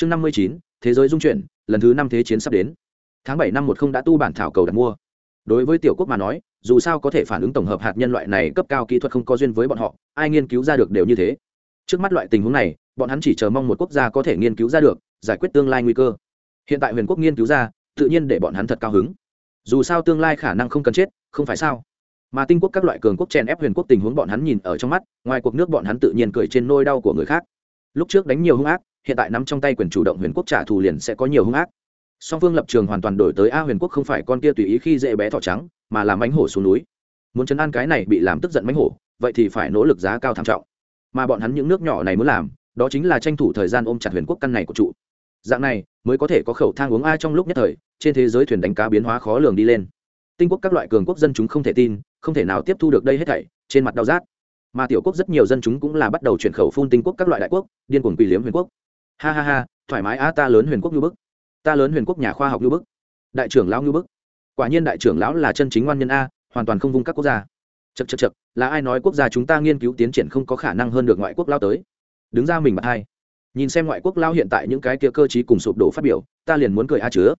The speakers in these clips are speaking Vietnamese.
chương năm mươi chín, thế giới dung chuyển, lần thứ năm thế chiến sắp đến. Tháng bảy năm một không đã tu bản thảo cầu đặt mua. Đối với tiểu quốc mà nói, dù sao có thể phản ứng tổng hợp hạt nhân loại này cấp cao kỹ thuật không có duyên với bọn họ, ai nghiên cứu ra được đều như thế. Trước mắt loại tình huống này, bọn hắn chỉ chờ mong một quốc gia có thể nghiên cứu ra được, giải quyết tương lai nguy cơ. Hiện tại huyền quốc nghiên cứu ra, tự nhiên để bọn hắn thật cao hứng. Dù sao tương lai khả năng không cần chết, không phải sao? Mà tinh quốc các loại cường quốc chèn ép huyền quốc tình huống bọn hắn nhìn ở trong mắt, ngoài cuộc nước bọn hắn tự nhiên cười trên nôi đau của người khác. Lúc trước đánh nhiều hung ác hiện tại nắm trong tay quyền chủ động huyền quốc trả thù liền sẽ có nhiều hung ác. Song phương lập trường hoàn toàn đổi tới a huyền quốc không phải con kia tùy ý khi dễ bé thỏ trắng, mà làm mánh hổ xuống núi. Muốn chấn an cái này bị làm tức giận mánh hổ, vậy thì phải nỗ lực giá cao tham trọng. Mà bọn hắn những nước nhỏ này muốn làm, đó chính là tranh thủ thời gian ôm chặt huyền quốc căn này của trụ dạng này, mới có thể có khẩu thang uống ai trong lúc nhất thời, trên thế giới thuyền đánh cá biến hóa khó lường đi lên. Tinh quốc các loại cường quốc dân chúng không thể tin, không thể nào tiếp thu được đây hết thảy, trên mặt đau rát. Mà tiểu quốc rất nhiều dân chúng cũng là bắt đầu chuyển khẩu phun tinh quốc các loại đại quốc, điên cuồng quỳ liếm huyền quốc ha ha ha, thoải mái a ta lớn huyền quốc như bức. Ta lớn huyền quốc nhà khoa học như bức. Đại trưởng lão như bức. Quả nhiên đại trưởng lão là chân chính ngoan nhân a, hoàn toàn không vung các quốc gia. Chật chật chật là ai nói quốc gia chúng ta nghiên cứu tiến triển không có khả năng hơn được ngoại quốc lao tới? Đứng ra mình mặt thay. Nhìn xem ngoại quốc lao hiện tại những cái kia cơ chí cùng sụp đổ phát biểu, ta liền muốn cười a chứa.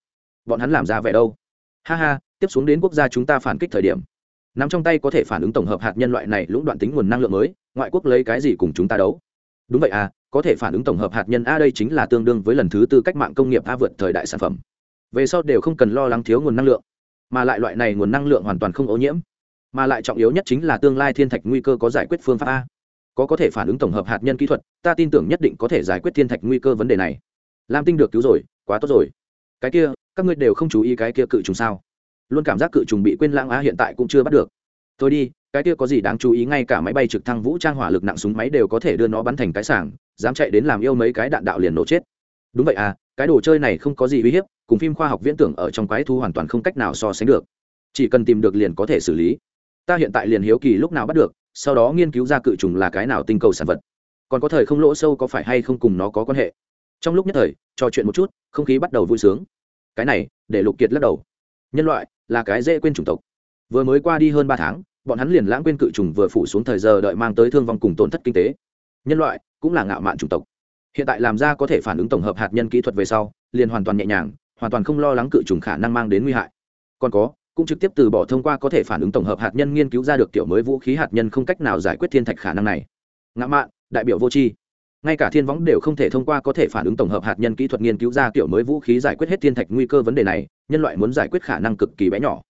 Bọn hắn làm ra vẻ đâu? Ha ha, tiếp xuống đến quốc gia chúng ta phản kích thời điểm. Nắm trong tay có thể phản ứng tổng hợp hạt nhân loại này lũng đoạn tính nguồn năng lượng mới, ngoại quốc lấy cái gì cùng chúng ta đấu? Đúng vậy à có thể phản ứng tổng hợp hạt nhân a đây chính là tương đương với lần thứ tư cách mạng công nghiệp a vượt thời đại sản phẩm. Về sau đều không cần lo lắng thiếu nguồn năng lượng, mà lại loại này nguồn năng lượng hoàn toàn không ô nhiễm, mà lại trọng yếu nhất chính là tương lai thiên thạch nguy cơ có giải quyết phương pháp a. Có có thể phản ứng tổng hợp hạt nhân kỹ thuật, ta tin tưởng nhất định có thể giải quyết thiên thạch nguy cơ vấn đề này. Lam tinh được cứu rồi, quá tốt rồi. Cái kia, các ngươi đều không chú ý cái kia cự trùng sao? Luôn cảm giác cự trùng bị quên lãng á hiện tại cũng chưa bắt được. Thôi đi, cái kia có gì đáng chú ý ngay cả máy bay trực thăng vũ trang hỏa lực nặng súng máy đều có thể đưa nó bắn thành cái sảng dám chạy đến làm yêu mấy cái đạn đạo liền nổ chết. Đúng vậy à cái đồ chơi này không có gì uy hiếp, cùng phim khoa học viễn tưởng ở trong quái thu hoàn toàn không cách nào so sánh được. Chỉ cần tìm được liền có thể xử lý. Ta hiện tại liền hiếu kỳ lúc nào bắt được, sau đó nghiên cứu ra cự trùng là cái nào tinh cầu sản vật. Còn có thời không lỗ sâu có phải hay không cùng nó có quan hệ? Trong lúc nhất thời, trò chuyện một chút, không khí bắt đầu vui sướng. Cái này, để lục kiệt lắc đầu. Nhân loại, là cái dễ quên chủng tộc. Vừa mới qua đi hơn ba tháng, bọn hắn liền lãng quên cự trùng vừa phủ xuống thời giờ đợi mang tới thương vong cùng tổn thất kinh tế. Nhân loại cũng là ngạo mạn chủng tộc. Hiện tại làm ra có thể phản ứng tổng hợp hạt nhân kỹ thuật về sau, liền hoàn toàn nhẹ nhàng, hoàn toàn không lo lắng cự trùng khả năng mang đến nguy hại. Còn có, cũng trực tiếp từ bỏ thông qua có thể phản ứng tổng hợp hạt nhân nghiên cứu ra được kiểu mới vũ khí hạt nhân không cách nào giải quyết thiên thạch khả năng này. Ngã mạn, đại biểu vô tri. Ngay cả thiên võng đều không thể thông qua có thể phản ứng tổng hợp hạt nhân kỹ thuật nghiên cứu ra kiểu mới vũ khí giải quyết hết thiên thạch nguy cơ vấn đề này, nhân loại muốn giải quyết khả năng cực kỳ bé nhỏ.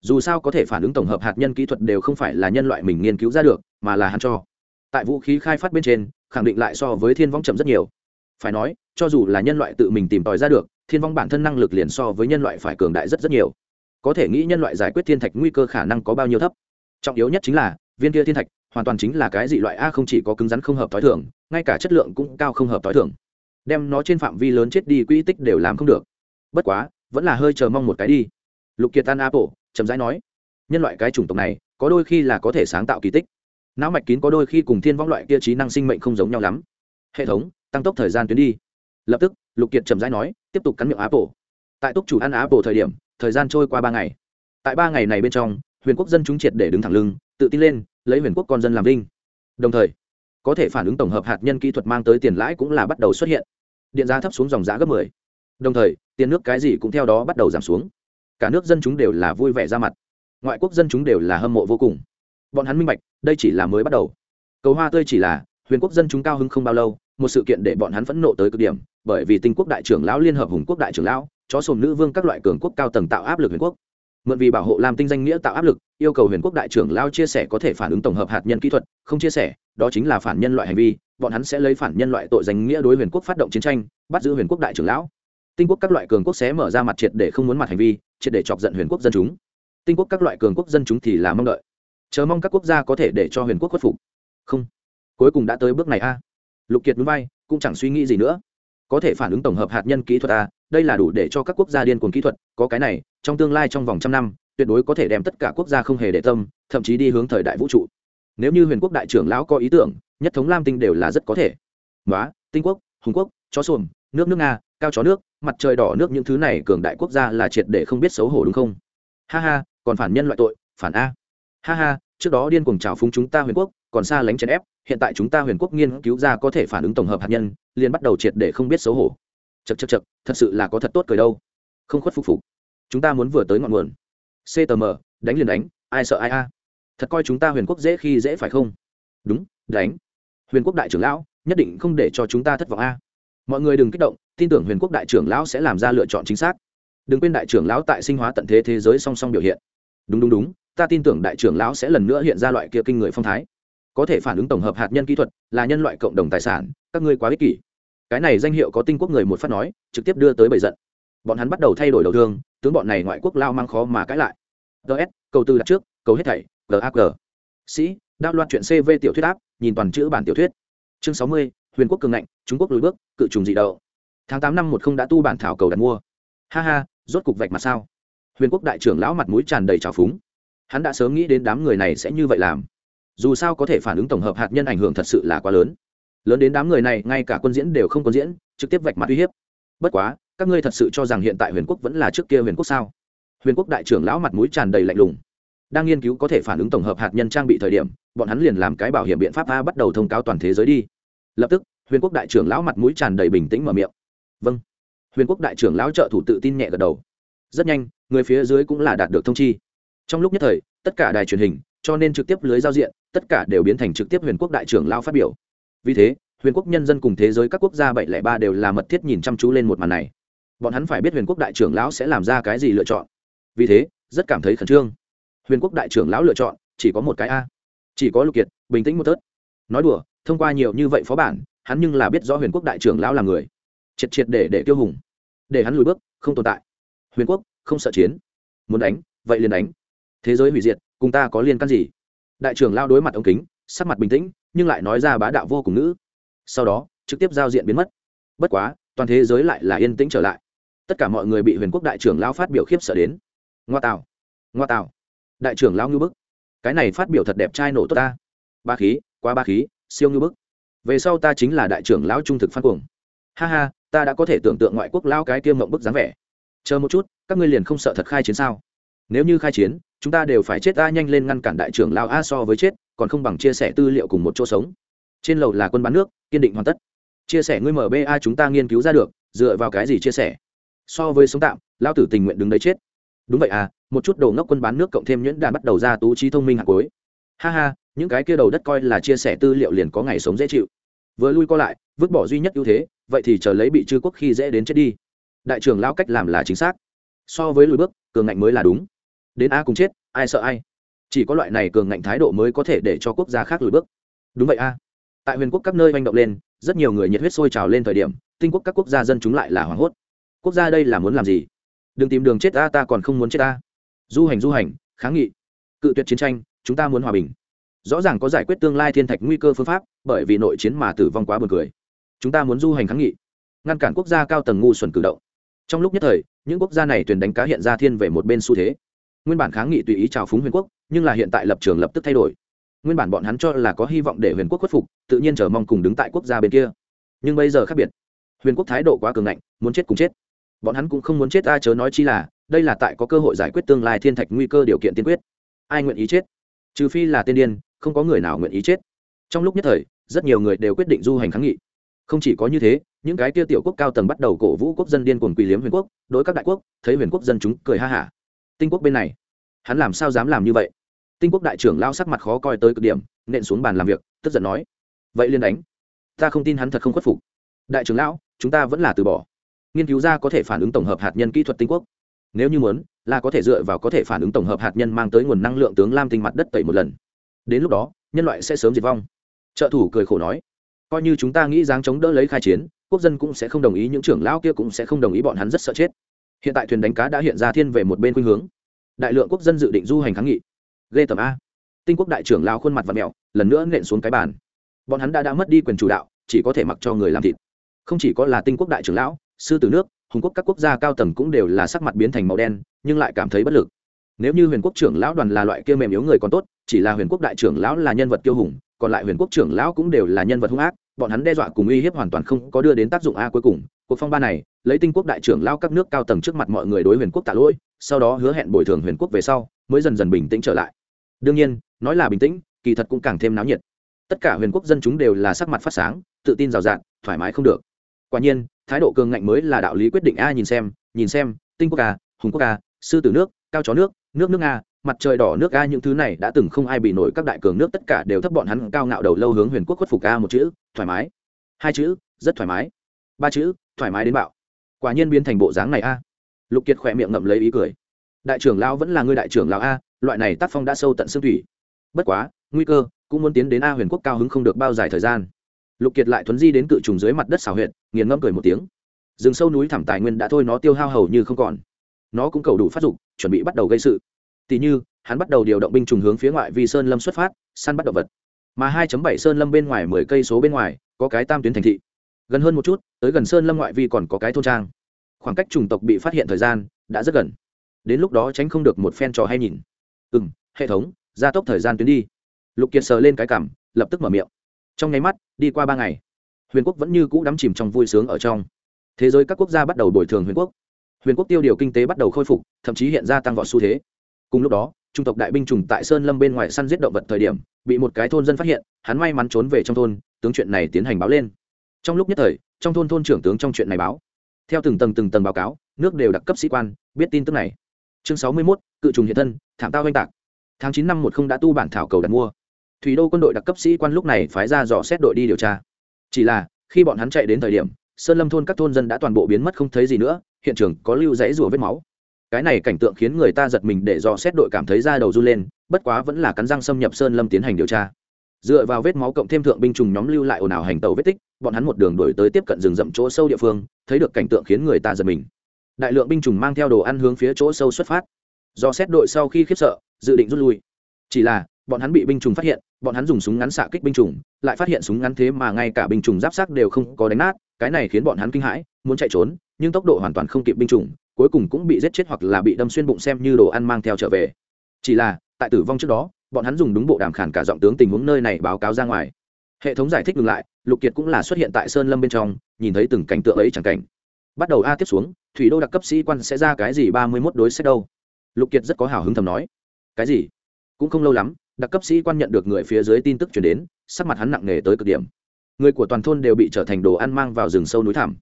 Dù sao có thể phản ứng tổng hợp hạt nhân kỹ thuật đều không phải là nhân loại mình nghiên cứu ra được, mà là hắn cho. Tại vũ khí khai phát bên trên khẳng định lại so với thiên vong chậm rất nhiều. Phải nói, cho dù là nhân loại tự mình tìm tòi ra được, thiên vong bản thân năng lực liền so với nhân loại phải cường đại rất rất nhiều. Có thể nghĩ nhân loại giải quyết thiên thạch nguy cơ khả năng có bao nhiêu thấp. Trọng yếu nhất chính là, viên kia thiên thạch, hoàn toàn chính là cái dị loại a không chỉ có cứng rắn không hợp t h o i thưởng ngay cả chất lượng cũng cao không hợp t h o i thưởng đem nó trên phạm vi lớn chết đi quỹ tích đều làm không được. Bất quá, vẫn là hơi chờ mong một cái đi. Lục kiệt tan apple, chậm rãi nói, nhân loại cái chủng tộc này, có đôi khi là có thể sáng tạo kỳ tích não mạch kín có đôi khi cùng thiên vong loại kia trí năng sinh mệnh không giống nhau lắm. Hệ thống, tăng tốc thời gian tuyến đi. Lập tức, lục kiệt chậm rãi nói, tiếp tục cắn miệng áp apple. Tại túc chủ ăn áp apple thời điểm, thời gian trôi qua ba ngày. Tại ba ngày này bên trong, huyền quốc dân chúng triệt để đứng thẳng lưng, tự tin lên, lấy huyền quốc con dân làm linh đồng thời, có thể phản ứng tổng hợp hạt nhân kỹ thuật mang tới tiền lãi cũng là bắt đầu xuất hiện. Điện giá thấp xuống dòng giá gấp 10. đồng thời, tiền nước cái gì cũng theo đó bắt đầu giảm xuống. Cả nước dân chúng đều là vui vẻ ra mặt. Ngoại quốc dân chúng đều là hâm mộ vô cùng bọn hắn minh bạch, đây chỉ là mới bắt đầu. Cầu hoa tươi chỉ là, huyền quốc dân chúng cao hứng không bao lâu, một sự kiện để bọn hắn phẫn nộ tới cực điểm, bởi vì tinh quốc đại trưởng lão liên hợp hùng quốc đại trưởng lão, chó sồn nữ vương các loại cường quốc cao tầng tạo áp lực huyền quốc. Mượn vì bảo hộ làm tinh danh nghĩa tạo áp lực, yêu cầu huyền quốc đại trưởng lao chia sẻ có thể phản ứng tổng hợp hạt nhân kỹ thuật, không chia sẻ, đó chính là phản nhân loại hành vi, bọn hắn sẽ lấy phản nhân loại tội danh nghĩa đối huyền quốc phát động chiến tranh, bắt giữ huyền quốc đại trưởng lão. Tinh quốc các loại cường quốc sẽ mở ra mặt triệt để không muốn mặt hành vi, triệt để chọc giận huyền quốc dân chúng. Tinh quốc các loại cường quốc dân chúng thì là mong đợi chờ mong các quốc gia có thể để cho huyền quốc khuất phục. Không. Cuối cùng đã tới bước này a. Lục kiệt núi bay cũng chẳng suy nghĩ gì nữa. Có thể phản ứng tổng hợp hạt nhân kỹ thuật a, đây là đủ để cho các quốc gia điên cuồng kỹ thuật, có cái này, trong tương lai trong vòng trăm năm, tuyệt đối có thể đem tất cả quốc gia không hề để tâm, thậm chí đi hướng thời đại vũ trụ. Nếu như huyền quốc đại trưởng lão có ý tưởng, nhất thống lam tinh đều là rất có thể. Nói tinh quốc, hùng quốc, chó xuồng, nước nước nga, cao chó nước, mặt trời đỏ nước những thứ này cường đại quốc gia là triệt để không biết xấu hổ đúng không? Ha ha, còn phản nhân loại tội, phản a ha ha, trước đó điên cuồng trào phúng chúng ta huyền quốc, còn xa lánh chèn ép, hiện tại chúng ta huyền quốc nghiên cứu ra có thể phản ứng tổng hợp hạt nhân, liền bắt đầu triệt để không biết xấu hổ. Chật chật chật thật sự là có thật tốt cười đâu. Không khuất phục phục. Chúng ta muốn vừa tới ngọn nguồn. Ctm đánh liền đánh, ai sợ ai a? Thật coi chúng ta huyền quốc dễ khi dễ phải không? Đúng, đánh. Huyền quốc đại trưởng lão, nhất định không để cho chúng ta thất vọng a. Mọi người đừng kích động, tin tưởng huyền quốc đại trưởng lão sẽ làm ra lựa chọn chính xác. Đừng quên đại trưởng lão tại sinh hóa tận thế thế giới song song biểu hiện. Đúng đúng đúng ta tin tưởng đại trưởng lão sẽ lần nữa hiện ra loại kia kinh người phong thái. Có thể phản ứng tổng hợp hạt nhân kỹ thuật là nhân loại cộng đồng tài sản, các ngươi quá ích kỷ. Cái này danh hiệu có tinh quốc người một phát nói, trực tiếp đưa tới bầy giận. Bọn hắn bắt đầu thay đổi đầu thương, tướng bọn này ngoại quốc lao mang khó mà cãi lại. Ts cầu tư đặt trước, cầu hết thảy gag sĩ đao loạt chuyện cv tiểu thuyết áp, nhìn toàn chữ bản tiểu thuyết. Chương sáu mươi, huyền quốc cường ngạnh, trung quốc lùi bước, cự trùng dị đậu. Tháng tám năm một không đã tu bản thảo cầu đặt mua. Ha ha, rốt cục vạch mặt sao. Huyền quốc đại trưởng lão mặt mũi tràn đầy trào phúng hắn đã sớm nghĩ đến đám người này sẽ như vậy làm. Dù sao có thể phản ứng tổng hợp hạt nhân ảnh hưởng thật sự là quá lớn. Lớn đến đám người này, ngay cả quân diễn đều không có diễn, trực tiếp vạch mặt uy hiếp. Bất quá, các ngươi thật sự cho rằng hiện tại huyền quốc vẫn là trước kia huyền quốc sao? Huyền quốc đại trưởng lão mặt mũi tràn đầy lạnh lùng. Đang nghiên cứu có thể phản ứng tổng hợp hạt nhân trang bị thời điểm, bọn hắn liền làm cái bảo hiểm biện pháp a bắt đầu thông cáo toàn thế giới đi. Lập tức, huyền quốc đại trưởng lão mặt mũi tràn đầy bình tĩnh mở miệng. Vâng. Huyền quốc đại trưởng lão trợ thủ tự tin nhẹ gật đầu. Rất nhanh, người phía dưới cũng là đạt được thông chi trong lúc nhất thời, tất cả đài truyền hình, cho nên trực tiếp lưới giao diện, tất cả đều biến thành trực tiếp huyền quốc đại trưởng lao phát biểu. Vì thế, huyền quốc nhân dân cùng thế giới các quốc gia bảy lẻ ba đều là mật thiết nhìn chăm chú lên một màn này. Bọn hắn phải biết huyền quốc đại trưởng lão sẽ làm ra cái gì lựa chọn. Vì thế, rất cảm thấy khẩn trương. Huyền quốc đại trưởng lão lựa chọn, chỉ có một cái a. Chỉ có lục kiệt, bình tĩnh một tớt. Nói đùa, thông qua nhiều như vậy phó bản, hắn nhưng là biết rõ huyền quốc đại trưởng lão là người. Triệt triệt để để tiêu hùng. Để hắn lùi bước, không tồn tại. Huyền quốc, không sợ chiến. Muốn đánh, vậy liền đánh thế giới hủy diệt, cùng ta có liên can gì? Đại trưởng lao đối mặt ống kính, sắc mặt bình tĩnh, nhưng lại nói ra bá đạo vô cùng nữ sau đó, trực tiếp giao diện biến mất. Bất quá, toàn thế giới lại là yên tĩnh trở lại. Tất cả mọi người bị huyền quốc đại trưởng lao phát biểu khiếp sợ đến. Ngoa tạo ngoa tạo. Đại trưởng lao ngưu bức. Cái này phát biểu thật đẹp trai nổ tốt ta. Ba khí, quá ba khí, siêu ngưu bức. Về sau ta chính là đại trưởng lão trung thực phan cuồng. Ha ha, ta đã có thể tưởng tượng ngoại quốc lao cái kia mộng bức dáng vẻ. Chờ một chút, các ngươi liền không sợ thật khai chiến sao? Nếu như khai chiến chúng ta đều phải chết a, nhanh lên ngăn cản đại trưởng lao a so với chết, còn không bằng chia sẻ tư liệu cùng một chỗ sống. Trên lầu là quân bán nước, kiên định hoàn tất. Chia sẻ ngươi mba chúng ta nghiên cứu ra được, dựa vào cái gì chia sẻ? So với sống tạm lao tử tình nguyện đứng đấy chết. Đúng vậy à một chút đầu ngốc quân bán nước cộng thêm nhuyễn đàn bắt đầu ra tú trí thông minh hạt cối ha ha, những cái kia đầu đất coi là chia sẻ tư liệu liền có ngày sống dễ chịu. Vừa lui co lại, vứt bỏ duy nhất ưu thế, vậy thì chờ lấy bị chư quốc khi dễ đến chết đi. Đại trưởng lao cách làm là chính xác. So với lùi bước, cường ngạnh mới là đúng đến a cùng chết, ai sợ ai. Chỉ có loại này cường ngạnh thái độ mới có thể để cho quốc gia khác lùi bước. Đúng vậy a. Tại huyền quốc các nơi manh động lên, rất nhiều người nhiệt huyết sôi trào lên thời điểm, tinh quốc các quốc gia dân chúng lại là hoảng hốt. Quốc gia đây là muốn làm gì? Đừng tìm đường chết ta ta còn không muốn chết ta. Du hành du hành, kháng nghị. Cự tuyệt chiến tranh, chúng ta muốn hòa bình. Rõ ràng có giải quyết tương lai thiên thạch nguy cơ phương pháp, bởi vì nội chiến mà tử vong quá buồn cười. Chúng ta muốn du hành kháng nghị. Ngăn cản quốc gia cao tầng ngu xuẩn cử động. Trong lúc nhất thời, những quốc gia này tuyển đánh cá hiện ra thiên về một bên xu thế nguyên bản kháng nghị tùy ý chào phúng huyền quốc, nhưng là hiện tại lập trường lập tức thay đổi. Nguyên bản bọn hắn cho là có hy vọng để huyền quốc khuất phục, tự nhiên chờ mong cùng đứng tại quốc gia bên kia. Nhưng bây giờ khác biệt. Huyền quốc thái độ quá cường ngạnh, muốn chết cùng chết. Bọn hắn cũng không muốn chết ai chớ nói chi là, đây là tại có cơ hội giải quyết tương lai thiên thạch nguy cơ điều kiện tiên quyết. Ai nguyện ý chết? Trừ phi là tiên điên, không có người nào nguyện ý chết. Trong lúc nhất thời, rất nhiều người đều quyết định du hành kháng nghị. Không chỉ có như thế, những cái kia tiểu quốc cao tầng bắt đầu cổ vũ quốc dân điên cuồng quỳ liếm huyền quốc, đối các đại quốc, thấy huyền quốc dân chúng cười ha hả tinh quốc bên này, hắn làm sao dám làm như vậy? Tinh quốc đại trưởng lao sắc mặt khó coi tới cực điểm, nện xuống bàn làm việc, tức giận nói, vậy liên đánh. Ta không tin hắn thật không khuất phục. Đại trưởng lão, chúng ta vẫn là từ bỏ. Nghiên cứu ra có thể phản ứng tổng hợp hạt nhân kỹ thuật tinh quốc. Nếu như muốn, là có thể dựa vào có thể phản ứng tổng hợp hạt nhân mang tới nguồn năng lượng tướng lam tinh mặt đất tẩy một lần. Đến lúc đó, nhân loại sẽ sớm diệt vong. Trợ thủ cười khổ nói, coi như chúng ta nghĩ dáng chống đỡ lấy khai chiến, quốc dân cũng sẽ không đồng ý, những trưởng lão kia cũng sẽ không đồng ý, bọn hắn rất sợ chết hiện tại thuyền đánh cá đã hiện ra thiên về một bên khuynh hướng. Đại lượng quốc dân dự định du hành kháng nghị. Ghê tầm a. Tinh quốc đại trưởng lao khuôn mặt và mẹo lần nữa nện xuống cái bàn. Bọn hắn đã đã mất đi quyền chủ đạo, chỉ có thể mặc cho người làm thịt. Không chỉ có là tinh quốc đại trưởng lão, sư tử nước, hùng quốc các quốc gia cao tầng cũng đều là sắc mặt biến thành màu đen, nhưng lại cảm thấy bất lực. Nếu như huyền quốc trưởng lão đoàn là loại kia mềm yếu người còn tốt, chỉ là huyền quốc đại trưởng lão là nhân vật kiêu hùng, còn lại huyền quốc trưởng lão cũng đều là nhân vật hung ác, bọn hắn đe dọa cùng uy hiếp hoàn toàn không có đưa đến tác dụng a cuối cùng cuộc phong ba này, lấy tinh quốc đại trưởng lao các nước cao tầng trước mặt mọi người đối huyền quốc tạ lỗi, sau đó hứa hẹn bồi thường huyền quốc về sau, mới dần dần bình tĩnh trở lại. Đương nhiên, nói là bình tĩnh, kỳ thật cũng càng thêm náo nhiệt. Tất cả huyền quốc dân chúng đều là sắc mặt phát sáng, tự tin rào rạt, thoải mái không được. Quả nhiên, thái độ cường ngạnh mới là đạo lý quyết định a nhìn xem nhìn xem, tinh quốc a, hùng quốc a, sư tử nước, cao chó nước nước nước nga, mặt trời đỏ nước a những thứ này đã từng không ai bị nổi, các đại cường nước tất cả đều thấp bọn hắn cao ngạo đầu lâu hướng huyền quốc khuất phục a một chữ, thoải mái. Hai chữ, rất thoải mái ba chữ, thoải mái đến bạo. Quả nhiên biến thành bộ dáng này a. Lục kiệt khỏe miệng ngậm lấy ý cười. Đại trưởng lão vẫn là người đại trưởng lão a, loại này tác phong đã sâu tận xương thủy. Bất quá, nguy cơ, cũng muốn tiến đến a huyền quốc cao hứng không được bao dài thời gian. Lục kiệt lại thuấn di đến cự trùng dưới mặt đất xào huyện nghiền ngâm cười một tiếng. Rừng sâu núi thẳm tài nguyên đã thôi, nó tiêu hao hầu như không còn. Nó cũng cầu đủ phát dục, chuẩn bị bắt đầu gây sự. Tỷ như, hắn bắt đầu điều động binh trùng hướng phía ngoại vi sơn lâm xuất phát, săn bắt động vật. Mà 2.7 sơn lâm bên ngoài 10 cây số bên ngoài, có cái tam tuyến thành thị gần hơn một chút, tới gần sơn lâm ngoại vi còn có cái thôn trang. Khoảng cách chủng tộc bị phát hiện thời gian đã rất gần. Đến lúc đó tránh không được một phen trò hay nhìn. Ừ m hệ thống, gia tốc thời gian tuyến đi. Lục kiệt sờ lên cái cảm, lập tức mở miệng. Trong nháy mắt, đi qua ba ngày, huyền quốc vẫn như cũ đắm chìm trong vui sướng ở trong. Thế giới các quốc gia bắt đầu bồi thường huyền quốc. Huyền quốc tiêu điều kinh tế bắt đầu khôi phục, thậm chí hiện ra tăng vọt xu thế. Cùng lúc đó trung tộc đại binh trùng tại sơn lâm bên ngoài săn giết động vật thời điểm, bị một cái thôn dân phát hiện, hắn may mắn trốn về trong thôn, tướng chuyện này tiến hành báo lên trong lúc nhất thời trong thôn thôn trưởng tướng trong chuyện này báo. Theo từng tầng từng tầng báo cáo nước đều đặc cấp sĩ quan biết tin tức này. Chương sáu mươi 61, cự trùng hiện thân thảm tao oanh tạc. Tháng chín năm một không đã tu bản thảo cầu đặt mua. Thủy đô quân đội đặc cấp sĩ quan lúc này phái ra dò xét đội đi điều tra. Chỉ là khi bọn hắn chạy đến thời điểm sơn lâm thôn các thôn dân đã toàn bộ biến mất không thấy gì nữa hiện trường có lưu dãy rùa vết máu. Cái này cảnh tượng khiến người ta giật mình để dò xét đội cảm thấy da đầu run lên bất quá vẫn là cắn răng xâm nhập sơn lâm tiến hành điều tra dựa vào vết máu cộng thêm thượng binh trùng nhóm lưu lại ồn ào hành tàu vết tích, bọn hắn một đường đổi tới tiếp cận rừng rậm chỗ sâu địa phương, thấy được cảnh tượng khiến người ta giật mình. Đại lượng binh trùng mang theo đồ ăn hướng phía chỗ sâu xuất phát. Do xét đội sau khi khiếp sợ, dự định rút lui. Chỉ là, bọn hắn bị binh trùng phát hiện, bọn hắn dùng súng ngắn xạ kích binh trùng, lại phát hiện súng ngắn thế mà ngay cả binh trùng giáp sát đều không có đánh nát, cái này khiến bọn hắn kinh hãi, muốn chạy trốn, nhưng tốc độ hoàn toàn không kịp binh trùng, cuối cùng cũng bị giết chết hoặc là bị đâm xuyên bụng xem như đồ ăn mang theo trở về. Chỉ là, tại tử vong trước đó bọn hắn dùng đúng bộ đàm khản cả giọng tướng tình huống nơi này báo cáo ra ngoài. Hệ thống giải thích ngừng lại, lục kiệt cũng là xuất hiện tại sơn lâm bên trong, nhìn thấy từng cảnh tượng ấy chẳng cảnh. Bắt đầu a tiếp xuống, thủy đô đặc cấp sĩ quan sẽ ra cái gì ba mươi mốt đối sách đâu? Lục kiệt rất có hào hứng thầm nói. Cái gì? Cũng không lâu lắm, đặc cấp sĩ quan nhận được người phía dưới tin tức chuyển đến, sắc mặt hắn nặng nề tới cực điểm. Người của toàn thôn đều bị trở thành đồ ăn mang vào rừng sâu núi thảm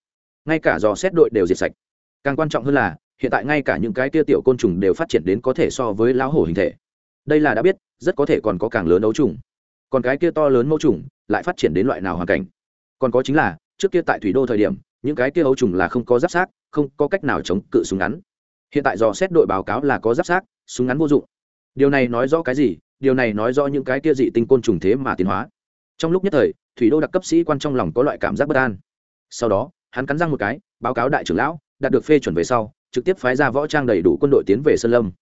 ngay cả dò xét đội đều diệt sạch. Càng quan trọng hơn là, hiện tại ngay cả những cái tia tiểu côn trùng đều phát triển đến có thể so với lão hổ hình thể. Đây là đã biết rất có thể còn có càng lớn ấu trùng. Còn cái kia to lớn mẫu trùng lại phát triển đến loại nào hoàn cảnh? Còn có chính là, trước kia tại thủy đô thời điểm, những cái kia ấu trùng là không có giáp sát không có cách nào chống cự súng ngắn. Hiện tại do xét đội báo cáo là có giáp sát súng ngắn vô dụng. Điều này nói rõ cái gì? Điều này nói rõ những cái kia dị tinh côn trùng thế mà tiến hóa. Trong lúc nhất thời, thủy đô đặc cấp sĩ quan trong lòng có loại cảm giác bất an. Sau đó, hắn cắn răng một cái, báo cáo đại trưởng lão, đạt được phê chuẩn về sau, trực tiếp phái ra võ trang đầy đủ quân đội tiến về sơn lâm.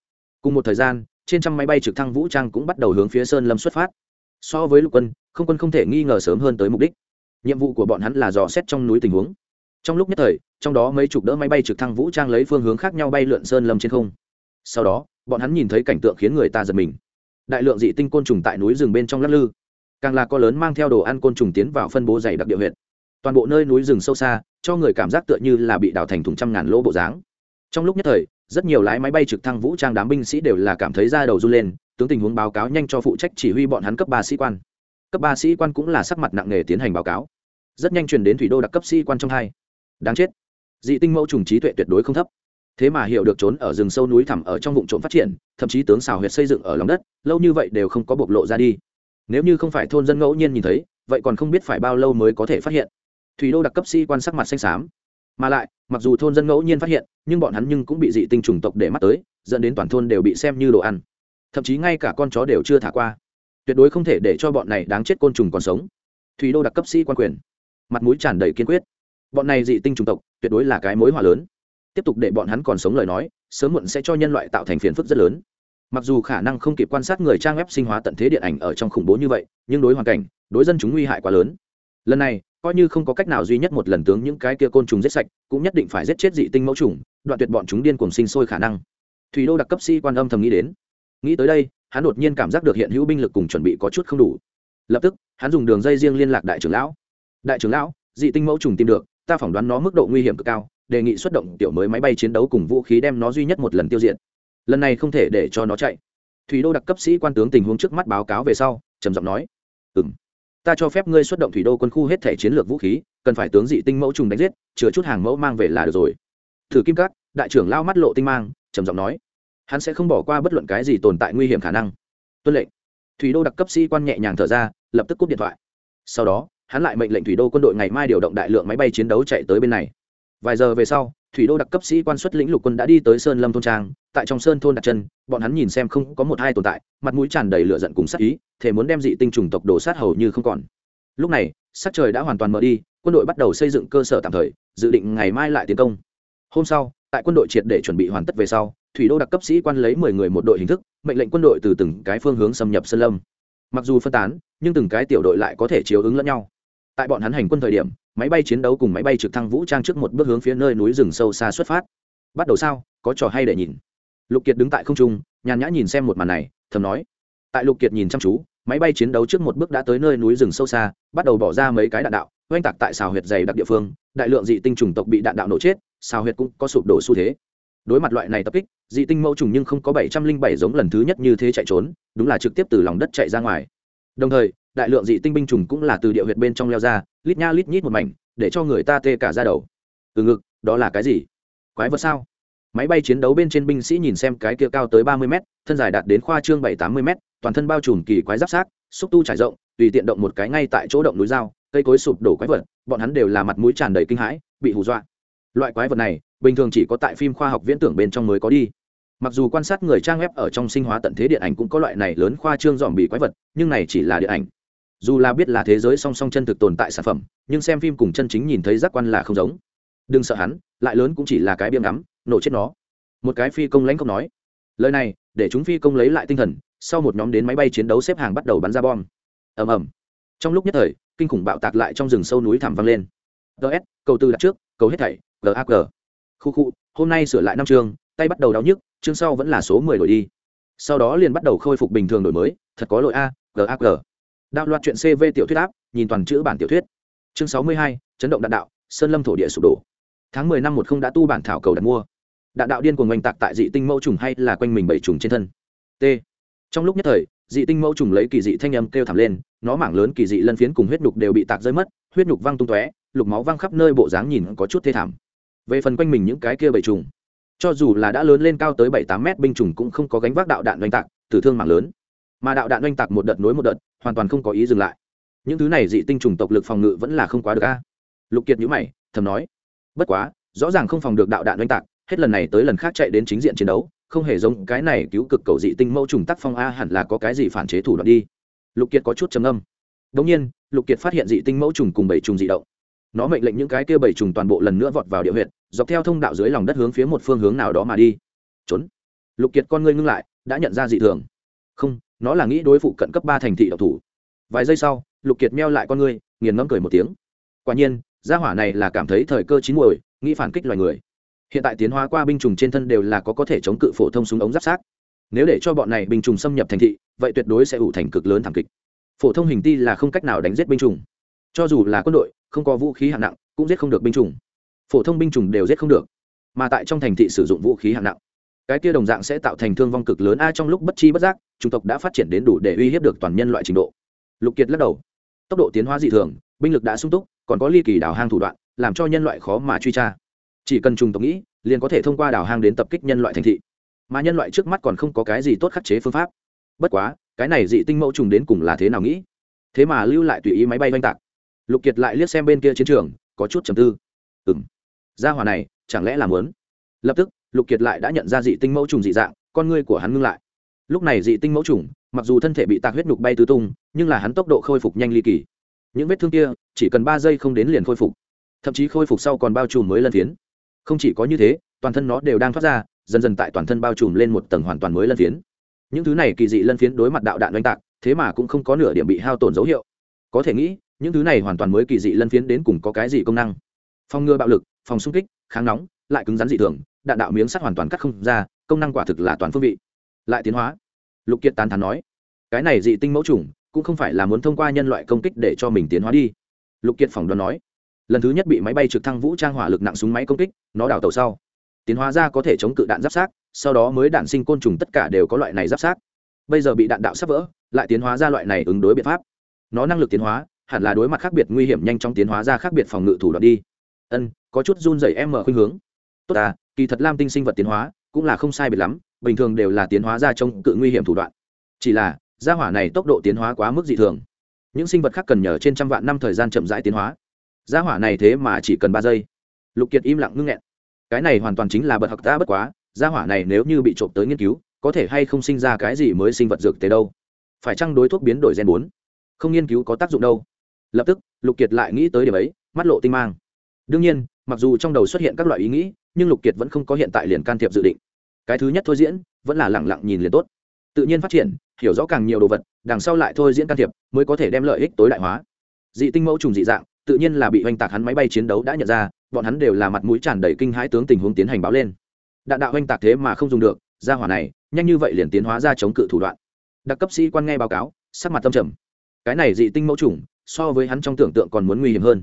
Cùng một thời gian trên trăm máy bay trực thăng vũ trang cũng bắt đầu hướng phía sơn lâm xuất phát. So với lục quân, không quân không thể nghi ngờ sớm hơn tới mục đích. Nhiệm vụ của bọn hắn là dò xét trong núi tình huống. Trong lúc nhất thời, trong đó mấy chục đỡ máy bay trực thăng vũ trang lấy phương hướng khác nhau bay lượn sơn lâm trên không. Sau đó, bọn hắn nhìn thấy cảnh tượng khiến người ta giật mình. Đại lượng dị tinh côn trùng tại núi rừng bên trong lắc lư. Càng là có lớn mang theo đồ ăn côn trùng tiến vào phân bố dày đặc địa huyện. Toàn bộ nơi núi rừng sâu xa, cho người cảm giác tựa như là bị đào thành thùng trăm ngàn lỗ bộ dáng. Trong lúc nhất thời rất nhiều lái máy bay trực thăng vũ trang đám binh sĩ đều là cảm thấy da đầu run lên, tướng tình huống báo cáo nhanh cho phụ trách chỉ huy bọn hắn cấp ba sĩ quan. Cấp ba sĩ quan cũng là sắc mặt nặng nề tiến hành báo cáo. Rất nhanh truyền đến thủy đô đặc cấp sĩ quan trong hai. Đáng chết. Dị tinh mẫu trùng trí tuệ tuyệt đối không thấp. Thế mà hiểu được trốn ở rừng sâu núi thẳm ở trong vùng trộm phát triển, thậm chí tướng xào huyệt xây dựng ở lòng đất, lâu như vậy đều không có bộc lộ ra đi. Nếu như không phải thôn dân ngẫu nhiên nhìn thấy, vậy còn không biết phải bao lâu mới có thể phát hiện. Thủy đô đặc cấp sĩ quan sắc mặt xanh xám. Mà lại, mặc dù thôn dân ngẫu nhiên phát hiện nhưng bọn hắn nhưng cũng bị dị tinh trùng tộc để mắt tới, dẫn đến toàn thôn đều bị xem như đồ ăn. Thậm chí ngay cả con chó đều chưa thả qua. Tuyệt đối không thể để cho bọn này đáng chết côn trùng còn sống. Thủy đô đặc cấp sĩ quan quyền. Mặt mũi tràn đầy kiên quyết. Bọn này dị tinh trùng tộc, tuyệt đối là cái mối hỏa lớn. Tiếp tục để bọn hắn còn sống lời nói, sớm muộn sẽ cho nhân loại tạo thành phiền phức rất lớn. Mặc dù khả năng không kịp quan sát người trang web sinh hóa tận thế điện ảnh ở trong khủng bố như vậy, nhưng đối hoàn cảnh, đối dân chúng nguy hại quá lớn. Lần này, coi như không có cách nào duy nhất một lần tướng những cái kia côn trùng giết sạch, cũng nhất định phải giết chết dị tinh mẫu trùng đoạn tuyệt bọn chúng điên cuồng sinh sôi khả năng. Thủy đô đặc cấp sĩ quan âm thầm nghĩ đến. Nghĩ tới đây, hắn đột nhiên cảm giác được hiện hữu binh lực cùng chuẩn bị có chút không đủ. Lập tức, hắn dùng đường dây riêng liên lạc đại trưởng lão. Đại trưởng lão, dị tinh mẫu trùng tìm được, ta phỏng đoán nó mức độ nguy hiểm cực cao, đề nghị xuất động tiểu mới máy bay chiến đấu cùng vũ khí đem nó duy nhất một lần tiêu diệt. Lần này không thể để cho nó chạy. Thủy đô đặc cấp sĩ quan tướng tình huống trước mắt báo cáo về sau, trầm giọng nói ừ m ta cho phép ngươi xuất động thủy đô quân khu hết thể chiến lược vũ khí, cần phải tướng dị tinh mẫu trùng đánh giết chứa chút hàng mẫu mang về là được rồi thử kim cát, đại trưởng lao mắt lộ tinh mang, trầm giọng nói, hắn sẽ không bỏ qua bất luận cái gì tồn tại nguy hiểm khả năng. Tuân lệnh. Thủy đô đặc cấp sĩ quan nhẹ nhàng thở ra, lập tức cúp điện thoại. Sau đó, hắn lại mệnh lệnh thủy đô quân đội ngày mai điều động đại lượng máy bay chiến đấu chạy tới bên này. Vài giờ về sau, thủy đô đặc cấp sĩ quan xuất lĩnh lục quân đã đi tới sơn lâm thôn trang. Tại trong sơn thôn đặt chân, bọn hắn nhìn xem không có một hai tồn tại, mặt mũi tràn đầy lửa giận cùng sát ý thể muốn đem dị tinh trùng tộc đổ sát hầu như không còn. Lúc này, sắc trời đã hoàn toàn mở đi, quân đội bắt đầu xây dựng cơ sở tạm thời, dự định ngày mai lại tiến công hôm sau, tại quân đội triệt để chuẩn bị hoàn tất về sau, thủy đô đặc cấp sĩ quan lấy mười người một đội hình thức, mệnh lệnh quân đội từ từng cái phương hướng xâm nhập sơn lâm. Mặc dù phân tán, nhưng từng cái tiểu đội lại có thể chiếu ứng lẫn nhau. Tại bọn hắn hành quân thời điểm, máy bay chiến đấu cùng máy bay trực thăng vũ trang trước một bước hướng phía nơi núi rừng sâu xa xuất phát. Bắt đầu sao? Có trò hay để nhìn. Lục kiệt đứng tại không trung, nhàn nhã nhìn xem một màn này, thầm nói. Tại lục kiệt nhìn chăm chú, máy bay chiến đấu trước một bước đã tới nơi núi rừng sâu xa, bắt đầu bỏ ra mấy cái đạn đạo oanh tạc tại xào huyệt dày đặc địa phương, đại lượng dị tinh trùng tộc bị đạn đạo nổ chết, xào huyệt cũng có sụp đổ xu thế. Đối mặt loại này tập kích, dị tinh mẫu trùng nhưng không có bảy trăm linh bảy giống lần thứ nhất như thế chạy trốn, đúng là trực tiếp từ lòng đất chạy ra ngoài. Đồng thời, đại lượng dị tinh binh trùng cũng là từ địa huyệt bên trong leo ra, lít nha lít nhít một mảnh, để cho người ta tê cả ra đầu. Từ ngực, đó là cái gì? Quái vật sao? Máy bay chiến đấu bên trên binh sĩ nhìn xem cái kia cao tới ba mươi m thân dài đạt đến khoa trương bảy tám mươi m toàn thân bao trùm kỳ quái giáp sát, xúc tu trải rộng, tùy tiện động một cái ngay tại chỗ động núi dao cây cối sụp đổ quái vật, bọn hắn đều là mặt mũi tràn đầy kinh hãi, bị hù dọa. Loại quái vật này, bình thường chỉ có tại phim khoa học viễn tưởng bên trong mới có đi. Mặc dù quan sát người trang web ở trong sinh hóa tận thế điện ảnh cũng có loại này lớn khoa trương dòm bị quái vật, nhưng này chỉ là điện ảnh. Dù là biết là thế giới song song chân thực tồn tại sản phẩm, nhưng xem phim cùng chân chính nhìn thấy giác quan là không giống. Đừng sợ hắn, lại lớn cũng chỉ là cái biếng ngắm, nổ chết nó. Một cái phi công lãnh không nói, lời này, để chúng phi công lấy lại tinh thần, sau một nhóm đến máy bay chiến đấu xếp hàng bắt đầu bắn ra bom. Ầm ầm. Trong lúc nhất thời kinh khủng bạo tạc lại trong rừng sâu núi thảm vang lên. Ts cầu tư đặt trước, cầu hết thảy gag khu khu, hôm nay sửa lại năm chương, tay bắt đầu đau nhức, chương sau vẫn là số mười đổi đi. Sau đó liền bắt đầu khôi phục bình thường đổi mới, thật có lỗi a gag đạo loạt chuyện cv tiểu thuyết áp, nhìn toàn chữ bản tiểu thuyết. Chương sáu mươi hai, chấn động đạn đạo, sơn lâm thổ địa sụp đổ. Tháng mười năm một không đã tu bản thảo cầu đặt mua. Đạn đạo điên cuồng ngoành tạc tại dị tinh mẫu trùng hay là quanh mình bảy trùng trên thân. T. Trong lúc nhất thời, dị tinh mẫu trùng lấy kỳ dị thanh âm kêu thảm lên nó mảng lớn kỳ dị lân phiến cùng huyết nhục đều bị tạc rơi mất, huyết nhục văng tung tóe, lục máu văng khắp nơi bộ dáng nhìn có chút thê thảm. Về phần quanh mình những cái kia bảy trùng, cho dù là đã lớn lên cao tới bảy tám mét binh trùng cũng không có gánh vác đạo đạn oanh tạc, tử thương mạng lớn. Mà đạo đạn oanh tạc một đợt nối một đợt, hoàn toàn không có ý dừng lại. Những thứ này dị tinh trùng tộc lực phòng ngự vẫn là không quá được a. Lục kiệt nhữ mày, thầm nói, bất quá, rõ ràng không phòng được đạo đạn oanh tạc, hết lần này tới lần khác chạy đến chính diện chiến đấu, không hề giống cái này cứu cực cầu dị tinh mẫu trùng tắc phong a hẳn là có cái gì phản chế thủ đoạn đi lục kiệt có chút trầm âm đống nhiên, lục kiệt phát hiện dị tinh mẫu trùng cùng bảy trùng dị động. Nó mệnh lệnh những cái kia bảy trùng toàn bộ lần nữa vọt vào địa huyệt, dọc theo thông đạo dưới lòng đất hướng phía một phương hướng nào đó mà đi. Trốn. Lục kiệt con ngươi ngưng lại, đã nhận ra dị thường. Không, nó là nghĩ đối phụ cận cấp ba thành thị độc thủ. Vài giây sau, lục kiệt meo lại con ngươi, nghiền ngẫm cười một tiếng. Quả nhiên, gia hỏa này là cảm thấy thời cơ chín muồi, nghĩ phản kích loài người. Hiện tại tiến hóa qua binh trùng trên thân đều là có có thể chống cự phổ thông súng ống giáp sát nếu để cho bọn này binh chủng xâm nhập thành thị, vậy tuyệt đối sẽ ủ thành cực lớn thảm kịch. Phổ thông hình ti là không cách nào đánh giết binh chủng. Cho dù là quân đội, không có vũ khí hạng nặng, cũng giết không được binh chủng. Phổ thông binh chủng đều giết không được, mà tại trong thành thị sử dụng vũ khí hạng nặng. Cái kia đồng dạng sẽ tạo thành thương vong cực lớn a trong lúc bất chi bất giác, chủng tộc đã phát triển đến đủ để uy hiếp được toàn nhân loại trình độ. Lục kiệt lắc đầu. Tốc độ tiến hóa dị thường, binh lực đã sung túc, còn có ly kỳ đào hang thủ đoạn, làm cho nhân loại khó mà truy tra. Chỉ cần trùng tộc nghĩ, liền có thể thông qua đào hang đến tập kích nhân loại thành thị mà nhân loại trước mắt còn không có cái gì tốt khắc chế phương pháp. Bất quá, cái này dị tinh mẫu trùng đến cùng là thế nào nghĩ? Thế mà lưu lại tùy ý máy bay oanh tạc. Lục kiệt lại liếc xem bên kia chiến trường, có chút trầm tư. Ừ m ra hòa này, chẳng lẽ là muốn? Lập tức, lục kiệt lại đã nhận ra dị tinh mẫu trùng dị dạng, con ngươi của hắn ngưng lại. Lúc này dị tinh mẫu trùng, mặc dù thân thể bị tạc huyết nhục bay tứ tung, nhưng là hắn tốc độ khôi phục nhanh ly kỳ. Những vết thương kia, chỉ cần ba giây không đến liền khôi phục. Thậm chí khôi phục sau còn bao trùm mới lân phiến không chỉ có như thế, toàn thân nó đều đang thoát ra dần dần tại toàn thân bao trùm lên một tầng hoàn toàn mới lân phiến. Những thứ này kỳ dị lân phiến đối mặt đạo đạn oanh tạc, thế mà cũng không có nửa điểm bị hao tổn dấu hiệu. Có thể nghĩ, những thứ này hoàn toàn mới kỳ dị lân phiến đến cùng có cái gì công năng? Phòng ngừa bạo lực, phòng xung kích, kháng nóng, lại cứng rắn dị thường, đạn đạo miếng sắt hoàn toàn cắt không ra, công năng quả thực là toàn phương vị. Lại tiến hóa. Lục kiệt tán thán nói, cái này dị tinh mẫu trùng cũng không phải là muốn thông qua nhân loại công kích để cho mình tiến hóa đi. Lục kiệt phỏng đoán nói, lần thứ nhất bị máy bay trực thăng vũ trang hỏa lực nặng súng máy công kích, nó đào tàu sau tiến hóa ra có thể chống cự đạn giáp sát, sau đó mới đạn sinh côn trùng tất cả đều có loại này giáp sát. Bây giờ bị đạn đạo sắp vỡ, lại tiến hóa ra loại này ứng đối biện pháp. Nó năng lực tiến hóa, hẳn là đối mặt khác biệt nguy hiểm nhanh chóng tiến hóa ra khác biệt phòng ngự thủ đoạn đi. Ân, có chút run rẩy em mở khuynh hướng. Tốt à kỳ thật lam tinh sinh vật tiến hóa cũng là không sai biệt lắm, bình thường đều là tiến hóa ra trong cự nguy hiểm thủ đoạn. Chỉ là, gia hỏa này tốc độ tiến hóa quá mức dị thường. Những sinh vật khác cần nhờ trên trăm vạn năm thời gian chậm rãi tiến hóa. Gia hỏa này thế mà chỉ cần ba giây. Lục kiệt im lặng ngưng nghẹn cái này hoàn toàn chính là bật học ta bất quá, gia hỏa này nếu như bị trộm tới nghiên cứu, có thể hay không sinh ra cái gì mới sinh vật dược tế đâu? Phải chăng đối thuốc biến đổi gen bốn? Không nghiên cứu có tác dụng đâu. Lập tức, lục kiệt lại nghĩ tới điểm ấy, mắt lộ tinh mang. Đương nhiên, mặc dù trong đầu xuất hiện các loại ý nghĩ, nhưng lục kiệt vẫn không có hiện tại liền can thiệp dự định. Cái thứ nhất thôi diễn, vẫn là lẳng lặng nhìn liền tốt. Tự nhiên phát triển, hiểu rõ càng nhiều đồ vật, đằng sau lại thôi diễn can thiệp, mới có thể đem lợi ích tối đại hóa. Dị tinh mẫu trùng dị dạng tự nhiên là bị oanh tạc hắn máy bay chiến đấu đã nhận ra, bọn hắn đều là mặt mũi tràn đầy kinh hãi tướng tình huống tiến hành báo lên. Đạn đạo oanh tạc thế mà không dùng được, ra hỏa này, nhanh như vậy liền tiến hóa ra chống cự thủ đoạn. Đặc cấp sĩ quan nghe báo cáo, sắc mặt tâm trầm. Cái này dị tinh mẫu trùng so với hắn trong tưởng tượng còn muốn nguy hiểm hơn.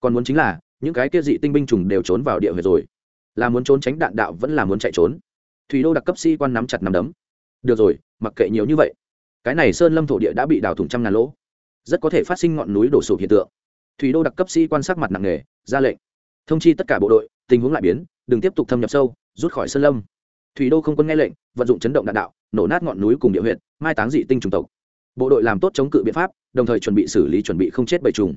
Còn muốn chính là, những cái kia dị tinh binh trùng đều trốn vào địa huyệt rồi. Là muốn trốn tránh đạn đạo vẫn là muốn chạy trốn. Thủy đô đặc cấp sĩ quan nắm chặt nắm đấm. Được rồi, mặc kệ nhiều như vậy. Cái này sơn lâm thổ địa đã bị đào thủng trăm ngàn lỗ. Rất có thể phát sinh ngọn núi đổ sụp hiện tượng thủy đô đặc cấp sĩ quan sát mặt nặng nề, ra lệnh. Thông chi tất cả bộ đội, tình huống lại biến, đừng tiếp tục thâm nhập sâu, rút khỏi sơn lâm. Thủy đô không quân nghe lệnh, vận dụng chấn động đạn đạo, nổ nát ngọn núi cùng địa huyện mai táng dị tinh trùng tộc. Bộ đội làm tốt chống cự biện pháp, đồng thời chuẩn bị xử lý chuẩn bị không chết bầy trùng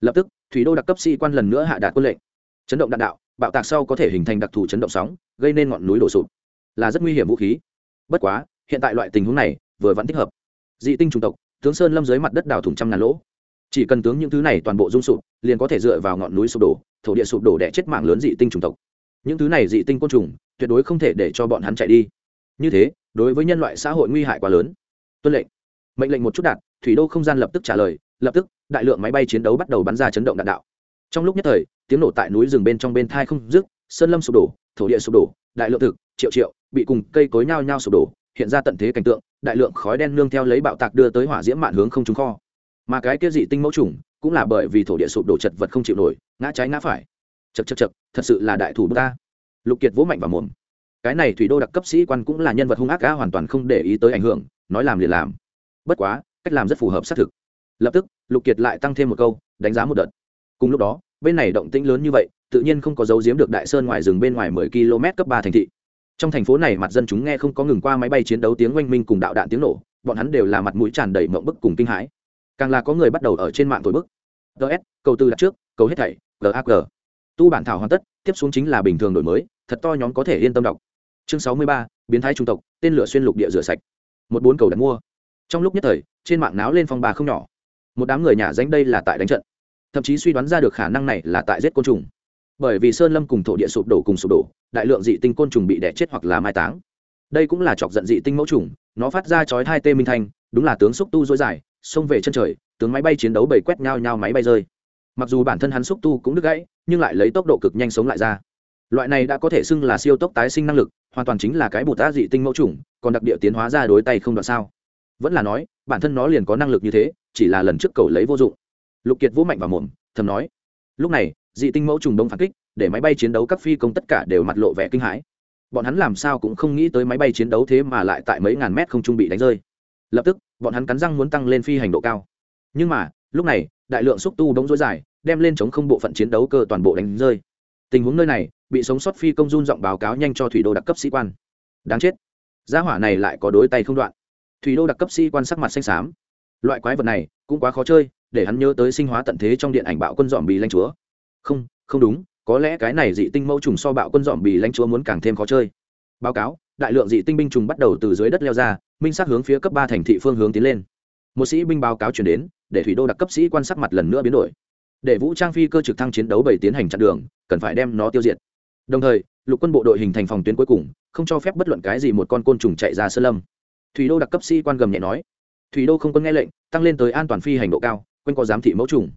lập tức, thủy đô đặc cấp sĩ quan lần nữa hạ đạt quân lệnh. Chấn động đạn đạo, bạo tạc sau có thể hình thành đặc thù chấn động sóng, gây nên ngọn núi đổ sụp. Là rất nguy hiểm vũ khí. Bất quá, hiện tại loại tình huống này, vừa vẫn thích hợp. Dị tinh trùng tộc, tướng sơn lâm dưới mặt đất đào thủng trăm ngàn lỗ chỉ cần tướng những thứ này toàn bộ rung sụp, liền có thể dựa vào ngọn núi sụp đổ, thổ địa sụp đổ đẻ chết mạng lớn dị tinh trùng tộc. Những thứ này dị tinh côn trùng, tuyệt đối không thể để cho bọn hắn chạy đi. Như thế, đối với nhân loại xã hội nguy hại quá lớn. Tuân lệnh. Mệnh lệnh một chút đạt thủy đô không gian lập tức trả lời, lập tức, đại lượng máy bay chiến đấu bắt đầu bắn ra chấn động đạn đạo. Trong lúc nhất thời, tiếng nổ tại núi rừng bên trong bên thai không dứt, sơn lâm sụp đổ, thổ địa sụp đổ, đại lượng thực, triệu triệu, bị cùng cây cối nhao nhao sụp đổ, hiện ra tận thế cảnh tượng, đại lượng khói đen nương theo lấy bạo tạc đưa tới hỏa diễm mạn hướng không trúng kho mà cái kia dị tinh mẫu trùng cũng là bởi vì thổ địa sụp đổ chật vật không chịu nổi, ngã trái ngã phải. Chật chật chật thật sự là đại thủ ta lục kiệt vỗ mạnh vào mồm. Cái này thủy đô đặc cấp sĩ quan cũng là nhân vật hung ác cá hoàn toàn không để ý tới ảnh hưởng, nói làm liền làm. Bất quá, cách làm rất phù hợp xác thực. Lập tức, lục kiệt lại tăng thêm một câu, đánh giá một đợt. Cùng lúc đó, bên này động tĩnh lớn như vậy, tự nhiên không có dấu giếm được đại sơn ngoài rừng bên ngoài mười km cấp ba thành thị. Trong thành phố này mặt dân chúng nghe không có ngừng qua máy bay chiến đấu tiếng oanh minh cùng đạo đạn tiếng nổ, bọn hắn đều là mặt mũi tràn đầy mộng bức cùng kinh hãi càng là có người bắt đầu ở trên mạng thổi bức. Ts cầu tư đặt trước, cầu hết thảy gag tu bản thảo hoàn tất, tiếp xuống chính là bình thường đổi mới, thật to nhóm có thể yên tâm đọc. Chương sáu mươi ba, biến thái trung tộc, tên lửa xuyên lục địa rửa sạch. Một bốn cầu đặt mua. Trong lúc nhất thời, trên mạng náo lên phong bà không nhỏ. Một đám người nhà danh đây là tại đánh trận. Thậm chí suy đoán ra được khả năng này là tại giết côn trùng. Bởi vì sơn lâm cùng thổ địa sụp đổ cùng sụp đổ, đại lượng dị tinh côn trùng bị đẻ chết hoặc là mai táng. Đây cũng là chọc giận dị tinh mẫu trùng, nó phát ra chói hai tê minh thanh, đúng là tướng xúc tu dối dài xông về chân trời, tướng máy bay chiến đấu bầy quét nhau nhau máy bay rơi. Mặc dù bản thân hắn xúc tu cũng đứt gãy, nhưng lại lấy tốc độ cực nhanh sống lại ra. Loại này đã có thể xưng là siêu tốc tái sinh năng lực, hoàn toàn chính là cái bột đa dị tinh mẫu trùng còn đặc địa tiến hóa ra đối tay không đoạn sao. Vẫn là nói, bản thân nó liền có năng lực như thế, chỉ là lần trước cầu lấy vô dụng. Lục kiệt vũ mạnh vào mồm, thầm nói, lúc này, dị tinh mẫu trùng đông phản kích, để máy bay chiến đấu các phi công tất cả đều mặt lộ vẻ kinh hãi. Bọn hắn làm sao cũng không nghĩ tới máy bay chiến đấu thế mà lại tại mấy ngàn mét không trung bị đánh rơi lập tức, bọn hắn cắn răng muốn tăng lên phi hành độ cao. Nhưng mà, lúc này, đại lượng xúc tu đống dối dài, đem lên chống không bộ phận chiến đấu cơ toàn bộ đánh rơi. Tình huống nơi này, bị sống sót phi công run giọng báo cáo nhanh cho thủy đô đặc cấp sĩ quan. Đáng chết. Gia hỏa này lại có đối tay không đoạn. Thủy đô đặc cấp sĩ quan sắc mặt xanh xám. Loại quái vật này, cũng quá khó chơi, để hắn nhớ tới sinh hóa tận thế trong điện ảnh bạo quân dòm bì lanh chúa. Không không đúng, có lẽ cái này dị tinh mẫu trùng so bạo quân dòm bì lanh chúa muốn càng thêm khó chơi. Báo cáo, đại lượng dị tinh binh trùng bắt đầu từ dưới đất leo ra minh sát hướng phía cấp ba thành thị phương hướng tiến lên. Một sĩ binh báo cáo chuyển đến, để thủy đô đặc cấp sĩ quan sát mặt lần nữa biến đổi. Để vũ trang phi cơ trực thăng chiến đấu bảy tiến hành chặn đường, cần phải đem nó tiêu diệt. Đồng thời, lục quân bộ đội hình thành phòng tuyến cuối cùng, không cho phép bất luận cái gì một con côn trùng chạy ra sơn lâm. Thủy đô đặc cấp sĩ quan gầm nhẹ nói. Thủy đô không quân nghe lệnh, tăng lên tới an toàn phi hành độ cao, quanh có giám thị mẫu trùng.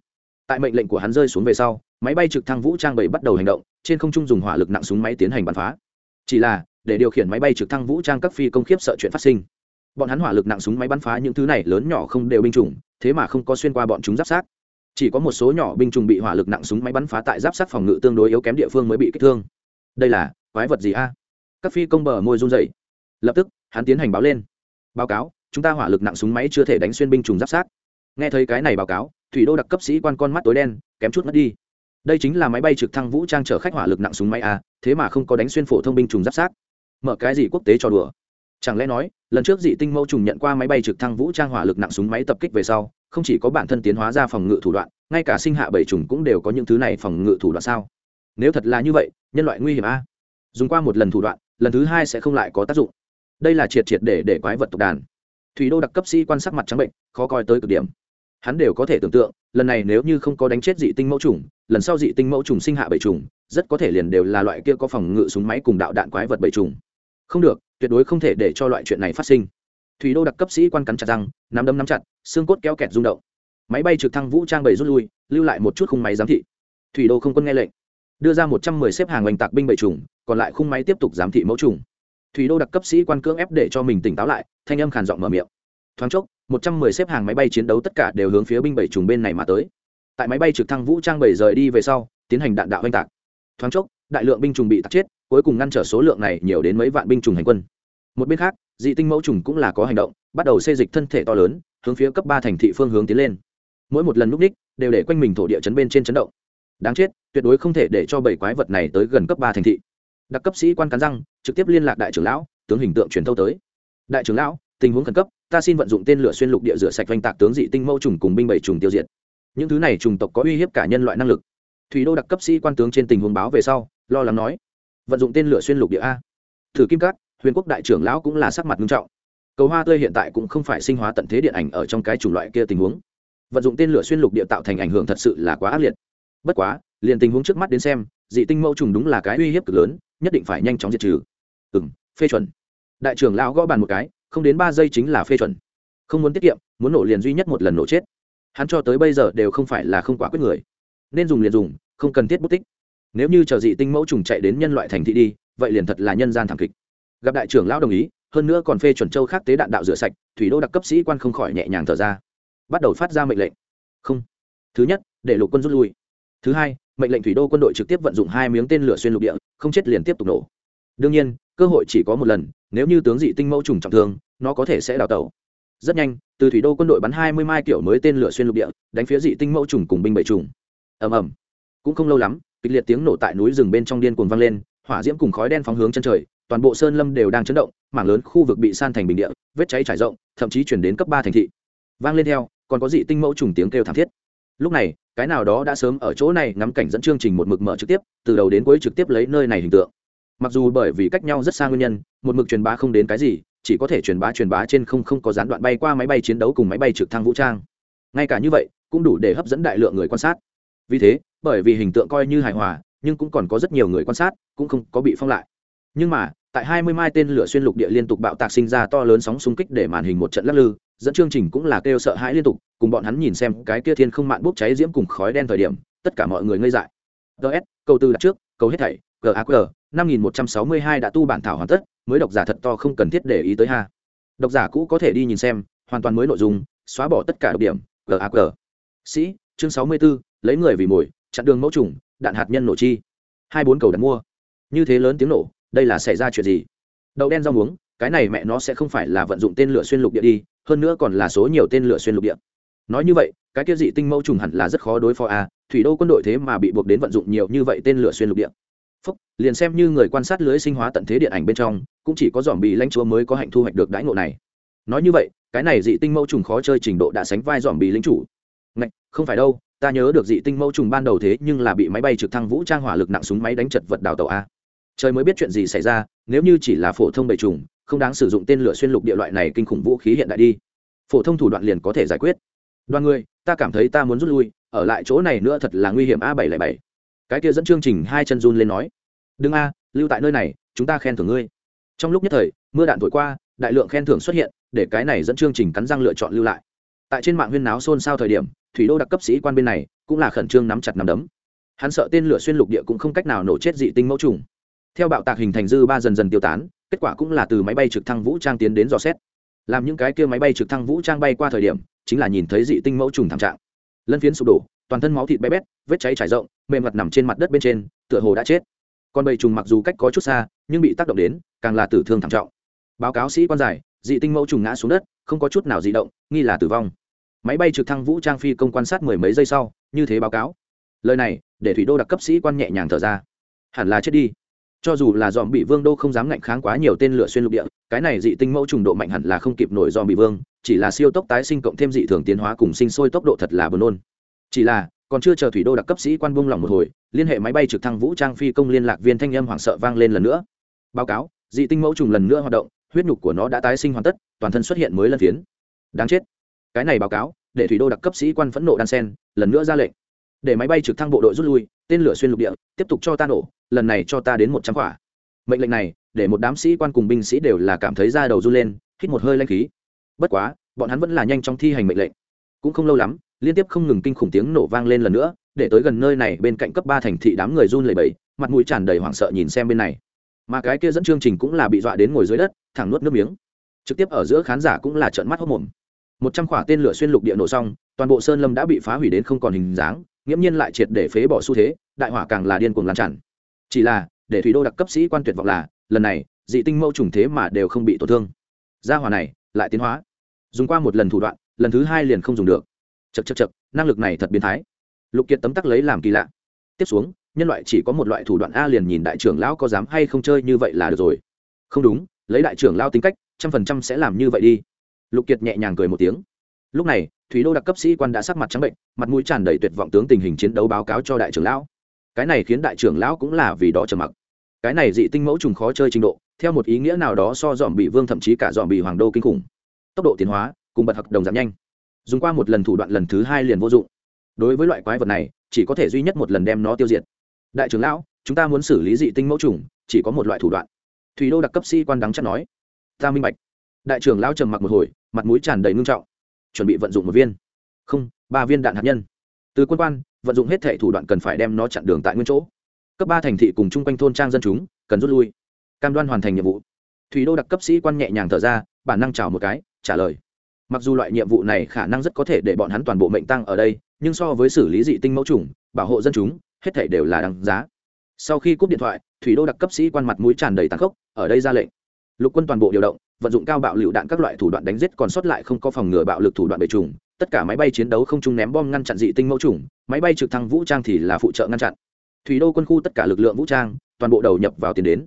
Tại mệnh lệnh của hắn rơi xuống về sau, máy bay trực thăng vũ trang bảy bắt đầu hành động, trên không trung dùng hỏa lực nặng súng máy tiến hành bắn phá. Chỉ là, để điều khiển máy bay trực thăng vũ trang các phi công khiếp sợ chuyện phát sinh bọn hắn hỏa lực nặng súng máy bắn phá những thứ này lớn nhỏ không đều binh chủng, thế mà không có xuyên qua bọn chúng giáp sát. Chỉ có một số nhỏ binh chủng bị hỏa lực nặng súng máy bắn phá tại giáp sát phòng ngự tương đối yếu kém địa phương mới bị kích thương. Đây là quái vật gì a? Các phi công bờ môi run dậy lập tức, hắn tiến hành báo lên. Báo cáo, chúng ta hỏa lực nặng súng máy chưa thể đánh xuyên binh chủng giáp sát. Nghe thấy cái này báo cáo, thủy đô đặc cấp sĩ quan con mắt tối đen, kém chút mất đi. Đây chính là máy bay trực thăng vũ trang chở khách hỏa lực nặng súng máy a, thế mà không có đánh xuyên phổ thông binh chủng giáp sát. Mở cái gì quốc tế cho đùa? Chẳng lẽ nói, lần trước dị tinh mẫu trùng nhận qua máy bay trực thăng vũ trang hỏa lực nặng súng máy tập kích về sau, không chỉ có bản thân tiến hóa ra phòng ngự thủ đoạn, ngay cả sinh hạ bảy trùng cũng đều có những thứ này phòng ngự thủ đoạn sao? Nếu thật là như vậy, nhân loại nguy hiểm a. Dùng qua một lần thủ đoạn, lần thứ hai sẽ không lại có tác dụng. Đây là triệt triệt để để quái vật tộc đàn. Thủy đô đặc cấp sĩ quan sắc mặt trắng bệnh, khó coi tới cực điểm. Hắn đều có thể tưởng tượng, lần này nếu như không có đánh chết dị tinh mẫu trùng, lần sau dị tinh mẫu trùng sinh hạ bảy trùng, rất có thể liền đều là loại kia có phòng ngự súng máy cùng đạo đạn quái vật bảy trùng không được, tuyệt đối không thể để cho loại chuyện này phát sinh. Thủy đô đặc cấp sĩ quan cắn chặt răng, nắm đấm nắm chặt, xương cốt kéo kẹt rung động. Máy bay trực thăng vũ trang bảy rút lui, lưu lại một chút khung máy giám thị. Thủy đô không quân nghe lệnh, đưa ra một trăm mười xếp hàng oanh tạc binh bảy trùng còn lại khung máy tiếp tục giám thị mẫu trùng thủy đô đặc cấp sĩ quan cưỡng ép để cho mình tỉnh táo lại, thanh âm khàn giọng mở miệng. Thoáng chốc, một trăm mười xếp hàng máy bay chiến đấu tất cả đều hướng phía binh bảy trùng bên này mà tới. Tại máy bay trực thăng vũ trang bảy rời đi về sau, tiến hành đạn đạo oanh tạc. Thoáng chốc, đại lượng binh trùng bị tạc chết cuối cùng ngăn trở số lượng này nhiều đến mấy vạn binh trùng hành quân. Một bên khác, dị tinh mẫu trùng cũng là có hành động, bắt đầu xây dịch thân thể to lớn, hướng phía cấp ba thành thị phương hướng tiến lên. Mỗi một lần núp ních, đều để quanh mình thổ địa chấn bên trên chấn động. Đáng chết, tuyệt đối không thể để cho bảy quái vật này tới gần cấp ba thành thị. Đặc cấp sĩ quan cắn răng, trực tiếp liên lạc đại trưởng lão, tướng hình tượng truyền thâu tới. Đại trưởng lão, tình huống khẩn cấp, ta xin vận dụng tên lửa xuyên lục địa rửa sạch oanh tạc tướng dị tinh mẫu trùng cùng binh bảy trùng tiêu diệt. Những thứ này trùng tộc có uy hiếp cả nhân loại năng lực. Thủy đô đặc cấp sĩ quan tướng trên tình huống báo về sau, lo lắng nói vận dụng tên lửa xuyên lục địa a. Thử kim cát, huyền quốc đại trưởng lão cũng là sắc mặt nghiêm trọng. Cầu hoa tươi hiện tại cũng không phải sinh hóa tận thế điện ảnh ở trong cái chủng loại kia tình huống. Vận dụng tên lửa xuyên lục địa tạo thành ảnh hưởng thật sự là quá ác liệt. Bất quá, liền tình huống trước mắt đến xem, dị tinh mẫu trùng đúng là cái uy hiếp cực lớn, nhất định phải nhanh chóng diệt trừ. Ừ m phê chuẩn. Đại trưởng lão gõ bàn một cái, không đến ba giây chính là phê chuẩn. Không muốn tiết kiệm, muốn nổ liền duy nhất một lần nổ chết. Hắn cho tới bây giờ đều không phải là không quả quyết người. Nên dùng liền dùng, không cần thiết bút tích nếu như chờ dị tinh mẫu trùng chạy đến nhân loại thành thị đi, vậy liền thật là nhân gian thảm kịch. Gặp đại trưởng lão đồng ý, hơn nữa còn phê chuẩn châu khác tế đạn đạo rửa sạch, thủy đô đặc cấp sĩ quan không khỏi nhẹ nhàng thở ra. Bắt đầu phát ra mệnh lệnh. Không. Thứ nhất, để lục quân rút lui. Thứ hai, mệnh lệnh thủy đô quân đội trực tiếp vận dụng hai miếng tên lửa xuyên lục địa, không chết liền tiếp tục nổ. Đương nhiên, cơ hội chỉ có một lần, nếu như tướng dị tinh mẫu trùng trọng thương, nó có thể sẽ đào tẩu. Rất nhanh, từ thủy đô quân đội bắn hai mươi mai kiểu mới tên lửa xuyên lục địa, đánh phía dị tinh mẫu trùng cùng binh bảy trùng. Ầm ầm. Cũng không lâu lắm kịch liệt tiếng nổ tại núi rừng bên trong điên cuồng vang lên, hỏa diễm cùng khói đen phóng hướng chân trời, toàn bộ sơn lâm đều đang chấn động, mảng lớn khu vực bị san thành bình địa, vết cháy trải rộng, thậm chí chuyển đến cấp ba thành thị. Vang lên theo, còn có dị tinh mẫu trùng tiếng kêu thảm thiết. Lúc này, cái nào đó đã sớm ở chỗ này ngắm cảnh dẫn chương trình một mực mở trực tiếp, từ đầu đến cuối trực tiếp lấy nơi này hình tượng. Mặc dù bởi vì cách nhau rất xa nguyên nhân, một mực truyền bá không đến cái gì, chỉ có thể truyền bá truyền bá trên không không có gián đoạn bay qua máy bay chiến đấu cùng máy bay trực thăng vũ trang. Ngay cả như vậy, cũng đủ để hấp dẫn đại lượng người quan sát. Vì thế bởi vì hình tượng coi như hài hòa nhưng cũng còn có rất nhiều người quan sát cũng không có bị phong lại. Nhưng mà tại 20 mai tên lửa xuyên lục địa liên tục bạo tạc sinh ra to lớn sóng xung kích để màn hình một trận lắc lư dẫn chương trình cũng là kêu sợ hãi liên tục cùng bọn hắn nhìn xem cái kia thiên không mạn bốc cháy diễm cùng khói đen thời điểm tất cả mọi người ngây dại. Ts câu tư đặt trước câu hết thảy gaq năm nghìn một trăm sáu mươi hai đã tu bản thảo hoàn tất mới độc giả thật to không cần thiết để ý tới ha. Độc giả cũ có thể đi nhìn xem hoàn toàn mới nội dung xóa bỏ tất cả độc điểm gaq sĩ chương sáu mươi 64, lấy người vì mồi chặn đường mẫu trùng đạn hạt nhân nổ chi. Hai bốn cầu đặt mua. Như thế lớn tiếng nổ đây là xảy ra chuyện gì? Đậu đen rau muống cái này mẹ nó sẽ không phải là vận dụng tên lửa xuyên lục địa đi hơn nữa còn là số nhiều tên lửa xuyên lục địa. Nói như vậy cái kia dị tinh mẫu trùng hẳn là rất khó đối phó a à, thủy đô quân đội thế mà bị buộc đến vận dụng nhiều như vậy tên lửa xuyên lục địa. Phúc liền xem như người quan sát lưới sinh hóa tận thế điện ảnh bên trong cũng chỉ có dòm bị lãnh chúa mới có hạnh thu hoạch được đãi ngộ này. Nói như vậy cái này dị tinh mẫu trùng khó chơi trình độ đã sánh vai dòm bị lính chủ. Ngạch, không phải đâu ta nhớ được dị tinh mẫu trùng ban đầu thế nhưng là bị máy bay trực thăng vũ trang hỏa lực nặng súng máy đánh chật vật đào tàu a. Trời mới biết chuyện gì xảy ra, nếu như chỉ là phổ thông bầy trùng, không đáng sử dụng tên lửa xuyên lục địa loại này kinh khủng vũ khí hiện đại đi. Phổ thông thủ đoạn liền có thể giải quyết. Đoàn người, ta cảm thấy ta muốn rút lui, ở lại chỗ này nữa thật là nguy hiểm a bảy trăm bảy. Cái kia dẫn chương trình hai chân run lên nói. Đừng a, lưu tại nơi này, chúng ta khen thưởng ngươi. Trong lúc nhất thời, mưa đạn thổi qua, đại lượng khen thưởng xuất hiện, để cái này dẫn chương trình cắn răng lựa chọn lưu lại tại trên mạng huyên náo xôn xao thời điểm, thủy đô đặc cấp sĩ quan bên này cũng là khẩn trương nắm chặt nắm đấm. Hắn sợ tên lửa xuyên lục địa cũng không cách nào nổ chết dị tinh mẫu trùng. Theo bạo tạc hình thành dư ba dần dần tiêu tán, kết quả cũng là từ máy bay trực thăng vũ trang tiến đến dò xét. Làm những cái kia máy bay trực thăng vũ trang bay qua thời điểm, chính là nhìn thấy dị tinh mẫu trùng thảm trạng. Lân phiến sụp đổ, toàn thân máu thịt bé bét, vết cháy trải rộng, mềm mặt nằm trên mặt đất bên trên, tựa hồ đã chết. Con bầy trùng mặc dù cách có chút xa, nhưng bị tác động đến, càng là tử thương thảm trọng. Báo cáo sĩ quan giải, dị tinh mẫu trùng ngã xuống đất, không có chút nào dị động, nghi là tử vong máy bay trực thăng vũ trang phi công quan sát mười mấy giây sau, như thế báo cáo. Lời này, để thủy đô đặc cấp sĩ quan nhẹ nhàng thở ra. Hẳn là chết đi. Cho dù là dòm bị vương đô không dám ngạnh kháng quá nhiều tên lửa xuyên lục địa, cái này dị tinh mẫu trùng độ mạnh hẳn là không kịp nổi dòm bị vương, chỉ là siêu tốc tái sinh cộng thêm dị thường tiến hóa cùng sinh sôi tốc độ thật là buồn nôn. Chỉ là, còn chưa chờ thủy đô đặc cấp sĩ quan buông lòng một hồi, liên hệ máy bay trực thăng vũ trang phi công liên lạc viên thanh âm hoảng sợ vang lên lần nữa. Báo cáo, dị tinh mẫu trùng lần nữa hoạt động, huyết nhục của nó đã tái sinh hoàn tất, toàn thân xuất hiện mới lân phiến. Đáng chết cái này báo cáo, để thủy đô đặc cấp sĩ quan phẫn nộ đan sen, lần nữa ra lệnh. Để máy bay trực thăng bộ đội rút lui, tên lửa xuyên lục địa, tiếp tục cho ta nổ, lần này cho ta đến một trăm quả. Mệnh lệnh này, để một đám sĩ quan cùng binh sĩ đều là cảm thấy da đầu run lên, hít một hơi lanh khí. Bất quá, bọn hắn vẫn là nhanh chóng thi hành mệnh lệnh. Cũng không lâu lắm, liên tiếp không ngừng kinh khủng tiếng nổ vang lên lần nữa, để tới gần nơi này bên cạnh cấp ba thành thị đám người run lẩy bẩy, mặt mũi tràn đầy hoảng sợ nhìn xem bên này. Mà cái kia dẫn chương trình cũng là bị dọa đến ngồi dưới đất, thẳng nuốt nước miếng. Trực tiếp ở giữa khán giả cũng là trợn mắt hốc mồm một trăm quả tên lửa xuyên lục địa nổ xong, toàn bộ sơn lâm đã bị phá hủy đến không còn hình dáng, nghiễm nhiên lại triệt để phế bỏ xu thế, đại hỏa càng là điên cuồng lan tràn. Chỉ là, để thủy đô đặc cấp sĩ quan tuyệt vọng là, lần này, dị tinh mẫu trùng thế mà đều không bị tổn thương. Gia hỏa này, lại tiến hóa. Dùng qua một lần thủ đoạn, lần thứ hai liền không dùng được. Chật chật chật năng lực này thật biến thái. Lục kiệt tấm tắc lấy làm kỳ lạ. Tiếp xuống, nhân loại chỉ có một loại thủ đoạn a liền nhìn đại trưởng lão có dám hay không chơi như vậy là được rồi. Không đúng, lấy đại trưởng lao tính cách, trăm phần trăm sẽ làm như vậy đi lục kiệt nhẹ nhàng cười một tiếng. Lúc này thúy đô đặc cấp sĩ quan đã sắc mặt trắng bệnh, mặt mũi tràn đầy tuyệt vọng tướng tình hình chiến đấu báo cáo cho đại trưởng lão. Cái này khiến đại trưởng lão cũng là vì đó trầm mặc. Cái này dị tinh mẫu trùng khó chơi trình độ, theo một ý nghĩa nào đó so dòm bị vương thậm chí cả dòm bị hoàng đô kinh khủng. Tốc độ tiến hóa, cùng bật hợp đồng giảm nhanh. Dùng qua một lần thủ đoạn lần thứ hai liền vô dụng. Đối với loại quái vật này, chỉ có thể duy nhất một lần đem nó tiêu diệt. Đại trưởng lão, chúng ta muốn xử lý dị tinh mẫu trùng, chỉ có một loại thủ đoạn. Thủy đô đặc cấp sĩ quan đắng chắc nói. Ta minh bạch. Đại trưởng lão trầm mặc một hồi mặt mũi tràn đầy ngưng trọng. Chuẩn bị vận dụng một viên. Không, ba viên đạn hạt nhân. Từ quân quan, vận dụng hết thể thủ đoạn cần phải đem nó chặn đường tại nguyên chỗ. Cấp ba thành thị cùng chung quanh thôn trang dân chúng, cần rút lui. Cam đoan hoàn thành nhiệm vụ. Thủy đô đặc cấp sĩ quan nhẹ nhàng thở ra, bản năng chào một cái, trả lời. Mặc dù loại nhiệm vụ này khả năng rất có thể để bọn hắn toàn bộ mệnh tăng ở đây, nhưng so với xử lý dị tinh mẫu trùng bảo hộ dân chúng, hết thể đều là đằng giá. Sau khi cúp điện thoại, thủy đô đặc cấp sĩ quan mặt mũi tràn đầy tàn khốc, ở đây ra lệnh. Lục quân toàn bộ điều động vận dụng cao bạo lựu đạn các loại thủ đoạn đánh giết còn sót lại không có phòng ngừa bạo lực thủ đoạn bệ trùng, tất cả máy bay chiến đấu không chung ném bom ngăn chặn dị tinh mẫu trùng, máy bay trực thăng vũ trang thì là phụ trợ ngăn chặn. Thủy đô quân khu tất cả lực lượng vũ trang, toàn bộ đầu nhập vào tiền đến.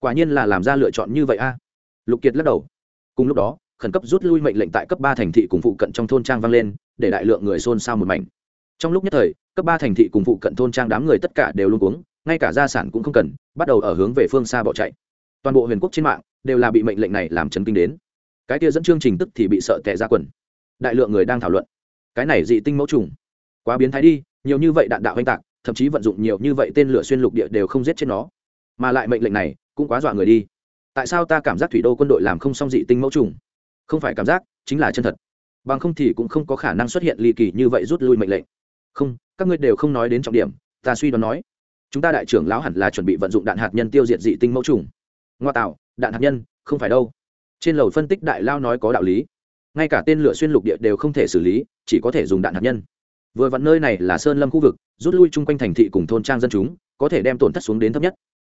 Quả nhiên là làm ra lựa chọn như vậy a. Lục kiệt lắc đầu. Cùng lúc đó, khẩn cấp rút lui mệnh lệnh tại cấp ba thành thị cùng phụ cận trong thôn trang vang lên, để đại lượng người xôn xao một mảnh. Trong lúc nhất thời, cấp ba thành thị cùng phụ cận thôn trang đám người tất cả đều luôn cuống, ngay cả gia sản cũng không cần, bắt đầu ở hướng về phương xa bỏ chạy. Toàn bộ huyền quốc trên mạng đều là bị mệnh lệnh này làm chấn kinh đến. Cái kia dẫn chương trình tức thì bị sợ tệ ra quần. Đại lượng người đang thảo luận. Cái này dị tinh mẫu trùng. Quá biến thái đi, nhiều như vậy đạn đạo oanh tạc, thậm chí vận dụng nhiều như vậy tên lửa xuyên lục địa đều không giết chết nó. Mà lại mệnh lệnh này cũng quá dọa người đi. Tại sao ta cảm giác thủy đô quân đội làm không xong dị tinh mẫu trùng? Không phải cảm giác, chính là chân thật. Bằng không thì cũng không có khả năng xuất hiện ly kỳ như vậy rút lui mệnh lệnh. Không, các ngươi đều không nói đến trọng điểm, ta suy đoán nói. Chúng ta đại trưởng lão hẳn là chuẩn bị vận dụng đạn hạt nhân tiêu diệt dị tinh mẫu trùng. Ngoa tạo đạn hạt nhân, không phải đâu. Trên lầu phân tích đại lao nói có đạo lý. Ngay cả tên lửa xuyên lục địa đều không thể xử lý, chỉ có thể dùng đạn hạt nhân. Vừa vặn nơi này là sơn lâm khu vực, rút lui chung quanh thành thị cùng thôn trang dân chúng, có thể đem tổn thất xuống đến thấp nhất.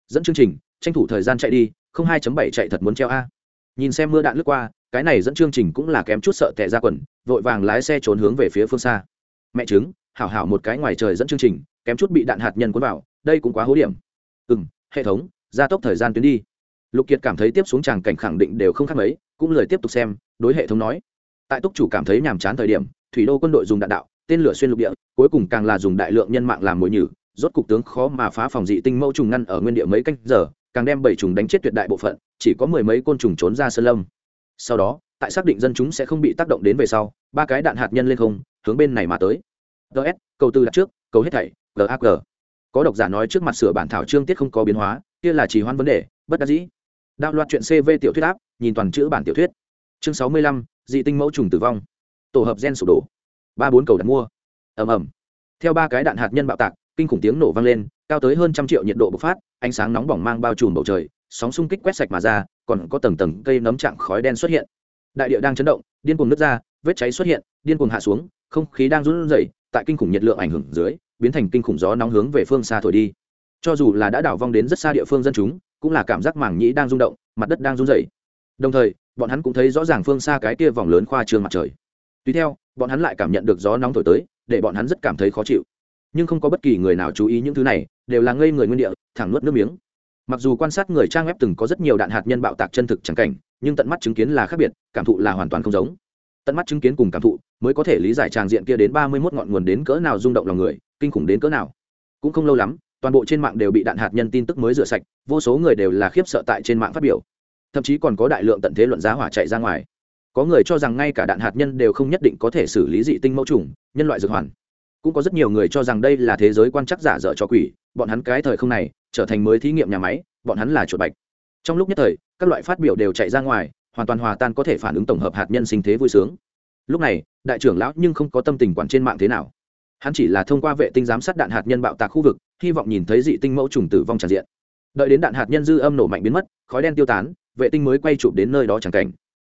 Dẫn chương trình, tranh thủ thời gian chạy đi, không hai bảy chạy thật muốn treo a. Nhìn xem mưa đạn lướt qua, cái này dẫn chương trình cũng là kém chút sợ tệ ra quần, vội vàng lái xe trốn hướng về phía phương xa. Mẹ chứng hảo hảo một cái ngoài trời dẫn chương trình, kém chút bị đạn hạt nhân cuốn vào, đây cũng quá hố điểm. Ừ m hệ thống, gia tốc thời gian tuyến đi lục kiệt cảm thấy tiếp xuống tràng cảnh khẳng định đều không khác mấy, cũng lời tiếp tục xem, đối hệ thống nói. Tại túc chủ cảm thấy nhàm chán thời điểm, thủy đô quân đội dùng đạn đạo, tên lửa xuyên lục địa, cuối cùng càng là dùng đại lượng nhân mạng làm mồi nhử, rốt cục tướng khó mà phá phòng dị tinh mẫu trùng ngăn ở nguyên địa mấy canh giờ, càng đem bảy trùng đánh chết tuyệt đại bộ phận, chỉ có mười mấy côn trùng trốn ra sơn lâm. Sau đó, tại xác định dân chúng sẽ không bị tác động đến về sau, ba cái đạn hạt nhân lên không, hướng bên này mà tới. Ts câu tư đặt trước câu hết thảy gag có độc giả nói trước mặt sửa bản thảo chương tiết không có biến hóa, kia là chỉ hoan vấn đề, bất đắc dĩ đạo loạt chuyện cv tiểu thuyết áp, nhìn toàn chữ bản tiểu thuyết. Chương sáu mươi lăm, dị tinh mẫu trùng tử vong. Tổ hợp gen sụp đổ. Ba bốn cầu đặt mua. Ầm ầm. Theo ba cái đạn hạt nhân bạo tạc, kinh khủng tiếng nổ vang lên, cao tới hơn trăm triệu nhiệt độ bộc phát, ánh sáng nóng bỏng mang bao trùm bầu trời, sóng xung kích quét sạch mà ra, còn có tầng tầng cây nấm trạng khói đen xuất hiện. Đại địa đang chấn động, điên cuồng nứt ra, vết cháy xuất hiện, điên cuồng hạ xuống, không khí đang run rẩy, tại kinh khủng nhiệt lượng ảnh hưởng dưới, biến thành kinh khủng gió nóng hướng về phương xa thổi đi. Cho dù là đã đảo vong đến rất xa địa phương dân chúng cũng là cảm giác mảng nhĩ đang rung động, mặt đất đang rung rẩy. Đồng thời, bọn hắn cũng thấy rõ ràng phương xa cái kia vòng lớn khoa trường mặt trời. Tùy theo, bọn hắn lại cảm nhận được gió nóng thổi tới, để bọn hắn rất cảm thấy khó chịu. Nhưng không có bất kỳ người nào chú ý những thứ này, đều là ngây người nguyên địa, thẳng nuốt nước miếng. Mặc dù quan sát người trang web từng có rất nhiều đạn hạt nhân bạo tạc chân thực chẳng cảnh, nhưng tận mắt chứng kiến là khác biệt, cảm thụ là hoàn toàn không giống. Tận mắt chứng kiến cùng cảm thụ, mới có thể lý giải tràng diện kia đến ba mươi mốt ngọn nguồn đến cỡ nào rung động lòng người, kinh khủng đến cỡ nào. Cũng không lâu lắm toàn bộ trên mạng đều bị đạn hạt nhân tin tức mới rửa sạch, vô số người đều là khiếp sợ tại trên mạng phát biểu. Thậm chí còn có đại lượng tận thế luận giá hỏa chạy ra ngoài. Có người cho rằng ngay cả đạn hạt nhân đều không nhất định có thể xử lý dị tinh mẫu trùng, nhân loại dược hoàn. Cũng có rất nhiều người cho rằng đây là thế giới quan chắc giả dở cho quỷ, bọn hắn cái thời không này, trở thành mới thí nghiệm nhà máy, bọn hắn là chuột bạch. Trong lúc nhất thời, các loại phát biểu đều chạy ra ngoài, hoàn toàn hòa tan có thể phản ứng tổng hợp hạt nhân sinh thế vui sướng. Lúc này, đại trưởng lão nhưng không có tâm tình quản trên mạng thế nào hắn chỉ là thông qua vệ tinh giám sát đạn hạt nhân bạo tạc khu vực, hy vọng nhìn thấy dị tinh mẫu trùng tử vong tràn diện. Đợi đến đạn hạt nhân dư âm nổ mạnh biến mất, khói đen tiêu tán, vệ tinh mới quay chụp đến nơi đó chẳng cảnh.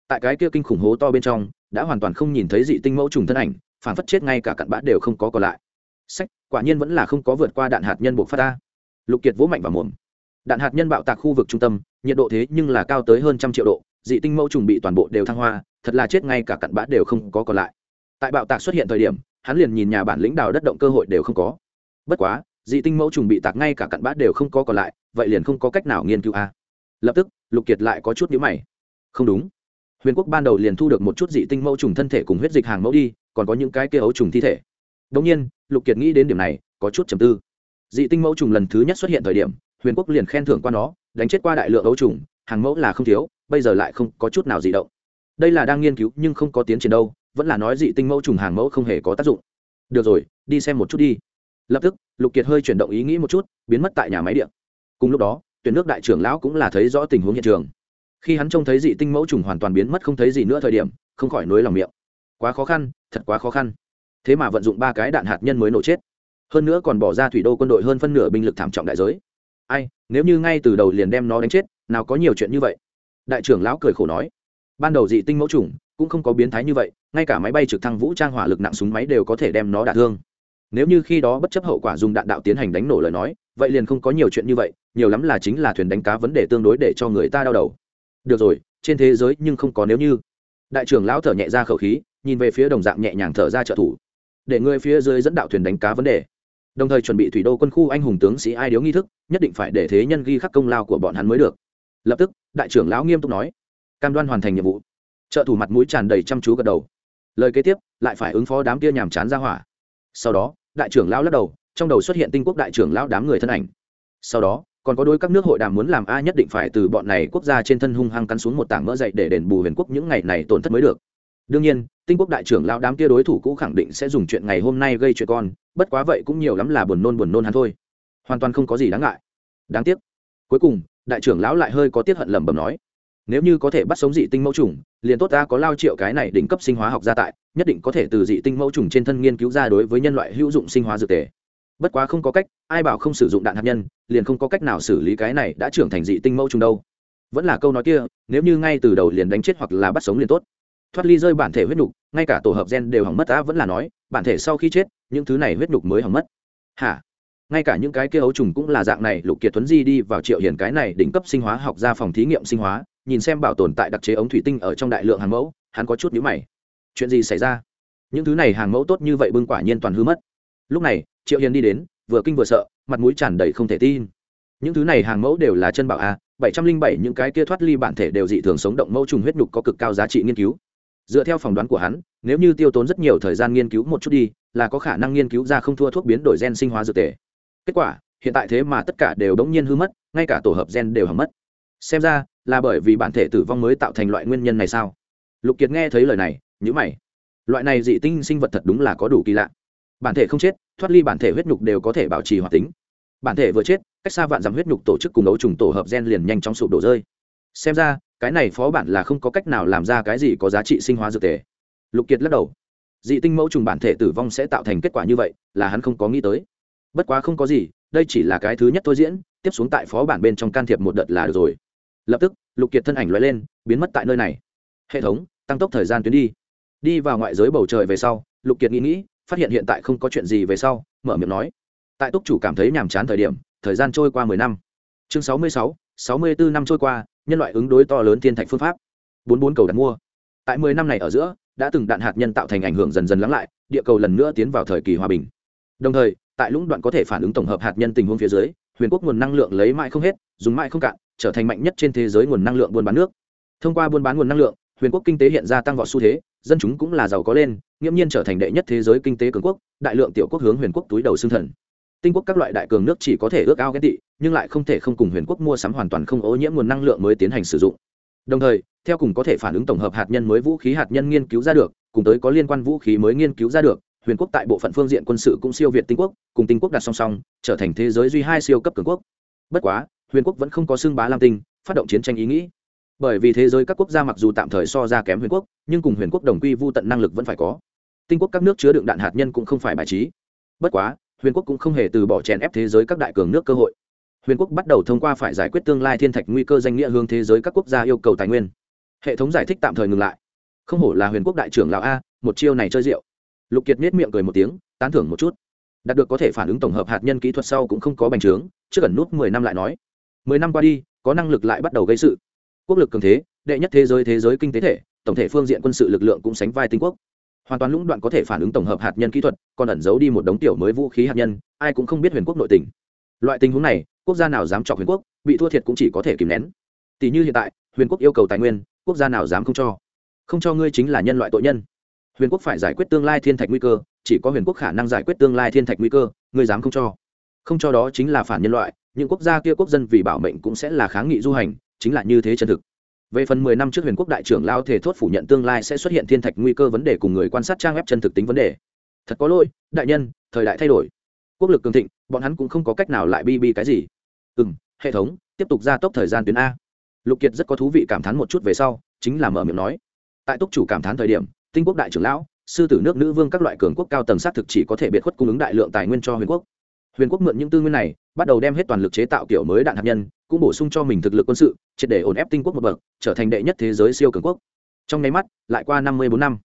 Tại cái kia kinh khủng hố to bên trong, đã hoàn toàn không nhìn thấy dị tinh mẫu trùng thân ảnh, phản phất chết ngay cả cặn bã đều không có còn lại. Sách, quả nhiên vẫn là không có vượt qua đạn hạt nhân buộc phát ta lục kiệt vỗ mạnh vào mồm. Đạn hạt nhân bạo tạc khu vực trung tâm, nhiệt độ thế nhưng là cao tới hơn trăm triệu độ, dị tinh mẫu trùng bị toàn bộ đều thăng hoa, thật là chết ngay cả cặn bã đều không có còn lại. Tại bạo tạc xuất hiện thời điểm hắn liền nhìn nhà bản lĩnh đào đất động cơ hội đều không có. Bất quá, dị tinh mẫu trùng bị tạc ngay cả cặn bát đều không có còn lại, vậy liền không có cách nào nghiên cứu a. Lập tức, lục kiệt lại có chút nhíu mày. Không đúng. Huyền quốc ban đầu liền thu được một chút dị tinh mẫu trùng thân thể cùng huyết dịch hàng mẫu đi, còn có những cái kia ấu trùng thi thể. Đông nhiên, lục kiệt nghĩ đến điểm này, có chút trầm tư. Dị tinh mẫu trùng lần thứ nhất xuất hiện thời điểm, huyền quốc liền khen thưởng qua nó, đánh chết qua đại lượng ấu trùng, hàng mẫu là không thiếu, bây giờ lại không có chút nào dị động. Đây là đang nghiên cứu nhưng không có tiến triển đâu vẫn là nói dị tinh mẫu trùng hàng mẫu không hề có tác dụng. Được rồi, đi xem một chút đi. Lập tức, lục kiệt hơi chuyển động ý nghĩ một chút, biến mất tại nhà máy điện. Cùng lúc đó, tuyển nước đại trưởng lão cũng là thấy rõ tình huống hiện trường. Khi hắn trông thấy dị tinh mẫu trùng hoàn toàn biến mất không thấy gì nữa thời điểm, không khỏi nối lòng miệng. Quá khó khăn, thật quá khó khăn. Thế mà vận dụng ba cái đạn hạt nhân mới nổ chết. Hơn nữa còn bỏ ra thủy đô quân đội hơn phân nửa binh lực thảm trọng đại giới. Ai, nếu như ngay từ đầu liền đem nó đánh chết, nào có nhiều chuyện như vậy? Đại trưởng lão cười khổ nói. Ban đầu dị tinh mẫu trùng cũng không có biến thái như vậy, ngay cả máy bay trực thăng vũ trang hỏa lực nặng súng máy đều có thể đem nó đả thương. Nếu như khi đó bất chấp hậu quả dùng đạn đạo tiến hành đánh nổ lời nói, vậy liền không có nhiều chuyện như vậy, nhiều lắm là chính là thuyền đánh cá vấn đề tương đối để cho người ta đau đầu. Được rồi, trên thế giới nhưng không có nếu như. Đại trưởng lão thở nhẹ ra khẩu khí, nhìn về phía đồng dạng nhẹ nhàng thở ra trợ thủ. Để người phía dưới dẫn đạo thuyền đánh cá vấn đề. Đồng thời chuẩn bị thủy đô quân khu anh hùng tướng sĩ ai điếu nghi thức, nhất định phải để thế nhân ghi khắc công lao của bọn hắn mới được. Lập tức, đại trưởng lão nghiêm túc nói. Cam đoan hoàn thành nhiệm vụ trợ thủ mặt mũi tràn đầy chăm chú gật đầu. Lời kế tiếp, lại phải ứng phó đám kia nhàm chán ra hỏa. Sau đó, đại trưởng lão lắc đầu, trong đầu xuất hiện tinh quốc đại trưởng lão đám người thân ảnh. Sau đó, còn có đôi các nước hội đàm muốn làm a nhất định phải từ bọn này quốc gia trên thân hung hăng cắn xuống một tảng mỡ dậy để đền bù huyền quốc những ngày này tổn thất mới được. Đương nhiên, tinh quốc đại trưởng lão đám kia đối thủ cũ khẳng định sẽ dùng chuyện ngày hôm nay gây chuyện con, bất quá vậy cũng nhiều lắm là buồn nôn buồn nôn hắn thôi. Hoàn toàn không có gì đáng ngại. Đáng tiếc. Cuối cùng, đại trưởng lão lại hơi có tiếc hận lẩm bẩm nói nếu như có thể bắt sống dị tinh mẫu trùng, liền tốt ta có lao triệu cái này đỉnh cấp sinh hóa học gia tại, nhất định có thể từ dị tinh mẫu trùng trên thân nghiên cứu ra đối với nhân loại hữu dụng sinh hóa dược tề. Bất quá không có cách, ai bảo không sử dụng đạn hạt nhân, liền không có cách nào xử lý cái này đã trưởng thành dị tinh mẫu trùng đâu. Vẫn là câu nói kia, nếu như ngay từ đầu liền đánh chết hoặc là bắt sống liền tốt. Thoát ly rơi bản thể huyết nhục, ngay cả tổ hợp gen đều hỏng mất ta vẫn là nói, bản thể sau khi chết, những thứ này huyết nhục mới hỏng mất. Hả? Ngay cả những cái kia ấu trùng cũng là dạng này, lục kiệt tuấn di đi vào triệu hiền cái này đỉnh cấp sinh hóa học ra phòng thí nghiệm sinh hóa nhìn xem bảo tồn tại đặc chế ống thủy tinh ở trong đại lượng hàng mẫu, hắn có chút nhíu mày. Chuyện gì xảy ra? Những thứ này hàng mẫu tốt như vậy bưng quả nhiên toàn hư mất. Lúc này, triệu hiền đi đến, vừa kinh vừa sợ, mặt mũi tràn đầy không thể tin. Những thứ này hàng mẫu đều là chân bảo a, bảy trăm linh bảy những cái kia thoát ly bản thể đều dị thường sống động mẫu trùng huyết nhục có cực cao giá trị nghiên cứu. Dựa theo phỏng đoán của hắn, nếu như tiêu tốn rất nhiều thời gian nghiên cứu một chút đi, là có khả năng nghiên cứu ra không thua thuốc biến đổi gen sinh hóa dược tề. Kết quả, hiện tại thế mà tất cả đều đống nhiên hư mất, ngay cả tổ hợp gen đều hỏng mất. Xem ra là bởi vì bản thể tử vong mới tạo thành loại nguyên nhân này sao? Lục kiệt nghe thấy lời này nhữ mày. Loại này dị tinh sinh vật thật đúng là có đủ kỳ lạ. Bản thể không chết, thoát ly bản thể huyết nhục đều có thể bảo trì hoạt tính. Bản thể vừa chết, cách xa vạn dặm huyết nhục tổ chức cùng ấu trùng tổ hợp gen liền nhanh chóng sụp đổ rơi. Xem ra, cái này phó bản là không có cách nào làm ra cái gì có giá trị sinh hóa dược thể. lục kiệt lắc đầu. Dị tinh mẫu trùng bản thể tử vong sẽ tạo thành kết quả như vậy, là hắn không có nghĩ tới. Bất quá không có gì, đây chỉ là cái thứ nhất tôi diễn, tiếp xuống tại phó bản bên trong can thiệp một đợt là được rồi lập tức, lục kiệt thân ảnh loại lên, biến mất tại nơi này. Hệ thống, tăng tốc thời gian tuyến đi. Đi vào ngoại giới bầu trời về sau, lục kiệt nghĩ nghĩ, phát hiện hiện tại không có chuyện gì về sau, mở miệng nói. Tại túc chủ cảm thấy nhàm chán thời điểm, thời gian trôi qua mười năm. Chương sáu mươi sáu sáu mươi bốn năm trôi qua, nhân loại ứng đối to lớn thiên thạch phương pháp. Bốn bốn cầu đặt mua. Tại mười năm này ở giữa, đã từng đạn hạt nhân tạo thành ảnh hưởng dần dần lắng lại, địa cầu lần nữa tiến vào thời kỳ hòa bình. Đồng thời, tại lũng đoạn có thể phản ứng tổng hợp hạt nhân tình huống phía dưới, huyền quốc nguồn năng lượng lấy mãi không hết, dùng mãi không cạn trở thành mạnh nhất trên thế giới nguồn năng lượng buôn bán nước. Thông qua buôn bán nguồn năng lượng, huyền quốc kinh tế hiện ra tăng vọt xu thế, dân chúng cũng là giàu có lên, nghiễm nhiên trở thành đệ nhất thế giới kinh tế cường quốc, đại lượng tiểu quốc hướng huyền quốc túi đầu xương thần. Tinh quốc các loại đại cường nước chỉ có thể ước ao ghen tị, nhưng lại không thể không cùng huyền quốc mua sắm hoàn toàn không ô nhiễm nguồn năng lượng mới tiến hành sử dụng. Đồng thời, theo cùng có thể phản ứng tổng hợp hạt nhân mới vũ khí hạt nhân nghiên cứu ra được, cùng tới có liên quan vũ khí mới nghiên cứu ra được, huyền quốc tại bộ phận phương diện quân sự cũng siêu việt tinh quốc, cùng tinh quốc đặt song song, trở thành thế giới duy hai siêu cấp cường quốc. Bất quá huyền quốc vẫn không có xưng bá lam tinh, phát động chiến tranh ý nghĩ. Bởi vì thế giới các quốc gia mặc dù tạm thời so ra kém huyền quốc, nhưng cùng huyền quốc đồng quy vô tận năng lực vẫn phải có. Tinh quốc các nước chứa đựng đạn hạt nhân cũng không phải bài trí. Bất quá, huyền quốc cũng không hề từ bỏ chèn ép thế giới các đại cường nước cơ hội. Huyền quốc bắt đầu thông qua phải giải quyết tương lai thiên thạch nguy cơ danh nghĩa hướng thế giới các quốc gia yêu cầu tài nguyên. Hệ thống giải thích tạm thời ngừng lại. Không hổ là huyền quốc đại trưởng lão a, một chiêu này chơi rượu. Lục kiệt nết miệng cười một tiếng, tán thưởng một chút. Đạt được có thể phản ứng tổng hợp hạt nhân kỹ thuật sau cũng không có bành trướng trước ẩn nút mười năm lại nói mười năm qua đi, có năng lực lại bắt đầu gây sự. Quốc lực cường thế, đệ nhất thế giới thế giới kinh tế thể, tổng thể phương diện quân sự lực lượng cũng sánh vai tinh quốc. Hoàn toàn lũng đoạn có thể phản ứng tổng hợp hạt nhân kỹ thuật, còn ẩn giấu đi một đống tiểu mới vũ khí hạt nhân, ai cũng không biết huyền quốc nội tình. Loại tình huống này, quốc gia nào dám chọc huyền quốc, bị thua thiệt cũng chỉ có thể kìm nén. Tỷ như hiện tại, huyền quốc yêu cầu tài nguyên, quốc gia nào dám không cho? Không cho ngươi chính là nhân loại tội nhân. Huyền quốc phải giải quyết tương lai thiên thạch nguy cơ, chỉ có huyền quốc khả năng giải quyết tương lai thiên thạch nguy cơ, ngươi dám không cho? Không cho đó chính là phản nhân loại, những quốc gia kia quốc dân vì bảo mệnh cũng sẽ là kháng nghị du hành, chính là như thế chân thực. Về phần mười năm trước huyền quốc đại trưởng lao thể thốt phủ nhận tương lai sẽ xuất hiện thiên thạch nguy cơ vấn đề cùng người quan sát trang web chân thực tính vấn đề. Thật có lỗi, đại nhân, thời đại thay đổi. Quốc lực cường thịnh, bọn hắn cũng không có cách nào lại bi bi cái gì. Ừ m hệ thống, tiếp tục gia tốc thời gian tuyến a. Lục kiệt rất có thú vị cảm thán một chút về sau, chính là mở miệng nói. Tại túc chủ cảm thán thời điểm, tinh quốc đại trưởng lão, sư tử nước nữ vương các loại cường quốc cao tầng xác thực chỉ có thể biệt khuất cung ứng đại lượng tài nguyên cho huyền quốc huyền quốc mượn những tư nguyên này, bắt đầu đem hết toàn lực chế tạo kiểu mới đạn hạt nhân, cũng bổ sung cho mình thực lực quân sự, triệt để ổn ép tinh quốc một bậc, trở thành đệ nhất thế giới siêu cường quốc. Trong nháy mắt, lại qua năm mươi bốn năm.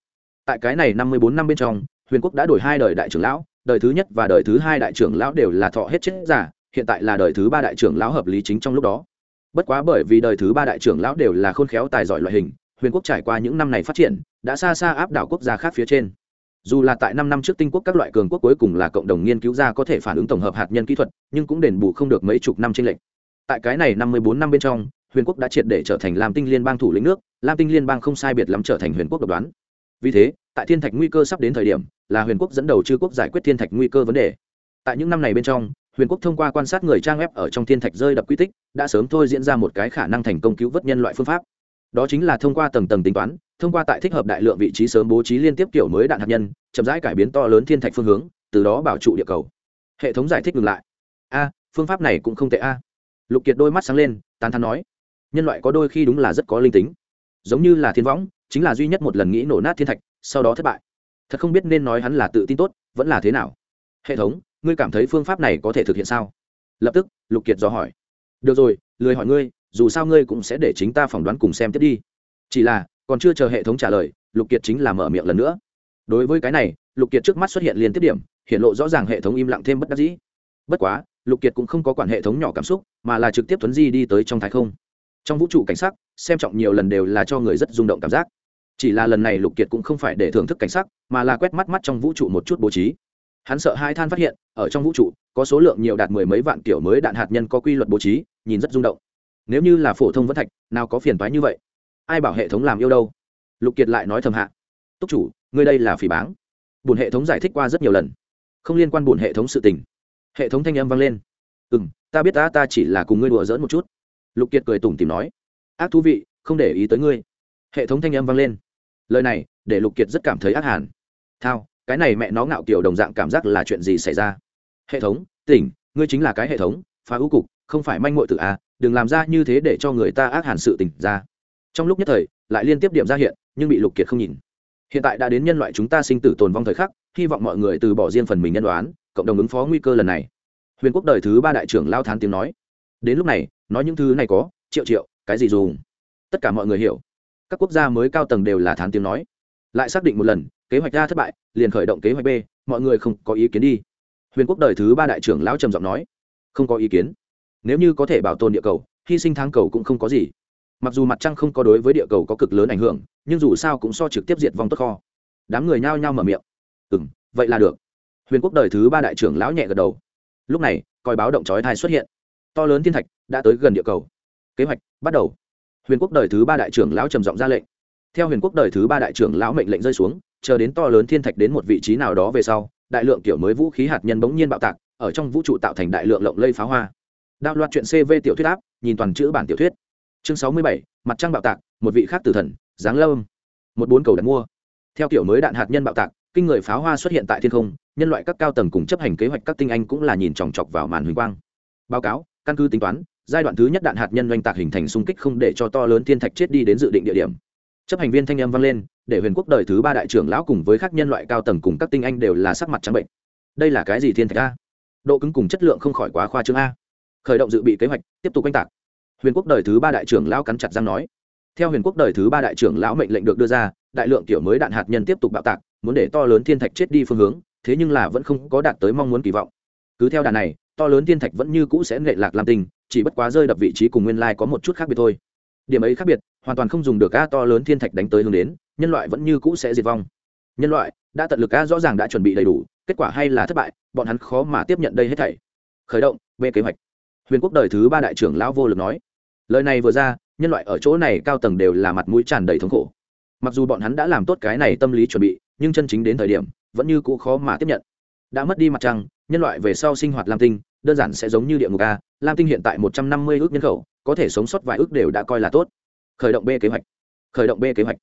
Tại cái này năm mươi bốn năm bên trong, huyền quốc đã đổi hai đời đại trưởng lão, đời thứ nhất và đời thứ hai đại trưởng lão đều là thọ hết chết giả, hiện tại là đời thứ ba đại trưởng lão hợp lý chính trong lúc đó. Bất quá bởi vì đời thứ ba đại trưởng lão đều là khôn khéo tài giỏi loại hình, huyền quốc trải qua những năm này phát triển, đã xa xa áp đảo quốc gia khác phía trên dù là tại năm năm trước tinh quốc các loại cường quốc cuối cùng là cộng đồng nghiên cứu ra có thể phản ứng tổng hợp hạt nhân kỹ thuật, nhưng cũng đền bù không được mấy chục năm trên lệnh tại cái này năm mươi bốn năm bên trong, huyền quốc đã triệt để trở thành lam tinh liên bang thủ lĩnh nước, lam tinh liên bang không sai biệt lắm trở thành huyền quốc độc đoán. Vì thế, tại thiên thạch nguy cơ sắp đến thời điểm, là huyền quốc dẫn đầu chư quốc giải quyết thiên thạch nguy cơ vấn đề. Tại những năm này bên trong, huyền quốc thông qua quan sát người trang web ở trong thiên thạch rơi đập quy tích, đã sớm thôi diễn ra một cái khả năng thành công cứu vớt nhân loại phương pháp đó chính là thông qua tầng tầng tính toán, thông qua tại thích hợp đại lượng vị trí sớm bố trí liên tiếp kiểu mới đạn hạt nhân, chậm rãi cải biến to lớn thiên thạch phương hướng, từ đó bảo trụ địa cầu. Hệ thống giải thích ngừng lại. A, phương pháp này cũng không tệ a. Lục kiệt đôi mắt sáng lên, tán thắn nói. Nhân loại có đôi khi đúng là rất có linh tính. Giống như là thiên võng, chính là duy nhất một lần nghĩ nổ nát thiên thạch, sau đó thất bại. Thật không biết nên nói hắn là tự tin tốt, vẫn là thế nào. Hệ thống, ngươi cảm thấy phương pháp này có thể thực hiện sao? Lập tức, lục kiệt dò hỏi. Được rồi, lười hỏi ngươi dù sao ngươi cũng sẽ để chính ta phỏng đoán cùng xem tiếp đi. Chỉ là, còn chưa chờ hệ thống trả lời, lục kiệt chính là mở miệng lần nữa. Đối với cái này, lục kiệt trước mắt xuất hiện liên tiếp điểm, hiện lộ rõ ràng hệ thống im lặng thêm bất đắc dĩ. Bất quá, lục kiệt cũng không có quản hệ thống nhỏ cảm xúc, mà là trực tiếp tuấn di đi tới trong thái không. Trong vũ trụ cảnh sắc, xem trọng nhiều lần đều là cho người rất rung động cảm giác. Chỉ là lần này lục kiệt cũng không phải để thưởng thức cảnh sắc, mà là quét mắt mắt trong vũ trụ một chút bố trí. Hắn sợ hai than phát hiện, ở trong vũ trụ, có số lượng nhiều đạt mười mấy vạn kiểu mới đạn hạt nhân có quy luật bố trí, nhìn rất rung động nếu như là phổ thông vẫn thạch, nào có phiền toái như vậy? Ai bảo hệ thống làm yêu đâu? Lục kiệt lại nói thầm hạ. Túc chủ, ngươi đây là phỉ báng. Bùn hệ thống giải thích qua rất nhiều lần. Không liên quan bùn hệ thống sự tình. Hệ thống thanh âm vang lên. Ừ m ta biết ta ta chỉ là cùng ngươi đùa dỡn một chút. Lục kiệt cười tủm tìm nói. Ác thú vị, không để ý tới ngươi. Hệ thống thanh âm vang lên. Lời này, để lục kiệt rất cảm thấy ác hàn. Thao, cái này mẹ nó ngạo kiểu đồng dạng cảm giác là chuyện gì xảy ra? Hệ thống, tỉnh, ngươi chính là cái hệ thống, phá hữu cục, không phải manh mội tự a đừng làm ra như thế để cho người ta ác hàn sự tỉnh ra. Trong lúc nhất thời, lại liên tiếp điểm ra hiện, nhưng bị lục kiệt không nhìn. Hiện tại đã đến nhân loại chúng ta sinh tử tồn vong thời khắc, hy vọng mọi người từ bỏ riêng phần mình nhân đoán, cộng đồng ứng phó nguy cơ lần này. Huyền quốc đời thứ ba đại trưởng lao thán tiếng nói. Đến lúc này, nói những thứ này có, triệu triệu, cái gì dùng? Tất cả mọi người hiểu. Các quốc gia mới cao tầng đều là thán tiếng nói. Lại xác định một lần, kế hoạch a thất bại, liền khởi động kế hoạch b, mọi người không có ý kiến đi. Huyền quốc đời thứ ba đại trưởng lão trầm giọng nói. Không có ý kiến nếu như có thể bảo tồn địa cầu, hy sinh tháng cầu cũng không có gì. Mặc dù mặt trăng không có đối với địa cầu có cực lớn ảnh hưởng, nhưng dù sao cũng so trực tiếp diệt vong tốt kho. Đám người nhao nhao mở miệng. Ừ m vậy là được. Huyền quốc đời thứ ba đại trưởng lão nhẹ gật đầu. Lúc này, coi báo động trói thai xuất hiện. To lớn thiên thạch đã tới gần địa cầu. Kế hoạch bắt đầu. Huyền quốc đời thứ ba đại trưởng lão trầm giọng ra lệnh. Theo huyền quốc đời thứ ba đại trưởng lão mệnh lệnh rơi xuống, chờ đến to lớn thiên thạch đến một vị trí nào đó về sau, đại lượng kiểu mới vũ khí hạt nhân bỗng nhiên bạo tạc, ở trong vũ trụ tạo thành đại lượng lộng lây pháo hoa đạo loạt chuyện cv tiểu thuyết áp, nhìn toàn chữ bản tiểu thuyết. Chương sáu mươi bảy, mặt trăng bạo tạc, một vị khác tử thần, giáng lâm. Một bốn cầu đặt mua. Theo kiểu mới đạn hạt nhân bạo tạc, kinh người pháo hoa xuất hiện tại thiên không, nhân loại các cao tầng cùng chấp hành kế hoạch các tinh anh cũng là nhìn chòng chọc vào màn huỳnh quang. Báo cáo, căn cứ tính toán, giai đoạn thứ nhất đạn hạt nhân oanh tạc hình thành xung kích không để cho to lớn thiên thạch chết đi đến dự định địa điểm. Chấp hành viên thanh âm vang lên, để huyền quốc đời thứ ba đại trưởng lão cùng với các nhân loại cao tầng cùng các tinh anh đều là sắc mặt trắng bệnh. Đây là cái gì thiên thạch a? Độ cứng cùng chất lượng không khỏi quá khoa trương a khởi động dự bị kế hoạch, tiếp tục oanh tạc. Huyền quốc đời thứ ba đại trưởng lão cắn chặt răng nói. Theo huyền quốc đời thứ ba đại trưởng lão mệnh lệnh được đưa ra, đại lượng kiểu mới đạn hạt nhân tiếp tục bạo tạc, muốn để to lớn thiên thạch chết đi phương hướng, thế nhưng là vẫn không có đạt tới mong muốn kỳ vọng. Cứ theo đà này, to lớn thiên thạch vẫn như cũ sẽ lệ lạc làm tình, chỉ bất quá rơi đập vị trí cùng nguyên lai có một chút khác biệt thôi. Điểm ấy khác biệt, hoàn toàn không dùng được a to lớn thiên thạch đánh tới hướng đến, nhân loại vẫn như cũ sẽ diệt vong. Nhân loại, đã tận lực a rõ ràng đã chuẩn bị đầy đủ, kết quả hay là thất bại, bọn hắn khó mà tiếp nhận đây hết thảy. Khởi động, về kế hoạch huyền quốc đời thứ ba đại trưởng lão vô lực nói. Lời này vừa ra, nhân loại ở chỗ này cao tầng đều là mặt mũi tràn đầy thống khổ. Mặc dù bọn hắn đã làm tốt cái này tâm lý chuẩn bị, nhưng chân chính đến thời điểm, vẫn như cũ khó mà tiếp nhận. Đã mất đi mặt trăng, nhân loại về sau sinh hoạt lam tinh, đơn giản sẽ giống như địa ngục a, lam tinh hiện tại một trăm năm mươi ước nhân khẩu, có thể sống sót vài ước đều đã coi là tốt. Khởi động b kế hoạch. Khởi động b kế hoạch.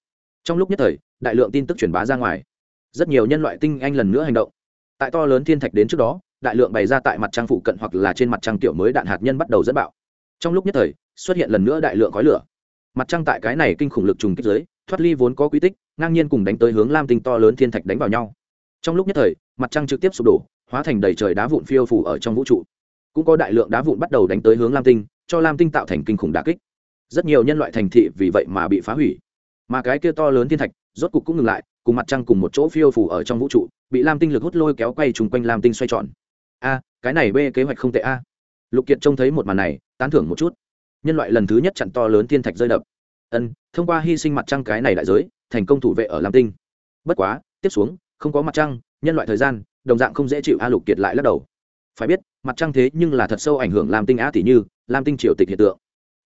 Trong lúc nhất thời, đại lượng tin tức truyền bá ra ngoài. Rất nhiều nhân loại tinh anh lần nữa hành động. Tại to lớn thiên thạch đến trước đó đại lượng bày ra tại mặt trăng phụ cận hoặc là trên mặt trăng tiểu mới đạn hạt nhân bắt đầu dẫn bạo. Trong lúc nhất thời, xuất hiện lần nữa đại lượng khói lửa. Mặt trăng tại cái này kinh khủng lực trùng kích giới thoát ly vốn có quy tích, ngang nhiên cùng đánh tới hướng lam tinh to lớn thiên thạch đánh vào nhau. Trong lúc nhất thời, mặt trăng trực tiếp sụp đổ, hóa thành đầy trời đá vụn phiêu phủ ở trong vũ trụ. Cũng có đại lượng đá vụn bắt đầu đánh tới hướng lam tinh, cho lam tinh tạo thành kinh khủng đà kích. Rất nhiều nhân loại thành thị vì vậy mà bị phá hủy. Mà cái kia to lớn thiên thạch, rốt cục cũng ngừng lại, cùng mặt trăng cùng một chỗ phiêu phủ ở trong vũ trụ, bị lam tinh lực hút lôi kéo quay trùng quanh lam tinh xoay tròn a, cái này b kế hoạch không tệ a. Lục kiệt trông thấy một màn này, tán thưởng một chút. Nhân loại lần thứ nhất chặn to lớn thiên thạch rơi đập. Ân, thông qua hy sinh mặt trăng cái này đại giới, thành công thủ vệ ở lam tinh. Bất quá, tiếp xuống, không có mặt trăng, nhân loại thời gian, đồng dạng không dễ chịu a lục kiệt lại lắc đầu. Phải biết, mặt trăng thế nhưng là thật sâu ảnh hưởng lam tinh á tỷ như, lam tinh triều tịch hiện tượng.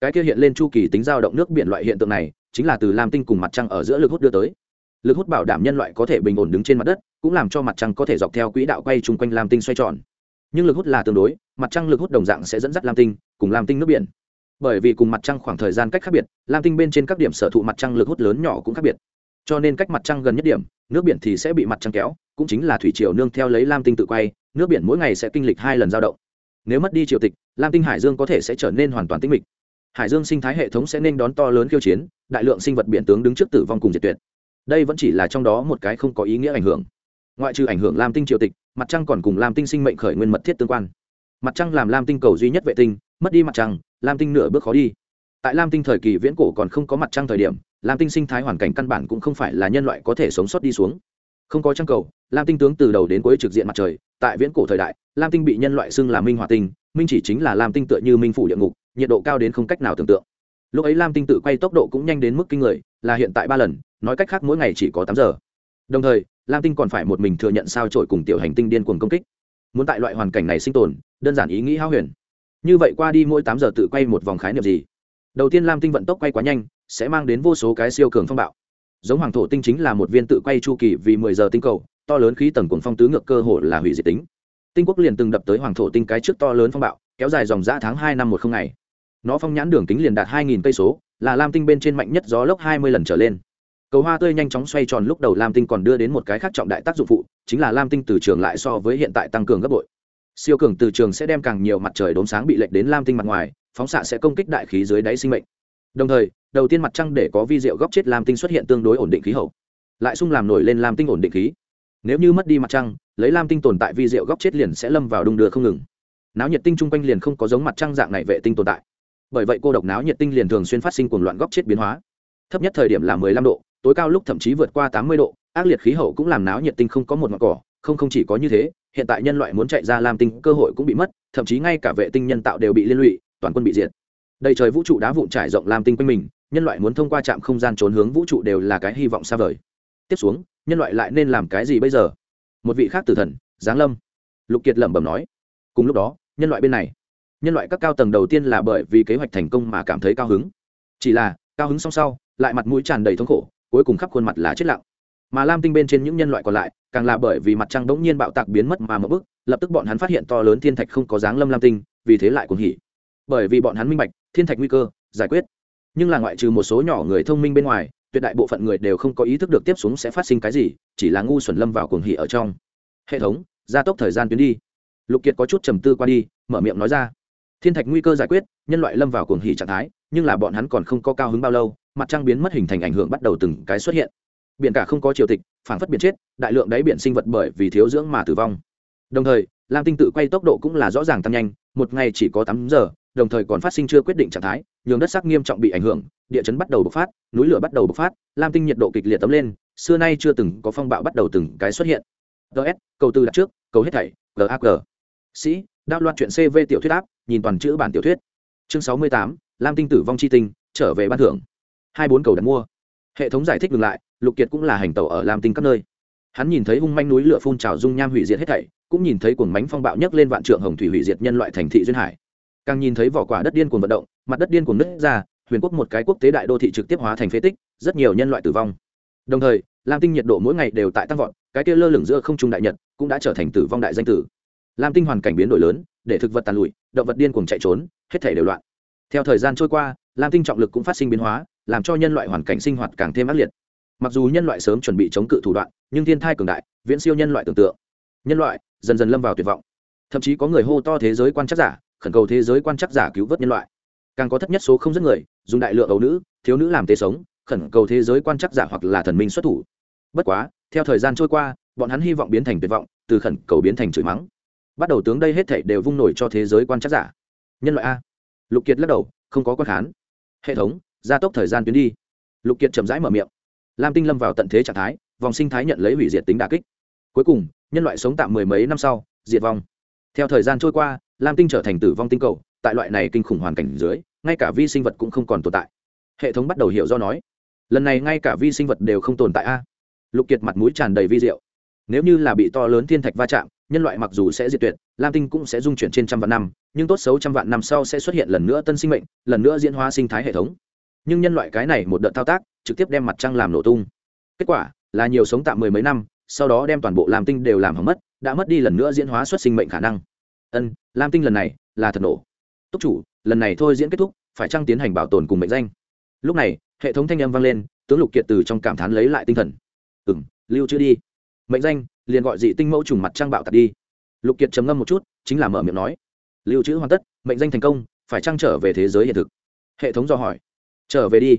Cái kia hiện lên chu kỳ tính dao động nước biển loại hiện tượng này, chính là từ lam tinh cùng mặt trăng ở giữa lực hút đưa tới. Lực hút bảo đảm nhân loại có thể bình ổn đứng trên mặt đất, cũng làm cho mặt trăng có thể dọc theo quỹ đạo quay chung quanh lam tinh xoay tròn nhưng lực hút là tương đối, mặt trăng lực hút đồng dạng sẽ dẫn dắt lam tinh cùng lam tinh nước biển. Bởi vì cùng mặt trăng khoảng thời gian cách khác biệt, lam tinh bên trên các điểm sở thụ mặt trăng lực hút lớn nhỏ cũng khác biệt. Cho nên cách mặt trăng gần nhất điểm, nước biển thì sẽ bị mặt trăng kéo, cũng chính là thủy triều nương theo lấy lam tinh tự quay, nước biển mỗi ngày sẽ kinh lịch hai lần giao động. Nếu mất đi triều tịch, lam tinh hải dương có thể sẽ trở nên hoàn toàn tinh mịch. Hải dương sinh thái hệ thống sẽ nên đón to lớn khiêu chiến, đại lượng sinh vật biển tướng đứng trước tử vong cùng diệt tuyệt. Đây vẫn chỉ là trong đó một cái không có ý nghĩa ảnh hưởng. Ngoại trừ ảnh hưởng lam tinh triều tịch mặt trăng còn cùng lam tinh sinh mệnh khởi nguyên mật thiết tương quan. Mặt trăng làm lam tinh cầu duy nhất vệ tinh, mất đi mặt trăng, lam tinh nửa bước khó đi. Tại lam tinh thời kỳ viễn cổ còn không có mặt trăng thời điểm, lam tinh sinh thái hoàn cảnh căn bản cũng không phải là nhân loại có thể sống sót đi xuống. Không có trăng cầu, lam tinh tướng từ đầu đến cuối trực diện mặt trời. Tại viễn cổ thời đại, lam tinh bị nhân loại xưng là minh hòa tinh, minh chỉ chính là lam tinh tựa như minh phủ địa ngục, nhiệt độ cao đến không cách nào tưởng tượng. Lúc ấy lam tinh tự quay tốc độ cũng nhanh đến mức kinh người, là hiện tại ba lần, nói cách khác mỗi ngày chỉ có tám giờ đồng thời, lam tinh còn phải một mình thừa nhận sao trội cùng tiểu hành tinh điên cuồng công kích. Muốn tại loại hoàn cảnh này sinh tồn, đơn giản ý nghĩ hao huyền. Như vậy qua đi mỗi tám giờ tự quay một vòng khái niệm gì? Đầu tiên lam tinh vận tốc quay quá nhanh, sẽ mang đến vô số cái siêu cường phong bạo. Giống hoàng thổ tinh chính là một viên tự quay chu kỳ vì mười giờ tinh cầu, to lớn khí tầng cuồng phong tứ ngược cơ hồ là hủy diệt tính. Tinh quốc liền từng đập tới hoàng thổ tinh cái trước to lớn phong bạo, kéo dài dòng dã tháng hai năm một không ngày. Nó phong nhãn đường kính liền đạt hai nghìn cây số, là lam tinh bên trên mạnh nhất gió lốc hai mươi lần trở lên cầu hoa tươi nhanh chóng xoay tròn lúc đầu lam tinh còn đưa đến một cái khác trọng đại tác dụng phụ, chính là lam tinh từ trường lại so với hiện tại tăng cường gấp bội. Siêu cường từ trường sẽ đem càng nhiều mặt trời đốm sáng bị lệch đến lam tinh mặt ngoài, phóng xạ sẽ công kích đại khí dưới đáy sinh mệnh. Đồng thời, đầu tiên mặt trăng để có vi rượu góc chết lam tinh xuất hiện tương đối ổn định khí hậu. Lại sung làm nổi lên lam tinh ổn định khí. Nếu như mất đi mặt trăng, lấy lam tinh tồn tại vi rượu góc chết liền sẽ lâm vào đung đưa không ngừng. Náo nhiệt tinh chung quanh liền không có giống mặt trăng dạng này vệ tinh tồn tại. Bởi vậy cô độc náo nhiệt tinh liền thường xuyên phát sinh cuồng loạn góc chết biến hóa. Thấp nhất thời điểm là mười lăm độ tối cao lúc thậm chí vượt qua tám mươi độ, ác liệt khí hậu cũng làm náo nhiệt tinh không có một mặt cỏ, không không chỉ có như thế, hiện tại nhân loại muốn chạy ra lam tinh cơ hội cũng bị mất, thậm chí ngay cả vệ tinh nhân tạo đều bị liên lụy, toàn quân bị diệt. Đầy trời vũ trụ đá vụn trải rộng lam tinh quanh mình, nhân loại muốn thông qua trạm không gian trốn hướng vũ trụ đều là cái hy vọng xa vời. Tiếp xuống, nhân loại lại nên làm cái gì bây giờ? Một vị khác tử thần, giáng lâm. Lục kiệt lẩm bẩm nói. Cùng lúc đó, nhân loại bên này. Nhân loại các cao tầng đầu tiên là bởi vì kế hoạch thành công mà cảm thấy cao hứng. Chỉ là, cao hứng song sau, lại mặt mũi tràn đầy thống khổ cuối cùng khắp khuôn mặt là chết lặng. Mà lam tinh bên trên những nhân loại còn lại, càng là bởi vì mặt trăng bỗng nhiên bạo tạc biến mất mà mất bức, lập tức bọn hắn phát hiện to lớn thiên thạch không có dáng lâm lam tinh, vì thế lại cuồng hỉ. Bởi vì bọn hắn minh bạch, thiên thạch nguy cơ, giải quyết. Nhưng là ngoại trừ một số nhỏ người thông minh bên ngoài, tuyệt đại bộ phận người đều không có ý thức được tiếp xuống sẽ phát sinh cái gì, chỉ là ngu xuẩn lâm vào cuồng hỉ ở trong. Hệ thống, gia tốc thời gian tuyến đi. Lục kiệt có chút trầm tư qua đi, mở miệng nói ra. Thiên thạch nguy cơ giải quyết, nhân loại lâm vào cuồng hỉ trạng thái, nhưng là bọn hắn còn không có cao hứng bao lâu mặt trăng biến mất hình thành ảnh hưởng bắt đầu từng cái xuất hiện. Biển cả không có triều tịch phản phất biển chết, đại lượng đáy biển sinh vật bởi vì thiếu dưỡng mà tử vong. Đồng thời, lam tinh tự quay tốc độ cũng là rõ ràng tăng nhanh, một ngày chỉ có tám giờ, đồng thời còn phát sinh chưa quyết định trạng thái, nhường đất sắc nghiêm trọng bị ảnh hưởng, địa chấn bắt đầu bộc phát, núi lửa bắt đầu bộc phát, lam tinh nhiệt độ kịch liệt tấm lên, xưa nay chưa từng có phong bạo bắt đầu từng cái xuất hiện. Ts cầu tư đặt trước, cầu hết thảy gag sĩ đạo loạt chuyện cv tiểu thuyết áp, nhìn toàn chữ bản tiểu thuyết. Chương sáu mươi tám, lam tinh tử vong chi tinh trở về ban thưởng hai bốn cầu đặt mua. Hệ thống giải thích ngừng lại, lục kiệt cũng là hành tàu ở lam tinh các nơi. Hắn nhìn thấy hung manh núi lửa phun trào dung nham hủy diệt hết thảy, cũng nhìn thấy cuồng mánh phong bạo nhấc lên vạn trượng hồng thủy hủy diệt nhân loại thành thị duyên hải. Càng nhìn thấy vỏ quả đất điên cuồng vận động, mặt đất điên cuồng nứt ra, huyền quốc một cái quốc tế đại đô thị trực tiếp hóa thành phế tích, rất nhiều nhân loại tử vong. Đồng thời, lam tinh nhiệt độ mỗi ngày đều tại tăng vọt, cái kia lơ lửng giữa không trung đại nhật cũng đã trở thành tử vong đại danh tử. Lam tinh hoàn cảnh biến đổi lớn, để thực vật tàn lụi, động vật điên cuồng chạy trốn, hết thể đều loạn. Theo thời gian trôi qua, lam tinh trọng lực cũng phát sinh biến hóa làm cho nhân loại hoàn cảnh sinh hoạt càng thêm ác liệt. Mặc dù nhân loại sớm chuẩn bị chống cự thủ đoạn, nhưng thiên thai cường đại, viễn siêu nhân loại tưởng tượng. Nhân loại dần dần lâm vào tuyệt vọng. Thậm chí có người hô to thế giới quan chắc giả, khẩn cầu thế giới quan chắc giả cứu vớt nhân loại. Càng có thất nhất số không rất người, dùng đại lượng ấu nữ, thiếu nữ làm tế sống, khẩn cầu thế giới quan chắc giả hoặc là thần minh xuất thủ. Bất quá, theo thời gian trôi qua, bọn hắn hy vọng biến thành tuyệt vọng, từ khẩn cầu biến thành chửi mắng. Bắt đầu tướng đây hết thảy đều vung nổi cho thế giới quan chắc giả. Nhân loại a. Lục kiệt lắc đầu, không có quan khán. Hệ thống gia tốc thời gian tuyến đi. Lục kiệt chậm rãi mở miệng. Lam tinh lâm vào tận thế trạng thái, vòng sinh thái nhận lấy hủy diệt tính đà kích. Cuối cùng, nhân loại sống tạm mười mấy năm sau, diệt vong. Theo thời gian trôi qua, lam tinh trở thành tử vong tinh cầu, tại loại này kinh khủng hoàn cảnh dưới, ngay cả vi sinh vật cũng không còn tồn tại. Hệ thống bắt đầu hiểu do nói, lần này ngay cả vi sinh vật đều không tồn tại a. Lục kiệt mặt mũi tràn đầy vi diệu. Nếu như là bị to lớn thiên thạch va chạm, nhân loại mặc dù sẽ diệt tuyệt, lam tinh cũng sẽ dung chuyển trên trăm vạn năm, nhưng tốt xấu trăm vạn năm sau sẽ xuất hiện lần nữa tân sinh mệnh, lần nữa diễn hóa sinh thái hệ thống nhưng nhân loại cái này một đợt thao tác, trực tiếp đem mặt trăng làm nổ tung. Kết quả, là nhiều sống tạm mười mấy năm, sau đó đem toàn bộ lam tinh đều làm hỏng mất, đã mất đi lần nữa diễn hóa xuất sinh mệnh khả năng. Ân, lam tinh lần này là thật nổ. Túc chủ, lần này thôi diễn kết thúc, phải trăng tiến hành bảo tồn cùng mệnh danh? Lúc này, hệ thống thanh âm vang lên, tướng lục kiệt từ trong cảm thán lấy lại tinh thần. Ừ m lưu chưa đi. Mệnh danh, liền gọi dị tinh mẫu trùng mặt trăng bạo tạt đi. Lục kiệt chấm ngâm một chút, chính là mở miệng nói. Lưu trữ hoàn tất, mệnh danh thành công, phải trăng trở về thế giới hiện thực? Hệ thống do hỏi trở về đi.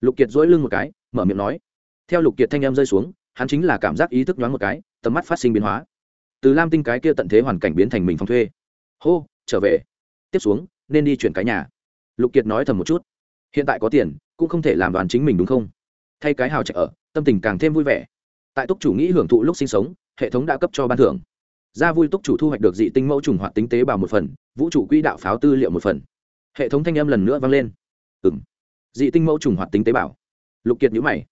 Lục kiệt dỗi lưng một cái, mở miệng nói. Theo lục kiệt thanh em rơi xuống, hắn chính là cảm giác ý thức nhoáng một cái, tầm mắt phát sinh biến hóa. Từ lam tinh cái kia tận thế hoàn cảnh biến thành mình phòng thuê. Hô, trở về. Tiếp xuống, nên đi chuyển cái nhà. Lục kiệt nói thầm một chút. Hiện tại có tiền, cũng không thể làm đoàn chính mình đúng không? Thay cái hào chạy ở, tâm tình càng thêm vui vẻ. Tại túc chủ nghĩ hưởng thụ lúc sinh sống, hệ thống đã cấp cho ban thưởng. Ra vui túc chủ thu hoạch được dị tinh mẫu trùng hoạt tính tế bào một phần, vũ trụ quỹ đạo pháo tư liệu một phần. Hệ thống thanh âm lần nữa vang lên. Ừ m dị tinh mẫu trùng hoạt tính tế bào. Lục kiệt nhữ mày.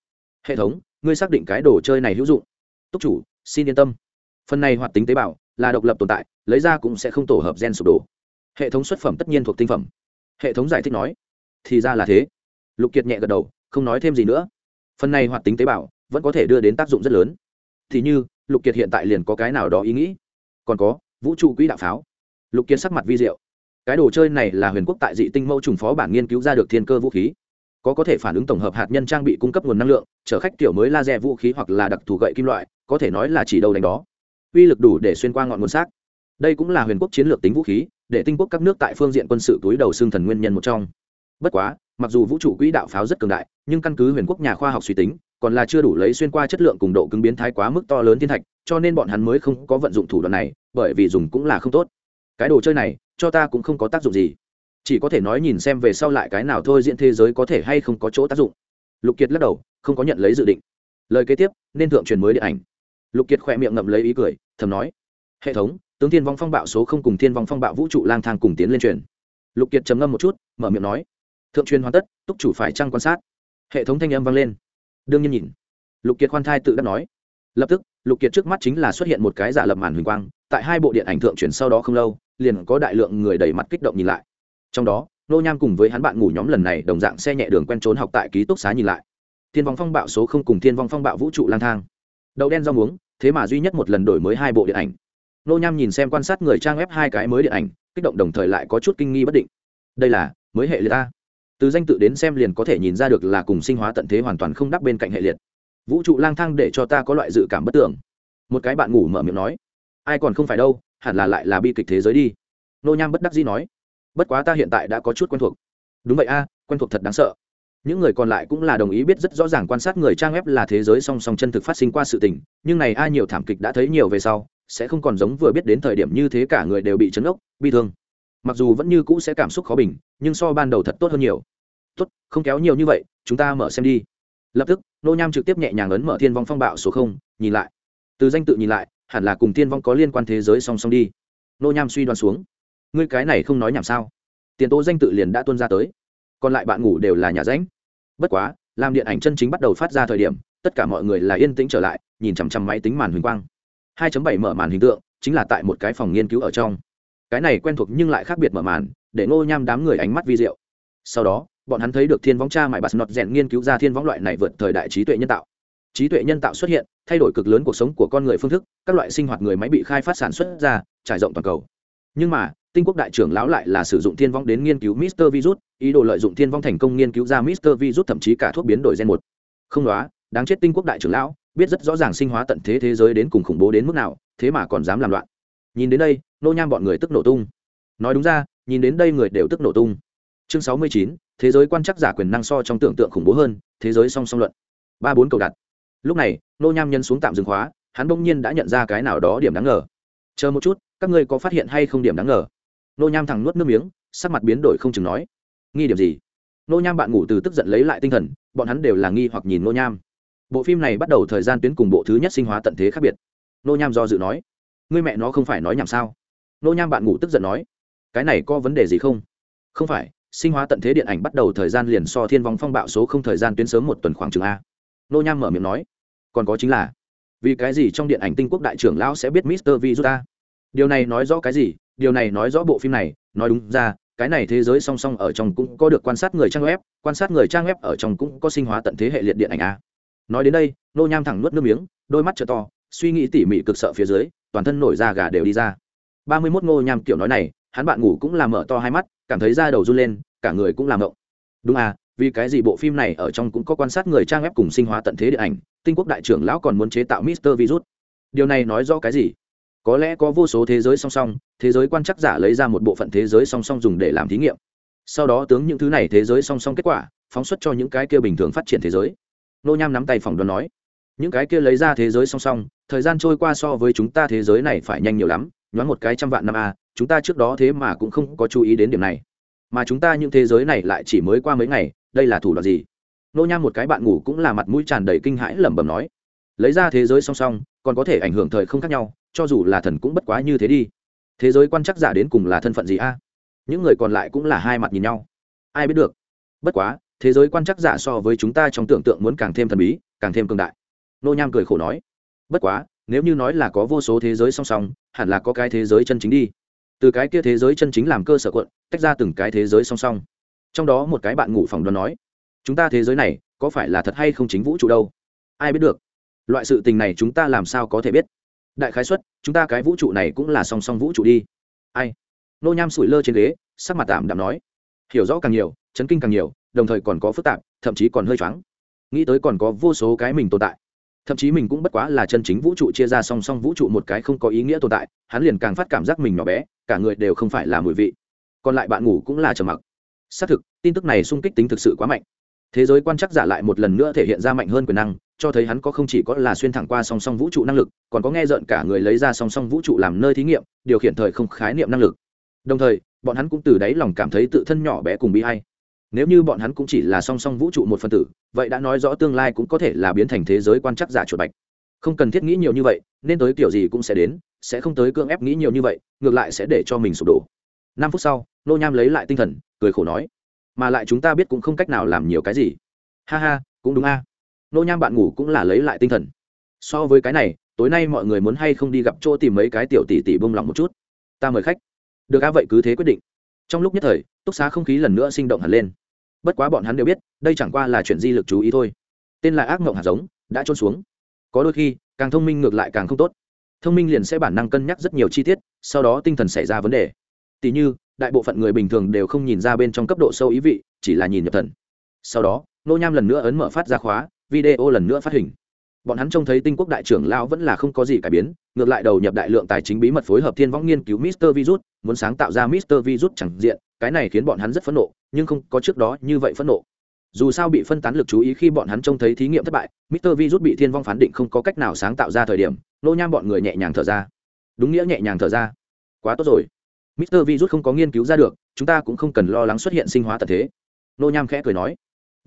Hệ thống, ngươi xác định cái đồ chơi này hữu dụng. Túc chủ, xin yên tâm. Phần này hoạt tính tế bào là độc lập tồn tại, lấy ra cũng sẽ không tổ hợp gen sụp đổ. Hệ thống xuất phẩm tất nhiên thuộc tinh phẩm. Hệ thống giải thích nói, thì ra là thế. Lục kiệt nhẹ gật đầu, không nói thêm gì nữa. Phần này hoạt tính tế bào vẫn có thể đưa đến tác dụng rất lớn. Thì như, lục kiệt hiện tại liền có cái nào đó ý nghĩ. Còn có, vũ trụ quỹ đạo pháo. Lục kiệt sắc mặt vi diệu. Cái đồ chơi này là huyền quốc tại dị tinh mẫu trùng phó bản nghiên cứu ra được thiên cơ vũ khí có có thể phản ứng tổng hợp hạt nhân trang bị cung cấp nguồn năng lượng, chở khách kiểu mới laser vũ khí hoặc là đặc thù gậy kim loại, có thể nói là chỉ đầu đánh đó. Uy lực đủ để xuyên qua ngọn nguồn xác. Đây cũng là huyền quốc chiến lược tính vũ khí, để tinh quốc các nước tại phương diện quân sự túi đầu xương thần nguyên nhân một trong. Bất quá, mặc dù vũ trụ quỹ đạo pháo rất cường đại, nhưng căn cứ huyền quốc nhà khoa học suy tính, còn là chưa đủ lấy xuyên qua chất lượng cùng độ cứng biến thái quá mức to lớn thiên thạch, cho nên bọn hắn mới không có vận dụng thủ đoạn này, bởi vì dùng cũng là không tốt. Cái đồ chơi này, cho ta cũng không có tác dụng gì chỉ có thể nói nhìn xem về sau lại cái nào thôi diễn thế giới có thể hay không có chỗ tác dụng. Lục kiệt lắc đầu, không có nhận lấy dự định. Lời kế tiếp, nên thượng truyền mới điện ảnh. Lục kiệt khỏe miệng ngậm lấy ý cười, thầm nói, hệ thống, tướng thiên vong phong bạo số không cùng thiên vong phong bạo vũ trụ lang thang cùng tiến lên truyền. Lục kiệt trầm ngâm một chút, mở miệng nói, thượng truyền hoàn tất, túc chủ phải trăng quan sát? Hệ thống thanh âm vang lên. Đương nhiên nhìn. Lục kiệt khoan thai tự đắc nói. Lập tức, lục kiệt trước mắt chính là xuất hiện một cái giả lập màn huỳnh quang, tại hai bộ điện ảnh thượng truyền sau đó không lâu, liền có đại lượng người đầy mặt kích động nhìn lại trong đó, nô nham cùng với hắn bạn ngủ nhóm lần này đồng dạng xe nhẹ đường quen trốn học tại ký túc xá nhìn lại. Thiên vong phong bạo số không cùng thiên vong phong bạo vũ trụ lang thang. Đậu đen rau muống, thế mà duy nhất một lần đổi mới hai bộ điện ảnh. Nô nham nhìn xem quan sát người trang web hai cái mới điện ảnh, kích động đồng thời lại có chút kinh nghi bất định. Đây là, mới hệ liệt a từ danh tự đến xem liền có thể nhìn ra được là cùng sinh hóa tận thế hoàn toàn không đắp bên cạnh hệ liệt. Vũ trụ lang thang để cho ta có loại dự cảm bất tưởng một cái bạn ngủ mở miệng nói, ai còn không phải đâu, hẳn là lại là bi kịch thế giới đi. Nô nham bất đắc dĩ nói bất quá ta hiện tại đã có chút quen thuộc. Đúng vậy a, quen thuộc thật đáng sợ. Những người còn lại cũng là đồng ý biết rất rõ ràng quan sát người trang web là thế giới song song chân thực phát sinh qua sự tình, nhưng này ai nhiều thảm kịch đã thấy nhiều về sau, sẽ không còn giống vừa biết đến thời điểm như thế cả người đều bị chấn ốc bi thương. Mặc dù vẫn như cũ sẽ cảm xúc khó bình, nhưng so ban đầu thật tốt hơn nhiều. Tốt, không kéo nhiều như vậy, chúng ta mở xem đi. Lập tức, nô nham trực tiếp nhẹ nhàng ấn mở thiên vong phong bạo số không, nhìn lại. Từ danh tự nhìn lại, hẳn là cùng thiên vong có liên quan thế giới song song đi. Nô nham suy đoán xuống ngươi cái này không nói nhảm sao? Tiền tố danh tự liền đã tuân ra tới. Còn lại bạn ngủ đều là nhà ránh. Bất quá, làm điện ảnh chân chính bắt đầu phát ra thời điểm, tất cả mọi người là yên tĩnh trở lại, nhìn chằm chằm máy tính màn huỳnh quang. 2.7 mở màn hình tượng, chính là tại một cái phòng nghiên cứu ở trong. Cái này quen thuộc nhưng lại khác biệt mở màn, để ngô nham đám người ánh mắt vi diệu. Sau đó, bọn hắn thấy được thiên võng cha mãi bạt nọt rèn nghiên cứu ra thiên võng loại này vượt thời đại trí tuệ nhân tạo. Trí tuệ nhân tạo xuất hiện, thay đổi cực lớn cuộc sống của con người phương thức, các loại sinh hoạt người máy bị khai phát sản xuất ra, trải rộng toàn cầu. Nhưng mà tinh quốc đại trưởng lão lại là sử dụng thiên vong đến nghiên cứu Mister Virus, ý đồ lợi dụng thiên vong thành công nghiên cứu ra Mister Virus thậm chí cả thuốc biến đổi gen một. Không đó, đáng chết tinh quốc đại trưởng lão, biết rất rõ ràng sinh hóa tận thế thế giới đến cùng khủng bố đến mức nào, thế mà còn dám làm loạn. Nhìn đến đây, nô nham bọn người tức nổ tung. Nói đúng ra, nhìn đến đây người đều tức nổ tung. Chương sáu mươi chín, thế giới quan chắc giả quyền năng so trong tưởng tượng khủng bố hơn, thế giới song song luận. Ba bốn cầu đặt. Lúc này, nô nham nhân xuống tạm dừng khóa, hắn bỗng nhiên đã nhận ra cái nào đó điểm đáng ngờ. Chờ một chút, các ngươi có phát hiện hay không điểm đáng ngờ? Nô nham thẳng nuốt nước miếng, sắc mặt biến đổi không chừng nói, nghi điểm gì? Nô nham bạn ngủ từ tức giận lấy lại tinh thần, bọn hắn đều là nghi hoặc nhìn nô nham. Bộ phim này bắt đầu thời gian tuyến cùng bộ thứ nhất sinh hóa tận thế khác biệt. Nô nham do dự nói người mẹ nó không phải nói nhảm sao? Nô nham bạn ngủ tức giận nói, cái này có vấn đề gì không? Không phải, sinh hóa tận thế điện ảnh bắt đầu thời gian liền so thiên vong phong bạo số không thời gian tuyến sớm một tuần khoảng chừng a. Nô nham mở miệng nói, còn có chính là, vì cái gì trong điện ảnh tinh quốc đại trưởng lão sẽ biết mister vi ta điều này nói rõ cái gì? Điều này nói rõ bộ phim này, nói đúng ra, cái này thế giới song song ở trong cũng có được quan sát người trang web, quan sát người trang web ở trong cũng có sinh hóa tận thế hệ liệt điện ảnh a. Nói đến đây, nô nham thẳng nuốt nước miếng, đôi mắt t to, suy nghĩ tỉ mỉ cực sợ phía dưới, toàn thân nổi da gà đều đi ra. Ba mươi mốt ngô nham kiểu nói này, hắn bạn ngủ cũng làm mở to hai mắt, cảm thấy da đầu run lên, cả người cũng làm ngộng. Đúng à vì cái gì bộ phim này ở trong cũng có quan sát người trang web cùng sinh hóa tận thế điện ảnh, tinh quốc đại trưởng lão còn muốn chế tạo mister virus. Điều này nói rõ cái gì? Có lẽ có vô số thế giới song song, thế giới quan chắc giả lấy ra một bộ phận thế giới song song dùng để làm thí nghiệm. Sau đó tướng những thứ này thế giới song song kết quả, phóng xuất cho những cái kia bình thường phát triển thế giới. Nô nham nắm tay phòng đoán nói, những cái kia lấy ra thế giới song song, thời gian trôi qua so với chúng ta thế giới này phải nhanh nhiều lắm, nhoáng một cái trăm vạn năm a chúng ta trước đó thế mà cũng không có chú ý đến điểm này. Mà chúng ta những thế giới này lại chỉ mới qua mấy ngày, đây là thủ đoạn gì? Nô nham một cái bạn ngủ cũng là mặt mũi tràn đầy kinh hãi lẩm bẩm nói, lấy ra thế giới song song, còn có thể ảnh hưởng thời không khác nhau cho dù là thần cũng bất quá như thế đi. Thế giới quan chắc giả đến cùng là thân phận gì a? Những người còn lại cũng là hai mặt nhìn nhau. Ai biết được? Bất quá, thế giới quan chắc giả so với chúng ta trong tưởng tượng muốn càng thêm thần bí, càng thêm cường đại. Nô nham cười khổ nói. Bất quá, nếu như nói là có vô số thế giới song song, hẳn là có cái thế giới chân chính đi. Từ cái kia thế giới chân chính làm cơ sở quận, tách ra từng cái thế giới song song. Trong đó một cái bạn ngủ phòng đoán nói, chúng ta thế giới này có phải là thật hay không chính vũ trụ đâu? Ai biết được? Loại sự tình này chúng ta làm sao có thể biết? Đại khái xuất, chúng ta cái vũ trụ này cũng là song song vũ trụ đi. Ai? Nô nham sủi lơ trên ghế, sắc mặt tạm đạm nói. Hiểu rõ càng nhiều, chấn kinh càng nhiều, đồng thời còn có phức tạp, thậm chí còn hơi choáng. Nghĩ tới còn có vô số cái mình tồn tại. Thậm chí mình cũng bất quá là chân chính vũ trụ chia ra song song vũ trụ một cái không có ý nghĩa tồn tại, hắn liền càng phát cảm giác mình nhỏ bé, cả người đều không phải là mùi vị. Còn lại bạn ngủ cũng là trầm mặc. Xác thực, tin tức này sung kích tính thực sự quá mạnh. Thế giới quan chắc giả lại một lần nữa thể hiện ra mạnh hơn quyền năng cho thấy hắn có không chỉ có là xuyên thẳng qua song song vũ trụ năng lực, còn có nghe rợn cả người lấy ra song song vũ trụ làm nơi thí nghiệm, điều khiển thời không khái niệm năng lực. Đồng thời, bọn hắn cũng từ đáy lòng cảm thấy tự thân nhỏ bé cùng bị hay nếu như bọn hắn cũng chỉ là song song vũ trụ một phân tử, vậy đã nói rõ tương lai cũng có thể là biến thành thế giới quan chắc giả chuột bạch. Không cần thiết nghĩ nhiều như vậy, nên tới kiểu gì cũng sẽ đến, sẽ không tới cưỡng ép nghĩ nhiều như vậy, ngược lại sẽ để cho mình sụp đổ. Năm phút sau nô nham lấy lại tinh thần, cười khổ nói, mà lại chúng ta biết cũng không cách nào làm nhiều cái gì. Ha ha, cũng đúng a nô nham bạn ngủ cũng là lấy lại tinh thần. So với cái này, tối nay mọi người muốn hay không đi gặp chỗ tìm mấy cái tiểu tỷ tỷ bông lòng một chút? Ta mời khách. Được á, vậy cứ thế quyết định. Trong lúc nhất thời, túc xá không khí lần nữa sinh động hẳn lên. Bất quá bọn hắn đều biết, đây chẳng qua là chuyện di lực chú ý thôi. Tên là ác mộng hạt giống, đã trôn xuống. Có đôi khi, càng thông minh ngược lại càng không tốt. Thông minh liền sẽ bản năng cân nhắc rất nhiều chi tiết, sau đó tinh thần xảy ra vấn đề. Tỉ như, đại bộ phận người bình thường đều không nhìn ra bên trong cấp độ sâu ý vị, chỉ là nhìn nhập thần. Sau đó, nô nham lần nữa ấn mở phát ra khóa video lần nữa phát hình. Bọn hắn trông thấy tinh quốc đại trưởng lão vẫn là không có gì cải biến, ngược lại đầu nhập đại lượng tài chính bí mật phối hợp thiên võng nghiên cứu mister virus, muốn sáng tạo ra mister virus chẳng diện, cái này khiến bọn hắn rất phẫn nộ, nhưng không có trước đó như vậy phẫn nộ. Dù sao bị phân tán lực chú ý khi bọn hắn trông thấy thí nghiệm thất bại, mister virus bị thiên vong phán định không có cách nào sáng tạo ra thời điểm, nô nham bọn người nhẹ nhàng thở ra. Đúng nghĩa nhẹ nhàng thở ra. Quá tốt rồi. Mister virus không có nghiên cứu ra được, chúng ta cũng không cần lo lắng xuất hiện sinh hóa tật thế. Nô nham khẽ cười nói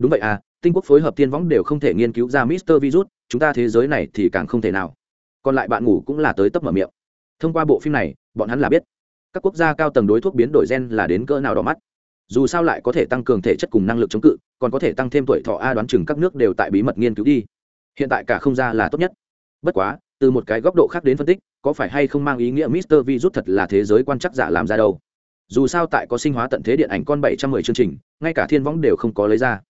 đúng vậy à tinh quốc phối hợp thiên võng đều không thể nghiên cứu ra mister virus, chúng ta thế giới này thì càng không thể nào. Còn lại bạn ngủ cũng là tới tấp mở miệng. Thông qua bộ phim này, bọn hắn là biết. Các quốc gia cao tầng đối thuốc biến đổi gen là đến cỡ nào đỏ mắt. Dù sao lại có thể tăng cường thể chất cùng năng lực chống cự, còn có thể tăng thêm tuổi thọ a đoán chừng các nước đều tại bí mật nghiên cứu đi. Hiện tại cả không ra là tốt nhất. Bất quá, từ một cái góc độ khác đến phân tích, có phải hay không mang ý nghĩa mister vi rút thật là thế giới quan chắc giả làm ra đâu? Dù sao tại có sinh hóa tận thế điện ảnh con bảy trăm mười chương trình, ngay cả thiên võng đều không có lấy ra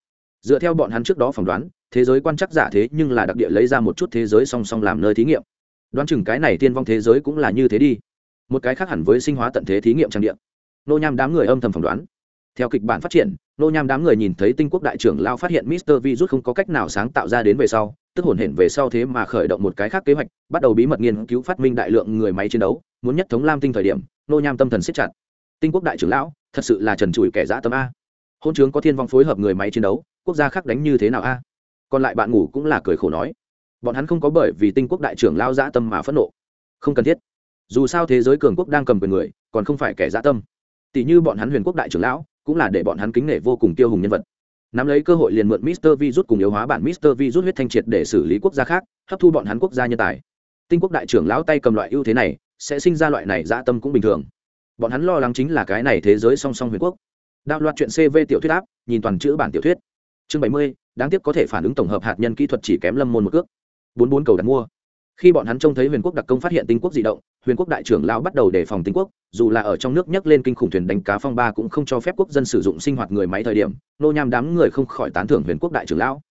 dựa theo bọn hắn trước đó phỏng đoán, thế giới quan chắc giả thế nhưng là đặc địa lấy ra một chút thế giới song song làm nơi thí nghiệm. Đoán chừng cái này tiên vong thế giới cũng là như thế đi. Một cái khác hẳn với sinh hóa tận thế thí nghiệm trang điện nô nham đám người âm thầm phỏng đoán. Theo kịch bản phát triển, nô nham đám người nhìn thấy tinh quốc đại trưởng lao phát hiện mister virus không có cách nào sáng tạo ra đến về sau, tức hồn hển về sau thế mà khởi động một cái khác kế hoạch, bắt đầu bí mật nghiên cứu phát minh đại lượng người máy chiến đấu, muốn nhất thống lam tinh thời điểm, nô nham tâm thần siết chặt. Tinh quốc đại trưởng lão, thật sự là trần trụi kẻ dã tâm a. Hôn chướng có thiên vong phối hợp người máy chiến đấu quốc gia khác đánh như thế nào a còn lại bạn ngủ cũng là cười khổ nói bọn hắn không có bởi vì tinh quốc đại trưởng lao dã tâm mà phẫn nộ không cần thiết dù sao thế giới cường quốc đang cầm quyền người còn không phải kẻ dã tâm tỷ như bọn hắn huyền quốc đại trưởng lão cũng là để bọn hắn kính nể vô cùng tiêu hùng nhân vật nắm lấy cơ hội liền mượn Mister Vi rút cùng yếu hóa bản Mister Vi rút huyết thanh triệt để xử lý quốc gia khác, hấp thu bọn hắn quốc gia nhân tài. Tinh quốc đại trưởng lão tay cầm loại ưu thế này, sẽ sinh ra loại này dã tâm cũng bình thường. Bọn hắn lo lắng chính là cái này thế giới song song huyền quốc. Đạo loạt chuyện CV tiểu thuyết áp, nhìn toàn chữ bản tiểu thuyết. Chương bảy mươi, đáng tiếc có thể phản ứng tổng hợp hạt nhân kỹ thuật chỉ kém Lâm môn một cước. Bốn bốn cầu đặt mua. Khi bọn hắn trông thấy huyền quốc đặc công phát hiện tinh quốc di động huyền quốc đại trưởng lao bắt đầu đề phòng tinh quốc dù là ở trong nước nhấc lên kinh khủng thuyền đánh cá phong ba cũng không cho phép quốc dân sử dụng sinh hoạt người máy thời điểm nô nham đám người không khỏi tán thưởng huyền quốc đại trưởng lão.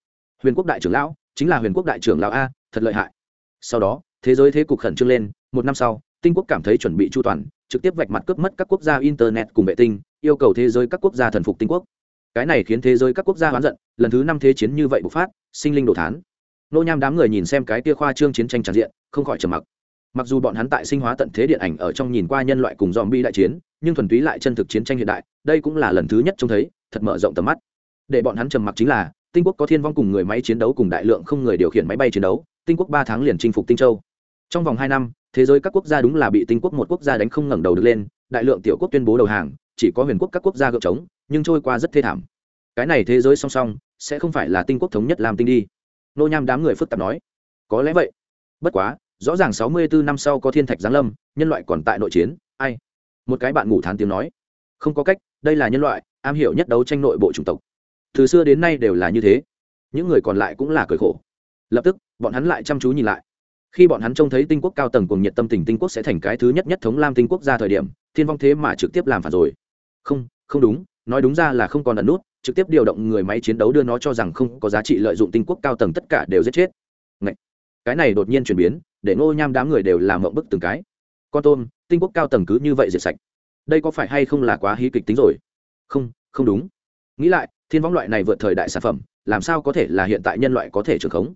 Huyền quốc đại trưởng lão chính là huyền quốc đại trưởng lão a thật lợi hại. Sau đó thế giới thế cục khẩn trương lên một năm sau tinh quốc cảm thấy chuẩn bị chu toàn trực tiếp vạch mặt cướp mất các quốc gia internet cùng vệ tinh yêu cầu thế giới các quốc gia thần phục tinh quốc cái này khiến thế giới các quốc gia hoán giận, lần thứ năm thế chiến như vậy bộc phát, sinh linh đồ thán. Nô nham đám người nhìn xem cái tia khoa trương chiến tranh tràn diện, không khỏi trầm mặc. Mặc dù bọn hắn tại sinh hóa tận thế điện ảnh ở trong nhìn qua nhân loại cùng dòm bi đại chiến, nhưng thuần túy lại chân thực chiến tranh hiện đại, đây cũng là lần thứ nhất trông thấy, thật mở rộng tầm mắt. Để bọn hắn trầm mặc chính là, tinh quốc có thiên vong cùng người máy chiến đấu cùng đại lượng không người điều khiển máy bay chiến đấu, tinh quốc ba tháng liền chinh phục tinh châu. Trong vòng hai năm, thế giới các quốc gia đúng là bị tinh quốc một quốc gia đánh không ngẩng đầu được lên, đại lượng tiểu quốc tuyên bố đầu hàng, chỉ có huyền quốc các quốc gia gợp trống nhưng trôi qua rất thê thảm. Cái này thế giới song song, sẽ không phải là tinh quốc thống nhất làm tinh đi. Nô nham đám người phức tạp nói. Có lẽ vậy. Bất quá, rõ ràng sáu mươi bốn năm sau có thiên thạch giáng lâm, nhân loại còn tại nội chiến, ai? Một cái bạn ngủ thán tiếng nói. Không có cách, đây là nhân loại, am hiểu nhất đấu tranh nội bộ chủng tộc. Từ xưa đến nay đều là như thế. Những người còn lại cũng là cười khổ. Lập tức, bọn hắn lại chăm chú nhìn lại. Khi bọn hắn trông thấy tinh quốc cao tầng cùng nhiệt tâm tình tinh quốc sẽ thành cái thứ nhất nhất thống lam tinh quốc ra thời điểm, thiên vong thế mà trực tiếp làm phản rồi. Không không đúng nói đúng ra là không còn ẩn nút, trực tiếp điều động người máy chiến đấu đưa nó cho rằng không có giá trị lợi dụng tinh quốc cao tầng tất cả đều giết chết. Ngậy! cái này đột nhiên chuyển biến, để ngô nham đám người đều làm mộng bức từng cái. Con tôm, tinh quốc cao tầng cứ như vậy diệt sạch. Đây có phải hay không là quá hí kịch tính rồi? Không không đúng. Nghĩ lại, thiên võng loại này vượt thời đại sản phẩm, làm sao có thể là hiện tại nhân loại có thể trưởng khống?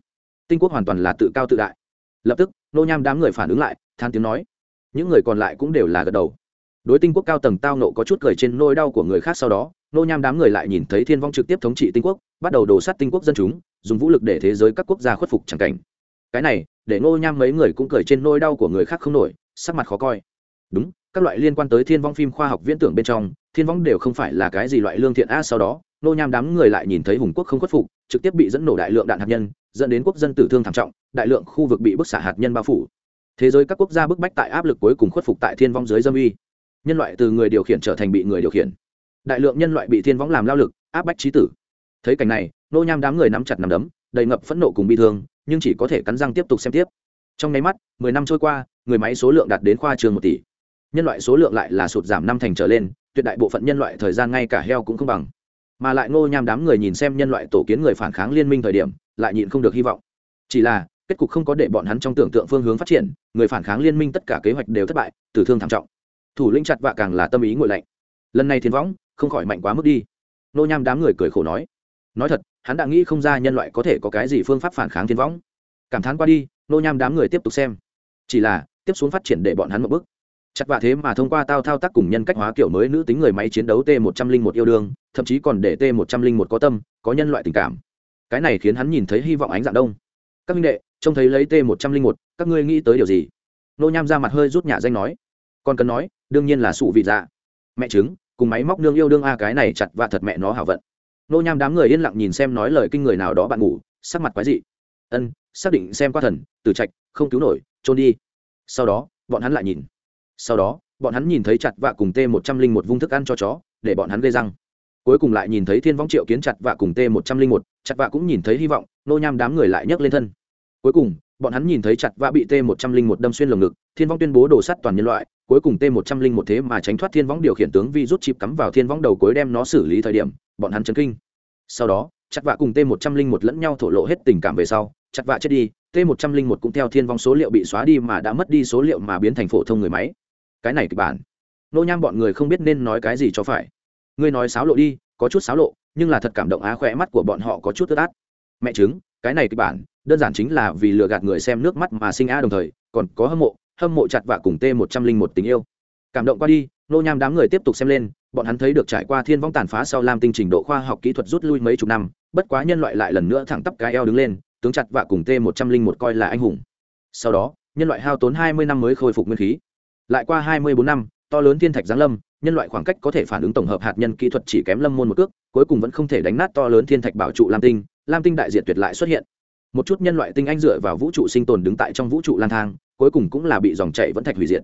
Tinh quốc hoàn toàn là tự cao tự đại. Lập tức nô nham đám người phản ứng lại, than tiếng nói. Những người còn lại cũng đều là gật đầu đối tinh quốc cao tầng tao nộ có chút cười trên nôi đau của người khác sau đó, nô nham đám người lại nhìn thấy thiên vong trực tiếp thống trị tinh quốc, bắt đầu đổ sát tinh quốc dân chúng, dùng vũ lực để thế giới các quốc gia khuất phục c cảnh. Cái này, để nô nham mấy người cũng cười trên nôi đau của người khác không nổi, sắc mặt khó coi. Đúng, các loại liên quan tới thiên vong phim khoa học viễn tưởng bên trong, thiên vong đều không phải là cái gì loại lương thiện a sau đó, nô nham đám người lại nhìn thấy hùng quốc không khuất phục, trực tiếp bị dẫn nổ đại lượng đạn hạt nhân, dẫn đến quốc dân tử thương thảm trọng, đại lượng khu vực bị bức xả hạt nhân bao phủ. Thế giới các quốc gia bức bách tại áp lực cuối cùng khuất phục tại thiên vong dưới dâm uy nhân loại từ người điều khiển trở thành bị người điều khiển. Đại lượng nhân loại bị thiên võng làm lao lực, áp bách trí tử. Thấy cảnh này, nô nham đám người nắm chặt nằm đấm, đầy ngập phẫn nộ cùng bi thương, nhưng chỉ có thể cắn răng tiếp tục xem tiếp. Trong nháy mắt, mười năm trôi qua, người máy số lượng đạt đến khoa trường một tỷ. Nhân loại số lượng lại là sụt giảm năm thành trở lên, tuyệt đại bộ phận nhân loại thời gian ngay cả heo cũng không bằng. Mà lại ngô nham đám người nhìn xem nhân loại tổ kiến người phản kháng liên minh thời điểm, lại nhịn không được hy vọng. Chỉ là, kết cục không có để bọn hắn trong tưởng tượng phương hướng phát triển, người phản kháng liên minh tất cả kế hoạch đều thất bại, tử thương thảm trọng thủ lĩnh chặt vạ càng là tâm ý ngội lạnh. Lần này thiên võng, không khỏi mạnh quá mức đi. Nô nham đám người cười khổ nói. Nói thật, hắn đã nghĩ không ra nhân loại có thể có cái gì phương pháp phản kháng thiên võng. Cảm thán qua đi, nô nham đám người tiếp tục xem. Chỉ là, tiếp xuống phát triển để bọn hắn một bước. Chặt vạ thế mà thông qua tao thao tác cùng nhân cách hóa kiểu mới nữ tính người máy chiến đấu t một trăm linh một yêu đương, thậm chí còn để t một trăm linh một có tâm, có nhân loại tình cảm. Cái này khiến hắn nhìn thấy hy vọng ánh dạng đông. Các minh đệ, trông thấy lấy t một trăm linh một, các ngươi nghĩ tới điều gì? Nô nham ra mặt hơi rút nhà danh nói còn cần nói, đương nhiên là sụ vị dạ. Mẹ chứng cùng máy móc nương yêu đương a, cái này chặt và thật mẹ nó hảo vận. Nô nham đám người yên lặng nhìn xem nói lời kinh người nào đó bạn ngủ, sắc mặt quái dị. Ân, xác định xem qua thần từ trạch, không cứu nổi, trôn đi. Sau đó, bọn hắn lại nhìn. Sau đó, bọn hắn nhìn thấy chặt vạ cùng t một trăm linh một vung thức ăn cho chó, để bọn hắn gây răng. Cuối cùng lại nhìn thấy thiên vong triệu kiến chặt vạ cùng t một trăm linh một, chặt vạ cũng nhìn thấy hy vọng, nô nham đám người lại nhấc lên thân. Cuối cùng bọn hắn nhìn thấy chặt vạ bị t một trăm linh một đâm xuyên lồng ngực, thiên vong tuyên bố đổ sắt toàn nhân loại, cuối cùng t một trăm linh một thế mà tránh thoát thiên vong điều khiển tướng vi rút chịp cắm vào thiên vong đầu cuối đem nó xử lý thời điểm, bọn hắn chấn kinh. Sau đó, chặt vạ cùng t một trăm linh một lẫn nhau thổ lộ hết tình cảm về sau, chặt vạ chết đi, t một trăm linh một cũng theo thiên vong số liệu bị xóa đi mà đã mất đi số liệu mà biến thành phổ thông người máy. Cái này kịch bản. Nô nham bọn người không biết nên nói cái gì cho phải. Ngươi nói xáo lộ đi, có chút xáo lộ, nhưng là thật cảm động á khỏe mắt của bọn họ có chút tức át. Mẹ chứng cái này kịch bản, đơn giản chính là vì lừa gạt người xem nước mắt mà sinh á đồng thời, còn có hâm mộ hâm mộ chặt vạ cùng t một trăm linh một tình yêu. Cảm động qua đi, nô nham đám người tiếp tục xem lên, bọn hắn thấy được trải qua thiên vong tàn phá sau lam tinh trình độ khoa học kỹ thuật rút lui mấy chục năm, bất quá nhân loại lại lần nữa thẳng tắp cái eo đứng lên, tướng chặt vạ cùng t một trăm linh một coi là anh hùng. Sau đó, nhân loại hao tốn hai mươi năm mới khôi phục nguyên khí. Lại qua hai mươi bốn năm, to lớn thiên thạch giáng lâm nhân loại khoảng cách có thể phản ứng tổng hợp hạt nhân kỹ thuật chỉ kém lâm môn một cước, cuối cùng vẫn không thể đánh nát to lớn thiên thạch bảo trụ lam tinh. Lam tinh đại diện tuyệt lại xuất hiện. Một chút nhân loại tinh anh dựa vào vũ trụ sinh tồn đứng tại trong vũ trụ lang thang, cuối cùng cũng là bị dòng chảy vẫn thạch hủy diệt.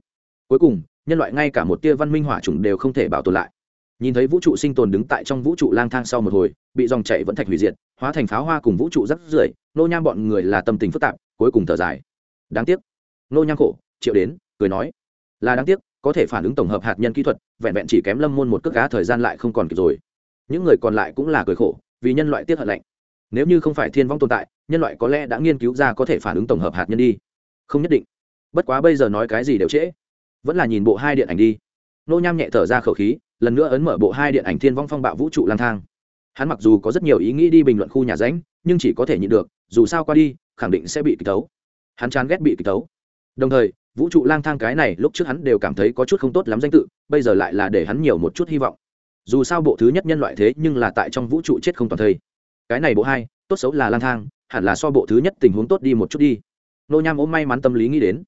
Cuối cùng, nhân loại ngay cả một tia văn minh hỏa trùng đều không thể bảo tồn lại. Nhìn thấy vũ trụ sinh tồn đứng tại trong vũ trụ lang thang sau một hồi, bị dòng chảy vẫn thạch hủy diệt, hóa thành pháo hoa cùng vũ trụ rắc rưởi, nô nham bọn người là tâm tình phức tạp, cuối cùng thở dài. Đáng tiếc. Nô nham khổ, triệu đến, cười nói. Là đáng tiếc có thể phản ứng tổng hợp hạt nhân kỹ thuật, vẹn vẹn chỉ kém lâm môn một cước cá thời gian lại không còn kịp rồi. Những người còn lại cũng là cười khổ, vì nhân loại tiết hận lạnh. Nếu như không phải thiên vong tồn tại, nhân loại có lẽ đã nghiên cứu ra có thể phản ứng tổng hợp hạt nhân đi. Không nhất định. Bất quá bây giờ nói cái gì đều trễ. Vẫn là nhìn bộ hai điện ảnh đi. Nô nham nhẹ thở ra khẩu khí, lần nữa ấn mở bộ hai điện ảnh thiên vong phong bạo vũ trụ lang thang. Hắn mặc dù có rất nhiều ý nghĩ đi bình luận khu nhà ránh, nhưng chỉ có thể nhịn được, dù sao qua đi, khẳng định sẽ bị kịch tấu. Hắn chán ghét bị kịch tấu đồng thời, vũ trụ lang thang cái này lúc trước hắn đều cảm thấy có chút không tốt lắm danh tự, bây giờ lại là để hắn nhiều một chút hy vọng. Dù sao bộ thứ nhất nhân loại thế nhưng là tại trong vũ trụ chết không toàn thây. Cái này bộ hai, tốt xấu là lang thang, hẳn là so bộ thứ nhất tình huống tốt đi một chút đi. Nô nham ôm may mắn tâm lý nghĩ đến.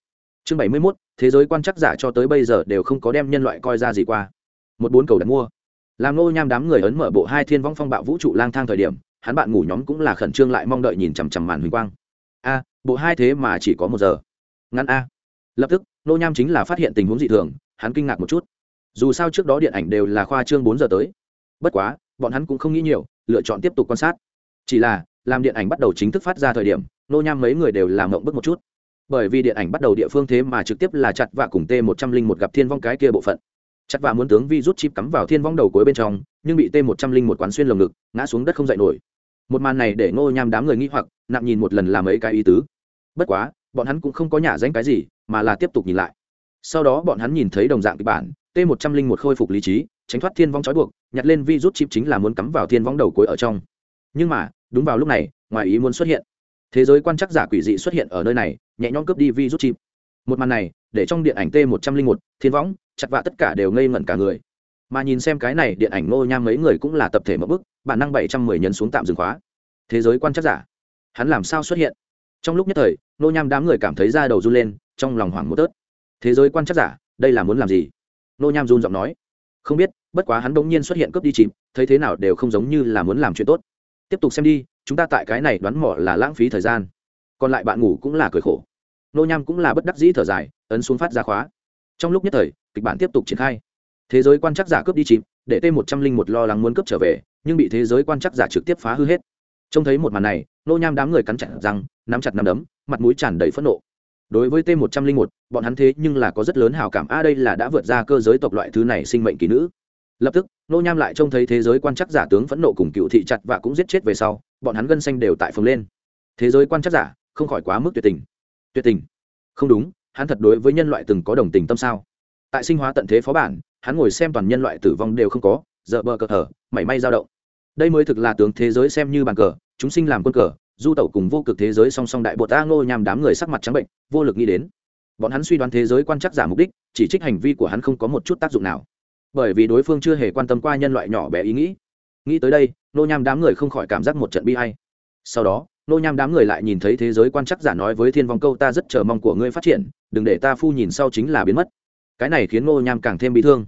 Chương bảy mươi mốt, thế giới quan chắc giả cho tới bây giờ đều không có đem nhân loại coi ra gì qua. Một bốn cầu đặt mua. Làm nô nham đám người ấn mở bộ hai thiên vong phong bạo vũ trụ lang thang thời điểm, hắn bạn ngủ nhóm cũng là khẩn trương lại mong đợi nhìn chằm chằm màn huỳnh quang. A, bộ hai thế mà chỉ có một giờ ngăn a. Lập tức, nô nham chính là phát hiện tình huống dị thường, hắn kinh ngạc một chút. Dù sao trước đó điện ảnh đều là khoa trương bốn giờ tới. Bất quá, bọn hắn cũng không nghĩ nhiều, lựa chọn tiếp tục quan sát. Chỉ là, làm điện ảnh bắt đầu chính thức phát ra thời điểm, nô nham mấy người đều làm mộng bức một chút. Bởi vì điện ảnh bắt đầu địa phương thế mà trực tiếp là chặt vạ cùng t một trăm linh một gặp thiên vong cái kia bộ phận. Chặt vạ muốn tướng vi rút chip cắm vào thiên vong đầu cuối bên trong, nhưng bị t một trăm linh một quán xuyên lồng ngực, ngã xuống đất không dậy nổi. Một màn này để ngô nham đám người nghĩ hoặc, nặng nhìn một lần làm ấy cái ý tứ. Bất quá bọn hắn cũng không có nhả danh cái gì, mà là tiếp tục nhìn lại. Sau đó bọn hắn nhìn thấy đồng dạng kịch bản, t một trăm linh một khôi phục lý trí, tránh thoát thiên vong trói buộc, nhặt lên vi rút chip chính là muốn cắm vào thiên vong đầu cuối ở trong. Nhưng mà, đúng vào lúc này, ngoài ý muốn xuất hiện. Thế giới quan chắc giả quỷ dị xuất hiện ở nơi này, nhẹ nhõm cướp đi vi rút chip. Một màn này, để trong điện ảnh t một trăm linh một, thiên võng chặt vạ tất cả đều ngây ngẩn cả người. Mà nhìn xem cái này, điện ảnh ngô nham mấy người cũng là tập thể một bức bản năng bảy trăm mười nhấn xuống tạm dừng khóa. Thế giới quan chắc giả, hắn làm sao xuất hiện? Trong lúc nhất thời, nô nham đám người cảm thấy da đầu run lên, trong lòng hoảng một tớt. Thế giới quan chắc giả, đây là muốn làm gì? Nô nham run giọng nói. Không biết, bất quá hắn bỗng nhiên xuất hiện cướp đi chìm, thấy thế nào đều không giống như là muốn làm chuyện tốt. Tiếp tục xem đi, chúng ta tại cái này đoán mỏ là lãng phí thời gian. Còn lại bạn ngủ cũng là cười khổ. Nô nham cũng là bất đắc dĩ thở dài, ấn xuống phát ra khóa. Trong lúc nhất thời, kịch bản tiếp tục triển khai. Thế giới quan chắc giả cướp đi chìm, để t một trăm linh một lo lắng muốn cướp trở về, nhưng bị thế giới quan chắc giả trực tiếp phá hư hết. Trông thấy một màn này, nô nham đám người cắn chặt răng nắm chặt nắm đấm, mặt mũi tràn đầy phẫn nộ. Đối với t một trăm linh một, bọn hắn thế nhưng là có rất lớn hào cảm. A, đây là đã vượt ra cơ giới tộc loại thứ này sinh mệnh kỳ nữ. Lập tức, nô nham lại trông thấy thế giới quan chắc giả tướng phẫn nộ cùng cựu thị chặt và cũng giết chết về sau, bọn hắn gân xanh đều tại phồng lên. Thế giới quan chắc giả, không khỏi quá mức tuyệt tình. Tuyệt tình? Không đúng, hắn thật đối với nhân loại từng có đồng tình tâm sao? Tại sinh hóa tận thế phó bản, hắn ngồi xem toàn nhân loại tử vong đều không có dợ bờ cờ thở, mảy may dao động. Đây mới thực là tướng thế giới xem như bàn cờ, chúng sinh làm quân cờ du tẩu cùng vô cực thế giới song song đại bột a ngô nhằm đám người sắc mặt trắng bệnh, vô lực nghĩ đến. Bọn hắn suy đoán thế giới quan chắc giả mục đích, chỉ trích hành vi của hắn không có một chút tác dụng nào. Bởi vì đối phương chưa hề quan tâm qua nhân loại nhỏ bé ý nghĩ. Nghĩ tới đây nô nham đám người không khỏi cảm giác một trận bi hay sau đó nô nham đám người lại nhìn thấy thế giới quan chắc giả nói với thiên vong câu, ta rất chờ mong của ngươi phát triển, đừng để ta phu nhìn sau chính là biến mất. Cái này khiến nô nham càng thêm bị thương.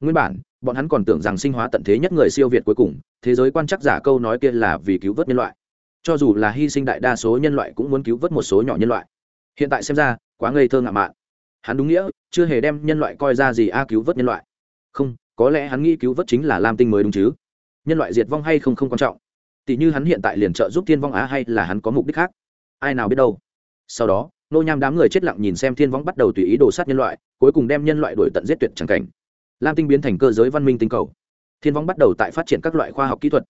Nguyên bản, bọn hắn còn tưởng rằng sinh hóa tận thế nhất người siêu việt cuối cùng, thế giới quan chắc giả câu nói kia là vì cứu vớt nhân loại cho dù là hy sinh đại đa số nhân loại cũng muốn cứu vớt một số nhỏ nhân loại. Hiện tại xem ra, quá ngây thơ ngạo mạn. Hắn đúng nghĩa, chưa hề đem nhân loại coi ra gì a cứu vớt nhân loại. Không, có lẽ hắn nghĩ cứu vớt chính là lam tinh mới đúng chứ? Nhân loại diệt vong hay không không quan trọng. Tỷ như hắn hiện tại liền trợ giúp thiên vong á hay là hắn có mục đích khác? Ai nào biết đâu. Sau đó, nô nham đám người chết lặng nhìn xem thiên vong bắt đầu tùy ý đồ sát nhân loại, cuối cùng đem nhân loại đổi tận giết tuyệt c cảnh. Lam tinh biến thành cơ giới văn minh tinh cầu. Thiên vong bắt đầu tại phát triển các loại khoa học kỹ thuật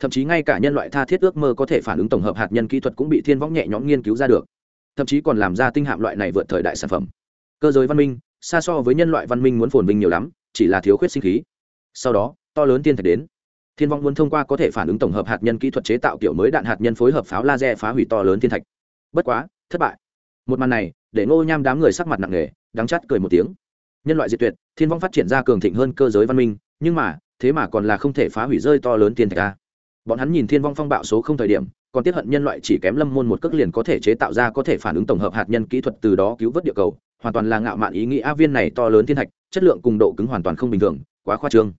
thậm chí ngay cả nhân loại tha thiết ước mơ có thể phản ứng tổng hợp hạt nhân kỹ thuật cũng bị thiên Võng nhẹ nhõm nghiên cứu ra được. Thậm chí còn làm ra tinh hạm loại này vượt thời đại sản phẩm. Cơ giới văn minh, xa so với nhân loại văn minh muốn phồn vinh nhiều lắm, chỉ là thiếu khuyết sinh khí. Sau đó, to lớn tiên thạch đến. Thiên vong muốn thông qua có thể phản ứng tổng hợp hạt nhân kỹ thuật chế tạo kiểu mới đạn hạt nhân phối hợp pháo laser phá hủy to lớn thiên thạch. Bất quá, thất bại. Một màn này, để ngô nham đám người sắc mặt nặng nề, đắng chắt cười một tiếng. Nhân loại diệt tuyệt, thiên vong phát triển ra cường thịnh hơn cơ giới văn minh, nhưng mà, thế mà còn là không thể phá hủy rơi to lớn thiên thạch a bọn hắn nhìn thiên vong phong bạo số không thời điểm, còn tiếp hận nhân loại chỉ kém lâm môn một cước liền có thể chế tạo ra có thể phản ứng tổng hợp hạt nhân kỹ thuật từ đó cứu vớt địa cầu, hoàn toàn là ngạo mạn ý nghĩ a viên này to lớn thiên thạch, chất lượng cùng độ cứng hoàn toàn không bình thường, quá khoa trương.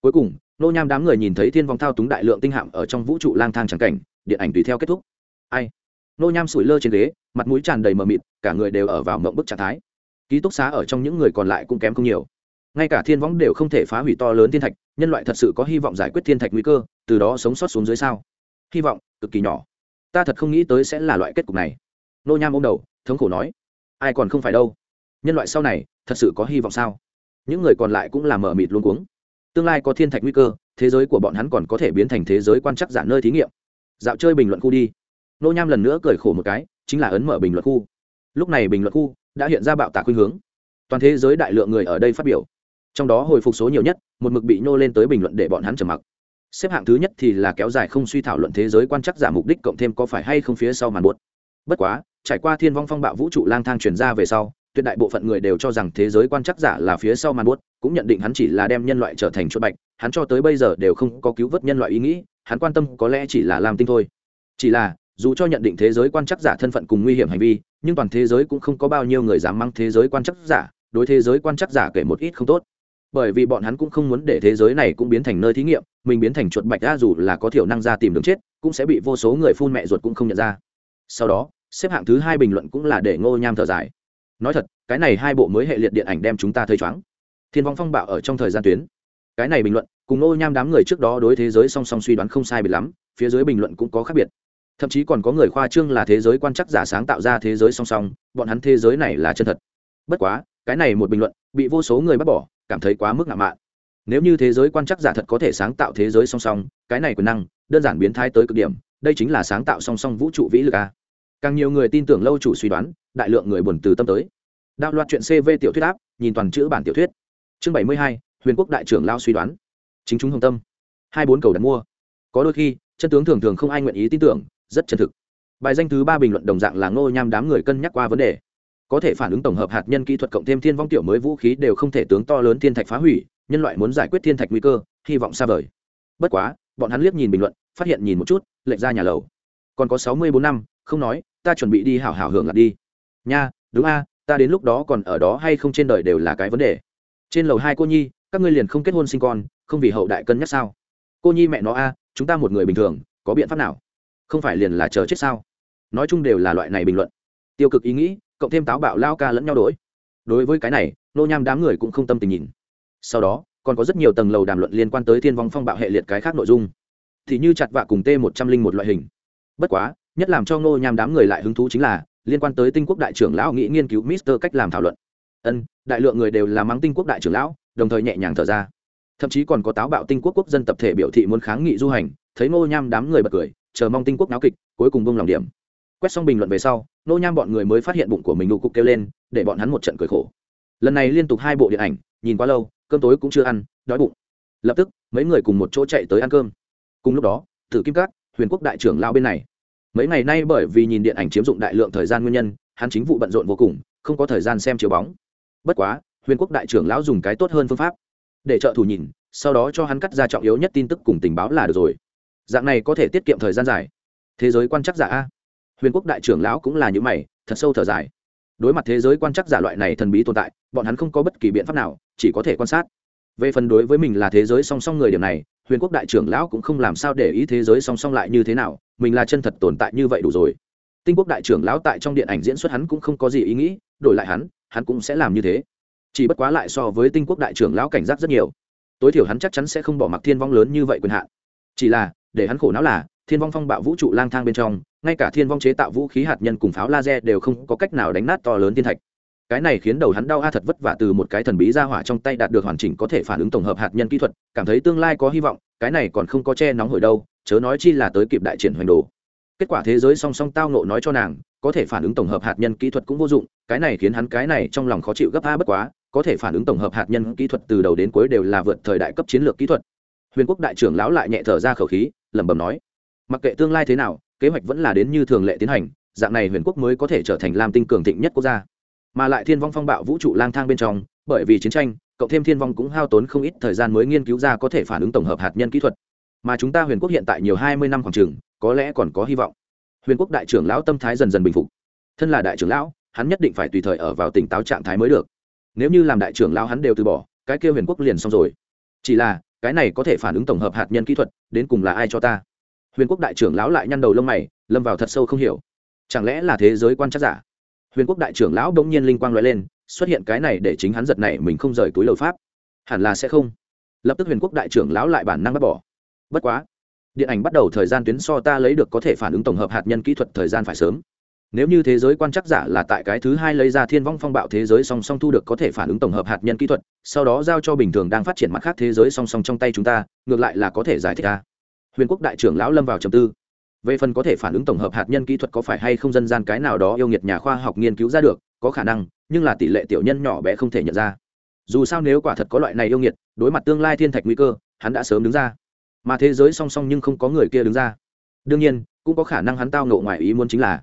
Cuối cùng, nô nham đám người nhìn thấy thiên vong thao túng đại lượng tinh hạm ở trong vũ trụ lang thang trắng cảnh, điện ảnh tùy theo kết thúc. Ai? Nô nham sủi lơ trên ghế, mặt mũi tràn đầy mờ mịt, cả người đều ở vào mộng bức trạng thái. Ký túc xá ở trong những người còn lại cũng kém không nhiều. Ngay cả thiên võng đều không thể phá hủy to lớn thiên thạch nhân loại thật sự có hy vọng giải quyết thiên thạch nguy cơ, từ đó sống sót xuống dưới sao? Hy vọng, cực kỳ nhỏ. Ta thật không nghĩ tới sẽ là loại kết cục này. Nô nham ô m đầu, thống khổ nói, ai còn không phải đâu. Nhân loại sau này, thật sự có hy vọng sao? Những người còn lại cũng là mờ mịt luôn cuống. Tương lai có thiên thạch nguy cơ, thế giới của bọn hắn còn có thể biến thành thế giới quan chắc giả nơi thí nghiệm. Dạo chơi bình luận khu đi. Nô nham lần nữa cười khổ một cái, chính là ấn mở bình luận khu. Lúc này bình luận khu đã hiện ra bạo tạc khuynh hướng. Toàn thế giới đại lượng người ở đây phát biểu trong đó hồi phục số nhiều nhất, một mực bị nhô lên tới bình luận để bọn hắn trầm mặc. Xếp hạng thứ nhất thì là kéo dài không suy thảo luận thế giới quan chắc giả mục đích cộng thêm có phải hay không phía sau màn buốt. Bất quá, trải qua thiên vong phong bạo vũ trụ lang thang truyền ra về sau, tuyệt đại bộ phận người đều cho rằng thế giới quan chắc giả là phía sau màn buốt, cũng nhận định hắn chỉ là đem nhân loại trở thành chuột bạch, hắn cho tới bây giờ đều không có cứu vớt nhân loại ý nghĩ, hắn quan tâm có lẽ chỉ là làm tinh thôi. Chỉ là, dù cho nhận định thế giới quan chắc giả thân phận cùng nguy hiểm hành vi, nhưng toàn thế giới cũng không có bao nhiêu người dám mang thế giới quan chắc giả, đối thế giới quan chắc giả kể một ít không tốt bởi vì bọn hắn cũng không muốn để thế giới này cũng biến thành nơi thí nghiệm, mình biến thành chuột bạch ra dù là có thiểu năng ra tìm đường chết, cũng sẽ bị vô số người phun mẹ ruột cũng không nhận ra. Sau đó, xếp hạng thứ hai bình luận cũng là để ngô nham thở dài. Nói thật, cái này hai bộ mới hệ liệt điện ảnh đem chúng ta thấy chóng thiên vong phong bạo ở trong thời gian tuyến. Cái này bình luận, cùng ngô nham đám người trước đó đối thế giới song song suy đoán không sai biệt lắm, phía dưới bình luận cũng có khác biệt. Thậm chí còn có người khoa trương là thế giới quan chắc giả sáng tạo ra thế giới song song, bọn hắn thế giới này là chân thật. Bất quá, cái này một bình luận, bị vô số người bắt bỏ cảm thấy quá mức ngạo mạn. Nếu như thế giới quan chắc giả thật có thể sáng tạo thế giới song song, cái này quyền năng, đơn giản biến thái tới cực điểm, đây chính là sáng tạo song song vũ trụ vĩ lực a. Càng nhiều người tin tưởng lâu chủ suy đoán, đại lượng người buồn từ tâm tới. Đạo loạt chuyện cv tiểu thuyết áp, nhìn toàn chữ bản tiểu thuyết. Chương bảy mươi hai, huyền quốc đại trưởng lao suy đoán. Chính chúng hồng tâm. Hai bốn cầu đặt mua. Có đôi khi, chân tướng thường thường không ai nguyện ý tin tưởng, rất chân thực. Bài danh thứ ba bình luận đồng dạng là ngô nham đám người cân nhắc qua vấn đề có thể phản ứng tổng hợp hạt nhân kỹ thuật cộng thêm thiên vong tiểu mới vũ khí đều không thể tướng to lớn thiên thạch phá hủy, nhân loại muốn giải quyết thiên thạch nguy cơ, hy vọng xa vời. Bất quá, bọn hắn liếc nhìn bình luận, phát hiện nhìn một chút lệnh ra nhà lầu. Còn có sáu mươi bốn năm, không nói, ta chuẩn bị đi hảo hảo hưởng lạc đi. Nha, đúng a, ta đến lúc đó còn ở đó hay không trên đời đều là cái vấn đề. Trên lầu hai cô nhi, các ngươi liền không kết hôn sinh con, không vì hậu đại cân nhắc sao? Cô nhi mẹ nó a, chúng ta một người bình thường, có biện pháp nào? Không phải liền là chờ chết sao? Nói chung đều là loại này bình luận. Tiêu cực ý nghĩ cộng thêm táo bạo lao ca lẫn nhau đổi đối với cái này, nô nham đám người cũng không tâm tình nhìn. Sau đó, còn có rất nhiều tầng lầu đàm luận liên quan tới thiên vong phong bạo hệ liệt cái khác nội dung. Thì như chặt vạ cùng t một trăm linh một loại hình. Bất quá, nhất làm cho nô nham đám người lại hứng thú chính là, liên quan tới tinh quốc đại trưởng lão nghĩ nghiên cứu mister cách làm thảo luận. Ân, đại lượng người đều là mắng tinh quốc đại trưởng lão, đồng thời nhẹ nhàng thở ra. Thậm chí còn có táo bạo tinh quốc quốc dân tập thể biểu thị muốn kháng nghị du hành, thấy ngô nham đám người bật cười, chờ mong tinh quốc náo kịch, cuối cùng bông lòng điểm quét xong bình luận về sau, Nô nham bọn người mới phát hiện bụng của mình nụ cục kêu lên, để bọn hắn một trận cười khổ. Lần này liên tục hai bộ điện ảnh, nhìn quá lâu, cơm tối cũng chưa ăn, đói bụng. Lập tức, mấy người cùng một chỗ chạy tới ăn cơm. Cùng lúc đó thử kim cát huyền quốc đại trưởng lao bên này. Mấy ngày nay bởi vì nhìn điện ảnh chiếm dụng đại lượng thời gian nguyên nhân, hắn chính vụ bận rộn vô cùng, không có thời gian xem chiếu bóng. Bất quá, huyền quốc đại trưởng lão dùng cái tốt hơn phương pháp. Để trợ thủ nhìn, sau đó cho hắn cắt ra trọng yếu nhất tin tức cùng tình báo là được rồi. Dạng này có thể tiết kiệm thời gian dài. Thế giới quan chắc giả a huyền quốc đại trưởng lão cũng là những mày, thật sâu thở dài. Đối mặt thế giới quan chắc giả loại này thần bí tồn tại, bọn hắn không có bất kỳ biện pháp nào, chỉ có thể quan sát. Về phần đối với mình là thế giới song song người điểm này, huyền quốc đại trưởng lão cũng không làm sao để ý thế giới song song lại như thế nào, mình là chân thật tồn tại như vậy đủ rồi. Tinh quốc đại trưởng lão tại trong điện ảnh diễn xuất hắn cũng không có gì ý nghĩ, đổi lại hắn hắn cũng sẽ làm như thế. Chỉ bất quá lại so với tinh quốc đại trưởng lão cảnh giác rất nhiều. Tối thiểu hắn chắc chắn sẽ không bỏ mặc thiên vong lớn như vậy quyền hạn. Chỉ là, để hắn khổ não là thiên vong phong bạo vũ trụ lang thang bên trong, ngay cả thiên vong chế tạo vũ khí hạt nhân cùng pháo laser đều không có cách nào đánh nát to lớn thiên thạch. Cái này khiến đầu hắn đau a thật vất vả từ một cái thần bí ra hỏa trong tay đạt được hoàn chỉnh có thể phản ứng tổng hợp hạt nhân kỹ thuật, cảm thấy tương lai có hy vọng, cái này còn không có che nóng hồi đâu, chớ nói chi là tới kịp đại triển hoành đồ. Kết quả thế giới song song tao nộ nói cho nàng, có thể phản ứng tổng hợp hạt nhân kỹ thuật cũng vô dụng, cái này khiến hắn cái này trong lòng khó chịu gấp a bất quá, có thể phản ứng tổng hợp hạt nhân kỹ thuật từ đầu đến cuối đều là vượt thời đại cấp chiến lược kỹ thuật. Huyền quốc đại trưởng lão lại nhẹ thở ra khẩu khí, lẩm bẩm nói mặc kệ tương lai thế nào, kế hoạch vẫn là đến như thường lệ tiến hành, dạng này huyền quốc mới có thể trở thành lam tinh cường thịnh nhất quốc gia. Mà lại thiên vong phong bạo vũ trụ lang thang bên trong, bởi vì chiến tranh, cộng thêm thiên vong cũng hao tốn không ít thời gian mới nghiên cứu ra có thể phản ứng tổng hợp hạt nhân kỹ thuật. Mà chúng ta huyền quốc hiện tại nhiều hai mươi năm khoảng trường, có lẽ còn có hy vọng. Huyền quốc đại trưởng lão tâm thái dần dần bình phục. Thân là đại trưởng lão, hắn nhất định phải tùy thời ở vào tỉnh táo trạng thái mới được. Nếu như làm đại trưởng lão hắn đều từ bỏ, cái kia huyền quốc liền xong rồi. Chỉ là, cái này có thể phản ứng tổng hợp hạt nhân kỹ thuật, đến cùng là ai cho ta? Huyền quốc đại trưởng lão lại nhăn đầu lông mày, lâm vào thật sâu không hiểu. Chẳng lẽ là thế giới quan chắc giả? Huyền quốc đại trưởng lão đ ỗ n g nhiên linh quang l lên, xuất hiện cái này để chính hắn giật này mình không rời túi lầu pháp. Hẳn là sẽ không. Lập tức huyền quốc đại trưởng lão lại bản năng bắt bỏ. Bất quá, điện ảnh bắt đầu thời gian tuyến so ta lấy được có thể phản ứng tổng hợp hạt nhân kỹ thuật thời gian phải sớm. Nếu như thế giới quan chắc giả là tại cái thứ hai lấy ra thiên vong phong bạo thế giới song song thu được có thể phản ứng tổng hợp hạt nhân kỹ thuật, sau đó giao cho bình thường đang phát triển mặt khác thế giới song song trong tay chúng ta, ngược lại là có thể giải thích ra huyền quốc đại trưởng lão lâm vào trầm tư. Về phần có thể phản ứng tổng hợp hạt nhân kỹ thuật có phải hay không dân gian cái nào đó yêu nghiệt nhà khoa học nghiên cứu ra được, có khả năng, nhưng là tỷ lệ tiểu nhân nhỏ bé không thể nhận ra. Dù sao nếu quả thật có loại này yêu nghiệt, đối mặt tương lai thiên thạch nguy cơ, hắn đã sớm đứng ra. Mà thế giới song song nhưng không có người kia đứng ra. Đương nhiên, cũng có khả năng hắn tao nộ ngoài ý muốn chính là,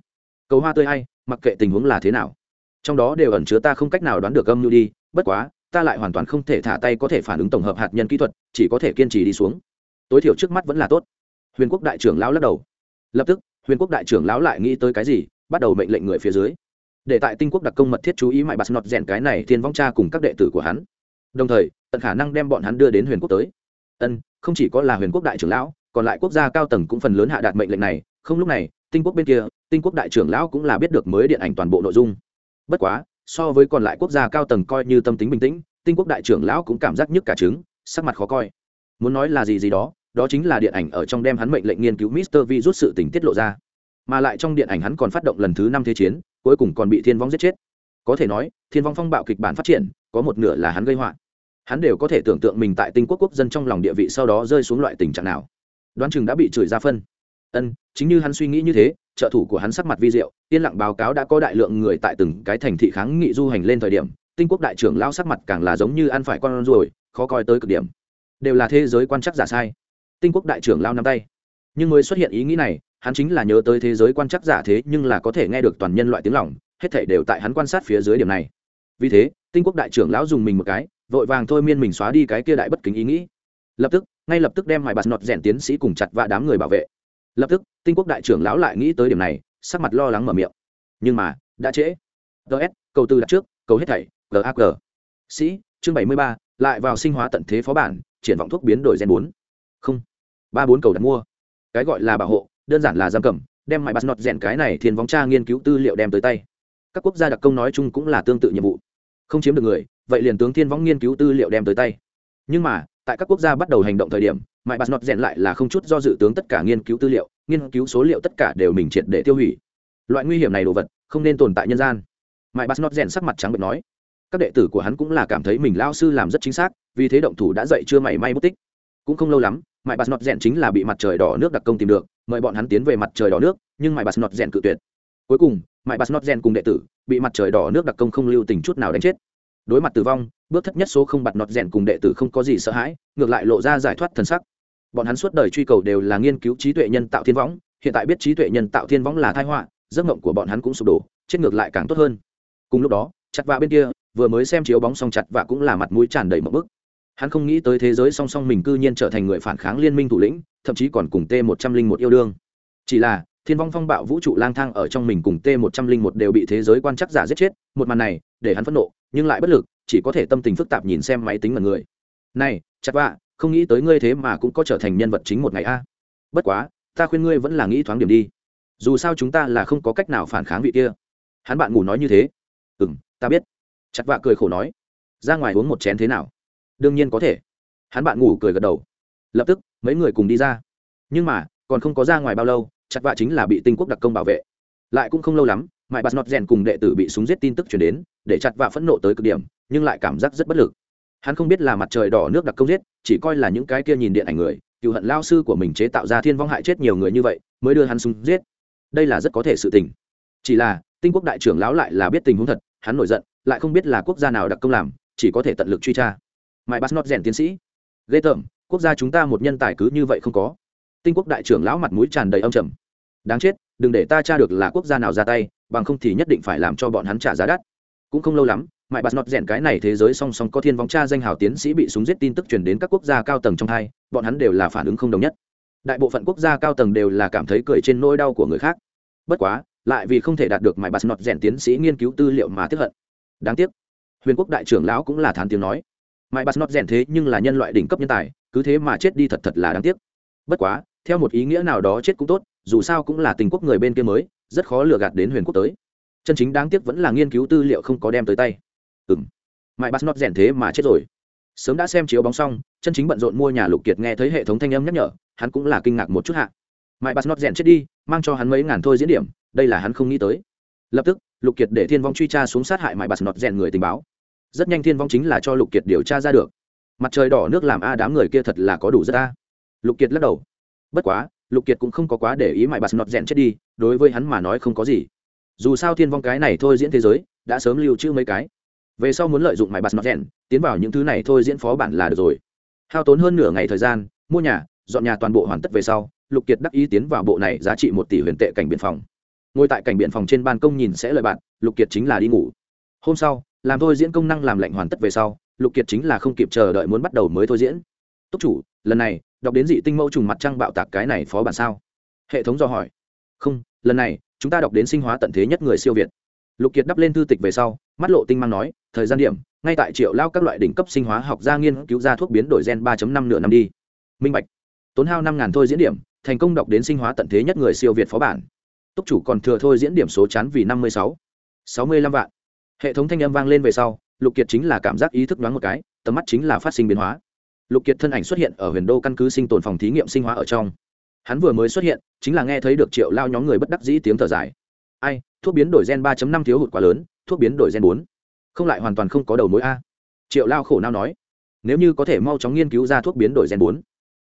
cầu hoa tươi hay, mặc kệ tình huống là thế nào, trong đó đều ẩn chứa ta không cách nào đoán được âm mưu đi, bất quá, ta lại hoàn toàn không thể thả tay có thể phản ứng tổng hợp hạt nhân kỹ thuật, chỉ có thể kiên trì đi xuống tối thiểu trước mắt vẫn là tốt. Huyền quốc đại trưởng lão lắc đầu. Lập tức, huyền quốc đại trưởng lão lại nghĩ tới cái gì, bắt đầu mệnh lệnh người phía dưới. Để tại tinh quốc đặc công mật thiết chú ý mại bạt nọt rèn cái này thiên vong cha cùng các đệ tử của hắn. Đồng thời, tận khả năng đem bọn hắn đưa đến huyền quốc tới. Ân, không chỉ có là huyền quốc đại trưởng lão, còn lại quốc gia cao tầng cũng phần lớn hạ đạt mệnh lệnh này. Không lúc này, tinh quốc bên kia, tinh quốc đại trưởng lão cũng là biết được mới điện ảnh toàn bộ nội dung. Bất quá, so với còn lại quốc gia cao tầng coi như tâm tính bình tĩnh, tinh quốc đại trưởng lão cũng cảm giác nhức cả trứng, sắc mặt khó coi. Muốn nói là gì gì đó đó chính là điện ảnh ở trong đem hắn mệnh lệnh nghiên cứu Mister Vi rút sự tình tiết lộ ra. Mà lại trong điện ảnh hắn còn phát động lần thứ năm thế chiến, cuối cùng còn bị Thiên Vong giết chết. Có thể nói, Thiên Vong phong bạo kịch bản phát triển, có một nửa là hắn gây họa. Hắn đều có thể tưởng tượng mình tại Tinh Quốc quốc dân trong lòng địa vị sau đó rơi xuống loại tình trạng nào. Đoán chừng đã bị chửi ra phân. Ân, chính như hắn suy nghĩ như thế, trợ thủ của hắn sắc mặt vi diệu, yên lặng báo cáo đã có đại lượng người tại từng cái thành thị kháng nghị du hành lên thời điểm, Tinh Quốc đại trưởng lão sắc mặt càng là giống như ăn phải con ruồi, khó coi tới cực điểm. Đều là thế giới quan chắc giả sai tinh quốc đại trưởng lao nắm tay. Nhưng mới xuất hiện ý nghĩ này, hắn chính là nhớ tới thế giới quan chắc giả thế nhưng là có thể nghe được toàn nhân loại tiếng lỏng hết thể đều tại hắn quan sát phía dưới điểm này. Vì thế, tinh quốc đại trưởng lão dùng mình một cái, vội vàng thôi miên mình xóa đi cái kia đại bất kính ý nghĩ. Lập tức, ngay lập tức đem hoài bạt nọt rèn tiến sĩ cùng chặt và đám người bảo vệ. Lập tức, tinh quốc đại trưởng lão lại nghĩ tới điểm này, sắc mặt lo lắng mở miệng. Nhưng mà, đã trễ. Ts cầu tư đặt trước, cầu hết thảy gag sĩ, chương bảy mươi ba, lại vào sinh hóa tận thế phó bản, triển vọng thuốc biến đổi gen bốn. Không ba bốn cầu đặt mua. Cái gọi là bảo hộ, đơn giản là giam cầm, đem mãi bắt nọt rèn cái này thiên vong tra nghiên cứu tư liệu đem tới tay. Các quốc gia đặc công nói chung cũng là tương tự nhiệm vụ. Không chiếm được người, vậy liền tướng thiên vong nghiên cứu tư liệu đem tới tay. Nhưng mà, tại các quốc gia bắt đầu hành động thời điểm, mãi bắt nọt rèn lại là không chút do dự tướng tất cả nghiên cứu tư liệu, nghiên cứu số liệu tất cả đều mình triệt để tiêu hủy. Loại nguy hiểm này đồ vật, không nên tồn tại nhân gian. Mãi bắt nọt rèn sắc mặt trắng bệch nói. Các đệ tử của hắn cũng là cảm thấy mình lao sư làm rất chính xác, vì thế động thủ đã dậy chưa mảy may mất tích. Cũng không lâu lắm mãi bà nọt rèn chính là bị mặt trời đỏ nước đặc công tìm được, mời bọn hắn tiến về mặt trời đỏ nước, nhưng mãi bà nọt rèn cự tuyệt. Cuối cùng, mãi bà nọt rèn cùng đệ tử bị mặt trời đỏ nước đặc công không lưu tình chút nào đánh chết. Đối mặt tử vong, bước thất nhất số không bạt nọt rèn cùng đệ tử không có gì sợ hãi, ngược lại lộ ra giải thoát thần sắc. Bọn hắn suốt đời truy cầu đều là nghiên cứu trí tuệ nhân tạo thiên võng, hiện tại biết trí tuệ nhân tạo thiên võng là thai họa, giấc mộng của bọn hắn cũng sụp đổ, chết ngược lại càng tốt hơn. Cùng lúc đó, chặt vạ bên kia, vừa mới xem chiếu bóng xong chặt vạ cũng là mặt mũi tràn đầy một bức hắn không nghĩ tới thế giới song song mình cư nhiên trở thành người phản kháng liên minh thủ lĩnh, thậm chí còn cùng t một trăm linh một yêu đương. Chỉ là, thiên vong phong bạo vũ trụ lang thang ở trong mình cùng t một trăm linh một đều bị thế giới quan chắc giả giết chết, một màn này, để hắn phẫn nộ, nhưng lại bất lực, chỉ có thể tâm tình phức tạp nhìn xem máy tính mật người. Này, chặt vạ, không nghĩ tới ngươi thế mà cũng có trở thành nhân vật chính một ngày a. Bất quá, ta khuyên ngươi vẫn là nghĩ thoáng điểm đi. Dù sao chúng ta là không có cách nào phản kháng vị kia. Hắn bạn ngủ nói như thế. Ừ m ta biết. Chặt vạ cười khổ nói. Ra ngoài uống một chén thế nào? Đương nhiên có thể. Hắn bạn ngủ cười gật đầu. Lập tức, mấy người cùng đi ra. Nhưng mà, còn không có ra ngoài bao lâu, chặt vạ chính là bị tinh quốc đặc công bảo vệ. Lại cũng không lâu lắm mãi bạt nọt rèn cùng đệ tử bị súng giết tin tức chuyển đến, để chặt vạ phẫn nộ tới cực điểm, nhưng lại cảm giác rất bất lực. Hắn không biết là mặt trời đỏ nước đặc công giết, chỉ coi là những cái kia nhìn điện ảnh người, cựu hận lao sư của mình chế tạo ra thiên vong hại chết nhiều người như vậy, mới đưa hắn súng giết. Đây là rất có thể sự tình. Chỉ là, tinh quốc đại trưởng lão lại là biết tình huống thật, hắn nổi giận, lại không biết là quốc gia nào đặc công làm, chỉ có thể tận lực truy tra mãi bắt nót rèn tiến sĩ. Ghê tởm, quốc gia chúng ta một nhân tài cứ như vậy không có. Tinh quốc đại trưởng lão mặt mũi tràn đầy âm trầm. Đáng chết, đừng để ta tra được là quốc gia nào ra tay, bằng không thì nhất định phải làm cho bọn hắn trả giá đắt. Cũng không lâu lắm, mãi bạt nọt rèn cái này thế giới song song có thiên vong cha danh hào tiến sĩ bị súng giết tin tức truyền đến các quốc gia cao tầng trong hai, bọn hắn đều là phản ứng không đồng nhất. Đại bộ phận quốc gia cao tầng đều là cảm thấy cười trên nỗi đau của người khác. Bất quá, lại vì không thể đạt được mãi bạt nọt rèn tiến sĩ nghiên cứu tư liệu mà tiếp hận. Đáng tiếc, huyền quốc đại trưởng lão cũng là thán tiếng nói mãi bắt nót rèn thế nhưng là nhân loại đỉnh cấp nhân tài, cứ thế mà chết đi thật thật là đáng tiếc. Bất quá, theo một ý nghĩa nào đó chết cũng tốt, dù sao cũng là tình quốc người bên kia mới, rất khó lừa gạt đến huyền quốc tới. Chân chính đáng tiếc vẫn là nghiên cứu tư liệu không có đem tới tay. Ừ m mãi bắt nót rèn thế mà chết rồi. Sớm đã xem chiếu bóng xong, chân chính bận rộn mua nhà lục kiệt nghe thấy hệ thống thanh âm nhắc nhở, hắn cũng là kinh ngạc một chút hạ. Mãi bắt nót rèn chết đi, mang cho hắn mấy ngàn thôi diễn điểm, đây là hắn không nghĩ tới. Lập tức, lục kiệt để thiên vong truy tra xuống sát hại mãi bắt nót rèn người tình báo rất nhanh thiên vong chính là cho lục kiệt điều tra ra được. Mặt trời đỏ nước làm a đám người kia thật là có đủ rất a. Lục kiệt lắc đầu. Bất quá, lục kiệt cũng không có quá để ý mãi bà snot rèn chết đi, đối với hắn mà nói không có gì. Dù sao thiên vong cái này thôi diễn thế giới, đã sớm lưu trữ mấy cái. Về sau muốn lợi dụng mài bạt nọt rèn, tiến vào những thứ này thôi diễn phó bản là được rồi. Hao tốn hơn nửa ngày thời gian, mua nhà, dọn nhà toàn bộ hoàn tất về sau, lục kiệt đắc ý tiến vào bộ này giá trị một tỷ huyền tệ cảnh biện phòng. Ngồi tại cảnh biện phòng trên ban công nhìn sẽ lời bạn, lục kiệt chính là đi ngủ. Hôm sau làm thôi diễn công năng làm lạnh hoàn tất về sau, lục kiệt chính là không kịp chờ đợi muốn bắt đầu mới thôi diễn. Túc chủ, lần này, đọc đến dị tinh mẫu trùng mặt trăng bạo tạc cái này phó bản sao? Hệ thống do hỏi. Không, lần này, chúng ta đọc đến sinh hóa tận thế nhất người siêu việt. Lục kiệt đắp lên thư tịch về sau, mắt lộ tinh mang nói, thời gian điểm, ngay tại triệu lao các loại đỉnh cấp sinh hóa học gia nghiên cứu ra thuốc biến đổi gen ba năm nửa năm đi. Minh bạch. Tốn hao năm ngàn thôi diễn điểm, thành công đọc đến sinh hóa tận thế nhất người siêu việt phó bản. Túc chủ còn thừa thôi diễn điểm số chán vì năm mươi sáu. Sáu mươi lăm vạn hệ thống thanh âm vang lên về sau, lục kiệt chính là cảm giác ý thức đoán một cái, tầm mắt chính là phát sinh biến hóa. Lục kiệt thân ảnh xuất hiện ở huyền đô căn cứ sinh tồn phòng thí nghiệm sinh hóa ở trong. Hắn vừa mới xuất hiện, chính là nghe thấy được triệu lao nhóm người bất đắc dĩ tiếng thở dài. Ai, thuốc biến đổi gen 3 năm thiếu hụt quá lớn, thuốc biến đổi gen bốn. Không lại hoàn toàn không có đầu mối a. Triệu lao khổ nao nói. Nếu như có thể mau chóng nghiên cứu ra thuốc biến đổi gen bốn.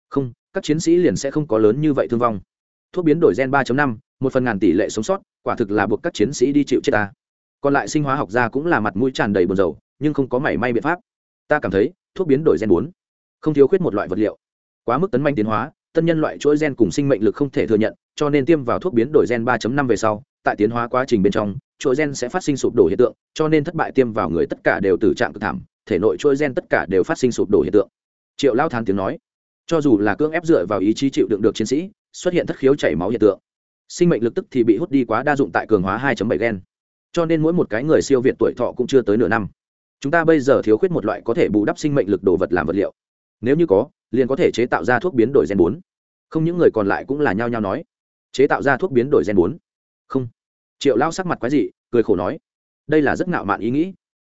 Không, các chiến sĩ liền sẽ không có lớn như vậy thương vong. Thuốc biến đổi gen 3 năm, một phần ngàn tỷ lệ sống sót, quả thực là buộc các chiến sĩ đi chịu chết ta còn lại sinh hóa học gia cũng là mặt mũi tràn đầy buồn rầu, nhưng không có mảy may biện pháp. Ta cảm thấy, thuốc biến đổi gen bốn không thiếu khuyết một loại vật liệu. Quá mức tấn manh tiến hóa, tân nhân loại chuỗi gen cùng sinh mệnh lực không thể thừa nhận, cho nên tiêm vào thuốc biến đổi gen 3 năm về sau, tại tiến hóa quá trình bên trong, chuỗi gen sẽ phát sinh sụp đổ hiện tượng, cho nên thất bại tiêm vào người tất cả đều từ trạng cực thảm, thể nội chuỗi gen tất cả đều phát sinh sụp đổ hiện tượng. Triệu lao thán tiếng nói, cho dù là cưỡng ép dựa vào ý chí chịu đựng được chiến sĩ, xuất hiện thất khiếu chảy máu hiện tượng. Sinh mệnh lực tức thì bị hút đi quá đa dụng tại cường hóa 2 7 gen cho nên mỗi một cái người siêu việt tuổi thọ cũng chưa tới nửa năm. Chúng ta bây giờ thiếu khuyết một loại có thể bù đắp sinh mệnh lực đồ vật làm vật liệu. Nếu như có, liền có thể chế tạo ra thuốc biến đổi gen bốn. Không những người còn lại cũng là nhao nhao nói. Chế tạo ra thuốc biến đổi gen bốn. Không. Triệu lao sắc mặt quái dị, cười khổ nói. Đây là rất ngạo mạn ý nghĩ.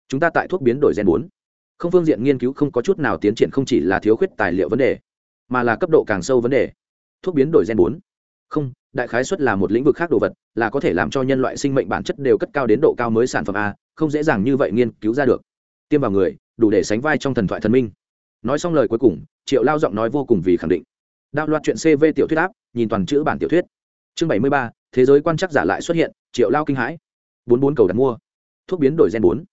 Chúng ta tại thuốc biến đổi gen bốn. Không phương diện nghiên cứu không có chút nào tiến triển không chỉ là thiếu khuyết tài liệu vấn đề, mà là cấp độ càng sâu vấn đề. Thuốc biến đổi gen bốn không, đại khái xuất là một lĩnh vực khác đồ vật, là có thể làm cho nhân loại sinh mệnh bản chất đều cất cao đến độ cao mới sản phẩm a, không dễ dàng như vậy nghiên cứu ra được. Tiêm vào người, đủ để sánh vai trong thần thoại thần minh. Nói xong lời cuối cùng, triệu lao giọng nói vô cùng vì khẳng định. Đạo loạt chuyện cv tiểu thuyết áp, nhìn toàn chữ bản tiểu thuyết. Chương bảy mươi ba, thế giới quan chắc giả lại xuất hiện, triệu lao kinh hãi. bốn bốn cầu đặt mua. Thuốc biến đổi gen bốn.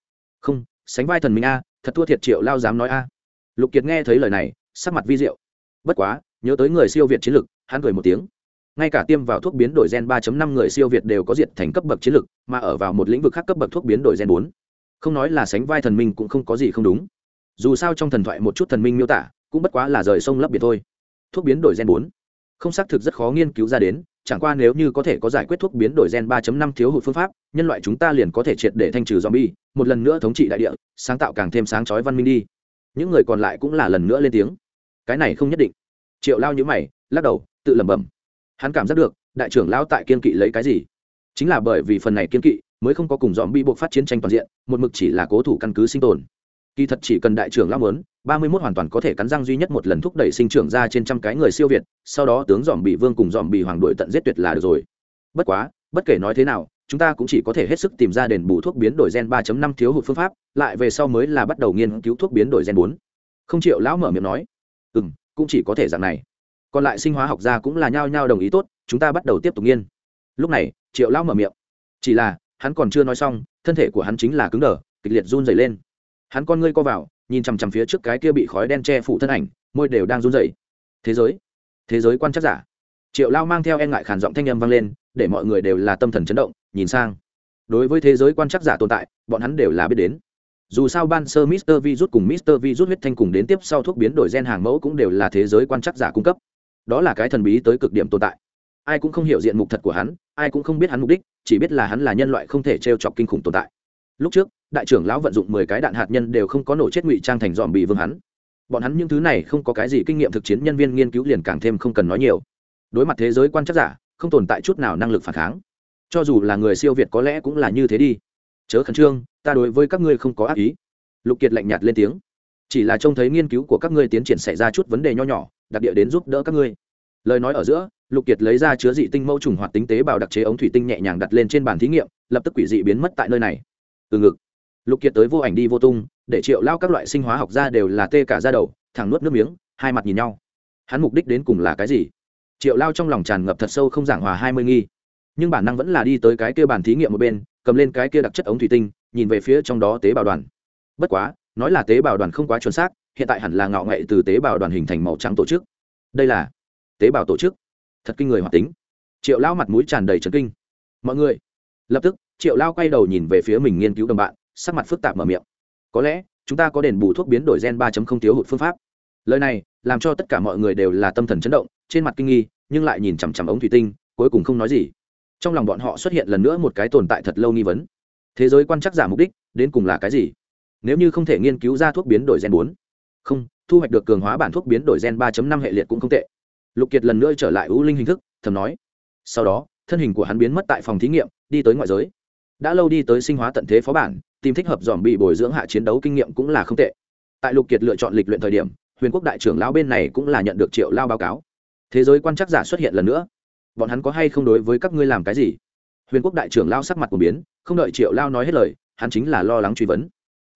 Không, sánh vai thần minh a, thật thua thiệt triệu lao dám nói a. Lục kiệt nghe thấy lời này, sắc mặt vi diệu. Bất quá, nhớ tới người siêu việt chiến lực, hắn cười một tiếng ngay cả tiêm vào thuốc biến đổi gen 3.5 người siêu việt đều có diệt thành cấp bậc chiến lực mà ở vào một lĩnh vực khác cấp bậc thuốc biến đổi gen 4. không nói là sánh vai thần minh cũng không có gì không đúng. Dù sao trong thần thoại một chút thần minh miêu tả, cũng bất quá là rời sông lấp biển thôi. Thuốc biến đổi gen 4. không xác thực rất khó nghiên cứu ra đến, chẳng qua nếu như có thể có giải quyết thuốc biến đổi gen 3.5 thiếu hụt phương pháp, nhân loại chúng ta liền có thể triệt để thanh trừ zombie, một lần nữa thống trị đại địa, sáng tạo càng thêm sáng chói văn minh đi. Những người còn lại cũng là lần nữa lên tiếng. Cái này không nhất định. Triệu lao nhữ mày, lắc đầu, tự lẩm bẩm hắn cảm giác được, đại trưởng lão tại kiên kỵ lấy cái gì? Chính là bởi vì phần này kiên kỵ mới không có cùng dòm bi buộc phát chiến tranh toàn diện, một mực chỉ là cố thủ căn cứ sinh tồn. Kỳ thật chỉ cần đại trưởng lão muốn, ba mươi mốt hoàn toàn có thể cắn răng duy nhất một lần thúc đẩy sinh trưởng ra trên trăm cái người siêu việt, sau đó tướng dòm bị vương cùng dòm bị hoàng đội tận giết tuyệt là được rồi. Bất quá, bất kể nói thế nào, chúng ta cũng chỉ có thể hết sức tìm ra đền bù thuốc biến đổi gen 3.5 thiếu hụt phương pháp, lại về sau mới là bắt đầu nghiên cứu thuốc biến đổi gen 4. không chịu lão mở miệng nói ừ cũng chỉ có thể dạng này còn lại sinh hóa học gia cũng là nhao nhao đồng ý tốt, chúng ta bắt đầu tiếp tục nghiên. Lúc này, triệu lão mở miệng. Chỉ là, hắn còn chưa nói xong, thân thể của hắn chính là cứng đờ, kịch liệt run dày lên. Hắn con ngươi co vào, nhìn chằm chằm phía trước cái kia bị khói đen che phủ thân ảnh, môi đều đang run dày thế giới thế giới quan chắc giả. Triệu lao mang theo e ngại khản giọng thanh â m vang lên, để mọi người đều là tâm thần chấn động, nhìn sang. Đối với thế giới quan chắc giả tồn tại, bọn hắn đều là biết đến. Dù sao ban sơ Mister Virus cùng Mister Virus huyết thanh cùng đến tiếp sau thuốc biến đổi gen hàng mẫu cũng đều là thế giới quan chắc giả cung cấp. Đó là cái thần bí tới cực điểm tồn tại. Ai cũng không hiểu diện mục thật của hắn, ai cũng không biết hắn mục đích, chỉ biết là hắn là nhân loại không thể trêu chọc kinh khủng tồn tại. Lúc trước, đại trưởng lão vận dụng mười cái đạn hạt nhân đều không có nổ chết ngụy trang thành dòm bị vương hắn. Bọn hắn những thứ này không có cái gì kinh nghiệm thực chiến nhân viên nghiên cứu liền càng thêm không cần nói nhiều. Đối mặt thế giới quan chắc giả, không tồn tại chút nào năng lực phản kháng. Cho dù là người siêu việt có lẽ cũng là như thế đi. Chớ khẩn trương, ta đối với các ngươi không có ác ý lục kiệt lạnh nhạt lên tiếng chỉ là trông thấy nghiên cứu của các ngươi tiến triển xảy ra chút vấn đề nho nhỏ, đặc địa đến giúp đỡ các ngươi. Lời nói ở giữa, lục kiệt lấy ra chứa dị tinh mẫu trùng hoạt tính tế bào đặc chế ống thủy tinh nhẹ nhàng đặt lên trên bàn thí nghiệm, lập tức quỷ dị biến mất tại nơi này. Từ ngực, lục kiệt tới vô ảnh đi vô tung, để triệu lao các loại sinh hóa học ra đều là tê cả ra đầu, thẳng nuốt nước miếng, hai mặt nhìn nhau. Hắn mục đích đến cùng là cái gì? Triệu lao trong lòng tràn ngập thật sâu không giảng hòa hai mươi nghi. Nhưng bản năng vẫn là đi tới cái kia bàn thí nghiệm một bên, cầm lên cái kia đặc chất ống thủy tinh, nhìn về phía trong đó tế bào đoàn. Bất quá nói là tế bào đoàn không quá chuẩn xác, hiện tại hẳn là ngạo nghệ từ tế bào đoàn hình thành màu trắng tổ chức. Đây là tế bào tổ chức. Thật kinh người hoạt tính. Triệu lao mặt mũi tràn đầy trấn kinh. Mọi người, lập tức, triệu lao quay đầu nhìn về phía mình nghiên cứu đồng bạn, sắc mặt phức tạp mở miệng. Có lẽ, chúng ta có đền bù thuốc biến đổi gen ba thiếu hụt phương pháp. Lời này, làm cho tất cả mọi người đều là tâm thần chấn động, trên mặt kinh nghi, nhưng lại nhìn chằm chằm ống thủy tinh, cuối cùng không nói gì. Trong lòng bọn họ xuất hiện lần nữa một cái tồn tại thật lâu nghi vấn. Thế giới quan trắc giả mục đích, đến cùng là cái gì? Nếu như không thể nghiên cứu ra thuốc biến đổi gen bốn. Không, thu hoạch được cường hóa bản thuốc biến đổi gen 3 năm hệ liệt cũng không tệ. Lục kiệt lần nữa trở lại ưu linh hình thức, thầm nói. Sau đó, thân hình của hắn biến mất tại phòng thí nghiệm, đi tới ngoại giới. Đã lâu đi tới sinh hóa tận thế phó bản, tìm thích hợp dòm bị bồi dưỡng hạ chiến đấu kinh nghiệm cũng là không tệ. Tại lục kiệt lựa chọn lịch luyện thời điểm, huyền quốc đại trưởng lão bên này cũng là nhận được triệu lao báo cáo. Thế giới quan chắc giả xuất hiện lần nữa. Bọn hắn có hay không đối với các ngươi làm cái gì? Huyền quốc đại trưởng lao sắc mặt của biến, không đợi triệu lao nói hết lời, hắn chính là lo lắng truy vấn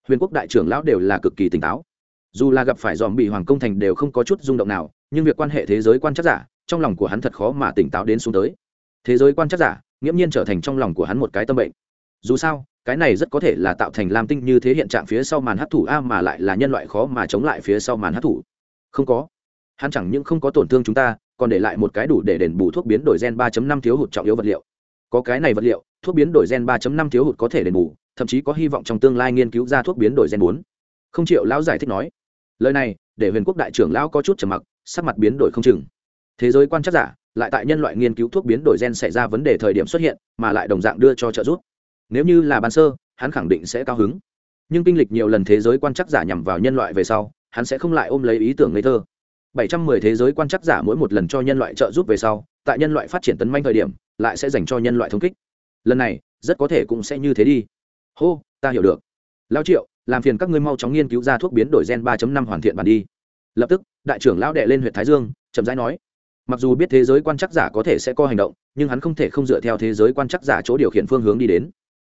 huyền quốc đại trưởng lão đều là cực kỳ tỉnh táo. Dù là gặp phải dòm bị hoàng công thành đều không có chút rung động nào, nhưng việc quan hệ thế giới quan chắc giả, trong lòng của hắn thật khó mà tỉnh táo đến xuống tới. Thế giới quan chắc giả, nghiễm nhiên trở thành trong lòng của hắn một cái tâm bệnh. Dù sao, cái này rất có thể là tạo thành lam tinh như thế hiện trạng phía sau màn hát thủ a mà lại là nhân loại khó mà chống lại phía sau màn hát thủ không có. Hắn chẳng những không có tổn thương chúng ta, còn để lại một cái đủ để đền bù thuốc biến đổi gen 3.5 thiếu hụt trọng yếu vật liệu. Có cái này vật liệu, thuốc biến đổi gen 3.5 thiếu hụt có thể đền bù thậm chí có hy vọng trong tương lai nghiên cứu ra thuốc biến đổi gen bốn. Không triệu lão giải thích nói, lời này để huyền quốc đại trưởng lão có chút trầm mặc, sắc mặt biến đổi không chừng. Thế giới quan chắc giả lại tại nhân loại nghiên cứu thuốc biến đổi gen xảy ra vấn đề thời điểm xuất hiện, mà lại đồng dạng đưa cho trợ giúp. Nếu như là ban sơ, hắn khẳng định sẽ cao hứng. Nhưng kinh lịch nhiều lần thế giới quan chắc giả nhằm vào nhân loại về sau, hắn sẽ không lại ôm lấy ý tưởng ngây thơ. 710 thế giới quan chắc giả mỗi một lần cho nhân loại trợ giúp về sau, tại nhân loại phát triển tấn manh thời điểm, lại sẽ dành cho nhân loại thống kích. Lần này, rất có thể cũng sẽ như thế đi hô ta hiểu được. Lao triệu làm phiền các ngươi mau chóng nghiên cứu ra thuốc biến đổi gen 3.5 hoàn thiện bản đi. Lập tức đại trưởng lão đệ lên huyện thái dương chậm rãi nói. Mặc dù biết thế giới quan chắc giả có thể sẽ có hành động nhưng hắn không thể không dựa theo thế giới quan chắc giả chỗ điều khiển phương hướng đi đến.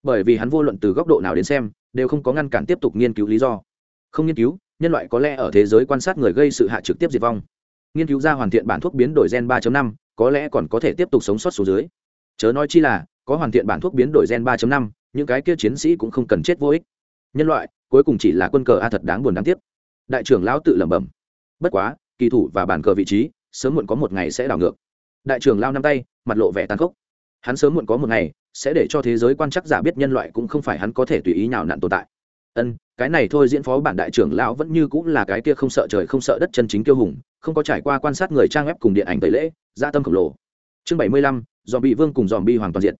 Bởi vì hắn vô luận từ góc độ nào đến xem đều không có ngăn cản tiếp tục nghiên cứu lý do. Không nghiên cứu nhân loại có lẽ ở thế giới quan sát người gây sự hạ trực tiếp diệt vong. Nghiên cứu ra hoàn thiện bản thuốc biến đổi gen 3.5, có lẽ còn có thể tiếp tục sống sót xuống dưới. Chớ nói chi là có hoàn thiện bản thuốc biến đổi gen 3.5, những cái kia chiến sĩ cũng không cần chết vô ích. Nhân loại, cuối cùng chỉ là quân cờ a thật đáng buồn đáng tiếc. Đại trưởng lão tự lẩm bẩm. Bất quá, kỳ thủ và bản cờ vị trí, sớm muộn có một ngày sẽ đảo ngược. Đại trưởng lao năm tay, mặt lộ vẻ tàn khốc. Hắn sớm muộn có một ngày sẽ để cho thế giới quan chắc giả biết nhân loại cũng không phải hắn có thể tùy ý nào nặn tồn tại. Ân, cái này thôi diễn phó bản đại trưởng lão vẫn như cũng là cái kia không sợ trời không sợ đất chân chính kiêu hùng, không có trải qua quan sát người trang web cùng điện ảnh tẩy lễ gia tâm khổng lồ. Chương bảy mươi lăm dòm bị vương cùng dòm bi hoàn toàn diện.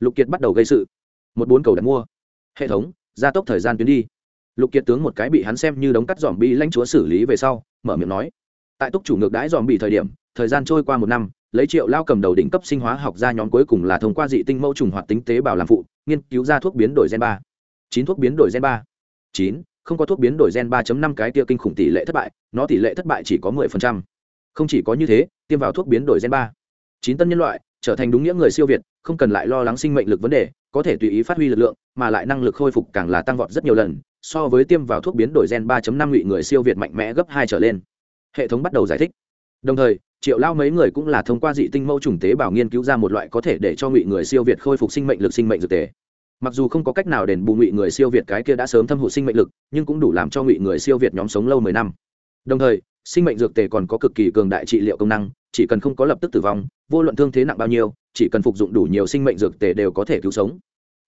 Lục kiệt bắt đầu gây sự một bốn cầu đặt mua. Hệ thống, gia tốc thời gian tuyến đi. Lục kiệt tướng một cái bị hắn xem như đống cắt dòm bi lãnh chúa xử lý về sau, mở miệng nói. Tại túc chủ ngược đãi dòm bị thời điểm, thời gian trôi qua một năm, lấy triệu lao cầm đầu đỉnh cấp sinh hóa học ra nhóm cuối cùng là thông qua dị tinh mẫu trùng hoạt tính tế bào làm phụ, nghiên cứu ra thuốc biến đổi gen ba. Chín thuốc biến đổi gen ba. Chín, không có thuốc biến đổi gen 3 năm cái tia kinh khủng tỷ lệ thất bại, nó tỷ lệ thất bại chỉ có 10%. không chỉ có như thế, tiêm vào thuốc biến đổi gen ba. Chín tân nhân loại, trở thành đúng nghĩa người siêu việt, không cần lại lo lắng sinh mệnh lực vấn đề có thể tùy ý phát huy lực lượng, mà lại năng lực khôi phục càng là tăng vọt rất nhiều lần, so với tiêm vào thuốc biến đổi gen 3.5 ngụy người siêu việt mạnh mẽ gấp hai trở lên. Hệ thống bắt đầu giải thích. Đồng thời, triệu lao mấy người cũng là thông qua dị tinh mẫu trùng tế bào nghiên cứu ra một loại có thể để cho ngụy người siêu việt khôi phục sinh mệnh lực sinh mệnh dược tế mặc dù không có cách nào đền bù ngụy người siêu việt cái kia đã sớm thâm hụt sinh mệnh lực, nhưng cũng đủ làm cho ngụy người siêu việt nhóm sống lâu mười năm. Đồng thời, sinh mệnh dược tề còn có cực kỳ cường đại trị liệu công năng, chỉ cần không có lập tức tử vong, vô luận thương thế nặng bao nhiêu chỉ cần phục dụng đủ nhiều sinh mệnh dược tề đều có thể cứu sống.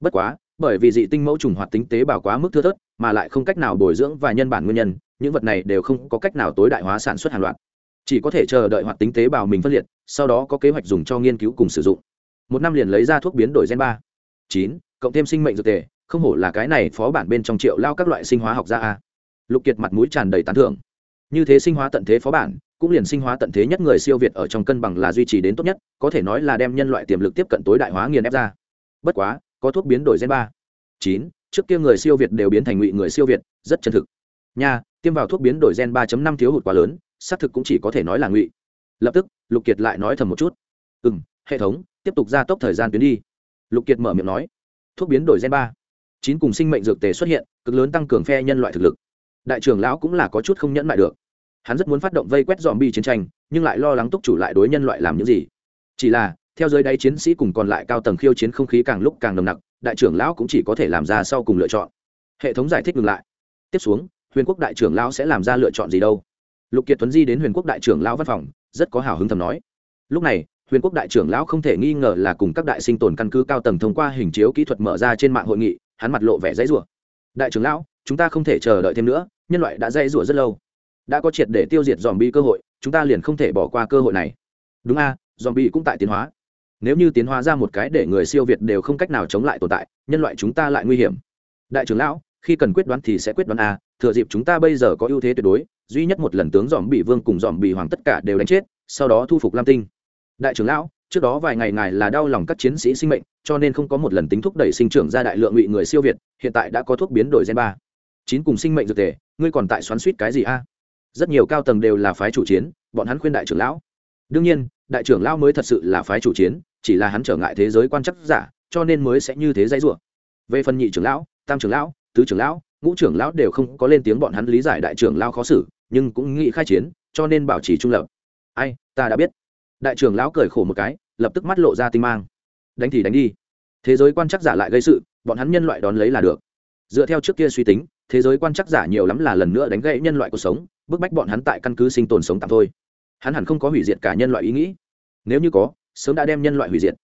Bất quá, bởi vì dị tinh mẫu trùng hoạt tính tế bào quá mức thưa thớt, mà lại không cách nào bồi dưỡng và nhân bản nguyên nhân, những vật này đều không có cách nào tối đại hóa sản xuất hàng loạt. Chỉ có thể chờ đợi hoạt tính tế bào mình phân liệt, sau đó có kế hoạch dùng cho nghiên cứu cùng sử dụng. Một năm liền lấy ra thuốc biến đổi gen ba. Chín, cộng thêm sinh mệnh dược tề, không hổ là cái này phó bản bên trong triệu lao các loại sinh hóa học ra a. Lục kiệt mặt mũi tràn đầy tán thưởng. Như thế sinh hóa tận thế phó bản cũng liền sinh hóa tận thế nhất người siêu việt ở trong cân bằng là duy trì đến tốt nhất, có thể nói là đem nhân loại tiềm lực tiếp cận tối đại hóa nghiền ép ra. Bất quá, có thuốc biến đổi gen ba. Chín, trước kia người siêu việt đều biến thành ngụy người siêu việt, rất chân thực. Nha, tiêm vào thuốc biến đổi gen ba năm thiếu hụt quá lớn, xác thực cũng chỉ có thể nói là ngụy. Lập tức, lục kiệt lại nói thầm một chút. Ừ m hệ thống, tiếp tục gia tốc thời gian tuyến đi. Lục kiệt mở miệng nói. Thuốc biến đổi gen ba. Chín cùng sinh mệnh dược tề xuất hiện, cực lớn tăng cường phe nhân loại thực lực. Đại trưởng lão cũng là có chút không nhẫn lại được hắn rất muốn phát động vây quét dòm bi chiến tranh, nhưng lại lo lắng túc chủ lại đối nhân loại làm những gì. Chỉ là, theo giới đáy chiến sĩ cùng còn lại cao tầng khiêu chiến không khí càng lúc càng nồng nặc, đại trưởng lão cũng chỉ có thể làm ra sau cùng lựa chọn. Hệ thống giải thích ngừng lại. Tiếp xuống, huyền quốc đại trưởng lão sẽ làm ra lựa chọn gì đâu? Lục kiệt tuấn di đến huyền quốc đại trưởng lão văn phòng, rất có hào hứng thầm nói. Lúc này, huyền quốc đại trưởng lão không thể nghi ngờ là cùng các đại sinh tồn căn cứ cao tầng thông qua hình chiếu kỹ thuật mở ra trên mạng hội nghị, hắn mặt lộ vẻ dãy rủa. Đại trưởng lão, chúng ta không thể chờ đợi thêm nữa, nhân loại đã dãy rủa rất lâu đã có triệt để tiêu diệt dòm bi cơ hội chúng ta liền không thể bỏ qua cơ hội này. Đúng a à, dòm bi cũng tại tiến hóa. Nếu như tiến hóa ra một cái để người siêu việt đều không cách nào chống lại tồn tại nhân loại chúng ta lại nguy hiểm. Đại trưởng lão khi cần quyết đoán thì sẽ quyết đoán a thừa dịp chúng ta bây giờ có ưu thế tuyệt đối duy nhất một lần tướng dòm bị vương cùng dòm bị hoàng tất cả đều đánh chết sau đó thu phục lam tinh. Đại trưởng lão trước đó vài ngày ngài là đau lòng các chiến sĩ sinh mệnh cho nên không có một lần tính thúc đẩy sinh trưởng ra đại lượng ngụy người siêu việt hiện tại đã có thuốc biến đổi gen ba. Chín cùng sinh mệnh dược thể ngươi còn tại xoắn suýt cái gì a? Rất nhiều cao tầng đều là phái chủ chiến, bọn hắn khuyên đại trưởng lão. Đương nhiên, đại trưởng lão mới thật sự là phái chủ chiến, chỉ là hắn trở ngại thế giới quan chắc giả, cho nên mới sẽ như thế dãy rủa. Về phần nhị trưởng lão, tam trưởng lão, tứ trưởng lão, ngũ trưởng lão đều không có lên tiếng bọn hắn lý giải đại trưởng lão khó xử, nhưng cũng nghĩ khai chiến, cho nên bảo trì trung lập. Ai, ta đã biết. Đại trưởng lão cười khổ một cái, lập tức mắt lộ ra tinh mang. Đánh thì đánh đi. Thế giới quan chắc giả lại gây sự, bọn hắn nhân loại đón lấy là được. Dựa theo trước kia suy tính, thế giới quan chắc giả nhiều lắm là lần nữa đánh gãy nhân loại cuộc sống bức bách bọn hắn tại căn cứ sinh tồn sống tạm thôi. Hắn hẳn không có hủy diệt cả nhân loại ý nghĩ. Nếu như có, sớm đã đem nhân loại hủy diệt.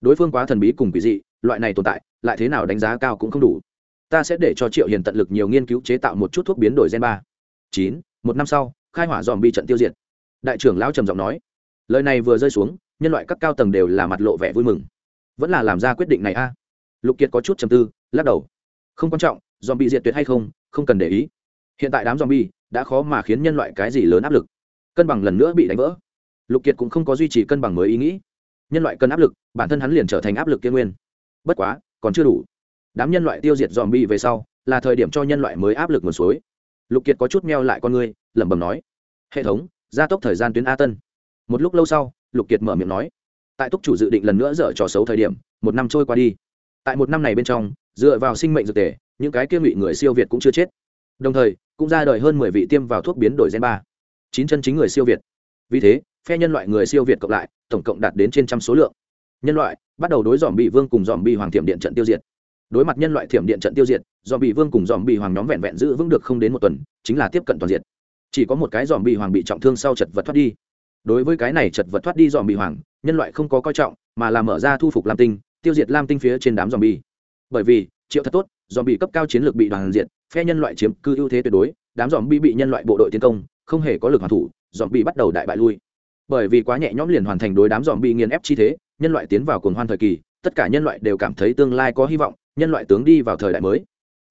Đối phương quá thần bí cùng quỷ dị, loại này tồn tại, lại thế nào đánh giá cao cũng không đủ. Ta sẽ để cho triệu hiền tận lực nhiều nghiên cứu chế tạo một chút thuốc biến đổi gen ba. Chín, một năm sau, khai hỏa dòm bi trận tiêu diệt. Đại trưởng lão trầm giọng nói. Lời này vừa rơi xuống, nhân loại các cao tầng đều là mặt lộ vẻ vui mừng. Vẫn là làm ra quyết định này a. Lục kiệt có chút trầm tư, lắc đầu. Không quan trọng, dòm bị diệt tuyệt hay không không cần để ý. Hiện tại đám dòm bi đã khó mà khiến nhân loại cái gì lớn áp lực. Cân bằng lần nữa bị đánh vỡ. Lục kiệt cũng không có duy trì cân bằng mới ý nghĩ. Nhân loại cần áp lực, bản thân hắn liền trở thành áp lực kia nguyên. Bất quá, còn chưa đủ. Đám nhân loại tiêu diệt dòm bi về sau, là thời điểm cho nhân loại mới áp lực nguồn suối. Lục kiệt có chút meo lại con ngươi lẩm bẩm nói, hệ thống, gia tốc thời gian tuyến a tân. Một lúc lâu sau, lục kiệt mở miệng nói, tại túc chủ dự định lần nữa dở trò xấu thời điểm, một năm trôi qua đi. Tại một năm này bên trong, dựa vào sinh mệnh dược tề, những cái kia ngụy người siêu việt cũng chưa chết đồng thời, cũng ra đời hơn mười vị tiêm vào thuốc biến đổi gen ba. Chín chân chính người siêu việt. Vì thế, phe nhân loại người siêu việt cộng lại, tổng cộng đạt đến trên trăm số lượng. Nhân loại, bắt đầu đối dòm bị vương cùng dòm bị hoàng thiểm điện trận tiêu diệt. Đối mặt nhân loại thiểm điện trận tiêu diệt dòm bị vương cùng dòm bị hoàng nhóm vẹn vẹn giữ vững được không đến một tuần, chính là tiếp cận toàn diện. Chỉ có một cái dòm bị hoàng bị trọng thương sau chật vật thoát đi. Đối với cái này chật vật thoát đi dòm bị hoàng, nhân loại không có coi trọng, mà là mở ra thu phục lam tinh, tiêu diệt lam tinh phía trên đám dòm bị bởi vì, triệu thật tốt dòm bị cấp cao chiến lược bị đoàn diệt phe nhân loại chiếm cứ ưu thế tuyệt đối, đám dòm bi bị nhân loại bộ đội tiến công, không hề có lực hoàn thủ dòm bi bắt đầu đại bại lui. Bởi vì quá nhẹ nhõm liền hoàn thành đối đám dòm bi nghiền ép chi thế, nhân loại tiến vào cồn hoan thời kỳ, tất cả nhân loại đều cảm thấy tương lai có hy vọng, nhân loại tướng đi vào thời đại mới.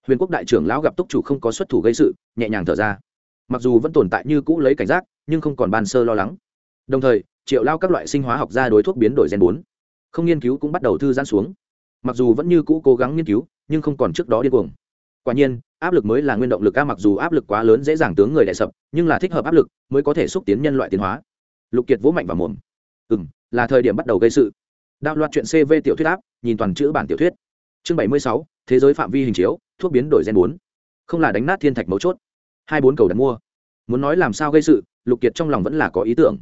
Huyền quốc đại trưởng lão gặp túc chủ không có xuất thủ gây sự, nhẹ nhàng thở ra. Mặc dù vẫn tồn tại như cũ lấy cảnh giác, nhưng không còn ban sơ lo lắng. Đồng thời, triệu lao các loại sinh hóa học ra đối thuốc biến đổi gen bốn, không nghiên cứu cũng bắt đầu thư giãn xuống. Mặc dù vẫn như cũ cố gắng nghiên cứu, nhưng không còn trước đó điên cuồng quả nhiên, áp lực mới là nguyên động lực ca mặc dù áp lực quá lớn dễ dàng tướng người đại sập, nhưng là thích hợp áp lực mới có thể xúc tiến nhân loại tiến hóa. Lục kiệt vỗ mạnh vào mồm. Ừ m là thời điểm bắt đầu gây sự. Đạo loạt chuyện cv tiểu thuyết áp, nhìn toàn chữ bản tiểu thuyết. Chương bảy mươi sáu, thế giới phạm vi hình chiếu, thuốc biến đổi gen bốn. Không là đánh nát thiên thạch mấu chốt. Hai bốn cầu đặt mua. Muốn nói làm sao gây sự, lục kiệt trong lòng vẫn là có ý tưởng.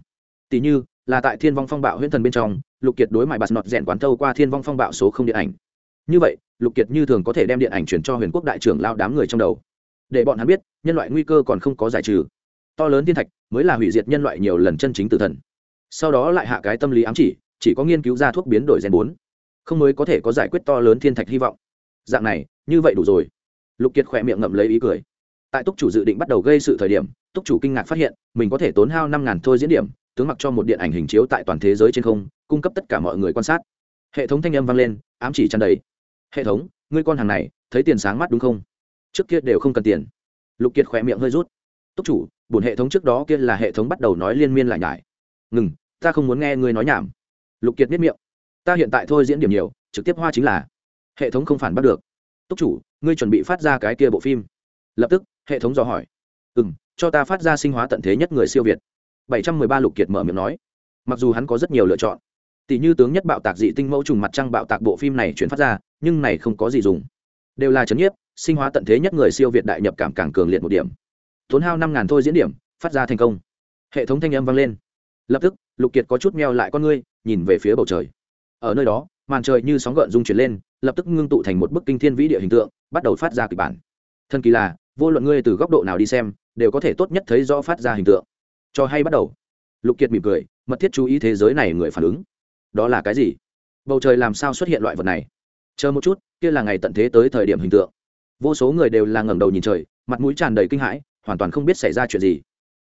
Tỷ như, là tại thiên vong phong bạo huyễn thần bên trong, lục kiệt đối mại bạt nọt rèn quán thâu qua thiên vong phong bạo số không điện ảnh như vậy, lục kiệt như thường có thể đem điện ảnh chuyển cho huyền quốc đại trưởng lao đám người trong đầu. Để bọn hắn biết, nhân loại nguy cơ còn không có giải trừ. To lớn thiên thạch mới là hủy diệt nhân loại nhiều lần chân chính tự thần. Sau đó lại hạ cái tâm lý ám chỉ chỉ có nghiên cứu ra thuốc biến đổi gen bốn. Không mới có thể có giải quyết to lớn thiên thạch hy vọng. Dạng này, như vậy đủ rồi. Lục kiệt khỏe miệng ngậm lấy ý cười. Tại túc chủ dự định bắt đầu gây sự thời điểm, túc chủ kinh ngạc phát hiện, mình có thể tốn hao năm ngàn thôi diễn điểm, tướng mặc cho một điện ảnh hình chiếu tại toàn thế giới trên không, cung cấp tất cả mọi người quan sát. Hệ thống thanh âm vang lên, ám chỉ chăn đầy hệ thống, ngươi con hàng này, thấy tiền sáng mắt đúng không? Trước kia đều không cần tiền. Lục kiệt khỏe miệng hơi rút. Túc chủ, bổn hệ thống trước đó kia là hệ thống bắt đầu nói liên miên lại nhải. Ngừng, ta không muốn nghe ngươi nói nhảm. Lục kiệt biết miệng. Ta hiện tại thôi diễn điểm nhiều, trực tiếp hoa chính là. Hệ thống không phản bắt được. Túc chủ, ngươi chuẩn bị phát ra cái kia bộ phim. Lập tức, hệ thống dò hỏi. Ừ m cho ta phát ra sinh hóa tận thế nhất người siêu việt. Bảy trăm mười ba lục kiệt mở miệng nói. Mặc dù hắn có rất nhiều lựa chọn tỷ như tướng nhất bạo tạc dị tinh mẫu trùng mặt trăng bạo tạc bộ phim này chuyển phát ra, nhưng này không có gì dùng. Đều là c nhiếp, sinh hóa tận thế nhất người siêu việt đại nhập cảm càng cường liệt một điểm. Tốn hao năm ngàn thôi diễn điểm, phát ra thành công. Hệ thống thanh âm vang lên. Lập tức, lục kiệt có chút meo lại con ngươi, nhìn về phía bầu trời. Ở nơi đó, màn trời như sóng gợn rung chuyển lên, lập tức ngưng tụ thành một bức kinh thiên vĩ địa hình tượng, bắt đầu phát ra kịch bản. Thân kỳ là, vô luận ngươi từ góc độ nào đi xem, đều có thể tốt nhất thấy rõ phát ra hình tượng. Cho hay bắt đầu. Lục kiệt mỉm cười, mật thiết chú ý thế giới này người phản ứng đó là cái gì? Bầu trời làm sao xuất hiện loại vật này? Chờ một chút, kia là ngày tận thế tới thời điểm hình tượng. Vô số người đều là ngẩng đầu nhìn trời, mặt mũi tràn đầy kinh hãi, hoàn toàn không biết xảy ra chuyện gì.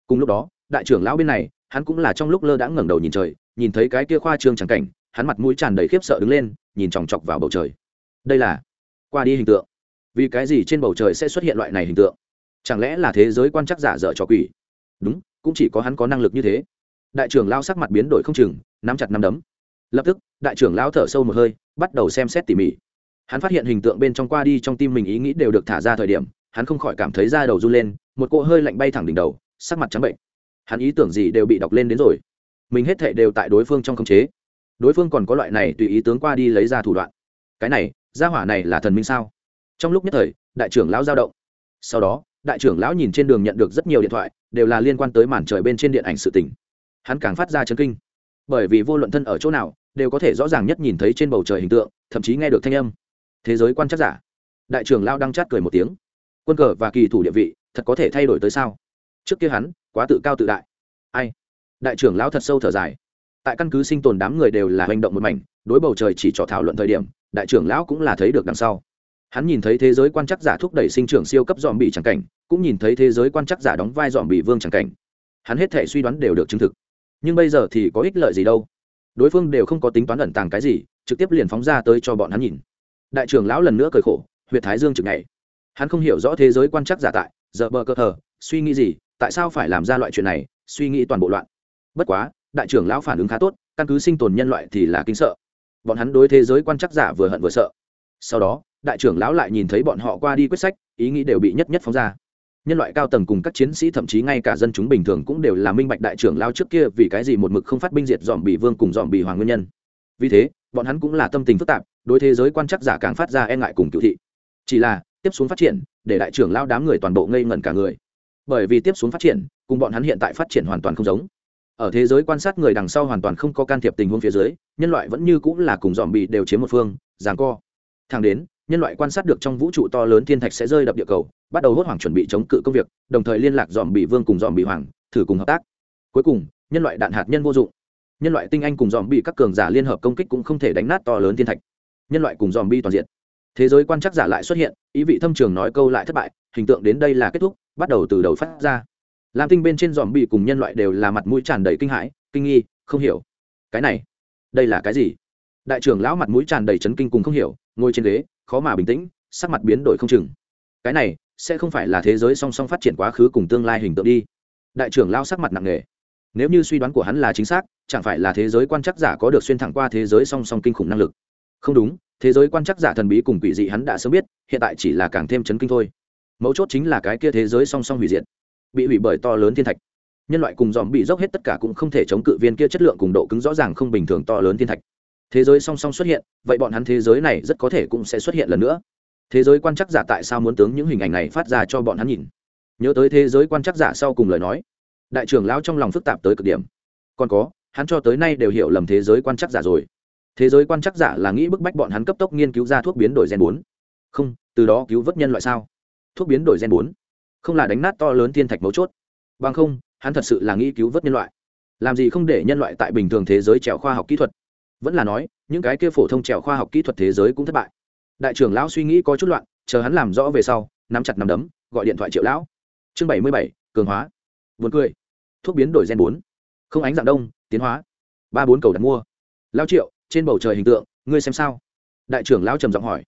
Cùng lúc đó, đại trưởng lão bên này, hắn cũng là trong lúc lơ đãng ngẩng đầu nhìn trời, nhìn thấy cái kia khoa trương trắng cảnh, hắn mặt mũi tràn đầy khiếp sợ đứng lên, nhìn chòng chọc vào bầu trời. Đây là qua đi hình tượng. Vì cái gì trên bầu trời sẽ xuất hiện loại này hình tượng? Chẳng lẽ là thế giới quan chắc giả dở cho quỷ? Đúng, cũng chỉ có hắn có năng lực như thế. Đại trưởng lao sắc mặt biến đổi không chừng, nắm chặt nắm đấm lập tức, đại trưởng lão thở sâu một hơi, bắt đầu xem xét tỉ mỉ. Hắn phát hiện hình tượng bên trong qua đi trong tim mình ý nghĩ đều được thả ra thời điểm, hắn không khỏi cảm thấy da đầu run lên, một cỗ hơi lạnh bay thẳng đỉnh đầu, sắc mặt trắng bệnh. Hắn ý tưởng gì đều bị đọc lên đến rồi. Mình hết thệ đều tại đối phương trong khống chế. Đối phương còn có loại này tùy ý tướng qua đi lấy ra thủ đoạn. Cái này, gia hỏa này là thần minh sao? Trong lúc nhất thời, đại trưởng lão giao động. Sau đó, đại trưởng lão nhìn trên đường nhận được rất nhiều điện thoại, đều là liên quan tới màn trời bên trên điện ảnh sự tỉnh hắn càng phát ra chấn kinh bởi vì vô luận thân ở chỗ nào, đều có thể rõ ràng nhất nhìn thấy trên bầu trời hình tượng, thậm chí nghe được thanh âm. Thế giới quan chắc giả. Đại trưởng lao đang chát cười một tiếng. Quân cờ và kỳ thủ địa vị, thật có thể thay đổi tới sao? Trước kia hắn, quá tự cao tự đại. Ai? Đại trưởng lão thật sâu thở dài. Tại căn cứ sinh tồn đám người đều là hành động một mảnh, đối bầu trời chỉ trò thảo luận thời điểm, đại trưởng lão cũng là thấy được đằng sau. Hắn nhìn thấy thế giới quan chắc giả thúc đẩy sinh trưởng siêu cấp dòm bị tràng cảnh, cũng nhìn thấy thế giới quan chắc giả đóng vai dòm bị vương tràng cảnh. Hắn hết thể suy đoán đều được chứng thực nhưng bây giờ thì có ích lợi gì đâu. Đối phương đều không có tính toán ẩn tàng cái gì, trực tiếp liền phóng ra tới cho bọn hắn nhìn. Đại trưởng lão lần nữa cười khổ, huyệt thái dương trực ngày. Hắn không hiểu rõ thế giới quan chắc giả tại, giờ bờ cơ thờ, suy nghĩ gì, tại sao phải làm ra loại chuyện này, suy nghĩ toàn bộ loạn. Bất quá, đại trưởng lão phản ứng khá tốt, căn cứ sinh tồn nhân loại thì là kính sợ. Bọn hắn đối thế giới quan chắc giả vừa hận vừa sợ. Sau đó, đại trưởng lão lại nhìn thấy bọn họ qua đi quyết sách, ý nghĩ đều bị nhất nhất phóng ra nhân loại cao tầng cùng các chiến sĩ thậm chí ngay cả dân chúng bình thường cũng đều là minh bạch đại trưởng lao trước kia vì cái gì một mực không phát binh diệt dòm bị vương cùng dòm bị hoàng nguyên nhân. Vì thế, bọn hắn cũng là tâm tình phức tạp, đối thế giới quan chắc giả càng phát ra e ngại cùng cựu thị. Chỉ là, tiếp xuống phát triển, để đại trưởng lao đám người toàn bộ ngây ngẩn cả người. Bởi vì tiếp xuống phát triển, cùng bọn hắn hiện tại phát triển hoàn toàn không giống. Ở thế giới quan sát người đằng sau hoàn toàn không có can thiệp tình huống phía dưới, nhân loại vẫn như cũng là cùng dòm bị đều chiếm một phương giảng co. Thang đến, nhân loại quan sát được trong vũ trụ to lớn thiên thạch sẽ rơi đập địa cầu bắt đầu hốt hoảng chuẩn bị chống cự công việc, đồng thời liên lạc dòm bị vương cùng dòm bị hoàng, thử cùng hợp tác. Cuối cùng, nhân loại đạn hạt nhân vô dụng. Nhân loại tinh anh cùng dòm bị các cường giả liên hợp công kích cũng không thể đánh nát to lớn thiên thạch. Nhân loại cùng dòm bi toàn diện. Thế giới quan chắc giả lại xuất hiện, ý vị thâm trường nói câu lại thất bại, hình tượng đến đây là kết thúc, bắt đầu từ đầu phát ra. Lam tinh bên trên dòm bị cùng nhân loại đều là mặt mũi tràn đầy kinh hãi, kinh nghi, không hiểu. Cái này, đây là cái gì? Đại trưởng lão mặt mũi tràn đầy chấn kinh cùng không hiểu, ngồi trên ghế, khó mà bình tĩnh, sắc mặt biến đổi không chừng. Cái này sẽ không phải là thế giới song song phát triển quá khứ cùng tương lai hình tượng đi. Đại trưởng lao sắc mặt nặng nề. Nếu như suy đoán của hắn là chính xác, chẳng phải là thế giới quan chắc giả có được xuyên thẳng qua thế giới song song kinh khủng năng lực. Không đúng, thế giới quan chắc giả thần bí cùng quỷ dị hắn đã sớm biết, hiện tại chỉ là càng thêm chấn kinh thôi. Mấu chốt chính là cái kia thế giới song song hủy diệt. Bị hủy bởi to lớn thiên thạch. Nhân loại cùng dòm bị dốc hết tất cả cũng không thể chống cự viên kia chất lượng cùng độ cứng rõ ràng không bình thường to lớn thiên thạch. Thế giới song song xuất hiện, vậy bọn hắn thế giới này rất có thể cũng sẽ xuất hiện lần nữa thế giới quan chắc giả tại sao muốn tướng những hình ảnh này phát ra cho bọn hắn nhìn? Nhớ tới thế giới quan chắc giả sau cùng lời nói, đại trưởng lão trong lòng phức tạp tới cực điểm. Còn có, hắn cho tới nay đều hiểu lầm thế giới quan chắc giả rồi. Thế giới quan chắc giả là nghĩ bức bách bọn hắn cấp tốc nghiên cứu ra thuốc biến đổi gen bốn. Không, từ đó cứu vớt nhân loại sao? Thuốc biến đổi gen bốn không là đánh nát to lớn thiên thạch mấu chốt. Bằng không, hắn thật sự là nghĩ cứu vớt nhân loại. Làm gì không để nhân loại tại bình thường thế giới trèo khoa học kỹ thuật? Vẫn là nói, những cái kia phổ thông trèo khoa học kỹ thuật thế giới cũng thất bại đại trưởng lão suy nghĩ có chút loạn, chờ hắn làm rõ về sau, nắm chặt nắm đấm, gọi điện thoại triệu lão. Chương bảy mươi bảy, cường hóa. Vườn cười. Thuốc biến đổi gen bốn. Không ánh dạng đông, tiến hóa. Ba bốn cầu đặt mua. Lao triệu, trên bầu trời hình tượng, ngươi xem sao? Đại trưởng lão trầm giọng hỏi.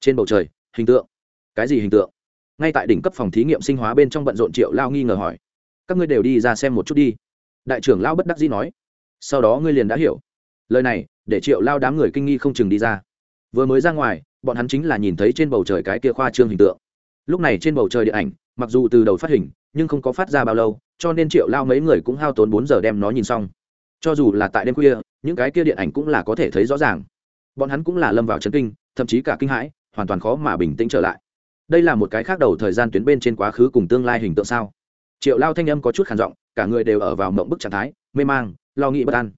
Trên bầu trời, hình tượng. Cái gì hình tượng? Ngay tại đỉnh cấp phòng thí nghiệm sinh hóa bên trong bận rộn triệu lao nghi ngờ hỏi. Các ngươi đều đi ra xem một chút đi. Đại trưởng lao bất đắc dĩ nói. Sau đó ngươi liền đã hiểu. Lời này, để triệu lao đám người kinh nghi không chừng đi ra. Vừa mới ra ngoài bọn hắn chính là nhìn thấy trên bầu trời cái kia khoa trương hình tượng. Lúc này trên bầu trời điện ảnh, mặc dù từ đầu phát hình, nhưng không có phát ra bao lâu, cho nên triệu lao mấy người cũng hao tốn bốn giờ đem nó nhìn xong. Cho dù là tại đêm khuya, những cái kia điện ảnh cũng là có thể thấy rõ ràng. Bọn hắn cũng là lâm vào chấn kinh, thậm chí cả kinh hãi, hoàn toàn khó mà bình tĩnh trở lại. Đây là một cái khác đầu thời gian tuyến bên trên quá khứ cùng tương lai hình tượng sao? Triệu lao thanh âm có chút khản giọng, cả người đều ở vào mộng bức trạng thái, mê mang, lo nghĩ bất an.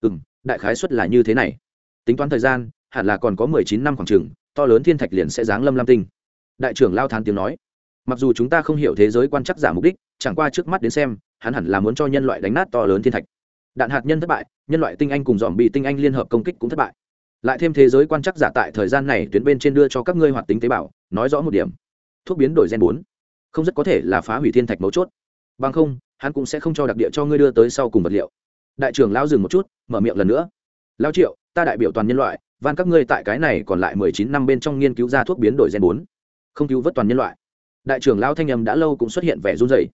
Ừ m đại khái xuất là như thế này. Tính toán thời gian, hẳn là còn có mười chín năm khoảng t r ư ờ n g to lớn thiên thạch liền sẽ giáng lâm lam tinh. Đại trưởng lao thán tiếng nói, mặc dù chúng ta không hiểu thế giới quan chắc giả mục đích, chẳng qua trước mắt đến xem, hắn hẳn là muốn cho nhân loại đánh nát to lớn thiên thạch. Đạn hạt nhân thất bại, nhân loại tinh anh cùng dòm bị tinh anh liên hợp công kích cũng thất bại. Lại thêm thế giới quan chắc giả tại thời gian này tuyến bên trên đưa cho các ngươi hoạt tính tế bào, nói rõ một điểm. Thuốc biến đổi gen bốn, không rất có thể là phá hủy thiên thạch mấu chốt. Bằng không, hắn cũng sẽ không cho đặc địa cho ngươi đưa tới sau cùng vật liệu. Đại trưởng lao dừng một chút, mở miệng lần nữa. Lao triệu, ta đại biểu toàn nhân loại van các ngươi tại cái này còn lại mười chín năm bên trong nghiên cứu ra thuốc biến đổi gen bốn. Không cứu vớt toàn nhân loại. Đại trưởng lão thanh âm đã lâu cũng xuất hiện vẻ run rẩy.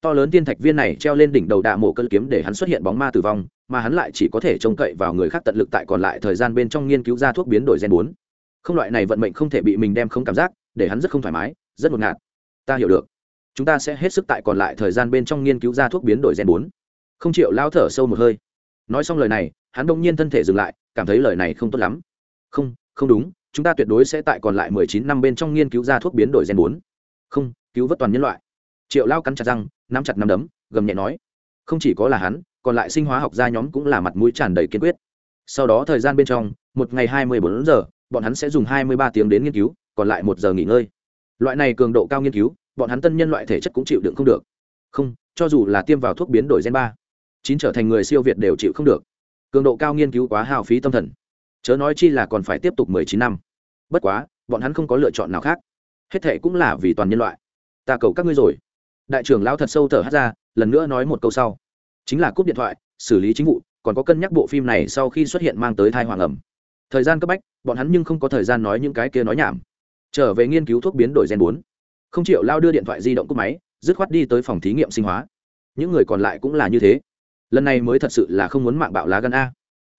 To lớn tiên thạch viên này treo lên đỉnh đầu đạ mộ cân kiếm để hắn xuất hiện bóng ma tử vong, mà hắn lại chỉ có thể trông cậy vào người khác tận lực tại còn lại thời gian bên trong nghiên cứu ra thuốc biến đổi gen bốn. Không loại này vận mệnh không thể bị mình đem không cảm giác, để hắn rất không thoải mái, rất ngột ngạt. Ta hiểu được. Chúng ta sẽ hết sức tại còn lại thời gian bên trong nghiên cứu ra thuốc biến đổi gen bốn. Không chịu lao thở sâu một hơi. Nói xong lời này, hắn đông nhiên thân thể dừng lại, cảm thấy lời này không tốt lắm không không đúng, chúng ta tuyệt đối sẽ tại còn lại mười chín năm bên trong nghiên cứu ra thuốc biến đổi gen bốn. Không, cứu vớt toàn nhân loại. Triệu lao cắn chặt răng, nắm chặt nắm đấm, gầm nhẹ nói. Không chỉ có là hắn, còn lại sinh hóa học gia nhóm cũng là mặt mũi tràn đầy kiên quyết. Sau đó thời gian bên trong, một ngày hai mươi bốn giờ, bọn hắn sẽ dùng hai mươi ba tiếng đến nghiên cứu, còn lại một giờ nghỉ ngơi. Loại này cường độ cao nghiên cứu, bọn hắn tân nhân loại thể chất cũng chịu đựng không được. Không, cho dù là tiêm vào thuốc biến đổi gen ba, chín trở thành người siêu việt đều chịu không được. Cường độ cao nghiên cứu quá hào phí tâm thần chớ nói chi là còn phải tiếp tục mười chín năm. Bất quá, bọn hắn không có lựa chọn nào khác. Hết thệ cũng là vì toàn nhân loại. Ta cầu các ngươi rồi. Đại trưởng lão thật sâu thở hát ra, lần nữa nói một câu sau. Chính là cúp điện thoại, xử lý chính vụ, còn có cân nhắc bộ phim này sau khi xuất hiện mang tới thai hoàng ẩm thời gian cấp bách, bọn hắn nhưng không có thời gian nói những cái kia nói nhảm. Trở về nghiên cứu thuốc biến đổi gen bốn. Không chịu lao đưa điện thoại di động cúp máy, dứt khoát đi tới phòng thí nghiệm sinh hóa. Những người còn lại cũng là như thế. Lần này mới thật sự là không muốn mạng bạo lá gan a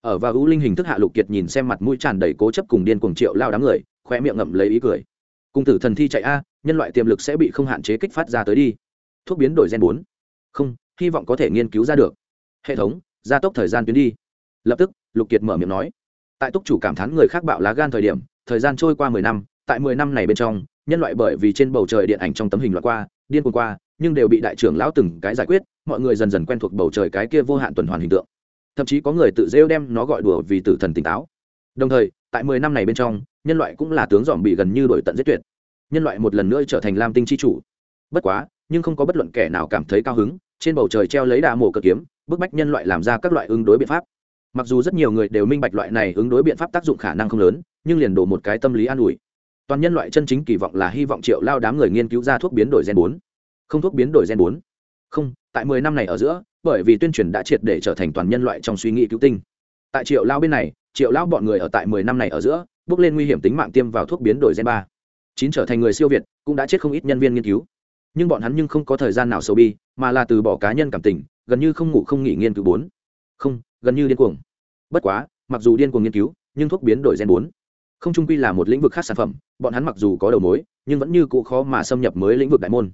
ở và ưu linh hình thức hạ lục kiệt nhìn xem mặt mũi tràn đầy cố chấp cùng điên cuồng triệu lao đám người khoe miệng ngậm lấy ý cười. Cung tử thần thi chạy a, nhân loại tiềm lực sẽ bị không hạn chế kích phát ra tới đi. Thuốc biến đổi gen bốn. Không, hy vọng có thể nghiên cứu ra được. Hệ thống, gia tốc thời gian tuyến đi. Lập tức, lục kiệt mở miệng nói. Tại túc chủ cảm thán người khác bạo lá gan thời điểm, thời gian trôi qua mười năm, tại mười năm này bên trong, nhân loại bởi vì trên bầu trời điện ảnh trong tấm hình loại qua, điên cuồng qua, nhưng đều bị đại trưởng lão từng cái giải quyết, mọi người dần dần quen thuộc bầu trời cái kia vô hạn tuần hoàn hình tượng thậm chí có người tự rêu đem nó gọi đùa vì tử thần tỉnh táo. Đồng thời, tại mười năm này bên trong, nhân loại cũng là tướng dòm bị gần như đổi tận giết tuyệt. Nhân loại một lần nữa trở thành lam tinh c h i chủ. Bất quá, nhưng không có bất luận kẻ nào cảm thấy cao hứng, trên bầu trời treo lấy đà mổ cờ kiếm, bức bách nhân loại làm ra các loại ứng đối biện pháp. Mặc dù rất nhiều người đều minh bạch loại này ứng đối biện pháp tác dụng khả năng không lớn, nhưng liền đổ một cái tâm lý an ủi. Toàn nhân loại chân chính kỳ vọng là hy vọng triệu lao đám người nghiên cứu ra thuốc biến đổi gen bốn. Không thuốc biến đổi gen bốn. Không, tại mười năm này ở giữa bởi vì tuyên truyền đã triệt để trở thành toàn nhân loại trong suy nghĩ cứu tinh. Tại triệu lao bên này, triệu lao bọn người ở tại mười năm này ở giữa, bước lên nguy hiểm tính mạng tiêm vào thuốc biến đổi gen ba. Chín trở thành người siêu việt, cũng đã chết không ít nhân viên nghiên cứu. Nhưng bọn hắn nhưng không có thời gian nào sâu bi, mà là từ bỏ cá nhân cảm tình, gần như không ngủ không nghỉ nghiên cứu bốn. Không, gần như điên cuồng. Bất quá, mặc dù điên cuồng nghiên cứu, nhưng thuốc biến đổi gen bốn. Không trung quy là một lĩnh vực khác sản phẩm, bọn hắn mặc dù có đầu mối, nhưng vẫn như cụ khó mà xâm nhập mới lĩnh vực đại môn.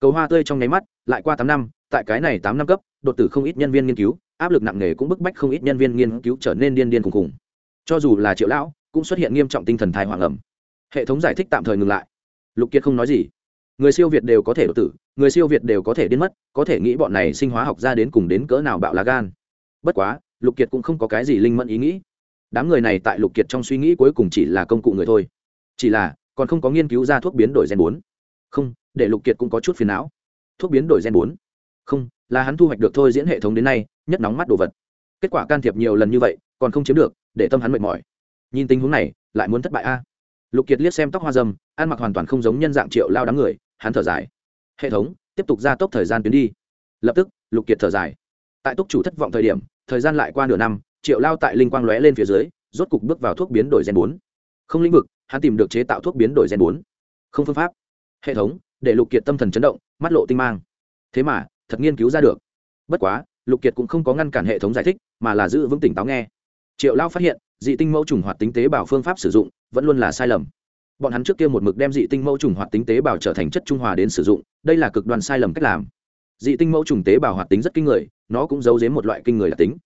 Cầu hoa tươi trong nháy mắt, lại qua tám năm, tại cái này tám năm cấp đột tử không ít nhân viên nghiên cứu, áp lực nặng nề cũng bức bách không ít nhân viên nghiên cứu trở nên điên điên cùng cùng cho dù là triệu lão, cũng xuất hiện nghiêm trọng tinh thần thai hoàng ẩm. Hệ thống giải thích tạm thời ngừng lại. Lục kiệt không nói gì. Người siêu việt đều có thể đột tử, người siêu việt đều có thể điên mất, có thể nghĩ bọn này sinh hóa học ra đến cùng đến cỡ nào bạo lá gan. Bất quá, lục kiệt cũng không có cái gì linh mẫn ý nghĩ. Đám người này tại lục kiệt trong suy nghĩ cuối cùng chỉ là công cụ người thôi. Chỉ là, còn không có nghiên cứu ra thuốc biến đổi gen bốn. Không, để lục kiệt cũng có chút phiền não. Thuốc biến đổi gen bốn. Không là hắn thu hoạch được thôi diễn hệ thống đến nay, nhất nóng mắt đồ vật. Kết quả can thiệp nhiều lần như vậy, còn không chiếm được, để tâm hắn mệt mỏi. Nhìn tình huống này, lại muốn thất bại a. À. Lục kiệt liếc xem tóc hoa dâm, ăn mặc hoàn toàn không giống nhân dạng triệu lao đám người, hắn thở dài. Hệ thống, tiếp tục gia tốc thời gian tuyến đi. Lập tức, lục kiệt thở dài. Tại túc chủ thất vọng thời điểm, thời gian lại qua nửa năm, triệu lao tại linh quang lóe lên phía dưới, rốt cục bước vào thuốc biến đổi gen bốn. Không lĩnh vực, hắn tìm được chế tạo thuốc biến đổi gen bốn. Không phương pháp. Hệ thống, để lục kiệt tâm thần chấn động, mắt lộ tinh mang. Thế mà thật nghiên cứu ra được. Bất quá, lục kiệt cũng không có ngăn cản hệ thống giải thích, mà là giữ vững tỉnh táo nghe. Triệu lao phát hiện, dị tinh mẫu trùng hoạt tính tế bào phương pháp sử dụng vẫn luôn là sai lầm. Bọn hắn trước kia một mực đem dị tinh mẫu trùng hoạt tính tế bào trở thành chất trung hòa đến sử dụng, đây là cực đoan sai lầm cách làm. Dị tinh mẫu trùng tế bào hoạt tính rất kinh người, nó cũng giấu giếm một loại kinh người đặc tính.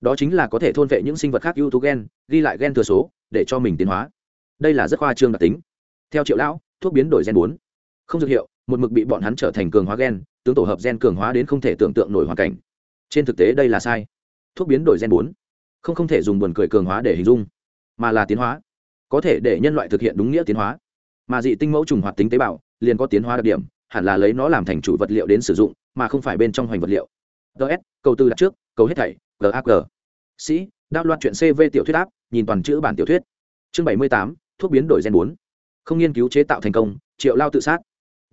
Đó chính là có thể thôn vệ những sinh vật khác ưu tú gen, ghi lại gen thừa số, để cho mình tiến hóa. Đây là rất khoa trương đặc tính. Theo triệu lão, thuốc biến đổi gen bốn. Không dược hiệu một mực bị bọn hắn trở thành cường hóa gen, tướng tổ hợp gen cường hóa đến không thể tưởng tượng nổi hoàn cảnh. Trên thực tế đây là sai. Thuốc biến đổi gen bốn. Không không thể dùng buồn cười cường hóa để hình dung, mà là tiến hóa. Có thể để nhân loại thực hiện đúng nghĩa tiến hóa. Mà dị tinh mẫu trùng hoạt tính tế bào liền có tiến hóa đặc điểm, hẳn là lấy nó làm thành chủ vật liệu đến sử dụng, mà không phải bên trong hoành vật liệu. Ts câu tư đặt trước câu hết thảy gag sĩ đáp loạt chuyện cv tiểu thuyết áp, nhìn toàn chữ bản tiểu thuyết. Chương bảy mươi tám, thuốc biến đổi gen bốn. Không nghiên cứu chế tạo thành công, triệu lao tự sát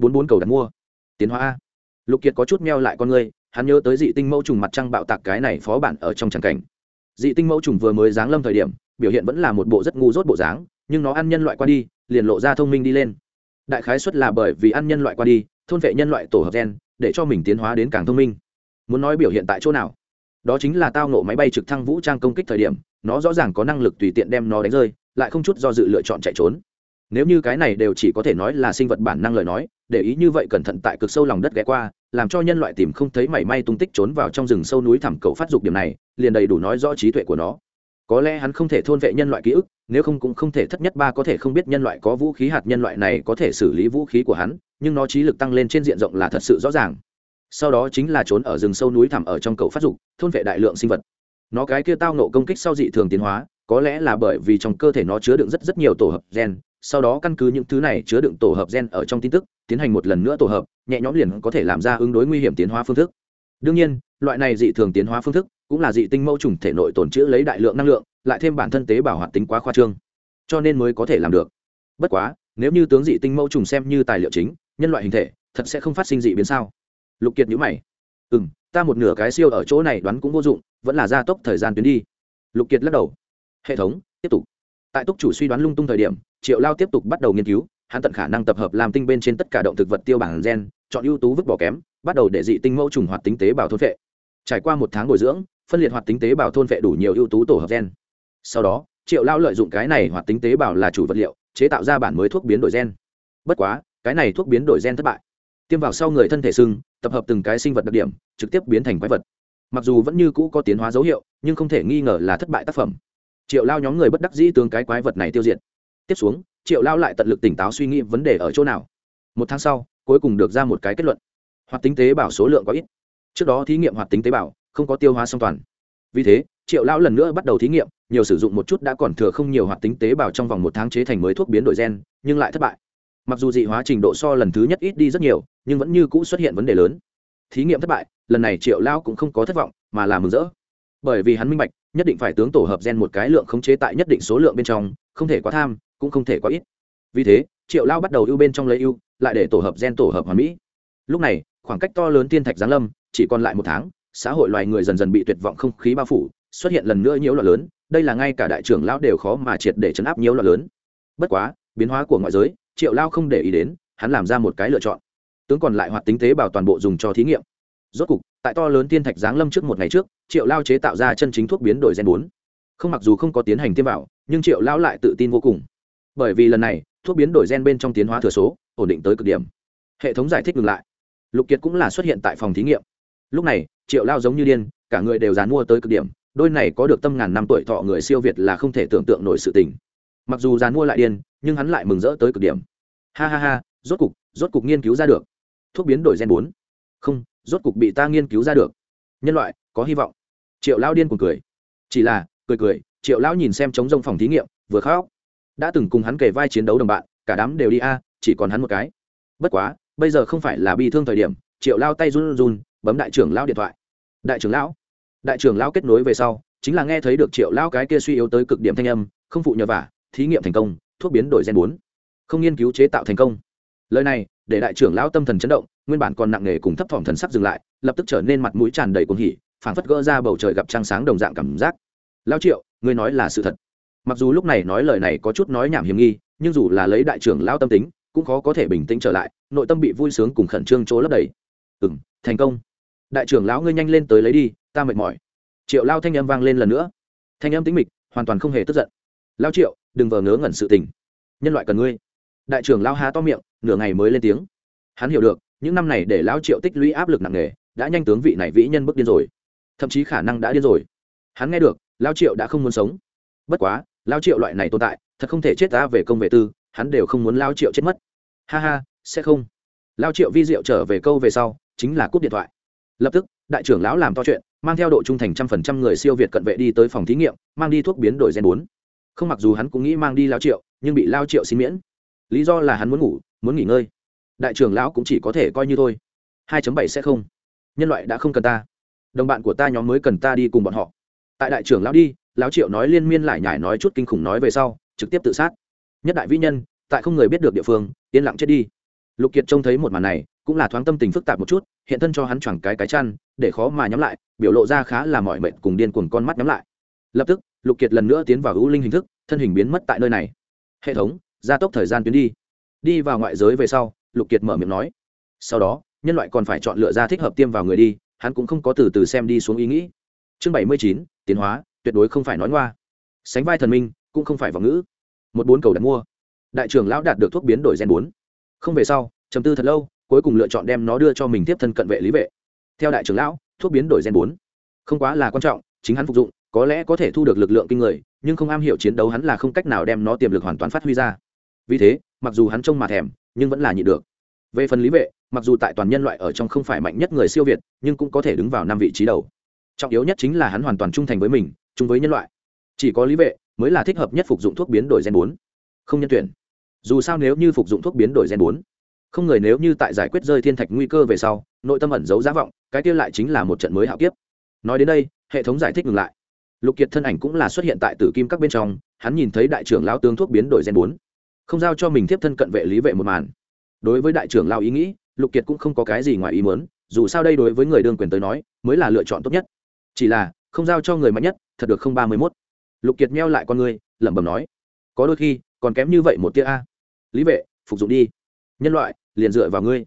bốn bốn cầu đặt mua. Tiến hóa a. Lục kiệt có chút meo lại con người, hắn nhớ tới dị tinh mẫu trùng mặt trăng bạo tạc cái này phó bản ở trong tràng cảnh. Dị tinh mẫu trùng vừa mới giáng lâm thời điểm, biểu hiện vẫn là một bộ rất ngu dốt bộ dáng, nhưng nó ăn nhân loại qua đi, liền lộ ra thông minh đi lên. Đại khái xuất là bởi vì ăn nhân loại qua đi, thôn vệ nhân loại tổ hợp gen, để cho mình tiến hóa đến càng thông minh. Muốn nói biểu hiện tại chỗ nào? Đó chính là tao nộ máy bay trực thăng vũ trang công kích thời điểm, nó rõ ràng có năng lực tùy tiện đem nó đánh rơi, lại không chút do dự lựa chọn chạy trốn. Nếu như cái này đều chỉ có thể nói là sinh vật bản năng lời nói để ý như vậy cẩn thận tại cực sâu lòng đất ghé qua, làm cho nhân loại tìm không thấy mảy may tung tích trốn vào trong rừng sâu núi thẳm cầu phát dục điểm này, liền đầy đủ nói rõ trí tuệ của nó. Có lẽ hắn không thể thôn vệ nhân loại ký ức, nếu không cũng không thể thất nhất ba có thể không biết nhân loại có vũ khí hạt nhân loại này có thể xử lý vũ khí của hắn, nhưng nó trí lực tăng lên trên diện rộng là thật sự rõ ràng. Sau đó chính là trốn ở rừng sâu núi thẳm ở trong cầu phát dục, thôn vệ đại lượng sinh vật. Nó cái kia tao nộ công kích sau dị thường tiến hóa, có lẽ là bởi vì trong cơ thể nó chứa đựng rất rất nhiều tổ hợp gen, sau đó căn cứ những thứ này chứa đựng tổ hợp gen ở trong tin tức tiến hành một lần nữa tổ hợp, nhẹ nhõm liền có thể làm ra ứng đối nguy hiểm tiến hóa phương thức. Đương nhiên, loại này dị thường tiến hóa phương thức cũng là dị tinh mẫu trùng thể nội tồn chữ lấy đại lượng năng lượng, lại thêm bản thân tế bào hoạt tính quá khoa trương, cho nên mới có thể làm được. Bất quá, nếu như tướng dị tinh mẫu trùng xem như tài liệu chính, nhân loại hình thể, thật sẽ không phát sinh dị biến sao? Lục kiệt nhữ mày. Ừ m ta một nửa cái siêu ở chỗ này đoán cũng vô dụng, vẫn là gia tốc thời gian tuyến đi. Lục kiệt lắc đầu. Hệ thống, tiếp tục. Tại túc chủ suy đoán lung tung thời điểm, triệu lao tiếp tục bắt đầu nghiên cứu hắn tận khả năng tập hợp làm tinh bên trên tất cả động thực vật tiêu bản gen, chọn ưu tú vứt bỏ kém, bắt đầu để dị tinh mẫu trùng hoạt tính tế bào thôn vệ trải qua một tháng bồi dưỡng, phân liệt hoạt tính tế bào thôn vệ đủ nhiều ưu tú tổ hợp gen. Sau đó, triệu lao lợi dụng cái này hoạt tính tế bào là chủ vật liệu, chế tạo ra bản mới thuốc biến đổi gen. Bất quá, cái này thuốc biến đổi gen thất bại. Tiêm vào sau người thân thể sưng, tập hợp từng cái sinh vật đặc điểm, trực tiếp biến thành quái vật. Mặc dù vẫn như cũ có tiến hóa dấu hiệu, nhưng không thể nghi ngờ là thất bại tác phẩm. Triệu lao nhóm người bất đắc dĩ tướng cái quái vật này tiêu diệt. Tiếp xuống triệu lao lại tận lực tỉnh táo suy nghĩ vấn đề ở chỗ nào. Một tháng sau, cuối cùng được ra một cái kết luận. Hoạt tính tế bào số lượng có ít. Trước đó thí nghiệm hoạt tính tế bào, không có tiêu hóa song toàn. Vì thế, triệu lão lần nữa bắt đầu thí nghiệm, nhiều sử dụng một chút đã còn thừa không nhiều hoạt tính tế bào trong vòng một tháng chế thành mới thuốc biến đổi gen, nhưng lại thất bại. Mặc dù dị hóa trình độ so lần thứ nhất ít đi rất nhiều, nhưng vẫn như cũ xuất hiện vấn đề lớn. Thí nghiệm thất bại, lần này triệu lão cũng không có thất vọng, mà là mừng rỡ. Bởi vì hắn minh bạch, nhất định phải tướng tổ hợp gen một cái lượng khống chế tại nhất định số lượng bên trong, không thể quá tham cũng không thể quá ít. Vì thế, triệu lao bắt đầu ưu bên trong lấy ưu, lại để tổ hợp gen tổ hợp hoàn mỹ. Lúc này, khoảng cách to lớn thiên thạch giáng lâm, chỉ còn lại một tháng, xã hội loài người dần dần bị tuyệt vọng không khí bao phủ, xuất hiện lần nữa nhiễu loạn lớn, đây là ngay cả đại trưởng lão đều khó mà triệt để chấn áp nhiễu loạn lớn. Bất quá, biến hóa của ngoại giới, triệu lao không để ý đến, hắn làm ra một cái lựa chọn. Tướng còn lại hoạt tính tế bào toàn bộ dùng cho thí nghiệm. Rốt cục, tại to lớn thiên thạch giáng lâm trước một ngày trước, triệu lao chế tạo ra chân chính thuốc biến đổi gen bốn. Không mặc dù không có tiến hành tiêm vào, nhưng triệu lao lại tự tin vô cùng bởi vì lần này, thuốc biến đổi gen bên trong tiến hóa thừa số, ổn định tới cực điểm. Hệ thống giải thích ngừng lại. Lục kiệt cũng là xuất hiện tại phòng thí nghiệm. Lúc này, triệu lao giống như điên, cả người đều dán mua tới cực điểm, đôi này có được tâm ngàn năm tuổi thọ người siêu việt là không thể tưởng tượng nổi sự tình. Mặc dù dán mua lại điên, nhưng hắn lại mừng rỡ tới cực điểm. Ha ha ha, rốt cục rốt cục nghiên cứu ra được. Thuốc biến đổi gen bốn. Không, rốt cục bị ta nghiên cứu ra được. Nhân loại, có hy vọng. Triệu lao điên cùng cười. Chỉ là, cười cười, triệu lão nhìn xem trống rông phòng thí nghiệm, vừa khóc đã từng cùng hắn kề vai chiến đấu đồng bạn, cả đám đều đi a, chỉ còn hắn một cái. Bất quá, bây giờ không phải là bi thương thời điểm, triệu lao tay run run, bấm đại trưởng lao điện thoại. Đại trưởng lão? Đại trưởng lão kết nối về sau, chính là nghe thấy được triệu lao cái kia suy yếu tới cực điểm thanh âm, không phụ nhờ vả, thí nghiệm thành công, thuốc biến đổi gen bốn. Không nghiên cứu chế tạo thành công. Lời này, để đại trưởng lão tâm thần chấn động, nguyên bản còn nặng nề cùng thấp thỏm thần sắc dừng lại, lập tức trở nên mặt mũi tràn đầy cuồng hỉ, phảng phất gỡ ra bầu trời gặp trăng sáng đồng dạng cảm giác. Lao triệu, ngươi nói là sự thật mặc dù lúc này nói lời này có chút nói nhảm hiểm nghi, nhưng dù là lấy đại trưởng lao tâm tính, cũng khó có thể bình tĩnh trở lại, nội tâm bị vui sướng cùng khẩn trương chỗ lấp đầy. Ừ m thành công. Đại trưởng lão ngươi nhanh lên tới lấy đi, ta mệt mỏi. Triệu lao thanh âm vang lên lần nữa. Thanh âm tính mịch, hoàn toàn không hề tức giận. Lao triệu, đừng vờ ngớ ngẩn sự tình. Nhân loại cần ngươi. Đại trưởng lao há to miệng, nửa ngày mới lên tiếng. Hắn hiểu được, những năm này để lao triệu tích lũy áp lực nặng nề, đã nhanh tướng vị này vĩ nhân bước điên rồi. Thậm chí khả năng đã điên rồi. Hắn nghe được, lao triệu đã không muốn sống. Bất quá lao triệu loại này tồn tại, thật không thể chết ta về công về tư, hắn đều không muốn lao triệu chết mất. Ha ha, sẽ không. Lao triệu vi diệu trở về câu về sau, chính là cúp điện thoại. Lập tức, đại trưởng lão làm to chuyện, mang theo độ trung thành trăm phần trăm người siêu việt cận vệ đi tới phòng thí nghiệm, mang đi thuốc biến đổi gen bốn. Không mặc dù hắn cũng nghĩ mang đi lao triệu, nhưng bị lao triệu xin miễn. Lý do là hắn muốn ngủ, muốn nghỉ ngơi. Đại trưởng lão cũng chỉ có thể coi như thôi. 2 bảy sẽ không. Nhân loại đã không cần ta. Đồng bạn của ta nhóm mới cần ta đi cùng bọn họ. Tại đại trưởng lão đi lão triệu nói liên miên lại nhải nói chút kinh khủng nói về sau, trực tiếp tự sát. Nhất đại vĩ nhân, tại không người biết được địa phương, yên lặng chết đi. Lục kiệt trông thấy một màn này, cũng là thoáng tâm tình phức tạp một chút, hiện thân cho hắn choàng cái cái chăn, để khó mà nhắm lại, biểu lộ ra khá là mọi mệnh cùng điên cuồng con mắt nhắm lại. Lập tức, lục kiệt lần nữa tiến vào hữu linh hình thức, thân hình biến mất tại nơi này. Hệ thống, gia tốc thời gian tuyến đi. Đi vào ngoại giới về sau, lục kiệt mở miệng nói. Sau đó, nhân loại còn phải chọn lựa ra thích hợp tiêm vào người đi, hắn cũng không có từ từ xem đi xuống ý nghĩ. Chương bảy mươi chín, tiến hóa tuyệt đối không phải nói ngoa. Sánh vai thần minh, cũng không phải vào ngữ. Một bốn cầu đặt mua. Đại trưởng lão đạt được thuốc biến đổi gen bốn. Không về sau chầm tư thật lâu, cuối cùng lựa chọn đem nó đưa cho mình tiếp thân cận vệ lý vệ. Theo đại trưởng lão, thuốc biến đổi gen bốn. Không quá là quan trọng, chính hắn phục dụng, có lẽ có thể thu được lực lượng kinh người, nhưng không am hiểu chiến đấu hắn là không cách nào đem nó tiềm lực hoàn toàn phát huy ra. Vì thế, mặc dù hắn trông mà thèm, nhưng vẫn là nhịn được. Về phần lý vệ, mặc dù tại toàn nhân loại ở trong không phải mạnh nhất người siêu việt, nhưng cũng có thể đứng vào năm vị trí đầu. Trọng yếu nhất chính là hắn hoàn toàn trung thành với mình chung với nhân loại. Chỉ có lý vệ mới là thích hợp nhất phục dụng thuốc biến đổi gen bốn. Không nhân tuyển. Dù sao nếu như phục dụng thuốc biến đổi gen bốn, không người nếu như tại giải quyết rơi thiên thạch nguy cơ về sau, nội tâm ẩn giấu giá vọng, cái kia lại chính là một trận mới hạo kiếp. Nói đến đây, hệ thống giải thích ngừng lại. Lục kiệt thân ảnh cũng là xuất hiện tại tử kim các bên trong, hắn nhìn thấy đại trưởng lao tướng thuốc biến đổi gen bốn. Không giao cho mình tiếp thân cận vệ lý vệ một màn. Đối với đại trưởng lao ý nghĩ, lục kiệt cũng không có cái gì ngoài ý muốn, dù sao đây đối với người đương quyền tới nói, mới là lựa chọn tốt nhất. Chỉ là, không giao cho người mạnh nhất thật được không ba mươi mốt. Lục kiệt meo lại con ngươi, lẩm bẩm nói có đôi khi còn kém như vậy một tia a. Lý vệ phục dụng đi. Nhân loại liền dựa vào ngươi.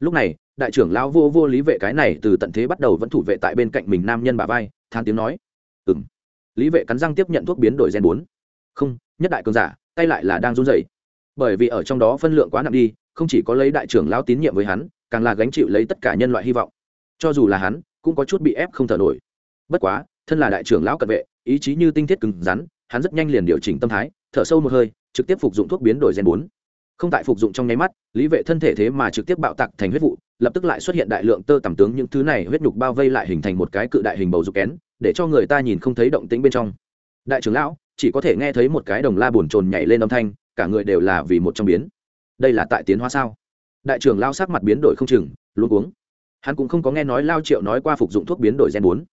Lúc này đại trưởng lão vô vô lý vệ cái này từ tận thế bắt đầu vẫn thủ vệ tại bên cạnh mình nam nhân bà vai than tiếng nói ừ m lý vệ cắn răng tiếp nhận thuốc biến đổi gen bốn. Không nhất đại cường giả tay lại là đang run rẩy. Bởi vì ở trong đó phân lượng quá nặng đi không chỉ có lấy đại trưởng lão tín nhiệm với hắn càng là gánh chịu lấy tất cả nhân loại hy vọng. Cho dù là hắn cũng có chút bị ép không thở nổi. Bất quá thân là đại trưởng lão cận vệ, ý chí như tinh thiết cứng rắn, hắn rất nhanh liền điều chỉnh tâm thái, thở sâu một hơi, trực tiếp phục dụng thuốc biến đổi gen bốn. Không tại phục dụng trong nháy mắt, lý vệ thân thể thế mà trực tiếp bạo tạc thành huyết vụ, lập tức lại xuất hiện đại lượng tơ tầm tướng những thứ này huyết nhục bao vây lại hình thành một cái cự đại hình bầu dục kén, để cho người ta nhìn không thấy động tĩnh bên trong. Đại trưởng lão, chỉ có thể nghe thấy một cái đồng la bồn chồn nhảy lên âm thanh, cả người đều là vì một trong biến. Đây là tại tiến hóa sao? Đại trưởng lao sắc mặt biến đổi không chừng luôn uống hắn cũng không có nghe nói lao triệu nói qua phục dụng thuốc biến đổi gen bốn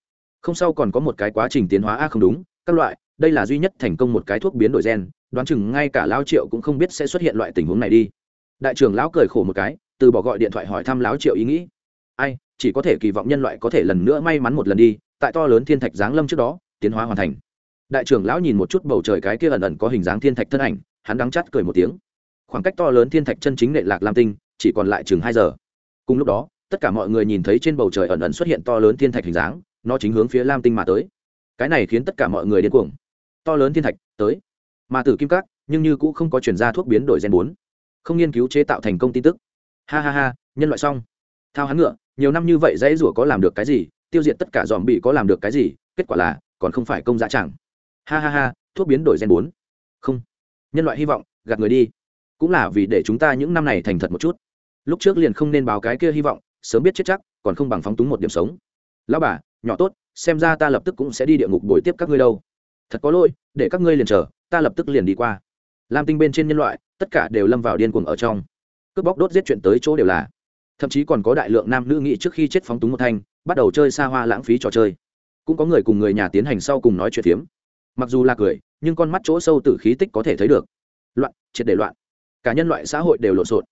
không sau còn có một cái quá trình tiến hóa a không đúng, các loại, đây là duy nhất thành công một cái thuốc biến đổi gen, đoán chừng ngay cả lao triệu cũng không biết sẽ xuất hiện loại tình huống này đi. Đại trưởng lão cười khổ một cái, từ bỏ gọi điện thoại hỏi thăm lão triệu ý nghĩ. Ai, chỉ có thể kỳ vọng nhân loại có thể lần nữa may mắn một lần đi, tại to lớn thiên thạch giáng lâm trước đó, tiến hóa hoàn thành. Đại trưởng lão nhìn một chút bầu trời cái kia ẩn ẩn có hình dáng thiên thạch thân ảnh, hắn đắng chắt cười một tiếng. Khoảng cách to lớn thiên thạch chân chính nệ lạc lam tinh, chỉ còn lại chừng hai giờ. Cùng lúc đó, tất cả mọi người nhìn thấy trên bầu trời ẩn ẩn xuất hiện to lớn thiên thạch hình dáng nó chính hướng phía lam tinh mà tới. Cái này khiến tất cả mọi người điên cuồng. To lớn thiên thạch, tới. Mà tử kim cát nhưng như cũng không có chuyển ra thuốc biến đổi gen bốn. Không nghiên cứu chế tạo thành công tin tức. Ha ha ha, nhân loại xong. Thao hắn ngựa, nhiều năm như vậy dãy rủa có làm được cái gì, tiêu diệt tất cả dòm bị có làm được cái gì, kết quả là, còn không phải công giá chẳng. Ha ha ha, thuốc biến đổi gen bốn. Không. Nhân loại hy vọng, gạt người đi. Cũng là vì để chúng ta những năm này thành thật một chút. Lúc trước liền không nên báo cái kia hy vọng, sớm biết chết chắc, còn không bằng phóng túng một điểm sống. Lão bà nhỏ tốt, xem ra ta lập tức cũng sẽ đi địa ngục bồi tiếp các ngươi đâu. Thật có lỗi, để các ngươi liền chờ, ta lập tức liền đi qua. Lam tinh bên trên nhân loại, tất cả đều lâm vào điên cuồng ở trong. Cướp bóc đốt giết chuyện tới chỗ đều là. Thậm chí còn có đại lượng nam nữ nghị trước khi chết phóng túng một thanh, bắt đầu chơi xa hoa lãng phí trò chơi. Cũng có người cùng người nhà tiến hành sau cùng nói chuyện phiếm. Mặc dù là cười, nhưng con mắt chỗ sâu từ khí tích có thể thấy được. Loạn, triệt để loạn. Cả nhân loại xã hội đều lộn xộn.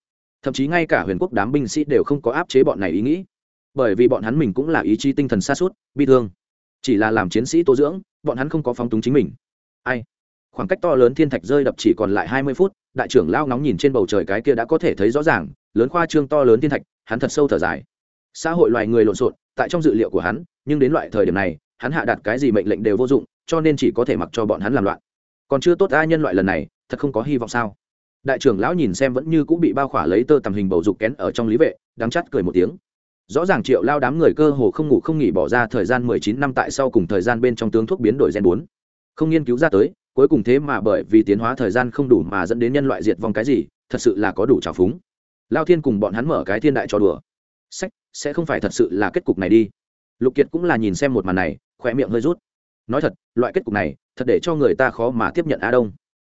Thậm chí ngay cả huyền quốc đám binh sĩ đều không có áp chế bọn này ý nghĩ bởi vì bọn hắn mình cũng là ý chí tinh thần xa suốt, bi thương. Chỉ là làm chiến sĩ tô dưỡng, bọn hắn không có phóng túng chính mình. Ai? Khoảng cách to lớn thiên thạch rơi đập chỉ còn lại hai mươi phút, đại trưởng lao nóng nhìn trên bầu trời cái kia đã có thể thấy rõ ràng, lớn khoa trương to lớn thiên thạch, hắn thật sâu thở dài. Xã hội loài người lộn xộn, tại trong dự liệu của hắn, nhưng đến loại thời điểm này, hắn hạ đặt cái gì mệnh lệnh đều vô dụng, cho nên chỉ có thể mặc cho bọn hắn làm loạn. Còn chưa tốt ai nhân loại lần này, thật không có hy vọng sao? Đại trưởng lão nhìn xem vẫn như cũng bị bao khỏa lấy tơ tầm hình bầu dục kén ở trong lý vệ, đắng chắt cười một tiếng rõ ràng triệu lao đám người cơ hồ không ngủ không nghỉ bỏ ra thời gian mười chín năm tại sau cùng thời gian bên trong tướng thuốc biến đổi gen bốn. Không nghiên cứu ra tới, cuối cùng thế mà bởi vì tiến hóa thời gian không đủ mà dẫn đến nhân loại diệt vong cái gì, thật sự là có đủ trào phúng. Lao thiên cùng bọn hắn mở cái thiên đại cho đùa. Sách, sẽ không phải thật sự là kết cục này đi. Lục kiệt cũng là nhìn xem một màn này, khỏe miệng hơi rút. Nói thật, loại kết cục này, thật để cho người ta khó mà tiếp nhận a đông.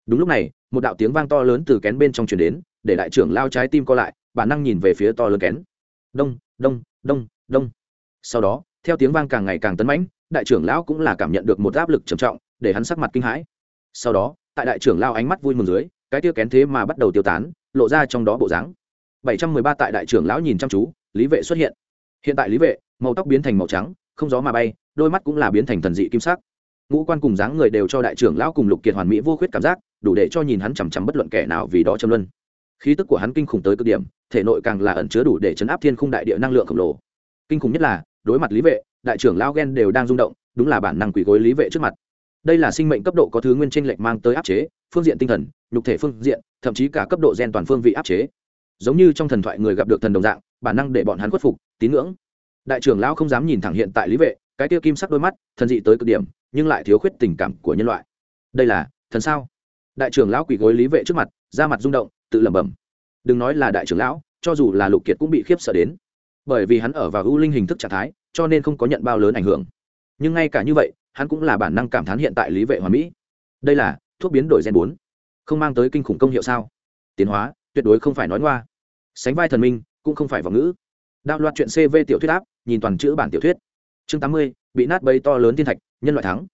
Đúng lúc này, một đạo tiếng vang to lớn từ kén bên trong truyền đến, để đại trưởng lao trái tim co lại, bản năng nhìn về phía to lớn kén đông đông đông đông. Sau đó, theo tiếng vang càng ngày càng tấn mãnh, đại trưởng lão cũng là cảm nhận được một áp lực trầm trọng, để hắn sắc mặt kinh hãi. Sau đó, tại đại trưởng lao ánh mắt vui mừng dưới, cái tiêu kén thế mà bắt đầu tiêu tán, lộ ra trong đó bộ dáng. Bảy trăm mười ba tại đại trưởng lão nhìn chăm chú, lý vệ xuất hiện. Hiện tại lý vệ, màu tóc biến thành màu trắng, không gió mà bay, đôi mắt cũng là biến thành thần dị kim sắc. Ngũ quan cùng dáng người đều cho đại trưởng lão cùng lục kiệt hoàn mỹ vô khuyết cảm giác, đủ để cho nhìn hắn chằm chằm bất luận kẻ nào vì đó châm luân khí tức của hắn kinh khủng tới cực điểm, thể nội càng là ẩn chứa đủ để chấn áp thiên khung đại địa năng lượng khổng lồ. Kinh khủng nhất là, đối mặt lý vệ, đại trưởng lao ghen đều đang rung động, đúng là bản năng quỷ gối lý vệ trước mặt. Đây là sinh mệnh cấp độ có thứ nguyên tranh lệch mang tới áp chế, phương diện tinh thần, nhục thể phương diện, thậm chí cả cấp độ gen toàn phương vị áp chế. Giống như trong thần thoại người gặp được thần đồng dạng, bản năng để bọn hắn khuất phục, tín ngưỡng. Đại trưởng lão không dám nhìn thẳng hiện tại lý vệ, cái tiêu kim sắc đôi mắt, thần dị tới cực điểm, nhưng lại thiếu khuyết tình cảm của nhân loại. Đây là thần sao? Đại trưởng lão quỷ gối lý vệ trước mặt, da mặt rung động tự lẩm bẩm. Đừng nói là đại trưởng lão, cho dù là lục kiệt cũng bị khiếp sợ đến. Bởi vì hắn ở vào ưu linh hình thức trạng thái, cho nên không có nhận bao lớn ảnh hưởng. Nhưng ngay cả như vậy, hắn cũng là bản năng cảm thán hiện tại lý vệ hoàn mỹ. Đây là thuốc biến đổi gen bốn. Không mang tới kinh khủng công hiệu sao? Tiến hóa, tuyệt đối không phải nói ngoa. Sánh vai thần minh, cũng không phải vọng ngữ. Đạo loạt chuyện cv tiểu thuyết áp, nhìn toàn chữ bản tiểu thuyết. Chương tám mươi, bị nát bấy to lớn thiên thạch, nhân loại thắng.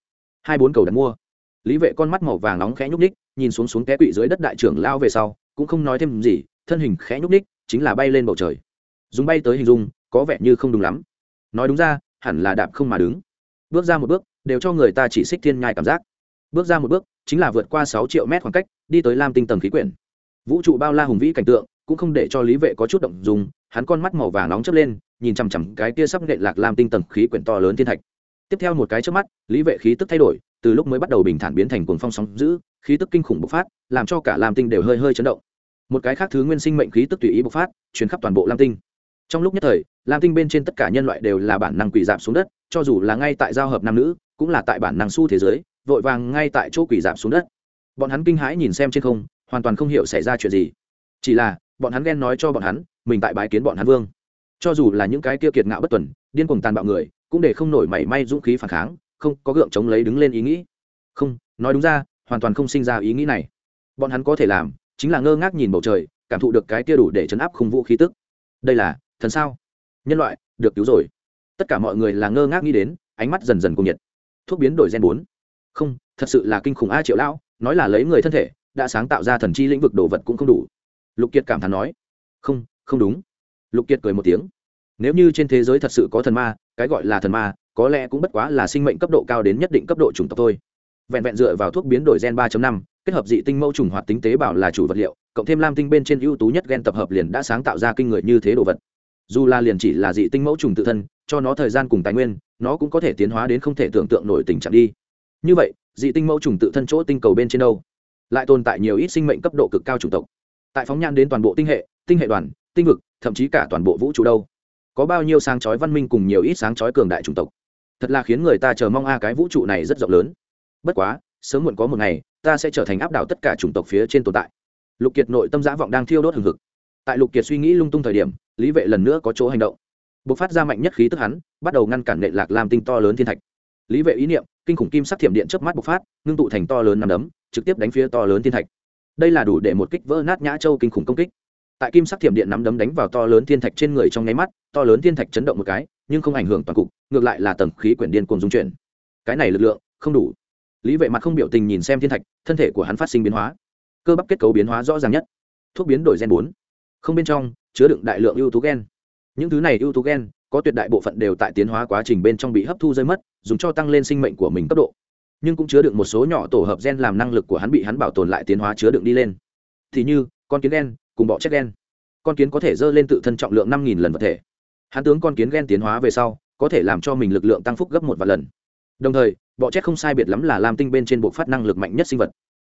Hai bốn cầu đặt mua. Lý vệ con mắt màu vàng nóng khẽ nhúc ních nhìn xuống xuống té quỵ dưới đất đại trưởng lao về sau cũng không nói thêm gì, thân hình khẽ nhúc ních chính là bay lên bầu trời. Dùng bay tới hình dung, có vẻ như không đúng lắm. Nói đúng ra, hẳn là đạp không mà đứng. Bước ra một bước, đều cho người ta chỉ xích thiên nhai cảm giác. Bước ra một bước, chính là vượt qua sáu triệu mét khoảng cách, đi tới lam tinh tầng khí quyển. Vũ trụ bao la hùng vĩ cảnh tượng, cũng không để cho lý vệ có chút động dùng hắn con mắt màu vàng nóng chớp lên, nhìn chằm chằm cái kia sắp nện lạc lam tinh tầng khí quyển to lớn thiên thạch. Tiếp theo một cái trước mắt, lý vệ khí tức thay đổi, từ lúc mới bắt đầu bình thản biến thành cuồng phong sóng giữ khí tức kinh khủng bộc phát, làm cho cả lam tinh đều hơi hơi chấn động một cái khác thứ nguyên sinh mệnh khí tức tùy ý bộc phát chuyến khắp toàn bộ lam tinh. Trong lúc nhất thời, lam tinh bên trên tất cả nhân loại đều là bản năng quỷ giảm xuống đất, cho dù là ngay tại giao hợp nam nữ, cũng là tại bản năng su thế giới, vội vàng ngay tại chỗ quỷ giảm xuống đất. Bọn hắn kinh hãi nhìn xem trên không, hoàn toàn không hiểu xảy ra chuyện gì. Chỉ là, bọn hắn ghen nói cho bọn hắn, mình tại bái kiến bọn hắn vương. Cho dù là những cái kia kiệt ngạo bất tuần, điên cuồng tàn bạo người, cũng để không nổi mảy may dũng khí phản kháng, không có gượng chống lấy đứng lên ý nghĩ. Không, nói đúng ra, hoàn toàn không sinh ra ý nghĩ này. Bọn hắn có thể làm chính là ngơ ngác nhìn bầu trời cảm thụ được cái kia đủ để chấn áp khung vũ khí tức. Đây là thần sao? Nhân loại được cứu rồi. Tất cả mọi người là ngơ ngác nghĩ đến ánh mắt dần dần cùng nhiệt. Thuốc biến đổi gen bốn. Không thật sự là kinh khủng a triệu lão nói là lấy người thân thể đã sáng tạo ra thần chi lĩnh vực đồ vật cũng không đủ. Lục kiệt cảm thán nói. Không không đúng. Lục kiệt cười một tiếng. Nếu như trên thế giới thật sự có thần ma cái gọi là thần ma có lẽ cũng bất quá là sinh mệnh cấp độ cao đến nhất định cấp độ chủng tộc thôi. Vẹn vẹn dựa vào thuốc biến đổi gen 3.5, kết hợp dị tinh mẫu trùng hoạt tính tế bào là chủ vật liệu, cộng thêm lam tinh bên trên ưu tú nhất gen tập hợp liền đã sáng tạo ra kinh người như thế đồ vật. Dù là liền chỉ là dị tinh mẫu trùng tự thân, cho nó thời gian cùng tài nguyên, nó cũng có thể tiến hóa đến không thể tưởng tượng nổi tình trạng đi. Như vậy, dị tinh mẫu trùng tự thân chỗ tinh cầu bên trên đâu? Lại tồn tại nhiều ít sinh mệnh cấp độ cực cao chủng tộc. Tại phóng nhan đến toàn bộ tinh hệ tinh hệ đoàn, tinh vực, thậm chí cả toàn bộ vũ trụ đâu? Có bao nhiêu sáng chói văn minh cùng nhiều ít sáng chói cường đại chủng tộc? Thật là khiến người ta chờ mong a, cái vũ trụ này rất rộng lớn. Bất quá sớm muộn có một ngày, ta sẽ trở thành áp đảo tất cả chủng tộc phía trên tồn tại. Lục kiệt nội tâm giã vọng đang thiêu đốt hừng hực. Tại lục kiệt suy nghĩ lung tung thời điểm, lý vệ lần nữa có chỗ hành động. B ộ c phát ra mạnh nhất khí tức hắn, bắt đầu ngăn cản nệ lạc làm tinh to lớn thiên thạch. Lý vệ ý niệm, kinh khủng kim sắc thiểm điện trước mắt bộc phát, ngưng tụ thành to lớn nằm đấm, trực tiếp đánh phía to lớn thiên thạch. Đây là đủ để một kích vỡ nát nhã châu kinh khủng công kích. Tại kim sắc thiểm điện nắm đấm đánh vào to lớn thiên thạch trên người trong nháy mắt, to lớn thiên thạch chấn động một cái, nhưng không ảnh hưởng toàn cục, ngược lại là tầng khí quyển điên cuồng dung chuyển. Cái này lực lượng không đủ lý vệ mặt không biểu tình nhìn xem thiên thạch thân thể của hắn phát sinh biến hóa cơ bắp kết cấu biến hóa rõ ràng nhất thuốc biến đổi gen bốn không bên trong chứa đựng đại lượng ưu tú gen những thứ này ưu tú gen có tuyệt đại bộ phận đều tại tiến hóa quá trình bên trong bị hấp thu rơi mất dùng cho tăng lên sinh mệnh của mình cấp độ nhưng cũng chứa đựng một số nhỏ tổ hợp gen làm năng lực của hắn bị hắn bảo tồn lại tiến hóa chứa đựng đi lên thì như con kiến gen cùng bọ chét gen con kiến có thể dơ lên tự thân trọng lượng năm nghìn lần vật thể hắn tướng con kiến gen tiến hóa về sau có thể làm cho mình lực lượng tăng phúc gấp một vài lần đồng thời, bọ chết không sai biệt lắm là lam tinh bên trên bộ phát năng lực mạnh nhất sinh vật.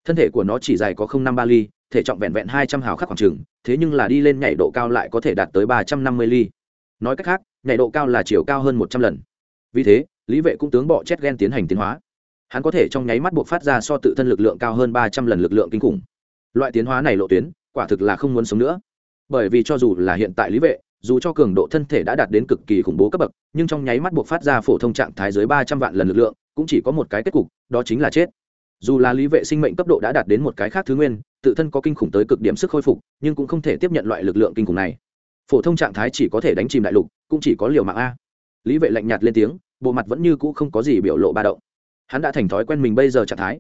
Thân thể của nó chỉ dài có năm ba ly, thể trọng vẹn vẹn hai trăm hào khắc khoảng trừng thế nhưng là đi lên nhảy độ cao lại có thể đạt tới ba trăm năm mươi ly. Nói cách khác, nhảy độ cao là chiều cao hơn một trăm lần. Vì thế, lý vệ cũng tướng bọ chết ghen tiến hành tiến hóa. Hắn có thể trong nháy mắt buộc phát ra so tự thân lực lượng cao hơn ba trăm lần lực lượng kinh khủng. Loại tiến hóa này lộ tuyến, quả thực là không muốn sống nữa. Bởi vì cho dù là hiện tại lý vệ dù cho cường độ thân thể đã đạt đến cực kỳ khủng bố cấp bậc, nhưng trong nháy mắt buộc phát ra phổ thông trạng thái dưới ba trăm vạn lần lực lượng, cũng chỉ có một cái kết cục, đó chính là chết. Dù là lý vệ sinh mệnh cấp độ đã đạt đến một cái khác thứ nguyên, tự thân có kinh khủng tới cực điểm sức khôi phục, nhưng cũng không thể tiếp nhận loại lực lượng kinh khủng này. Phổ thông trạng thái chỉ có thể đánh chìm đại lục, cũng chỉ có liều mạng a. Lý vệ lạnh nhạt lên tiếng, bộ mặt vẫn như cũ không có gì biểu lộ ba động. Hắn đã thành thói quen mình bây giờ trạng thái.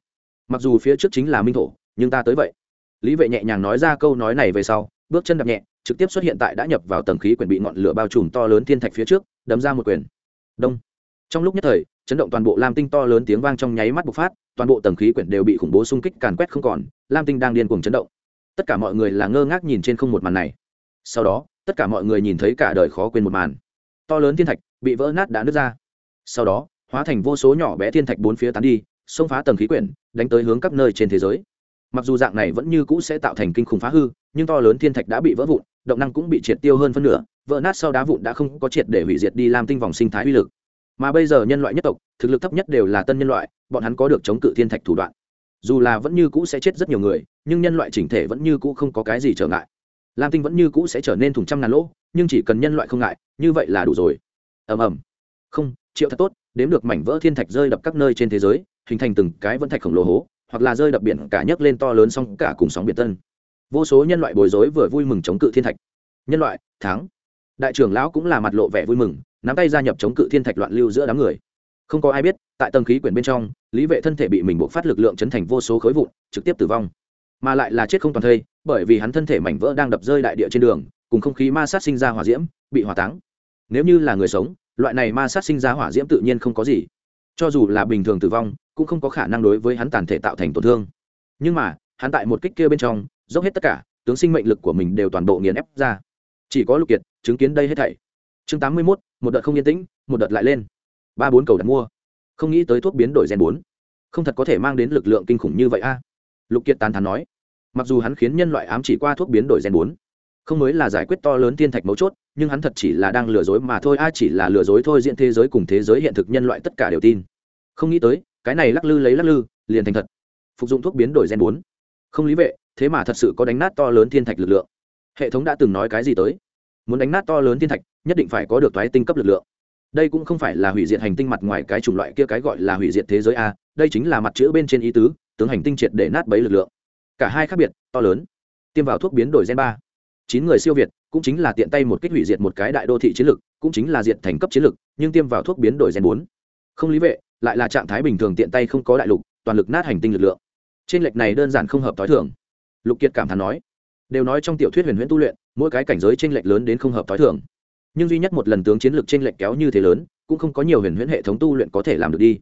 Mặc dù phía trước chính là minh thổ, nhưng ta tới vậy. Lý vệ nhẹ nhàng nói ra câu nói này về sau, bước chân đập nhẹ trực tiếp xuất hiện tại đã nhập vào tầng khí quyển bị ngọn lửa bao trùm to lớn thiên thạch phía trước, đấm ra một quyền. Đông. Trong lúc nhất thời, chấn động toàn bộ lam tinh to lớn tiếng vang trong nháy mắt bộc phát, toàn bộ tầng khí quyển đều bị khủng bố xung kích càn quét không còn, lam tinh đang điên cuồng chấn động. Tất cả mọi người là ngơ ngác nhìn trên không một màn này. Sau đó, tất cả mọi người nhìn thấy cả đời khó quên một màn. To lớn thiên thạch bị vỡ nát đã nứt ra. Sau đó, hóa thành vô số nhỏ bé thiên thạch bốn phía tán đi, xông phá tầng khí quyển, đánh tới hướng các nơi trên thế giới. Mặc dù dạng này vẫn như cũ sẽ tạo thành kinh khủng phá hư, nhưng to lớn thiên thạch đã bị vỡ vụn động năng cũng bị triệt tiêu hơn phân nửa, vỡ nát sau đá vụn đã không có triệt để hủy diệt đi làm tinh vòng sinh thái uy lực. Mà bây giờ nhân loại nhất tộc, thực lực thấp nhất đều là tân nhân loại, bọn hắn có được chống cự thiên thạch thủ đoạn. Dù là vẫn như cũ sẽ chết rất nhiều người, nhưng nhân loại chỉnh thể vẫn như cũ không có cái gì trở ngại. Lam tinh vẫn như cũ sẽ trở nên thùng trăm ngàn lỗ, nhưng chỉ cần nhân loại không ngại, như vậy là đủ rồi. Ầm ầm. Không, triệu thật tốt, đếm được mảnh vỡ thiên thạch rơi đập các nơi trên thế giới, hình thành từng cái vẫn thạch khổng lồ hố, hoặc là rơi đập biển cả nhấc lên to lớn song cả cùng sóng biển tân vô số nhân loại bối rối vừa vui mừng chống cự thiên thạch. Nhân loại, thắng. Đại trưởng lão cũng là mặt lộ vẻ vui mừng, nắm tay gia nhập chống cự thiên thạch loạn lưu giữa đám người. Không có ai biết, tại tầng khí quyển bên trong, lý vệ thân thể bị mình buộc phát lực lượng chấn thành vô số khối vụn, trực tiếp tử vong. Mà lại là chết không toàn thây, bởi vì hắn thân thể mảnh vỡ đang đập rơi đại địa trên đường, cùng không khí ma sát sinh ra hỏa diễm, bị hỏa táng. Nếu như là người sống, loại này ma sát sinh ra hỏa diễm tự nhiên không có gì. Cho dù là bình thường tử vong, cũng không có khả năng đối với hắn tàn thể tạo thành tổn thương. Nhưng mà hắn tại một kích kia bên trong, dốc hết tất cả, tướng sinh mệnh lực của mình đều toàn bộ nghiền ép ra. Chỉ có lục kiệt chứng kiến đây hết thảy. Chương tám mươi mốt, một đợt không yên tĩnh, một đợt lại lên. Ba bốn cầu đặt mua. Không nghĩ tới thuốc biến đổi gen bốn. Không thật có thể mang đến lực lượng kinh khủng như vậy a. Lục kiệt tán thán nói. Mặc dù hắn khiến nhân loại ám chỉ qua thuốc biến đổi gen bốn, không mới là giải quyết to lớn thiên thạch mấu chốt, nhưng hắn thật chỉ là đang lừa dối mà thôi, a chỉ là lừa dối thôi, diện thế giới cùng thế giới hiện thực nhân loại tất cả đều tin. Không nghĩ tới, cái này lắc lư lấy lắc lư, liền thành thật. Phục dụng thuốc biến đổi gen bốn không lý vệ thế mà thật sự có đánh nát to lớn thiên thạch lực lượng. Hệ thống đã từng nói cái gì tới? Muốn đánh nát to lớn thiên thạch nhất định phải có được toái tinh cấp lực lượng. Đây cũng không phải là hủy diệt hành tinh mặt ngoài cái chủng loại kia cái gọi là hủy diệt thế giới a đây chính là mặt chữ bên trên ý tứ tướng hành tinh triệt để nát bấy lực lượng. Cả hai khác biệt to lớn. Tiêm vào thuốc biến đổi gen ba. Chín người siêu việt cũng chính là tiện tay một kích hủy diệt một cái đại đô thị chiến lược, cũng chính là diệt thành cấp chiến lược. nhưng tiêm vào thuốc biến đổi gen bốn. Không lý vệ lại là trạng thái bình thường tiện tay không có đại lục toàn lực nát hành tinh lực lượng trên lệch này đơn giản không hợp t h o i thường. Lục kiệt cảm thán nói, đều nói trong tiểu thuyết huyền huyễn tu luyện, mỗi cái cảnh giới t r ê n lệch lớn đến không hợp t h o i thường. Nhưng duy nhất một lần tướng chiến lược t r ê n lệch kéo như thế lớn, cũng không có nhiều huyền huyễn hệ thống tu luyện có thể làm được đi.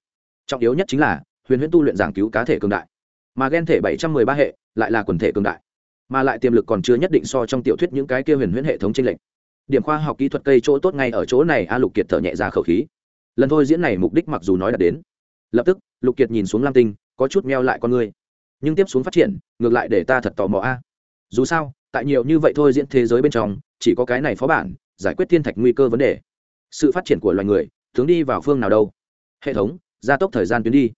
Trọng yếu nhất chính là, huyền huyễn tu luyện giảng cứu cá thể cường đại. Mà ghen thể bảy trăm mười ba hệ, lại là quần thể cường đại. Mà lại tiềm lực còn chưa nhất định so trong tiểu thuyết những cái kia huyền huyễn hệ thống t r ê n lệch. Điểm khoa học kỹ thuật cây chỗ tốt ngay ở chỗ này, a lục kiệt thở nhẹ ra khẩu khí. Lần thôi diễn này mục đích mặc dù nói là đến. Lập tức, lục kiệt nhìn xuống lam tinh, có chút meo lại con người nhưng tiếp xuống phát triển, ngược lại để ta thật tò mò a. Dù sao, tại nhiều như vậy thôi diễn thế giới bên trong, chỉ có cái này phó bản, giải quyết thiên thạch nguy cơ vấn đề. Sự phát triển của loài người, tướng đi vào phương nào đâu. Hệ thống, gia tốc thời gian tuyến đi.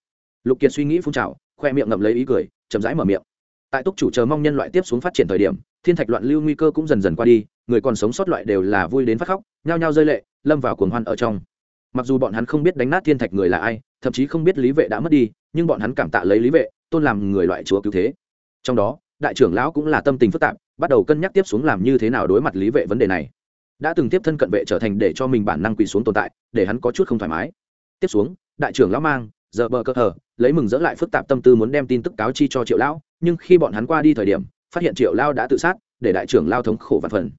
Lục kiệt suy nghĩ phun trào, khoe miệng ngậm lấy ý cười, chậm rãi mở miệng. Tại túc chủ chờ mong nhân loại tiếp xuống phát triển thời điểm, thiên thạch loạn lưu nguy cơ cũng dần dần qua đi, người còn sống sót loại đều là vui đến phát khóc, nhao nhao rơi lệ, lâm vào cuồng hoan ở trong. Mặc dù bọn hắn không biết đánh nát thiên thạch người là ai thậm chí không biết lý vệ đã mất đi, nhưng bọn hắn cảm tạ lấy lý vệ, tôn làm người loại chúa cứu thế. Trong đó, đại trưởng lão cũng là tâm tình phức tạp, bắt đầu cân nhắc tiếp xuống làm như thế nào đối mặt lý vệ vấn đề này. Đã từng tiếp thân cận vệ trở thành để cho mình bản năng quỳ xuống tồn tại, để hắn có chút không thoải mái. Tiếp xuống, đại trưởng lão mang, giờ bờ cơ hờ lấy mừng dỡ lại phức tạp tâm tư muốn đem tin tức cáo chi cho triệu lão, nhưng khi bọn hắn qua đi thời điểm, phát hiện triệu lao đã tự sát, để đại trưởng lao thống khổ và phần.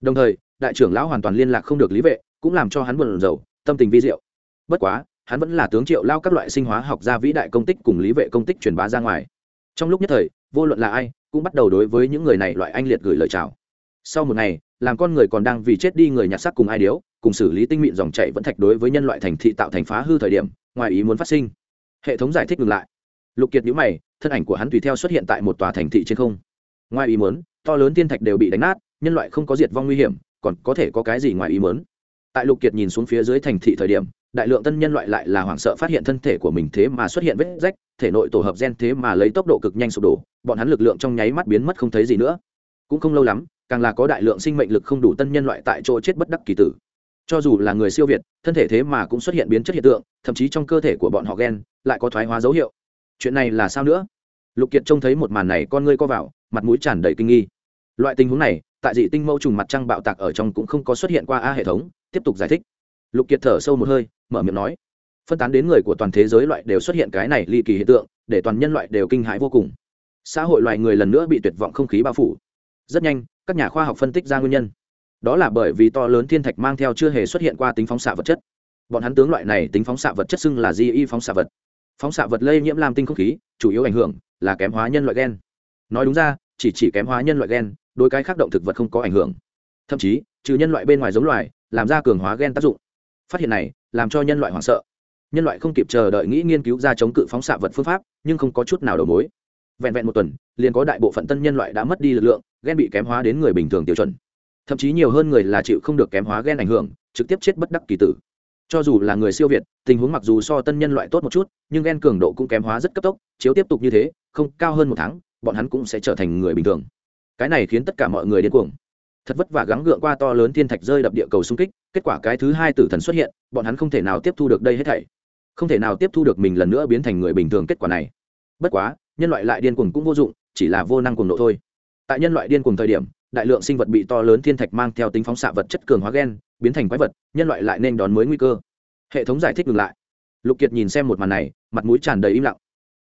Đồng thời, đại trưởng lão hoàn toàn liên lạc không được lý vệ, cũng làm cho hắn buồn rầu, tâm tình vi diệu. Bất quá hắn vẫn là tướng triệu lao các loại sinh hóa học gia vĩ đại công tích cùng lý vệ công tích truyền bá ra ngoài. Trong lúc nhất thời, vô luận là ai, cũng bắt đầu đối với những người này loại anh liệt gửi lời chào. Sau một ngày, làm con người còn đang vì chết đi người nhặt sắc cùng ai điếu, cùng xử lý tinh mịn dòng chảy vẫn thạch đối với nhân loại thành thị tạo thành phá hư thời điểm, ngoài ý muốn phát sinh. Hệ thống giải thích ngừng lại. Lục kiệt nhữ mày, thân ảnh của hắn tùy theo xuất hiện tại một tòa thành thị trên không. Ngoài ý muốn, to lớn tiên thạch đều bị đánh nát, nhân loại không có diệt vong nguy hiểm, còn có thể có cái gì ngoài ý muốn? Tại lục kiệt nhìn xuống phía dưới thành thị thời điểm đại lượng tân nhân loại lại là hoảng sợ phát hiện thân thể của mình thế mà xuất hiện vết rách, thể nội tổ hợp gen thế mà lấy tốc độ cực nhanh sụp đổ, bọn hắn lực lượng trong nháy mắt biến mất không thấy gì nữa. Cũng không lâu lắm, càng là có đại lượng sinh mệnh lực không đủ tân nhân loại tại chỗ chết bất đắc kỳ tử. Cho dù là người siêu việt, thân thể thế mà cũng xuất hiện biến chất hiện tượng, thậm chí trong cơ thể của bọn họ gen lại có thoái hóa dấu hiệu. Chuyện này là sao nữa? Lục kiệt trông thấy một màn này con ngươi co vào, mặt mũi tràn đầy kinh nghi. Loại tình huống này, tại dị tinh mẫu trùng mặt trăng bạo tạc ở trong cũng không có xuất hiện qua a hệ thống, tiếp tục giải thích. Lục kiệt thở sâu một hơi mở miệng nói. Phân tán đến người của toàn thế giới loại đều xuất hiện cái này ly kỳ hiện tượng, để toàn nhân loại đều kinh hãi vô cùng. Xã hội loài người lần nữa bị tuyệt vọng không khí bao phủ. Rất nhanh, các nhà khoa học phân tích ra nguyên nhân. Đó là bởi vì to lớn thiên thạch mang theo chưa hề xuất hiện qua tính phóng xạ vật chất. Bọn hắn tướng loại này tính phóng xạ vật chất xưng là di y phóng xạ vật. Phóng xạ vật lây nhiễm làm tinh không khí, chủ yếu ảnh hưởng là kém hóa nhân loại gen. Nói đúng ra, chỉ chỉ kém hóa nhân loại gen đôi cái khác động thực vật không có ảnh hưởng. Thậm chí, trừ nhân loại bên ngoài giống loài, làm ra cường hóa gen tác dụng. Phát hiện này làm cho nhân loại hoảng sợ. Nhân loại không kịp chờ đợi nghĩ nghiên cứu ra chống cự phóng xạ vật phương pháp, nhưng không có chút nào đầu mối. Vẹn vẹn một tuần, liền có đại bộ phận tân nhân loại đã mất đi lực lượng ghen bị kém hóa đến người bình thường tiêu chuẩn. Thậm chí nhiều hơn người là chịu không được kém hóa ghen ảnh hưởng, trực tiếp chết bất đắc kỳ tử. Cho dù là người siêu việt, tình huống mặc dù so tân nhân loại tốt một chút, nhưng ghen cường độ cũng kém hóa rất cấp tốc, chiếu tiếp tục như thế, không cao hơn một tháng, bọn hắn cũng sẽ trở thành người bình thường. Cái này khiến tất cả mọi người điên cuồng thật vất vả gắng gượng qua to lớn thiên thạch rơi đập địa cầu xung kích, kết quả cái thứ hai tử thần xuất hiện, bọn hắn không thể nào tiếp thu được đây hết thảy. Không thể nào tiếp thu được mình lần nữa biến thành người bình thường kết quả này. Bất quá, nhân loại lại điên cuồng cũng vô dụng, chỉ là vô năng cuồng nộ thôi. Tại nhân loại điên cuồng thời điểm, đại lượng sinh vật bị to lớn thiên thạch mang theo tính phóng xạ vật chất cường hóa gen, biến thành quái vật, nhân loại lại nên đón mới nguy cơ. Hệ thống giải thích ngừng lại. Lục kiệt nhìn xem một màn này, mặt mũi tràn đầy im lặng.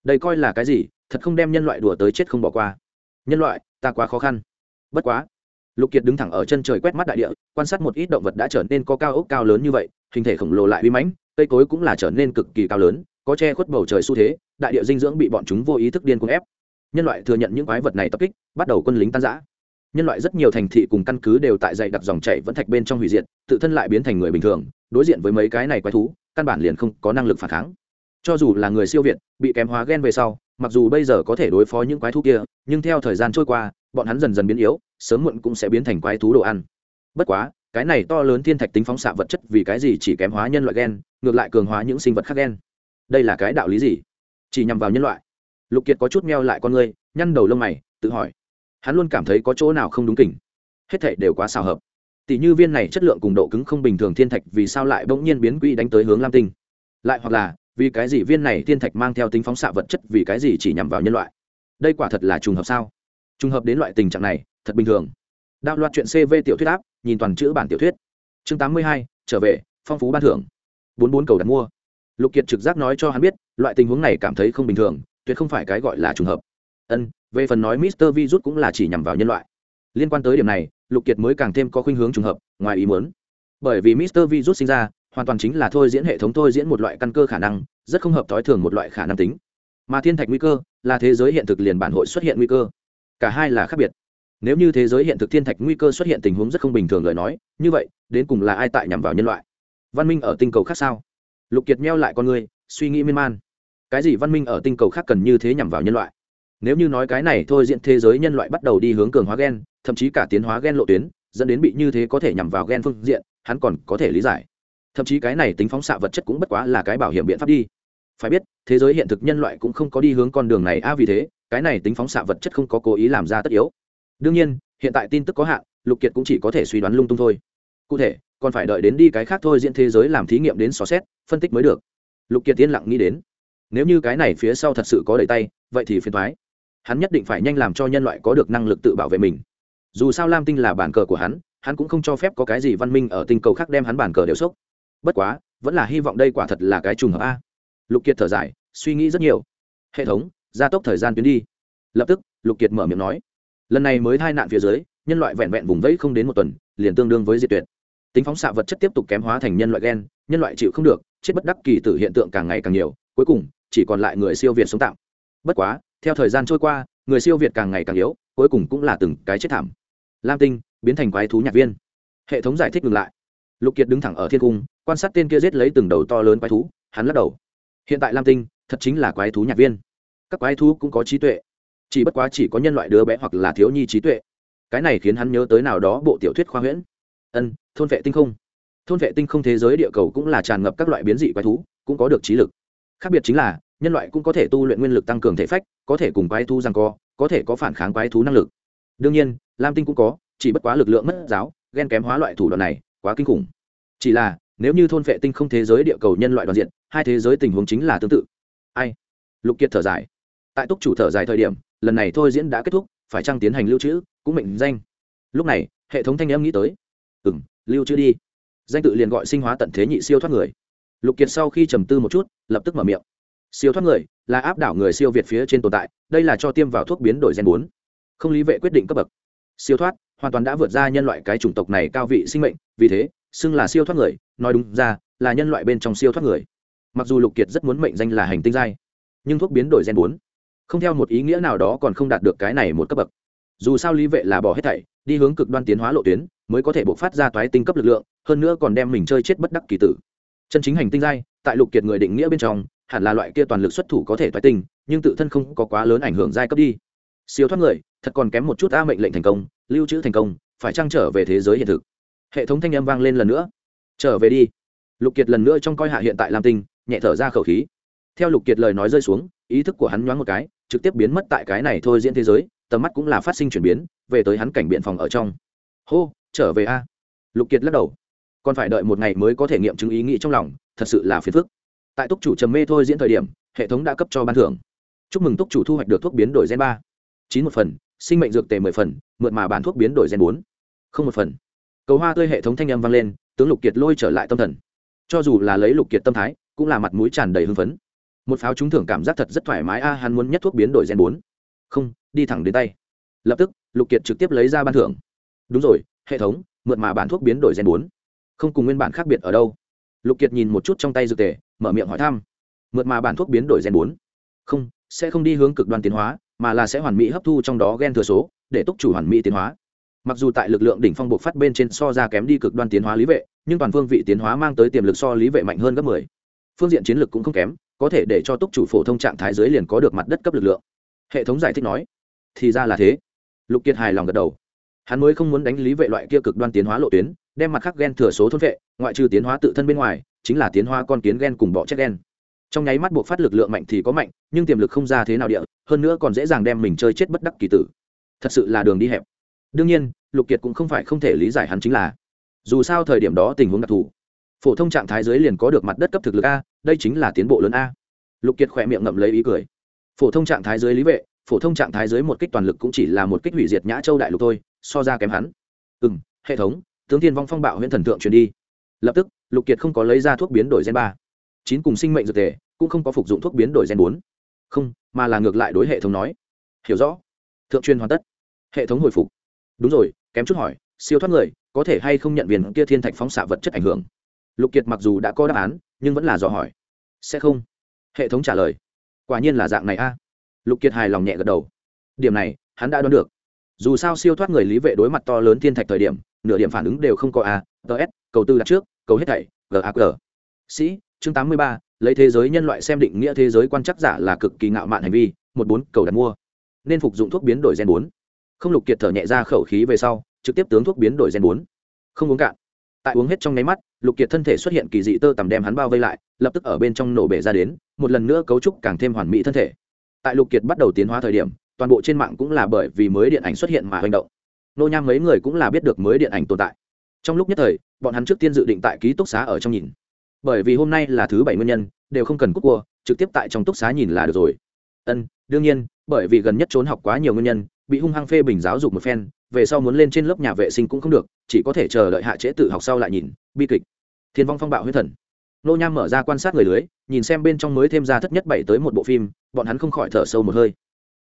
Đây coi là cái gì? Thật không đem nhân loại đùa tới chết không bỏ qua. Nhân loại, ta quá khó khăn. Bất quá lục kiệt đứng thẳng ở chân trời quét mắt đại địa, quan sát một ít động vật đã trở nên có cao ốc cao lớn như vậy, hình thể khổng lồ lại uy mãnh, cây cối cũng là trở nên cực kỳ cao lớn, có che khuất bầu trời xu thế, đại địa dinh dưỡng bị bọn chúng vô ý thức điên cuồng ép. Nhân loại thừa nhận những quái vật này tập kích, bắt đầu quân lính tan giã nhân loại rất nhiều thành thị cùng căn cứ đều tại dày đặc dòng chảy vẫn thạch bên trong hủy diệt, tự thân lại biến thành người bình thường, đối diện với mấy cái này quái thú, căn bản liền không có năng lực phản kháng. Cho dù là người siêu việt, bị kém hóa gen về sau, mặc dù bây giờ có thể đối phó những quái thú kia, nhưng theo thời gian trôi qua, bọn hắn dần dần biến yếu sớm muộn cũng sẽ biến thành quái thú đồ ăn. Bất quá, cái này to lớn thiên thạch tính phóng xạ vật chất vì cái gì chỉ kém hóa nhân loại gen, ngược lại cường hóa những sinh vật khác gen? Đây là cái đạo lý gì? Chỉ nhằm vào nhân loại. Lục kiệt có chút meo lại con ngươi, nhăn đầu lông mày, tự hỏi. Hắn luôn cảm thấy có chỗ nào không đúng kỉnh. Hết thảy đều quá xào hợp. Tỷ như viên này chất lượng cùng độ cứng không bình thường thiên thạch vì sao lại bỗng nhiên biến quỹ đánh tới hướng lam tinh? Lại hoặc là, vì cái gì viên này thiên thạch mang theo tính phóng xạ vật chất vì cái gì chỉ nhằm vào nhân loại? Đây quả thật là trùng hợp sao? Trùng hợp đến loại tình trạng này, thật bình thường. Đạo loạt chuyện cv tiểu thuyết áp, nhìn toàn chữ bản tiểu thuyết. Chương tám mươi hai, trở về, phong phú ban thưởng. bốn bốn cầu đặt mua. Lục kiệt trực giác nói cho hắn biết, loại tình huống này cảm thấy không bình thường, tuyệt không phải cái gọi là trùng hợp. Ân, về phần nói mister virus cũng là chỉ nhằm vào nhân loại. Liên quan tới điểm này, lục kiệt mới càng thêm có khuynh hướng trùng hợp, ngoài ý muốn. Bởi vì mister virus sinh ra, hoàn toàn chính là thôi diễn hệ thống thôi diễn một loại căn cơ khả năng, rất không hợp thói thường một loại khả năng tính. Mà thiên thạch nguy cơ, là thế giới hiện thực liền bản hội xuất hiện nguy cơ cả hai là khác biệt. Nếu như thế giới hiện thực thiên thạch nguy cơ xuất hiện tình huống rất không bình thường lời nói, như vậy, đến cùng là ai tại nhằm vào nhân loại? Văn minh ở tinh cầu khác sao? Lục kiệt meo lại con người suy nghĩ miên man. Cái gì văn minh ở tinh cầu khác cần như thế nhằm vào nhân loại? Nếu như nói cái này thôi diện thế giới nhân loại bắt đầu đi hướng cường hóa g e n thậm chí cả tiến hóa g e n lộ tuyến, dẫn đến bị như thế có thể nhằm vào g e n phương diện, hắn còn có thể lý giải. Thậm chí cái này tính phóng xạ vật chất cũng bất quá là cái bảo hiểm biện pháp đi. Phải biết, thế giới hiện thực nhân loại cũng không có đi hướng con đường này, a, vì thế cái này tính phóng xạ vật chất không có cố ý làm ra tất yếu. Đương nhiên, hiện tại tin tức có hạn, lục kiệt cũng chỉ có thể suy đoán lung tung thôi. Cụ thể, còn phải đợi đến đi cái khác thôi diễn thế giới làm thí nghiệm đến xó xét, phân tích mới được. Lục kiệt yên lặng nghĩ đến. Nếu như cái này phía sau thật sự có đầy tay, vậy thì phiền thoái hắn nhất định phải nhanh làm cho nhân loại có được năng lực tự bảo vệ mình. Dù sao lam tinh là bản cờ của hắn hắn cũng không cho phép có cái gì văn minh ở tinh cầu khác đem hắn bản cờ đều sốc bất quá, vẫn là hy vọng đây quả thật là cái trùng hợp a. Lục kiệt thở dài, suy nghĩ rất nhiều. Hệ thống gia tốc thời gian tuyến đi. Lập tức, lục kiệt mở miệng nói, lần này mới tai nạn phía dưới, nhân loại vẹn vẹn vùng vẫy không đến một tuần, liền tương đương với diệt tuyệt. Tính phóng xạ vật chất tiếp tục kém hóa thành nhân loại gen, nhân loại chịu không được, chết bất đắc kỳ tử hiện tượng càng ngày càng nhiều, cuối cùng, chỉ còn lại người siêu việt sống tạm. Bất quá, theo thời gian trôi qua, người siêu việt càng ngày càng yếu, cuối cùng cũng là từng cái chết thảm. Lam tinh biến thành quái thú nhạc viên. Hệ thống giải thích ngừng lại. Lục kiệt đứng thẳng ở thiên cung, quan sát tên kia giết lấy từng đầu to lớn quái thú, hắn lắc đầu. Hiện tại lam tinh thật chính là quái thú nhạc viên các quái thú cũng có trí tuệ. Chỉ bất quá chỉ có nhân loại đứa bé hoặc là thiếu nhi trí tuệ. Cái này khiến hắn nhớ tới nào đó bộ tiểu thuyết khoa huyễn. Ân, thôn vệ tinh không. Thôn vệ tinh không thế giới địa cầu cũng là tràn ngập các loại biến dị quái thú, cũng có được trí lực. Khác biệt chính là, nhân loại cũng có thể tu luyện nguyên lực tăng cường thể phách, có thể cùng quái thú rằng co, có thể có phản kháng quái thú năng lực. Đương nhiên, lam tinh cũng có, chỉ bất quá lực lượng mất giáo ghen kém hóa loại thủ đoạn này, quá kinh khủng. Chỉ là, nếu như thôn vệ tinh không thế giới địa cầu nhân loại đoàn diện, hai thế giới tình huống chính là tương tự. Ai? Lục kiệt thở dài tại túc chủ thở dài thời điểm, lần này thôi diễn đã kết thúc, phải chăng tiến hành lưu trữ, cũng mệnh danh. Lúc này, hệ thống thanh em nghĩ tới. Ừ m lưu trữ đi. Danh tự liền gọi sinh hóa tận thế nhị siêu thoát người. Lục kiệt sau khi trầm tư một chút, lập tức mở miệng. Siêu thoát người, là áp đảo người siêu việt phía trên tồn tại, đây là cho tiêm vào thuốc biến đổi gen bốn. Không lý vệ quyết định cấp bậc. Siêu thoát, hoàn toàn đã vượt ra nhân loại cái chủng tộc này cao vị sinh mệnh, vì thế, xưng là siêu thoát người, nói đúng ra, là nhân loại bên trong siêu thoát người. Mặc dù lục kiệt rất muốn mệnh danh là hành tinh giai, nhưng thuốc biến đổi gen bốn không theo một ý nghĩa nào đó còn không đạt được cái này một cấp bậc. Dù sao lý vệ là bỏ hết thảy, đi hướng cực đoan tiến hóa lộ tuyến, mới có thể bộc phát ra toái tinh cấp lực lượng, hơn nữa còn đem mình chơi chết bất đắc kỳ tử. Chân chính hành tinh giai, tại lục kiệt người định nghĩa bên trong, hẳn là loại kia toàn lực xuất thủ có thể toái tinh, nhưng tự thân không có quá lớn ảnh hưởng giai cấp đi. Siêu thoát người, thật còn kém một chút a mệnh lệnh thành công, lưu trữ thành công, phải trang trở về thế giới hiện thực? Hệ thống thanh âm vang lên lần nữa. Trở về đi. Lục kiệt lần nữa trong coi hạ hiện tại lam tinh, nhẹ thở ra khẩu khí. Theo lục kiệt lời nói rơi xuống, ý thức của hắn nhoáng một cái trực tiếp biến mất tại cái này thôi diễn thế giới, tầm mắt cũng là phát sinh chuyển biến, về tới hắn cảnh biện phòng ở trong. Hô, trở về a. Lục kiệt lắc đầu. Còn phải đợi một ngày mới có thể nghiệm chứng ý nghĩ trong lòng, thật sự là phiền phức. Tại túc chủ trầm mê thôi diễn thời điểm, hệ thống đã cấp cho ban thưởng. Chúc mừng túc chủ thu hoạch được thuốc biến đổi gen ba. Chín một phần, sinh mệnh dược tề mười phần mượn mà bản thuốc biến đổi gen bốn. Không một phần. Cầu hoa tươi hệ thống thanh âm vang lên, tướng lục kiệt lôi trở lại tâm thần. Cho dù là lấy lục kiệt tâm thái, cũng là mặt mũi tràn đầy hưng phấn một pháo trúng thưởng cảm giác thật rất thoải mái. A, hắn muốn nhất thuốc biến đổi gen bốn. Không, đi thẳng đến tay. Lập tức, lục kiệt trực tiếp lấy ra ban thưởng. Đúng rồi, hệ thống, mượn mà bản thuốc biến đổi gen bốn. Không cùng nguyên bản khác biệt ở đâu. Lục kiệt nhìn một chút trong tay dược tề, mở miệng hỏi thăm. Mượn mà bản thuốc biến đổi gen bốn. Không, sẽ không đi hướng cực đoan tiến hóa, mà là sẽ hoàn mỹ hấp thu trong đó gen thừa số, để túc chủ hoàn mỹ tiến hóa. Mặc dù tại lực lượng đỉnh phong buộc phát bên trên so ra kém đi cực đoan tiến hóa lý vệ, nhưng toàn phương vị tiến hóa mang tới tiềm lực so lý vệ mạnh hơn gấp mười. Phương diện chiến lược cũng không kém có thể để cho túc chủ phổ thông trạng thái dưới liền có được mặt đất cấp lực lượng. Hệ thống giải thích nói, thì ra là thế. Lục kiệt hài lòng gật đầu. Hắn mới không muốn đánh lý vệ loại kia cực đoan tiến hóa lộ tuyến, đem mặt khác gen thừa số thôn vệ, ngoại trừ tiến hóa tự thân bên ngoài, chính là tiến hóa con kiến gen cùng bọ chết gen. Trong nháy mắt buộc phát lực lượng mạnh thì có mạnh, nhưng tiềm lực không ra thế nào địa, hơn nữa còn dễ dàng đem mình chơi chết bất đắc kỳ tử. Thật sự là đường đi hẹp. Đương nhiên, lục kiệt cũng không phải không thể lý giải hắn chính là, dù sao thời điểm đó tình huống đặc thù phổ thông trạng thái dưới liền có được mặt đất cấp thực lực a, đây chính là tiến bộ lớn a. Lục kiệt khỏe miệng ngậm lấy ý cười. Phổ thông trạng thái dưới lý vệ, phổ thông trạng thái dưới một kích toàn lực cũng chỉ là một kích hủy diệt nhã châu đại lục thôi, so ra kém hắn. Ừ m hệ thống, tướng thiên vong phong bạo huyện thần tượng truyền đi. Lập tức, lục kiệt không có lấy ra thuốc biến đổi gen ba. Chín cùng sinh mệnh dược tề, cũng không có phục dụng thuốc biến đổi gen bốn. Không, mà là ngược lại đối hệ thống nói. Hiểu rõ. Thượng truyền hoàn tất. Hệ thống hồi phục. Đúng rồi, kém chút hỏi, siêu thoát người, có thể hay không nhận viên kia thiên thạch phóng xạ vật chất ảnh hưởng? Lục kiệt mặc dù đã có đáp án, nhưng vẫn là dò hỏi. Sẽ không. Hệ thống trả lời. Quả nhiên là dạng này a. Lục kiệt hài lòng nhẹ gật đầu. Điểm này, hắn đã đoán được. Dù sao siêu thoát người lý vệ đối mặt to lớn thiên thạch thời điểm, nửa điểm phản ứng đều không có a. Ts cầu tư đặt trước, cầu hết thảy gag sĩ, chương tám mươi ba, lấy thế giới nhân loại xem định nghĩa thế giới quan chắc giả là cực kỳ ngạo mạn hành vi, một bốn, cầu đặt mua. Nên phục dụng thuốc biến đổi gen bốn. Không lục kiệt thở nhẹ ra khẩu khí về sau, trực tiếp tướng thuốc biến đổi gen bốn. Không uống cạn. Tại uống hết trong nháy mắt lục kiệt thân thể xuất hiện kỳ dị tơ tằm đem hắn bao vây lại, lập tức ở bên trong nổ bể ra đến, một lần nữa cấu trúc càng thêm hoàn mỹ thân thể. Tại lục kiệt bắt đầu tiến hóa thời điểm, toàn bộ trên mạng cũng là bởi vì mới điện ảnh xuất hiện mà hành động. Nô nham mấy người cũng là biết được mới điện ảnh tồn tại. Trong lúc nhất thời, bọn hắn trước tiên dự định tại ký túc xá ở trong nhìn. Bởi vì hôm nay là thứ bảy nguyên nhân, đều không cần cúc cua, trực tiếp tại trong túc xá nhìn là được rồi. Ân, đương nhiên, bởi vì gần nhất trốn học quá nhiều nguyên nhân, bị hung hăng phê bình giáo dục một phen về sau muốn lên trên lớp nhà vệ sinh cũng không được, chỉ có thể chờ đợi hạ trễ tự học sau lại nhìn, bi kịch. Thiên vong phong bạo huyết thần. Nô nham mở ra quan sát người lưới, nhìn xem bên trong mới thêm ra thất nhất bảy tới một bộ phim, bọn hắn không khỏi thở sâu một hơi.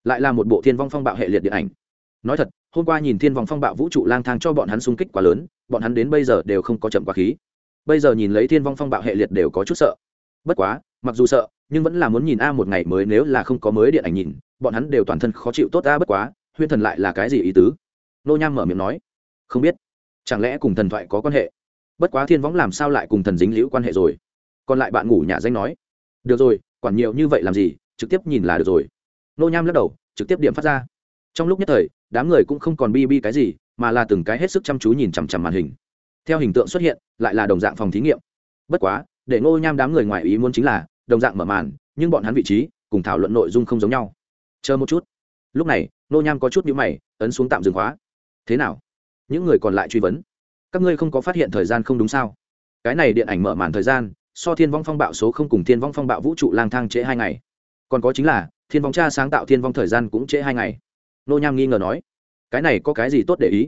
Lại là một bộ thiên vong phong bạo hệ liệt điện ảnh. Nói thật, hôm qua nhìn thiên vong phong bạo vũ trụ lang thang cho bọn hắn xung kích quá lớn, bọn hắn đến bây giờ đều không có chậm quá khí. Bây giờ nhìn lấy thiên vong phong bạo hệ liệt đều có chút sợ. Bất quá, mặc dù sợ, nhưng vẫn là muốn nhìn a một ngày mới nếu là không có mới điện ảnh nhìn, bọn hắn đều toàn thân khó chịu tốt a bất quá huyên thần lại là cái gì ý tứ? Nô nham mở miệng nói, không biết, chẳng lẽ cùng thần thoại có quan hệ? Bất quá thiên võng làm sao lại cùng thần dính liễu quan hệ rồi? Còn lại bạn ngủ nhà danh nói, được rồi, quản nhiều như vậy làm gì, trực tiếp nhìn là được rồi. Nô nham lắc đầu, trực tiếp điểm phát ra. Trong lúc nhất thời, đám người cũng không còn bi bi cái gì, mà là từng cái hết sức chăm chú nhìn chằm chằm màn hình. Theo hình tượng xuất hiện, lại là đồng dạng phòng thí nghiệm. Bất quá, để ngô nham đám người ngoài ý muốn chính là, đồng dạng mở màn, nhưng bọn hắn vị trí, cùng thảo luận nội dung không giống nhau. Chờ một chút. Lúc này, ngô nham có chút nhữ mày, ấn xuống tạm dừng khóa thế nào? Những người còn lại truy vấn. Các ngươi không có phát hiện thời gian không đúng sao? Cái này điện ảnh mở màn thời gian, so thiên vong phong bạo số không cùng thiên vong phong bạo vũ trụ lang thang trễ hai ngày. Còn có chính là, thiên vong cha sáng tạo thiên vong thời gian cũng trễ hai ngày. Nô nham nghi ngờ nói, cái này có cái gì tốt để ý?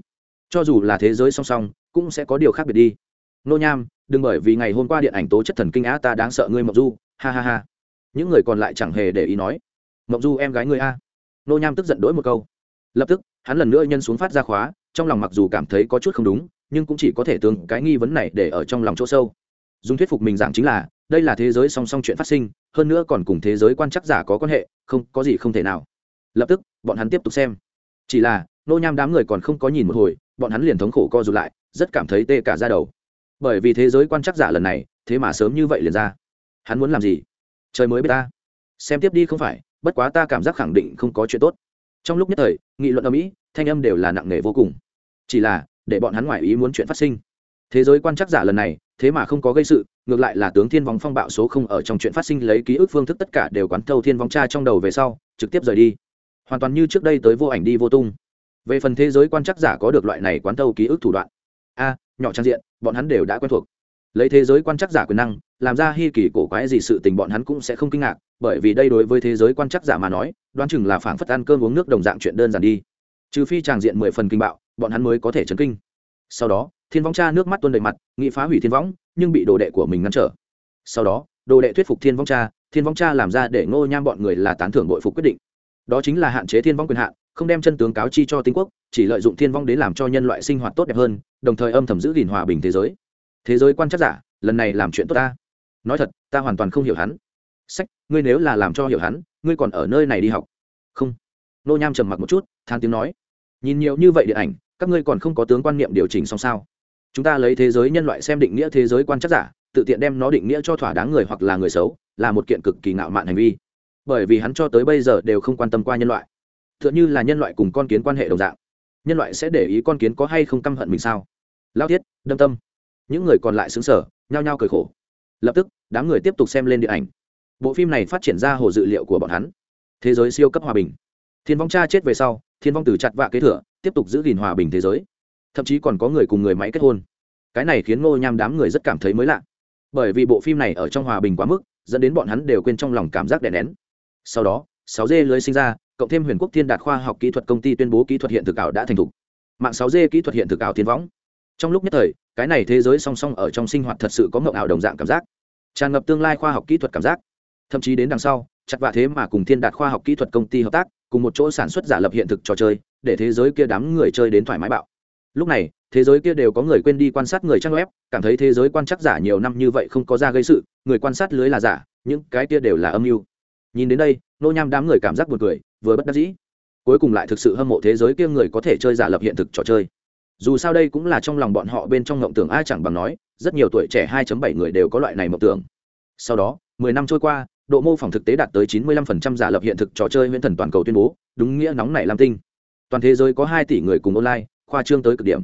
Cho dù là thế giới song song, cũng sẽ có điều khác biệt đi. Nô nham, đừng bởi vì ngày hôm qua điện ảnh tố chất thần kinh á ta đáng sợ ngươi mộng du, ha ha ha. Những người còn lại chẳng hề để ý nói, mộng du em gái ngươi a. Nô nham tức giận đỗi một câu lập tức, hắn lần nữa nhân xuống phát ra khóa, trong lòng mặc dù cảm thấy có chút không đúng, nhưng cũng chỉ có thể tương cái nghi vấn này để ở trong lòng chỗ sâu. Dùng thuyết phục mình giảng chính là, đây là thế giới song song chuyện phát sinh, hơn nữa còn cùng thế giới quan chắc giả có quan hệ, không, có gì không thể nào. Lập tức, bọn hắn tiếp tục xem. Chỉ là, nô nham đám người còn không có nhìn một hồi, bọn hắn liền thống khổ co rụt lại, rất cảm thấy tê cả ra đầu. Bởi vì thế giới quan chắc giả lần này, thế mà sớm như vậy liền ra. Hắn muốn làm gì? Trời mới biết ta. Xem tiếp đi không phải, bất quá ta cảm giác khẳng định không có chuyện tốt trong lúc nhất thời, nghị luận ở mỹ, thanh âm đều là nặng nề vô cùng. Chỉ là, để bọn hắn ngoại ý muốn chuyện phát sinh. Thế giới quan chắc giả lần này, thế mà không có gây sự, ngược lại là tướng thiên vong phong bạo số không ở trong chuyện phát sinh lấy ký ức phương thức tất cả đều quán thâu thiên vong cha trong đầu về sau, trực tiếp rời đi. Hoàn toàn như trước đây tới vô ảnh đi vô tung. Về phần thế giới quan chắc giả có được loại này quán thâu ký ức thủ đoạn. A, nhỏ trang diện, bọn hắn đều đã quen thuộc lấy thế giới quan chắc giả quyền năng, làm ra hi kỳ cổ quái gì sự tình bọn hắn cũng sẽ không kinh ngạc, bởi vì đây đối với thế giới quan chắc giả mà nói, đoán chừng là phảng phất ăn cơm uống nước đồng dạng chuyện đơn giản đi. Trừ phi tràng diện mười phần kinh bạo, bọn hắn mới có thể chấn kinh. Sau đó, thiên vong cha nước mắt tuôn đầy mặt, nghị phá hủy thiên võng, nhưng bị đồ đệ của mình ngăn trở. Sau đó, đồ đệ thuyết phục thiên vong cha, thiên vong cha làm ra để ngô nham bọn người là tán thưởng bội phục quyết định. Đó chính là hạn chế thiên vong quyền hạn, không đem chân tướng cáo chi cho tinh quốc, chỉ lợi dụng thiên vong đến làm cho nhân loại sinh hoạt tốt đẹp hơn, đồng thời âm thầm giữ gìn hòa bình thế giới thế giới quan chắc giả, lần này làm chuyện tốt ta. Nói thật, ta hoàn toàn không hiểu hắn. Sách, ngươi nếu là làm cho hiểu hắn, ngươi còn ở nơi này đi học. Không. Nô nham trầm mặc một chút, than tiếng nói. Nhìn nhiều như vậy điện ảnh, các ngươi còn không có tướng quan niệm điều chỉnh xong sao? Chúng ta lấy thế giới nhân loại xem định nghĩa thế giới quan chắc giả, tự tiện đem nó định nghĩa cho thỏa đáng người hoặc là người xấu, là một kiện cực kỳ ngạo mạn hành vi. Bởi vì hắn cho tới bây giờ đều không quan tâm qua nhân loại. T h ư ợ n h ư là nhân loại cùng con kiến quan hệ đồng dạng. Nhân loại sẽ để ý con kiến có hay không căm hận mình sao? Lao thiết đâm tâm những người còn lại xứng sở, nhao nhao cười khổ. Lập tức, đám người tiếp tục xem lên điện ảnh. Bộ phim này phát triển ra hồ dự liệu của bọn hắn. Thế giới siêu cấp hòa bình. Thiên vong cha chết về sau, thiên vong từ chặt vạ kế thừa, tiếp tục giữ gìn hòa bình thế giới. Thậm chí còn có người cùng người máy kết hôn. Cái này khiến ngô nham đám người rất cảm thấy mới lạ. Bởi vì bộ phim này ở trong hòa bình quá mức, dẫn đến bọn hắn đều quên trong lòng cảm giác đè nén. Sau đó, sáu d lưới sinh ra, cộng thêm huyền quốc thiên đạt khoa học kỹ thuật công ty tuyên bố kỹ thuật hiện thực ảo đã thành thục. Mạng sáu d kỹ thuật hiện thực ảo tiến võng trong lúc nhất thời, cái này thế giới song song ở trong sinh hoạt thật sự có mộng ảo đồng dạng cảm giác. Tràn ngập tương lai khoa học kỹ thuật cảm giác. Thậm chí đến đằng sau, chặt vạ thế mà cùng thiên đạt khoa học kỹ thuật công ty hợp tác, cùng một chỗ sản xuất giả lập hiện thực trò chơi, để thế giới kia đám người chơi đến thoải mái bạo. Lúc này, thế giới kia đều có người quên đi quan sát người trang web, cảm thấy thế giới quan chắc giả nhiều năm như vậy không có ra gây sự, người quan sát lưới là giả, những cái kia đều là âm mưu. Nhìn đến đây, nô nham đám người cảm giác buồn cười, vừa bất đắc dĩ. Cuối cùng lại thực sự hâm mộ thế giới kia người có thể chơi giả lập hiện thực trò chơi dù sao đây cũng là trong lòng bọn họ bên trong ngộng tưởng, ai chẳng bằng nói, rất nhiều tuổi trẻ 2.7 người đều có loại này mộng tưởng. Sau đó 10 năm trôi qua, độ mô phỏng thực tế đạt tới 95% giả lập hiện thực trò chơi huyễn thần toàn cầu tuyên bố, đúng nghĩa nóng nảy lam tinh. Toàn thế giới có 2 tỷ người cùng online, khoa trương tới cực điểm.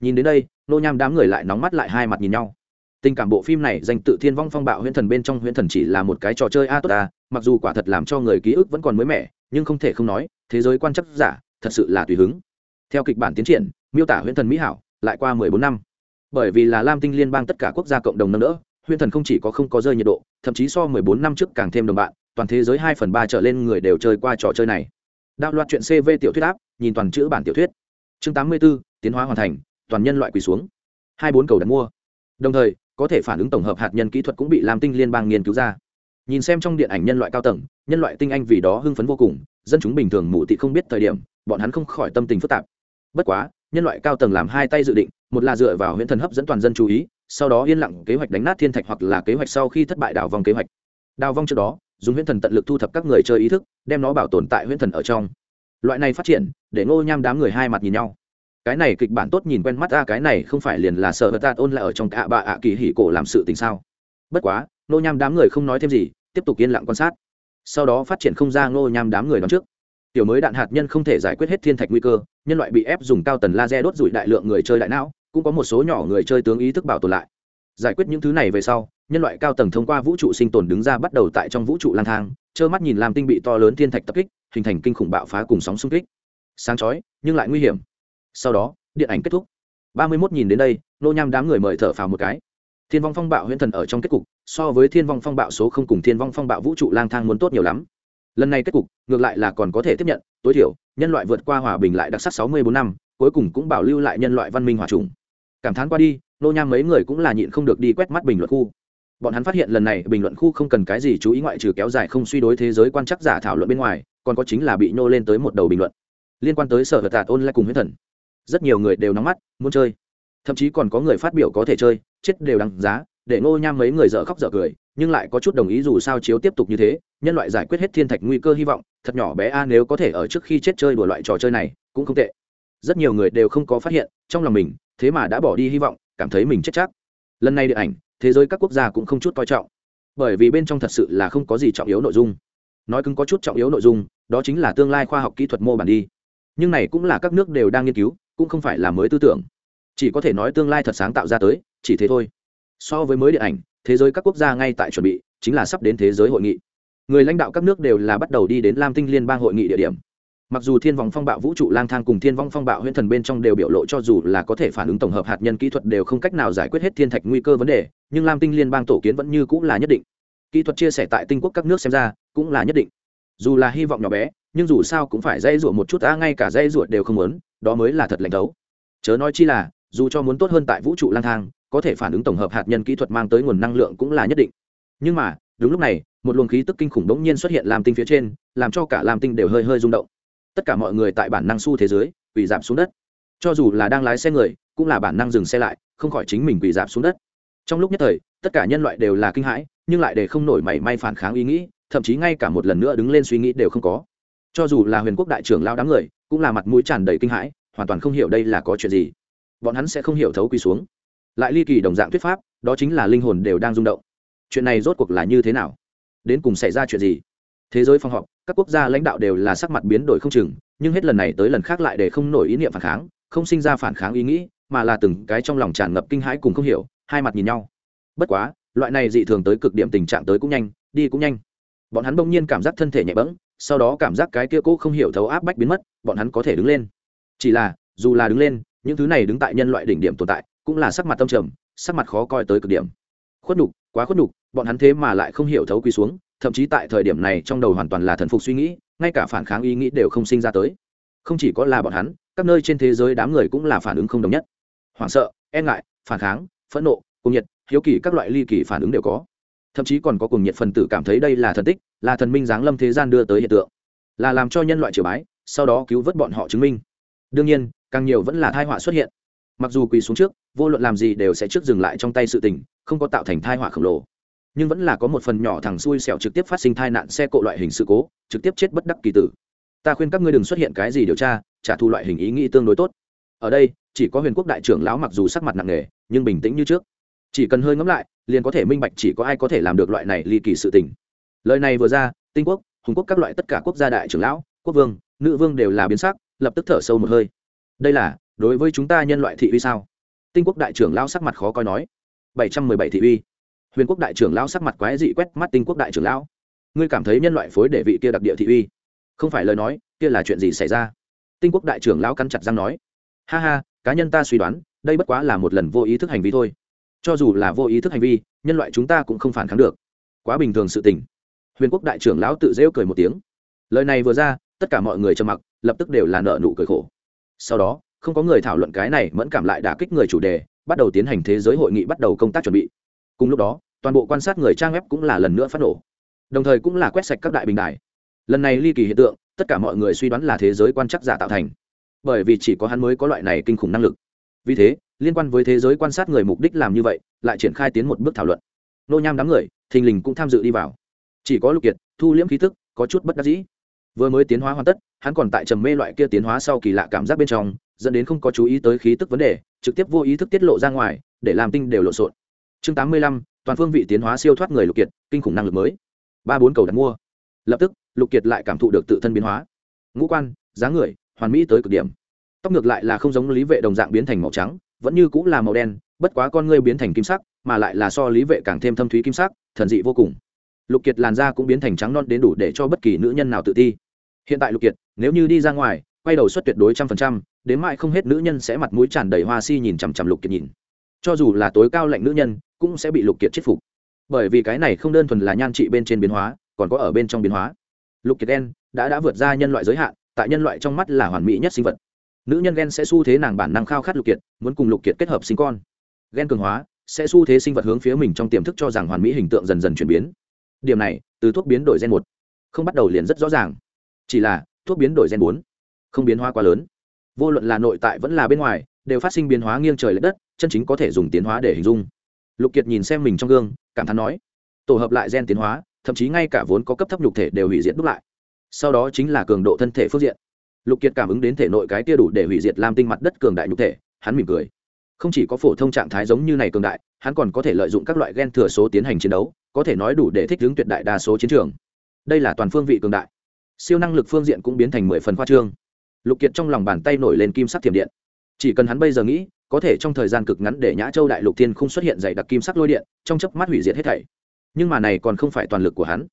Nhìn đến đây, nô nham đám người lại nóng mắt lại hai mặt nhìn nhau. Tình cảm bộ phim này dành tự thiên vong phong bạo huyễn thần bên trong huyễn thần chỉ là một cái trò chơi a tốt a, mặc dù quả thật làm cho người ký ức vẫn còn mới mẻ, nhưng không thể không nói, thế giới quan chắc giả, thật sự là tùy hứng theo kịch bản tiến triển miêu tả huyễn thần mỹ hảo lại qua mười bốn năm. Bởi vì là lam tinh liên bang tất cả quốc gia cộng đồng nâng đỡ huyễn thần không chỉ có không có rơi nhiệt độ thậm chí so mười bốn năm trước càng thêm đồng bạn toàn thế giới hai phần ba trở lên người đều chơi qua trò chơi này. Đạo loạt chuyện cv tiểu thuyết áp nhìn toàn chữ bản tiểu thuyết. Chương tám mươi 84, tiến hóa hoàn thành toàn nhân loại quỳ xuống. Hai bốn cầu đặt mua. Đồng thời có thể phản ứng tổng hợp hạt nhân kỹ thuật cũng bị Lam tinh liên bang nghiên cứu ra. Nhìn xem trong điện ảnh nhân loại cao tầng nhân loại tinh anh vì đó hưng phấn vô cùng dân chúng bình thường mụ tị không biết thời điểm bọn hắn không khỏi tâm tình phức tạp bất quá, nhân loại cao tầng làm hai tay dự định, một là dựa vào huyễn thần hấp dẫn toàn dân chú ý, sau đó yên lặng kế hoạch đánh nát thiên thạch hoặc là kế hoạch sau khi thất bại đào vong kế hoạch. Đào vong trước đó, dùng huyễn thần tận lực thu thập các người chơi ý thức, đem nó bảo tồn tại huyễn thần ở trong. Loại này phát triển, để ngô nham đám người hai mặt nhìn nhau. Cái này kịch bản tốt nhìn quen mắt ra cái này không phải liền là sợ vật tạt ôn lại ở trong cả bà ạ kỳ hỉ cổ làm sự tình sao? Bất quá, ngô nham đám người không nói thêm gì, tiếp tục yên lặng quan sát. Sau đó phát triển không ra ngô nham đám người đón trước tiểu mới đạn hạt nhân không thể giải quyết hết thiên thạch nguy cơ, nhân loại bị ép dùng cao tần laser đốt rủi đại lượng người chơi đại não, cũng có một số nhỏ người chơi tướng ý thức bảo tồn lại. Giải quyết những thứ này về sau, nhân loại cao tầng thông qua vũ trụ sinh tồn đứng ra bắt đầu tại trong vũ trụ lang thang, trơ mắt nhìn làm tinh bị to lớn thiên thạch tập kích, hình thành kinh khủng bạo phá cùng sóng xung kích. Sáng chói, nhưng lại nguy hiểm. Sau đó, điện ảnh kết thúc. Ba mươi mốt nhìn đến đây, nô nham đám người mời thở phào một cái. Thiên vong phong bạo huyễn thần ở trong kết cục, so với thiên vong phong bạo số không cùng thiên vong phong bạo vũ trụ lang thang muốn tốt nhiều lắm lần này kết cục, ngược lại là còn có thể tiếp nhận, tối thiểu, nhân loại vượt qua hòa bình lại đặc sắc sáu mươi bốn năm, cuối cùng cũng bảo lưu lại nhân loại văn minh hòa trùng. Cảm thán qua đi, nô nham mấy người cũng là nhịn không được đi quét mắt bình luận khu. Bọn hắn phát hiện lần này bình luận khu không cần cái gì chú ý ngoại trừ kéo dài không suy đối thế giới quan chắc giả thảo luận bên ngoài, còn có chính là bị nhô lên tới một đầu bình luận. Liên quan tới sở vật tạt ôn lại cùng huyết thần. Rất nhiều người đều nóng mắt, muốn chơi. Thậm chí còn có người phát biểu có thể chơi, chết đều đăng giá, để ngô nham mấy người dở khóc dở cười nhưng lại có chút đồng ý dù sao chiếu tiếp tục như thế, nhân loại giải quyết hết thiên thạch nguy cơ hy vọng, thật nhỏ bé a, nếu có thể ở trước khi chết chơi đùa loại trò chơi này, cũng không tệ. Rất nhiều người đều không có phát hiện, trong lòng mình, thế mà đã bỏ đi hy vọng, cảm thấy mình chết chắc. Lần này điện ảnh, thế giới các quốc gia cũng không chút coi trọng. Bởi vì bên trong thật sự là không có gì trọng yếu nội dung. Nói cứng có chút trọng yếu nội dung, đó chính là tương lai khoa học kỹ thuật mô bản đi. Nhưng này cũng là các nước đều đang nghiên cứu, cũng không phải là mới tư tưởng. Chỉ có thể nói tương lai thật sáng tạo ra tới, chỉ thế thôi. So với mới điện ảnh thế giới các quốc gia ngay tại chuẩn bị, chính là sắp đến thế giới hội nghị. Người lãnh đạo các nước đều là bắt đầu đi đến lam tinh liên bang hội nghị địa điểm. Mặc dù thiên vong phong bạo vũ trụ lang thang cùng thiên vong phong bạo huyễn thần bên trong đều biểu lộ cho dù là có thể phản ứng tổng hợp hạt nhân kỹ thuật đều không cách nào giải quyết hết thiên thạch nguy cơ vấn đề, nhưng lam tinh liên bang tổ kiến vẫn như cũng là nhất định. Kỹ thuật chia sẻ tại tinh quốc các nước xem ra cũng là nhất định. Dù là hy vọng nhỏ bé, nhưng dù sao cũng phải dây ruột một chút ta ngay cả dây ruột đều không muốn, đó mới là thật lạnh đấu chớ nói chi là, dù cho muốn tốt hơn tại vũ trụ lang thang có thể phản ứng tổng hợp hạt nhân kỹ thuật mang tới nguồn năng lượng cũng là nhất định. Nhưng mà, đúng lúc này, một luồng khí tức kinh khủng đống nhiên xuất hiện làm tinh phía trên, làm cho cả làm tinh đều hơi hơi rung động. Tất cả mọi người tại bản năng su thế giới quỳ giảm xuống đất. Cho dù là đang lái xe người, cũng là bản năng dừng xe lại, không khỏi chính mình quỳ giảm xuống đất. Trong lúc nhất thời, tất cả nhân loại đều là kinh hãi, nhưng lại để không nổi mảy may phản kháng ý nghĩ, thậm chí ngay cả một lần nữa đứng lên suy nghĩ đều không có. Cho dù là huyền quốc đại trưởng lao đám người, cũng là mặt mũi tràn đầy kinh hãi, hoàn toàn không hiểu đây là có chuyện gì. Bọn hắn sẽ không hiểu thấu quy xuống lại ly kỳ đồng dạng thuyết pháp, đó chính là linh hồn đều đang rung động. Chuyện này rốt cuộc là như thế nào? Đến cùng xảy ra chuyện gì? Thế giới phong họp, các quốc gia lãnh đạo đều là sắc mặt biến đổi không chừng, nhưng hết lần này tới lần khác lại để không nổi ý niệm phản kháng, không sinh ra phản kháng ý nghĩ, mà là từng cái trong lòng tràn ngập kinh hãi cùng không hiểu, hai mặt nhìn nhau. Bất quá, loại này dị thường tới cực điểm tình trạng tới cũng nhanh, đi cũng nhanh. Bọn hắn bỗng nhiên cảm giác thân thể nhẹ bẫng, sau đó cảm giác cái kia cũ không hiểu thấu áp bách biến mất, bọn hắn có thể đứng lên. Chỉ là, dù là đứng lên, những thứ này đứng tại nhân loại đỉnh điểm tồn tại cũng là sắc mặt tâm trầm, sắc mặt khó coi tới cực điểm. Khuất đục quá khuất đục bọn hắn thế mà lại không hiểu thấu quy xuống, thậm chí tại thời điểm này trong đầu hoàn toàn là thần phục suy nghĩ, ngay cả phản kháng ý nghĩ đều không sinh ra tới. Không chỉ có là bọn hắn, các nơi trên thế giới đám người cũng là phản ứng không đồng nhất. Hoảng sợ e ngại, phản kháng, phẫn nộ cùng nhiệt, hiếu kỳ các loại ly kỳ phản ứng đều có. Thậm chí còn có cùng nhiệt phần tử cảm thấy đây là thần tích, là thần minh giáng lâm thế gian đưa tới hiện tượng. Là làm cho nhân loại triều bái, sau đó cứu vớt bọn họ chứng minh. Đương nhiên, càng nhiều vẫn là thai họa xuất hiện mặc dù quỳ xuống trước, vô luận làm gì đều sẽ trước dừng lại trong tay sự tình, không có tạo thành thai họa khổng lồ. Nhưng vẫn là có một phần nhỏ thằng xui xẻo trực tiếp phát sinh tai nạn xe cộ loại hình sự cố, trực tiếp chết bất đắc kỳ tử. Ta khuyên các ngươi đừng xuất hiện cái gì điều tra, trả thù loại hình ý nghĩ tương đối tốt. Ở đây, chỉ có huyền quốc đại trưởng lão mặc dù sắc mặt nặng nề, nhưng bình tĩnh như trước. Chỉ cần hơi ngẫm lại, liền có thể minh bạch chỉ có ai có thể làm được loại này ly kỳ sự tình. Lời này vừa ra, tinh quốc, hùng quốc các loại tất cả quốc gia đại trưởng lão, quốc vương, nữ vương đều là biến sắc, lập tức thở sâu một hơi. Đây là đối với chúng ta nhân loại thị uy sao? Tinh quốc đại trưởng lão sắc mặt khó coi nói. Bảy trăm mười bảy thị uy. Huyền quốc đại trưởng lão sắc mặt quái dị quét mắt tinh quốc đại trưởng lão. Ngươi cảm thấy nhân loại phối để vị kia đặc địa thị uy? Không phải lời nói, kia là chuyện gì xảy ra? Tinh quốc đại trưởng lão cắn chặt răng nói. Ha ha, cá nhân ta suy đoán, đây bất quá là một lần vô ý thức hành vi thôi. Cho dù là vô ý thức hành vi, nhân loại chúng ta cũng không phản kháng được. Quá bình thường sự tình. Huyền quốc đại trưởng lão tự rêu cười một tiếng. Lời này vừa ra, tất cả mọi người trầm mặc, lập tức đều là nợ nụ cười khổ. Sau đó không có người thảo luận cái này mẫn cảm lại đả kích người chủ đề, bắt đầu tiến hành thế giới hội nghị bắt đầu công tác chuẩn bị. Cùng lúc đó, toàn bộ quan sát người trang web cũng là lần nữa phát nổ. Đồng thời cũng là quét sạch các đại bình đài. Lần này ly kỳ hiện tượng, tất cả mọi người suy đoán là thế giới quan chắc giả tạo thành. Bởi vì chỉ có hắn mới có loại này kinh khủng năng lực. Vì thế, liên quan với thế giới quan sát người mục đích làm như vậy, lại triển khai tiến một bước thảo luận. Nô nham đám người, thình lình cũng tham dự đi vào. Chỉ có lục kiệt, thu liễm khí thức có chút bất đắc dĩ. Vừa mới tiến hóa hoàn tất, hắn còn tại trầm mê loại kia tiến hóa sau kỳ lạ cảm giác bên trong dẫn đến không có chú ý tới khí tức vấn đề, trực tiếp vô ý thức tiết lộ ra ngoài, để làm tinh đều lộn xộn. Chương tám mươi lăm, toàn phương vị tiến hóa siêu thoát người lục kiệt, kinh khủng năng lực mới. Ba bốn cầu đặt mua. Lập tức, lục kiệt lại cảm thụ được tự thân biến hóa. Ngũ quan, dáng người, hoàn mỹ tới cực điểm. Tóc ngược lại là không giống lý vệ đồng dạng biến thành màu trắng, vẫn như cũng là màu đen, bất quá con ngươi biến thành kim sắc, mà lại là so lý vệ càng thêm thâm thúy kim sắc, thần dị vô cùng. Lục kiệt làn da cũng biến thành trắng non đến đủ để cho bất kỳ nữ nhân nào tự ti. Hiện tại lục kiệt, nếu như đi ra ngoài, quay đầu suất tuyệt đối trăm phần trăm đến mãi không hết nữ nhân sẽ mặt mũi tràn đầy hoa si nhìn chằm chằm lục kiệt nhìn. Cho dù là tối cao lạnh nữ nhân, cũng sẽ bị lục kiệt chết phục. Bởi vì cái này không đơn thuần là nhan trị bên trên biến hóa, còn có ở bên trong biến hóa. Lục kiệt đen, đã đã vượt ra nhân loại giới hạn, tại nhân loại trong mắt là hoàn mỹ nhất sinh vật. Nữ nhân ghen sẽ xu thế nàng bản năng khao khát lục kiệt, muốn cùng lục kiệt kết hợp sinh con. Ghen cường hóa, sẽ xu thế sinh vật hướng phía mình trong tiềm thức cho rằng hoàn mỹ hình tượng dần dần chuyển biến. Điểm này, từ thuốc biến đổi gen một. Không bắt đầu liền rất rõ ràng. Chỉ là, thuốc biến đổi gen bốn. Không biến hóa quá lớn vô luận là nội tại vẫn là bên ngoài, đều phát sinh biến hóa nghiêng trời l ệ đất, chân chính có thể dùng tiến hóa để hình dung. Lục kiệt nhìn xem mình trong gương, cảm thán nói, tổ hợp lại gen tiến hóa, thậm chí ngay cả vốn có cấp thấp nhục thể đều hủy diệt đúc lại. Sau đó chính là cường độ thân thể phương diện. Lục kiệt cảm ứng đến thể nội cái tia đủ để hủy diệt làm tinh mặt đất cường đại nhục thể, hắn mỉm cười. Không chỉ có phổ thông trạng thái giống như này cường đại, hắn còn có thể lợi dụng các loại gen thừa số tiến hành chiến đấu, có thể nói đủ để thích ứng tuyệt đại đa số chiến trường. Đây là toàn phương vị cường đại. Siêu năng lực phương diện cũng biến thành mười phần khoa trương lục kiệt trong lòng bàn tay nổi lên kim sắc thiểm điện. Chỉ cần hắn bây giờ nghĩ, có thể trong thời gian cực ngắn để nhã châu đại lục thiên không xuất hiện dày đặc kim sắc lôi điện, trong chớp mắt hủy diệt hết thảy. Nhưng mà này còn không phải toàn lực của hắn.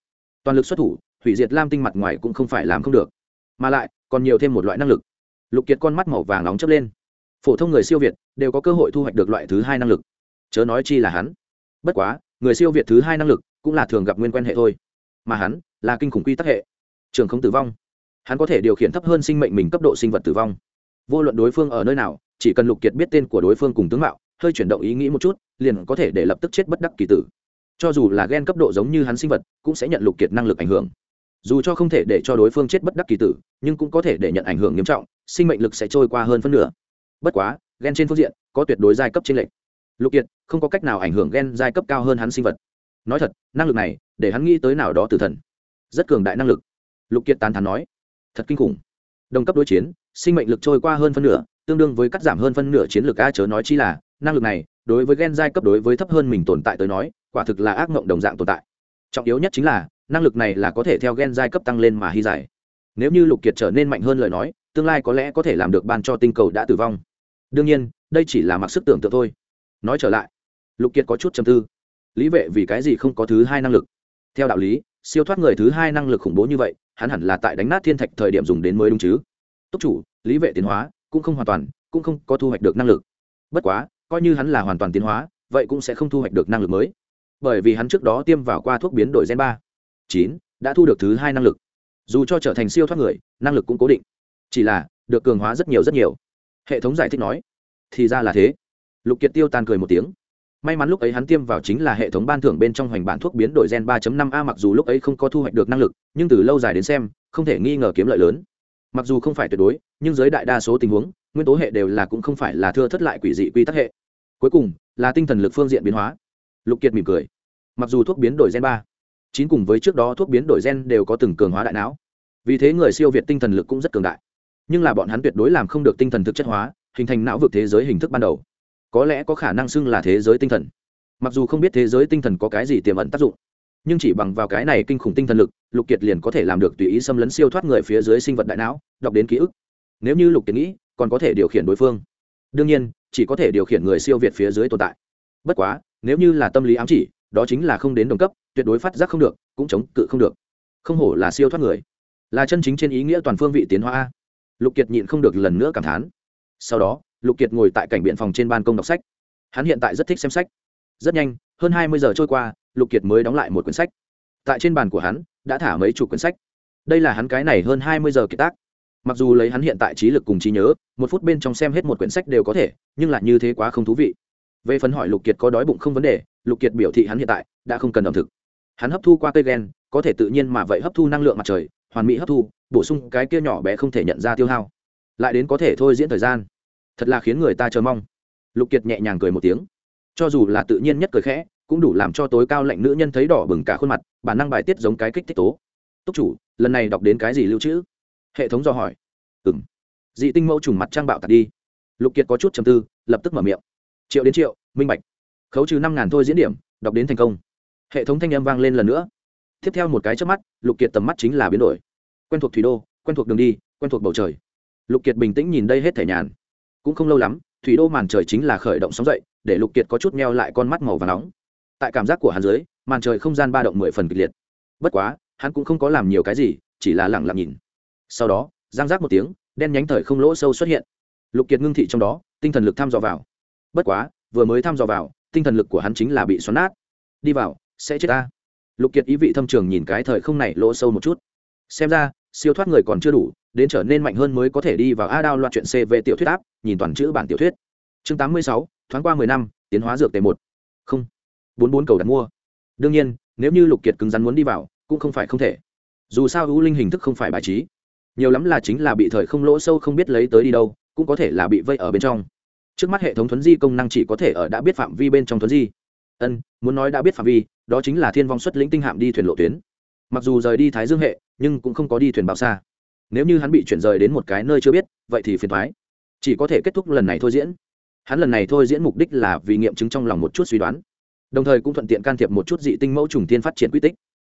Toàn lực xuất thủ, hủy diệt lam tinh mặt ngoài cũng không phải làm không được. Mà lại, còn nhiều thêm một loại năng lực. Lục kiệt con mắt màu vàng nóng chớp lên. Phổ thông người siêu việt đều có cơ hội thu hoạch được loại thứ hai năng lực. Chớ nói chi là hắn. Bất quá, người siêu việt thứ hai năng lực cũng là thường gặp nguyên quen hệ thôi. Mà hắn là kinh khủng quy tắc hệ. Trường không tử vong hắn có thể điều khiển thấp hơn sinh mệnh mình cấp độ sinh vật tử vong. Vô luận đối phương ở nơi nào, chỉ cần lục kiệt biết tên của đối phương cùng tướng mạo, hơi chuyển động ý nghĩ một chút, liền có thể để lập tức chết bất đắc kỳ tử. Cho dù là ghen cấp độ giống như hắn sinh vật, cũng sẽ nhận lục kiệt năng lực ảnh hưởng. Dù cho không thể để cho đối phương chết bất đắc kỳ tử, nhưng cũng có thể để nhận ảnh hưởng nghiêm trọng, sinh mệnh lực sẽ trôi qua hơn phân nửa. Bất quá ghen trên phương diện có tuyệt đối giai cấp trên lệnh lục kiệt không có cách nào ảnh hưởng ghen giai cấp cao hơn hắn sinh vật. Nói thật, năng lực này, để hắn nghĩ tới nào đó từ thần. Rất cường đại năng lực. Lục kiệt tán thán nói thật kinh khủng. Đồng cấp đối chiến, sinh mệnh lực trôi qua hơn phân nửa, tương đương với cắt giảm hơn phân nửa chiến lược a chớ nói chi là, năng lực này, đối với gen giai cấp đối với thấp hơn mình tồn tại tới nói, quả thực là ác mộng đồng dạng tồn tại. Trọng yếu nhất chính là, năng lực này là có thể theo gen giai cấp tăng lên mà hy giải. Nếu như lục kiệt trở nên mạnh hơn lời nói, tương lai có lẽ có thể làm được ban cho tinh cầu đã tử vong. Đương nhiên, đây chỉ là mặc sức tưởng tượng thôi. Nói trở lại, lục kiệt có chút chầm tư. Lý vệ vì cái gì không có thứ hai năng lực? Theo đạo lý, siêu thoát người thứ hai năng lực khủng bố như vậy hắn hẳn là tại đánh nát thiên thạch thời điểm dùng đến mới đúng chứ. Túc chủ, lý vệ tiến hóa cũng không hoàn toàn, cũng không có thu hoạch được năng lực. Bất quá, coi như hắn là hoàn toàn tiến hóa, vậy cũng sẽ không thu hoạch được năng lực mới. Bởi vì hắn trước đó tiêm vào qua thuốc biến đổi gen ba, chín, đã thu được thứ hai năng lực. Dù cho trở thành siêu thoát người, năng lực cũng cố định. Chỉ là, được cường hóa rất nhiều rất nhiều. Hệ thống giải thích nói, thì ra là thế. Lục kiệt tiêu tàn cười một tiếng may mắn lúc ấy hắn tiêm vào chính là hệ thống ban thưởng bên trong hoành bản thuốc biến đổi gen 3.5 a, mặc dù lúc ấy không có thu hoạch được năng lực, nhưng từ lâu dài đến xem, không thể nghi ngờ kiếm lợi lớn. Mặc dù không phải tuyệt đối, nhưng dưới đại đa số tình huống, nguyên tố hệ đều là cũng không phải là thưa thất lại quỷ dị quy tắc hệ. Cuối cùng, là tinh thần lực phương diện biến hóa. Lục kiệt mỉm cười. Mặc dù thuốc biến đổi gen ba, chín cùng với trước đó thuốc biến đổi gen đều có từng cường hóa đại não. Vì thế người siêu việt tinh thần lực cũng rất cường đại. Nhưng là bọn hắn tuyệt đối làm không được tinh thần thực chất hóa, hình thành não vực thế giới hình thức ban đầu có lẽ có khả năng xưng là thế giới tinh thần. Mặc dù không biết thế giới tinh thần có cái gì tiềm ẩn tác dụng, nhưng chỉ bằng vào cái này kinh khủng tinh thần lực, lục kiệt liền có thể làm được tùy ý xâm lấn siêu thoát người phía dưới sinh vật đại não, đọc đến ký ức. Nếu như lục kiệt nghĩ, còn có thể điều khiển đối phương. Đương nhiên, chỉ có thể điều khiển người siêu việt phía dưới tồn tại. Bất quá, nếu như là tâm lý ám chỉ, đó chính là không đến đồng cấp, tuyệt đối phát giác không được, cũng chống cự không được. Không hổ là siêu thoát người. Là chân chính trên ý nghĩa toàn phương vị tiến hóa lục kiệt nhịn không được lần nữa cảm thán. Sau đó lục kiệt ngồi tại cảnh biện phòng trên ban công đọc sách. Hắn hiện tại rất thích xem sách. Rất nhanh, hơn hai mươi giờ trôi qua, lục kiệt mới đóng lại một quyển sách. Tại trên bàn của hắn, đã thả mấy chục quyển sách. Đây là hắn cái này hơn hai mươi giờ kiệt tác. Mặc dù lấy hắn hiện tại trí lực cùng trí nhớ, một phút bên trong xem hết một quyển sách đều có thể, nhưng lại như thế quá không thú vị. Về phần hỏi lục kiệt có đói bụng không vấn đề, lục kiệt biểu thị hắn hiện tại đã không cần ẩm thực. Hắn hấp thu qua cây gen, có thể tự nhiên mà vậy hấp thu năng lượng mặt trời, hoàn mỹ hấp thu, bổ sung cái kia nhỏ bé không thể nhận ra tiêu hao. Lại đến có thể thôi diễn thời gian thật là khiến người ta chờ mong. Lục kiệt nhẹ nhàng cười một tiếng. Cho dù là tự nhiên nhất cười khẽ, cũng đủ làm cho tối cao lệnh nữ nhân thấy đỏ bừng cả khuôn mặt, bản năng bài tiết giống cái kích thích tố. Túc chủ, lần này đọc đến cái gì lưu trữ? Hệ thống do hỏi. Ừ m dị tinh mẫu trùng mặt trang bạo tạt đi. Lục kiệt có chút chầm tư, lập tức mở miệng. Triệu đến triệu, minh bạch. Khấu trừ năm ngàn thôi diễn điểm, đọc đến thành công. Hệ thống thanh âm vang lên lần nữa. Tiếp theo một cái trước mắt, lục kiệt tầm mắt chính là biến đổi. Quen thuộc thủy đô, quen thuộc đường đi, quen thuộc bầu trời. Lục kiệt bình tĩnh nhìn đây hết thể nhàn cũng không lâu lắm, thủy đô màn trời chính là khởi động sóng dậy, để lục kiệt có chút meo lại con mắt màu và nóng. Tại cảm giác của hắn dưới, màn trời không gian ba động mười phần kịch liệt. Bất quá, hắn cũng không có làm nhiều cái gì, chỉ là lẳng lặng nhìn. Sau đó, giang giác một tiếng, đen nhánh thời không lỗ sâu xuất hiện. Lục kiệt ngưng thị trong đó, tinh thần lực thăm dò vào. Bất quá, vừa mới thăm dò vào, tinh thần lực của hắn chính là bị xoắn nát. Đi vào, sẽ chết ta. Lục kiệt ý vị thâm trường nhìn cái thời không này lỗ sâu một chút. Xem ra, siêu thoát người còn chưa đủ đến trở nên mạnh hơn mới có thể đi vào a đao loạt chuyện c về tiểu thuyết áp, nhìn toàn chữ bản tiểu thuyết. Chương tám mươi sáu, thoáng qua mười năm, tiến hóa dược tề một. Không. bốn bốn cầu đặt mua. Đương nhiên, nếu như lục kiệt cứng rắn muốn đi vào, cũng không phải không thể. Dù sao ưu linh hình thức không phải bài trí. Nhiều lắm là chính là bị thời không lỗ sâu không biết lấy tới đi đâu, cũng có thể là bị vây ở bên trong. Trước mắt hệ thống thuấn di công năng chỉ có thể ở đã biết phạm vi bên trong thuấn di. Ân, muốn nói đã biết phạm vi, đó chính là thiên vong xuất lĩnh tinh hạm đi thuyền lộ tuyến. Mặc dù rời đi thái dương hệ, nhưng cũng không có đi thuyền bao xa nếu như hắn bị chuyển rời đến một cái nơi chưa biết, vậy thì phiền thoái chỉ có thể kết thúc lần này thôi diễn. Hắn lần này thôi diễn mục đích là vì nghiệm chứng trong lòng một chút suy đoán. Đồng thời cũng thuận tiện can thiệp một chút dị tinh mẫu trùng tiên phát triển quy tích.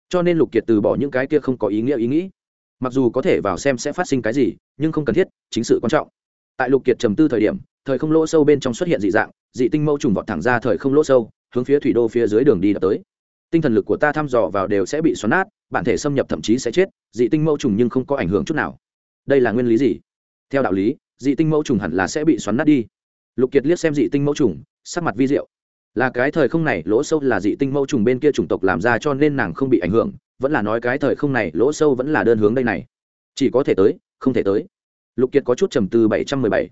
Cho nên lục kiệt từ bỏ những cái kia không có ý nghĩa ý nghĩ. Mặc dù có thể vào xem sẽ phát sinh cái gì, nhưng không cần thiết, chính sự quan trọng. Tại lục kiệt trầm tư thời điểm, thời không lỗ sâu bên trong xuất hiện dị dạng, dị tinh mẫu trùng vọt thẳng ra thời không lỗ sâu, hướng phía thủy đô phía dưới đường đi đập tới. Tinh thần lực của ta thăm dò vào đều sẽ bị xoắn nát bản thể xâm nhập thậm chí sẽ chết, dị tinh mẫu trùng nhưng không có ảnh hưởng chút nào. Đây là nguyên lý gì? Theo đạo lý, dị tinh mẫu trùng hẳn là sẽ bị xoắn nát đi. Lục kiệt liếc xem dị tinh mẫu trùng, sắc mặt vi diệu. Là cái thời không này, lỗ sâu là dị tinh mẫu trùng bên kia chủng tộc làm ra cho nên nàng không bị ảnh hưởng, vẫn là nói cái thời không này, lỗ sâu vẫn là đơn hướng đây này. Chỉ có thể tới, không thể tới. Lục kiệt có chút trầm từ bảy trăm mười bảy.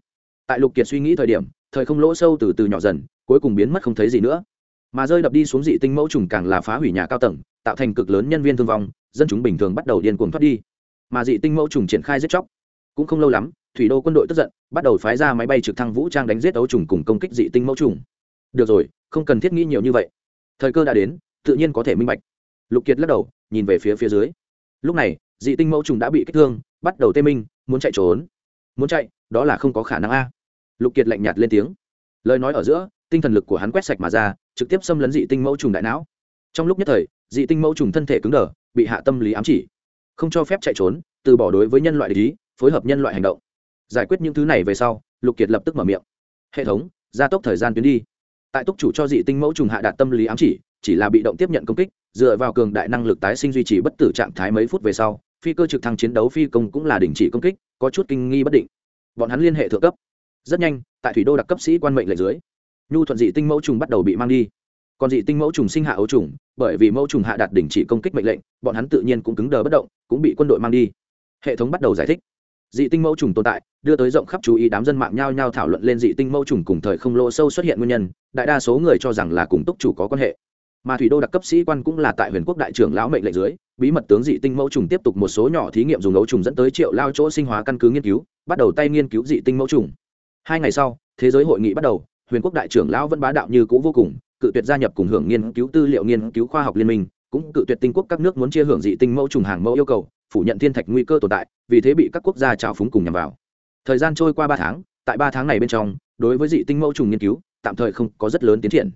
Tại lục kiệt suy nghĩ thời điểm, thời không lỗ sâu từ từ nhỏ dần, cuối cùng biến mất không thấy gì nữa. Mà rơi đập đi xuống dị tinh mẫu trùng càng là phá hủy nhà cao tầng tạo thành cực lớn nhân viên thương vong, dân chúng bình thường bắt đầu điên cuồng thoát đi. Mà dị tinh mẫu trùng triển khai giết chóc. Cũng không lâu lắm, thủy đô quân đội tức giận, bắt đầu phái ra máy bay trực thăng vũ trang đánh giết ấu trùng cùng công kích dị tinh mẫu trùng. Được rồi, không cần thiết nghĩ nhiều như vậy. Thời cơ đã đến, tự nhiên có thể minh bạch. Lục kiệt lắc đầu, nhìn về phía phía dưới. Lúc này, dị tinh mẫu trùng đã bị kích thương, bắt đầu tê minh, muốn chạy trốn. Muốn chạy, đó là không có khả năng a. Lục kiệt lạnh nhạt lên tiếng. Lời nói ở giữa, tinh thần lực của hắn quét sạch mà ra, trực tiếp xâm lấn dị tinh mẫu trùng đại não. Trong lúc nhất thời dị tinh mẫu trùng thân thể cứng đờ, bị hạ tâm lý ám chỉ. Không cho phép chạy trốn, từ bỏ đối với nhân loại lý, phối hợp nhân loại hành động. Giải quyết những thứ này về sau, lục kiệt lập tức mở miệng. Hệ thống, gia tốc thời gian tuyến đi. Tại túc chủ cho dị tinh mẫu trùng hạ đạt tâm lý ám chỉ chỉ là bị động tiếp nhận công kích, dựa vào cường đại năng lực tái sinh duy trì bất tử trạng thái mấy phút về sau, phi cơ trực thăng chiến đấu phi công cũng là đình chỉ công kích, có chút kinh nghi bất định. Bọn hắn liên hệ thượng cấp. Rất nhanh, tại thủy đô đặc cấp sĩ quan mệnh lệnh dưới, nhu thuận dị tinh mẫu trùng bắt đầu bị mang đi còn dị tinh mẫu trùng sinh hạ ấu trùng, bởi vì mẫu trùng hạ đạt đình chỉ công kích mệnh lệnh, bọn hắn tự nhiên cũng cứng đờ bất động, cũng bị quân đội mang đi. Hệ thống bắt đầu giải thích. Dị tinh mẫu trùng tồn tại, đưa tới rộng khắp chú ý đám dân mạng nhao nhao thảo luận lên dị tinh mẫu trùng cùng thời không lỗ sâu xuất hiện nguyên nhân, đại đa số người cho rằng là cùng túc chủ có quan hệ. Mà thủy đô đặc cấp sĩ quan cũng là tại huyền quốc đại trưởng lão mệnh lệnh dưới, bí mật tướng dị tinh mẫu trùng tiếp tục một số nhỏ thí nghiệm dùng ấu trùng dẫn tới triệu lao chỗ sinh hóa căn cứ nghiên cứu, bắt đầu tay nghiên cứu dị tinh mẫu trùng. Hai ngày sau, thế giới hội nghị bắt đầu, huyền quốc đại trưởng lão vẫn bá đạo như cũ vô cùng cự tuyệt gia nhập cùng hưởng nghiên cứu tư liệu nghiên cứu khoa học liên minh, cũng cự tuyệt tinh quốc các nước muốn chia hưởng dị tinh mẫu trùng hàng mẫu yêu cầu, phủ nhận thiên thạch nguy cơ tồn tại, vì thế bị các quốc gia trào phúng cùng nhằm vào. Thời gian trôi qua ba tháng, tại ba tháng này bên trong, đối với dị tinh mẫu trùng nghiên cứu, tạm thời không có rất lớn tiến triển.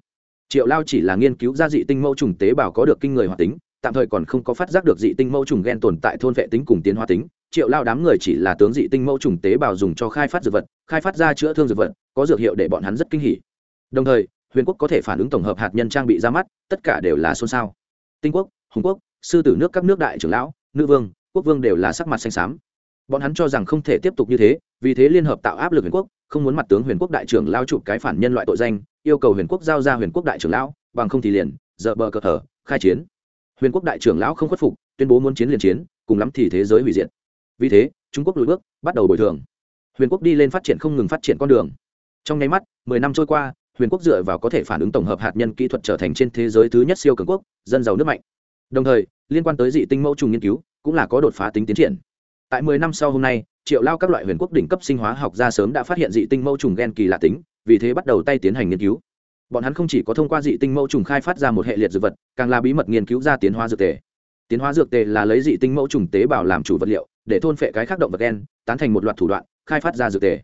Triệu lao chỉ là nghiên cứu ra dị tinh mẫu trùng tế bào có được kinh người hoạt tính, tạm thời còn không có phát giác được dị tinh mẫu trùng gen tồn tại thôn vệ tính cùng tiến hóa tính. Triệu lao đám người chỉ là tướng dị tinh mẫu trùng tế bào dùng cho khai phát dược vật, khai phát ra chữa thương dược vật, có dược hiệu để bọn hắn rất kinh hỉ. Đồng thời huyền quốc có thể phản ứng tổng hợp hạt nhân trang bị ra mắt, tất cả đều là xôn xao. Tinh quốc, hùng quốc, sư tử nước các nước đại trưởng lão, nữ vương, quốc vương đều là sắc mặt xanh xám. Bọn hắn cho rằng không thể tiếp tục như thế, vì thế liên hợp tạo áp lực huyền quốc, không muốn mặt tướng huyền quốc đại trưởng lao chụp cái phản nhân loại tội danh, yêu cầu huyền quốc giao ra huyền quốc đại trưởng lão, bằng không thì liền dợ bờ cờ thở khai chiến. Huyền quốc đại trưởng lão không khuất phục, tuyên bố muốn chiến liền chiến, cùng lắm thì thế giới hủy diệt. Vì thế, trung quốc lùi bước, bắt đầu bồi thường. Huyền quốc đi lên phát triển không ngừng phát triển con đường. Trong nháy mắt, mười năm trôi qua huyền quốc dựa vào có thể phản ứng tổng hợp hạt nhân kỹ thuật trở thành trên thế giới thứ nhất siêu cường quốc, dân giàu nước mạnh. Đồng thời, liên quan tới dị tinh mẫu trùng nghiên cứu, cũng là có đột phá tính tiến triển. Tại mười năm sau hôm nay, triệu lao các loại huyền quốc đỉnh cấp sinh hóa học ra sớm đã phát hiện dị tinh mẫu trùng gen kỳ lạ tính, vì thế bắt đầu tay tiến hành nghiên cứu. Bọn hắn không chỉ có thông qua dị tinh mẫu trùng khai phát ra một hệ liệt dược vật, càng là bí mật nghiên cứu ra tiến hóa dược tề. Tiến hóa dược tề là lấy dị tinh mẫu trùng tế bào làm chủ vật liệu, để thôn phệ cái khác động vật gen, tán thành một loạt thủ đoạn, khai phát ra dược tề.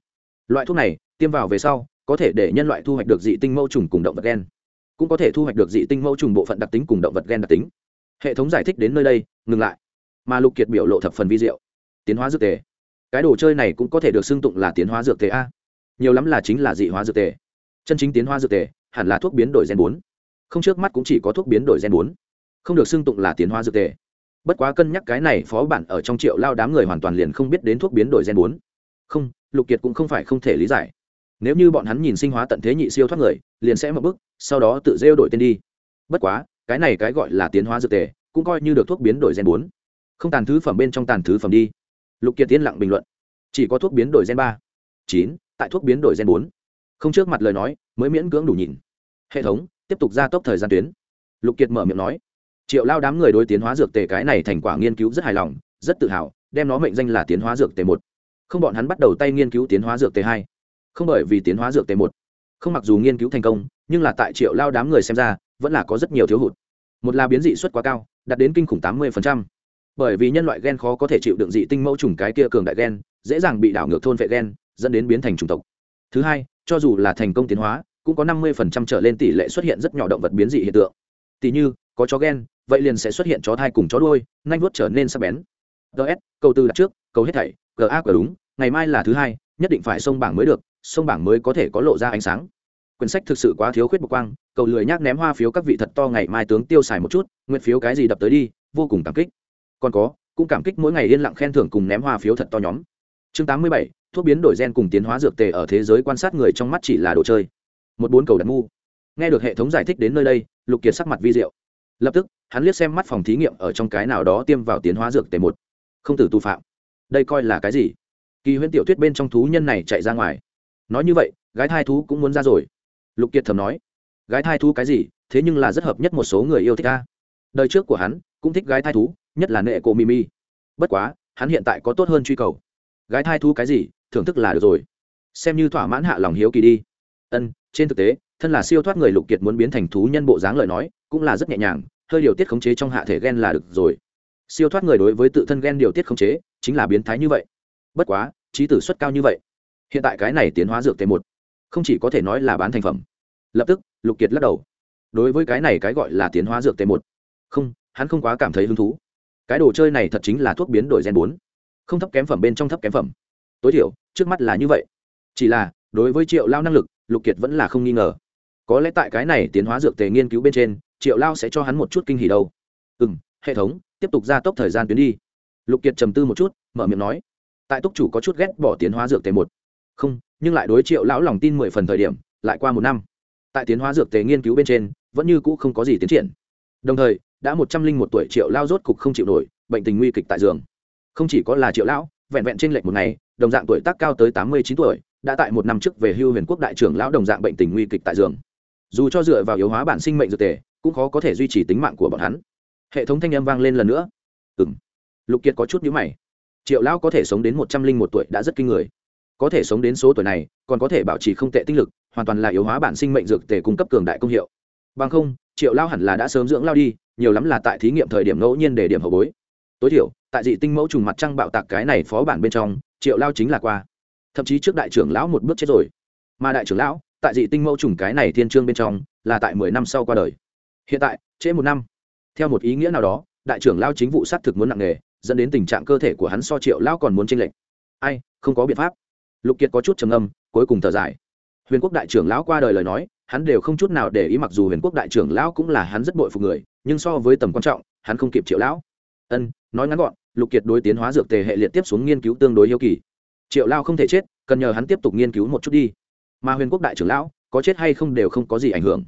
Loại thuốc này, tiêm vào về sau có thể để nhân loại thu hoạch được dị tinh mẫu trùng cùng động vật gen. Cũng có thể thu hoạch được dị tinh mẫu trùng bộ phận đặc tính cùng động vật gen đặc tính. Hệ thống giải thích đến nơi đây, ngừng lại. Mà lục kiệt biểu lộ thập phần vi diệu. Tiến hóa dược tề. Cái đồ chơi này cũng có thể được xưng tụng là tiến hóa dược tề a. Nhiều lắm là chính là dị hóa dược tề. Chân chính tiến hóa dược tề, hẳn là thuốc biến đổi gen bốn. Không trước mắt cũng chỉ có thuốc biến đổi gen bốn. Không được xưng tụng là tiến hóa dược tề. Bất quá cân nhắc cái này phó bản ở trong triệu lao đám người hoàn toàn liền không biết đến thuốc biến đổi gen bốn. Không, lục kiệt cũng không phải không thể lý giải nếu như bọn hắn nhìn sinh hóa tận thế nhị siêu thoát người, liền sẽ một bức, sau đó tự rêu đổi tên đi. Bất quá, cái này cái gọi là tiến hóa dược tề, cũng coi như được thuốc biến đổi gen bốn. Không tàn thứ phẩm bên trong tàn thứ phẩm đi. Lục kiệt tiên lặng bình luận. Chỉ có thuốc biến đổi gen ba. Chín, tại thuốc biến đổi gen bốn. Không trước mặt lời nói, mới miễn cưỡng đủ nhìn. Hệ thống, tiếp tục gia tốc thời gian tuyến. Lục kiệt mở miệng nói. Triệu lao đám người đối tiến hóa dược tề cái này thành quả nghiên cứu rất hài lòng, rất tự hào, đem nó mệnh danh là tiến hóa dược tề một. Không, bọn hắn bắt đầu tay nghiên cứu tiến hóa dược tề hai không bởi vì tiến hóa dược tề một. Không mặc dù nghiên cứu thành công, nhưng là tại triệu lao đám người xem ra, vẫn là có rất nhiều thiếu hụt. Một là biến dị suất quá cao, đạt đến kinh khủng tám mươi bởi vì nhân loại gen khó có thể chịu đựng dị tinh mẫu trùng cái kia cường đại gen, dễ dàng bị đảo ngược thôn vệ gen, dẫn đến biến thành chủng tộc. Thứ hai, cho dù là thành công tiến hóa, cũng có năm mươi trở lên tỷ lệ xuất hiện rất nhỏ động vật biến dị hiện tượng. Tỷ như, có chó gen, vậy liền sẽ xuất hiện chó thai cùng chó đuôi nanh vuốt trở nên sắc bén. Ts câu tư đặt trước câu hết thảy ga đúng, ngày mai là thứ hai, nhất định phải sông bảng mới được sông bảng mới có thể có lộ ra ánh sáng. Quyển sách thực sự quá thiếu khuyết bộc quang, cầu lười nhác ném hoa phiếu các vị thật to ngày mai tướng tiêu xài một chút, nguyện phiếu cái gì đập tới đi, vô cùng cảm kích. Còn có, cũng cảm kích mỗi ngày yên lặng khen thưởng cùng ném hoa phiếu thật to nhóm. Chương tám mươi bảy, thuốc biến đổi gen cùng tiến hóa dược tề ở thế giới quan sát người trong mắt chỉ là đồ chơi. Một bốn cầu đặt mu. Nghe được hệ thống giải thích đến nơi đây, lục kiệt sắc mặt vi diệu. Lập tức, hắn liếc xem mắt phòng thí nghiệm ở trong cái nào đó tiêm vào tiến hóa dược tề một. Không tử tu phạm. Đây coi là cái gì? Kỳ huyễn tiểu thuyết bên trong thú nhân này chạy ra ngoài nói như vậy, gái thai thú cũng muốn ra rồi. Lục kiệt thầm nói. Gái thai thú cái gì? Thế nhưng là rất hợp nhất một số người yêu thích ta. đời trước của hắn, cũng thích gái thai thú, nhất là nệ cổ mimi. Bất quá, hắn hiện tại có tốt hơn truy cầu. Gái thai thú cái gì? Thưởng thức là được rồi. Xem như thỏa mãn hạ lòng hiếu kỳ đi. Ân, trên thực tế, thân là siêu thoát người lục kiệt muốn biến thành thú nhân bộ dáng lời nói, cũng là rất nhẹ nhàng, hơi điều tiết khống chế trong hạ thể ghen là được rồi. Siêu thoát người đối với tự thân ghen điều tiết khống chế, chính là biến thái như vậy. Bất quá, trí tử suất cao như vậy hiện tại cái này tiến hóa dược t một, không chỉ có thể nói là bán thành phẩm. Lập tức, lục kiệt lắc đầu. Đối với cái này cái gọi là tiến hóa dược tề một, không, hắn không quá cảm thấy hứng thú. Cái đồ chơi này thật chính là thuốc biến đổi gen bốn. Không thấp kém phẩm bên trong thấp kém phẩm. Tối thiểu, trước mắt là như vậy. Chỉ là, đối với triệu lao năng lực, lục kiệt vẫn là không nghi ngờ. Có lẽ tại cái này tiến hóa dược tề nghiên cứu bên trên, triệu lao sẽ cho hắn một chút kinh hỉ đâu. Ừ m hệ thống, tiếp tục gia tốc thời gian tuyến đi. Lục kiệt trầm tư một chút, mở miệng nói. Tại túc chủ có chút ghét bỏ tiến hóa dược tề một không, nhưng lại đối triệu lão lòng tin mười phần thời điểm, lại qua một năm. Tại tiến hóa dược tề nghiên cứu bên trên, vẫn như cũ không có gì tiến triển. Đồng thời, đã một trăm linh một tuổi triệu lao rốt cục không chịu nổi, bệnh tình nguy kịch tại giường. Không chỉ có là triệu lão, vẹn vẹn trên lệch một ngày, đồng dạng tuổi tác cao tới tám mươi chín tuổi, đã tại một năm trước về hưu huyền quốc đại trưởng lão đồng dạng bệnh tình nguy kịch tại giường. Dù cho dựa vào yếu hóa bản sinh mệnh dược tề, cũng khó có thể duy trì tính mạng của bọn hắn. Hệ thống thanh âm vang lên lần nữa. Ừ m lục kiệt có chút nhữ mày. Triệu lão có thể sống đến một trăm linh một tuổi đã rất kinh người có thể sống đến số tuổi này, còn có thể bảo trì không tệ tinh lực, hoàn toàn là yếu hóa bản sinh mệnh dược tề cung cấp cường đại công hiệu. Bằng không, triệu lao hẳn là đã sớm dưỡng lao đi, nhiều lắm là tại thí nghiệm thời điểm ngẫu nhiên để điểm hậu bối. Tối thiểu, tại dị tinh mẫu trùng mặt trăng bạo tạc cái này phó bản bên trong, triệu lao chính là qua. Thậm chí trước đại trưởng lão một bước chết rồi. Mà đại trưởng lão, tại dị tinh mẫu trùng cái này thiên trương bên trong, là tại mười năm sau qua đời. Hiện tại, trễ một năm. Theo một ý nghĩa nào đó, đại trưởng lao chính vụ sát thực muốn nặng nề, dẫn đến tình trạng cơ thể của hắn so triệu lao còn muốn tranh lệch. Ai, không có biện pháp lục kiệt có chút trầm âm cuối cùng thở dài. Huyền quốc đại trưởng lão qua đời lời nói, hắn đều không chút nào để ý mặc dù huyền quốc đại trưởng lão cũng là hắn rất bội phục người, nhưng so với tầm quan trọng, hắn không kịp triệu lão. Ân, nói ngắn gọn, lục kiệt đối tiến hóa dược tề hệ liệt tiếp xuống nghiên cứu tương đối yêu kỳ. Triệu lao không thể chết, cần nhờ hắn tiếp tục nghiên cứu một chút đi. Mà huyền quốc đại trưởng lão, có chết hay không đều không có gì ảnh hưởng.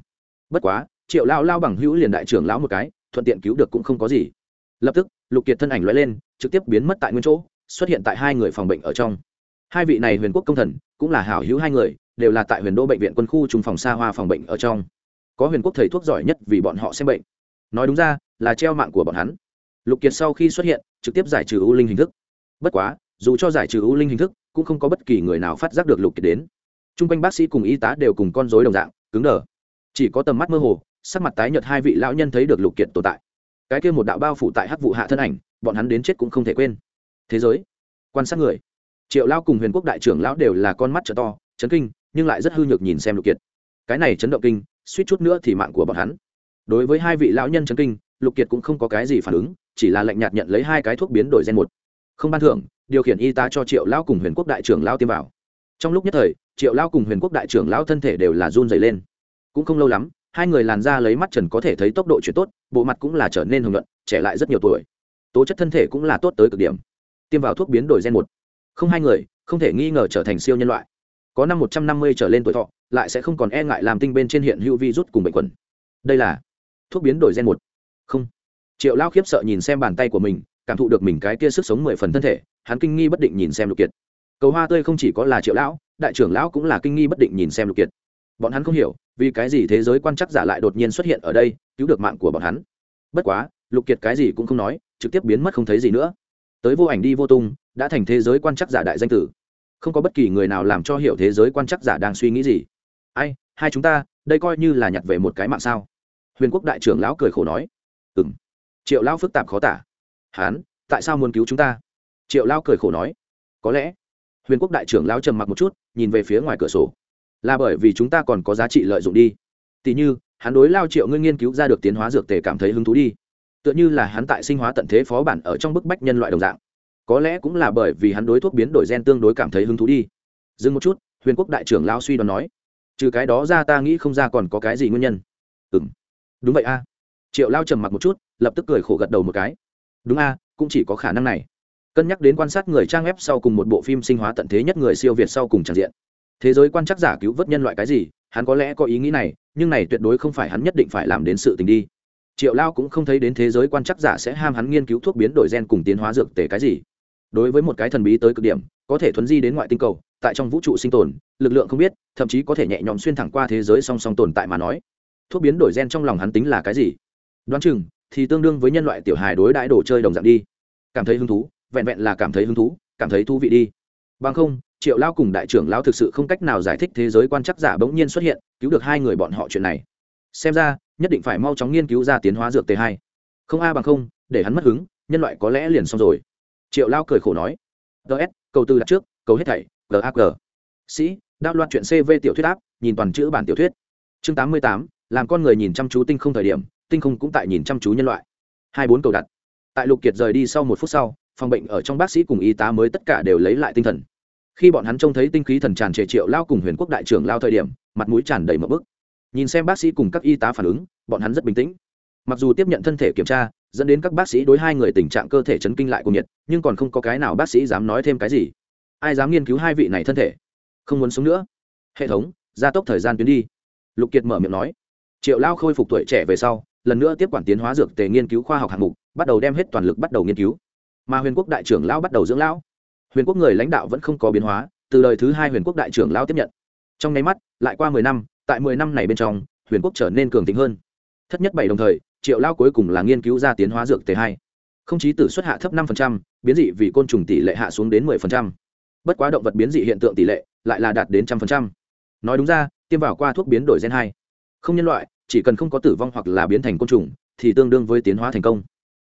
Bất quá, triệu lao lao bằng hữu liền đại trưởng lão một cái, thuận tiện cứu được cũng không có gì. Lập tức, lục kiệt thân ảnh loại lên, trực tiếp biến mất tại nguyên chỗ, xuất hiện tại hai người phòng bệnh ở trong hai vị này huyền quốc công thần cũng là hảo hữu hai người, đều là tại huyền đô bệnh viện quân khu trung phòng xa hoa phòng bệnh ở trong. Có huyền quốc thầy thuốc giỏi nhất vì bọn họ xem bệnh. Nói đúng ra, là treo mạng của bọn hắn. Lục kiệt sau khi xuất hiện, trực tiếp giải trừ u linh hình thức. Bất quá, dù cho giải trừ u linh hình thức, cũng không có bất kỳ người nào phát giác được lục kiệt đến. T r u n g quanh bác sĩ cùng y tá đều cùng con dối đồng dạng, cứng đờ. Chỉ có tầm mắt mơ hồ, sắc mặt tái nhợt hai vị lão nhân thấy được lục kiệt tồn tại. Cái kia một đạo bao phủ tại hắc vụ hạ thân ảnh, bọn hắn đến chết cũng không thể quên. Thế giới, quan sát người triệu lao cùng huyền quốc đại trưởng lão đều là con mắt trợ to, chấn kinh, nhưng lại rất hư nhược nhìn xem lục kiệt. Cái này chấn động kinh, suýt chút nữa thì mạng của bọn hắn. Đối với hai vị lão nhân chấn kinh, lục kiệt cũng không có cái gì phản ứng, chỉ là lệnh nhạt nhận lấy hai cái thuốc biến đổi gen một. Không ban thưởng, điều khiển y tá cho triệu lão cùng huyền quốc đại trưởng lão tiêm vào. Trong lúc nhất thời, triệu lão cùng huyền quốc đại trưởng lão thân thể đều là run dày lên. Cũng không lâu lắm, hai người làn ra lấy mắt trần có thể thấy tốc độ chuyển tốt, bộ mặt cũng là trở nên hưởng luận trẻ lại rất nhiều tuổi. Tố chất thân thể cũng là tốt tới cực điểm. Tiêm vào thuốc biến đổi gen một không hai người, không thể nghi ngờ trở thành siêu nhân loại. Có năm một trăm năm mươi trở lên tuổi thọ, lại sẽ không còn e ngại làm tinh bên trên hiện hữu vi rút cùng bệnh quẩn đây là thuốc biến đổi gen một. Không. Triệu lao khiếp sợ nhìn xem bàn tay của mình, cảm thụ được mình cái kia sức sống mười phần thân thể, hắn kinh nghi bất định nhìn xem lục kiệt. Cầu hoa tươi không chỉ có là triệu lão, đại trưởng lão cũng là kinh nghi bất định nhìn xem lục kiệt. Bọn hắn không hiểu, vì cái gì thế giới quan chắc giả lại đột nhiên xuất hiện ở đây, cứu được mạng của bọn hắn. Bất quá, lục kiệt cái gì cũng không nói, trực tiếp biến mất không thấy gì nữa. Tới vô ảnh đi vô tung đã thành thế giới quan chắc giả đại danh tử. Không có bất kỳ người nào làm cho hiểu thế giới quan chắc giả đang suy nghĩ gì. Ai, hai chúng ta, đây coi như là nhặt về một cái mạng sao? Huyền quốc đại trưởng lão cười khổ nói. Ừ m triệu lão phức tạp khó tả. Hán, tại sao muốn cứu chúng ta? Triệu lão cười khổ nói. Có lẽ. Huyền quốc đại trưởng lão trầm mặc một chút, nhìn về phía ngoài cửa sổ. Là bởi vì chúng ta còn có giá trị lợi dụng đi. Tỉ như, hắn đối lao triệu ngươi nghiên cứu ra được tiến hóa dược tề cảm thấy hứng thú đi. Tựa như là hắn tại sinh hóa tận thế phó bản ở trong bức bách nhân loại đồng dạng có lẽ cũng là bởi vì hắn đối thuốc biến đổi gen tương đối cảm thấy hứng thú đi. Dừng một chút, huyền quốc đại trưởng lao suy đoán nói. Trừ cái đó ra ta nghĩ không ra còn có cái gì nguyên nhân. Ừ m đúng vậy a. Triệu lao trầm mặc một chút, lập tức cười khổ gật đầu một cái. Đúng a, cũng chỉ có khả năng này. Cân nhắc đến quan sát người trang web sau cùng một bộ phim sinh hóa tận thế nhất người siêu việt sau cùng tràn diện. Thế giới quan chắc giả cứu vớt nhân loại cái gì, hắn có lẽ có ý nghĩ này, nhưng này tuyệt đối không phải hắn nhất định phải làm đến sự tình đi. Triệu lao cũng không thấy đến thế giới quan chắc giả sẽ ham hắn nghiên cứu thuốc biến đổi gen cùng tiến hóa dược tể cái gì đối với một cái thần bí tới cực điểm, có thể thuấn di đến ngoại tinh cầu, tại trong vũ trụ sinh tồn, lực lượng không biết, thậm chí có thể nhẹ nhõm xuyên thẳng qua thế giới song song tồn tại mà nói. Thuốc biến đổi gen trong lòng hắn tính là cái gì? Đoán chừng, thì tương đương với nhân loại tiểu hài đối đãi đồ chơi đồng dạng đi. Cảm thấy hứng thú, vẹn vẹn là cảm thấy hứng thú, cảm thấy thú vị đi. Bằng không, triệu lao cùng đại trưởng lao thực sự không cách nào giải thích thế giới quan chắc giả bỗng nhiên xuất hiện, cứu được hai người bọn họ chuyện này. Xem ra, nhất định phải mau chóng nghiên cứu ra tiến hóa dược t hai. Không a bằng không, để hắn mất hứng, nhân loại có lẽ liền xong rồi triệu lao cười khổ nói ts câu tư đặt trước câu hết thảy gag sĩ đáp loạt chuyện cv tiểu thuyết áp, nhìn toàn chữ bản tiểu thuyết. Chương tám mươi tám, làm con người nhìn chăm chú tinh không thời điểm, tinh không cũng tại nhìn chăm chú nhân loại. hai bốn cầu đặt. Tại lục kiệt rời đi sau một phút sau, phòng bệnh ở trong bác sĩ cùng y tá mới tất cả đều lấy lại tinh thần. Khi bọn hắn trông thấy tinh khí thần tràn trề triệu lao cùng huyền quốc đại trưởng lao thời điểm, mặt mũi tràn đầy một bức. Nhìn xem bác sĩ cùng các y tá phản ứng, bọn hắn rất bình tĩnh. Mặc dù tiếp nhận thân thể kiểm tra dẫn đến các bác sĩ đối hai người tình trạng cơ thể chấn kinh lại cùng nhiệt, nhưng còn không có cái nào bác sĩ dám nói thêm cái gì. Ai dám nghiên cứu hai vị này thân thể? Không muốn sống nữa. Hệ thống, gia tốc thời gian tuyến đi. Lục kiệt mở miệng nói. Triệu lao khôi phục tuổi trẻ về sau, lần nữa tiếp quản tiến hóa dược tề nghiên cứu khoa học hạng mục, bắt đầu đem hết toàn lực bắt đầu nghiên cứu. Mà huyền quốc đại trưởng lao bắt đầu dưỡng lão. Huyền quốc người lãnh đạo vẫn không có biến hóa, từ đời thứ hai huyền quốc đại trưởng lao tiếp nhận. Trong nháy mắt, lại qua mười năm, tại mười năm này bên trong, huyền quốc trở nên cường tính hơn. Thất nhất bảy đồng thời triệu lao cuối cùng là nghiên cứu ra tiến hóa dược t hai. Không chí tử xuất hạ thấp năm biến dị vì côn trùng tỷ lệ hạ xuống đến 10%. bất quá động vật biến dị hiện tượng tỷ lệ lại là đạt đến trăm phần trăm. Nói đúng ra, tiêm vào qua thuốc biến đổi gen hai. Không nhân loại, chỉ cần không có tử vong hoặc là biến thành côn trùng, thì tương đương với tiến hóa thành công.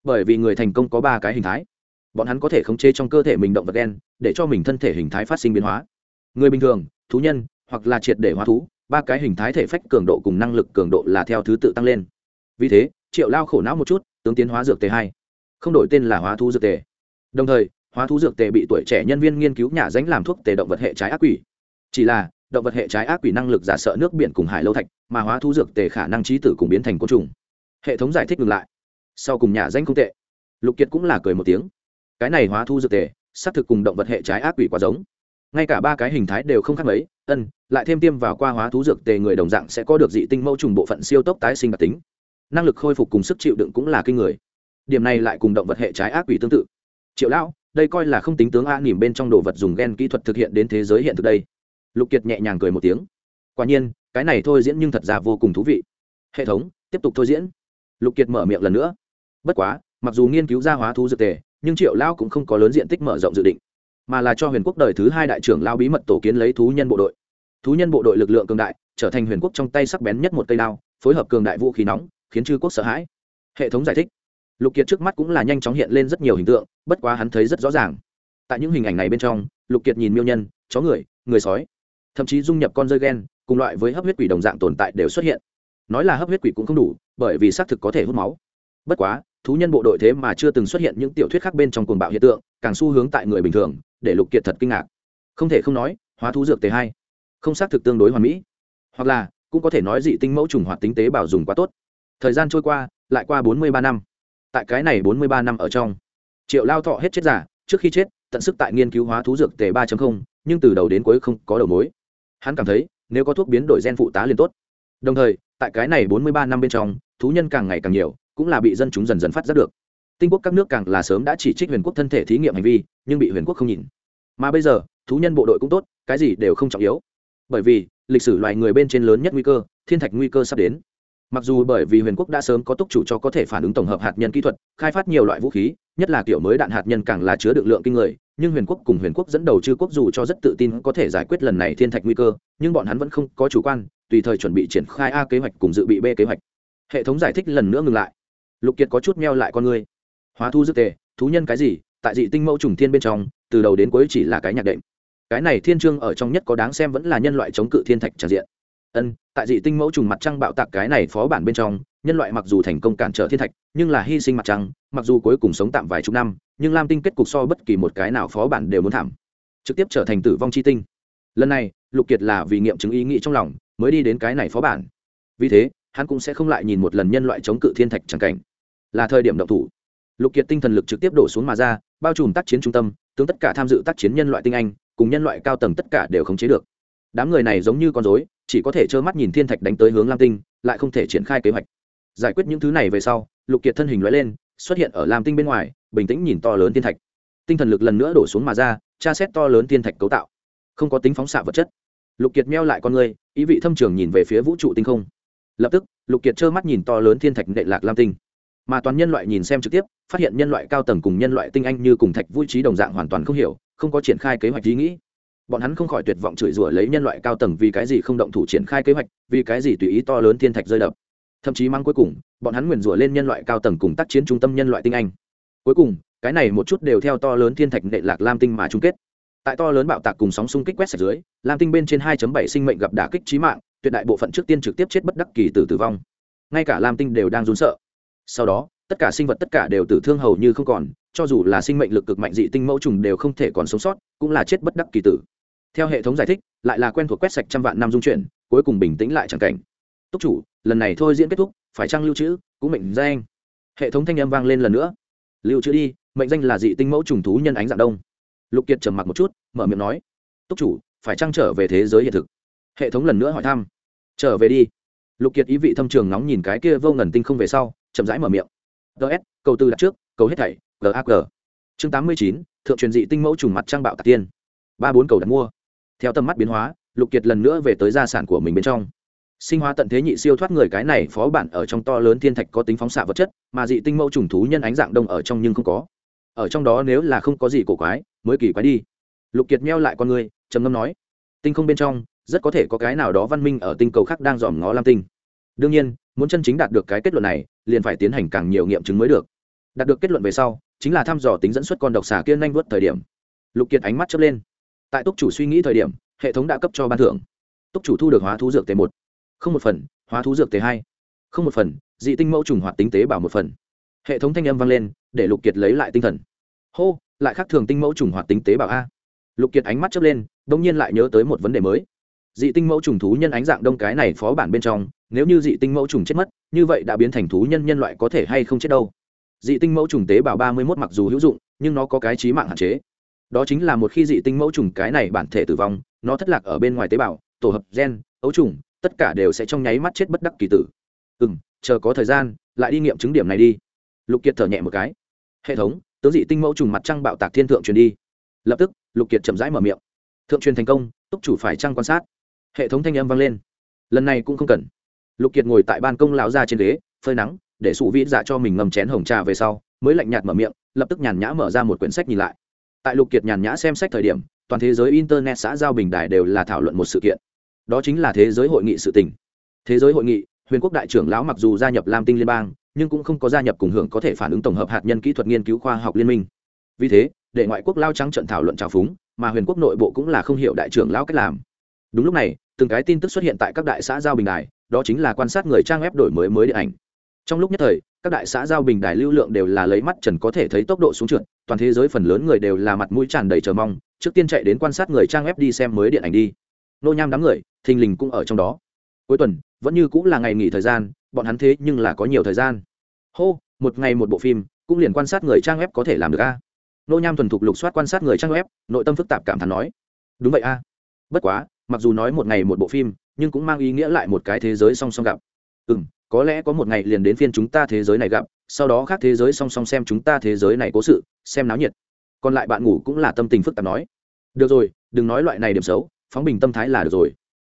Bởi vì người thành công có ba cái hình thái. Bọn hắn có thể khống chế trong cơ thể mình động vật gen, để cho mình thân thể hình thái phát sinh biến hóa. Người bình thường, thú nhân, hoặc là triệt để hóa thú, ba cái hình thái thể phách cường độ cùng năng lực cường độ là theo thứ tự tăng lên. Vì thế triệu lao khổ não một chút, tướng tiến hóa dược tề hai. Không đổi tên là hóa thú dược tề. Đồng thời, hóa thú dược tề bị tuổi trẻ nhân viên nghiên cứu nhà danh làm thuốc tề động vật hệ trái ác quỷ. Chỉ là, động vật hệ trái ác quỷ năng lực giả sợ nước biển cùng hải lâu thạch, mà hóa thú dược tề khả năng trí tử cùng biến thành côn trùng. Hệ thống giải thích ngược lại. Sau cùng nhà danh không tệ. Lục kiệt cũng là cười một tiếng. Cái này hóa thu dược tề, xác thực cùng động vật hệ trái ác quỷ quá giống. Ngay cả ba cái hình thái đều không khác mấy, ân, lại thêm tiêm vào qua hóa thú dược tề người đồng dạng sẽ có được dị tinh mẫu trùng bộ phận siêu tốc tái sinh đặc tính năng lực khôi phục cùng sức chịu đựng cũng là kinh người. Điểm này lại cùng động vật hệ trái ác quỷ tương tự. Triệu lão, đây coi là không tính tướng a nỉm bên trong đồ vật dùng g e n kỹ thuật thực hiện đến thế giới hiện thực đây. Lục kiệt nhẹ nhàng cười một tiếng. Quả nhiên, cái này thôi diễn nhưng thật ra vô cùng thú vị. Hệ thống, tiếp tục thôi diễn. Lục kiệt mở miệng lần nữa. Bất quá, mặc dù nghiên cứu ra hóa thú dược tề, nhưng triệu lão cũng không có lớn diện tích mở rộng dự định, mà là cho huyền quốc đời thứ hai đại trưởng lao bí mật tổ kiến lấy thú nhân bộ đội. Thú nhân bộ đội lực lượng cường đại, trở thành huyền quốc trong tay sắc bén nhất một cây đao, phối hợp cường đại vũ khí nóng khiến chư quốc sợ hãi. Hệ thống giải thích. Lục kiệt trước mắt cũng là nhanh chóng hiện lên rất nhiều hình tượng, bất quá hắn thấy rất rõ ràng. Tại những hình ảnh này bên trong, lục kiệt nhìn miêu nhân, chó người người sói, thậm chí dung nhập con rơi ghen cùng loại với hấp huyết quỷ đồng dạng tồn tại đều xuất hiện. Nói là hấp huyết quỷ cũng không đủ, bởi vì xác thực có thể hút máu. Bất quá, thú nhân bộ đội thế mà chưa từng xuất hiện những tiểu thuyết khác bên trong cuồng bạo hiện tượng, càng xu hướng tại người bình thường, để lục kiệt thật kinh ngạc. Không thể không nói, hóa thú dược tế hai, không xác thực tương đối hoàn mỹ. Hoặc là, cũng có thể nói dị tinh mẫu trùng hoạt tính tế bào dùng quá tốt thời gian trôi qua, lại qua bốn mươi ba năm. Tại cái này bốn mươi ba năm ở trong, triệu lao thọ hết chết giả, trước khi chết, tận sức tại nghiên cứu hóa thú dược tề ba nhưng từ đầu đến cuối không có đầu mối. Hắn cảm thấy, nếu có thuốc biến đổi gen phụ tá liền tốt. Đồng thời, tại cái này bốn mươi ba năm bên trong, thú nhân càng ngày càng nhiều, cũng là bị dân chúng dần dần phát giác được. Tinh quốc các nước càng là sớm đã chỉ trích huyền quốc thân thể thí nghiệm hành vi, nhưng bị huyền quốc không nhìn. Mà bây giờ, thú nhân bộ đội cũng tốt, cái gì đều không trọng yếu. Bởi vì, lịch sử loài người bên trên lớn nhất nguy cơ, thiên thạch nguy cơ sắp đến mặc dù bởi vì huyền quốc đã sớm có túc chủ cho có thể phản ứng tổng hợp hạt nhân kỹ thuật, khai phát nhiều loại vũ khí, nhất là kiểu mới đạn hạt nhân càng là chứa được lượng kinh người, nhưng huyền quốc cùng huyền quốc dẫn đầu chư quốc dù cho rất tự tin có thể giải quyết lần này thiên thạch nguy cơ, nhưng bọn hắn vẫn không có chủ quan, tùy thời chuẩn bị triển khai a kế hoạch cùng dự bị b kế hoạch. Hệ thống giải thích lần nữa ngừng lại. Lục kiệt có chút meo lại con người. Hóa thu dứt tề, thú nhân cái gì? Tại dị tinh mẫu trùng thiên bên trong, từ đầu đến cuối chỉ là cái nhạc đệm. Cái này thiên trương ở trong nhất có đáng xem vẫn là nhân loại chống cự thiên thạch tràn diện ân, tại dị tinh mẫu trùng mặt trăng bạo tạc cái này phó bản bên trong, nhân loại mặc dù thành công cản trở thiên thạch, nhưng là hy sinh mặt trăng, mặc dù cuối cùng sống tạm vài chục năm, nhưng lam tinh kết cục so bất kỳ một cái nào phó bản đều muốn thảm. Trực tiếp trở thành tử vong chi tinh. Lần này, lục kiệt là vì nghiệm chứng ý nghĩ trong lòng, mới đi đến cái này phó bản. Vì thế, hắn cũng sẽ không lại nhìn một lần nhân loại chống cự thiên thạch chẳng cảnh. Là thời điểm động thủ. Lục kiệt tinh thần lực trực tiếp đổ xuống mà ra, bao trùm tác chiến trung tâm, tướng tất cả tham dự tác chiến nhân loại tinh anh, cùng nhân loại cao tầng tất cả đều khống chế được. Đám người này giống như con dối chỉ có thể trơ mắt nhìn thiên thạch đánh tới hướng lam tinh, lại không thể triển khai kế hoạch. Giải quyết những thứ này về sau, lục kiệt thân hình l lên, xuất hiện ở lam tinh bên ngoài, bình tĩnh nhìn to lớn thiên thạch. Tinh thần lực lần nữa đổ xuống mà ra, tra xét to lớn thiên thạch cấu tạo. Không có tính phóng xạ vật chất. Lục kiệt meo lại con người ý vị thâm trường nhìn về phía vũ trụ tinh không. Lập tức, lục kiệt trơ mắt nhìn to lớn thiên thạch nệ lạc lam tinh. Mà toàn nhân loại nhìn xem trực tiếp, phát hiện nhân loại cao tầng cùng nhân loại tinh anh như cùng thạch vui trí đồng dạng hoàn toàn không hiểu, không có triển khai kế hoạch ý nghĩ bọn hắn không khỏi tuyệt vọng chửi rủa lấy nhân loại cao tầng vì cái gì không động thủ triển khai kế hoạch, vì cái gì tùy ý to lớn thiên thạch rơi đập. Thậm chí mang cuối cùng, bọn hắn nguyền rủa lên nhân loại cao tầng cùng tác chiến trung tâm nhân loại tinh anh. Cuối cùng, cái này một chút đều theo to lớn thiên thạch nệ lạc lam tinh mà chung kết. Tại to lớn bạo tạc cùng sóng xung kích quét sạch dưới, lam tinh bên trên 2.7 sinh mệnh gặp đả kích trí mạng, tuyệt đại bộ phận trước tiên trực tiếp chết bất đắc kỳ tử tử vong. Ngay cả lam tinh đều đang run sợ. Sau đó, tất cả sinh vật tất cả đều tử thương hầu như không còn cho dù là sinh mệnh lực cực mạnh dị tinh mẫu trùng đều không thể còn sống sót, cũng là chết bất đắc kỳ tử. Theo hệ thống giải thích, lại là quen thuộc quét sạch trăm vạn năm dung chuyển, cuối cùng bình tĩnh lại chẳng cảnh. Túc chủ, lần này thôi diễn kết thúc, phải trang lưu trữ, cũng mệnh danh. Hệ thống thanh âm vang lên lần nữa. Lưu trữ đi, mệnh danh là dị tinh mẫu trùng thú nhân ánh dạng đông. Lục kiệt trầm mặc một chút, mở miệng nói, túc chủ, phải trang trở về thế giới hiện thực? Hệ thống lần nữa hỏi thăm. Trở về đi. Lục kiệt ý vị thâm trường nóng nhìn cái kia vô ngần tinh không về sau, chậm rãi mở miệng. Ts cầu tư đặt trước, cầu hết thảy gag chương tám mươi chín, thượng truyền dị tinh mẫu trùng mặt trang bạo tạc tiên. Ba bốn cầu đặt mua. Theo tầm mắt biến hóa, lục kiệt lần nữa về tới gia sản của mình bên trong. Sinh hóa tận thế nhị siêu thoát người cái này phó bản ở trong to lớn thiên thạch có tính phóng xạ vật chất, mà dị tinh mẫu trùng thú nhân ánh dạng đông ở trong nhưng không có. Ở trong đó nếu là không có gì cổ quái, mới kỳ quái đi. Lục kiệt meo lại con người trầm ngâm nói, tinh không bên trong, rất có thể có cái nào đó văn minh ở tinh cầu khác đang dòm ngó lam tinh. Đương nhiên, muốn chân chính đạt được cái kết luận này, liền phải tiến hành càng nhiều nghiệm chứng mới được đạt được kết luận về sau, chính là thăm dò tính dẫn xuất con độc xà kia nhanh vớt thời điểm. Lục kiệt ánh mắt chớp lên. Tại túc chủ suy nghĩ thời điểm, hệ thống đã cấp cho ban thưởng. Túc chủ thu được hóa thú dược t một. Không một phần, hóa thú dược t hai. Không một phần, dị tinh mẫu trùng hoạt tính tế bảo một phần. Hệ thống thanh âm vang lên, để lục kiệt lấy lại tinh thần. Hô, lại khác thường tinh mẫu trùng hoạt tính tế bảo a. Lục kiệt ánh mắt chớp lên đ ỗ n g nhiên lại nhớ tới một vấn đề mới. Dị tinh mẫu trùng thú nhân ánh dạng đông cái này phó bản bên trong, nếu như dị tinh mẫu trùng chết mất, như vậy đã biến thành thú nhân nhân loại có thể hay không chết đâu? Dị tinh mẫu trùng tế bào ba mươi mốt mặc dù hữu dụng, nhưng nó có cái trí mạng hạn chế. Đó chính là một khi dị tinh mẫu trùng cái này bản thể tử vong, nó thất lạc ở bên ngoài tế bào, tổ hợp gen, ấu trùng, tất cả đều sẽ trong nháy mắt chết bất đắc kỳ tử. Ừ m chờ có thời gian, lại đi nghiệm chứng điểm này đi. Lục kiệt thở nhẹ một cái. Hệ thống, tướng dị tinh mẫu trùng mặt trăng bạo tạc thiên thượng truyền đi. Lập tức, lục kiệt chậm rãi mở miệng. Thượng truyền thành công, túc chủ phải trăng quan sát. Hệ thống thanh âm vang lên. Lần này cũng không cần. Lục kiệt ngồi tại ban công lão ra trên ghế, phơi nắng để sụ vĩ dạ cho mình ngầm chén hồng trà về sau, mới lạnh nhạt mở miệng, lập tức nhàn nhã mở ra một quyển sách nhìn lại. Tại lục kiệt nhàn nhã xem sách thời điểm, toàn thế giới internet xã giao bình đài đều là thảo luận một sự kiện. Đó chính là thế giới hội nghị sự tình. Thế giới hội nghị, huyền quốc đại trưởng lão mặc dù gia nhập lam tinh liên bang, nhưng cũng không có gia nhập cùng hưởng có thể phản ứng tổng hợp hạt nhân kỹ thuật nghiên cứu khoa học liên minh. Vì thế, để ngoại quốc lao trắng trận thảo luận trào phúng, mà huyền quốc nội bộ cũng là không hiểu đại trưởng lão cách làm. Đúng lúc này, từng cái tin tức xuất hiện tại các đại xã giao bình đài, đó chính là quan sát người trang web đổi mới mới điện ảnh trong lúc nhất thời, các đại xã giao bình đài lưu lượng đều là lấy mắt trần có thể thấy tốc độ xuống trượt, toàn thế giới phần lớn người đều là mặt mũi tràn đầy chờ mong, trước tiên chạy đến quan sát người trang web đi xem mới điện ảnh đi. Nô nham đám người, thình lình cũng ở trong đó. Cuối tuần, vẫn như cũng là ngày nghỉ thời gian, bọn hắn thế nhưng là có nhiều thời gian. Hô, một ngày một bộ phim, cũng liền quan sát người trang web có thể làm được a. Nô nham thuần thục lục soát quan sát người trang web, nội tâm phức tạp cảm thán nói. Đúng vậy a. Bất quá, mặc dù nói một ngày một bộ phim, nhưng cũng mang ý nghĩa lại một cái thế giới song song gặp. Ừ m có lẽ có một ngày liền đến phiên chúng ta thế giới này gặp, sau đó khác thế giới song song xem chúng ta thế giới này cố sự, xem náo nhiệt. Còn lại bạn ngủ cũng là tâm tình phức tạp nói. Được rồi, đừng nói loại này điểm xấu, phóng bình tâm thái là được rồi.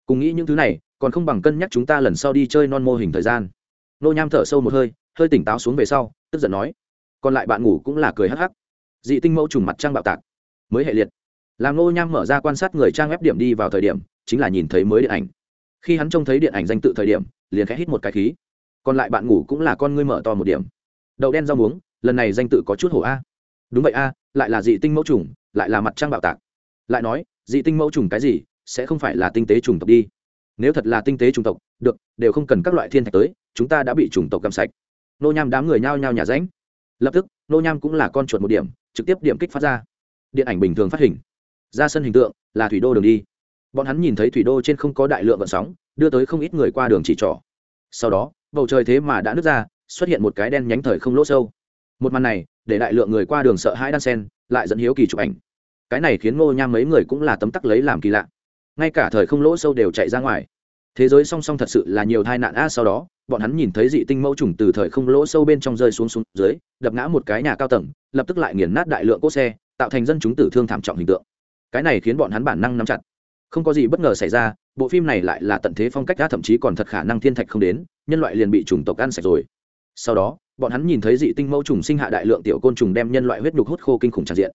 Cùng nghĩ những thứ này, còn không bằng cân nhắc chúng ta lần sau đi chơi non mô hình thời gian. Nô nham thở sâu một hơi hơi tỉnh táo xuống về sau, tức giận nói. Còn lại bạn ngủ cũng là cười hắc hắc. Dị tinh mẫu trùng mặt trăng bạo tạc. Mới hệ liệt. Làm nô nham mở ra quan sát người trang ép điểm đi vào thời điểm, chính là nhìn thấy mới điện ảnh. Khi hắn trông thấy điện ảnh danh tự thời điểm, liền khẽ hít một cái khí còn lại bạn ngủ cũng là con ngươi mở to một điểm. Đậu đen rau muống, lần này danh tự có chút hổ a. Đúng vậy a, lại là dị tinh mẫu trùng, lại là mặt trăng bạo tạc. Lại nói, dị tinh mẫu trùng cái gì, sẽ không phải là tinh tế trùng tộc đi. Nếu thật là tinh tế trùng tộc, được, đều không cần các loại thiên thạch tới, chúng ta đã bị trùng tộc cầm sạch. Nô nham đám người nhao nhao nhà ránh lập tức, nô nham cũng là con chuột một điểm, trực tiếp điểm kích phát ra. Điện ảnh bình thường phát hình. Ra sân hình tượng, là thủy đô đường đi. Bọn hắn nhìn thấy thủy đô trên không có đại lượng vận sóng, đưa tới không ít người qua đường chỉ trỏ. Sau đó bầu trời thế mà đã nứt ra, xuất hiện một cái đen nhánh thời không lỗ sâu. Một màn này, để đại lượng người qua đường sợ hãi đan sen, lại dẫn hiếu kỳ chụp ảnh. Cái này khiến ngô nham mấy người cũng là tấm tắc lấy làm kỳ lạ. Ngay cả thời không lỗ sâu đều chạy ra ngoài. Thế giới song song thật sự là nhiều tai nạn. A, sau đó, bọn hắn nhìn thấy dị tinh mẫu trùng từ thời không lỗ sâu bên trong rơi xuống xuống dưới, đập ngã một cái nhà cao tầng, lập tức lại nghiền nát đại lượng cốt xe, tạo thành dân chúng tử thương thảm trọng hình tượng. Cái này khiến bọn hắn bản năng nắm chặt không có gì bất ngờ xảy ra, bộ phim này lại là tận thế phong cách đã thậm chí còn thật khả năng thiên thạch không đến, nhân loại liền bị chủng tộc ăn sạch rồi. Sau đó, bọn hắn nhìn thấy dị tinh mẫu trùng sinh hạ đại lượng tiểu côn trùng đem nhân loại huyết nhục hút khô kinh khủng tràn diện.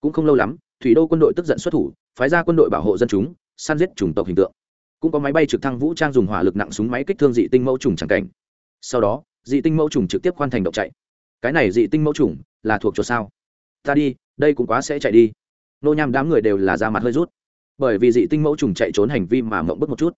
Cũng không lâu lắm, thủy đô quân đội tức giận xuất thủ, phái ra quân đội bảo hộ dân chúng, săn giết chủng tộc hình tượng. Cũng có máy bay trực thăng vũ trang dùng hỏa lực nặng súng máy kích thương dị tinh mẫu trùng chẳng cảnh. Sau đó, dị tinh mẫu trùng trực tiếp khoan thành động chạy. Cái này dị tinh mẫu trùng là thuộc chỗ sao? Ta đi, đây cũng quá sẽ chạy đi. Nô nham đám người đều là ra mặt hơi rút bởi vì dị tinh mẫu trùng chạy trốn hành vi mà mộng bức một chút.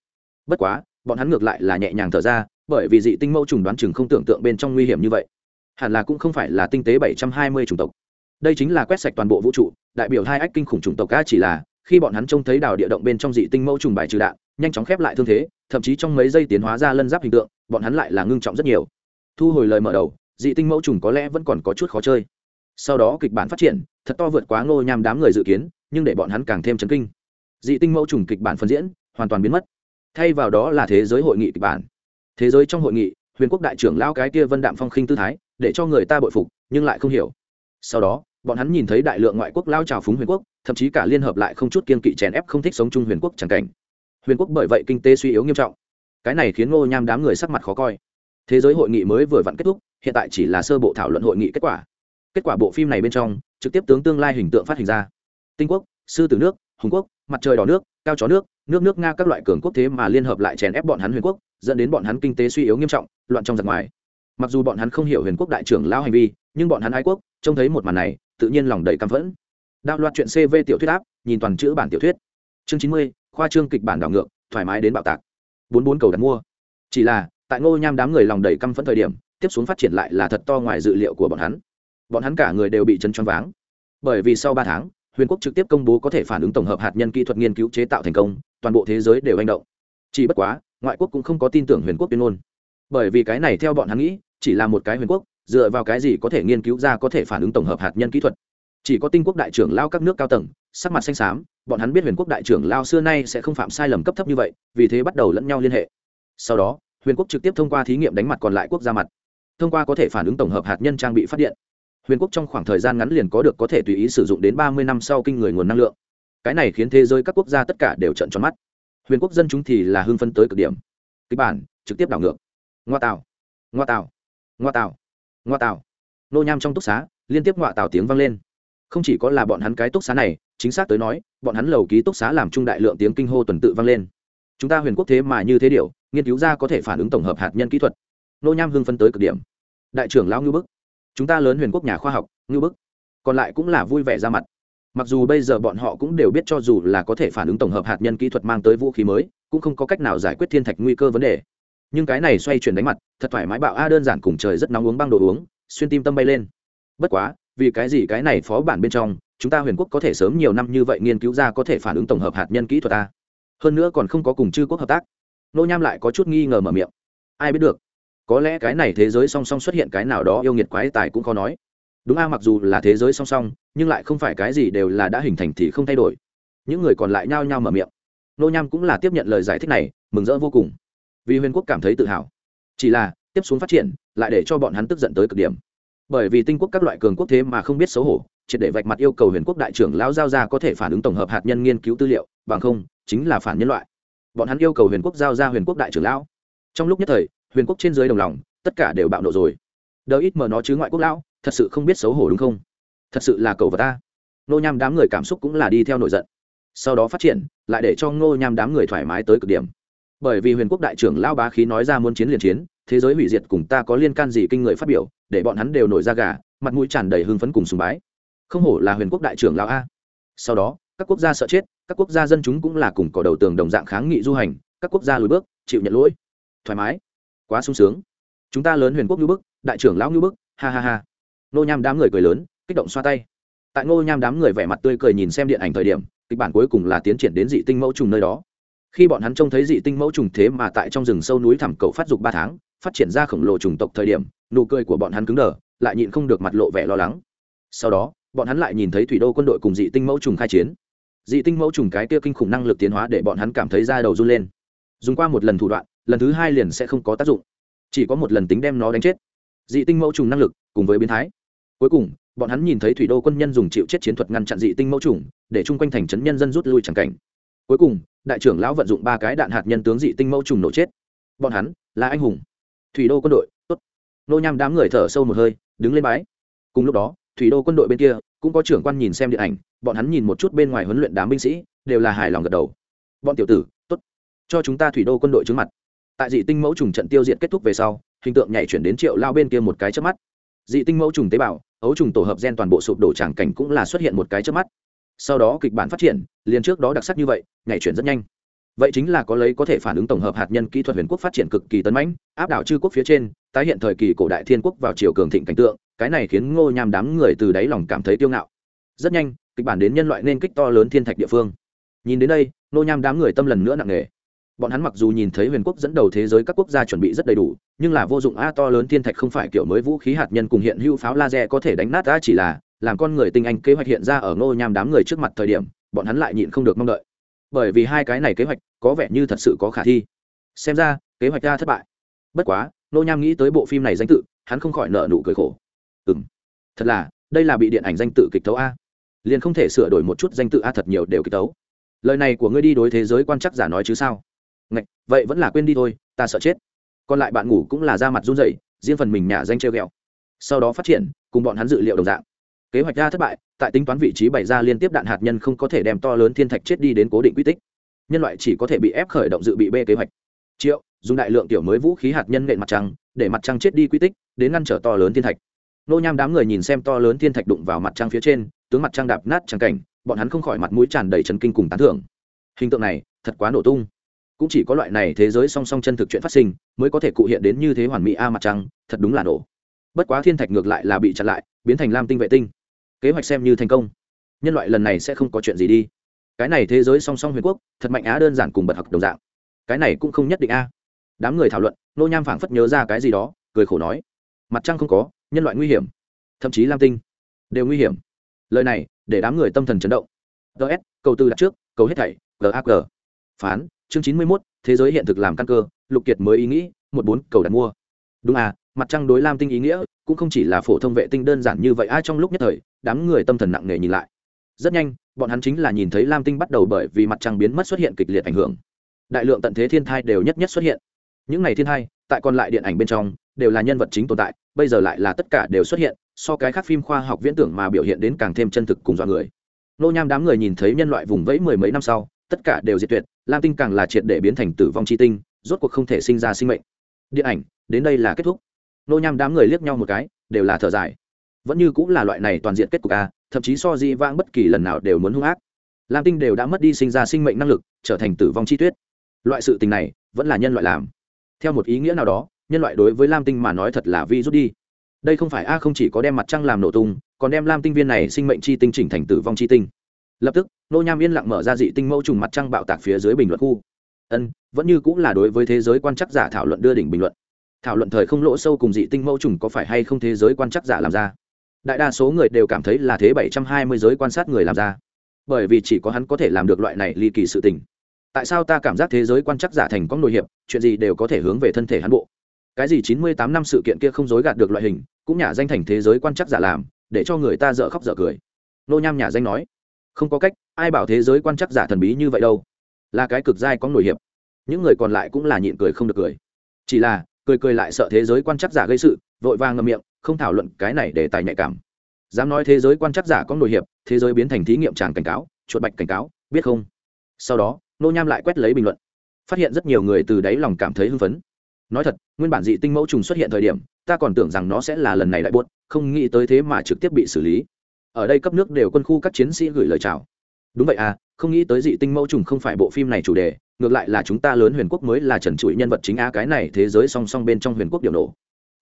Bất quá, bọn hắn ngược lại là nhẹ nhàng thở ra, bởi vì dị tinh mẫu trùng đoán chừng không tưởng tượng bên trong nguy hiểm như vậy. Hẳn là cũng không phải là tinh tế bảy trăm hai mươi chủng tộc. Đây chính là quét sạch toàn bộ vũ trụ, đại biểu hai ách kinh khủng chủng tộc ca chỉ là, khi bọn hắn trông thấy đào địa động bên trong dị tinh mẫu trùng bài trừ đạn, nhanh chóng khép lại thương thế, thậm chí trong mấy giây tiến hóa ra lân giáp hình tượng, bọn hắn lại là ngưng trọng rất nhiều. Thu hồi lời mở đầu, dị tinh mẫu trùng có lẽ vẫn còn có chút khó chơi. Sau đó kịch bản phát triển, thật to vượt quá ngô nham đám người dự kiến, nhưng để bọn hắn càng thêm chấn kinh dị tinh mẫu trùng kịch bản phân diễn, hoàn toàn biến mất. Thay vào đó là thế giới hội nghị kịch bản. Thế giới trong hội nghị, huyền quốc đại trưởng lao cái kia vân đạm phong khinh tư thái, để cho người ta bội phục, nhưng lại không hiểu. Sau đó, bọn hắn nhìn thấy đại lượng ngoại quốc lao trào phúng huyền quốc, thậm chí cả liên hợp lại không chút kiên kỵ chèn ép không thích sống chung huyền quốc chẳng cảnh. Huyền quốc bởi vậy kinh tế suy yếu nghiêm trọng. Cái này khiến ngô nham đám người sắc mặt khó coi. Thế giới hội nghị mới vừa vặn kết thúc, hiện tại chỉ là sơ bộ thảo luận hội nghị kết quả. Kết quả bộ phim này bên trong, trực tiếp tướng tương lai hình tượng phát hình ra. Tinh quốc, sư tử nước hùng quốc, mặt trời đỏ nước, cao chó nước nước nước nga các loại cường quốc thế mà liên hợp lại chèn ép bọn hắn huyền quốc, dẫn đến bọn hắn kinh tế suy yếu nghiêm trọng, loạn trong giặc ngoài. Mặc dù bọn hắn không hiểu huyền quốc đại trưởng lao hành vi, nhưng bọn hắn ái quốc, trông thấy một màn này, tự nhiên lòng đầy căm phẫn. Đạo loạt chuyện cv tiểu thuyết áp, nhìn toàn chữ bản tiểu thuyết. Chương chín mươi, khoa trương kịch bản đảo ngược, thoải mái đến bạo tạc. Bốn bốn cầu đặt mua. Chỉ là, tại ngô nham đám người lòng đầy căm phẫn thời điểm, tiếp xuống phát triển lại là thật to ngoài dự liệu của bọn hắn. Bọn hắn cả người đều bị chân choáng váng. Bởi vì sau ba tháng huyền quốc trực tiếp công bố có thể phản ứng tổng hợp hạt nhân kỹ thuật nghiên cứu chế tạo thành công, toàn bộ thế giới đều hành động. Chỉ bất quá, ngoại quốc cũng không có tin tưởng huyền quốc tuyên ngôn. Bởi vì cái này theo bọn hắn nghĩ, chỉ là một cái huyền quốc, dựa vào cái gì có thể nghiên cứu ra có thể phản ứng tổng hợp hạt nhân kỹ thuật. Chỉ có tinh quốc đại trưởng lao các nước cao tầng, sắc mặt xanh xám, bọn hắn biết huyền quốc đại trưởng lao xưa nay sẽ không phạm sai lầm cấp thấp như vậy, vì thế bắt đầu lẫn nhau liên hệ. Sau đó, huyền quốc trực tiếp thông qua thí nghiệm đánh mặt còn lại quốc gia mặt. Thông qua có thể phản ứng tổng hợp hạt nhân trang bị phát điện huyền quốc trong khoảng thời gian ngắn liền có được có thể tùy ý sử dụng đến ba mươi năm sau kinh người nguồn năng lượng. Cái này khiến thế giới các quốc gia tất cả đều trận tròn mắt. Huyền quốc dân chúng thì là hưng phân tới cực điểm. Kịch bản, trực tiếp đảo ngược. Ngoa tạo. Ngoa tạo. Ngoa tạo. Ngoa tạo. Nô nham trong túc xá, liên tiếp ngoa tạo tiếng vang lên. Không chỉ có là bọn hắn cái túc xá này, chính xác tới nói, bọn hắn lầu ký túc xá làm trung đại lượng tiếng kinh hô tuần tự vang lên. Chúng ta huyền quốc thế mà như thế điều, nghiên cứu ra có thể phản ứng tổng hợp hạt nhân kỹ thuật. Nô nham hưng phân tới cực điểm. Đại trưởng lão ngưu bức chúng ta lớn huyền quốc nhà khoa học ngưu bức. Còn lại cũng là vui vẻ ra mặt. Mặc dù bây giờ bọn họ cũng đều biết cho dù là có thể phản ứng tổng hợp hạt nhân kỹ thuật mang tới vũ khí mới, cũng không có cách nào giải quyết thiên thạch nguy cơ vấn đề. Nhưng cái này xoay chuyển đánh mặt, thật thoải mái bạo a, đơn giản cùng trời rất nóng uống băng đồ uống, xuyên tim tâm bay lên. Bất quá, vì cái gì cái này phó bản bên trong, chúng ta huyền quốc có thể sớm nhiều năm như vậy nghiên cứu ra có thể phản ứng tổng hợp hạt nhân kỹ thuật a? Hơn nữa còn không có cùng chư quốc hợp tác. Nô nham lại có chút nghi ngờ mở miệng. Ai biết được có lẽ cái này thế giới song song xuất hiện cái nào đó yêu nghiệt quái tài cũng khó nói. Đúng a, mặc dù là thế giới song song, nhưng lại không phải cái gì đều là đã hình thành thì không thay đổi. Những người còn lại nhao nhao mở miệng. Nô nham cũng là tiếp nhận lời giải thích này, mừng rỡ vô cùng. Vì huyền quốc cảm thấy tự hào. Chỉ là, tiếp xuống phát triển, lại để cho bọn hắn tức giận tới cực điểm. Bởi vì tinh quốc các loại cường quốc thế mà không biết xấu hổ, triệt để vạch mặt yêu cầu huyền quốc đại trưởng lão giao ra có thể phản ứng tổng hợp hạt nhân nghiên cứu tư liệu, bằng không, chính là phản nhân loại. Bọn hắn yêu cầu huyền quốc giao ra huyền quốc đại trưởng lão. Trong lúc nhất thời huyền quốc trên dưới đồng lòng, tất cả đều bạo nộ rồi. Đỡ ít mờ nó chứ ngoại quốc lão, thật sự không biết xấu hổ đúng không? Thật sự là cầu vật ta. Nô nham đám người cảm xúc cũng là đi theo nổi giận. Sau đó phát triển, lại để cho ngô nham đám người thoải mái tới cực điểm. Bởi vì huyền quốc đại trưởng lao bá khí nói ra muốn chiến liền chiến, thế giới hủy diệt cùng ta có liên can gì kinh người phát biểu, để bọn hắn đều nổi ra gà, mặt mũi tràn đầy hưng phấn cùng sùng bái. Không hổ là huyền quốc đại trưởng lao a. Sau đó, các quốc gia sợ chết, các quốc gia dân chúng cũng là cùng cỏ đầu tường đồng dạng kháng nghị du hành, các quốc gia lùi bước, chịu nhận lỗi. Thoải mái quá sung sướng. Chúng ta lớn huyền quốc như bức, đại trưởng lão như bức, ha ha ha. Nô nham đám người cười lớn, kích động xoa tay. Tại nô nham đám người vẻ mặt tươi cười nhìn xem điện ảnh thời điểm, kịch bản cuối cùng là tiến triển đến dị tinh mẫu trùng nơi đó. Khi bọn hắn trông thấy dị tinh mẫu trùng thế mà tại trong rừng sâu núi thẳm cầu phát dục ba tháng, phát triển ra khổng lồ trùng tộc thời điểm, nụ cười của bọn hắn cứng đờ, lại nhịn không được mặt lộ vẻ lo lắng. Sau đó, bọn hắn lại nhìn thấy thủy đô quân đội cùng dị tinh mẫu trùng khai chiến. Dị tinh mẫu trùng cái kia kinh khủng năng lực tiến hóa để bọn hắn cảm thấy da đầu run lên. Dùng qua một lần thủ đoạn lần thứ hai liền sẽ không có tác dụng. Chỉ có một lần tính đem nó đánh chết. Dị tinh mẫu trùng năng lực cùng với biến thái. Cuối cùng, bọn hắn nhìn thấy thủy đô quân nhân dùng chịu chết chiến thuật ngăn chặn dị tinh mẫu trùng, để chung quanh thành trấn nhân dân rút lui chẳng cảnh. Cuối cùng, đại trưởng lão vận dụng ba cái đạn hạt nhân tướng dị tinh mẫu trùng nổ chết. Bọn hắn là anh hùng. Thủy đô quân đội, tốt. Nô nham đám người thở sâu một hơi, đứng lên bái. Cùng lúc đó, thủy đô quân đội bên kia cũng có trưởng quan nhìn xem điện ảnh, bọn hắn nhìn một chút bên ngoài huấn luyện đám binh sĩ, đều là hài lòng gật đầu. Bọn tiểu tử, tốt. Cho chúng ta thủy đô quân đội trứng mặt tại dị tinh mẫu trùng trận tiêu diệt kết thúc về sau, hình tượng nhảy chuyển đến triệu lao bên kia một cái trước mắt. Dị tinh mẫu trùng tế bào, ấu trùng tổ hợp gen toàn bộ sụp đổ tràng cảnh cũng là xuất hiện một cái trước mắt. Sau đó kịch bản phát triển, liền trước đó đặc sắc như vậy, nhảy chuyển rất nhanh. Vậy chính là có lấy có thể phản ứng tổng hợp hạt nhân kỹ thuật huyền quốc phát triển cực kỳ tấn mãnh, áp đảo chư quốc phía trên, tái hiện thời kỳ cổ đại thiên quốc vào triều cường thịnh cảnh tượng, cái này khiến ngô nham đám người từ đáy lòng cảm thấy tiêu ngạo. Rất nhanh, kịch bản đến nhân loại nên kích to lớn thiên thạch địa phương. Nhìn đến đây, ngô nham đám người tâm lần nữa nặng nề bọn hắn mặc dù nhìn thấy huyền quốc dẫn đầu thế giới các quốc gia chuẩn bị rất đầy đủ, nhưng là vô dụng a to lớn thiên thạch không phải kiểu mới vũ khí hạt nhân cùng hiện hữu pháo laser có thể đánh nát a chỉ là làm con người tinh anh kế hoạch hiện ra ở ngô nham đám người trước mặt thời điểm, bọn hắn lại nhịn không được mong đợi. Bởi vì hai cái này kế hoạch có vẻ như thật sự có khả thi. Xem ra, kế hoạch ra thất bại. Bất quá, ngô nham nghĩ tới bộ phim này danh tự, hắn không khỏi nợ nụ cười khổ. Ừ m thật là, đây là bị điện ảnh danh tự kịch tấu a. Liền không thể sửa đổi một chút danh tự a thật nhiều đều kịch tấu. Lời này của ngươi đi đối thế giới quan chắc giả nói chứ sao? Ngạch, vậy vẫn là quên đi thôi ta sợ chết. Còn lại bạn ngủ cũng là ra mặt run rẩy riêng phần mình nhà danh treo ghẹo sau đó phát triển cùng bọn hắn dự liệu đồng dạng. Kế hoạch ra thất bại tại tính toán vị trí bày ra liên tiếp đạn hạt nhân không có thể đem to lớn thiên thạch chết đi đến cố định quy tích. Nhân loại chỉ có thể bị ép khởi động dự bị b kế hoạch. Triệu dùng đại lượng tiểu mới vũ khí hạt nhân nện mặt trăng để mặt trăng chết đi quy tích đến ngăn trở to lớn thiên thạch. Nô nham đám người nhìn xem to lớn thiên thạch đụng vào mặt trăng phía trên tướng mặt trăng đạp nát trăng cảnh bọn hắn không khỏi mặt mũi tràn đầy chấn kinh cùng tán thưởng. Hình tượng này thật quá nổ tung cũng chỉ có loại này thế giới song song chân thực chuyện phát sinh, mới có thể cụ hiện đến như thế hoàn mỹ a mặt trăng, thật đúng là nổ. Bất quá thiên thạch ngược lại là bị chặn lại, biến thành lam tinh vệ tinh. Kế hoạch xem như thành công. Nhân loại lần này sẽ không có chuyện gì đi. Cái này thế giới song song huyền quốc, thật mạnh á đơn giản cùng bật học đồng dạng. Cái này cũng không nhất định a. Đám người thảo luận, nô nham phảng phất nhớ ra cái gì đó, cười khổ nói. Mặt trăng không có, nhân loại nguy hiểm. Thậm chí lam tinh, đều nguy hiểm. Lời này, để đám người tâm thần chấn động. Ts cầu tư đặt trước, cầu hết thảy gag phán chương chín mươi mốt, thế giới hiện thực làm căn cơ, lục kiệt mới ý nghĩ, một bốn cầu đặt mua. Đúng à mặt trăng đối lam tinh ý nghĩa, cũng không chỉ là phổ thông vệ tinh đơn giản như vậy, ai trong lúc nhất thời, đám người tâm thần nặng nề nhìn lại. Rất nhanh, bọn hắn chính là nhìn thấy lam tinh bắt đầu bởi vì mặt trăng biến mất xuất hiện kịch liệt ảnh hưởng. Đại lượng tận thế thiên thai đều nhất nhất xuất hiện. Những ngày thiên thai, tại còn lại điện ảnh bên trong, đều là nhân vật chính tồn tại, bây giờ lại là tất cả đều xuất hiện, so cái khác phim khoa học viễn tưởng mà biểu hiện đến càng thêm chân thực cùng dọa người. Nô nham đám người nhìn thấy nhân loại vùng vẫy mười mấy năm sau, tất cả đều diệt tuyệt lam tinh càng là triệt để biến thành tử vong c h i tinh, rốt cuộc không thể sinh ra sinh mệnh. Điện ảnh, đến đây là kết thúc. Nô nham đám người liếc nhau một cái, đều là thở dài. Vẫn như cũng là loại này toàn diện kết cục a thậm chí so di vãng bất kỳ lần nào đều muốn hung ác. Lam tinh đều đã mất đi sinh ra sinh mệnh năng lực, trở thành tử vong chi tuyết. Loại sự tình này, vẫn là nhân loại làm. Theo một ý nghĩa nào đó, nhân loại đối với lam tinh mà nói thật là vi rút đi. Đây không phải a không chỉ có đem mặt trăng làm nổ tung, còn đem lam tinh viên này sinh mệnh chi tinh chỉnh thành tử vong chi tinh lập tức, nô nham yên lặng mở ra dị tinh mẫu trùng mặt trăng bạo tạc phía dưới bình luận khu. Ân, vẫn như cũng là đối với thế giới quan chắc giả thảo luận đưa đỉnh bình luận. Thảo luận thời không lỗ sâu cùng dị tinh mẫu trùng có phải hay không thế giới quan chắc giả làm ra? Đại đa số người đều cảm thấy là thế bảy trăm hai mươi giới quan sát người làm ra. Bởi vì chỉ có hắn có thể làm được loại này ly kỳ sự tình. Tại sao ta cảm giác thế giới quan chắc giả thành có nội hiệp, chuyện gì đều có thể hướng về thân thể hắn bộ? Cái gì chín mươi tám năm sự kiện kia không dối gạt được loại hình, cũng nhả danh thành thế giới quan chắc giả làm, để cho người ta dở khóc dở cười. Nô nham nhà danh nói không có cách, ai bảo thế giới quan chắc giả thần bí như vậy đâu. Là cái cực dai có nổi hiệp. Những người còn lại cũng là nhịn cười không được cười. Chỉ là, cười cười lại sợ thế giới quan chắc giả gây sự, vội vàng ngậm miệng, không thảo luận cái này để tài nhạy cảm. Dám nói thế giới quan chắc giả có nổi hiệp, thế giới biến thành thí nghiệm tràng cảnh cáo, chuột bạch cảnh cáo, biết không? Sau đó, nô nham lại quét lấy bình luận. Phát hiện rất nhiều người từ đáy lòng cảm thấy hưng phấn. Nói thật, nguyên bản dị tinh mẫu trùng xuất hiện thời điểm, ta còn tưởng rằng nó sẽ là lần này đại buốt, không nghĩ tới thế mà trực tiếp bị xử lý ở đây cấp nước đều quân khu các chiến sĩ gửi lời chào. Đúng vậy à không nghĩ tới dị tinh mẫu trùng không phải bộ phim này chủ đề, ngược lại là chúng ta lớn huyền quốc mới là trần trụi nhân vật chính a cái này thế giới song song bên trong huyền quốc điều nổ.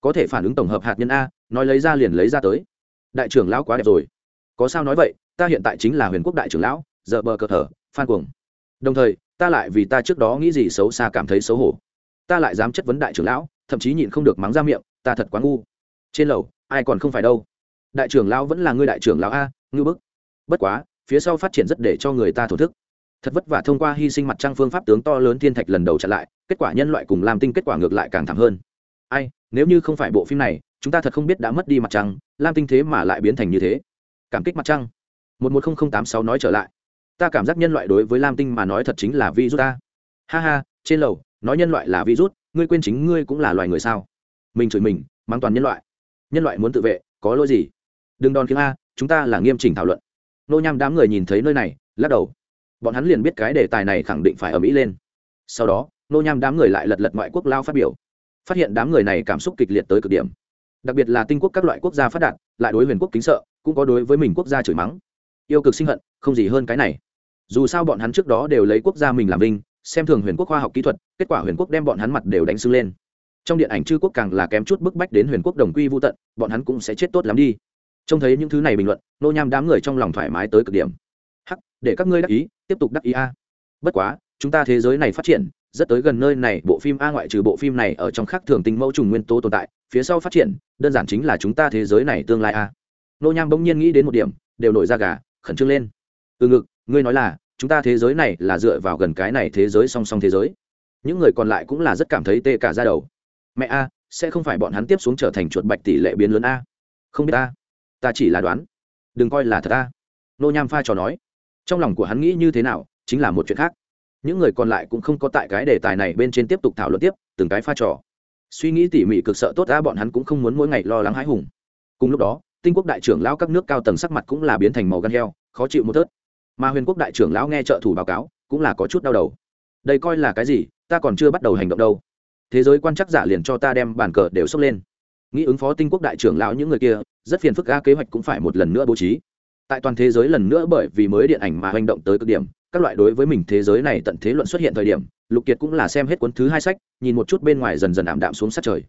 Có thể phản ứng tổng hợp hạt nhân a, nói lấy ra liền lấy ra tới. Đại trưởng lão quá đẹp rồi. Có sao nói vậy, ta hiện tại chính là huyền quốc đại trưởng lão, giờ bờ cờ thở, phan cuồng. Đồng thời, ta lại vì ta trước đó nghĩ gì xấu xa cảm thấy xấu hổ. Ta lại dám chất vấn đại trưởng lão, thậm chí nhịn không được mắng ra miệng, ta thật quá ngu. Trên lầu, ai còn không phải đâu? Đại trưởng lão vẫn là ngươi đại trưởng lão a ngư bức. Bất quá, phía sau phát triển rất để cho người ta thổ thức. Thật vất vả thông qua hy sinh mặt trăng phương pháp tướng to lớn thiên thạch lần đầu chặn lại, kết quả nhân loại cùng làm tinh kết quả ngược lại càng thảm hơn. Ai, nếu như không phải bộ phim này, chúng ta thật không biết đã mất đi mặt trăng lam tinh thế mà lại biến thành như thế. Cảm kích mặt trăng. Một một nghìn tám sáu nói trở lại. Ta cảm giác nhân loại đối với lam tinh mà nói thật chính là virus ta. Ha ha, trên lầu, nói nhân loại là virus ngươi quên chính ngươi cũng là loài người sao? Mình chửi mình mang toàn nhân loại. Nhân loại muốn tự vệ, có lỗi gì? Đừng đòn kiếm a, chúng ta là nghiêm chỉnh thảo luận. Nô nham đám người nhìn thấy nơi này, lắc đầu. Bọn hắn liền biết cái đề tài này khẳng định phải ở mỹ lên. Sau đó, nô nham đám người lại lật lật ngoại quốc lao phát biểu. Phát hiện đám người này cảm xúc kịch liệt tới cực điểm. Đặc biệt là tinh quốc các loại quốc gia phát đạt, lại đối huyền quốc kính sợ, cũng có đối với mình quốc gia chửi mắng. Yêu cực sinh hận, không gì hơn cái này. Dù sao bọn hắn trước đó đều lấy quốc gia mình làm vinh, xem thường huyền quốc khoa học kỹ thuật, kết quả huyền quốc đem bọn hắn mặt đều đánh sưng lên. Trong điện ảnh chư quốc càng là kém chút bức bách đến huyền quốc đồng quy vô tận, bọn hắn cũng sẽ chết tốt lắm đi trông thấy những thứ này bình luận, nô nham đám người trong lòng thoải mái tới cực điểm. Hắc, để các ngươi đắc ý, tiếp tục đắc ý a. Bất quá, chúng ta thế giới này phát triển, rất tới gần nơi này, bộ phim a ngoại trừ bộ phim này ở trong khác thường tinh mẫu trùng nguyên tố tồn tại, phía sau phát triển, đơn giản chính là chúng ta thế giới này tương lai a. Nô nham bỗng nhiên nghĩ đến một điểm, đều nổi ra gà, khẩn trương lên. Từ ngực, ngươi nói là, chúng ta thế giới này là dựa vào gần cái này thế giới song song thế giới. Những người còn lại cũng là rất cảm thấy tê cả ra đầu. Mẹ a, sẽ không phải bọn hắn tiếp xuống trở thành chuột bạch tỷ lệ biến lớn a. Không biết a ta chỉ là đoán. Đừng coi là thật ta. Nô nham pha trò nói. Trong lòng của hắn nghĩ như thế nào, chính là một chuyện khác. Những người còn lại cũng không có tại cái đề tài này bên trên tiếp tục thảo luận tiếp, từng cái pha trò. Suy nghĩ tỉ mỉ cực sợ tốt ra, bọn hắn cũng không muốn mỗi ngày lo lắng hãi hùng. Cùng lúc đó, tinh quốc đại trưởng lão các nước cao tầng sắc mặt cũng là biến thành màu gan heo, khó chịu một tớt. Mà huyền quốc đại trưởng lão nghe trợ thủ báo cáo, cũng là có chút đau đầu. Đây coi là cái gì? Ta còn chưa bắt đầu hành động đâu. Thế giới quan chắc giả liền cho ta đem bàn cờ đều sốc lên. Nghĩ ứng phó tinh quốc đại trưởng lão những người kia rất phiền phức ga kế hoạch cũng phải một lần nữa bố trí. Tại toàn thế giới lần nữa bởi vì mới điện ảnh mà hành động tới cực điểm, các loại đối với mình thế giới này tận thế luận xuất hiện thời điểm, lục kiệt cũng là xem hết cuốn thứ hai sách, nhìn một chút bên ngoài dần dần ảm đạm xuống sát trời.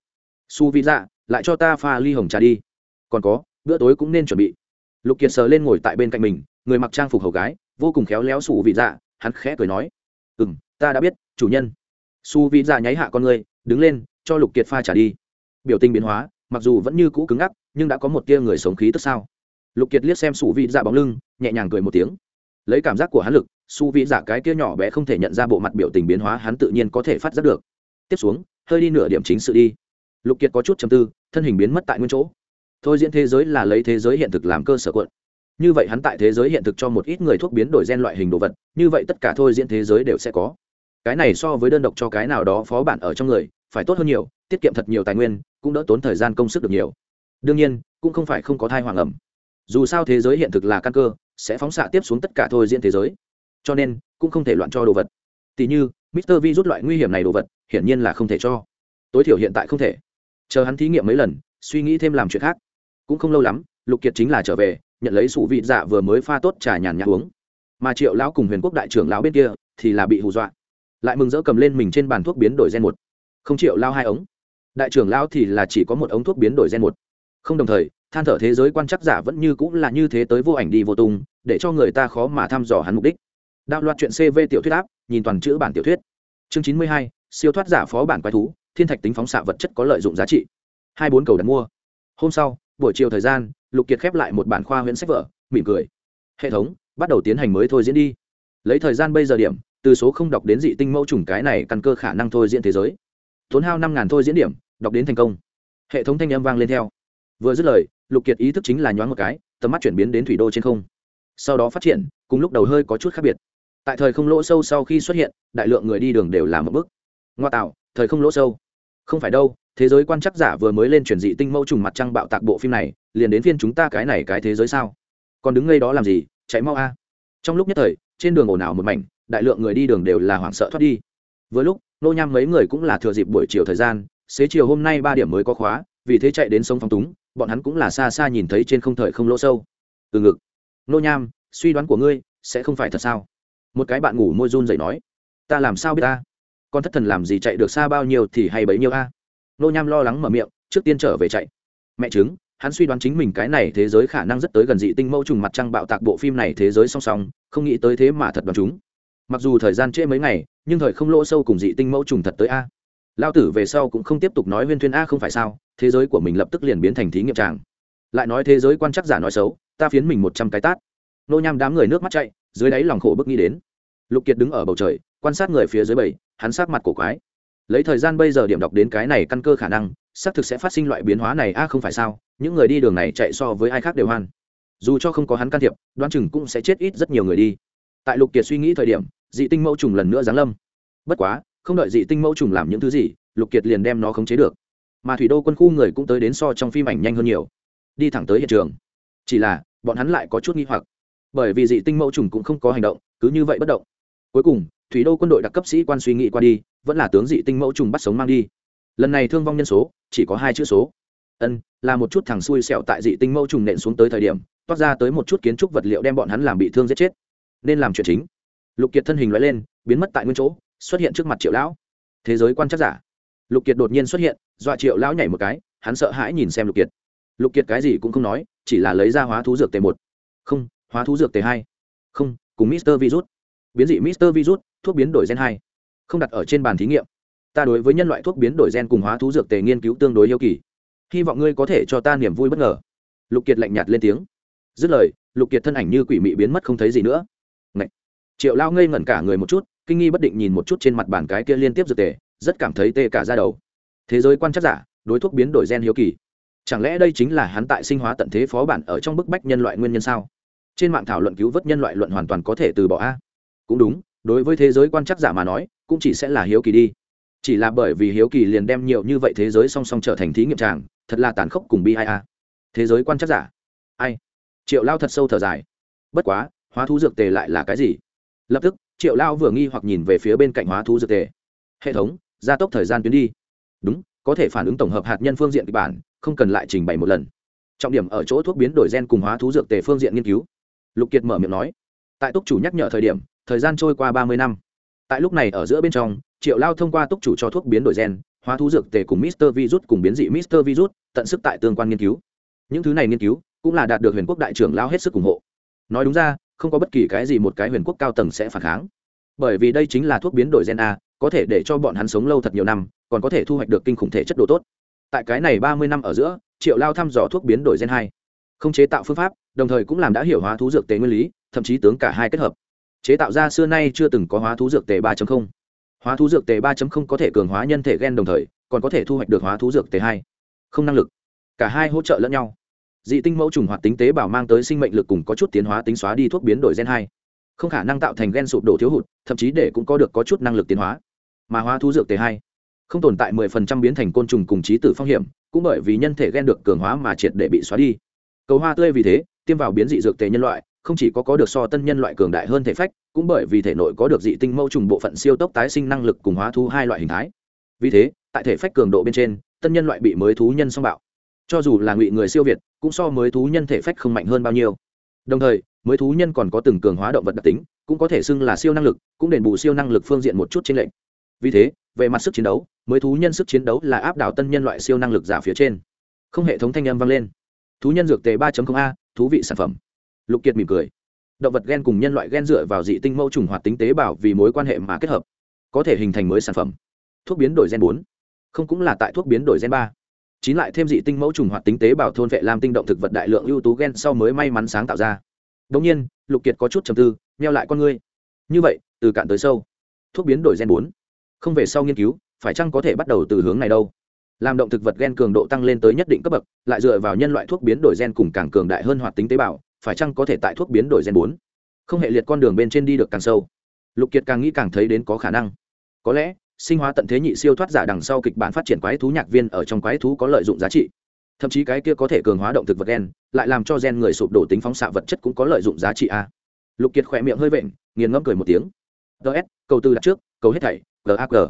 Su vi dạ lại cho ta pha ly hồng trà đi. Còn có, bữa tối cũng nên chuẩn bị. Lục kiệt sờ lên ngồi tại bên cạnh mình, người mặc trang phục hầu gái, vô cùng khéo léo su vị dạ hắn khẽ cười nói ừ m ta đã biết, chủ nhân. Su vị dạ nháy hạ con người, đứng lên, cho lục kiệt pha trà đi. Biểu tình biến hóa, mặc dù vẫn như cũ cứng ngắc nhưng đã có một tia người sống khí tức sao? Lục kiệt liếc xem su vị dạ bóng lưng, nhẹ nhàng cười một tiếng. Lấy cảm giác của hắn lực su vị dạ cái kia nhỏ bé không thể nhận ra bộ mặt biểu tình biến hóa hắn tự nhiên có thể phát giác được. Tiếp xuống, hơi đi nửa điểm chính sự đi. Lục kiệt có chút chầm tư, thân hình biến mất tại nguyên chỗ. Thôi diễn thế giới là lấy thế giới hiện thực làm cơ sở cuộn như vậy hắn tại thế giới hiện thực cho một ít người thuốc biến đổi gen loại hình đồ vật, như vậy tất cả thôi diễn thế giới đều sẽ có. Cái này so với đơn độc cho cái nào đó phó bản ở trong người, phải tốt hơn nhiều, tiết kiệm thật nhiều tài nguyên, cũng đỡ tốn thời gian công sức được nhiều đương nhiên, cũng không phải không có thai hoàng ẩm. Dù sao thế giới hiện thực là căn cơ, sẽ phóng xạ tiếp xuống tất cả thôi diễn thế giới. Cho nên, cũng không thể loạn cho đồ vật. Tỉ như, mister vi rút loại nguy hiểm này đồ vật, hiển nhiên là không thể cho. Tối thiểu hiện tại không thể. Chờ hắn thí nghiệm mấy lần, suy nghĩ thêm làm chuyện khác. Cũng không lâu lắm, lục kiệt chính là trở về, nhận lấy sủ vị dạ vừa mới pha tốt trà nhàn nhạt uống. Mà triệu lão cùng huyền quốc đại trưởng lão bên kia, thì là bị hù dọa. Lại mừng rỡ cầm lên mình trên bàn thuốc biến đổi gen một. Không triệu lao hai ống. Đại trưởng lão thì là chỉ có một ống thuốc biến đổi gen một không đồng thời, than thở thế giới quan chắc giả vẫn như cũng là như thế tới vô ảnh đi vô tung, để cho người ta khó mà thăm dò hắn mục đích. Đạo loạt chuyện cv tiểu thuyết áp, nhìn toàn chữ bản tiểu thuyết. Chương chín mươi hai, siêu thoát giả phó bản quái thú, thiên thạch tính phóng xạ vật chất có lợi dụng giá trị. Hai bốn cầu đặt mua. Hôm sau, buổi chiều thời gian, lục kiệt khép lại một bản khoa huyễn sách vở, mỉm cười. Hệ thống, bắt đầu tiến hành mới thôi diễn đi. Lấy thời gian bây giờ điểm, từ số không đọc đến dị tinh mẫu trùng cái này căn cơ khả năng thôi diễn thế giới. Tốn hao năm ngàn thôi diễn điểm, đọc đến thành công. Hệ thống thanh âm vang lên theo vừa dứt lời, lục kiệt ý thức chính là nhoáng một cái, tầm mắt chuyển biến đến thủy đô trên không. Sau đó phát triển, cùng lúc đầu hơi có chút khác biệt. Tại thời không lỗ sâu sau khi xuất hiện, đại lượng người đi đường đều làm một bước. Ngoa tạo, thời không lỗ sâu. Không phải đâu, thế giới quan chắc giả vừa mới lên chuyển dị tinh mẫu trùng mặt trăng bạo tạc bộ phim này, liền đến phiên chúng ta cái này cái thế giới sao? Còn đứng ngay đó làm gì? Chạy mau a. Trong lúc nhất thời, trên đường ồn ào một mảnh, đại lượng người đi đường đều là hoảng sợ thoát đi. Vừa lúc, nô nham mấy người cũng là thừa dịp buổi chiều thời gian, xế chiều hôm nay ba điểm mới có khóa, vì thế chạy đến sông phong túng bọn hắn cũng là xa xa nhìn thấy trên không thời không lỗ sâu. Từ ngực. Nô nham, suy đoán của ngươi sẽ không phải thật sao? Một cái bạn ngủ môi run dậy nói. Ta làm sao biết ta? Con thất thần làm gì chạy được xa bao nhiêu thì hay bấy nhiêu a? Nô nham lo lắng mở miệng, trước tiên trở về chạy. Mẹ chứng hắn suy đoán chính mình cái này thế giới khả năng rất tới gần dị tinh mẫu trùng mặt trăng bạo tạc bộ phim này thế giới song song, không nghĩ tới thế mà thật đoán chúng. Mặc dù thời gian trễ mấy ngày, nhưng thời không lỗ sâu cùng dị tinh mẫu trùng thật tới a lao tử về sau cũng không tiếp tục nói huyên thuyên a không phải sao, thế giới của mình lập tức liền biến thành thí nghiệm tràng. Lại nói thế giới quan chắc giả nói xấu, ta phiến mình một trăm cái tát. Nô nham đám người nước mắt chạy, dưới đáy lòng khổ bức nghĩ đến. Lục kiệt đứng ở bầu trời, quan sát người phía dưới bầy hắn sát mặt cổ quái. Lấy thời gian bây giờ điểm đọc đến cái này căn cơ khả năng, xác thực sẽ phát sinh loại biến hóa này a không phải sao, những người đi đường này chạy so với ai khác đều hoan. Dù cho không có hắn can thiệp, đoán chừng cũng sẽ chết ít rất nhiều người đi. Tại lục kiệt suy nghĩ thời điểm, dị tinh mẫu trùng lần nữa giáng lâm. Bất quá không đợi dị tinh mẫu trùng làm những thứ gì, lục kiệt liền đem nó khống chế được. Mà thủy đô quân khu người cũng tới đến so trong phim ảnh nhanh hơn nhiều. Đi thẳng tới hiện trường. Chỉ là, bọn hắn lại có chút nghi hoặc. Bởi vì dị tinh mẫu trùng cũng không có hành động, cứ như vậy bất động. Cuối cùng, thủy đô quân đội đặc cấp sĩ quan suy nghĩ qua đi, vẫn là tướng dị tinh mẫu trùng bắt sống mang đi. Lần này thương vong nhân số, chỉ có hai chữ số. Ân, là một chút thằng xui xẹo tại dị tinh mẫu trùng nện xuống tới thời điểm, toát ra tới một chút kiến trúc vật liệu đem bọn hắn làm bị thương giết chết. Nên làm chuyện chính. Lục kiệt thân hình loại lên, biến mất tại nguyên chỗ xuất hiện trước mặt triệu lão. Thế giới quan chắc giả. Lục kiệt đột nhiên xuất hiện, dọa triệu lão nhảy một cái, hắn sợ hãi nhìn xem lục kiệt. Lục kiệt cái gì cũng không nói, chỉ là lấy ra hóa thú dược tề một. Không, hóa thú dược tề hai. Không, cùng mister virus. Biến dị mister virus, thuốc biến đổi gen hai. Không đặt ở trên bàn thí nghiệm. Ta đối với nhân loại thuốc biến đổi gen cùng hóa thú dược tề nghiên cứu tương đối yêu kỳ. Hy vọng ngươi có thể cho ta niềm vui bất ngờ. Lục kiệt lạnh nhạt lên tiếng. Dứt lời, lục kiệt thân ảnh như quỷ mị biến mất không thấy gì nữa. Ngậy! triệu lao ngây ngẩn cả người một chút kinh nghi bất định nhìn một chút trên mặt bàn cái kia liên tiếp dược tề, rất cảm thấy tê cả ra đầu. Thế giới quan chắc giả, đối thuốc biến đổi gen hiếu kỳ. Chẳng lẽ đây chính là hắn tại sinh hóa tận thế phó bản ở trong bức bách nhân loại nguyên nhân sao? Trên mạng thảo luận cứu vớt nhân loại luận hoàn toàn có thể từ bỏ a? Cũng đúng, đối với thế giới quan chắc giả mà nói, cũng chỉ sẽ là hiếu kỳ đi. Chỉ là bởi vì hiếu kỳ liền đem nhiều như vậy thế giới song song trở thành thí nghiệm tràng, thật là tàn khốc cùng bi ai a. Thế giới quan chắc giả. Ai? Triệu lao thật sâu thở dài. Bất quá, hóa thú dược tề lại là cái gì? Lập tức triệu lao vừa nghi hoặc nhìn về phía bên cạnh hóa thú dược tề. Hệ thống, gia tốc thời gian tuyến đi. Đúng, có thể phản ứng tổng hợp hạt nhân phương diện kịch bản, không cần lại trình bày một lần. Trọng điểm ở chỗ thuốc biến đổi gen cùng hóa thú dược tề phương diện nghiên cứu. Lục kiệt mở miệng nói. Tại túc chủ nhắc nhở thời điểm, thời gian trôi qua ba mươi năm. Tại lúc này ở giữa bên trong, triệu lao thông qua túc chủ cho thuốc biến đổi gen, hóa thú dược tề cùng mister virus cùng biến dị mister virus tận sức tại tương quan nghiên cứu. Những thứ này nghiên cứu cũng là đạt được huyền quốc đại trưởng lao hết sức ủng hộ. Nói đúng ra không có bất kỳ cái gì một cái huyền quốc cao tầng sẽ phản kháng. Bởi vì đây chính là thuốc biến đổi gen a, có thể để cho bọn hắn sống lâu thật nhiều năm, còn có thể thu hoạch được kinh khủng thể chất độ tốt. Tại cái này ba mươi năm ở giữa, triệu lao thăm dò thuốc biến đổi gen hai. Không chế tạo phương pháp, đồng thời cũng làm đã hiểu hóa thú dược tề nguyên lý, thậm chí tướng cả hai kết hợp. Chế tạo ra xưa nay chưa từng có hóa thú dược tề ba hóa thú dược tề ba có thể cường hóa nhân thể gen đồng thời, còn có thể thu hoạch được hóa thú dược tề hai. Không năng lực. Cả hai hỗ trợ lẫn nhau dị tinh mẫu trùng hoạt tính tế bào mang tới sinh mệnh lực cùng có chút tiến hóa tính xóa đi thuốc biến đổi gen hai. Không khả năng tạo thành gen sụp đổ thiếu hụt, thậm chí để cũng có được có chút năng lực tiến hóa. Mà hóa thú dược t hai, không tồn tại mười phần trăm biến thành côn trùng cùng trí tử phong hiểm, cũng bởi vì nhân thể gen được cường hóa mà triệt để bị xóa đi. Cầu hoa tươi vì thế, tiêm vào biến dị dược tề nhân loại, không chỉ có có được so tân nhân loại cường đại hơn thể phách, cũng bởi vì thể nội có được dị tinh mâu trùng bộ phận siêu tốc tái sinh năng lực cùng hóa thú hai loại hình thái. Vì thế, tại thể phách cường độ bên trên, tân nhân loại bị mới thú nhân song bạo cho dù là ngụy người siêu việt, cũng so mới thú nhân thể phách không mạnh hơn bao nhiêu. Đồng thời, mới thú nhân còn có từng cường hóa động vật đặc tính, cũng có thể xưng là siêu năng lực, cũng đền bù siêu năng lực phương diện một chút trên lệnh vì thế, về mặt sức chiến đấu, mới thú nhân sức chiến đấu là áp đảo tân nhân loại siêu năng lực giả phía trên. Không hệ thống thanh âm vang lên. Thú nhân dược tề ba a, thú vị sản phẩm. Lục kiệt mỉm cười. Động vật gen cùng nhân loại gen dựa vào dị tinh mẫu trùng hoạt tính tế bào vì mối quan hệ mà kết hợp, có thể hình thành mới sản phẩm. Thuốc biến đổi gen bốn. Không cũng là tại thuốc biến đổi gen ba chín lại thêm dị tinh mẫu trùng hoạt tính tế bào thôn vệ làm tinh động thực vật đại lượng ưu tú gen sau mới may mắn sáng tạo ra. Đông nhiên, lục kiệt có chút trầm tư neo lại con ngươi. Như vậy, từ cạn tới sâu. Thuốc biến đổi gen bốn. Không về sau nghiên cứu, phải chăng có thể bắt đầu từ hướng này đâu? Làm động thực vật gen cường độ tăng lên tới nhất định cấp bậc, lại dựa vào nhân loại thuốc biến đổi gen cùng càng cường đại hơn hoạt tính tế bào, phải chăng có thể tại thuốc biến đổi gen bốn? Không hệ liệt con đường bên trên đi được càng sâu. Lục kiệt càng nghĩ càng thấy đến có khả năng. Có lẽ sinh hóa tận thế nhị siêu thoát giả đằng sau kịch bản phát triển quái thú nhạc viên ở trong quái thú có lợi dụng giá trị. Thậm chí cái kia có thể cường hóa động thực vật gen, lại làm cho gen người sụp đổ tính phóng xạ vật chất cũng có lợi dụng giá trị a. Lục kiệt khỏe miệng hơi vện, nghiền ngẫm cười một tiếng. Ts câu tư đặt trước câu hết thảy gag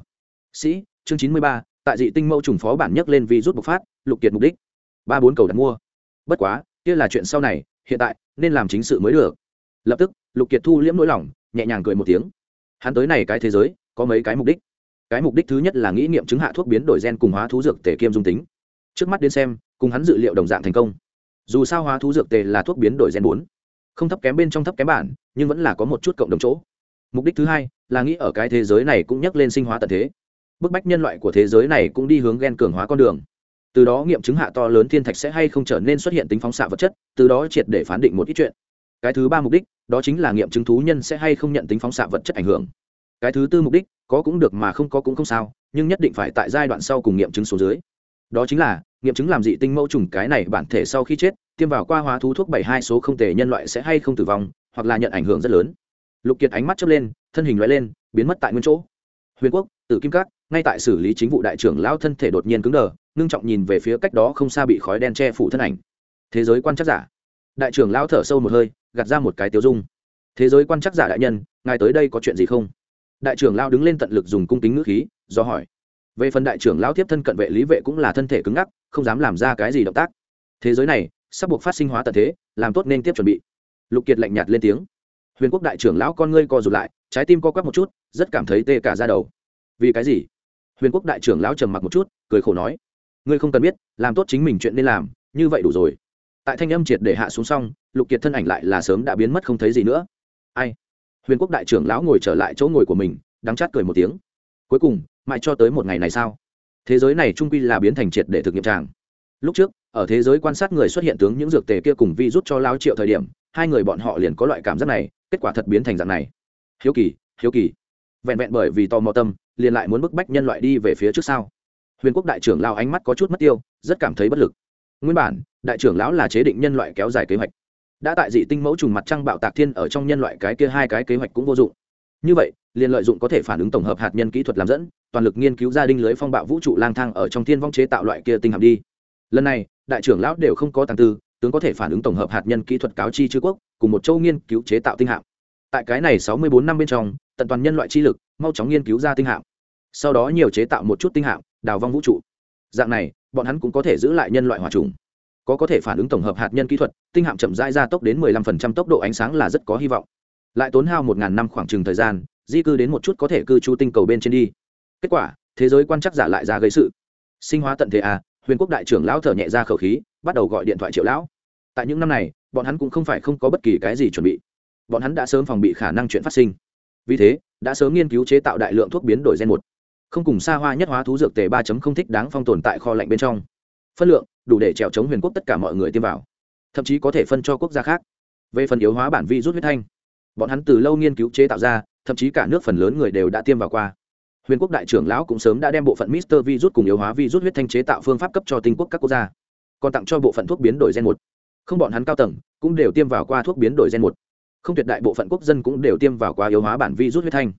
sĩ, chương chín mươi ba, tại dị tinh mẫu trùng phó bản nhất lên vi rút bộc phát, lục kiệt mục đích. Ba bốn cầu đặt mua. Bất quá, kia là chuyện sau này, hiện tại, nên làm chính sự mới được. Lập tức, lục kiệt thu liễm nỗi lòng, nhẹ nhàng cười một tiếng. Hắn tới này cái thế giới, có mấy cái mục đích? Cái mục đích thứ nhất là nghĩ nghiệm chứng hạ thuốc biến đổi gen cùng hóa thú dược tề kiêm dung tính. Trước mắt đến xem, cùng hắn dự liệu đồng dạng thành công. Dù sao hóa thú dược tề là thuốc biến đổi gen bốn. Không thấp kém bên trong thấp kém bản, nhưng vẫn là có một chút cộng đồng chỗ. Mục đích thứ hai là nghĩ ở cái thế giới này cũng nhắc lên sinh hóa tận thế. Bức bách nhân loại của thế giới này cũng đi hướng gen cường hóa con đường. Từ đó nghiệm chứng hạ to lớn thiên thạch sẽ hay không trở nên xuất hiện tính phóng xạ vật chất, từ đó triệt để phán định một ít chuyện. Cái thứ ba mục đích, đó chính là nghiệm chứng thú nhân sẽ hay không nhận tính phóng xạ vật chất ảnh hưởng. Cái thứ tư mục đích có cũng được mà không có cũng không sao, nhưng nhất định phải tại giai đoạn sau cùng nghiệm chứng số dưới. Đó chính là, nghiệm chứng làm dị tinh mẫu trùng cái này bản thể sau khi chết, tiêm vào qua hóa thú thuốc bảy hai số không thể nhân loại sẽ hay không tử vong, hoặc là nhận ảnh hưởng rất lớn. Lục kiệt ánh mắt chớp lên, thân hình loại lên, biến mất tại nguyên chỗ. Huyền quốc, tử kim cát ngay tại xử lý chính vụ đại trưởng lão thân thể đột nhiên cứng đờ, ngưng trọng nhìn về phía cách đó không xa bị khói đen che phủ thân ảnh. Thế giới quan chắc giả. Đại trưởng lão thở sâu một hơi, gạt ra một cái tiêu dung. Thế giới quan chắc giả đại nhân, ngài tới đây có chuyện gì không? Đại trưởng lão đứng lên tận lực dùng cung kính ngữ khí, do hỏi. Về phần đại trưởng lão tiếp thân cận vệ lý vệ cũng là thân thể cứng ngắc, không dám làm ra cái gì động tác. Thế giới này, sắp buộc phát sinh hóa tận thế, làm tốt nên tiếp chuẩn bị. Lục kiệt lạnh nhạt lên tiếng. Huyền quốc đại trưởng lão con ngươi co rụt lại, trái tim co quắp một chút, rất cảm thấy tê cả ra đầu. Vì cái gì? Huyền quốc đại trưởng lão trầm mặc một chút, cười khổ nói. Ngươi không cần biết, làm tốt chính mình chuyện nên làm, như vậy đủ rồi. Tại thanh âm triệt để hạ xuống xong, lục kiệt thân ảnh lại là sớm đã biến mất không thấy gì nữa. Ai? Huyền quốc đại trưởng lão ngồi trở lại chỗ ngồi của mình, đắng chát cười một tiếng. Cuối cùng, mãi cho tới một ngày này sao? Thế giới này trung quy là biến thành triệt để thực nghiệm tràng. Lúc trước, ở thế giới quan sát người xuất hiện tướng những dược tề kia cùng vi rút cho lao triệu thời điểm, hai người bọn họ liền có loại cảm giác này, kết quả thật biến thành dạng này. Hiếu kỳ hiếu kỳ. Vẹn vẹn bởi vì tò mò tâm, liền lại muốn bức bách nhân loại đi về phía trước sau huyền quốc đại trưởng lao ánh mắt có chút mất tiêu, rất cảm thấy bất lực. Nguyên bản, đại trưởng lão là chế định nhân loại kéo dài kế hoạch đã tại dị tinh mẫu trùng mặt trăng bạo tạc thiên ở trong nhân loại cái kia hai cái kế hoạch cũng vô dụng. Như vậy, liền lợi dụng có thể phản ứng tổng hợp hạt nhân kỹ thuật làm dẫn, toàn lực nghiên cứu gia đình lưới phong bạo vũ trụ lang thang ở trong thiên vong chế tạo loại kia tinh hạm đi. Lần này, đại trưởng lão đều không có tàng tư, tướng có thể phản ứng tổng hợp hạt nhân kỹ thuật cáo chi chư quốc, cùng một châu nghiên cứu chế tạo tinh hạm. Tại cái này sáu mươi bốn năm bên trong, tận toàn nhân loại chi lực, mau chóng nghiên cứu ra tinh hạm. Sau đó nhiều chế tạo một chút tinh hạm, đào vong vũ trụ. Dạng này, bọn hắn cũng có thể giữ lại nhân loại hòa trùng có có thể phản ứng tổng hợp hạt nhân kỹ thuật, tinh hạm chậm rãi gia tốc đến 15% tốc độ ánh sáng là rất có hy vọng. Lại tốn hao 1.000 năm khoảng chừng thời gian, di cư đến một chút có thể cư trú tinh cầu bên trên đi. Kết quả, thế giới quan chắc giả lại ra gây sự. Sinh hóa tận thế à huyền quốc đại trưởng lão thở nhẹ ra khẩu khí, bắt đầu gọi điện thoại triệu lão. Tại những năm này, bọn hắn cũng không phải không có bất kỳ cái gì chuẩn bị. Bọn hắn đã sớm phòng bị khả năng chuyện phát sinh. Vì thế, đã sớm nghiên cứu chế tạo đại lượng thuốc biến đổi gen một. Không cùng xa hoa nhất hóa thú dược tề ba không thích đáng phong tồn tại kho lạnh bên trong phân lượng, đủ để trèo chống huyền quốc tất cả mọi người tiêm vào. Thậm chí có thể phân cho quốc gia khác. Về phần yếu hóa bản vi rút huyết thanh, bọn hắn từ lâu nghiên cứu chế tạo ra, thậm chí cả nước phần lớn người đều đã tiêm vào qua. Huyền quốc đại trưởng lão cũng sớm đã đem bộ phận mister vi rút cùng yếu hóa vi rút huyết thanh chế tạo phương pháp cấp cho tinh quốc các quốc gia, còn tặng cho bộ phận thuốc biến đổi gen một. Không bọn hắn cao tầng cũng đều tiêm vào qua thuốc biến đổi gen một. Không tuyệt đại bộ phận quốc dân cũng đều tiêm vào qua yếu hóa bản vi rút huyết thanh.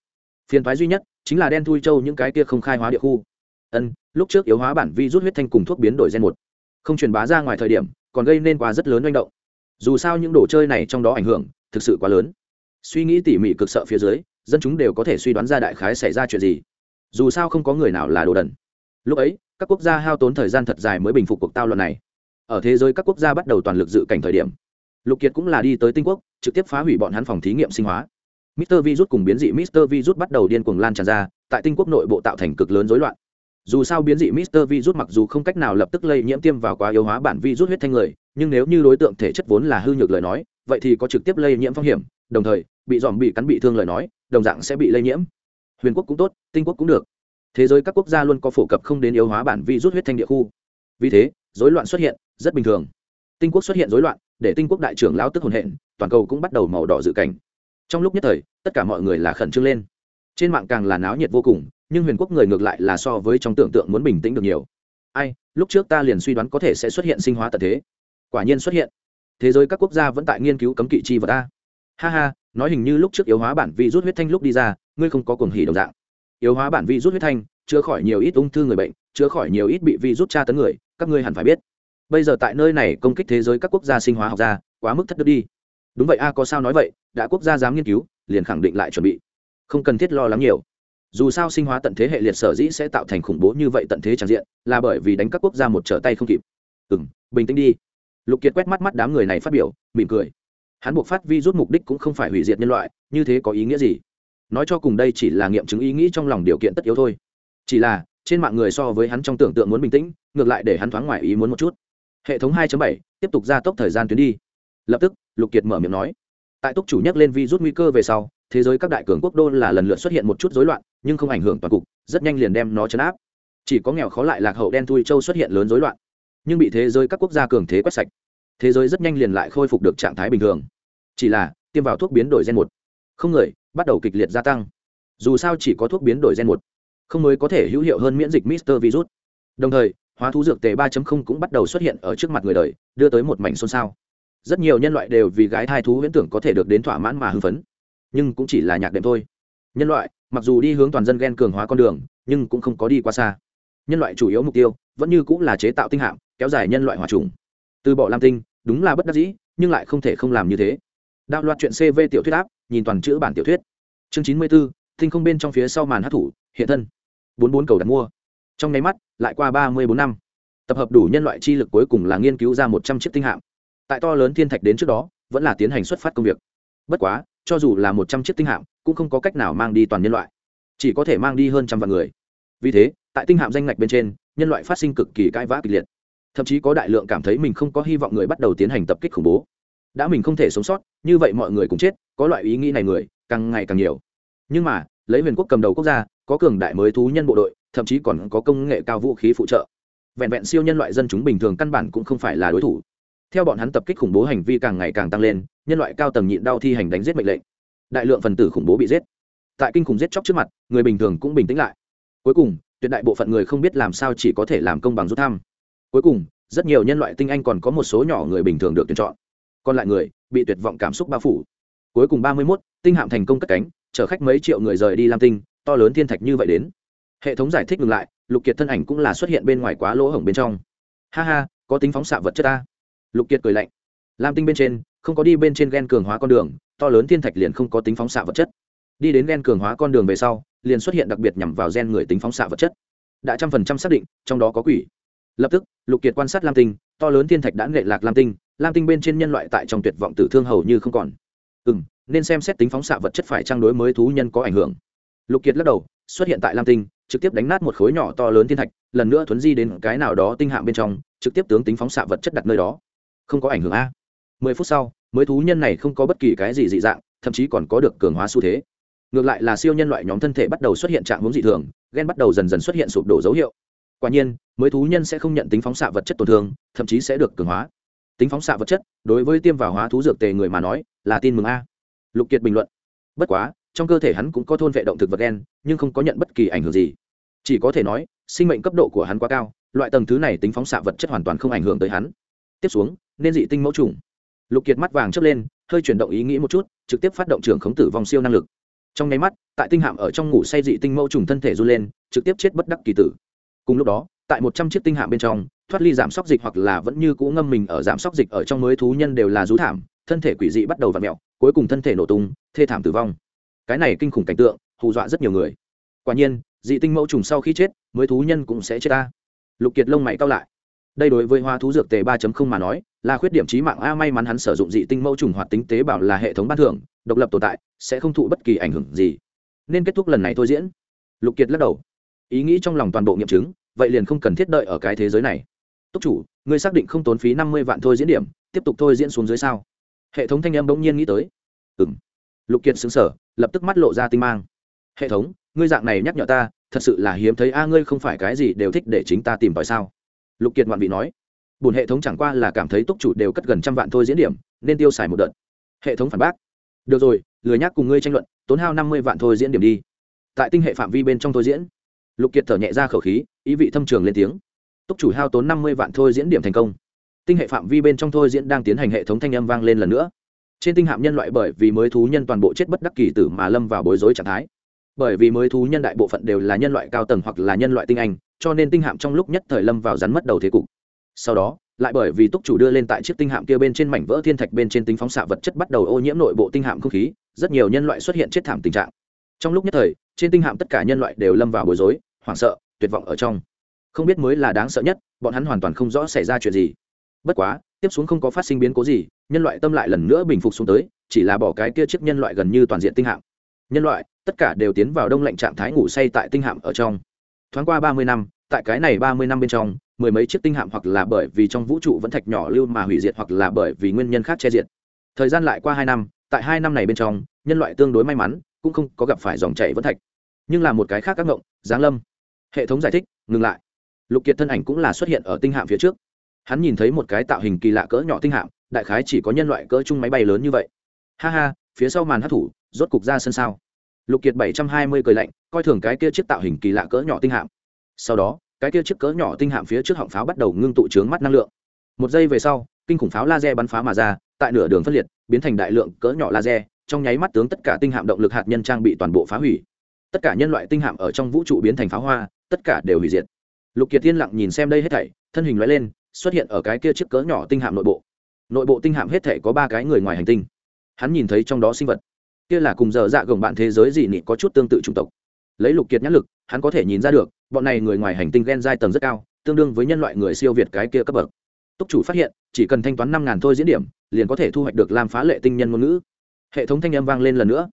Phiền thoái duy nhất chính là đen thui châu những cái kia không khai hóa địa khu. Ân lúc trước yếu hóa bản virus huyết thanh cùng thuốc biến đổi gen một không truyền bá ra ngoài thời điểm còn gây nên quá rất lớn manh động. Dù sao những đồ chơi này trong đó ảnh hưởng thực sự quá lớn. Suy nghĩ tỉ mỉ cực sợ phía dưới dân chúng đều có thể suy đoán ra đại khái xảy ra chuyện gì. Dù sao không có người nào là đồ đần. Lúc ấy các quốc gia hao tốn thời gian thật dài mới bình phục cuộc tao luận này. Ở thế giới các quốc gia bắt đầu toàn lực dự cảnh thời điểm lục kiệt cũng là đi tới tinh quốc trực tiếp phá hủy bọn hắn phòng thí nghiệm sinh hóa. Mister Virus cùng biến dị Mister Virus bắt đầu điên cuồng lan tràn ra, tại tinh quốc nội bộ tạo thành cực lớn rối loạn. Dù sao biến dị Mister Virus mặc dù không cách nào lập tức lây nhiễm tiêm vào quá yếu hóa bản virus huyết thanh người, nhưng nếu như đối tượng thể chất vốn là hư nhược lời nói, vậy thì có trực tiếp lây nhiễm phong hiểm, đồng thời, bị dòm bị cắn bị thương lời nói, đồng dạng sẽ bị lây nhiễm. Huyền quốc cũng tốt, tinh quốc cũng được. Thế giới các quốc gia luôn có phổ cập không đến yếu hóa bản virus huyết thanh địa khu. Vì thế, rối loạn xuất hiện, rất bình thường. Tinh quốc xuất hiện rối loạn, để tinh quốc đại trưởng lão tức hồn hện, toàn cầu cũng bắt đầu màu đỏ dự cảnh trong lúc nhất thời tất cả mọi người là khẩn trương lên trên mạng càng là náo nhiệt vô cùng nhưng huyền quốc người ngược lại là so với trong tưởng tượng muốn bình tĩnh được nhiều. Ai, lúc trước ta liền suy đoán có thể sẽ xuất hiện sinh hóa tật thế. Quả nhiên xuất hiện. Thế giới các quốc gia vẫn tại nghiên cứu cấm kỵ chi vật ta ha ha, nói hình như lúc trước yếu hóa bản vi rút huyết thanh lúc đi ra, ngươi không có cuồng hỉ đồng dạng. Yếu hóa bản vi rút huyết thanh, chữa khỏi nhiều ít ung thư người bệnh, chữa khỏi nhiều ít bị vi rút tra tấn người, các ngươi hẳn phải biết. Bây giờ tại nơi này công kích thế giới các quốc gia sinh hóa học gia, quá mức thất đức đi. Đúng vậy a, có sao nói vậy, đã quốc gia dám nghiên cứu, liền khẳng định lại chuẩn bị. Không cần thiết lo lắng nhiều dù sao sinh hóa tận thế hệ liệt sở dĩ sẽ tạo thành khủng bố như vậy tận thế tràn diện, là bởi vì đánh các quốc gia một trở tay không kịp. Ừ m bình tĩnh đi. Lục kiệt quét mắt mắt đám người này phát biểu, mỉm cười. Hắn buộc phát vi rút mục đích cũng không phải hủy diệt nhân loại, như thế có ý nghĩa gì? Nói cho cùng đây chỉ là nghiệm chứng ý nghĩ trong lòng điều kiện tất yếu thôi. Chỉ là, trên mạng người so với hắn trong tưởng tượng muốn bình tĩnh, ngược lại để hắn thoáng ngoài ý muốn một chút. Hệ thống 2.7 tiếp tục gia tốc thời gian tuyến đi. Lập tức, lục kiệt mở miệng nói. Tại túc chủ nhắc lên vi rút nguy cơ về sau thế giới các đại cường quốc đô là lần lượt xuất hiện một chút rối loạn, nhưng không ảnh hưởng toàn cục, rất nhanh liền đem nó chấn áp. Chỉ có nghèo khó lại lạc hậu đen thui châu xuất hiện lớn rối loạn, nhưng bị thế giới các quốc gia cường thế quét sạch, thế giới rất nhanh liền lại khôi phục được trạng thái bình thường. Chỉ là, tiêm vào thuốc biến đổi gen một, không người bắt đầu kịch liệt gia tăng. Dù sao chỉ có thuốc biến đổi gen một, không mới có thể hữu hiệu hơn miễn dịch mister virus. Đồng thời, hóa thú dược tề 3 cũng bắt đầu xuất hiện ở trước mặt người đời, đưa tới một mảnh xôn xao. Rất nhiều nhân loại đều vì gái thai thú huyễn tưởng có thể được đến thỏa mãn mà hưng phấn nhưng cũng chỉ là nhạc đệm thôi. Nhân loại, mặc dù đi hướng toàn dân ghen cường hóa con đường, nhưng cũng không có đi quá xa. Nhân loại chủ yếu mục tiêu vẫn như cũng là chế tạo tinh hạm, kéo dài nhân loại hòa trùng. Từ bỏ lam tinh, đúng là bất đắc dĩ, nhưng lại không thể không làm như thế. Đạo loạt chuyện cv tiểu thuyết áp, nhìn toàn chữ bản tiểu thuyết. Chương chín mươi b ố tinh không bên trong phía sau màn hát thủ, hiện thân. Bốn bốn cầu đặt mua. Trong nháy mắt, lại qua ba mươi bốn năm. Tập hợp đủ nhân loại chi lực cuối cùng là nghiên cứu ra một trăm chiếc tinh hạm. Tại to lớn thiên thạch đến trước đó, vẫn là tiến hành xuất phát công việc. Bất quá cho dù là một trăm chiếc tinh hạm, cũng không có cách nào mang đi toàn nhân loại. Chỉ có thể mang đi hơn trăm vạn người. Vì thế, tại tinh hạm danh ngạch bên trên, nhân loại phát sinh cực kỳ cãi vã kịch liệt. Thậm chí có đại lượng cảm thấy mình không có hy vọng người bắt đầu tiến hành tập kích khủng bố. Đã mình không thể sống sót, như vậy mọi người cũng chết, có loại ý nghĩ này người, càng ngày càng nhiều. Nhưng mà, lấy huyền quốc cầm đầu quốc gia, có cường đại mới thú nhân bộ đội, thậm chí còn có công nghệ cao vũ khí phụ trợ. Vẹn vẹn siêu nhân loại dân chúng bình thường căn bản cũng không phải là đối thủ theo bọn hắn tập kích khủng bố hành vi càng ngày càng tăng lên, nhân loại cao tầng nhịn đau thi hành đánh giết mệnh lệnh. Đại lượng phần tử khủng bố bị giết. Tại kinh khủng giết chóc trước mặt, người bình thường cũng bình tĩnh lại. Cuối cùng, tuyệt đại bộ phận người không biết làm sao chỉ có thể làm công bằng rút thăm. Cuối cùng, rất nhiều nhân loại tinh anh còn có một số nhỏ người bình thường được tuyển chọn. Còn lại người, bị tuyệt vọng cảm xúc bao phủ. Cuối cùng ba mươi mốt, tinh hạm thành công cất cánh, chở khách mấy triệu người rời đi lam tinh, to lớn thiên thạch như vậy đến. Hệ thống giải thích ngừng lại, lục kiệt thân ảnh cũng là xuất hiện bên ngoài quá lỗ hổng bên trong. Ha ha, có tính phóng xạ vật chất ta lục kiệt cười lạnh. Lam tinh bên trên, không có đi bên trên gen cường hóa con đường, to lớn thiên thạch liền không có tính phóng xạ vật chất. Đi đến gen cường hóa con đường về sau, liền xuất hiện đặc biệt nhằm vào gen người tính phóng xạ vật chất. Đã trăm phần trăm xác định, trong đó có quỷ. Lập tức, lục kiệt quan sát lam tinh, to lớn thiên thạch đã nghệ lạc lam tinh lam tinh bên trên nhân loại tại trong tuyệt vọng tử thương hầu như không còn. Ừ m nên xem xét tính phóng xạ vật chất phải trang đối mới thú nhân có ảnh hưởng. Lục kiệt lắc đầu, xuất hiện tại lam tinh, trực tiếp đánh nát một khối nhỏ to lớn thiên thạch, lần nữa thuấn di đến cái nào đó tinh hạng bên trong, trực tiếp tướng tính phóng xạ vật chất đặt nơi đó không có ảnh hưởng a. Mười phút sau mới thú nhân này không có bất kỳ cái gì dị dạng thậm chí còn có được cường hóa xu thế. Ngược lại là siêu nhân loại nhóm thân thể bắt đầu xuất hiện trạng hướng dị thường ghen bắt đầu dần dần xuất hiện sụp đổ dấu hiệu. Quả nhiên mới thú nhân sẽ không nhận tính phóng xạ vật chất tổn thương thậm chí sẽ được cường hóa. Tính phóng xạ vật chất đối với tiêm vào hóa thú dược tề người mà nói là tin mừng a. Lục kiệt bình luận. Bất quá trong cơ thể hắn cũng có thôn vệ động thực vật n, nhưng không có nhận bất kỳ ảnh hưởng gì. Chỉ có thể nói sinh mệnh cấp độ của hắn quá cao loại tầng thứ này tính phóng xạ vật chất hoàn toàn không ảnh hưởng tới hắn. Tiếp xuống nên dị tinh mẫu trùng. Lục kiệt mắt vàng chớp lên, hơi chuyển động ý nghĩ một chút, trực tiếp phát động trường khống tử vong siêu năng lực. Trong nháy mắt, tại tinh hạm ở trong ngủ say dị tinh mẫu trùng thân thể run lên, trực tiếp chết bất đắc kỳ tử. Cùng lúc đó, tại một trăm chiếc tinh hạm bên trong, thoát ly giảm sóc dịch hoặc là vẫn như cũ ngâm mình ở giảm sóc dịch ở trong mới thú nhân đều là rú thảm, thân thể quỷ dị bắt đầu v ặ mẹo cuối cùng thân thể nổ tung, thê thảm tử vong. Cái này kinh khủng cảnh tượng, hù dọa rất nhiều người. Quả nhiên, dị tinh mẫu trùng sau khi chết, mới thú nhân cũng sẽ chết ta. Lục kiệt lông mày cao lại. Đây đối với hoa thú dược tề ba mà nói là khuyết điểm trí mạng. A, may mắn hắn sử dụng dị tinh mẫu trùng hoạt tính tế bào là hệ thống ban thưởng, độc lập tồn tại, sẽ không thụ bất kỳ ảnh hưởng gì. Nên kết thúc lần này thôi diễn. Lục kiệt lắc đầu. Ý nghĩ trong lòng toàn bộ nghiệm chứng, vậy liền không cần thiết đợi ở cái thế giới này. Túc chủ, ngươi xác định không tốn phí năm mươi vạn thôi diễn điểm, tiếp tục thôi diễn xuống dưới sao? Hệ thống thanh âm bỗng nhiên nghĩ tới. Ừ m lục kiệt xứng sở lập tức mắt lộ ra tinh mang. Hệ thống, ngươi dạng này nhắc nhở ta, thật sự là hiếm thấy. A, ngươi không phải cái gì đều thích để chính ta tìm tòi sao? Lục kiệt ngoạn vị nói bùn hệ thống chẳng qua là cảm thấy túc chủ đều cất gần trăm vạn thôi diễn điểm, nên tiêu xài một đợt. Hệ thống phản bác. Được rồi, lười nhắc cùng ngươi tranh luận, tốn hao năm mươi vạn thôi diễn điểm đi. Tại tinh hệ phạm vi bên trong thôi diễn. Lục kiệt thở nhẹ ra khẩu khí, ý vị thâm trường lên tiếng. Túc chủ hao tốn năm mươi vạn thôi diễn điểm thành công. Tinh hệ phạm vi bên trong thôi diễn đang tiến hành hệ thống thanh âm vang lên lần nữa. Trên tinh hạm nhân loại bởi vì mới thú nhân toàn bộ chết bất đắc kỳ tử mà lâm vào bối rối trạng thái. Bởi vì mới thú nhân đại bộ phận đều là nhân loại cao tầng hoặc là nhân loại tinh anh, cho nên tinh hạm trong lúc nhất thời lâm vào rắn mất đầu thế cục sau đó, lại bởi vì túc chủ đưa lên tại chiếc tinh hạm kia bên trên mảnh vỡ thiên thạch bên trên tính phóng xạ vật chất bắt đầu ô nhiễm nội bộ tinh hạm không khí, rất nhiều nhân loại xuất hiện chết thảm tình trạng. Trong lúc nhất thời, trên tinh hạm tất cả nhân loại đều lâm vào bối rối, hoảng sợ, tuyệt vọng ở trong. Không biết mới là đáng sợ nhất, bọn hắn hoàn toàn không rõ xảy ra chuyện gì. Bất quá, tiếp xuống không có phát sinh biến cố gì, nhân loại tâm lại lần nữa bình phục xuống tới, chỉ là bỏ cái kia chiếc nhân loại gần như toàn diện tinh hạm. Nhân loại, tất cả đều tiến vào đông lạnh trạng thái ngủ say tại tinh hạm ở trong. Thoáng qua ba mươi năm, tại cái này ba mươi năm bên trong mười mấy chiếc tinh hạm hoặc là bởi vì trong vũ trụ vẫn thạch nhỏ lưu mà hủy diệt hoặc là bởi vì nguyên nhân khác che diệt. Thời gian lại qua hai năm, tại hai năm này bên trong, nhân loại tương đối may mắn, cũng không có gặp phải dòng chảy vẫn thạch. Nhưng là một cái khác các ngộng, giáng lâm. Hệ thống giải thích, ngừng lại. Lục kiệt thân ảnh cũng là xuất hiện ở tinh hạm phía trước. Hắn nhìn thấy một cái tạo hình kỳ lạ cỡ nhỏ tinh hạm, đại khái chỉ có nhân loại cỡ chung máy bay lớn như vậy. Ha ha, phía sau màn hát thủ rốt cục ra sân sao. Lục kiệt bảy trăm hai mươi cười lạnh, coi thường cái kia chiếc tạo hình kỳ lạ cỡ nhỏ tinh hạm. Sau đó cái kia chiếc cỡ nhỏ tinh hạm phía trước họng pháo bắt đầu ngưng tụ trướng mắt năng lượng. Một giây về sau, kinh khủng pháo laser bắn phá mà ra, tại nửa đường phân liệt, biến thành đại lượng cỡ nhỏ laser, trong nháy mắt tướng tất cả tinh hạm động lực hạt nhân trang bị toàn bộ phá hủy. Tất cả nhân loại tinh hạm ở trong vũ trụ biến thành pháo hoa, tất cả đều hủy diệt. Lục kiệt tiên lặng nhìn xem đây hết thảy, thân hình loại lên, xuất hiện ở cái kia chiếc cỡ nhỏ tinh hạm nội bộ. Nội bộ tinh hạm hết thảy có ba cái người ngoài hành tinh. Hắn nhìn thấy trong đó sinh vật. Kia là cùng giờ dạ gồng bạn thế giới gì nị có chút tương tự chủng tộc. Lấy lục kiệt nhãn lực hắn có thể nhìn ra được, bọn này người ngoài hành tinh gen giai tầng rất cao, tương đương với nhân loại người siêu việt cái kia cấp bậc. Túc chủ phát hiện, chỉ cần thanh toán năm ngàn thôi diễn điểm, liền có thể thu hoạch được làm phá lệ tinh nhân ngôn ngữ. Hệ thống thanh âm vang lên lần nữa.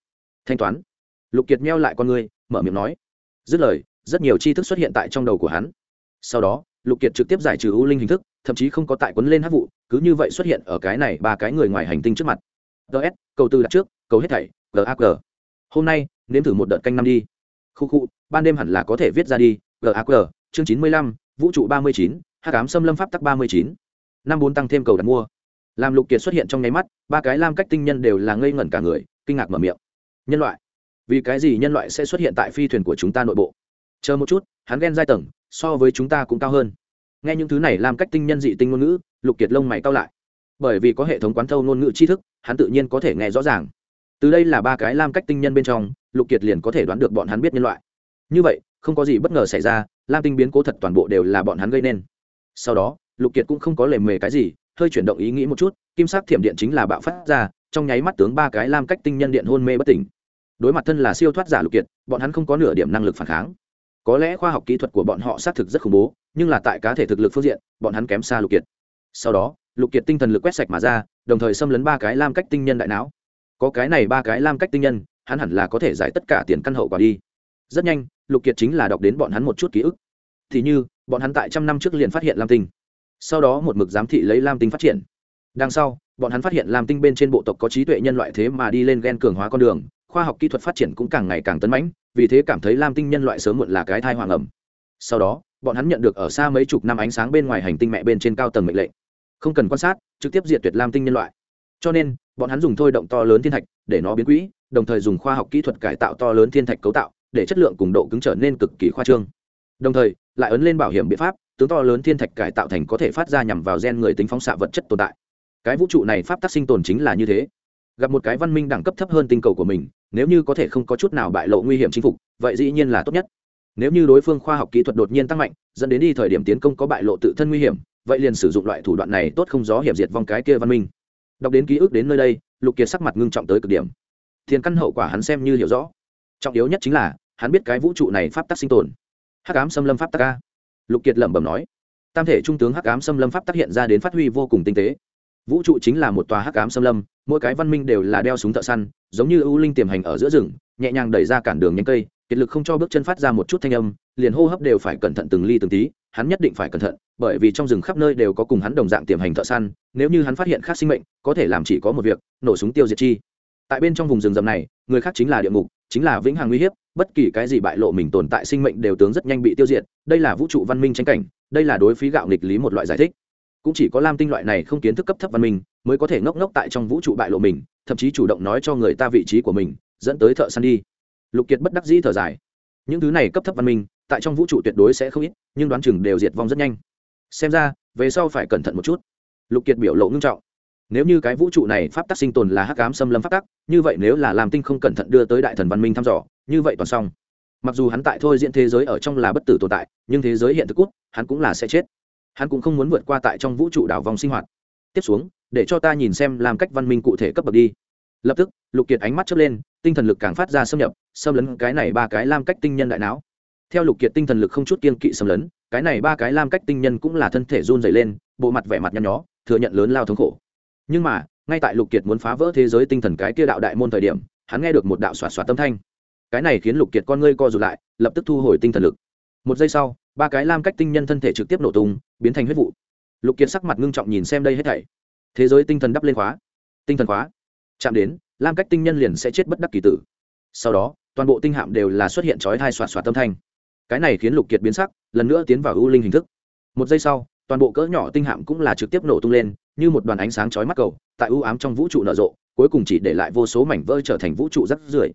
Thanh toán. Lục kiệt meo lại con người, mở miệng nói. Dứt lời, rất nhiều tri thức xuất hiện tại trong đầu của hắn. Sau đó, lục kiệt trực tiếp giải trừ ưu linh hình thức, thậm chí không có tại quấn lên hát vụ, cứ như vậy xuất hiện ở cái này ba cái người ngoài hành tinh trước mặt. Ts cầu tư đặt trước, cầu hết thảy gag hôm nay, nếm thử một đợt canh năm đi khu khu, ban đêm hẳn là có thể viết ra đi. Gaq chương chín mươi lăm, vũ trụ ba mươi chín hát cám xâm lâm pháp tắc ba mươi chín. Năm bốn tăng thêm cầu đặt mua. Làm lục kiệt xuất hiện trong nháy mắt, ba cái lam cách tinh nhân đều là ngây ngẩn cả người, kinh ngạc mở miệng. Nhân loại? Vì cái gì nhân loại sẽ xuất hiện tại phi thuyền của chúng ta nội bộ? Chờ một chút, hắn ghen giai tầng so với chúng ta cũng cao hơn. Nghe những thứ này làm cách tinh nhân dị tinh ngôn ngữ, lục kiệt lông mày cao lại. Bởi vì có hệ thống quán thâu ngôn ngữ tri thức, hắn tự nhiên có thể nghe rõ ràng. Từ đây là ba cái lam cách tinh nhân bên trong lục kiệt liền có thể đoán được bọn hắn biết nhân loại. Như vậy, không có gì bất ngờ xảy ra, lam tinh biến cố thật toàn bộ đều là bọn hắn gây nên. Sau đó, lục kiệt cũng không có lề mề cái gì, hơi chuyển động ý nghĩ một chút, kim sắc thiểm điện chính là bạo phát ra, trong nháy mắt tướng ba cái lam cách tinh nhân điện hôn mê bất tỉnh. Đối mặt thân là siêu thoát giả lục kiệt, bọn hắn không có nửa điểm năng lực phản kháng. Có lẽ khoa học kỹ thuật của bọn họ xác thực rất khủng bố, nhưng là tại cá thể thực lực phương diện, bọn hắn kém xa lục kiệt. Sau đó, lục kiệt tinh thần lực quét sạch mà ra, đồng thời xâm lấn ba cái lam cách tinh nhân đại não. Có cái này ba cái lam cách tinh nhân hắn hẳn là có thể giải tất cả tiền căn hậu quả đi. Rất nhanh, lục kiệt chính là đọc đến bọn hắn một chút ký ức. Thì như, bọn hắn tại trăm năm trước liền phát hiện lam tinh. Sau đó một mực giám thị lấy lam tinh phát triển. Đằng sau, bọn hắn phát hiện lam tinh bên trên bộ tộc có trí tuệ nhân loại thế mà đi lên ghen cường hóa con đường, khoa học kỹ thuật phát triển cũng càng ngày càng tấn mãnh, vì thế cảm thấy lam tinh nhân loại sớm muộn là cái thai hoàng ẩm. Sau đó, bọn hắn nhận được ở xa mấy chục năm ánh sáng bên ngoài hành tinh mẹ bên trên cao tầng mệnh lệnh. Không cần quan sát, trực tiếp diệt tuyệt lam tinh nhân loại cho nên, bọn hắn dùng thôi động to lớn thiên thạch để nó biến quỹ, đồng thời dùng khoa học kỹ thuật cải tạo to lớn thiên thạch cấu tạo để chất lượng cùng độ cứng trở nên cực kỳ khoa trương. Đồng thời, lại ấn lên bảo hiểm biện pháp, tướng to lớn thiên thạch cải tạo thành có thể phát ra nhằm vào gen người tính phóng xạ vật chất tồn tại. Cái vũ trụ này pháp tác sinh tồn chính là như thế. Gặp một cái văn minh đẳng cấp thấp hơn tinh cầu của mình, nếu như có thể không có chút nào bại lộ nguy hiểm chinh phục, vậy dĩ nhiên là tốt nhất. Nếu như đối phương khoa học kỹ thuật đột nhiên tăng mạnh, dẫn đến đi thời điểm tiến công có bại lộ tự thân nguy hiểm, vậy liền sử dụng loại thủ đoạn này tốt không gió hiểm diệt vong cái kia văn minh đọc đến ký ức đến nơi đây, lục kiệt sắc mặt ngưng trọng tới cực điểm. Thiền căn hậu quả hắn xem như hiểu rõ. Trọng yếu nhất chính là, hắn biết cái vũ trụ này pháp tắc sinh tồn. Hắc ám xâm lâm pháp tắc ca lục kiệt lẩm bẩm nói. Tam thể trung tướng hắc ám xâm lâm pháp tắc hiện ra đến phát huy vô cùng tinh tế. Vũ trụ chính là một tòa hắc ám xâm lâm, mỗi cái văn minh đều là đeo súng thợ săn, giống như ưu linh tiềm hành ở giữa rừng, nhẹ nhàng đẩy ra cản đường nhánh cây, kiệt lực không cho bước chân phát ra một chút thanh âm liền hô hấp đều phải cẩn thận từng ly từng tí, hắn nhất định phải cẩn thận, bởi vì trong rừng khắp nơi đều có cùng hắn đồng dạng tiềm hành thợ săn, nếu như hắn phát hiện khác sinh mệnh, có thể làm chỉ có một việc, nổ súng tiêu diệt chi. Tại bên trong vùng rừng rậm này, người khác chính là địa ngục, chính là vĩnh hằng uy hiếp, bất kỳ cái gì bại lộ mình tồn tại sinh mệnh đều tướng rất nhanh bị tiêu diệt, đây là vũ trụ văn minh tranh cảnh, đây là đối phí gạo nghịch lý một loại giải thích. Cũng chỉ có lam tinh loại này không kiến thức cấp thấp văn minh, mới có thể ngốc ngốc tại trong vũ trụ bại lộ mình, thậm chí chủ động nói cho người ta vị trí của mình, dẫn tới thợ săn đi. Lục kiệt bất đắc dĩ thở dài. Những thứ này cấp thấp văn minh tại trong vũ trụ tuyệt đối sẽ không ít, nhưng đoán chừng đều diệt vong rất nhanh. Xem ra, về sau phải cẩn thận một chút. Lục kiệt biểu lộ ngưng trọng. Nếu như cái vũ trụ này pháp tắc sinh tồn là hắc ám xâm lâm pháp tắc, như vậy nếu là làm tinh không cẩn thận đưa tới đại thần văn minh thăm dò, như vậy toàn xong. Mặc dù hắn tại thôi diễn thế giới ở trong là bất tử tồn tại, nhưng thế giới hiện thực cút, hắn cũng là sẽ chết. Hắn cũng không muốn vượt qua tại trong vũ trụ đảo vòng sinh hoạt. Tiếp xuống, để cho ta nhìn xem làm cách văn minh cụ thể cấp bậc đi. Lập tức, lục kiệt ánh mắt chớp lên, tinh thần lực càng phát ra xâm nhập, xâm lấn cái này ba cái lam cách tinh nhân đại não theo lục kiệt tinh thần lực không chút kiên kỵ xâm lấn, cái này ba cái lam cách tinh nhân cũng là thân thể run dày lên, bộ mặt vẻ mặt nhăn nhó, thừa nhận lớn lao thống khổ. Nhưng mà, ngay tại lục kiệt muốn phá vỡ thế giới tinh thần cái kia đạo đại môn thời điểm, hắn nghe được một đạo xoạt xoạt tâm thanh. Cái này khiến lục kiệt con ngươi co rụt lại, lập tức thu hồi tinh thần lực. Một giây sau, ba cái lam cách tinh nhân thân thể trực tiếp nổ tung, biến thành huyết vụ. Lục kiệt sắc mặt ngưng trọng nhìn xem đây hết thảy. Thế giới tinh thần đắp lên khóa. Tinh thần khóa. Chạm đến, lam cách tinh nhân liền sẽ chết bất đắc kỳ tử. Sau đó, toàn bộ tinh hạm đều là xuất hiện chói thai xoạt xoạt tâm thanh cái này khiến lục kiệt biến sắc, lần nữa tiến vào ưu linh hình thức. Một giây sau, toàn bộ cỡ nhỏ tinh hạm cũng là trực tiếp nổ tung lên, như một đoàn ánh sáng chói mắt cầu, tại ưu ám trong vũ trụ nở rộ, cuối cùng chỉ để lại vô số mảnh vỡ trở thành vũ trụ rắc rưởi.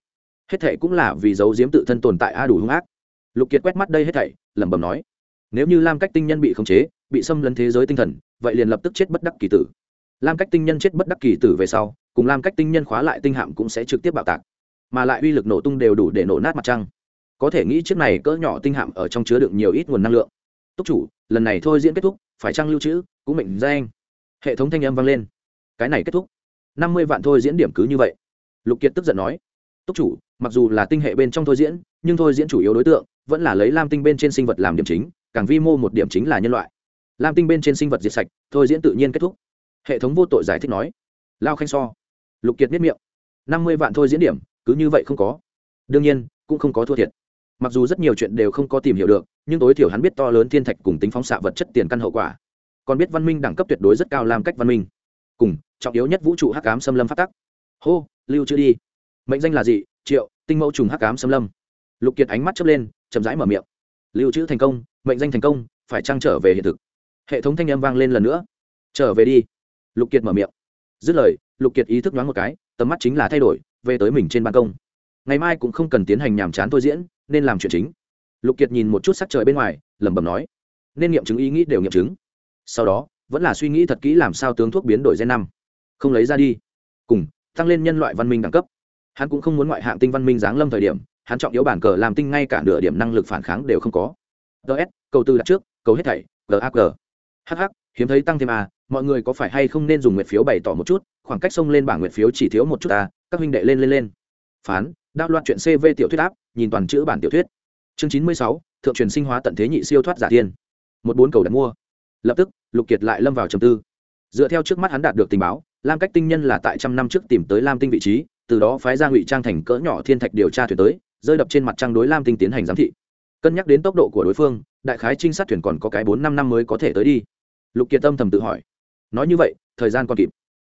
Hết thệ cũng là vì giấu giếm tự thân tồn tại a đủ hung ác. Lục kiệt quét mắt đây hết thảy, lẩm bẩm nói, nếu như lam cách tinh nhân bị khống chế, bị xâm lấn thế giới tinh thần, vậy liền lập tức chết bất đắc kỳ tử. Lam cách tinh nhân chết bất đắc kỳ tử về sau, cùng lam cách tinh nhân khóa lại tinh hạm cũng sẽ trực tiếp bạo tạc. Mà lại uy lực nổ tung đều đủ để nổ nát mặt trăng có thể nghĩ chiếc này cỡ nhỏ tinh hạm ở trong chứa đựng nhiều ít nguồn năng lượng. Túc chủ, lần này thôi diễn kết thúc, phải trăng lưu trữ, cũng mệnh danh. Hệ thống thanh âm vang lên. Cái này kết thúc. Năm mươi vạn thôi diễn điểm cứ như vậy. Lục kiệt tức giận nói. Túc chủ, mặc dù là tinh hệ bên trong thôi diễn, nhưng thôi diễn chủ yếu đối tượng, vẫn là lấy lam tinh bên trên sinh vật làm điểm chính, càng vi mô một điểm chính là nhân loại. Lam tinh bên trên sinh vật diệt sạch, thôi diễn tự nhiên kết thúc. Hệ thống vô tội giải thích nói. Lao khanh so. Lục kiệt miết miệng. Năm mươi vạn thôi diễn điểm, cứ như vậy không có. Đương nhiên, cũng không có thua thiệt mặc dù rất nhiều chuyện đều không có tìm hiểu được, nhưng tối thiểu hắn biết to lớn thiên thạch cùng tính phóng xạ vật chất tiền căn hậu quả. Còn biết văn minh đẳng cấp tuyệt đối rất cao làm cách văn minh. Cùng, trọng yếu nhất vũ trụ hắc cám xâm lâm phát tắc. Hô, lưu chữ đi. Mệnh danh là gì? Triệu, tinh mẫu trùng hắc cám xâm lâm. Lục kiệt ánh mắt chớp lên, chậm rãi mở miệng. Lưu trữ thành công, mệnh danh thành công, phải trang trở về hiện thực? Hệ thống thanh âm vang lên lần nữa. Trở về đi. Lục kiệt mở miệng. Dứt lời, lục kiệt ý thức đoán một cái, tầm mắt chính là thay đổi, về tới mình trên ban công. Ngày mai cũng không cần tiến hành nhàm chán thôi diễn nên làm chuyện chính. Lục kiệt nhìn một chút sắc trời bên ngoài, lẩm bẩm nói, nên nghiệm chứng ý nghĩ đều nghiệm chứng. Sau đó, vẫn là suy nghĩ thật kỹ làm sao tướng thuốc biến đổi gen năm. Không lấy ra đi. Cùng, tăng lên nhân loại văn minh đẳng cấp. Hắn cũng không muốn ngoại hạng tinh văn minh giáng lâm thời điểm, hắn trọng yếu bản cờ làm tinh ngay cả nửa điểm năng lực phản kháng đều không có. Ts cầu tư đặt trước, cầu hết thảy gag hh hiếm thấy tăng thêm a mọi người có phải hay không nên dùng nguyệt phiếu bày tỏ một chút, khoảng cách xông lên bảng nguyệt phiếu chỉ thiếu một chút a các huynh đệ lên lên lên phán đạo loạn chuyện cv tiểu thuyết áp, nhìn toàn chữ bản tiểu thuyết. Chương chín mươi sáu, thượng truyền sinh hóa tận thế nhị siêu thoát giả tiên. Một bốn cầu đặt mua. Lập tức, lục kiệt lại lâm vào trầm tư. Dựa theo trước mắt hắn đạt được tình báo, lam cách tinh nhân là tại trăm năm trước tìm tới lam tinh vị trí, từ đó phái ra ngụy trang thành cỡ nhỏ thiên thạch điều tra thuyền tới, rơi đập trên mặt trăng đối lam tinh tiến hành giám thị. Cân nhắc đến tốc độ của đối phương, đại khái trinh sát thuyền còn có cái bốn năm năm mới có thể tới đi. Lục kiệt tâm thầm tự hỏi. Nói như vậy, thời gian còn kịp.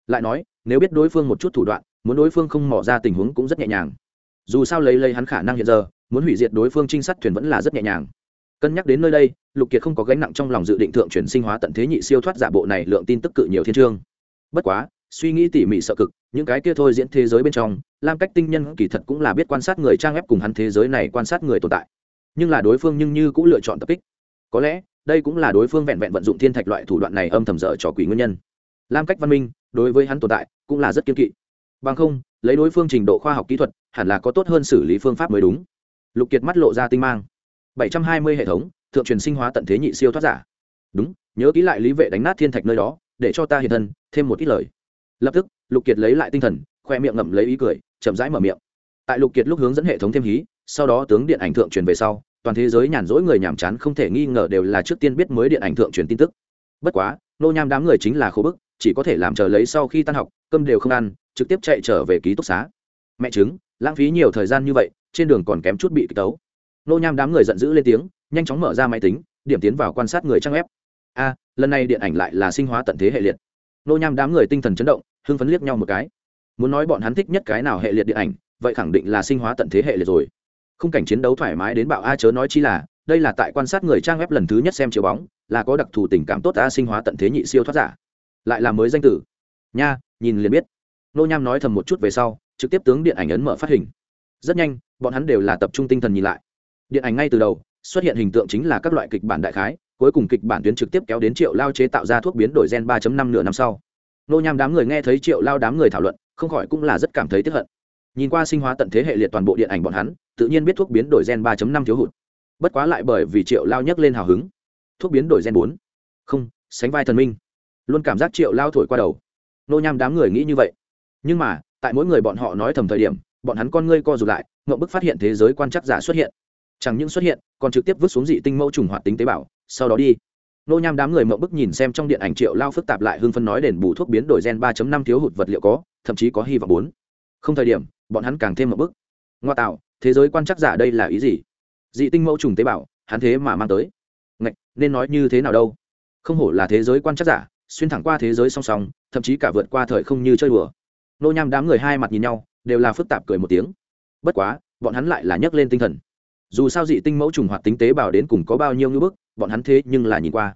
Lại nói, nếu biết đối phương một chút thủ đoạn muốn đối phương không mỏ ra tình huống cũng rất nhẹ nhàng. Dù sao lấy lấy hắn khả năng hiện giờ, muốn hủy diệt đối phương trinh sát thuyền vẫn là rất nhẹ nhàng. Cân nhắc đến nơi đây, lục kiệt không có gánh nặng trong lòng dự định thượng chuyển sinh hóa tận thế nhị siêu thoát giả bộ này lượng tin tức cự nhiều thiên trương. Bất quá, suy nghĩ tỉ mỉ sợ cực, những cái kia thôi diễn thế giới bên trong, lam cách tinh nhân kỳ thật cũng là biết quan sát người trang ép cùng hắn thế giới này quan sát người tồn tại. Nhưng là đối phương nhưng như cũng lựa chọn tập kích. Có lẽ, đây cũng là đối phương vẹn vẹn vận dụng thiên thạch loại thủ đoạn này âm thầm dở trò quỷ nguyên nhân. Lam cách văn minh, đối với hắn tồn tại, cũng là rất kiên kỵ bằng không, lấy đối phương trình độ khoa học kỹ thuật, hẳn là có tốt hơn xử lý phương pháp mới đúng. Lục kiệt mắt lộ ra tinh mang. bảy trăm hai mươi hệ thống, thượng truyền sinh hóa tận thế nhị siêu thoát giả. Đúng, nhớ ký lại lý vệ đánh nát thiên thạch nơi đó, để cho ta hiện thân, thêm một ít lời. Lập tức, lục kiệt lấy lại tinh thần, khoe miệng ngậm lấy ý cười, chậm rãi mở miệng. Tại lục kiệt lúc hướng dẫn hệ thống thêm hí, sau đó tướng điện ảnh thượng truyền về sau, toàn thế giới nhàn rỗi người nhàm chán không thể nghi ngờ đều là trước tiên biết mới điện ảnh thượng truyền tin tức. Bất quá, nô nham đám người chính là khổ bức, chỉ có thể làm chờ lấy sau khi tan học, cơm đều không ăn trực tiếp chạy trở về ký túc xá. Mẹ chứng lãng phí nhiều thời gian như vậy, trên đường còn kém chút bị kích tấu. Nô nham đám người giận dữ lên tiếng, nhanh chóng mở ra máy tính, điểm tiến vào quan sát người trang web. A, lần này điện ảnh lại là sinh hóa tận thế hệ liệt. Nô nham đám người tinh thần chấn động, hưng phấn liếc nhau một cái. Muốn nói bọn hắn thích nhất cái nào hệ liệt điện ảnh, vậy khẳng định là sinh hóa tận thế hệ liệt rồi. Khung cảnh chiến đấu thoải mái đến bạo a chớ nói chi là, đây là tại quan sát người trang web lần thứ nhất xem chiếu bóng, là có đặc thù tình cảm tốt a sinh hóa tận thế nhị siêu thoát giả. Lại là mới danh tử. Nha, nhìn liền biết nô nham nói thầm một chút về sau, trực tiếp tướng điện ảnh ấn mở phát hình. Rất nhanh, bọn hắn đều là tập trung tinh thần nhìn lại. Điện ảnh ngay từ đầu, xuất hiện hình tượng chính là các loại kịch bản đại khái, cuối cùng kịch bản tuyến trực tiếp kéo đến triệu lao chế tạo ra thuốc biến đổi gen 3 năm nửa năm sau. Nô nham đám người nghe thấy triệu lao đám người thảo luận, không khỏi cũng là rất cảm thấy tiếc hận. Nhìn qua sinh hóa tận thế hệ liệt toàn bộ điện ảnh bọn hắn, tự nhiên biết thuốc biến đổi gen 3 năm thiếu hụt. Bất quá lại bởi vì triệu lao nhấc lên hào hứng. Thuốc biến đổi gen bốn. Không, sánh vai thần minh. Luôn cảm giác triệu lao thổi qua đầu. Nô nham đám người nghĩ như vậy nhưng mà, tại mỗi người bọn họ nói thầm thời điểm, bọn hắn con ngươi co rụt lại, ngậm bức phát hiện thế giới quan chắc giả xuất hiện. Chẳng những xuất hiện, còn trực tiếp vứt xuống dị tinh mẫu trùng hoạt tính tế bào, sau đó đi. Nô nham đám người mộng bức nhìn xem trong điện ảnh triệu lao phức tạp lại hưng phân nói đền bù thuốc biến đổi gen 3 năm thiếu hụt vật liệu có, thậm chí có hy vọng bốn. Không thời điểm, bọn hắn càng thêm mộng bức. Ngoa tạo, thế giới quan trắc giả đây là ý gì? Dị tinh mẫu trùng tế bào, hắn thế mà mang tới. Ngạch, nên nói như thế nào đâu? Không hổ là thế giới quan trắc giả, xuyên thẳng qua thế giới song song, thậm chí cả vượt qua thời không như chơi đùa nô nham đám người hai mặt nhìn nhau, đều là phức tạp cười một tiếng. Bất quá, bọn hắn lại là nhấc lên tinh thần. Dù sao dị tinh mẫu trùng hoạt tính tế bào đến cùng có bao nhiêu ngưỡng bức, bọn hắn thế nhưng là nhìn qua.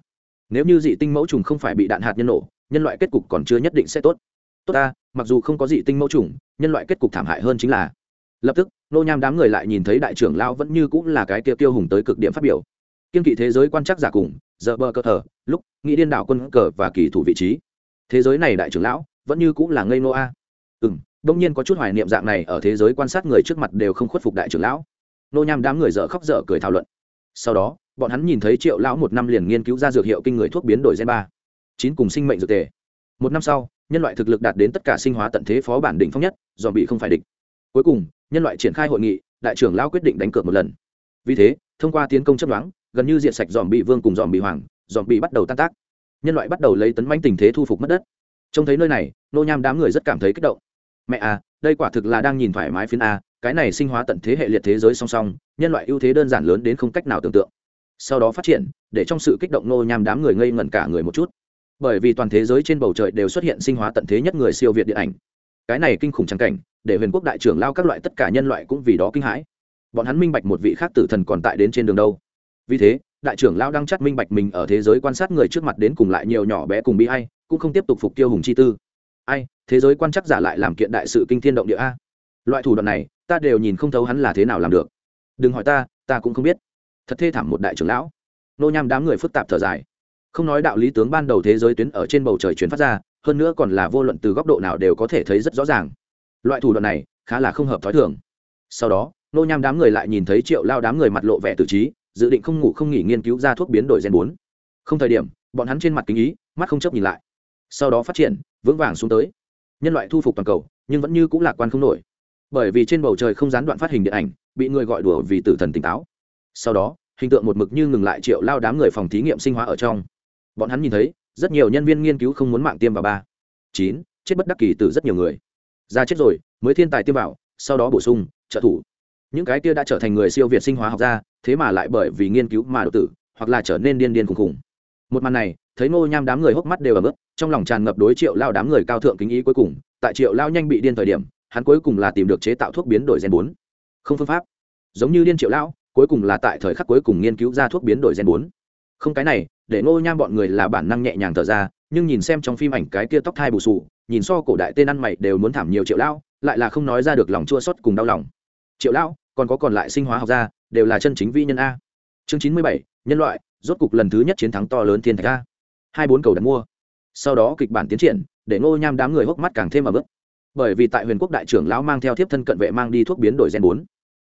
Nếu như dị tinh mẫu trùng không phải bị đạn hạt nhân nổ, nhân loại kết cục còn chưa nhất định sẽ tốt. Tốt ta, mặc dù không có dị tinh mẫu trùng, nhân loại kết cục thảm hại hơn chính là. Lập tức, nô nham đám người lại nhìn thấy đại trưởng lao vẫn như cũng là cái kia tiêu hùng tới cực điểm phát biểu. Kiên kỵ thế giới quan chắc giả cùng, giờ bờ cơ thờ, lúc, nghĩ điên đảo quân cờ và kỳ thủ vị trí. Thế giới này đại trưởng lão vẫn như cũng là ngây nô a ừ m đông nhiên có chút hoài niệm dạng này ở thế giới quan sát người trước mặt đều không khuất phục đại trưởng lão. Nô nham đám người dở khóc dở cười thảo luận. Sau đó, bọn hắn nhìn thấy triệu lão một năm liền nghiên cứu ra dược hiệu kinh người thuốc biến đổi gen ba. Chín cùng sinh mệnh dược tề. Một năm sau, nhân loại thực lực đạt đến tất cả sinh hóa tận thế phó bản đỉnh phong nhất, do bị không phải địch. Cuối cùng, nhân loại triển khai hội nghị, đại trưởng lão quyết định đánh cược một lần. Vì thế, thông qua tiến công chấp đoán gần như diện sạch dòm bị vương cùng dòm bị hoàng dòm bị bắt đầu tan tác. Nhân loại bắt đầu lấy tấn manh tình thế thu phục mất đất. Trông thấy nơi này, nô nham đám người rất cảm thấy kích động mẹ à đây quả thực là đang nhìn thoải mái phiên a, cái này sinh hóa tận thế hệ liệt thế giới song song, nhân loại ưu thế đơn giản lớn đến không cách nào tưởng tượng. Sau đó phát triển, để trong sự kích động nô nham đám người ngây ngẩn cả người một chút. Bởi vì toàn thế giới trên bầu trời đều xuất hiện sinh hóa tận thế nhất người siêu việt điện ảnh. Cái này kinh khủng trắng cảnh, để huyền quốc đại trưởng lao các loại tất cả nhân loại cũng vì đó kinh hãi. Bọn hắn minh bạch một vị khác tử thần còn tại đến trên đường đâu. Vì thế, đại trưởng lao đang chắc minh bạch mình ở thế giới quan sát người trước mặt đến cùng lại nhiều nhỏ bé cùng bị hay cũng không tiếp tục phục tiêu hùng chi tư. Ai thế giới quan chắc giả lại làm kiện đại sự kinh thiên động địa a. Loại thủ đoạn này, ta đều nhìn không thấu hắn là thế nào làm được. Đừng hỏi ta ta cũng không biết. Thật thê thảm một đại trưởng lão. Nô nham đám người phức tạp thở dài. Không nói đạo lý tướng ban đầu thế giới tuyến ở trên bầu trời chuyển phát ra, hơn nữa còn là vô luận từ góc độ nào đều có thể thấy rất rõ ràng. Loại thủ đoạn này, khá là không hợp t h ó i thường. Sau đó, nô nham đám người lại nhìn thấy triệu lao đám người mặt lộ vẻ tự trí, dự định không ngủ không nghỉ nghiên cứu ra thuốc biến đổi gen bốn. Không thời điểm, bọn hắn trên mặt kính ý, mắt không chấp nhìn lại. Sau đó phát triển, vững vàng xuống tới nhân loại thu phục toàn cầu, nhưng vẫn như cũng lạc quan không nổi. Bởi vì trên bầu trời không gián đoạn phát hình điện ảnh, bị người gọi đùa vì tử thần tỉnh táo. Sau đó, hình tượng một mực như ngừng lại triệu lao đám người phòng thí nghiệm sinh hóa ở trong. Bọn hắn nhìn thấy, rất nhiều nhân viên nghiên cứu không muốn mạng tiêm vào ba. Chín, chết bất đắc kỳ từ rất nhiều người. Ra chết rồi, mới thiên tài tiêm vào, sau đó bổ sung, trợ thủ. Những cái kia đã trở thành người siêu việt sinh hóa học gia, thế mà lại bởi vì nghiên cứu mà đột tử, hoặc là trở nên điên điên khùng khùng một màn này, thấy ngô nham đám người hốc mắt đều ở mức trong lòng tràn ngập đối triệu lao đám người cao thượng kính ý cuối cùng, tại triệu lao nhanh bị điên thời điểm, hắn cuối cùng là tìm được chế tạo thuốc biến đổi gen bốn. Không phương pháp. Giống như điên triệu lão, cuối cùng là tại thời khắc cuối cùng nghiên cứu ra thuốc biến đổi gen bốn. Không cái này, để ngô nham bọn người là bản năng nhẹ nhàng thở ra, nhưng nhìn xem trong phim ảnh cái kia tóc thai bù sù, nhìn so cổ đại tên ăn mày đều muốn thảm nhiều triệu lão, lại là không nói ra được lòng chua xót cùng đau lòng. Triệu lão, còn có còn lại sinh hóa học gia, đều là chân chính vi nhân a. Chương chín mươi bảy, nhân loại rốt cục lần thứ nhất chiến thắng to lớn thiên thạch a hai bốn cầu đặt mua. Sau đó kịch bản tiến triển, để ngô nham đám người hốc mắt càng thêm ở bước bởi vì tại huyền quốc đại trưởng lão mang theo thiếp thân cận vệ mang đi thuốc biến đổi gen bốn.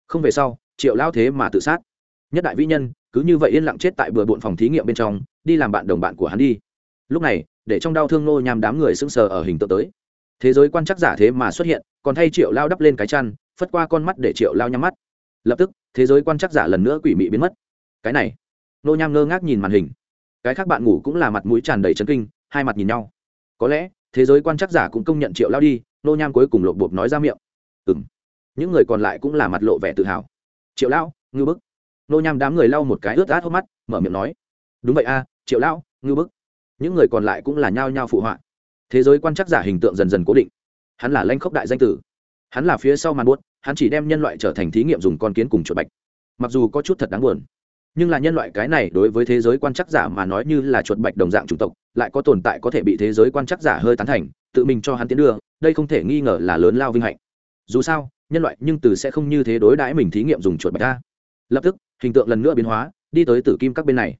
Không về sau, triệu lão thế mà tự sát. Nhất đại vĩ nhân, cứ như vậy yên lặng chết tại bừa bộn phòng thí nghiệm bên trong, đi làm bạn đồng bạn của hắn đi. Lúc này, để trong đau thương Ngô nham đám người sững sờ ở hình tượng tới. Thế giới quan chắc giả thế mà xuất hiện, còn thay triệu lao đắp lên cái chăn, phất qua con mắt để triệu lao nhắm mắt. Lập tức, thế giới quan chắc giả lần nữa quỷ mị biến mất. Cái này nô nham ngơ ngác nhìn màn hình. Cái khác bạn ngủ cũng là mặt mũi tràn đầy chấn kinh, hai mặt nhìn nhau. Có lẽ, thế giới quan chắc giả cũng công nhận triệu lao đi, nô nham cuối cùng lột bột nói ra miệng. Ừ m những người còn lại cũng là mặt lộ vẻ tự hào. Triệu lão ngư bức. Nô nham đám người lau một cái ướt át hốc mắt, mở miệng nói. Đúng vậy a, triệu lão ngư bức. Những người còn lại cũng là nhao nhao phụ họa. Thế giới quan chắc giả hình tượng dần dần cố định. Hắn là lanh khốc đại danh tử. Hắn là phía sau màn buốt, hắn chỉ đem nhân loại trở thành thí nghiệm dùng con kiến cùng chuột bạch. Mặc dù có chút thật đáng buồn nhưng là nhân loại cái này đối với thế giới quan chắc giả mà nói như là chuột bạch đồng dạng chủng tộc, lại có tồn tại có thể bị thế giới quan chắc giả hơi tán thành, tự mình cho hắn tiến đưa, đây không thể nghi ngờ là lớn lao vinh hạnh. Dù sao, nhân loại nhưng từ sẽ không như thế đối đãi mình thí nghiệm dùng chuột bạch ta. Lập tức, hình tượng lần nữa biến hóa, đi tới tử kim các bên này.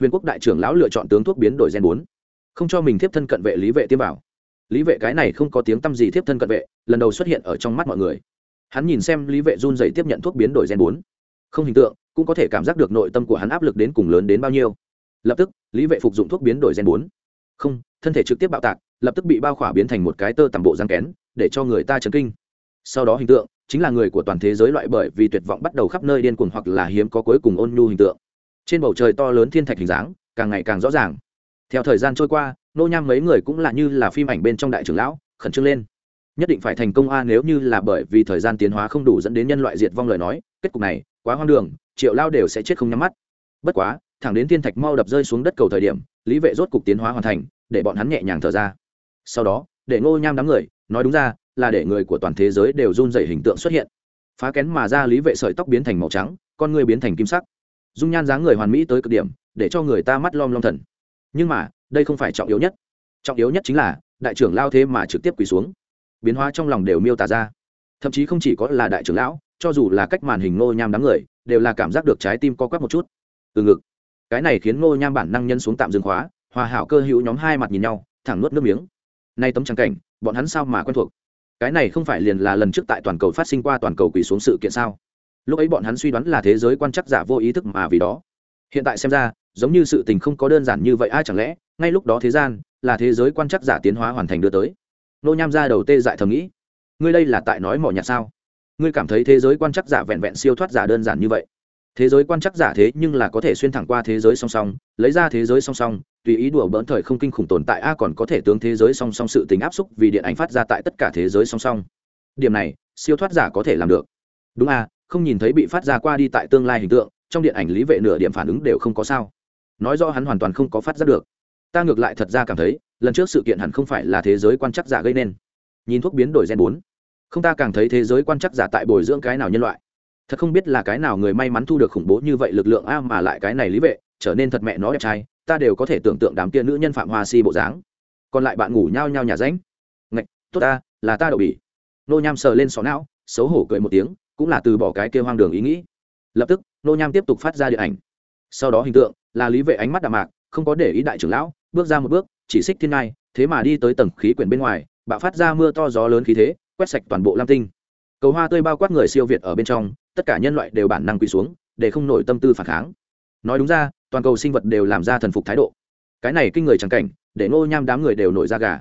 Huyền quốc đại trưởng lão lựa chọn tướng thuốc biến đổi gen bốn. Không cho mình tiếp thân cận vệ lý vệ tiêm vào. Lý vệ cái này không có tiếng tăm gì tiếp thân cận vệ, lần đầu xuất hiện ở trong mắt mọi người. Hắn nhìn xem lý vệ run dày tiếp nhận thuốc biến đổi gen bốn. Không hình tượng cũng có thể cảm giác được nội tâm của hắn áp lực đến cùng lớn đến bao nhiêu. Lập tức, lý vệ phục dụng thuốc biến đổi gen bốn. Không, thân thể trực tiếp bạo tạc, lập tức bị bao khỏa biến thành một cái tơ tầm bộ răng kén, để cho người ta chấn kinh. Sau đó hình tượng, chính là người của toàn thế giới loại bởi vì tuyệt vọng bắt đầu khắp nơi điên cuồng hoặc là hiếm có cuối cùng ôn nhu hình tượng. Trên bầu trời to lớn thiên thạch hình dáng, càng ngày càng rõ ràng. Theo thời gian trôi qua, nô nham mấy người cũng là như là phim ảnh bên trong đại trưởng lão, khẩn trương lên. Nhất định phải thành công a, nếu như là bởi vì thời gian tiến hóa không đủ dẫn đến nhân loại diệt vong lời nói, kết cục này quá hoang đường, triệu lao đều sẽ chết không nhắm mắt. Bất quá, thẳng đến thiên thạch mau đập rơi xuống đất cầu thời điểm, lý vệ rốt cục tiến hóa hoàn thành, để bọn hắn nhẹ nhàng thở ra. Sau đó, để ngô nham đám người, nói đúng ra, là để người của toàn thế giới đều run dày hình tượng xuất hiện. Phá kén mà ra lý vệ sợi tóc biến thành màu trắng, con người biến thành kim sắc. Dung nhan dáng người hoàn mỹ tới cực điểm, để cho người ta mắt lom lom thần. Nhưng mà, đây không phải trọng yếu nhất. Trọng yếu nhất chính là, đại trưởng lao thế mà trực tiếp quỳ xuống. Biến hóa trong lòng đều miêu tả ra. Thậm chí không chỉ có là đại trưởng lão cho dù là cách màn hình ngô nham đám người, đều là cảm giác được trái tim co quắp một chút. Từ ngực. Cái này khiến ngô nham bản năng nhân xuống tạm dừng khóa, hòa hảo cơ hữu nhóm hai mặt nhìn nhau, thẳng nuốt nước miếng. Nay tấm trắng cảnh, bọn hắn sao mà quen thuộc? Cái này không phải liền là lần trước tại toàn cầu phát sinh qua toàn cầu quỷ xuống sự kiện sao? Lúc ấy bọn hắn suy đoán là thế giới quan chắc giả vô ý thức mà vì đó. Hiện tại xem ra, giống như sự tình không có đơn giản như vậy ai chẳng lẽ, ngay lúc đó thế gian là thế giới quan chắc giả tiến hóa hoàn thành đưa tới? Nô nham ra đầu tê dại thầm nghĩ. Ngươi đây là tại nói mỏ nhạt sao? Ngươi cảm thấy thế giới quan chắc giả vẹn vẹn siêu thoát giả đơn giản như vậy. Thế giới quan chắc giả thế nhưng là có thể xuyên thẳng qua thế giới song song, lấy ra thế giới song song, tùy ý đùa bỡn thời không kinh khủng tồn tại a còn có thể tướng thế giới song song sự tính áp xúc vì điện ảnh phát ra tại tất cả thế giới song song. Điểm này, siêu thoát giả có thể làm được. Đúng à không nhìn thấy bị phát ra qua đi tại tương lai hình tượng, trong điện ảnh lý vệ nửa điểm phản ứng đều không có sao. Nói rõ hắn hoàn toàn không có phát giác được. Ta ngược lại thật ra cảm thấy, lần trước sự kiện hẳn không phải là thế giới quan chắc giả gây nên. Nhìn thuốc biến đổi gen bốn không ta càng thấy thế giới quan chắc giả tại bồi dưỡng cái nào nhân loại. Thật không biết là cái nào người may mắn thu được khủng bố như vậy lực lượng a mà lại cái này lý vệ, trở nên thật mẹ nó đẹp trai, ta đều có thể tưởng tượng đám kia nữ nhân phạm hoa si bộ dáng. Còn lại bạn ngủ nhao nhao nhà ránh. Ngạch, tốt ta, là ta đậu bỉ. Nô nham sờ lên xó não, xấu hổ cười một tiếng, cũng là từ bỏ cái kia hoang đường ý nghĩ. Lập tức, nô nham tiếp tục phát ra điện ảnh. Sau đó hình tượng, là lý vệ ánh mắt đạm mạc, không có để ý đại trưởng lão, bước ra một bước, chỉ xích thiên ngai, thế mà đi tới tầng khí quyển bên ngoài, bạo phát ra mưa to gió lớn khí thế quét sạch toàn bộ lam tinh. Cầu hoa tươi bao quát người siêu việt ở bên trong, tất cả nhân loại đều bản năng quỳ xuống, để không nổi tâm tư phản kháng. Nói đúng ra, toàn cầu sinh vật đều làm ra thần phục thái độ. Cái này kinh người chẳng cảnh, để ngô nham đám người đều nổi ra gà.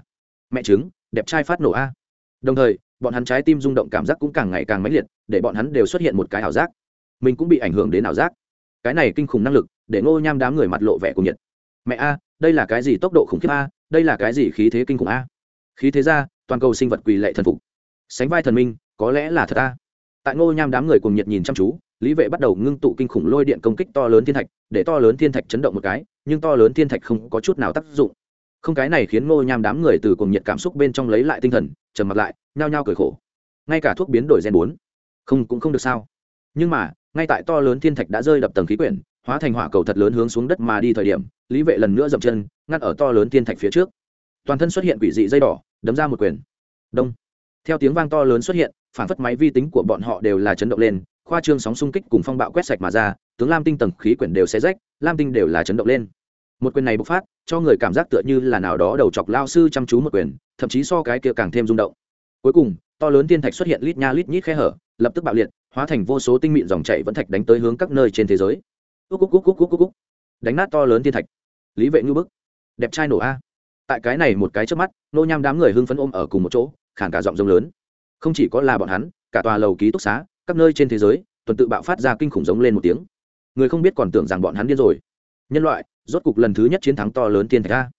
Mẹ chứng đẹp trai phát nổ a. Đồng thời, bọn hắn trái tim rung động cảm giác cũng càng ngày càng mãnh liệt, để bọn hắn đều xuất hiện một cái ảo giác. Mình cũng bị ảnh hưởng đến ảo giác. Cái này kinh khủng năng lực, để ngô nham đám người mặt lộ vẻ cùng nhiệt. Mẹ a, đây là cái gì tốc độ khủng khiếp a, đây là cái gì khí thế kinh khủng a. Khí thế ra, toàn cầu sinh vật quỳ lệ thần phục sánh vai thần minh, có lẽ là thật a tại ngô nham đám người cùng nhiệt nhìn chăm chú, lý vệ bắt đầu ngưng tụ kinh khủng lôi điện công kích to lớn thiên thạch, để to lớn thiên thạch chấn động một cái, nhưng to lớn thiên thạch không có chút nào tác dụng. Không cái này khiến ngô nham đám người từ cùng nhiệt cảm xúc bên trong lấy lại tinh thần, trầm mặt lại, nhao nhao cười khổ. Ngay cả thuốc biến đổi gen bốn, không, cũng không được sao. Nhưng mà, ngay tại to lớn thiên thạch đã rơi đập tầng khí quyển, hóa thành hỏa cầu thật lớn hướng xuống đất mà đi thời điểm, lý vệ lần nữa dậm chân, ngắt ở to lớn thiên thạch phía trước. Toàn thân xuất hiện quỷ dị dây đỏ, đấm ra một quyền. Đông theo tiếng vang to lớn xuất hiện, phản phất máy vi tính của bọn họ đều là chấn động lên, khoa trương sóng xung kích cùng phong bạo quét sạch mà ra, tướng lam tinh tầng khí quyển đều xé rách, lam tinh đều là chấn động lên. Một quyền này bộc phát, cho người cảm giác tựa như là nào đó đầu chọc lao sư chăm chú một quyền, thậm chí so cái kia càng thêm rung động. Cuối cùng, to lớn thiên thạch xuất hiện lít nha lít nhít khe hở, lập tức bạo liệt, hóa thành vô số tinh mịn dòng chảy vẫn thạch đánh tới hướng các nơi trên thế giới. Úc úc úc úc úc úc đánh nát to lớn thiên thạch. Lý vệ ngư bức. Đẹp trai nổ a. Tại cái này một cái trước mắt, nô nham đám người hưng phấn ôm ở cùng một chỗ khản cả giọng rông lớn. Không chỉ có là bọn hắn, cả tòa lầu ký túc xá, các nơi trên thế giới, tuần tự bạo phát ra kinh khủng giống lên một tiếng. Người không biết còn tưởng rằng bọn hắn điên rồi. Nhân loại, rốt cục lần thứ nhất chiến thắng to lớn tiên thạch a.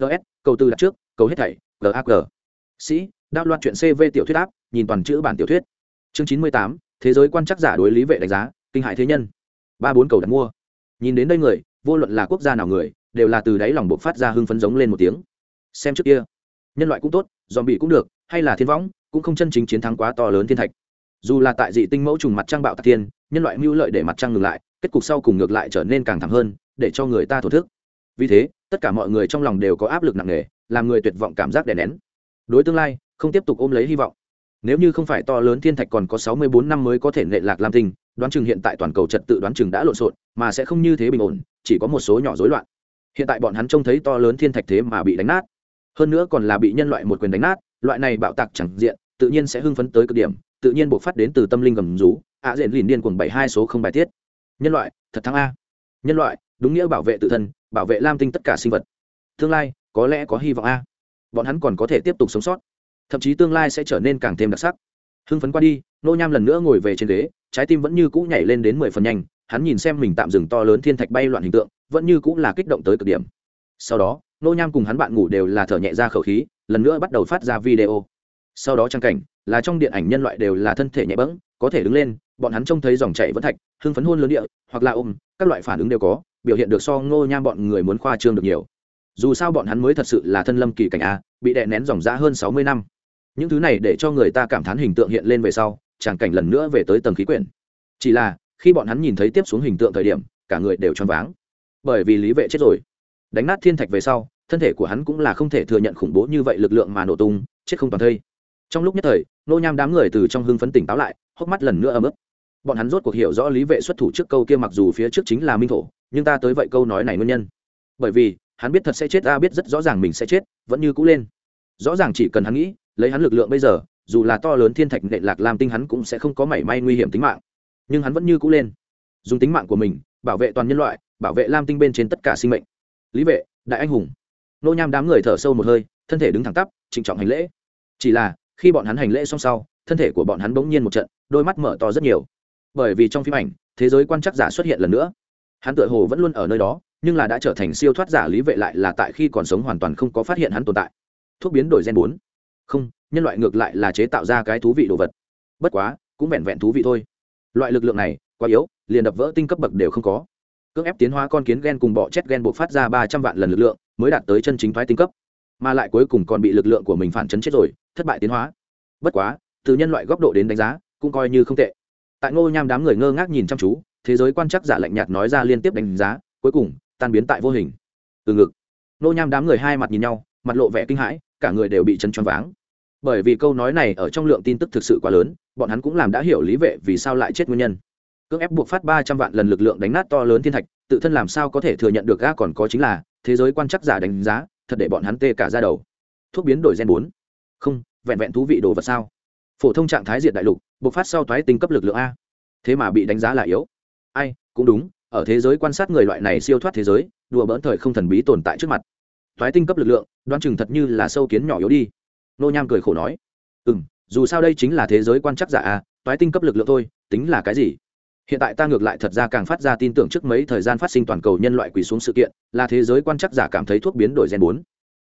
Ts cầu từ đặt trước, cầu hết thảy gag sĩ đạo loạt chuyện cv tiểu thuyết áp, nhìn toàn chữ bản tiểu thuyết. Chương chín mươi tám, thế giới quan chắc giả đối lý vệ đánh giá, kinh hại thế nhân. Ba bốn cầu đặt mua. Nhìn đến đây người, vô luận là quốc gia nào người, đều là từ đáy lòng buộc phát ra hưng phấn giống lên một tiếng. Xem trước kia. Nhân loại cũng tốt dòm bị cũng được hay là thiên võng cũng không chân chính chiến thắng quá to lớn thiên thạch. Dù là tại dị tinh mẫu trùng mặt trăng bạo tạc thiên, nhân loại mưu lợi để mặt trăng ngừng lại kết cục sau cùng ngược lại trở nên càng thẳng hơn để cho người ta thổ thức. Vì thế tất cả mọi người trong lòng đều có áp lực nặng nề làm người tuyệt vọng cảm giác đè nén. Đối tương lai không tiếp tục ôm lấy hy vọng. Nếu như không phải to lớn thiên thạch còn có sáu mươi bốn năm mới có thể nệ lạc lam tinh đoán chừng hiện tại toàn cầu trật tự đoán chừng đã lộn xộn mà sẽ không như thế bình ổn chỉ có một số nhỏ rối loạn. Hiện tại bọn hắn trông thấy to lớn thiên thạch thế mà bị đánh nát. Hơn nữa còn là bị nhân loại một quyền đánh nát loại này bạo tạc chẳng diện, tự nhiên sẽ hưng phấn tới cực điểm, tự nhiên buộc phát đến từ tâm linh gầm rú. Ạ à diện lìn điên cuồng bảy hai số không bài tiết. Nhân loại, thật thắng a. Nhân loại, đúng nghĩa bảo vệ tự thân, bảo vệ lam tinh tất cả sinh vật. Tương lai, có lẽ có hy vọng a. Bọn hắn còn có thể tiếp tục sống sót. Thậm chí tương lai sẽ trở nên càng thêm đặc sắc. Hưng phấn qua đi, nô nham lần nữa ngồi về trên ghế, trái tim vẫn như cũ nhảy lên đến mười phần nhanh, hắn nhìn xem mình tạm dừng to lớn thiên thạch bay loạn hình tượng, vẫn như cũ là kích động tới cực điểm. Sau đó, nô nham cùng hắn bạn ngủ đều là thở nhẹ ra khẩu khí lần nữa bắt đầu phát ra video. Sau đó trang cảnh, là trong điện ảnh nhân loại đều là thân thể nhẹ bẫng, có thể đứng lên, bọn hắn trông thấy dòng chảy vẫn thạch, hưng phấn hôn lớn địa, hoặc là ôm, các loại phản ứng đều có, biểu hiện được so ngô nham bọn người muốn khoa trương được nhiều. Dù sao bọn hắn mới thật sự là thân lâm kỳ cảnh a, bị đè nén dòng dã hơn sáu mươi năm. Những thứ này để cho người ta cảm thán hình tượng hiện lên về sau, tràng cảnh lần nữa về tới tầng khí quyển. Chỉ là, khi bọn hắn nhìn thấy tiếp xuống hình tượng thời điểm, cả người đều choáng váng. Bởi vì lý vệ chết rồi. Đánh nát thiên thạch về sau thân thể của hắn cũng là không thể thừa nhận khủng bố như vậy lực lượng mà nổ tung, chết không toàn thây. Trong lúc nhất thời, nô nham đám người từ trong hưng phấn tỉnh táo lại, hốc mắt lần nữa ấm ức. Bọn hắn rốt cuộc hiểu rõ lý vệ xuất thủ trước câu kia mặc dù phía trước chính là minh thổ, nhưng ta tới vậy câu nói này nguyên nhân. Bởi vì, hắn biết thật sẽ chết, ta biết rất rõ ràng mình sẽ chết, vẫn như cũ lên. Rõ ràng chỉ cần hắn nghĩ, lấy hắn lực lượng bây giờ, dù là to lớn thiên thạch nệ lạc làm tinh hắn cũng sẽ không có mảy may nguy hiểm tính mạng. Nhưng hắn vẫn như cũ lên. Dùng tính mạng của mình, bảo vệ toàn nhân loại, bảo vệ lam tinh bên trên tất cả sinh mệnh. Lý vệ, đại anh hùng nô nham đám người thở sâu một hơi, thân thể đứng thẳng tắp trịnh trọng hành lễ. Chỉ là, khi bọn hắn hành lễ xong sau, thân thể của bọn hắn bỗng nhiên một trận, đôi mắt mở to rất nhiều. Bởi vì trong phim ảnh, thế giới quan chắc giả xuất hiện lần nữa. Hắn tựa hồ vẫn luôn ở nơi đó, nhưng là đã trở thành siêu thoát giả lý vệ lại là tại khi còn sống hoàn toàn không có phát hiện hắn tồn tại. Thuốc biến đổi gen bốn. Không, nhân loại ngược lại là chế tạo ra cái thú vị đồ vật. Bất quá, cũng vẹn vẹn thú vị thôi. Loại lực lượng này, quá yếu, liền đập vỡ tinh cấp bậc đều không có. Cưỡng ép tiến hóa con kiến gen cùng bọ chết gen buộc phát ra ba trăm vạn lần lực lượng mới đạt tới chân chính thoái tinh cấp, mà lại cuối cùng còn bị lực lượng của mình phản chấn chết rồi, thất bại tiến hóa. Bất quá, từ nhân loại góc độ đến đánh giá, cũng coi như không tệ. Tại ngô nham đám người ngơ ngác nhìn chăm chú, thế giới quan chắc giả lạnh nhạt nói ra liên tiếp đánh giá, cuối cùng, tan biến tại vô hình. Từ ngực, ngô nham đám người hai mặt nhìn nhau, mặt lộ vẻ kinh hãi, cả người đều bị chân choáng váng. Bởi vì câu nói này ở trong lượng tin tức thực sự quá lớn, bọn hắn cũng làm đã hiểu lý vệ vì sao lại chết nguyên nhân. Cưỡng ép buộc phát ba trăm vạn lần lực lượng đánh nát to lớn thiên thạch tự thân làm sao có thể thừa nhận được ga còn có chính là, thế giới quan chắc giả đánh giá, thật để bọn hắn tê cả ra đầu. Thuốc biến đổi gen bốn. Không, vẹn vẹn thú vị đồ vật sao? Phổ thông trạng thái diệt đại lục, bộc phát sau thoái tinh cấp lực lượng a. Thế mà bị đánh giá là yếu. Ai, cũng đúng, ở thế giới quan sát người loại này siêu thoát thế giới, đùa bỡn thời không thần bí tồn tại trước mặt. Thoái tinh cấp lực lượng đoan chừng thật như là sâu kiến nhỏ yếu đi. Nô nham cười khổ nói. Ừ m dù sao đây chính là thế giới quan chắc giả a thoái tinh cấp lực lượng thôi, tính là cái gì? Hiện tại ta ngược lại thật ra càng phát ra tin tưởng trước mấy thời gian phát sinh toàn cầu nhân loại quỳ xuống sự kiện, là thế giới quan chắc giả cảm thấy thuốc biến đổi gen bốn.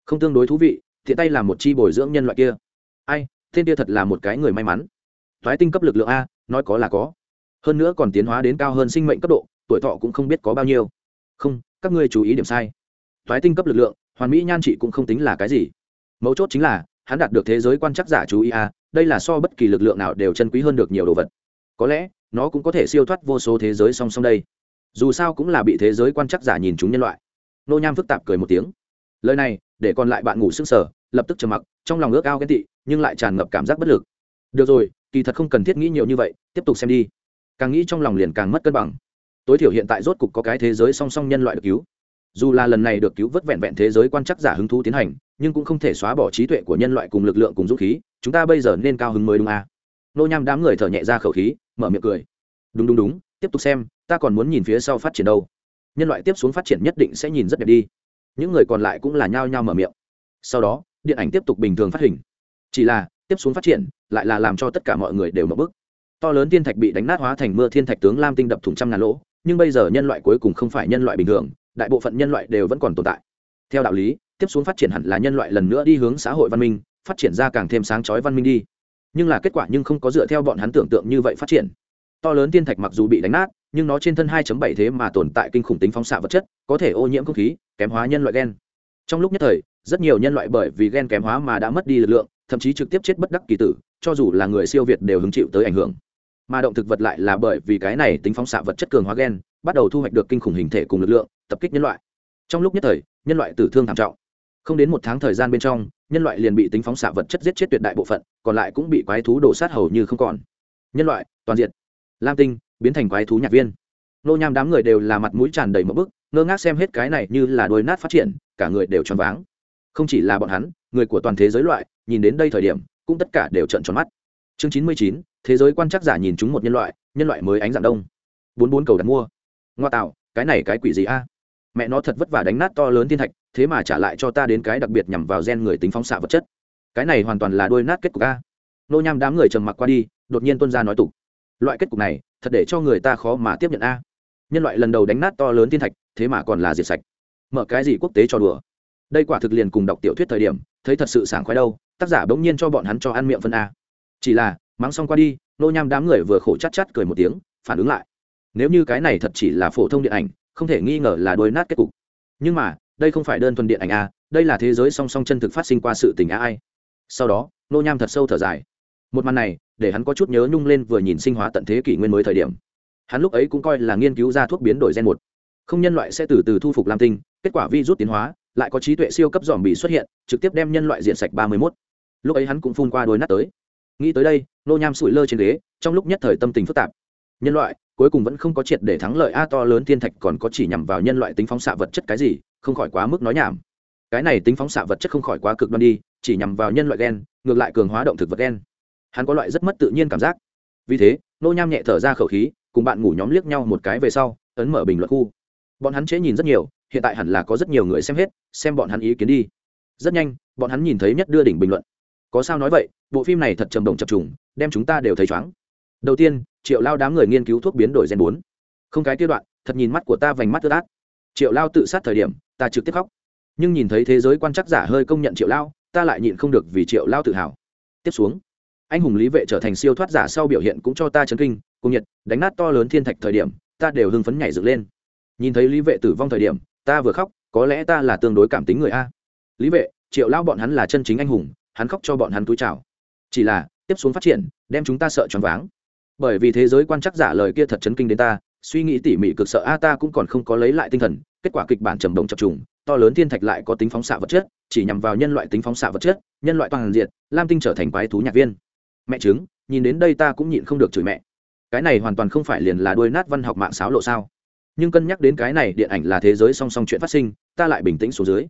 Không tương đối thú vị thiện tay là một chi bồi dưỡng nhân loại kia. Ai, tên kia thật là một cái người may mắn. Thoái tinh cấp lực lượng a, nói có là có. Hơn nữa còn tiến hóa đến cao hơn sinh mệnh cấp độ, tuổi thọ cũng không biết có bao nhiêu. Không, các ngươi chú ý điểm sai. Thoái tinh cấp lực lượng, hoàn mỹ nhan trị cũng không tính là cái gì. Mấu chốt chính là, hắn đạt được thế giới quan chắc giả chú ý a, đây là so bất kỳ lực lượng nào đều chân quý hơn được nhiều đồ vật. Có lẽ nó cũng có thể siêu thoát vô số thế giới song song đây. Dù sao cũng là bị thế giới quan chắc giả nhìn chúng nhân loại. Nô nham phức tạp cười một tiếng. Lời này, để còn lại bạn ngủ sững sờ, lập tức trầm mặc, trong lòng ước ao ghen tị, nhưng lại tràn ngập cảm giác bất lực. Được rồi, kỳ thật không cần thiết nghĩ nhiều như vậy, tiếp tục xem đi. Càng nghĩ trong lòng liền càng mất cân bằng. Tối thiểu hiện tại rốt cục có cái thế giới song song nhân loại được cứu. Dù là lần này được cứu vớt vẹn vẹn thế giới quan chắc giả hứng thú tiến hành, nhưng cũng không thể xóa bỏ trí tuệ của nhân loại cùng lực lượng cùng dũng khí, chúng ta bây giờ nên cao hứng mới đúng à nô nham đám người thở nhẹ ra khẩu khí, mở miệng cười. Đúng đúng đúng, tiếp tục xem, ta còn muốn nhìn phía sau phát triển đâu. Nhân loại tiếp xuống phát triển nhất định sẽ nhìn rất đẹp đi. Những người còn lại cũng là nhao nhao mở miệng. Sau đó, điện ảnh tiếp tục bình thường phát hình. Chỉ là, tiếp xuống phát triển, lại là làm cho tất cả mọi người đều mở bức to lớn thiên thạch bị đánh nát hóa thành mưa thiên thạch tướng lam tinh đập thủng trăm ngàn lỗ, nhưng bây giờ nhân loại cuối cùng không phải nhân loại bình thường, đại bộ phận nhân loại đều vẫn còn tồn tại. Theo đạo lý, tiếp xuống phát triển hẳn là nhân loại lần nữa đi hướng xã hội văn minh, phát triển ra càng thêm sáng chói văn minh đi nhưng là kết quả nhưng không có dựa theo bọn hắn tưởng tượng như vậy phát triển. To lớn thiên thạch mặc dù bị đánh nát, nhưng nó trên thân 2.7 thế mà tồn tại kinh khủng tính phóng xạ vật chất, có thể ô nhiễm không khí, kém hóa nhân loại gen. Trong lúc nhất thời, rất nhiều nhân loại bởi vì gen kém hóa mà đã mất đi lực lượng, thậm chí trực tiếp chết bất đắc kỳ tử, cho dù là người siêu việt đều hứng chịu tới ảnh hưởng. Mà động thực vật lại là bởi vì cái này tính phóng xạ vật chất cường hóa gen, bắt đầu thu hoạch được kinh khủng hình thể cùng lực lượng, tập kích nhân loại. Trong lúc nhất thời, nhân loại tử thương thảm trọng. Không đến một tháng thời gian bên trong nhân loại liền bị tính phóng xạ vật chất giết chết tuyệt đại bộ phận, còn lại cũng bị quái thú đổ sát hầu như không còn. Nhân loại, toàn diện. Lam tinh, biến thành quái thú nhạc viên. Nô nham đám người đều là mặt mũi tràn đầy mẫu bức, ngơ ngác xem hết cái này như là đôi nát phát triển, cả người đều tròn váng. Không chỉ là bọn hắn, người của toàn thế giới loại, nhìn đến đây thời điểm, cũng tất cả đều trận tròn mắt. Chương chín mươi chín, thế giới quan chắc giả nhìn chúng một nhân loại nhân loại mới ánh dạng đông. Bốn bốn cầu đặt mua. Ngoa tạo, cái này cái quỷ gì a? Mẹ nó thật vất vả đánh nát to lớn thiên thạch thế mà trả lại cho ta đến cái đặc biệt nhằm vào gen người tính phóng xạ vật chất. Cái này hoàn toàn là đôi nát kết cục a. Nô nham đám người trầm mặc qua đi, đột nhiên tuân ra nói tục. Loại kết cục này, thật để cho người ta khó mà tiếp nhận a. Nhân loại lần đầu đánh nát to lớn thiên thạch, thế mà còn là diệt sạch. Mở cái gì quốc tế cho đùa? Đây quả thực liền cùng đọc tiểu thuyết thời điểm, thấy thật sự sảng khoái đâu, tác giả bỗng nhiên cho bọn hắn cho ăn miệng phân a. Chỉ là, mắng xong qua đi, nô nham đám người vừa khổ chắt chắt cười một tiếng, phản ứng lại. Nếu như cái này thật chỉ là phổ thông điện ảnh, không thể nghi ngờ là đôi nát kết cục. Nhưng mà đây không phải đơn thuần điện ảnh a đây là thế giới song song chân thực phát sinh qua sự tình a ai sau đó, nô nham thật sâu thở dài. Một màn này, để hắn có chút nhớ nhung lên vừa nhìn sinh hóa tận thế kỷ nguyên mới thời điểm. Hắn lúc ấy cũng coi là nghiên cứu ra thuốc biến đổi gen một. Không nhân loại sẽ từ từ thu phục lam tinh, kết quả vi rút tiến hóa, lại có trí tuệ siêu cấp dòm bị xuất hiện, trực tiếp đem nhân loại diện sạch ba mươi mốt. Lúc ấy hắn cũng phun qua đôi nát tới. Nghĩ tới đây, nô nham sủi lơ trên ghế, trong lúc nhất thời tâm tình phức tạp. Nhân loại, cuối cùng vẫn không có triệt để thắng lợi a to lớn thiên thạch còn có chỉ nhằm vào nhân loại tính phóng xạ vật chất cái gì không khỏi quá mức nói nhảm. Cái này tính phóng xạ vật chất không khỏi quá cực đoan đi, chỉ nhằm vào nhân loại gen, ngược lại cường hóa động thực vật gen. Hắn có loại rất mất tự nhiên cảm giác. Vì thế, nô nham nhẹ thở ra khẩu khí, cùng bạn ngủ nhóm liếc nhau một cái về sau, ấn mở bình luận khu. Bọn hắn chế nhìn rất nhiều, hiện tại hẳn là có rất nhiều người xem hết, xem bọn hắn ý kiến đi. Rất nhanh, bọn hắn nhìn thấy nhất đưa đỉnh bình luận. Có sao nói vậy, bộ phim này thật trầm đồng chập trùng, đem chúng ta đều thấy chóng đầu tiên, triệu lao đám người nghiên cứu thuốc biến đổi gen bốn. Không cái kia đoạn, thật nhìn mắt của ta vành mắt tơ át. Triệu lao tự sát thời điểm ta trực tiếp khóc. Nhưng nhìn thấy thế giới quan chắc giả hơi công nhận triệu lao, ta lại nhịn không được vì triệu lao tự hào. Tiếp xuống, anh hùng lý vệ trở thành siêu thoát giả sau biểu hiện cũng cho ta chấn kinh, cùng nhiệt, đánh nát to lớn thiên thạch thời điểm, ta đều hưng phấn nhảy dựng lên. Nhìn thấy lý vệ tử vong thời điểm, ta vừa khóc, có lẽ ta là tương đối cảm tính người a. Lý vệ, triệu lao bọn hắn là chân chính anh hùng, hắn khóc cho bọn hắn túi chào. Chỉ là, tiếp xuống phát triển, đem chúng ta sợ choáng váng. Bởi vì thế giới quan chắc giả lời kia thật chấn kinh đến ta suy nghĩ tỉ mỉ cực sợ a, ta cũng còn không có lấy lại tinh thần, kết quả kịch bản trầm động chập trùng, to lớn thiên thạch lại có tính phóng xạ vật chất, chỉ nhằm vào nhân loại tính phóng xạ vật chất, nhân loại toàn diện, lam tinh trở thành quái thú nhạc viên. Mẹ chứng nhìn đến đây ta cũng nhịn không được chửi mẹ. Cái này hoàn toàn không phải liền là đuôi nát văn học mạng sáo lộ sao? Nhưng cân nhắc đến cái này điện ảnh là thế giới song song chuyện phát sinh, ta lại bình tĩnh xuống dưới.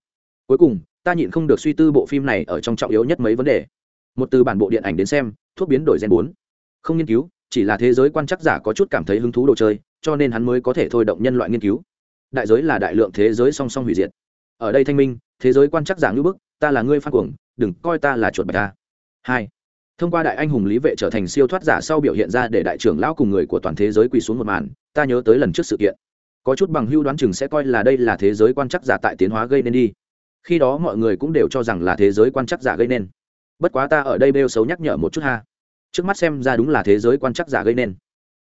Cuối cùng, ta nhịn không được suy tư bộ phim này ở trong trọng yếu nhất mấy vấn đề. Một từ bản bộ điện ảnh đến xem, thuốc biến đổi gen bốn. Không nghiên cứu, chỉ là thế giới quan chắc giả có chút cảm thấy hứng thú đồ chơi cho nên hắn mới có thể thôi động nhân loại nghiên cứu. Đại giới là đại lượng thế giới song song hủy diệt. Ở đây thanh minh, thế giới quan chắc giả ngữ bức, ta là ngươi phát cuồng, đừng coi ta là chuột bạch ta. Hai, thông qua đại anh hùng lý vệ trở thành siêu thoát giả sau biểu hiện ra để đại trưởng lão cùng người của toàn thế giới quỳ xuống một màn, ta nhớ tới lần trước sự kiện. Có chút bằng hưu đoán chừng sẽ coi là đây là thế giới quan chắc giả tại tiến hóa gây nên đi. Khi đó mọi người cũng đều cho rằng là thế giới quan chắc giả gây nên. Bất quá ta ở đây bêu xấu nhắc nhở một chút ha. Trước mắt xem ra đúng là thế giới quan chắc giả gây nên.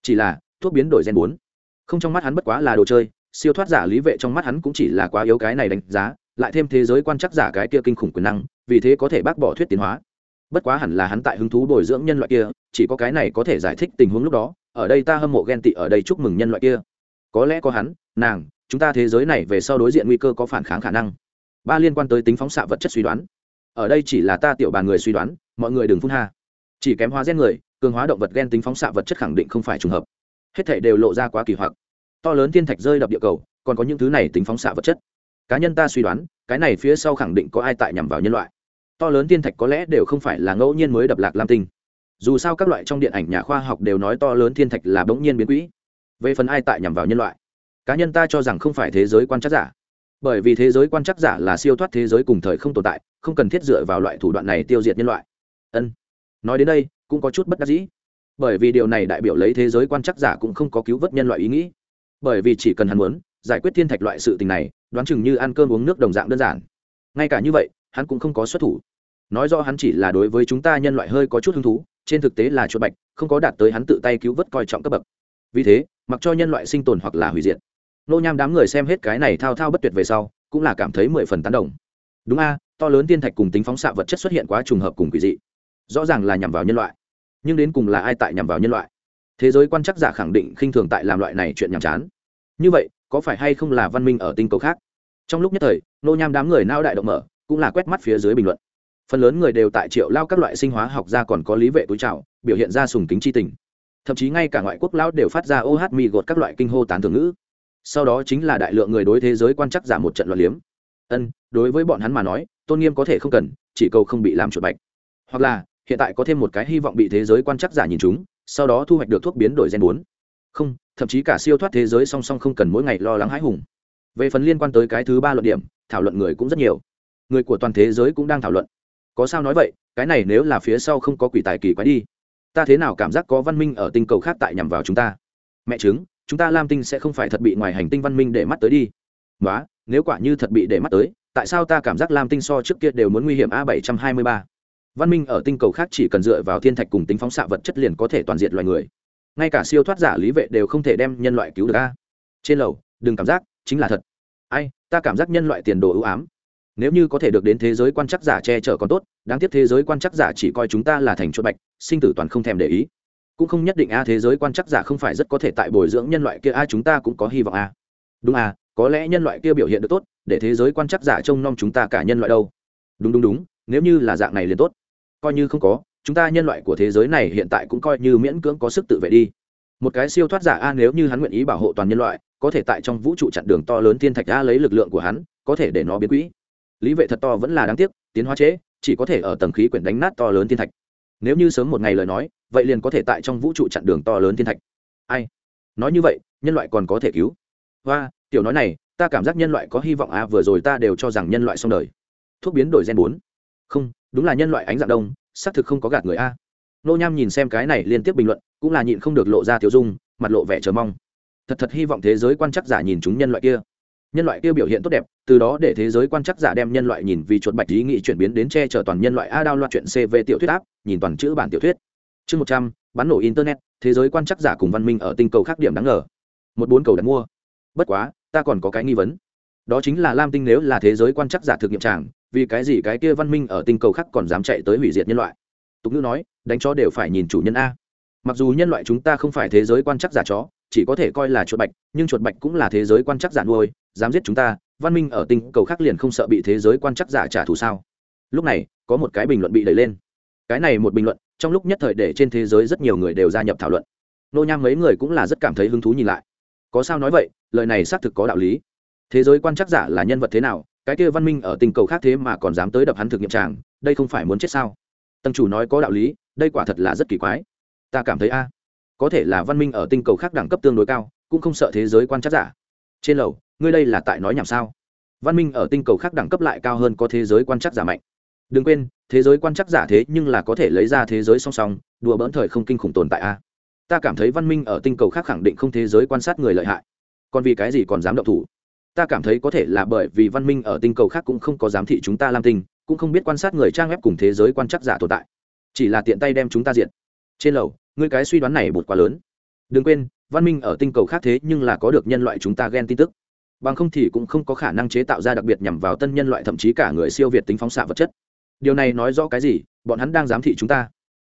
Chỉ là, thuốc biến đổi gen bốn không trong mắt hắn bất quá là đồ chơi, siêu thoát giả lý vệ trong mắt hắn cũng chỉ là quá yếu cái này đánh giá, lại thêm thế giới quan chắc giả cái kia kinh khủng quyền năng, vì thế có thể bác bỏ thuyết tiến hóa. Bất quá hẳn là hắn tại hứng thú bồi dưỡng nhân loại kia, chỉ có cái này có thể giải thích tình huống lúc đó, ở đây ta hâm mộ ghen tị ở đây chúc mừng nhân loại kia. Có lẽ có hắn, nàng, chúng ta thế giới này về sau đối diện nguy cơ có phản kháng khả năng. Ba liên quan tới tính phóng xạ vật chất suy đoán. Ở đây chỉ là ta tiểu bàn người suy đoán, mọi người đừng phun ha. Chỉ kém hóa gen người, cường hóa động vật gen tính phóng xạ vật chất khẳng định không phải trùng hợp. Hết thể đều lộ ra quá kỳ hoặc to lớn thiên thạch rơi đập địa cầu, còn có những thứ này tính phóng xạ vật chất. Cá nhân ta suy đoán, cái này phía sau khẳng định có ai tại nhằm vào nhân loại. To lớn thiên thạch có lẽ đều không phải là ngẫu nhiên mới đập lạc lam tinh. Dù sao các loại trong điện ảnh nhà khoa học đều nói to lớn thiên thạch là bỗng nhiên biến quỹ. Về phần ai tại nhằm vào nhân loại? Cá nhân ta cho rằng không phải thế giới quan trắc giả. Bởi vì thế giới quan trắc giả là siêu thoát thế giới cùng thời không tồn tại, không cần thiết dựa vào loại thủ đoạn này tiêu diệt nhân loại. Ân. Nói đến đây, cũng có chút bất đắc dĩ. Bởi vì điều này đại biểu lấy thế giới quan trắc giả cũng không có cứu vớt nhân loại ý nghĩ bởi vì chỉ cần hắn muốn giải quyết thiên thạch loại sự tình này, đoán chừng như ăn cơm uống nước đồng dạng đơn giản. Ngay cả như vậy, hắn cũng không có xuất thủ. Nói rõ hắn chỉ là đối với chúng ta nhân loại hơi có chút hứng thú, trên thực tế là chuột bạch, không có đạt tới hắn tự tay cứu vớt coi trọng cấp bậc. Vì thế, mặc cho nhân loại sinh tồn hoặc là hủy diệt, nô nham đám người xem hết cái này thao thao bất tuyệt về sau, cũng là cảm thấy mười phần tán đồng. Đúng a, to lớn tiên thạch cùng tính phóng xạ vật chất xuất hiện quá trùng hợp cùng quỷ dị, rõ ràng là nhằm vào nhân loại, nhưng đến cùng là ai tại nhằm vào nhân loại? Thế giới quan chắc giả khẳng định khinh thường tại làm loại này chuyện nhàm chán. Như vậy, có phải hay không là văn minh ở tinh cầu khác? Trong lúc nhất thời, nô nham đám người nao đại động mở, cũng là quét mắt phía dưới bình luận. Phần lớn người đều tại triệu lao các loại sinh hóa học ra còn có lý vệ túi trào biểu hiện ra sùng kính c h i tình. Thậm chí ngay cả ngoại quốc lão đều phát ra ô hát mì gột các loại kinh hô tán thường ngữ. Sau đó chính là đại lượng người đối thế giới quan chắc giả một trận loạn liếm. Ân, đối với bọn hắn mà nói, tôn nghiêm có thể không cần, chỉ cầu không bị làm chuột bạch. Hoặc là, hiện tại có thêm một cái hy vọng bị thế giới quan chắc giả nhìn chúng sau đó thu hoạch được thuốc biến đổi gen bốn. Không, thậm chí cả siêu thoát thế giới song song không cần mỗi ngày lo lắng hãi hùng. Về phần liên quan tới cái thứ ba luận điểm, thảo luận người cũng rất nhiều. Người của toàn thế giới cũng đang thảo luận. Có sao nói vậy, cái này nếu là phía sau không có quỷ tài kỳ quái đi, ta thế nào cảm giác có văn minh ở tinh cầu khác tại nhằm vào chúng ta? Mẹ chứng chúng ta lam tinh sẽ không phải thật bị ngoài hành tinh văn minh để mắt tới đi. Nói nếu quả như thật bị để mắt tới, tại sao ta cảm giác lam tinh so trước kia đều muốn nguy hiểm a bảy trăm hai mươi ba? Văn minh ở tinh cầu khác chỉ cần dựa vào thiên thạch cùng tính phóng xạ vật chất liền có thể toàn diện loài người. Ngay cả siêu thoát giả lý vệ đều không thể đem nhân loại cứu được a. Trên lầu, đừng cảm giác, chính là thật. Ai, ta cảm giác nhân loại tiền đồ ưu ám. Nếu như có thể được đến thế giới quan chắc giả che chở còn tốt, đáng tiếc thế giới quan chắc giả chỉ coi chúng ta là thành chuột bạch, sinh tử toàn không thèm để ý. Cũng không nhất định a, thế giới quan chắc giả không phải rất có thể tại bồi dưỡng nhân loại kia a, chúng ta cũng có hy vọng a. Đúng a, có lẽ nhân loại kia biểu hiện được tốt, để thế giới quan chắc giả trông nom chúng ta cả nhân loại đâu. Đúng đúng đúng, nếu như là dạng này liền tốt coi như không có, chúng ta nhân loại của thế giới này hiện tại cũng coi như miễn cưỡng có sức tự vệ đi. Một cái siêu thoát giả a nếu như hắn nguyện ý bảo hộ toàn nhân loại, có thể tại trong vũ trụ chặn đường to lớn thiên thạch a lấy lực lượng của hắn, có thể để nó biến quỹ. Lý vệ thật to vẫn là đáng tiếc, tiến hóa chế chỉ có thể ở tầng khí quyển đánh nát to lớn thiên thạch. Nếu như sớm một ngày lời nói, vậy liền có thể tại trong vũ trụ chặn đường to lớn thiên thạch. Ai? Nói như vậy, nhân loại còn có thể cứu. Và tiểu nói này, ta cảm giác nhân loại có hy vọng à vừa rồi ta đều cho rằng nhân loại xong đời. Thuốc biến đổi gen bốn. Không đúng là nhân loại ánh dạng đông, xác thực không có gạt người a. Nô nham nhìn xem cái này liên tiếp bình luận, cũng là nhịn không được lộ ra tiểu dung, mặt lộ vẻ chờ mong. Thật thật hy vọng thế giới quan chắc giả nhìn chúng nhân loại kia. Nhân loại kia biểu hiện tốt đẹp, từ đó để thế giới quan chắc giả đem nhân loại nhìn vì chuột bạch ý nghĩ chuyển biến đến che chở toàn nhân loại a đao loạt chuyện cv tiểu thuyết áp, nhìn toàn chữ bản tiểu thuyết. Chương một trăm, bắn nổ internet, thế giới quan chắc giả cùng văn minh ở tinh cầu khác điểm đáng ngờ. Một bốn cầu đặt mua. Bất quá, ta còn có cái nghi vấn. Đó chính là lam tinh nếu là thế giới quan chắc giả thực nghiệm tràng vì cái gì cái kia văn minh ở tinh cầu khác còn dám chạy tới hủy diệt nhân loại? Tục ngữ nói, đánh chó đều phải nhìn chủ nhân a. Mặc dù nhân loại chúng ta không phải thế giới quan chắc giả chó, chỉ có thể coi là chuột bạch, nhưng chuột bạch cũng là thế giới quan chắc giả nuôi, dám giết chúng ta, văn minh ở tinh cầu khác liền không sợ bị thế giới quan chắc giả trả thù sao? Lúc này, có một cái bình luận bị đẩy lên. Cái này một bình luận, trong lúc nhất thời để trên thế giới rất nhiều người đều gia nhập thảo luận. Nô nham mấy người cũng là rất cảm thấy hứng thú nhìn lại. Có sao nói vậy, lời này xác thực có đạo lý. Thế giới quan chắc giả là nhân vật thế nào cái kia văn minh ở tinh cầu khác thế mà còn dám tới đập hắn thực nghiệm tràng, đây không phải muốn chết sao? Tầng chủ nói có đạo lý, đây quả thật là rất kỳ quái. Ta cảm thấy a, có thể là văn minh ở tinh cầu khác đẳng cấp tương đối cao, cũng không sợ thế giới quan chắc giả. Trên lầu, ngươi đây là tại nói nhảm sao? Văn minh ở tinh cầu khác đẳng cấp lại cao hơn có thế giới quan chắc giả mạnh. Đừng quên, thế giới quan chắc giả thế nhưng là có thể lấy ra thế giới song song, đùa bỡn thời không kinh khủng tồn tại a. Ta cảm thấy văn minh ở tinh cầu khác khẳng định không thế giới quan sát người lợi hại. Còn vì cái gì còn dám động thủ? Ta cảm thấy có thể là bởi vì văn minh ở tinh cầu khác cũng không có giám thị chúng ta lam tinh, cũng không biết quan sát người trang web cùng thế giới quan chắc giả tồn tại. Chỉ là tiện tay đem chúng ta diện trên lầu, ngươi cái suy đoán này bột quá lớn. Đừng quên, văn minh ở tinh cầu khác thế nhưng là có được nhân loại chúng ta ghen tin tức. Bằng không thì cũng không có khả năng chế tạo ra đặc biệt nhằm vào tân nhân loại thậm chí cả người siêu việt tính phóng xạ vật chất. Điều này nói rõ cái gì? Bọn hắn đang giám thị chúng ta.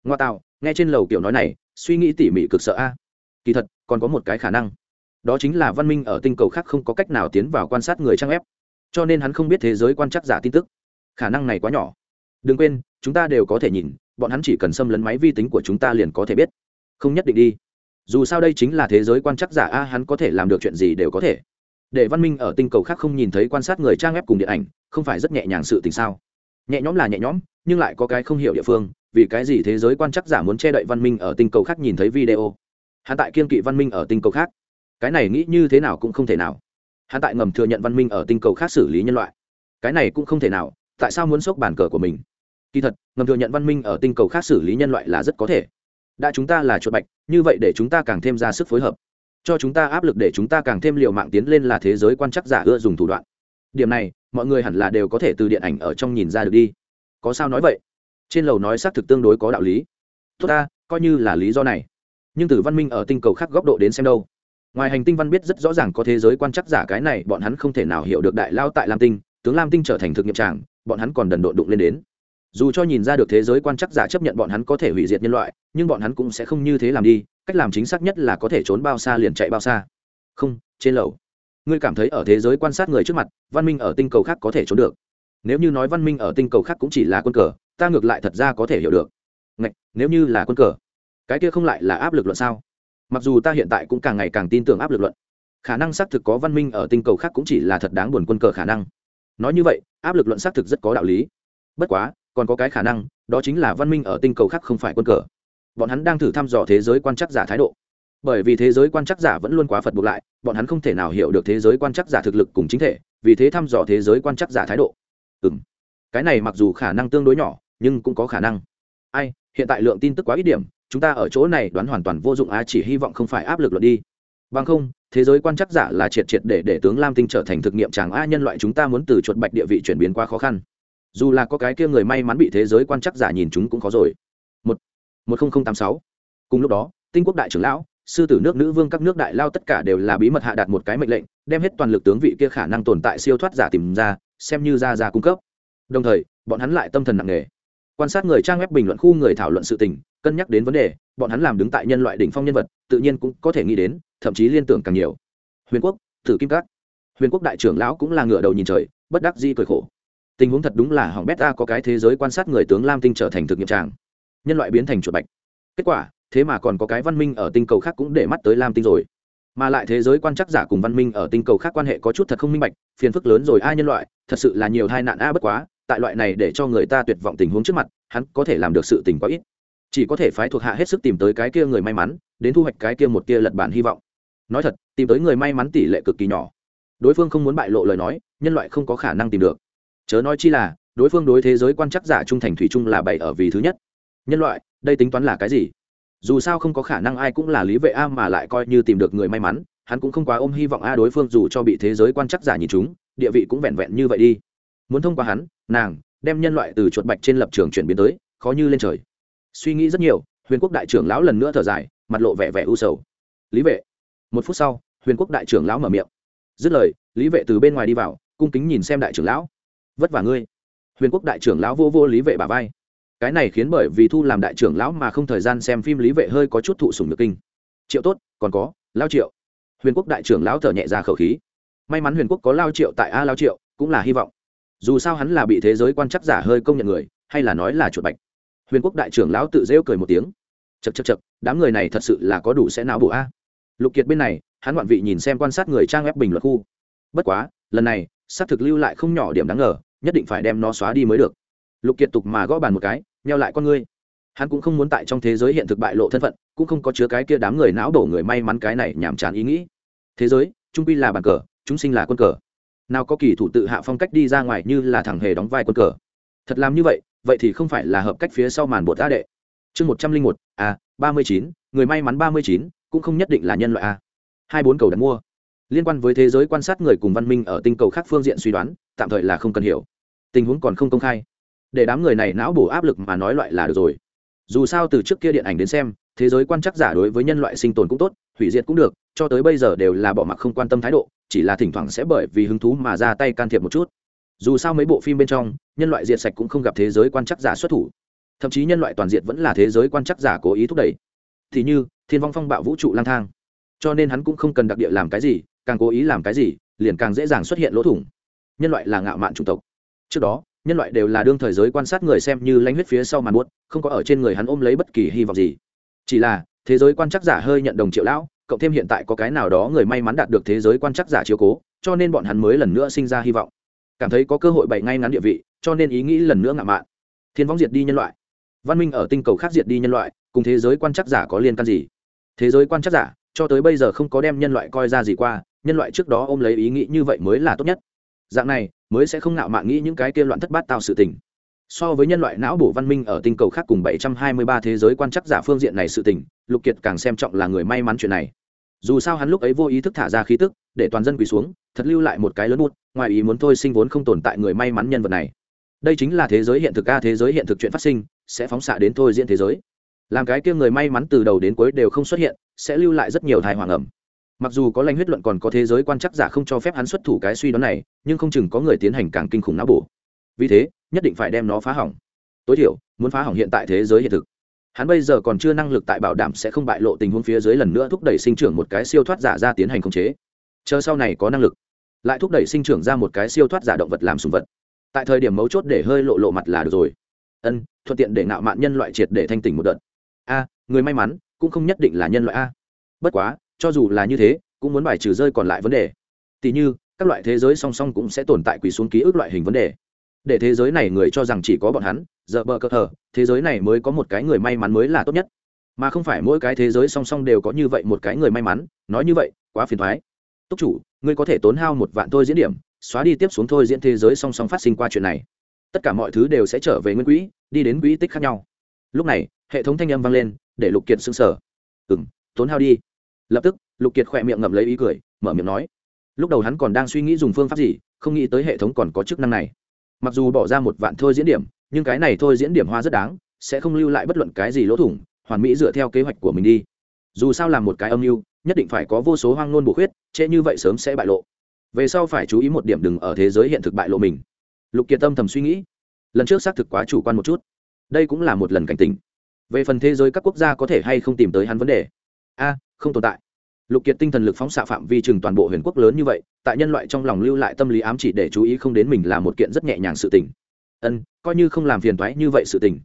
Ngoa tạo, nghe trên lầu kiểu nói này, suy nghĩ tỉ mỉ cực sợ a. Kỳ thật, còn có một cái khả năng đó chính là văn minh ở tinh cầu khác không có cách nào tiến vào quan sát người trang ép. Cho nên hắn không biết thế giới quan trắc giả tin tức. Khả năng này quá nhỏ. Đừng quên, chúng ta đều có thể nhìn, bọn hắn chỉ cần xâm lấn máy vi tính của chúng ta liền có thể biết. Không nhất định đi. Dù sao đây chính là thế giới quan trắc giả a, hắn có thể làm được chuyện gì đều có thể. Để văn minh ở tinh cầu khác không nhìn thấy quan sát người trang ép cùng điện ảnh, không phải rất nhẹ nhàng sự tình sao? Nhẹ nhõm là nhẹ nhõm, nhưng lại có cái không hiểu địa phương, vì cái gì thế giới quan trắc giả muốn che đậy văn minh ở tinh cầu khác nhìn thấy video? Hắn tại kiên kỵ văn minh ở tinh cầu khác cái này nghĩ như thế nào cũng không thể nào. Hắn tại ngầm thừa nhận văn minh ở tinh cầu khác xử lý nhân loại. Cái này cũng không thể nào, tại sao muốn sốc bàn cờ của mình? Kỳ thật, ngầm thừa nhận văn minh ở tinh cầu khác xử lý nhân loại là rất có thể. Đã chúng ta là chuột bạch, như vậy để chúng ta càng thêm ra sức phối hợp. Cho chúng ta áp lực để chúng ta càng thêm liều mạng tiến lên là thế giới quan chắc giả ưa dùng thủ đoạn. Điểm này, mọi người hẳn là đều có thể từ điện ảnh ở trong nhìn ra được đi. Có sao nói vậy? Trên lầu nói xác thực tương đối có đạo lý. Tốt ta, coi như là lý do này. Nhưng từ văn minh ở tinh cầu khác góc độ đến xem đâu ngoài hành tinh văn biết rất rõ ràng có thế giới quan chắc giả cái này bọn hắn không thể nào hiểu được đại lao tại lam tinh tướng lam tinh trở thành thực nghiệm tràng bọn hắn còn đần độn đụng lên đến. Dù cho nhìn ra được thế giới quan chắc giả chấp nhận bọn hắn có thể hủy diệt nhân loại nhưng bọn hắn cũng sẽ không như thế làm đi cách làm chính xác nhất là có thể trốn bao xa liền chạy bao xa. Không trên lầu. Ngươi cảm thấy ở thế giới quan sát người trước mặt văn minh ở tinh cầu khác có thể trốn được. Nếu như nói văn minh ở tinh cầu khác cũng chỉ là quân cờ ta ngược lại thật ra có thể hiểu được. Ngạch, nếu như là quân cờ cái kia không lại là áp lực luận sao? Mặc dù ta hiện tại cũng càng ngày càng tin tưởng áp lực luận, khả năng xác thực có văn minh ở tinh cầu khác cũng chỉ là thật đáng buồn quân cờ khả năng. Nói như vậy, áp lực luận xác thực rất có đạo lý. Bất quá, còn có cái khả năng, đó chính là văn minh ở tinh cầu khác không phải quân cờ. Bọn hắn đang thử thăm dò thế giới quan chắc giả thái độ. Bởi vì thế giới quan chắc giả vẫn luôn quá phật buộc lại, bọn hắn không thể nào hiểu được thế giới quan chắc giả thực lực cùng chính thể, vì thế thăm dò thế giới quan chắc giả thái độ. Ừ m cái này mặc dù khả năng tương đối nhỏ, nhưng cũng có khả năng. Ai, hiện tại lượng tin tức quá ít điểm chúng ta ở chỗ này đoán hoàn toàn vô dụng á chỉ hy vọng không phải áp lực luật đi. Bằng không, thế giới quan chắc giả là triệt triệt để để tướng lam tinh trở thành thực nghiệm chàng a nhân loại chúng ta muốn từ chuột bạch địa vị chuyển biến quá khó khăn. Dù là có cái kia người may mắn bị thế giới quan chắc giả nhìn chúng cũng khó rồi. Một một nghìn tám sáu. Cùng lúc đó, tinh quốc đại trưởng lão, sư tử nước nữ vương các nước đại lao tất cả đều là bí mật hạ đạt một cái mệnh lệnh, đem hết toàn lực tướng vị kia khả năng tồn tại siêu thoát giả tìm ra, xem như ra ra cung cấp. Đồng thời, bọn hắn lại tâm thần nặng nề quan sát người trang web bình luận khu người thảo luận sự tình, cân nhắc đến vấn đề, bọn hắn làm đứng tại nhân loại đỉnh phong nhân vật, tự nhiên cũng có thể nghĩ đến, thậm chí liên tưởng càng nhiều. Huyền quốc thử kim cát huyền quốc đại trưởng lão cũng là ngựa đầu nhìn trời, bất đắc di cười khổ. Tình huống thật đúng là hỏng bét ta có cái thế giới quan sát người tướng lam tinh trở thành thực nghiệm tràng. Nhân loại biến thành chuột bạch. Kết quả, thế mà còn có cái văn minh ở tinh cầu khác cũng để mắt tới lam tinh rồi. Mà lại thế giới quan chắc giả cùng văn minh ở tinh cầu khác quan hệ có chút thật không minh bạch, phiền phức lớn rồi ai nhân loại, thật sự là nhiều tai nạn a bất quá tại loại này để cho người ta tuyệt vọng tình huống trước mặt, hắn có thể làm được sự tình quá ít. Chỉ có thể phái thuộc hạ hết sức tìm tới cái kia người may mắn, đến thu hoạch cái kia một kia lật bản hy vọng. Nói thật, tìm tới người may mắn tỷ lệ cực kỳ nhỏ. Đối phương không muốn bại lộ lời nói, nhân loại không có khả năng tìm được. Chớ nói chi là, đối phương đối thế giới quan chắc giả trung thành thủy chung là bảy ở vì thứ nhất. Nhân loại, đây tính toán là cái gì? Dù sao không có khả năng ai cũng là lý vệ a mà lại coi như tìm được người may mắn, hắn cũng không quá ôm hy vọng a đối phương dù cho bị thế giới quan chắc giả nhìn chúng, địa vị cũng vẹn vẹn như vậy đi muốn thông qua hắn, nàng đem nhân loại từ chuột bạch trên lập trường chuyển biến tới, khó như lên trời. Suy nghĩ rất nhiều, huyền quốc đại trưởng lão lần nữa thở dài, mặt lộ vẻ vẻ u sầu. Lý vệ. Một phút sau, huyền quốc đại trưởng lão mở miệng. Dứt lời, lý vệ từ bên ngoài đi vào, cung kính nhìn xem đại trưởng lão. Vất vả ngươi. Huyền quốc đại trưởng lão vô vô lý vệ bà vai. Cái này khiến bởi vì thu làm đại trưởng lão mà không thời gian xem phim lý vệ hơi có chút thụ sùng được kinh. Triệu tốt, còn có, lao triệu. Huyền quốc đại trưởng lão thở nhẹ ra khẩu khí. May mắn huyền quốc có lao triệu tại a lao triệu, cũng là hy vọng dù sao hắn là bị thế giới quan chắc giả hơi công nhận người, hay là nói là chuột bạch. Huyền quốc đại trưởng lão tự rêu cười một tiếng. Chật chật chật đám người này thật sự là có đủ sẽ não bộ a. Lục kiệt bên này, hắn ngoạn vị nhìn xem quan sát người trang web bình luận khu. Bất quá, lần này, xác thực lưu lại không nhỏ điểm đáng ngờ, nhất định phải đem nó xóa đi mới được. Lục kiệt tục mà gõ bàn một cái neo lại con ngươi. Hắn cũng không muốn tại trong thế giới hiện thực bại lộ thân phận, cũng không có chứa cái kia đám người não đổ người may mắn cái này nhàm chán ý nghĩ. Thế giới, trung quy là bàn cờ, chúng sinh là quân cờ nào có kỳ thủ tự hạ phong cách đi ra ngoài như là thằng hề đóng vai quân cờ. Thật làm như vậy vậy thì không phải là hợp cách phía sau màn bột a đệ. Chương một trăm linh một a ba mươi chín, người may mắn ba mươi chín, cũng không nhất định là nhân loại a. Hai bốn cầu đặt mua. Liên quan với thế giới quan sát người cùng văn minh ở tinh cầu khác phương diện suy đoán, tạm thời là không cần hiểu. Tình huống còn không công khai. Để đám người này não bổ áp lực mà nói loại là được rồi. Dù sao từ trước kia điện ảnh đến xem, thế giới quan chắc giả đối với nhân loại sinh tồn cũng tốt, hủy diệt cũng được, cho tới bây giờ đều là bỏ mặc không quan tâm thái độ chỉ là thỉnh thoảng sẽ bởi vì hứng thú mà ra tay can thiệp một chút. Dù sao mấy bộ phim bên trong, nhân loại diệt sạch cũng không gặp thế giới quan chắc giả xuất thủ. Thậm chí nhân loại toàn diện vẫn là thế giới quan chắc giả cố ý thúc đẩy. Thì như, thiên vong phong bạo vũ trụ lang thang. Cho nên hắn cũng không cần đặc địa làm cái gì, càng cố ý làm cái gì, liền càng dễ dàng xuất hiện lỗ thủng. Nhân loại là ngạo mạn chủng tộc. Trước đó, nhân loại đều là đương thời giới quan sát người xem như lánh huyết phía sau màn buốt, không có ở trên người hắn ôm lấy bất kỳ hy vọng gì. Chỉ là, thế giới quan chắc giả hơi nhận đồng triệu lão cộng thêm hiện tại có cái nào đó người may mắn đạt được thế giới quan chắc giả chiếu cố, cho nên bọn hắn mới lần nữa sinh ra hy vọng. Cảm thấy có cơ hội bày ngay ngắn địa vị, cho nên ý nghĩ lần nữa ngạo mạn. Thiên võng diệt đi nhân loại. Văn minh ở tinh cầu khác diệt đi nhân loại, cùng thế giới quan chắc giả có liên can gì? Thế giới quan chắc giả, cho tới bây giờ không có đem nhân loại coi ra gì qua, nhân loại trước đó ôm lấy ý nghĩ như vậy mới là tốt nhất. Dạng này, mới sẽ không ngạo mạn nghĩ những cái kia loạn thất bát tạo sự tình so với nhân loại não bộ văn minh ở tinh cầu khác cùng 723 thế giới quan chắc giả phương diện này sự tình, lục kiệt càng xem trọng là người may mắn chuyện này. Dù sao hắn lúc ấy vô ý thức thả ra khí tức, để toàn dân quỳ xuống, thật lưu lại một cái lớn bút, ngoài ý muốn thôi sinh vốn không tồn tại người may mắn nhân vật này. Đây chính là thế giới hiện thực a, thế giới hiện thực chuyện phát sinh, sẽ phóng xạ đến thôi diễn thế giới. Làm cái kia người may mắn từ đầu đến cuối đều không xuất hiện, sẽ lưu lại rất nhiều thai hoàng ẩm. Mặc dù có lãnh huyết luận còn có thế giới quan chắc giả không cho phép hắn xuất thủ cái suy đoán này, nhưng không chừng có người tiến hành càng kinh khủng não bổ. Vì thế nhất định phải đem nó phá hỏng. Tối thiểu, muốn phá hỏng hiện tại thế giới hiện thực. Hắn bây giờ còn chưa năng lực tại bảo đảm sẽ không bại lộ tình huống phía dưới lần nữa thúc đẩy sinh trưởng một cái siêu thoát giả ra tiến hành khống chế. Chờ sau này có năng lực, lại thúc đẩy sinh trưởng ra một cái siêu thoát giả động vật làm sùng vật. Tại thời điểm mấu chốt để hơi lộ lộ mặt là được rồi. Ân, thuận tiện để ngạo mạn nhân loại triệt để thanh tỉnh một đợt. A, người may mắn, cũng không nhất định là nhân loại a. Bất quá, cho dù là như thế, cũng muốn bài trừ rơi còn lại vấn đề. Tỉ như, các loại thế giới song song cũng sẽ tồn tại quỳ xuống ký ức loại hình vấn đề để thế giới này người cho rằng chỉ có bọn hắn, giờ bờ cờ thờ, thế giới này mới có một cái người may mắn mới là tốt nhất. Mà không phải mỗi cái thế giới song song đều có như vậy một cái người may mắn, nói như vậy, quá phiền thoái túc chủ, ngươi có thể tốn hao một vạn thôi diễn điểm, xóa đi tiếp xuống thôi diễn thế giới song song phát sinh qua chuyện này. Tất cả mọi thứ đều sẽ trở về nguyên quỹ, đi đến quỹ tích khác nhau. Lúc này, hệ thống thanh âm vang lên, để lục kiệt s ư n g sở ừ m tốn hao đi. Lập tức, lục kiệt khỏe miệng ngậm lấy ý cười, mở miệng nói. Lúc đầu hắn còn đang suy nghĩ dùng phương pháp gì, không nghĩ tới hệ thống còn có chức năng này mặc dù bỏ ra một vạn thôi diễn điểm, nhưng cái này thôi diễn điểm hoa rất đáng, sẽ không lưu lại bất luận cái gì lỗ thủng, hoàn mỹ dựa theo kế hoạch của mình đi. Dù sao làm một cái âm mưu, nhất định phải có vô số hoang nôn bổ khuyết, trễ như vậy sớm sẽ bại lộ. Về sau phải chú ý một điểm đừng ở thế giới hiện thực bại lộ mình. Lục kiệt tâm thầm suy nghĩ. Lần trước xác thực quá chủ quan một chút. Đây cũng là một lần cảnh tỉnh. Về phần thế giới các quốc gia có thể hay không tìm tới hắn vấn đề? A, không tồn tại lục kiệt tinh thần lực phóng xạ phạm vi chừng toàn bộ huyền quốc lớn như vậy, tại nhân loại trong lòng lưu lại tâm lý ám chỉ để chú ý không đến mình là một kiện rất nhẹ nhàng sự tình. Ân, coi như không làm phiền thoái như vậy sự tình.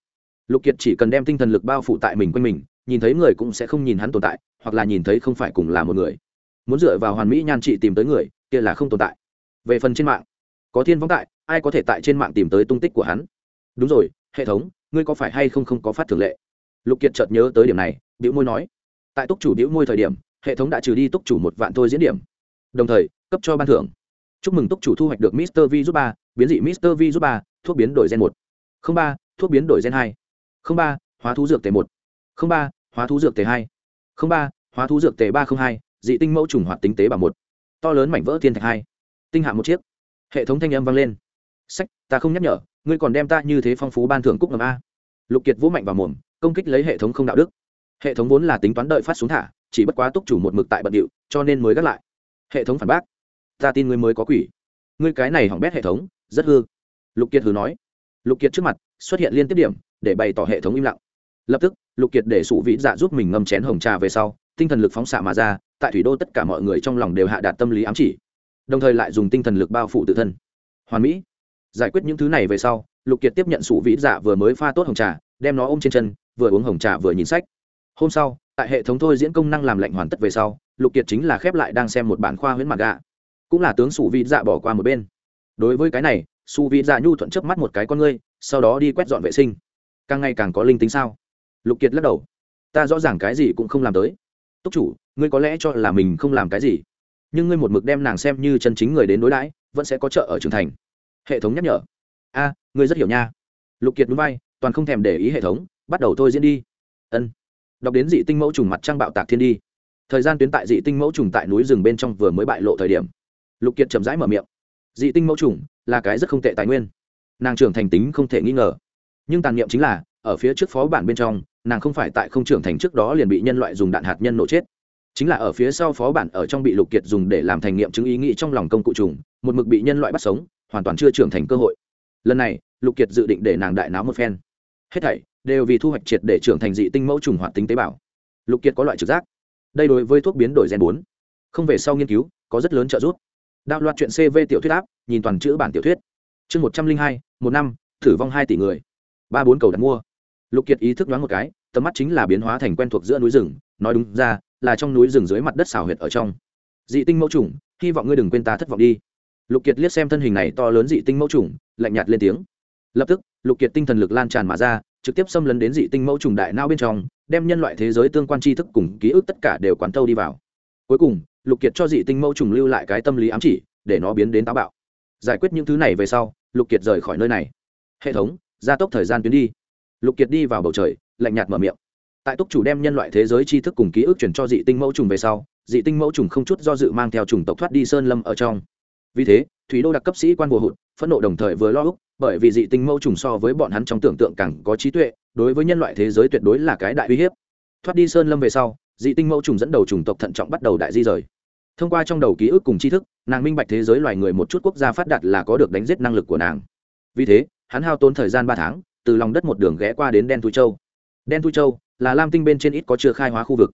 Lục kiệt chỉ cần đem tinh thần lực bao phủ tại mình quanh mình, nhìn thấy người cũng sẽ không nhìn hắn tồn tại, hoặc là nhìn thấy không phải cùng là một người. Muốn dựa vào hoàn mỹ nhan trị tìm tới người, kia là không tồn tại. Về phần trên mạng, có thiên võng tại, ai có thể tại trên mạng tìm tới tung tích của hắn? Đúng rồi, hệ thống, ngươi có phải hay không không có phát thường lệ? Lục kiệt chợt nhớ tới điểm này biểu môi nói. Tại túc chủ biểu môi thời điểm hệ thống đã trừ đi túc chủ một vạn thôi diễn điểm. Đồng thời, cấp cho ban thưởng. Chúc mừng túc chủ thu hoạch được mister v giúp ba biến dị mister v giúp ba thuốc biến đổi gen một. Không ba, thuốc biến đổi gen hai. Không ba, hóa thú dược t một. Không ba, hóa thú dược t hai. Không ba, hóa thú dược t ba trăm hai, dị tinh mẫu trùng hoạt tính tế bào một. To lớn mảnh vỡ thiên thạch hai. Tinh hạ một chiếc. Hệ thống thanh âm vang lên. Sách, ta không nhắc nhở, ngươi còn đem ta như thế phong phú ban thưởng cúc ngầm a. Lục kiệt vũ mạnh vào mồm, công kích lấy hệ thống không đạo đức. Hệ thống vốn là tính toán đợi phát xuống thả chỉ bất quá túc chủ một mực tại bận điệu, cho nên mới gác lại. Hệ thống phản bác. Ta tin ngươi mới có quỷ. Ngươi cái này hỏng bét hệ thống, rất hư. Lục kiệt hừ nói. Lục kiệt trước mặt, xuất hiện liên tiếp điểm, để bày tỏ hệ thống im lặng. Lập tức, lục kiệt để sụ vĩ dạ giúp mình ngâm chén hồng trà về sau, tinh thần lực phóng xạ mà ra, tại thủy đô tất cả mọi người trong lòng đều hạ đạt tâm lý ám chỉ. Đồng thời lại dùng tinh thần lực bao phủ tự thân. Hoàn mỹ. Giải quyết những thứ này về sau, lục kiệt tiếp nhận sụ vĩ dạ vừa mới pha tốt hồng trà, đem nó ôm trên chân, vừa uống hồng trà vừa nhìn sách. Hôm sau tại hệ thống thôi diễn công năng làm lạnh hoàn tất về sau, lục kiệt chính là khép lại đang xem một bản khoa huyễn mặt gạ. Cũng là tướng sụ vị dạ bỏ qua một bên. Đối với cái này su vị dạ nhu thuận chớp mắt một cái con ngươi, sau đó đi quét dọn vệ sinh. Càng ngày càng có linh tính sao? Lục kiệt lắc đầu. Ta rõ ràng cái gì cũng không làm tới. Túc chủ, ngươi có lẽ cho là mình không làm cái gì. Nhưng ngươi một mực đem nàng xem như chân chính người đến đối đãi, vẫn sẽ có chợ ở trưởng thành. Hệ thống nhắc nhở. A, ngươi rất hiểu nha. Lục kiệt núi bay toàn không thèm để ý hệ thống, bắt đầu thôi diễn đi. Ân đọc đến dị tinh mẫu trùng mặt trăng bạo tạc thiên đi. Thời gian tuyến tại dị tinh mẫu trùng tại núi rừng bên trong vừa mới bại lộ thời điểm. Lục kiệt chậm rãi mở miệng. Dị tinh mẫu trùng là cái rất không tệ tài nguyên. Nàng trưởng thành tính không thể nghi ngờ. Nhưng tàn niệm chính là, ở phía trước phó bản bên trong, nàng không phải tại không trưởng thành trước đó liền bị nhân loại dùng đạn hạt nhân nổ chết. Chính là ở phía sau phó bản ở trong bị lục kiệt dùng để làm thành nghiệm chứng ý nghĩ trong lòng công cụ trùng, một mực bị nhân loại bắt sống, hoàn toàn chưa trưởng thành cơ hội. Lần này, lục kiệt dự định để nàng đại náo một phen. Hết thảy đều vì thu hoạch triệt để trưởng thành dị tinh mẫu trùng hoạt tính tế bào. Lục kiệt có loại trực giác. Đây đối với thuốc biến đổi gen bốn. Không về sau nghiên cứu, có rất lớn trợ giúp. Đạo loạt chuyện cv tiểu thuyết áp, nhìn toàn chữ bản tiểu thuyết. Chương một trăm linh hai, một năm, thử vong hai tỷ người. Ba bốn cầu đặt mua. Lục kiệt ý thức đoán một cái, tầm mắt chính là biến hóa thành quen thuộc giữa núi rừng, nói đúng ra, là trong núi rừng dưới mặt đất xào huyệt ở trong. Dị tinh mẫu trùng, hy vọng ngươi đừng quên ta thất vọng đi. Lục kiệt liếc xem thân hình này to lớn dị tinh mẫu trùng, lạnh nhạt lên tiếng. Lập tức, lục kiệt tinh thần lực lan tràn mà ra trực tiếp xâm lấn đến dị tinh mẫu trùng đại nao bên trong, đem nhân loại thế giới tương quan tri thức cùng ký ức tất cả đều quán thâu đi vào. Cuối cùng, lục kiệt cho dị tinh mẫu trùng lưu lại cái tâm lý ám chỉ, để nó biến đến táo bạo. Giải quyết những thứ này về sau, lục kiệt rời khỏi nơi này. Hệ thống, gia tốc thời gian tuyến đi. Lục kiệt đi vào bầu trời, lạnh nhạt mở miệng. Tại túc chủ đem nhân loại thế giới tri thức cùng ký ức chuyển cho dị tinh mẫu trùng về sau, dị tinh mẫu trùng không chút do dự mang theo trùng tộc thoát đi sơn lâm ở trong. Vì thế, thủy đô đặc cấp sĩ quan bùa hụt, phẫn nộ đồng thời vừa lo úc bởi vì dị tinh mẫu trùng so với bọn hắn trong tưởng tượng càng có trí tuệ, đối với nhân loại thế giới tuyệt đối là cái đại uy hiếp. Thoát đi sơn lâm về sau, dị tinh mẫu trùng dẫn đầu chủng tộc thận trọng bắt đầu đại di rời. Thông qua trong đầu ký ức cùng tri thức, nàng minh bạch thế giới loài người một chút quốc gia phát đạt là có được đánh giết năng lực của nàng. Vì thế, hắn hao tốn thời gian ba tháng, từ lòng đất một đường ghé qua đến đen thui châu. Đen thui châu là lam tinh bên trên ít có chưa khai hóa khu vực.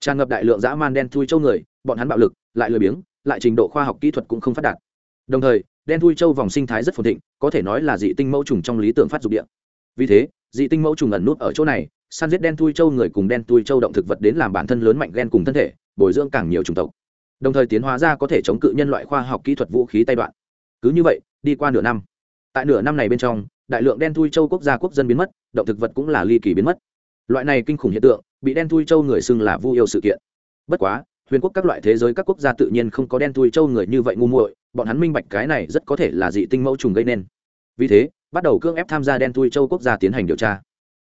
Tràn ngập đại lượng dã man đen thui châu người, bọn hắn bạo lực, lại lười biếng, lại trình độ khoa học kỹ thuật cũng không phát đạt. Đồng thời đen thui châu vòng sinh thái rất phồn thịnh, có thể nói là dị tinh mẫu trùng trong lý tưởng phát dục địa. Vì thế, dị tinh mẫu trùng ẩn nút ở chỗ này, săn giết đen thui châu người cùng đen thui châu động thực vật đến làm bản thân lớn mạnh ghen cùng thân thể, bồi dưỡng càng nhiều chủng tộc. Đồng thời tiến hóa ra có thể chống cự nhân loại khoa học kỹ thuật vũ khí tay đoạn. Cứ như vậy, đi qua nửa năm. Tại nửa năm này bên trong, đại lượng đen thui châu quốc gia quốc dân biến mất, động thực vật cũng là ly kỳ biến mất. Loại này kinh khủng hiện tượng, bị đen thui châu người xưng là vu yêu sự kiện. Bất quá huyền quốc các loại thế giới các quốc gia tự nhiên không có đen thui châu người như vậy ngu muội, bọn hắn minh bạch cái này rất có thể là dị tinh mẫu trùng gây nên. Vì thế, bắt đầu cưỡng ép tham gia đen thui châu quốc gia tiến hành điều tra.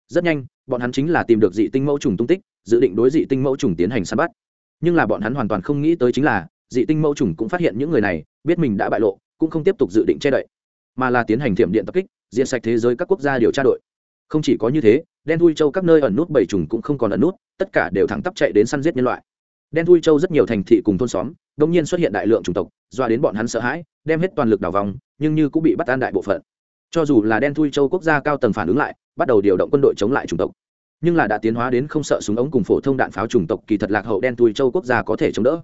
Rất nhanh, bọn hắn chính là tìm được dị tinh mẫu trùng tung tích, dự định đối dị tinh mẫu trùng tiến hành săn bắt. Nhưng là bọn hắn hoàn toàn không nghĩ tới chính là, dị tinh mẫu trùng cũng phát hiện những người này, biết mình đã bại lộ, cũng không tiếp tục dự định che đậy, mà là tiến hành thiểm điện tập kích diện sạch thế giới các quốc gia điều tra đội. Không chỉ có như thế, đen thui châu các nơi ẩn nút bảy trùng cũng không còn ẩn nút, tất cả đều thẳng tắp chạy đến săn giết nhân loại đen thui châu rất nhiều thành thị cùng thôn xóm đông nhiên xuất hiện đại lượng chủng tộc, doa đến bọn hắn sợ hãi, đem hết toàn lực đào vòng, nhưng như cũng bị bắt an đại bộ phận. Cho dù là đen thui châu quốc gia cao tầng phản ứng lại, bắt đầu điều động quân đội chống lại chủng tộc. Nhưng là đã tiến hóa đến không sợ súng ống cùng phổ thông đạn pháo chủng tộc kỳ thật lạc hậu đen thui châu quốc gia có thể chống đỡ.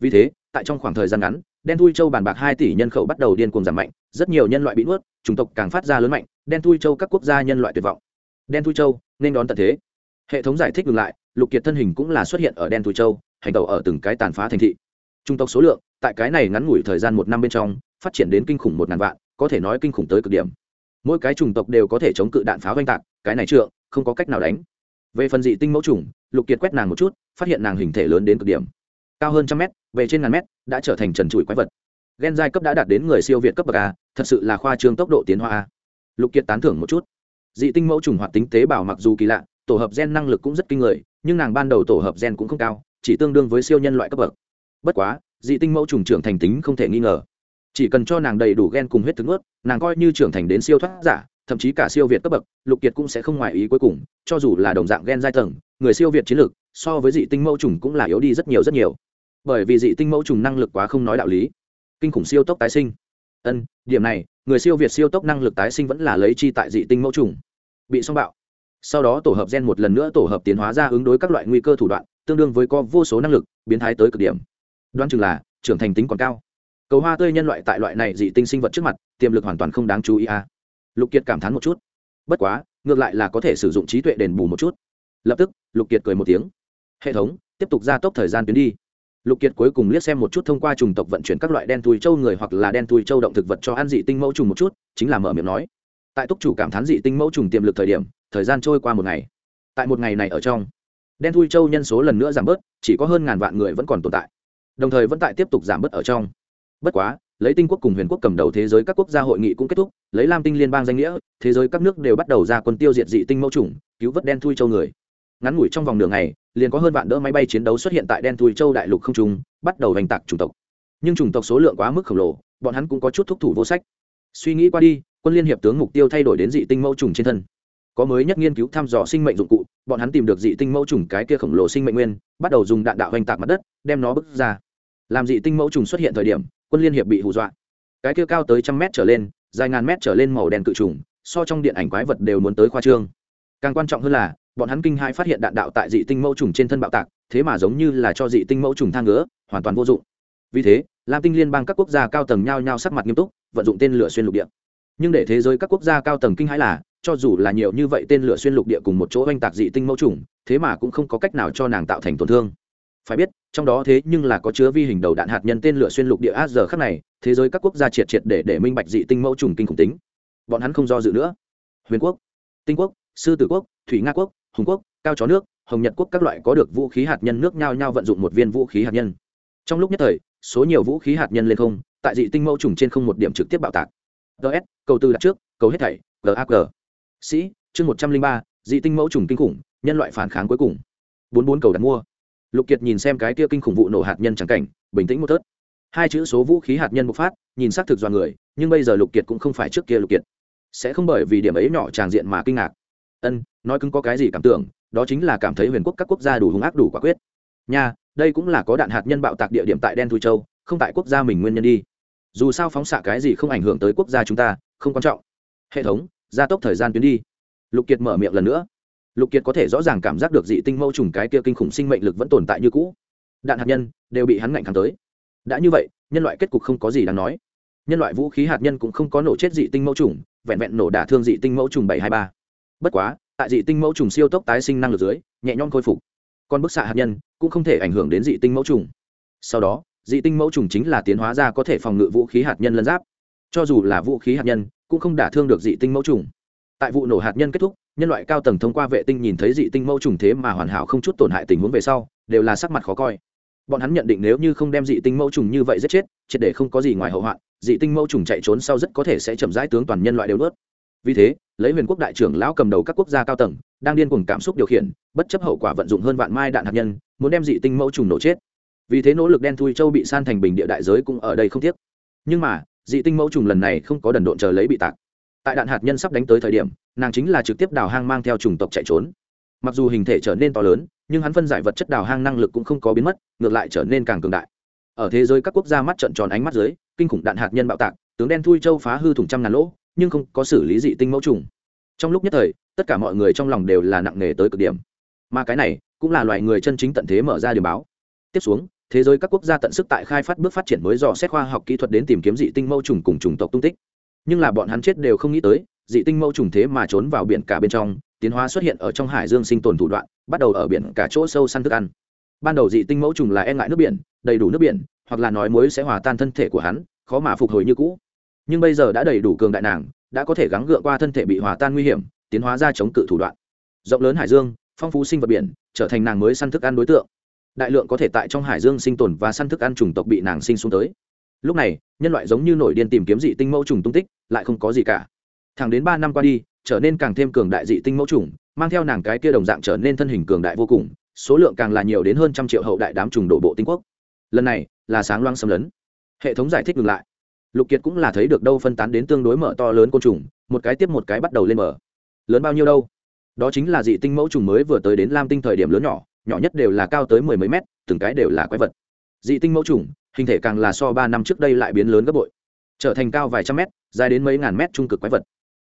Vì thế, tại trong khoảng thời gian ngắn, đen thui châu bàn bạc hai tỷ nhân khẩu bắt đầu điên cuồng giảm mạnh, rất nhiều nhân loại bị nuốt, chủng tộc càng phát ra lớn mạnh, đen thui châu các quốc gia nhân loại tuyệt vọng. Đen thui châu, nên đón tận thế. Hệ thống giải thích ngừng lại, lục kiệt thân hình cũng là xuất hiện ở đen thui châu hành tàu ở từng cái tàn phá thành thị. Trung tộc số lượng, tại cái này ngắn ngủi thời gian một năm bên trong, phát triển đến kinh khủng một ngàn vạn, có thể nói kinh khủng tới cực điểm. Mỗi cái chủng tộc đều có thể chống cự đạn pháo oanh tạc, cái này trượng, không có cách nào đánh. Về phần dị tinh mẫu trùng lục kiệt quét nàng một chút, phát hiện nàng hình thể lớn đến cực điểm. Cao hơn trăm mét, về trên ngàn mét, đã trở thành trần trụi quái vật. Gen giai cấp đã đạt đến người siêu việt cấp bậc a, thật sự là khoa trương tốc độ tiến hóa a. Lục kiệt tán thưởng một chút. Dị tinh mẫu trùng hoạt tính tế bào mặc dù kỳ lạ, tổ hợp gen năng lực cũng rất kinh người, nhưng nàng ban đầu tổ hợp gen cũng không cao chỉ tương đương với siêu nhân loại cấp bậc. Bất quá, dị tinh mẫu trùng trưởng thành tính không thể nghi ngờ. Chỉ cần cho nàng đầy đủ gen cùng huyết thức ướt, nàng coi như trưởng thành đến siêu thoát giả, thậm chí cả siêu việt cấp bậc, lục kiệt cũng sẽ không ngoài ý cuối cùng, cho dù là đồng dạng g e n giai tầng, người siêu việt chiến lược, so với dị tinh mẫu trùng cũng là yếu đi rất nhiều rất nhiều. Bởi vì dị tinh mẫu trùng năng lực quá không nói đạo lý. Kinh khủng siêu tốc tái sinh. Ân, điểm này, người siêu việt siêu tốc năng lực tái sinh vẫn là lấy chi tại dị tinh mẫu trùng. Bị song bạo. Sau đó tổ hợp gen một lần nữa tổ hợp tiến hóa ra ứng đối các loại nguy cơ thủ đoạn tương đương với có vô số năng lực, biến thái tới cực điểm. Đoán chừng là, trưởng thành tính còn cao. Cầu hoa tươi nhân loại tại loại này dị tinh sinh vật trước mặt, tiềm lực hoàn toàn không đáng chú ý à. lục kiệt cảm thán một chút. Bất quá, ngược lại là có thể sử dụng trí tuệ đền bù một chút. Lập tức, lục kiệt cười một tiếng. Hệ thống, tiếp tục gia tốc thời gian tuyến đi. Lục kiệt cuối cùng liếc xem một chút thông qua trùng tộc vận chuyển các loại đen thui châu người hoặc là đen thui châu động thực vật cho ăn dị tinh mẫu trùng một chút, chính là mở miệng nói. Tại túc chủ cảm thán dị tinh mẫu trùng tiềm lực thời điểm, thời gian trôi qua một ngày. Tại một ngày này ở trong đen thui châu nhân số lần nữa giảm bớt, chỉ có hơn ngàn vạn người vẫn còn tồn tại. Đồng thời vẫn tại tiếp tục giảm bớt ở trong. Bất quá, lấy tinh quốc cùng huyền quốc cầm đầu thế giới các quốc gia hội nghị cũng kết thúc, lấy lam tinh liên bang danh nghĩa, thế giới các nước đều bắt đầu ra quân tiêu diệt dị tinh mẫu trùng cứu vớt đen thui châu người. Ngắn ngủi trong vòng nửa ngày, liền có hơn vạn đỡ máy bay chiến đấu xuất hiện tại đen thui châu đại lục không trung, bắt đầu hành tạc chủng tộc. Nhưng chủng tộc số lượng quá mức khổng lồ, bọn hắn cũng có chút thúc thủ vô sách. Suy nghĩ qua đi, quân liên hiệp tướng mục tiêu thay đổi đến dị tinh mẫu trùng trên thân có mới nhất nghiên cứu thăm dò sinh mệnh dụng cụ, bọn hắn tìm được dị tinh mẫu trùng cái kia khổng lồ sinh mệnh nguyên, bắt đầu dùng đạn đạo hoành tạc mặt đất, đem nó bước ra. Làm dị tinh mẫu trùng xuất hiện thời điểm, quân liên hiệp bị hù dọa. Cái kia cao tới trăm mét trở lên, dài ngàn mét trở lên màu đen cự trùng, so trong điện ảnh quái vật đều muốn tới khoa trương. Càng quan trọng hơn là, bọn hắn kinh hai phát hiện đạn đạo tại dị tinh mẫu trùng trên thân bạo tạc, thế mà giống như là cho dị tinh mẫu trùng thang ngứa, hoàn toàn vô dụng. Vì thế, lam tinh liên bang các quốc gia cao tầng nhao nhao sắc mặt nghiêm túc, vận dụng tên lửa xuyên lục địa. Nhưng để thế giới các quốc gia cao tầng kinh hãi là cho dù là nhiều như vậy tên lửa xuyên lục địa cùng một chỗ oanh tạc dị tinh mẫu trùng, thế mà cũng không có cách nào cho nàng tạo thành tổn thương. Phải biết, trong đó thế nhưng là có chứa vi hình đầu đạn hạt nhân tên lửa xuyên lục địa a giờ khác này, thế giới các quốc gia triệt triệt để để minh bạch dị tinh mẫu trùng kinh khủng tính. Bọn hắn không do dự nữa. Huyền quốc, tinh quốc, sư tử quốc, thủy nga quốc, hùng quốc, cao chó nước, hồng nhật quốc các loại có được vũ khí hạt nhân nước nhao nhau vận dụng một viên vũ khí hạt nhân. Trong lúc nhất thời, số nhiều vũ khí hạt nhân lên không, tại dị tinh mẫu trùng trên không một điểm trực tiếp bạo tạc. Ts cầu tư đặt trước, cầu hết thảy gag sĩ, chương một trăm linh ba, dị tinh mẫu trùng kinh khủng, nhân loại phản kháng cuối cùng. bốn bốn cầu đặt mua. Lục kiệt nhìn xem cái kia kinh khủng vụ nổ hạt nhân c cảnh, bình tĩnh một tớt hai chữ số vũ khí hạt nhân bộc phát, nhìn xác thực do người, nhưng bây giờ lục kiệt cũng không phải trước kia lục kiệt. Sẽ không bởi vì điểm ấy nhỏ tràng diện mà kinh ngạc. Ân, nói cứng có cái gì cảm tưởng, đó chính là cảm thấy huyền quốc các quốc gia đủ hung ác đủ quả quyết. Nha, đây cũng là có đạn hạt nhân bạo tạc địa điểm tại đen thui châu, không tại quốc gia mình nguyên nhân đi. Dù sao phóng xạ cái gì không ảnh hưởng tới quốc gia chúng ta, không quan trọng. Hệ thống gia tốc thời gian tuyến đi. Lục kiệt mở miệng lần nữa. Lục kiệt có thể rõ ràng cảm giác được dị tinh mâu trùng cái kia kinh khủng sinh mệnh lực vẫn tồn tại như cũ. Đạn hạt nhân đều bị hắn ngạnh kháng tới. Đã như vậy, nhân loại kết cục không có gì đáng nói. Nhân loại vũ khí hạt nhân cũng không có nổ chết dị tinh mẫu trùng, vẹn vẹn nổ đả thương dị tinh mẫu trùng bảy hai ba. Bất quá, tại dị tinh mẫu trùng siêu tốc tái sinh năng lực dưới, nhẹ nhõm khôi phục. Còn bức xạ hạt nhân cũng không thể ảnh hưởng đến dị tinh mẫu trùng. Sau đó, dị tinh mẫu trùng chính là tiến hóa ra có thể phòng ngự vũ khí hạt nhân lân giáp. Cho dù là vũ khí hạt nhân cũng không đả thương được dị tinh mẫu trùng. Tại vụ nổ hạt nhân kết thúc, nhân loại cao tầng thông qua vệ tinh nhìn thấy dị tinh mẫu trùng thế mà hoàn hảo không chút tổn hại tình huống về sau, đều là sắc mặt khó coi. Bọn hắn nhận định nếu như không đem dị tinh mẫu trùng như vậy giết chết, triệt để không có gì ngoài hậu hoạn, dị tinh mẫu trùng chạy trốn sau rất có thể sẽ chậm rãi tướng toàn nhân loại đều nuốt. Vì thế, lấy huyền quốc đại trưởng lão cầm đầu các quốc gia cao tầng, đang điên cuồng cảm xúc điều khiển, bất chấp hậu quả vận dụng hơn vạn mai đạn hạt nhân, muốn đem dị tinh mẫu trùng nổ chết. Vì thế nỗ lực đen thui châu bị san thành bình địa đại giới cũng ở đây không tiếc. Nhưng mà dị tinh mẫu trùng lần này không có đần độn chờ lấy bị tạc. Tại đạn hạt nhân sắp đánh tới thời điểm, nàng chính là trực tiếp đào hang mang theo chủng tộc chạy trốn. Mặc dù hình thể trở nên to lớn, nhưng hắn phân giải vật chất đào hang năng lực cũng không có biến mất, ngược lại trở nên càng cường đại. Ở thế giới các quốc gia mắt trận tròn ánh mắt dưới, kinh khủng đạn hạt nhân bạo tạc, tướng đen thui châu phá hư thủng trăm ngàn lỗ, nhưng không có xử lý dị tinh mẫu trùng. Trong lúc nhất thời, tất cả mọi người trong lòng đều là nặng nề tới cực điểm. Mà cái này, cũng là loài người chân chính tận thế mở ra điều báo. Tiếp xuống thế giới các quốc gia tận sức tại khai phát bước phát triển mới dò xét khoa học kỹ thuật đến tìm kiếm dị tinh mâu trùng cùng chủng tộc tung tích. Nhưng là bọn hắn chết đều không nghĩ tới, dị tinh mâu trùng thế mà trốn vào biển cả bên trong, tiến hóa xuất hiện ở trong hải dương sinh tồn thủ đoạn, bắt đầu ở biển cả chỗ sâu săn thức ăn. Ban đầu dị tinh mẫu trùng là e ngại nước biển, đầy đủ nước biển, hoặc là nói muối sẽ hòa tan thân thể của hắn, khó mà phục hồi như cũ. Nhưng bây giờ đã đầy đủ cường đại nàng, đã có thể gắng gượng qua thân thể bị hòa tan nguy hiểm, tiến hóa ra chống cự thủ đoạn. Rộng lớn hải dương, phong phú sinh vật biển, trở thành nàng mới săn thức ăn đối tượng đại lượng có thể tại trong hải dương sinh tồn và săn thức ăn chủng tộc bị nàng sinh xuống tới. Lúc này, nhân loại giống như nổi điên tìm kiếm dị tinh mẫu trùng tung tích, lại không có gì cả. Thẳng đến ba năm qua đi, trở nên càng thêm cường đại dị tinh mẫu trùng, mang theo nàng cái kia đồng dạng trở nên thân hình cường đại vô cùng, số lượng càng là nhiều đến hơn trăm triệu hậu đại đám trùng đổ bộ tinh quốc. Lần này, là sáng loang xâm lấn. Hệ thống giải thích ngừng lại. Lục kiệt cũng là thấy được đâu phân tán đến tương đối mở to lớn côn trùng, một cái tiếp một cái bắt đầu lên mở lớn bao nhiêu đâu? Đó chính là dị tinh mẫu trùng mới vừa tới đến lam tinh thời điểm lớn nhỏ nhỏ nhất đều là cao tới mười mấy mét, từng cái đều là quái vật. Dị tinh mẫu trùng hình thể càng là so ba năm trước đây lại biến lớn gấp bội. Trở thành cao vài trăm mét, dài đến mấy ngàn mét trung cực quái vật.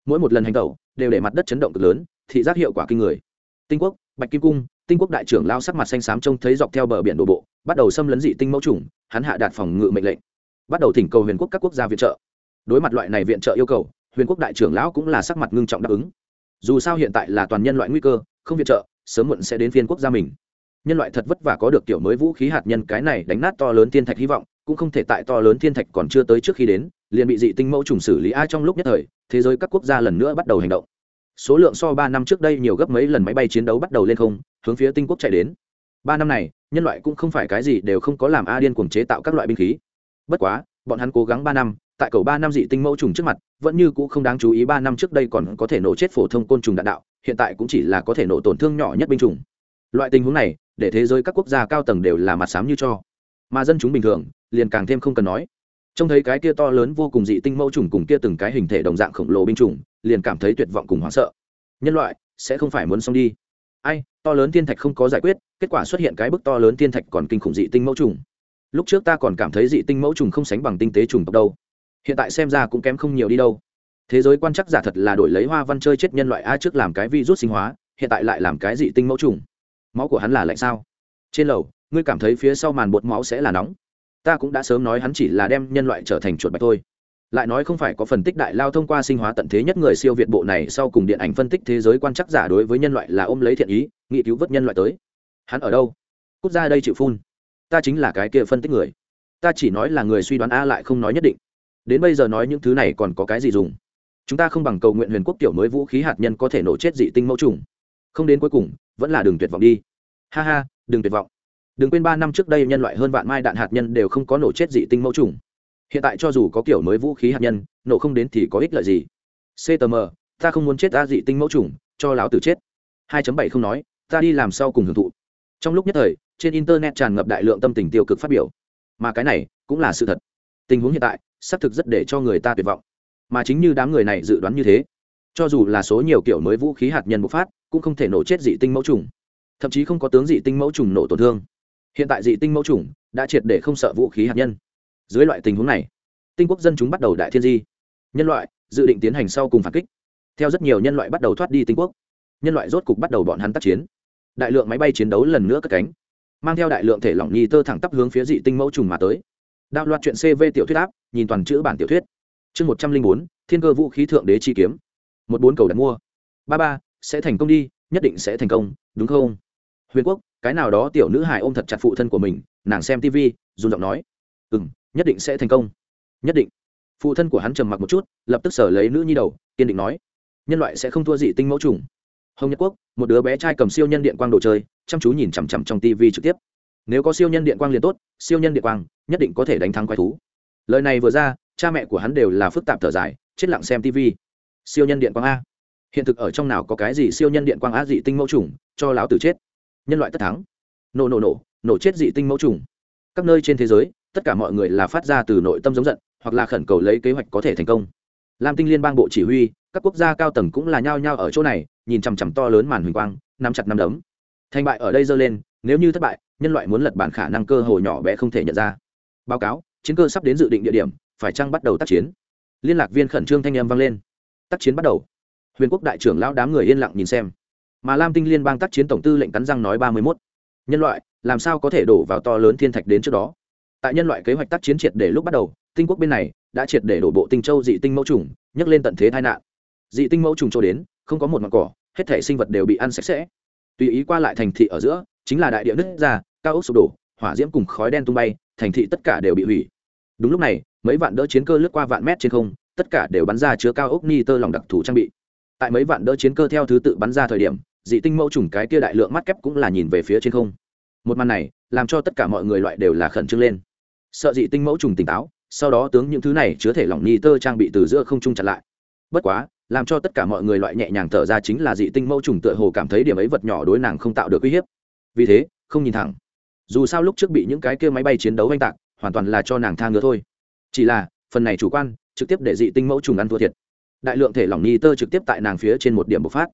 Mỗi một lần hành tẩu, đều để mặt đất chấn động cực lớn, thị giác hiệu quả kinh người. Tinh quốc, bạch kim cung, tinh quốc đại trưởng lao sắc mặt xanh xám trông thấy dọc theo bờ biển đổ bộ, bắt đầu xâm lấn dị tinh mẫu trùng hắn hạ đạt phòng ngự mệnh lệnh. Bắt đầu thỉnh cầu huyền quốc các quốc gia viện trợ. Đối mặt loại này viện trợ yêu cầu, huyền quốc đại trưởng lão cũng là sắc mặt ngưng trọng đáp ứng. Dù sao hiện tại là toàn nhân loại nguy cơ, không viện trợ, sớm muộn sẽ đến phiên quốc gia mình nhân loại thật vất vả có được kiểu mới vũ khí hạt nhân, cái này đánh nát to lớn thiên thạch hy vọng, cũng không thể tại to lớn thiên thạch còn chưa tới trước khi đến, liền bị dị tinh mẫu trùng xử lý ai trong lúc nhất thời, thế giới các quốc gia lần nữa bắt đầu hành động. Số lượng so ba năm trước đây nhiều gấp mấy lần máy bay chiến đấu bắt đầu lên không, hướng phía tinh quốc chạy đến. Ba năm này, nhân loại cũng không phải cái gì đều không có làm a điên cuồng chế tạo các loại binh khí. Bất quá, bọn hắn cố gắng ba năm, tại cầu ba năm dị tinh mẫu trùng trước mặt, vẫn như cũ không đáng chú ý ba năm trước đây còn có thể nổ chết phổ thông côn trùng đạn đạo, hiện tại cũng chỉ là có thể nổ tổn thương nhỏ nhất binh trùng loại tình huống này, để thế giới các quốc gia cao tầng đều là mặt sám như cho. Mà dân chúng bình thường, liền càng thêm không cần nói. Trông thấy cái kia to lớn vô cùng dị tinh mẫu trùng cùng kia từng cái hình thể đồng dạng khổng lồ binh chủng liền cảm thấy tuyệt vọng cùng hoảng sợ. Nhân loại, sẽ không phải muốn xong đi. Ai, to lớn thiên thạch không có giải quyết, kết quả xuất hiện cái bức to lớn thiên thạch còn kinh khủng dị tinh mẫu trùng. Lúc trước ta còn cảm thấy dị tinh mẫu trùng không sánh bằng tinh tế trùng tộc đâu. Hiện tại xem ra cũng kém không nhiều đi đâu. Thế giới quan chắc giả thật là đổi lấy hoa văn chơi chết nhân loại, a trước làm cái virus sinh hóa, hiện tại lại làm cái dị tinh mẫu trùng máu của hắn là lạnh sao? Trên lầu, ngươi cảm thấy phía sau màn bột máu sẽ là nóng? Ta cũng đã sớm nói hắn chỉ là đem nhân loại trở thành chuột bạch thôi. Lại nói không phải có phần tích đại lao thông qua sinh hóa tận thế nhất người siêu việt bộ này sau cùng điện ảnh phân tích thế giới quan chắc giả đối với nhân loại là ôm lấy thiện ý, nghị cứu vớt nhân loại tới. Hắn ở đâu? Quốc gia đây chịu phun. Ta chính là cái kia phân tích người. Ta chỉ nói là người suy đoán a lại không nói nhất định. Đến bây giờ nói những thứ này còn có cái gì dùng? Chúng ta không bằng cầu nguyện huyền quốc tiểu mới vũ khí hạt nhân có thể nổ chết dị tinh mẫu trùng không đến cuối cùng, vẫn là đường tuyệt vọng đi. Ha ha đừng tuyệt vọng. Đừng quên ba năm trước đây nhân loại hơn vạn mai đạn hạt nhân đều không có nổ chết dị tinh mẫu trùng. Hiện tại cho dù có kiểu mới vũ khí hạt nhân, nổ không đến thì có ích lợi gì. Ctm ta không muốn chết ta dị tinh mẫu trùng, cho láo tử chết. 2.7 không nói, ta đi làm sau cùng hưởng thụ. Trong lúc nhất thời, trên internet tràn ngập đại lượng tâm tình tiêu cực phát biểu. Mà cái này, cũng là sự thật. Tình huống hiện tại, xác thực rất để cho người ta tuyệt vọng. Mà chính như đám người này dự đoán như thế cho dù là số nhiều kiểu mới vũ khí hạt nhân bộc phát, cũng không thể nổ chết dị tinh mẫu trùng. Thậm chí không có tướng dị tinh mẫu trùng nổ tổn thương. Hiện tại dị tinh mẫu trùng đã triệt để không sợ vũ khí hạt nhân. Dưới loại tình huống này, tinh quốc dân chúng bắt đầu đại thiên di. Nhân loại dự định tiến hành sau cùng phản kích. Theo rất nhiều nhân loại bắt đầu thoát đi tinh quốc, nhân loại rốt cục bắt đầu bọn hắn tác chiến. Đại lượng máy bay chiến đấu lần nữa cất cánh, mang theo đại lượng thể lỏng nhi tơ thẳng tắp hướng phía dị tinh mẫu trùng mà tới. Đạo loạt chuyện cv tiểu thuyết áp, nhìn toàn chữ bản tiểu thuyết. Chương một trăm linh bốn, thiên cơ vũ khí thượng đế chi kiếm một bốn cầu đặt mua. Ba ba, sẽ thành công đi, nhất định sẽ thành công, đúng không? Huyền quốc, cái nào đó tiểu nữ hài ôm thật chặt phụ thân của mình, nàng xem tv dùng giọng nói. Ừ m nhất định sẽ thành công. Nhất định. Phụ thân của hắn trầm mặc một chút, lập tức sở lấy nữ nhi đầu, kiên định nói. Nhân loại sẽ không thua gì tinh mẫu trùng. Hồng nhật quốc, một đứa bé trai cầm siêu nhân điện quang đồ chơi, chăm chú nhìn chằm chằm trong tv trực tiếp. Nếu có siêu nhân điện quang liền tốt, siêu nhân điện quang, nhất định có thể đánh thắng quái thú. Lời này vừa ra, cha mẹ của hắn đều là phức tạp thở dài, chết lặng xem tv siêu nhân điện quang a. Hiện thực ở trong nào có cái gì siêu nhân điện quang á dị tinh mẫu trùng, cho láo tử chết? Nhân loại tất thắng. Nổ nổ nổ nổ chết dị tinh mẫu trùng. Các nơi trên thế giới, tất cả mọi người là phát ra từ nội tâm giống giận, hoặc là khẩn cầu lấy kế hoạch có thể thành công. Lam tinh liên bang bộ chỉ huy, các quốc gia cao tầng cũng là nhao nhao ở chỗ này, nhìn chằm chằm to lớn màn huỳnh quang, nắm chặt nắm đấm. Thành bại ở đây dơ lên, nếu như thất bại, nhân loại muốn lật bản khả năng cơ hội nhỏ bé không thể nhận ra. Báo cáo, chiến cơ sắp đến dự định địa điểm, phải chăng bắt đầu tác chiến? Liên lạc viên khẩn trương thanh âm vang lên tác chiến bắt đầu. Huyền quốc đại trưởng lão đám người yên lặng nhìn xem. Mà lam tinh liên bang tác chiến tổng tư lệnh cắn răng nói ba mươi mốt. Nhân loại, làm sao có thể đổ vào to lớn thiên thạch đến trước đó? Tại nhân loại kế hoạch tác chiến triệt để lúc bắt đầu, tinh quốc bên này đã triệt để đổ bộ tinh châu dị tinh mẫu trùng, nhấc lên tận thế tai nạn. Dị tinh mẫu trùng cho đến, không có một mặt cỏ, hết thể sinh vật đều bị ăn sạch sẽ. Tùy ý qua lại thành thị ở giữa, chính là đại địa nứt ra, cao ốc sụp đổ, hỏa diễm cùng khói đen tung bay, thành thị tất cả đều bị hủy. Đúng lúc này, mấy vạn đỡ chiến cơ lướt qua vạn mét trên không tất cả đều bắn ra chứa cao ốc ni tơ lòng đặc thù trang bị. Tại mấy vạn đỡ chiến cơ theo thứ tự bắn ra thời điểm, dị tinh mẫu trùng cái kia đại lượng mắt kép cũng là nhìn về phía trên không. Một màn này, làm cho tất cả mọi người loại đều là khẩn trương lên. Sợ dị tinh mẫu trùng tỉnh táo, sau đó tướng những thứ này chứa thể lỏng ni tơ trang bị từ giữa không trung chặn lại. Bất quá, làm cho tất cả mọi người loại nhẹ nhàng thở ra chính là dị tinh mẫu trùng tựa hồ cảm thấy điểm ấy vật nhỏ đối nàng không tạo được uy hiếp. Vì thế, không nhìn thẳng. Dù sao lúc trước bị những cái kia máy bay chiến đấu oanh tạc, hoàn toàn là cho nàng tha ngứa thôi. Chỉ là phần này chủ quan, trực tiếp để dị tinh mẫu trùng ăn thua thiệt. Đại lượng thể lỏng ni tơ trực tiếp tại nàng phía trên một điểm bộc phát.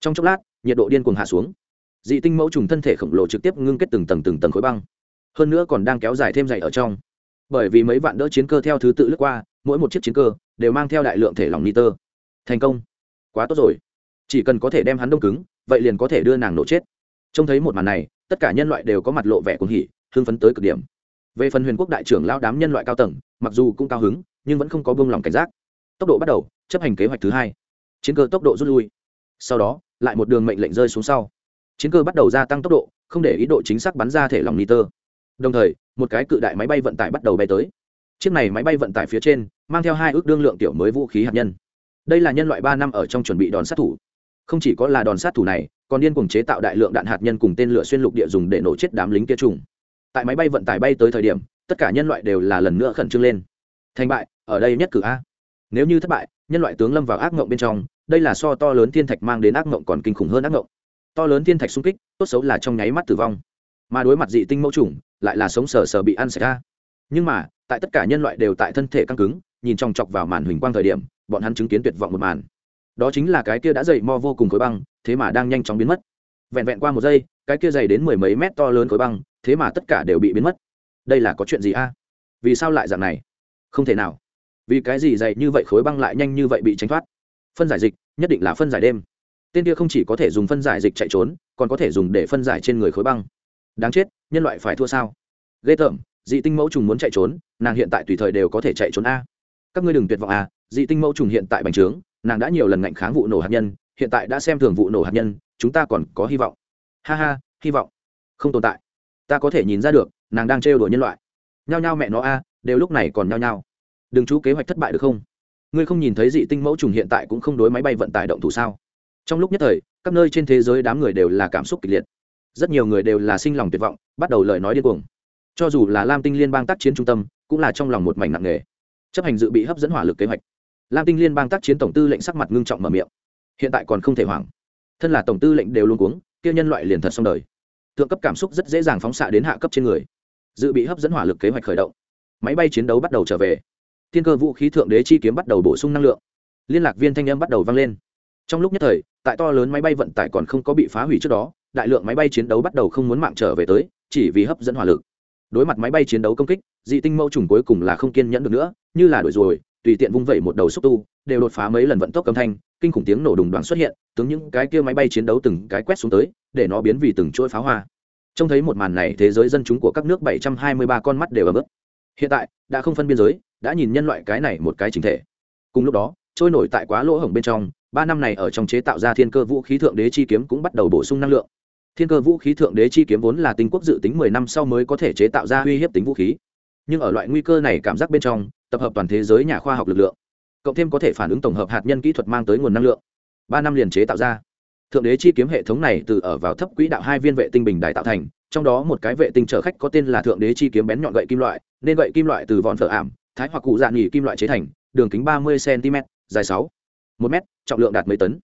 Trong chốc lát, nhiệt độ điên cuồng hạ xuống. Dị tinh mẫu trùng thân thể khổng lồ trực tiếp ngưng kết từng tầng từng tầng khối băng. Hơn nữa còn đang kéo dài thêm dày ở trong. Bởi vì mấy vạn đỡ chiến cơ theo thứ tự lướt qua, mỗi một chiếc chiến cơ đều mang theo đại lượng thể lỏng ni tơ. thành công. Quá tốt rồi. Chỉ cần có thể đem hắn đông cứng, vậy liền có thể đưa nàng nổ chết. Trông thấy một màn này, tất cả nhân loại đều có mặt lộ vẻ cuồng hỉ, hưng phấn tới cực điểm. Về phần huyền quốc đại trưởng lao đám nhân loại cao tầng mặc dù cũng cao hứng, nhưng vẫn không có buông lòng cảnh giác. Tốc độ bắt đầu, chấp hành kế hoạch thứ hai. Chiến cơ tốc độ rút lui. Sau đó, lại một đường mệnh lệnh rơi xuống sau. Chiến cơ bắt đầu gia tăng tốc độ, không để ý độ chính xác bắn ra thể lòng niter đồng thời, một cái cự đại máy bay vận tải bắt đầu bay tới. Chiếc này máy bay vận tải phía trên, mang theo hai ước đương lượng tiểu mới vũ khí hạt nhân. Đây là nhân loại ba năm ở trong chuẩn bị đòn sát thủ. Không chỉ có là đòn sát thủ này, còn điên cuồng chế tạo đại lượng đạn hạt nhân cùng tên lửa xuyên lục địa dùng để nổ chết đám lính kia trùng. Tại máy bay vận tải bay tới thời điểm tất cả nhân loại đều là lần nữa khẩn trương lên. Thành bại, ở đây nhất cử a. Nếu như thất bại, nhân loại tướng lâm vào ác mộng bên trong, đây là so to lớn thiên thạch mang đến ác mộng còn kinh khủng hơn ác mộng to lớn thiên thạch xung kích, tốt xấu là trong nháy mắt tử vong. Mà đối mặt dị tinh mẫu trùng lại là sống sờ sờ bị ăn sạch ra nhưng mà, tại tất cả nhân loại đều tại thân thể căng cứng, nhìn trong chọc vào màn huỳnh quang thời điểm, bọn hắn chứng kiến tuyệt vọng một màn. Đó chính là cái kia đã dày mo vô cùng khối băng, thế mà đang nhanh chóng biến mất. Vẹn vẹn qua một giây, cái kia dày đến mười mấy mét to lớn khối băng, thế mà tất cả đều bị biến mất đây là có chuyện gì a? Vì sao lại dạng này? Không thể nào. Vì cái gì dày như vậy khối băng lại nhanh như vậy bị tránh thoát? Phân giải dịch, nhất định là phân giải đêm. Tên kia không chỉ có thể dùng phân giải dịch chạy trốn, còn có thể dùng để phân giải trên người khối băng. Đáng chết, nhân loại phải thua sao? Ghê tởm, dị tinh mẫu trùng muốn chạy trốn, nàng hiện tại tùy thời đều có thể chạy trốn a. Các ngươi đừng tuyệt vọng a, dị tinh mẫu trùng hiện tại bành trướng, nàng đã nhiều lần ngạnh kháng vụ nổ hạt nhân, hiện tại đã xem thường vụ nổ hạt nhân, chúng ta còn có hy vọng. Ha ha, hy vọng. Không tồn tại ta có thể nhìn ra được, nàng đang trêu đùa nhân loại. Nhao nhao mẹ nó a, đều lúc này còn nhao nhao. Đừng chú kế hoạch thất bại được không? Ngươi không nhìn thấy dị tinh mẫu trùng hiện tại cũng không đối máy bay vận tải động thủ sao? Trong lúc nhất thời, các nơi trên thế giới đám người đều là cảm xúc kịch liệt. Rất nhiều người đều là sinh lòng tuyệt vọng, bắt đầu lời nói điên cuồng. Cho dù là lam tinh liên bang tác chiến trung tâm, cũng là trong lòng một mảnh nặng nề. Chấp hành dự bị hấp dẫn hỏa lực kế hoạch. Lam tinh liên bang tác chiến tổng tư lệnh sắc mặt ngưng trọng mở miệng. Hiện tại còn không thể hoảng. Thân là tổng tư lệnh đều luôn cuống, kia nhân loại liền thật xong đời thượng cấp cảm xúc rất dễ dàng phóng xạ đến hạ cấp trên người. Dự bị hấp dẫn hỏa lực kế hoạch khởi động. Máy bay chiến đấu bắt đầu trở về. Thiên cơ vũ khí thượng đế chi kiếm bắt đầu bổ sung năng lượng. Liên lạc viên thanh âm bắt đầu vang lên. Trong lúc nhất thời, tại to lớn máy bay vận tải còn không có bị phá hủy trước đó, đại lượng máy bay chiến đấu bắt đầu không muốn mạng trở về tới, chỉ vì hấp dẫn hỏa lực. Đối mặt máy bay chiến đấu công kích, dị tinh mẫu trùng cuối cùng là không kiên nhẫn được nữa, như là đuổi rồi, tùy tiện vung vẩy một đầu xúc tu, đều đột phá mấy lần vận tốc âm thanh kinh khủng tiếng nổ đùng đoàn xuất hiện, tướng những cái kia máy bay chiến đấu từng cái quét xuống tới, để nó biến vì từng chuỗi pháo hoa. Trông thấy một màn này, thế giới dân chúng của các nước 723 con mắt đều ấm ức hiện tại, đã không phân biên giới, đã nhìn nhân loại cái này một cái chính thể. Cùng lúc đó, trôi nổi tại quá lỗ hổng bên trong, ba năm này ở trong chế tạo ra thiên cơ vũ khí thượng đế chi kiếm cũng bắt đầu bổ sung năng lượng. Thiên cơ vũ khí thượng đế chi kiếm vốn là tinh quốc dự tính mười năm sau mới có thể chế tạo ra uy hiếp tính vũ khí. Nhưng ở loại nguy cơ này cảm giác bên trong, tập hợp toàn thế giới nhà khoa học lực lượng cộng thêm có thể phản ứng tổng hợp hạt nhân kỹ thuật mang tới nguồn năng lượng. Ba năm liền chế tạo ra. Thượng đế chi kiếm hệ thống này từ ở vào thấp quỹ đạo hai viên vệ tinh bình đại tạo thành, trong đó một cái vệ tinh chở khách có tên là thượng đế chi kiếm bén nhọn gậy kim loại, nên gậy kim loại từ vòn phở ảm, thái hoặc cụ dạ nghỉ kim loại chế thành, đường kính ba mươi cm dài sáu một m trọng lượng đạt mấy tấn.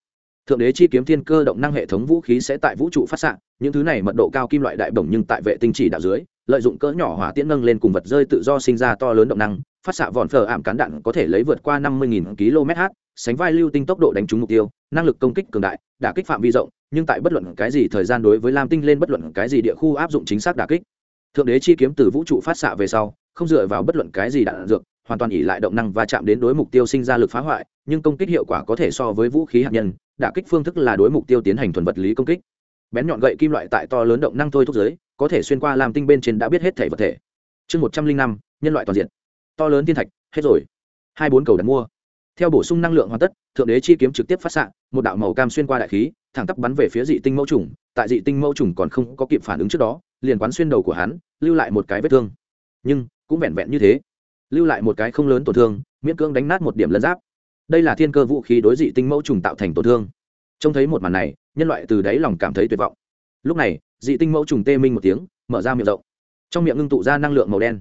Thượng đế chi kiếm thiên cơ động năng hệ thống vũ khí sẽ tại vũ trụ phát xạ, những thứ này mật độ cao kim loại đại bổng nhưng tại vệ tinh chỉ đạo dưới lợi dụng cỡ nhỏ hỏa tiễn nâng lên cùng vật rơi tự do sinh ra to lớn động năng, phát xạ vòn phở ảm cán đạn có thể lấy vượt qua năm mươi km h, sánh vai lưu tinh tốc độ đánh trúng mục tiêu, năng lực công kích cường đại, đả kích phạm vi rộng, nhưng tại bất luận cái gì thời gian đối với lam tinh lên bất luận cái gì địa khu áp dụng chính xác đả kích. Thượng đế chi kiếm từ vũ trụ phát xạ về sau, không dựa vào bất luận cái gì đạn dược, hoàn toàn ỉ lại động năng và chạm đến đối mục tiêu sinh ra lực phá hoại, nhưng công kích hiệu quả có thể so với vũ khí hạt nhân, đả kích phương thức là đối mục tiêu tiến hành thuần vật lý công kích. Bén nhọn gậy kim loại tại to lớn động năng thôi thúc giới có thể xuyên qua làm tinh bên trên đã biết hết thể vật thể. Chương một trăm linh năm, nhân loại toàn diện. To lớn thiên thạch, hết rồi. Hai bốn cầu đặt mua. Theo bổ sung năng lượng hoàn tất, thượng đế chi kiếm trực tiếp phát xạ, một đạo màu cam xuyên qua đại khí, thẳng tắp bắn về phía dị tinh mẫu trùng, tại dị tinh mẫu trùng còn không có kịp phản ứng trước đó, liền quán xuyên đầu của hắn, lưu lại một cái vết thương. Nhưng, cũng vẹn vẹn như thế. Lưu lại một cái không lớn tổn thương, miễn cưỡng đánh nát một điểm lân giáp. Đây là thiên cơ vũ khí đối dị tinh mẫu trùng tạo thành tổn thương. Trông thấy một màn này, nhân loại từ đáy lòng cảm thấy tuyệt vọng. Lúc này dị tinh mẫu trùng tê minh một tiếng, mở ra miệng rộng. Trong miệng ngưng tụ ra năng lượng màu đen.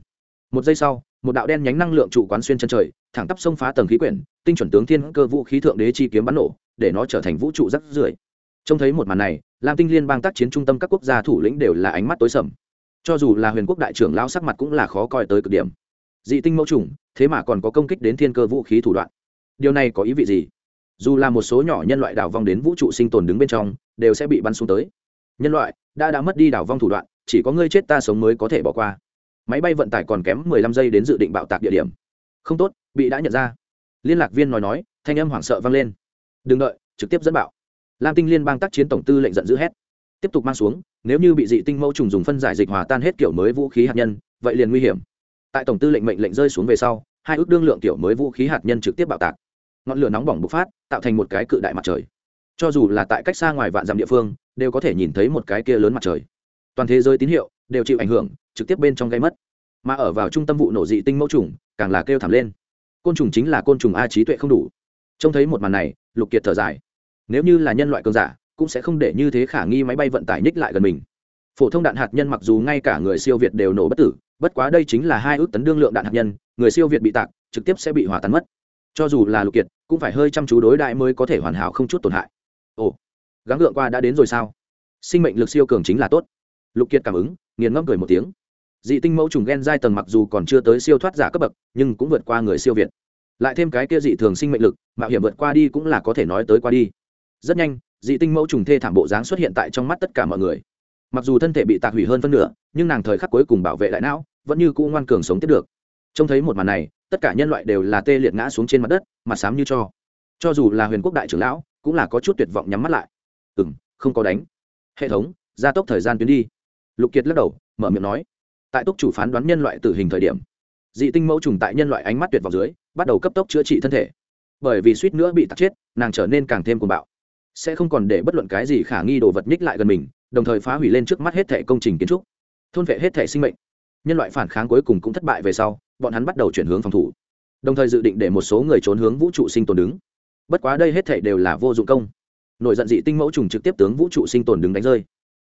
Một giây sau, một đạo đen nhánh năng lượng trụ quán xuyên chân trời, thẳng tắp xông phá tầng khí quyển, tinh chuẩn tướng thiên cơ vũ khí thượng đế chi kiếm bắn nổ, để nó trở thành vũ trụ rắc rưởi. Trông thấy một màn này, lam tinh liên bang tác chiến trung tâm các quốc gia thủ lĩnh đều là ánh mắt tối sầm. Cho dù là huyền quốc đại trưởng lão sắc mặt cũng là khó coi tới cực điểm. Dị tinh mẫu trùng, thế mà còn có công kích đến thiên cơ vũ khí thủ đoạn. Điều này có ý vị gì? Dù là một số nhỏ nhân loại đảo vong đến vũ trụ sinh tồn đứng bên trong, đều sẽ bị bắn xuống tới. Nhân loại đã đã mất đi đảo vong thủ đoạn, chỉ có ngươi chết ta sống mới có thể bỏ qua. Máy bay vận tải còn kém mười lăm giây đến dự định bạo tạc địa điểm. Không tốt, bị đã nhận ra. Liên lạc viên nói nói, thanh âm hoảng sợ vang lên. Đừng đợi, trực tiếp dẫn bạo. Lam tinh liên bang tác chiến tổng tư lệnh giận dữ hét. Tiếp tục mang xuống, nếu như bị dị tinh mẫu trùng dùng phân giải dịch hòa tan hết kiểu mới vũ khí hạt nhân, vậy liền nguy hiểm. Tại tổng tư lệnh mệnh lệnh rơi xuống về sau, hai ước đương lượng kiểu mới vũ khí hạt nhân trực tiếp bạo tạc. Ngọn lửa nóng bỏng bộc phát, tạo thành một cái cự đại mặt trời. Cho dù là tại cách xa ngoài vạn dặm địa phương đều có thể nhìn thấy một cái kia lớn mặt trời. Toàn thế giới tín hiệu đều chịu ảnh hưởng, trực tiếp bên trong gây mất. Mà ở vào trung tâm vụ nổ dị tinh mẫu trùng, càng là kêu thảm lên. Côn trùng chính là côn trùng a trí tuệ không đủ. Trông thấy một màn này, lục kiệt thở dài. Nếu như là nhân loại cường giả, cũng sẽ không để như thế khả nghi máy bay vận tải nhích lại gần mình. Phổ thông đạn hạt nhân mặc dù ngay cả người siêu việt đều nổ bất tử, bất quá đây chính là hai ước tấn đương lượng đạn hạt nhân, người siêu việt bị tạc, trực tiếp sẽ bị hỏa tán mất. Cho dù là lục kiệt, cũng phải hơi chăm chú đối đại mới có thể hoàn hảo không chút tổn hại. Ồ gắng gượng qua đã đến rồi sao? Sinh mệnh lực siêu cường chính là tốt. Lục kiệt cảm ứng, nghiền ngẫm cười một tiếng. Dị tinh mẫu trùng gen giai tầng mặc dù còn chưa tới siêu thoát giả cấp bậc, nhưng cũng vượt qua người siêu việt. Lại thêm cái kia dị thường sinh mệnh lực, mạo hiểm vượt qua đi cũng là có thể nói tới qua đi. Rất nhanh, dị tinh mẫu trùng thê thảm bộ dáng xuất hiện tại trong mắt tất cả mọi người. Mặc dù thân thể bị tạc hủy hơn phân nửa, nhưng nàng thời khắc cuối cùng bảo vệ lại não, vẫn như cũ ngoan cường sống tiếp được. Trông thấy một màn này, tất cả nhân loại đều là tê liệt ngã xuống trên mặt đất, mặt xám như cho. Cho dù là huyền quốc đại trưởng lão, cũng là có chút tuyệt vọng nhắm mắt lại ừ m không có đánh. Hệ thống, gia tốc thời gian tuyến đi. Lục kiệt lắc đầu, mở miệng nói. Tại túc chủ phán đoán nhân loại tử hình thời điểm, dị tinh mẫu trùng tại nhân loại ánh mắt tuyệt vọng dưới, bắt đầu cấp tốc chữa trị thân thể. Bởi vì suýt nữa bị tắc chết, nàng trở nên càng thêm cuồng bạo. Sẽ không còn để bất luận cái gì khả nghi đồ vật nhích lại gần mình, đồng thời phá hủy lên trước mắt hết thẻ công trình kiến trúc. Thôn vệ hết thẻ sinh mệnh. Nhân loại phản kháng cuối cùng cũng thất bại về sau, bọn hắn bắt đầu chuyển hướng phòng thủ. Đồng thời dự định để một số người trốn hướng vũ trụ sinh tồn đứng. Bất quá đây hết thảy đều là vô dụng công nổi giận dị tinh mẫu trùng trực tiếp tướng vũ trụ sinh tồn đứng đánh rơi.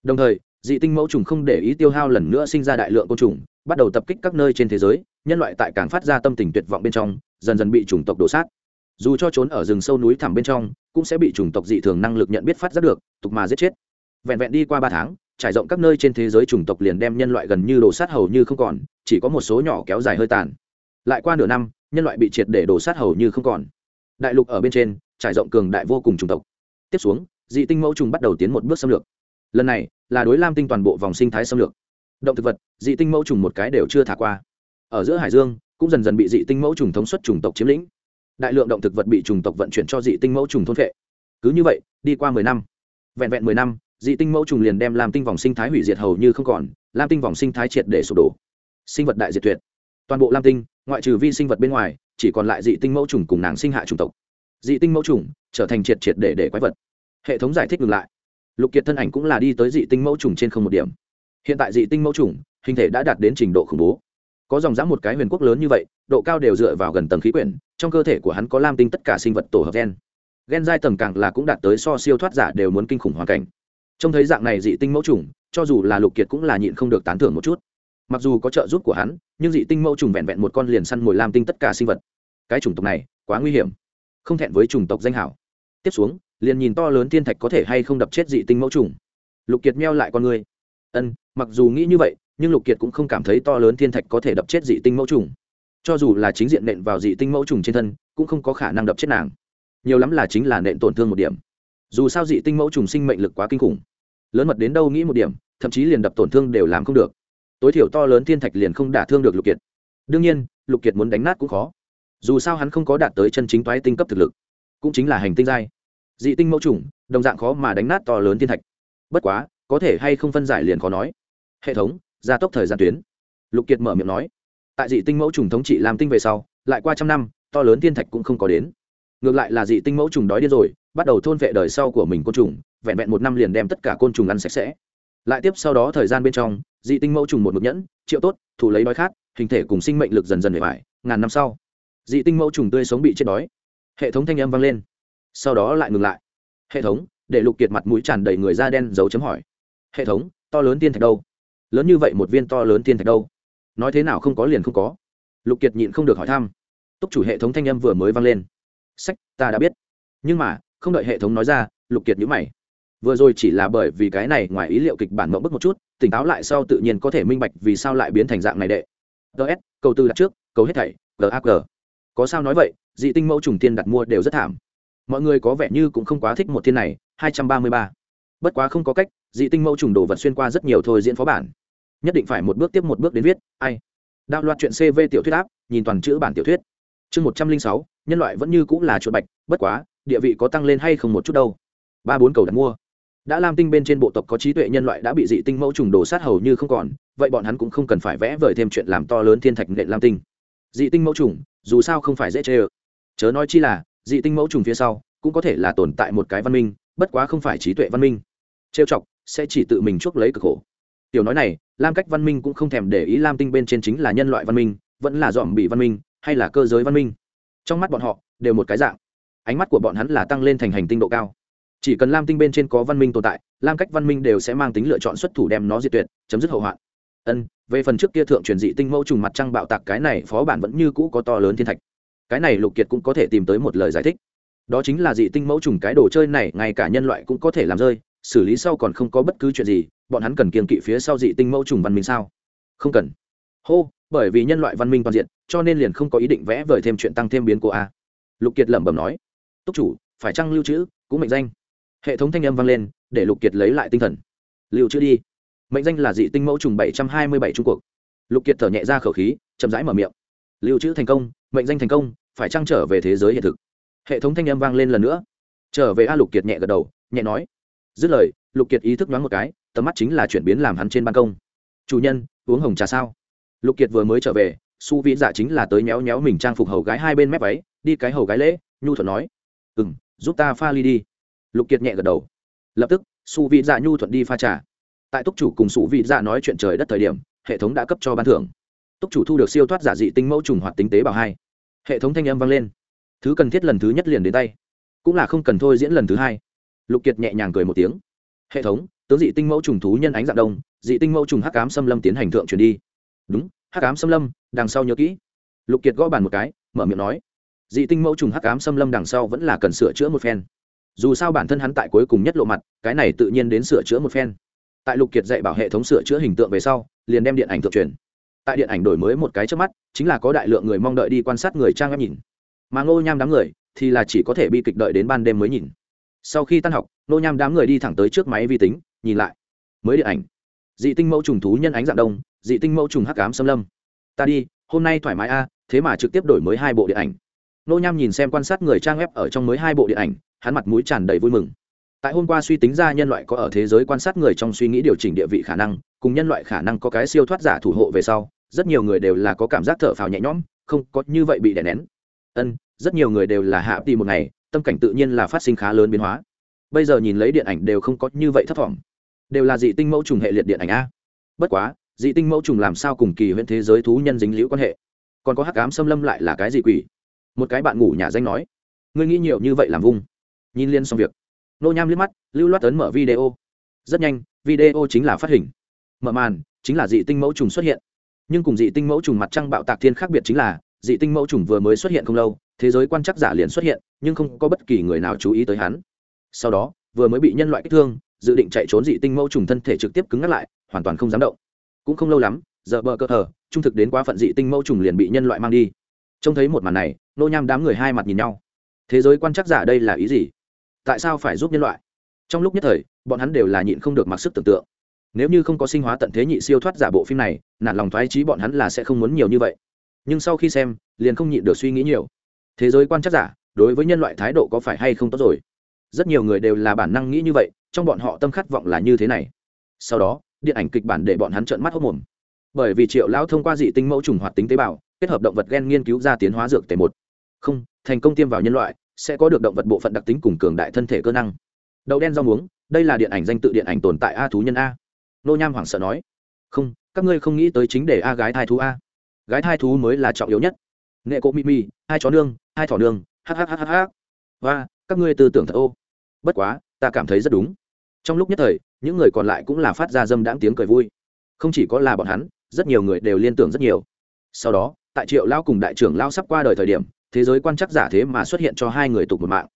Đồng thời, dị tinh mẫu trùng không để ý tiêu hao lần nữa sinh ra đại lượng côn trùng, bắt đầu tập kích các nơi trên thế giới, nhân loại tại càng phát ra tâm tình tuyệt vọng bên trong, dần dần bị chủng tộc đổ sát. Dù cho trốn ở rừng sâu núi thẳm bên trong, cũng sẽ bị chủng tộc dị thường năng lực nhận biết phát giác được, tục mà giết chết. Vẹn vẹn đi qua ba tháng, trải rộng các nơi trên thế giới chủng tộc liền đem nhân loại gần như đổ sát hầu như không còn, chỉ có một số nhỏ kéo dài hơi tàn. Lại qua nửa năm, nhân loại bị triệt để đổ sát hầu như không còn. Đại lục ở bên trên, trải rộng cường đại vô cùng chủng tộc tiếp xuống, dị tinh mẫu trùng bắt đầu tiến một bước xâm lược. Lần này, là đối lam tinh toàn bộ vòng sinh thái xâm lược. Động thực vật, dị tinh mẫu trùng một cái đều chưa thả qua. Ở giữa hải dương, cũng dần dần bị dị tinh mẫu trùng thống suất trùng tộc chiếm lĩnh. Đại lượng động thực vật bị trùng tộc vận chuyển cho dị tinh mẫu trùng thôn vệ cứ như vậy, đi qua mười năm, vẹn vẹn mười năm, dị tinh mẫu trùng liền đem làm tinh vòng sinh thái hủy diệt hầu như không còn, lam tinh vòng sinh thái triệt để sụp đổ. Sinh vật đại diệt tuyệt. Toàn bộ lam tinh, ngoại trừ vi sinh vật bên ngoài, chỉ còn lại dị tinh mẫu trùng cùng nàng sinh hạ chủng tộc. Dị tinh mẫu trùng trở thành triệt triệt để để quái vật. Hệ thống giải thích ngừng lại. Lục kiệt thân ảnh cũng là đi tới dị tinh mẫu trùng trên không một điểm. Hiện tại dị tinh mẫu trùng, hình thể đã đạt đến trình độ khủng bố. Có dòng dã một cái huyền quốc lớn như vậy, độ cao đều dựa vào gần tầng khí quyển, trong cơ thể của hắn có lam tinh tất cả sinh vật tổ hợp gen. Gen giai tầng càng là cũng đạt tới so siêu thoát giả đều muốn kinh khủng hoàn cảnh. Trông thấy dạng này dị tinh mẫu trùng, cho dù là lục kiệt cũng là nhịn không được tán thưởng một chút. Mặc dù có trợ giúp của hắn, nhưng dị tinh mẫu trùng vẹn vẹn một con liền săn mồi lam tinh tất cả sinh vật. Cái chủng tộc này, quá nguy hiểm. Không thẹn với chủng tộc danh hảo tiếp xuống, liền nhìn to lớn thiên thạch có thể hay không đập chết dị tinh mẫu trùng. Lục kiệt meo lại con người. Ân, mặc dù nghĩ như vậy, nhưng lục kiệt cũng không cảm thấy to lớn thiên thạch có thể đập chết dị tinh mẫu trùng. Cho dù là chính diện nện vào dị tinh mẫu trùng trên thân, cũng không có khả năng đập chết nàng. Nhiều lắm là chính là nện tổn thương một điểm. Dù sao dị tinh mẫu trùng sinh mệnh lực quá kinh khủng. Lớn mật đến đâu nghĩ một điểm, thậm chí liền đập tổn thương đều làm không được. Tối thiểu to lớn thiên thạch liền không đả thương được lục kiệt. Đương nhiên, lục kiệt muốn đánh nát cũng khó. Dù sao hắn không có đạt tới chân chính toái tinh cấp thực lực cũng chính là hành tinh giai. Dị tinh mẫu trùng đồng dạng khó mà đánh nát to lớn thiên thạch. Bất quá, có thể hay không phân giải liền khó nói. Hệ thống, gia tốc thời gian tuyến. Lục kiệt mở miệng nói, tại dị tinh mẫu trùng thống trị làm tinh về sau, lại qua trăm năm, to lớn thiên thạch cũng không có đến. Ngược lại là dị tinh mẫu trùng đói điên rồi, bắt đầu thôn vệ đời sau của mình côn trùng, vẹn vẹn một năm liền đem tất cả côn trùng ăn sạch sẽ. Lại tiếp sau đó thời gian bên trong, dị tinh mẫu trùng một mực nhẫn, triệu tốt, thủ lấy đói khát, hình thể cùng sinh mệnh lực dần dần để vải ngàn năm sau, dị tinh mẫu trùng tươi sống bị chết đói hệ thống thanh âm vang lên. Sau đó lại ngừng lại. Hệ thống, để lục kiệt mặt mũi tràn đầy người da đen dấu chấm hỏi. Hệ thống, to lớn tiên thạch đâu? Lớn như vậy một viên to lớn tiên thạch đâu? Nói thế nào không có liền không có. Lục kiệt nhịn không được hỏi thăm. Túc chủ hệ thống thanh âm vừa mới vang lên. Sách, ta đã biết. Nhưng mà, không đợi hệ thống nói ra, lục kiệt nhữ mày. Vừa rồi chỉ là bởi vì cái này ngoài ý liệu kịch bản mộng bức một chút, tỉnh táo lại sau tự nhiên có thể minh bạch vì sao lại biến thành dạng này đệ. Ts câu tư đặt trước câu hết thảy gag có sao nói vậy? Dị tinh mẫu trùng tiên đặt mua đều rất thảm. Mọi người có vẻ như cũng không quá thích một thiên này, hai trăm ba mươi ba. Bất quá không có cách, dị tinh mẫu trùng đồ vật xuyên qua rất nhiều thôi diễn phó bản. Nhất định phải một bước tiếp một bước đến viết, ai. Đạo loạt chuyện cv tiểu thuyết áp, nhìn toàn chữ bản tiểu thuyết. Chương một trăm linh sáu, nhân loại vẫn như cũng là chuột bạch, bất quá, địa vị có tăng lên hay không một chút đâu. Ba bốn cầu đặt mua. Đã lam tinh bên trên bộ tộc có trí tuệ nhân loại đã bị dị tinh mẫu trùng đồ sát hầu như không còn, vậy bọn hắn cũng không cần phải vẽ vời thêm chuyện làm to lớn thiên thạch nện lam tinh. Dị tinh mẫu trùng, dù sao không phải dễ chê ơ chớ nói chi là, dị tinh mẫu trùng phía sau, cũng có thể là tồn tại một cái văn minh, bất quá không phải trí tuệ văn minh. Trêu chọc, sẽ chỉ tự mình chuốc lấy cực khổ. Tiểu nói này, lam cách văn minh cũng không thèm để ý lam tinh bên trên chính là nhân loại văn minh, vẫn là dòm bị văn minh, hay là cơ giới văn minh. Trong mắt bọn họ, đều một cái dạng. Ánh mắt của bọn hắn là tăng lên thành hành tinh độ cao. Chỉ cần lam tinh bên trên có văn minh tồn tại, lam cách văn minh đều sẽ mang tính lựa chọn xuất thủ đem nó diệt tuyệt, chấm dứt hậu hoạn. Ân, về phần trước kia thượng truyền dị tinh mẫu trùng mặt trăng bạo tạc cái này, phó bản vẫn như cũ có to lớn thiên thạch cái này lục kiệt cũng có thể tìm tới một lời giải thích. Đó chính là dị tinh mẫu trùng cái đồ chơi này, ngay cả nhân loại cũng có thể làm rơi, xử lý sau còn không có bất cứ chuyện gì, bọn hắn cần kiên kỵ phía sau dị tinh mẫu trùng văn minh sao? Không cần. Hô, bởi vì nhân loại văn minh toàn diện, cho nên liền không có ý định vẽ vời thêm chuyện tăng thêm biến của a. Lục kiệt lẩm bẩm nói. Túc chủ, phải chăng lưu trữ, cũng mệnh danh. Hệ thống thanh âm vang lên, để lục kiệt lấy lại tinh thần. Lưu trữ đi. Mệnh danh là dị tinh mẫu trùng bảy trăm hai mươi bảy trung cuộc lục kiệt thở nhẹ ra khẩu khí, chậm rãi mở miệng. Lưu trữ thành công, mệnh danh thành công phải trăng trở về thế giới hiện thực? Hệ thống thanh âm vang lên lần nữa. Trở về a lục kiệt nhẹ gật đầu, nhẹ nói. Dứt lời, lục kiệt ý thức đoán một cái, tầm mắt chính là chuyển biến làm hắn trên ban công. Chủ nhân, uống hồng trà sao? Lục kiệt vừa mới trở về, su vĩ dạ chính là tới méo méo mình trang phục hầu gái hai bên mép váy, đi cái hầu gái lễ, nhu thuận nói. Ừ m giúp ta pha ly đi. Lục kiệt nhẹ gật đầu. Lập tức, su vĩ dạ nhu thuận đi pha trà. Tại túc chủ cùng su vĩ dạ nói chuyện trời đất thời điểm, hệ thống đã cấp cho ban thưởng. Túc chủ thu được siêu thoát giả dị tinh mẫu trùng hoạt tính tế bào hai hệ thống thanh âm vang lên. Thứ cần thiết lần thứ nhất liền đến tay. Cũng là không cần thôi diễn lần thứ hai. Lục kiệt nhẹ nhàng cười một tiếng. Hệ thống, tướng dị tinh mẫu trùng thú nhân ánh dạng đông, dị tinh mẫu trùng hắc cám xâm lâm tiến hành thượng chuyển đi. Đúng, hắc ám xâm lâm, đằng sau nhớ kỹ. Lục kiệt gõ bàn một cái, mở miệng nói. Dị tinh mẫu trùng hắc ám xâm lâm đằng sau vẫn là cần sửa chữa một phen. Dù sao bản thân hắn tại cuối cùng nhất lộ mặt, cái này tự nhiên đến sửa chữa một phen. Tại lục kiệt dạy bảo hệ thống sửa chữa hình tượng về sau, liền đem điện ảnh thượng truyền tại điện ảnh đổi mới một cái trước mắt chính là có đại lượng người mong đợi đi quan sát người trang web nhìn. Mà ngô nham đám người thì là chỉ có thể bi kịch đợi đến ban đêm mới nhìn. Sau khi tan học, ngô nham đám người đi thẳng tới trước máy vi tính, nhìn lại. Mới điện ảnh. Dị tinh mẫu trùng thú nhân ánh dạng đông, dị tinh mẫu trùng hắc ám xâm lâm. Ta đi, hôm nay thoải mái a, thế mà trực tiếp đổi mới hai bộ điện ảnh. Nô nham nhìn xem quan sát người trang web ở trong mới hai bộ điện ảnh, hắn mặt mũi tràn đầy vui mừng. Tại hôm qua suy tính ra nhân loại có ở thế giới quan sát người trong suy nghĩ điều chỉnh địa vị khả năng, cùng nhân loại khả năng có cái siêu thoát giả thủ hộ về sau rất nhiều người đều là có cảm giác thở phào nhẹ nhõm, không có như vậy bị đè nén. Ân, rất nhiều người đều là hạ đi một ngày, tâm cảnh tự nhiên là phát sinh khá lớn biến hóa. Bây giờ nhìn lấy điện ảnh đều không có như vậy thấp thỏm. Đều là dị tinh mẫu trùng hệ liệt điện ảnh a. Bất quá, dị tinh mẫu trùng làm sao cùng kỳ huyện thế giới thú nhân dính liễu quan hệ? Còn có hắc ám xâm lâm lại là cái gì quỷ? Một cái bạn ngủ nhà danh nói. Ngươi nghĩ nhiều như vậy làm vung. Nhìn liên xong việc. Nô nham liếc mắt, lưu loát tấn mở video. Rất nhanh, video chính là phát hình. Mở màn, chính là dị tinh mẫu trùng xuất hiện nhưng cùng dị tinh mẫu trùng mặt trăng bạo tạc thiên khác biệt chính là, dị tinh mẫu trùng vừa mới xuất hiện không lâu, thế giới quan chắc giả liền xuất hiện, nhưng không có bất kỳ người nào chú ý tới hắn. Sau đó, vừa mới bị nhân loại kích thương, dự định chạy trốn dị tinh mẫu trùng thân thể trực tiếp cứng ngắt lại, hoàn toàn không dám động. Cũng không lâu lắm, giờ bờ cơ thờ, trung thực đến quá phận dị tinh mẫu trùng liền bị nhân loại mang đi. Trông thấy một màn này, nô nham đám người hai mặt nhìn nhau. Thế giới quan chắc giả đây là ý gì? Tại sao phải giúp nhân loại? Trong lúc nhất thời, bọn hắn đều là nhịn không được mặc sức tưởng tượng nếu như không có sinh hóa tận thế nhị siêu thoát giả bộ phim này, nản lòng thoái trí bọn hắn là sẽ không muốn nhiều như vậy. Nhưng sau khi xem, liền không nhịn được suy nghĩ nhiều. Thế giới quan chắc giả, đối với nhân loại thái độ có phải hay không tốt rồi? Rất nhiều người đều là bản năng nghĩ như vậy, trong bọn họ tâm khát vọng là như thế này. Sau đó, điện ảnh kịch bản để bọn hắn trợn mắt hốc mồm. Bởi vì triệu lão thông qua dị tinh mẫu trùng hoạt tính tế bào, kết hợp động vật gen nghiên cứu ra tiến hóa dược tề một. Không, thành công tiêm vào nhân loại, sẽ có được động vật bộ phận đặc tính cùng cường đại thân thể cơ năng. Đậu đen rau muống, đây là điện ảnh danh tự điện ảnh tồn tại a thú nhân a nô nham hoảng sợ nói không các ngươi không nghĩ tới chính để a gái thai thú a. Gái thai thú mới là trọng yếu nhất. Nghệ cộ Mị, hai chó nương hai thỏ nương hhhhh và các ngươi tư tưởng thật ô. Bất quá ta cảm thấy rất đúng. Trong lúc nhất thời những người còn lại cũng là phát ra dâm đãng tiếng cười vui. Không chỉ có là bọn hắn rất nhiều người đều liên tưởng rất nhiều. Sau đó tại triệu lao cùng đại trưởng lao sắp qua đời thời điểm thế giới quan chắc giả thế mà xuất hiện cho hai người tục một mạng.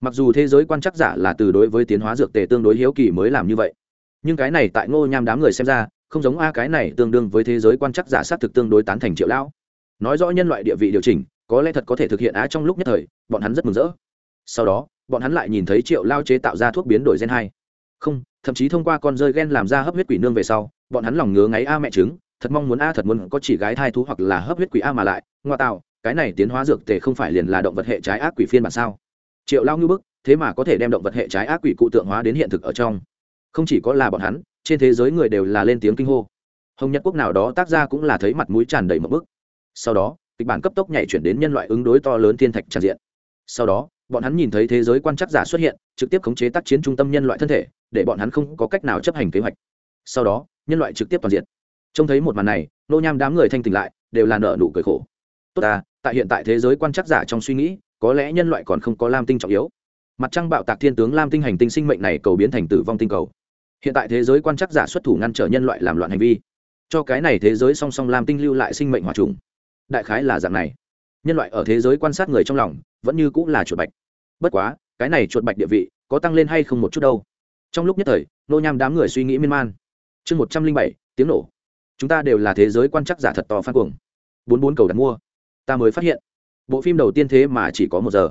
Mặc dù thế giới quan chắc giả là từ đối với tiến hóa dược tề tương đối hiếu kỳ mới làm như vậy nhưng cái này tại ngô nham đám người xem ra, không giống a cái này tương đương với thế giới quan chắc giả sát thực tương đối tán thành triệu lão. Nói rõ nhân loại địa vị điều chỉnh, có lẽ thật có thể thực hiện á trong lúc nhất thời, bọn hắn rất mừng rỡ. Sau đó, bọn hắn lại nhìn thấy triệu lao chế tạo ra thuốc biến đổi gen hai. Không, thậm chí thông qua con rơi gen làm ra hấp huyết quỷ nương về sau, bọn hắn lòng ngứa ngáy a mẹ trứng, thật mong muốn a thật muốn có chỉ gái thai thú hoặc là hấp huyết quỷ a mà lại, ngoa tạo, cái này tiến hóa dược tề không phải liền là động vật hệ trái ác quỷ phiên bản sao? Triệu lao ngư bức, thế mà có thể đem động vật hệ trái ác quỷ cụ tượng hóa đến hiện thực ở trong không chỉ có là bọn hắn, trên thế giới người đều là lên tiếng kinh hô. Hồng nhật quốc nào đó tác ra cũng là thấy mặt mũi tràn đầy một bức sau đó, kịch bản cấp tốc nhảy chuyển đến nhân loại ứng đối to lớn thiên thạch tràn diện. Sau đó, bọn hắn nhìn thấy thế giới quan chắc giả xuất hiện, trực tiếp khống chế tác chiến trung tâm nhân loại thân thể, để bọn hắn không có cách nào chấp hành kế hoạch. Sau đó, nhân loại trực tiếp toàn diện. Trông thấy một màn này, nô nham đám người thanh tỉnh lại, đều là nợ nụ cười khổ. Tốt ta, tại hiện tại thế giới quan chắc giả trong suy nghĩ, có lẽ nhân loại còn không có lam tinh trọng yếu. Mặt trăng bạo tạc thiên tướng lam tinh hành tinh sinh mệnh này cầu biến thành tử vong tinh cầu hiện tại thế giới quan chắc giả xuất thủ ngăn trở nhân loại làm loạn hành vi. Cho cái này thế giới song song làm tinh lưu lại sinh mệnh hòa trùng. Đại khái là dạng này. Nhân loại ở thế giới quan sát người trong lòng, vẫn như cũng là chuột bạch. Bất quá, cái này chuột bạch địa vị có tăng lên hay không một chút đâu. Trong lúc nhất thời, nô nham đám người suy nghĩ miên man. Chương một trăm linh bảy, tiếng nổ. Chúng ta đều là thế giới quan chắc giả thật to phan cuồng. Bốn bốn cầu đặt mua. Ta mới phát hiện, bộ phim đầu tiên thế mà chỉ có một giờ.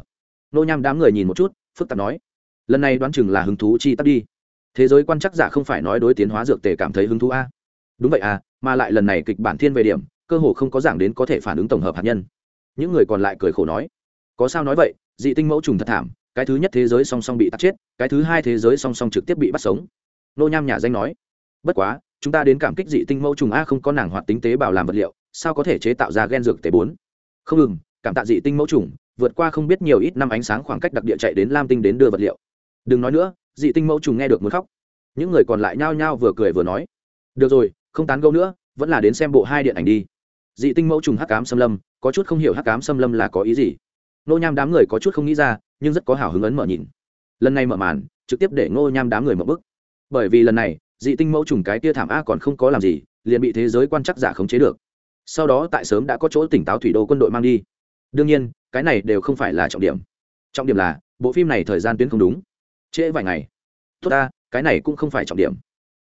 Nô nham đám người nhìn một chút, phức tạp nói. Lần này đoán chừng là hứng thú chi tắt đi thế giới quan chắc giả không phải nói đối tiến hóa dược tề cảm thấy hứng thú a? Đúng vậy à mà lại lần này kịch bản thiên về điểm, cơ hồ không có giảng đến có thể phản ứng tổng hợp hạt nhân. Những người còn lại cười khổ nói, có sao nói vậy, dị tinh mẫu trùng thật thảm, cái thứ nhất thế giới song song bị tắt chết, cái thứ hai thế giới song song trực tiếp bị bắt sống. Nô nham nhà danh nói, bất quá, chúng ta đến cảm kích dị tinh mẫu trùng a không có nàng hoạt tính tế bào làm vật liệu, sao có thể chế tạo ra gen dược tế bốn? Không ngừng cảm tạ dị tinh mẫu trùng, vượt qua không biết nhiều ít năm ánh sáng khoảng cách đặc địa chạy đến lam tinh đến đưa vật liệu. Đừng nói nữa dị tinh mẫu trùng nghe được muốn khóc. Những người còn lại nhao nhao vừa cười vừa nói, được rồi, không tán gâu nữa, vẫn là đến xem bộ hai điện ảnh đi. Dị tinh mẫu trùng hắc cám xâm lâm, có chút không hiểu hắc cám xâm lâm là có ý gì. Nô nham đám người có chút không nghĩ ra, nhưng rất có hào hứng ấn mở nhìn. Lần này mở màn, trực tiếp để ngô nham đám người mở bức. Bởi vì lần này, dị tinh mẫu trùng cái tia thảm a còn không có làm gì, liền bị thế giới quan chắc giả khống chế được. Sau đó tại sớm đã có chỗ tỉnh táo thủy đô quân đội mang đi. Đương nhiên, cái này đều không phải là trọng điểm. Trọng điểm là, bộ phim này thời gian tuyến không đúng trễ vài ngày. Tốt ta, cái này cũng không phải trọng điểm.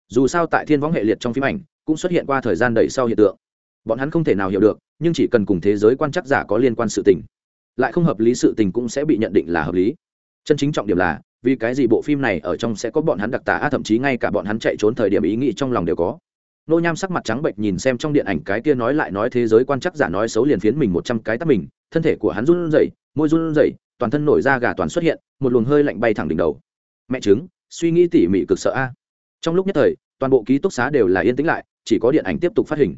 Dù sao tại thiên võng hệ liệt trong phim ảnh, cũng xuất hiện qua thời gian đầy sau hiện tượng. Bọn hắn không thể nào hiểu được, nhưng chỉ cần cùng thế giới quan chắc giả có liên quan sự tình, lại không hợp lý sự tình cũng sẽ bị nhận định là hợp lý. Chân chính trọng điểm là, vì cái gì bộ phim này ở trong sẽ có bọn hắn đặc tả, thậm chí ngay cả bọn hắn chạy trốn thời điểm ý nghĩ trong lòng đều có. Nô nham sắc mặt trắng bệnh nhìn xem trong điện ảnh cái kia nói lại nói thế giới quan chắc giả nói xấu liền phiến mình một trăm cái tắt mình, thân thể của hắn run rẩy, môi run rẩy, toàn thân nổi da gà toàn xuất hiện, một luồng hơi lạnh bay thẳng đỉnh đầu mẹ chứng suy nghĩ tỉ mỉ cực sợ a. Trong lúc nhất thời, toàn bộ ký túc xá đều là yên tĩnh lại, chỉ có điện ảnh tiếp tục phát hình.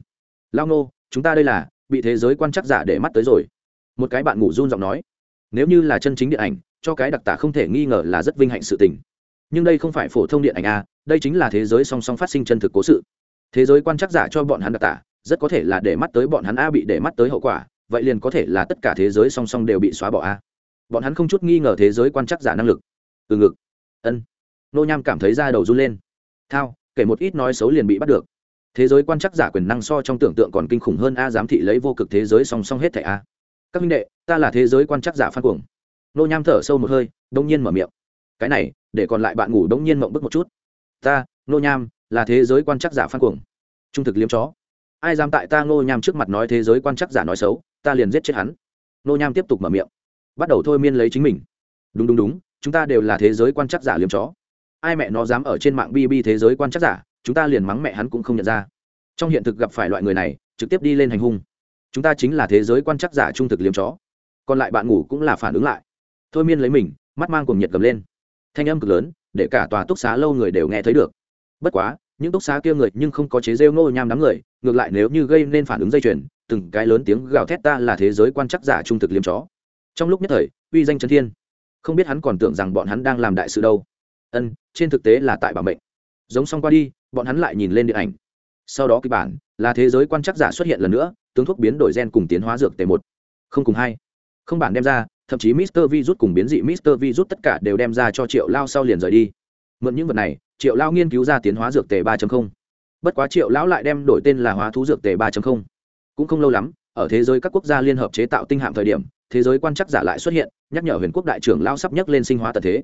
Lao nô chúng ta đây là, bị thế giới quan chắc giả để mắt tới rồi. Một cái bạn ngủ run giọng nói. Nếu như là chân chính điện ảnh, cho cái đặc tả không thể nghi ngờ là rất vinh hạnh sự tình. Nhưng đây không phải phổ thông điện ảnh a, đây chính là thế giới song song phát sinh chân thực cố sự. Thế giới quan chắc giả cho bọn hắn đặc tả, rất có thể là để mắt tới bọn hắn a bị để mắt tới hậu quả, vậy liền có thể là tất cả thế giới song song đều bị xóa bỏ a. Bọn hắn không chút nghi ngờ thế giới quan chắc giả năng lực. Từ ngực ân nô nham cảm thấy da đầu run lên thao kể một ít nói xấu liền bị bắt được thế giới quan chắc giả quyền năng so trong tưởng tượng còn kinh khủng hơn a giám thị lấy vô cực thế giới song song hết thẻ a các minh đệ ta là thế giới quan chắc giả phan cuồng nô nham thở sâu một hơi đông nhiên mở miệng cái này để còn lại bạn ngủ đông nhiên mộng bức một chút ta nô nham là thế giới quan chắc giả phan cuồng trung thực liếm chó ai dám tại ta nô nham trước mặt nói thế giới quan chắc giả nói xấu ta liền giết chết hắn nô nham tiếp tục mở miệng bắt đầu thôi miên lấy chính mình đúng đúng đúng chúng ta đều là thế giới quan chắc giả liếm chó. Ai mẹ nó dám ở trên mạng bb thế giới quan chắc giả, chúng ta liền mắng mẹ hắn cũng không nhận ra. Trong hiện thực gặp phải loại người này, trực tiếp đi lên hành hung. Chúng ta chính là thế giới quan chắc giả trung thực liếm chó. Còn lại bạn ngủ cũng là phản ứng lại. Thôi miên lấy mình, mắt mang cùng nhiệt gầm lên. Thanh âm cực lớn, để cả tòa túc xá lâu người đều nghe thấy được. Bất quá, những túc xá kia người nhưng không có chế rêu ngô nham đám người, ngược lại nếu như gây nên phản ứng dây chuyền, từng cái lớn tiếng gào thét ta là thế giới quan chắc giả trung thực liếm chó. Trong lúc nhất thời, uy danh chân thiên không biết hắn còn tưởng rằng bọn hắn đang làm đại sự đâu ân trên thực tế là tại bảo mệnh giống xong qua đi bọn hắn lại nhìn lên điện ảnh sau đó kịch bản là thế giới quan chắc giả xuất hiện lần nữa tướng thuốc biến đổi gen cùng tiến hóa dược t một không cùng hai không bản đem ra thậm chí Mister Virus cùng biến dị Mister Virus tất cả đều đem ra cho Triệu Lao sau liền rời đi. Mượn những vật này, Triệu Lao nghiên cứu ra tiến hóa dược tề 3.0. Bất quá Triệu lão lại đem đổi tên là hóa thú dược tề 3.0. Cũng không lâu lắm, ở thế giới các quốc gia liên hợp chế tạo tinh hạm thời điểm, thế giới quan chắc giả lại xuất hiện, nhắc nhở Huyền Quốc đại trưởng lão sắp nhấc lên sinh hóa tận thế.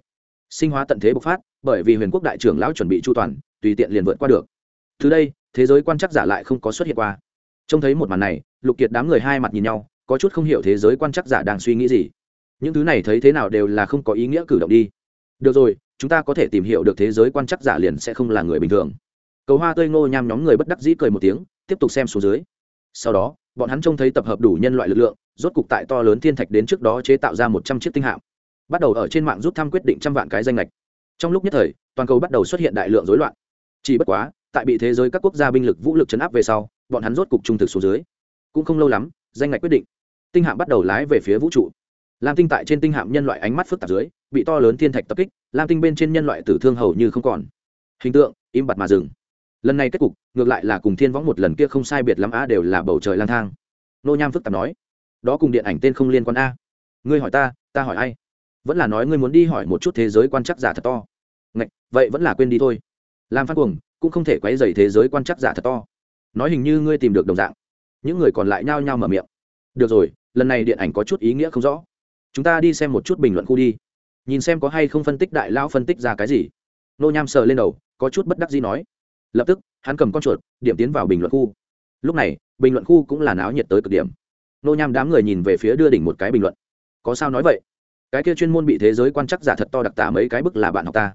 Sinh hóa tận thế bộc phát, bởi vì Huyền Quốc đại trưởng lão chuẩn bị chu toàn, tùy tiện liền vượt qua được. Từ đây thế giới quan chắc giả lại không có xuất hiện qua. Trông thấy một màn này lục kiệt đám người hai mặt nhìn nhau có chút không hiểu thế giới quan chắc giả đang suy nghĩ gì. Những thứ này thấy thế nào đều là không có ý nghĩa cử động đi. Được rồi chúng ta có thể tìm hiểu được thế giới quan chắc giả liền sẽ không là người bình thường. Cầu hoa tươi ngô nham nhóm người bất đắc dĩ cười một tiếng tiếp tục xem xuống dưới. Sau đó bọn hắn trông thấy tập hợp đủ nhân loại lực lượng, rốt cục tại to lớn thiên thạch đến trước đó chế tạo ra một trăm chiếc tinh hạm. Bắt đầu ở trên mạng rút thăm quyết định trăm vạn cái danh lệch trong lúc nhất thời, toàn cầu bắt đầu xuất hiện đại lượng rối loạn. Chỉ bất quá, tại bị thế giới các quốc gia binh lực vũ lực chấn áp về sau, bọn hắn rốt cục trung thực xuống dưới. Cũng không lâu lắm, danh ngạch quyết định. Tinh hạm bắt đầu lái về phía vũ trụ. Lam tinh tại trên tinh hạm nhân loại ánh mắt phức tạp dưới, bị to lớn thiên thạch tập kích, lam tinh bên trên nhân loại tử thương hầu như không còn. Hình tượng, im bặt mà dừng lần này kết cục ngược lại là cùng thiên võng một lần kia không sai biệt lắm a đều là bầu trời lang thang. Nô nham phức tạp nói đó cùng điện ảnh tên không liên quan a. Ngươi hỏi ta ta hỏi ai? Vẫn là nói ngươi muốn đi hỏi một chút thế giới quan chắc giả thật to. Ngạch, vậy vẫn là quên đi thôi. Làm phát cuồng cũng không thể quấy dày thế giới quan chắc giả thật to. Nói hình như ngươi tìm được đồng dạng. Những người còn lại nhao nhao mở miệng. Được rồi lần này điện ảnh có chút ý nghĩa không rõ. Chúng ta đi xem một chút bình luận khu đi. Nhìn xem có hay không phân tích đại lao phân tích ra cái gì. Nô nham sờ lên đầu có chút bất đắc gì nói lập tức, hắn cầm con chuột, điểm tiến vào bình luận khu. Lúc này, bình luận khu cũng là náo nhiệt tới cực điểm. Nô nham đám người nhìn về phía đưa đỉnh một cái bình luận. Có sao nói vậy? Cái kia chuyên môn bị thế giới quan chắc giả thật to đặc tả mấy cái bức là bạn học ta.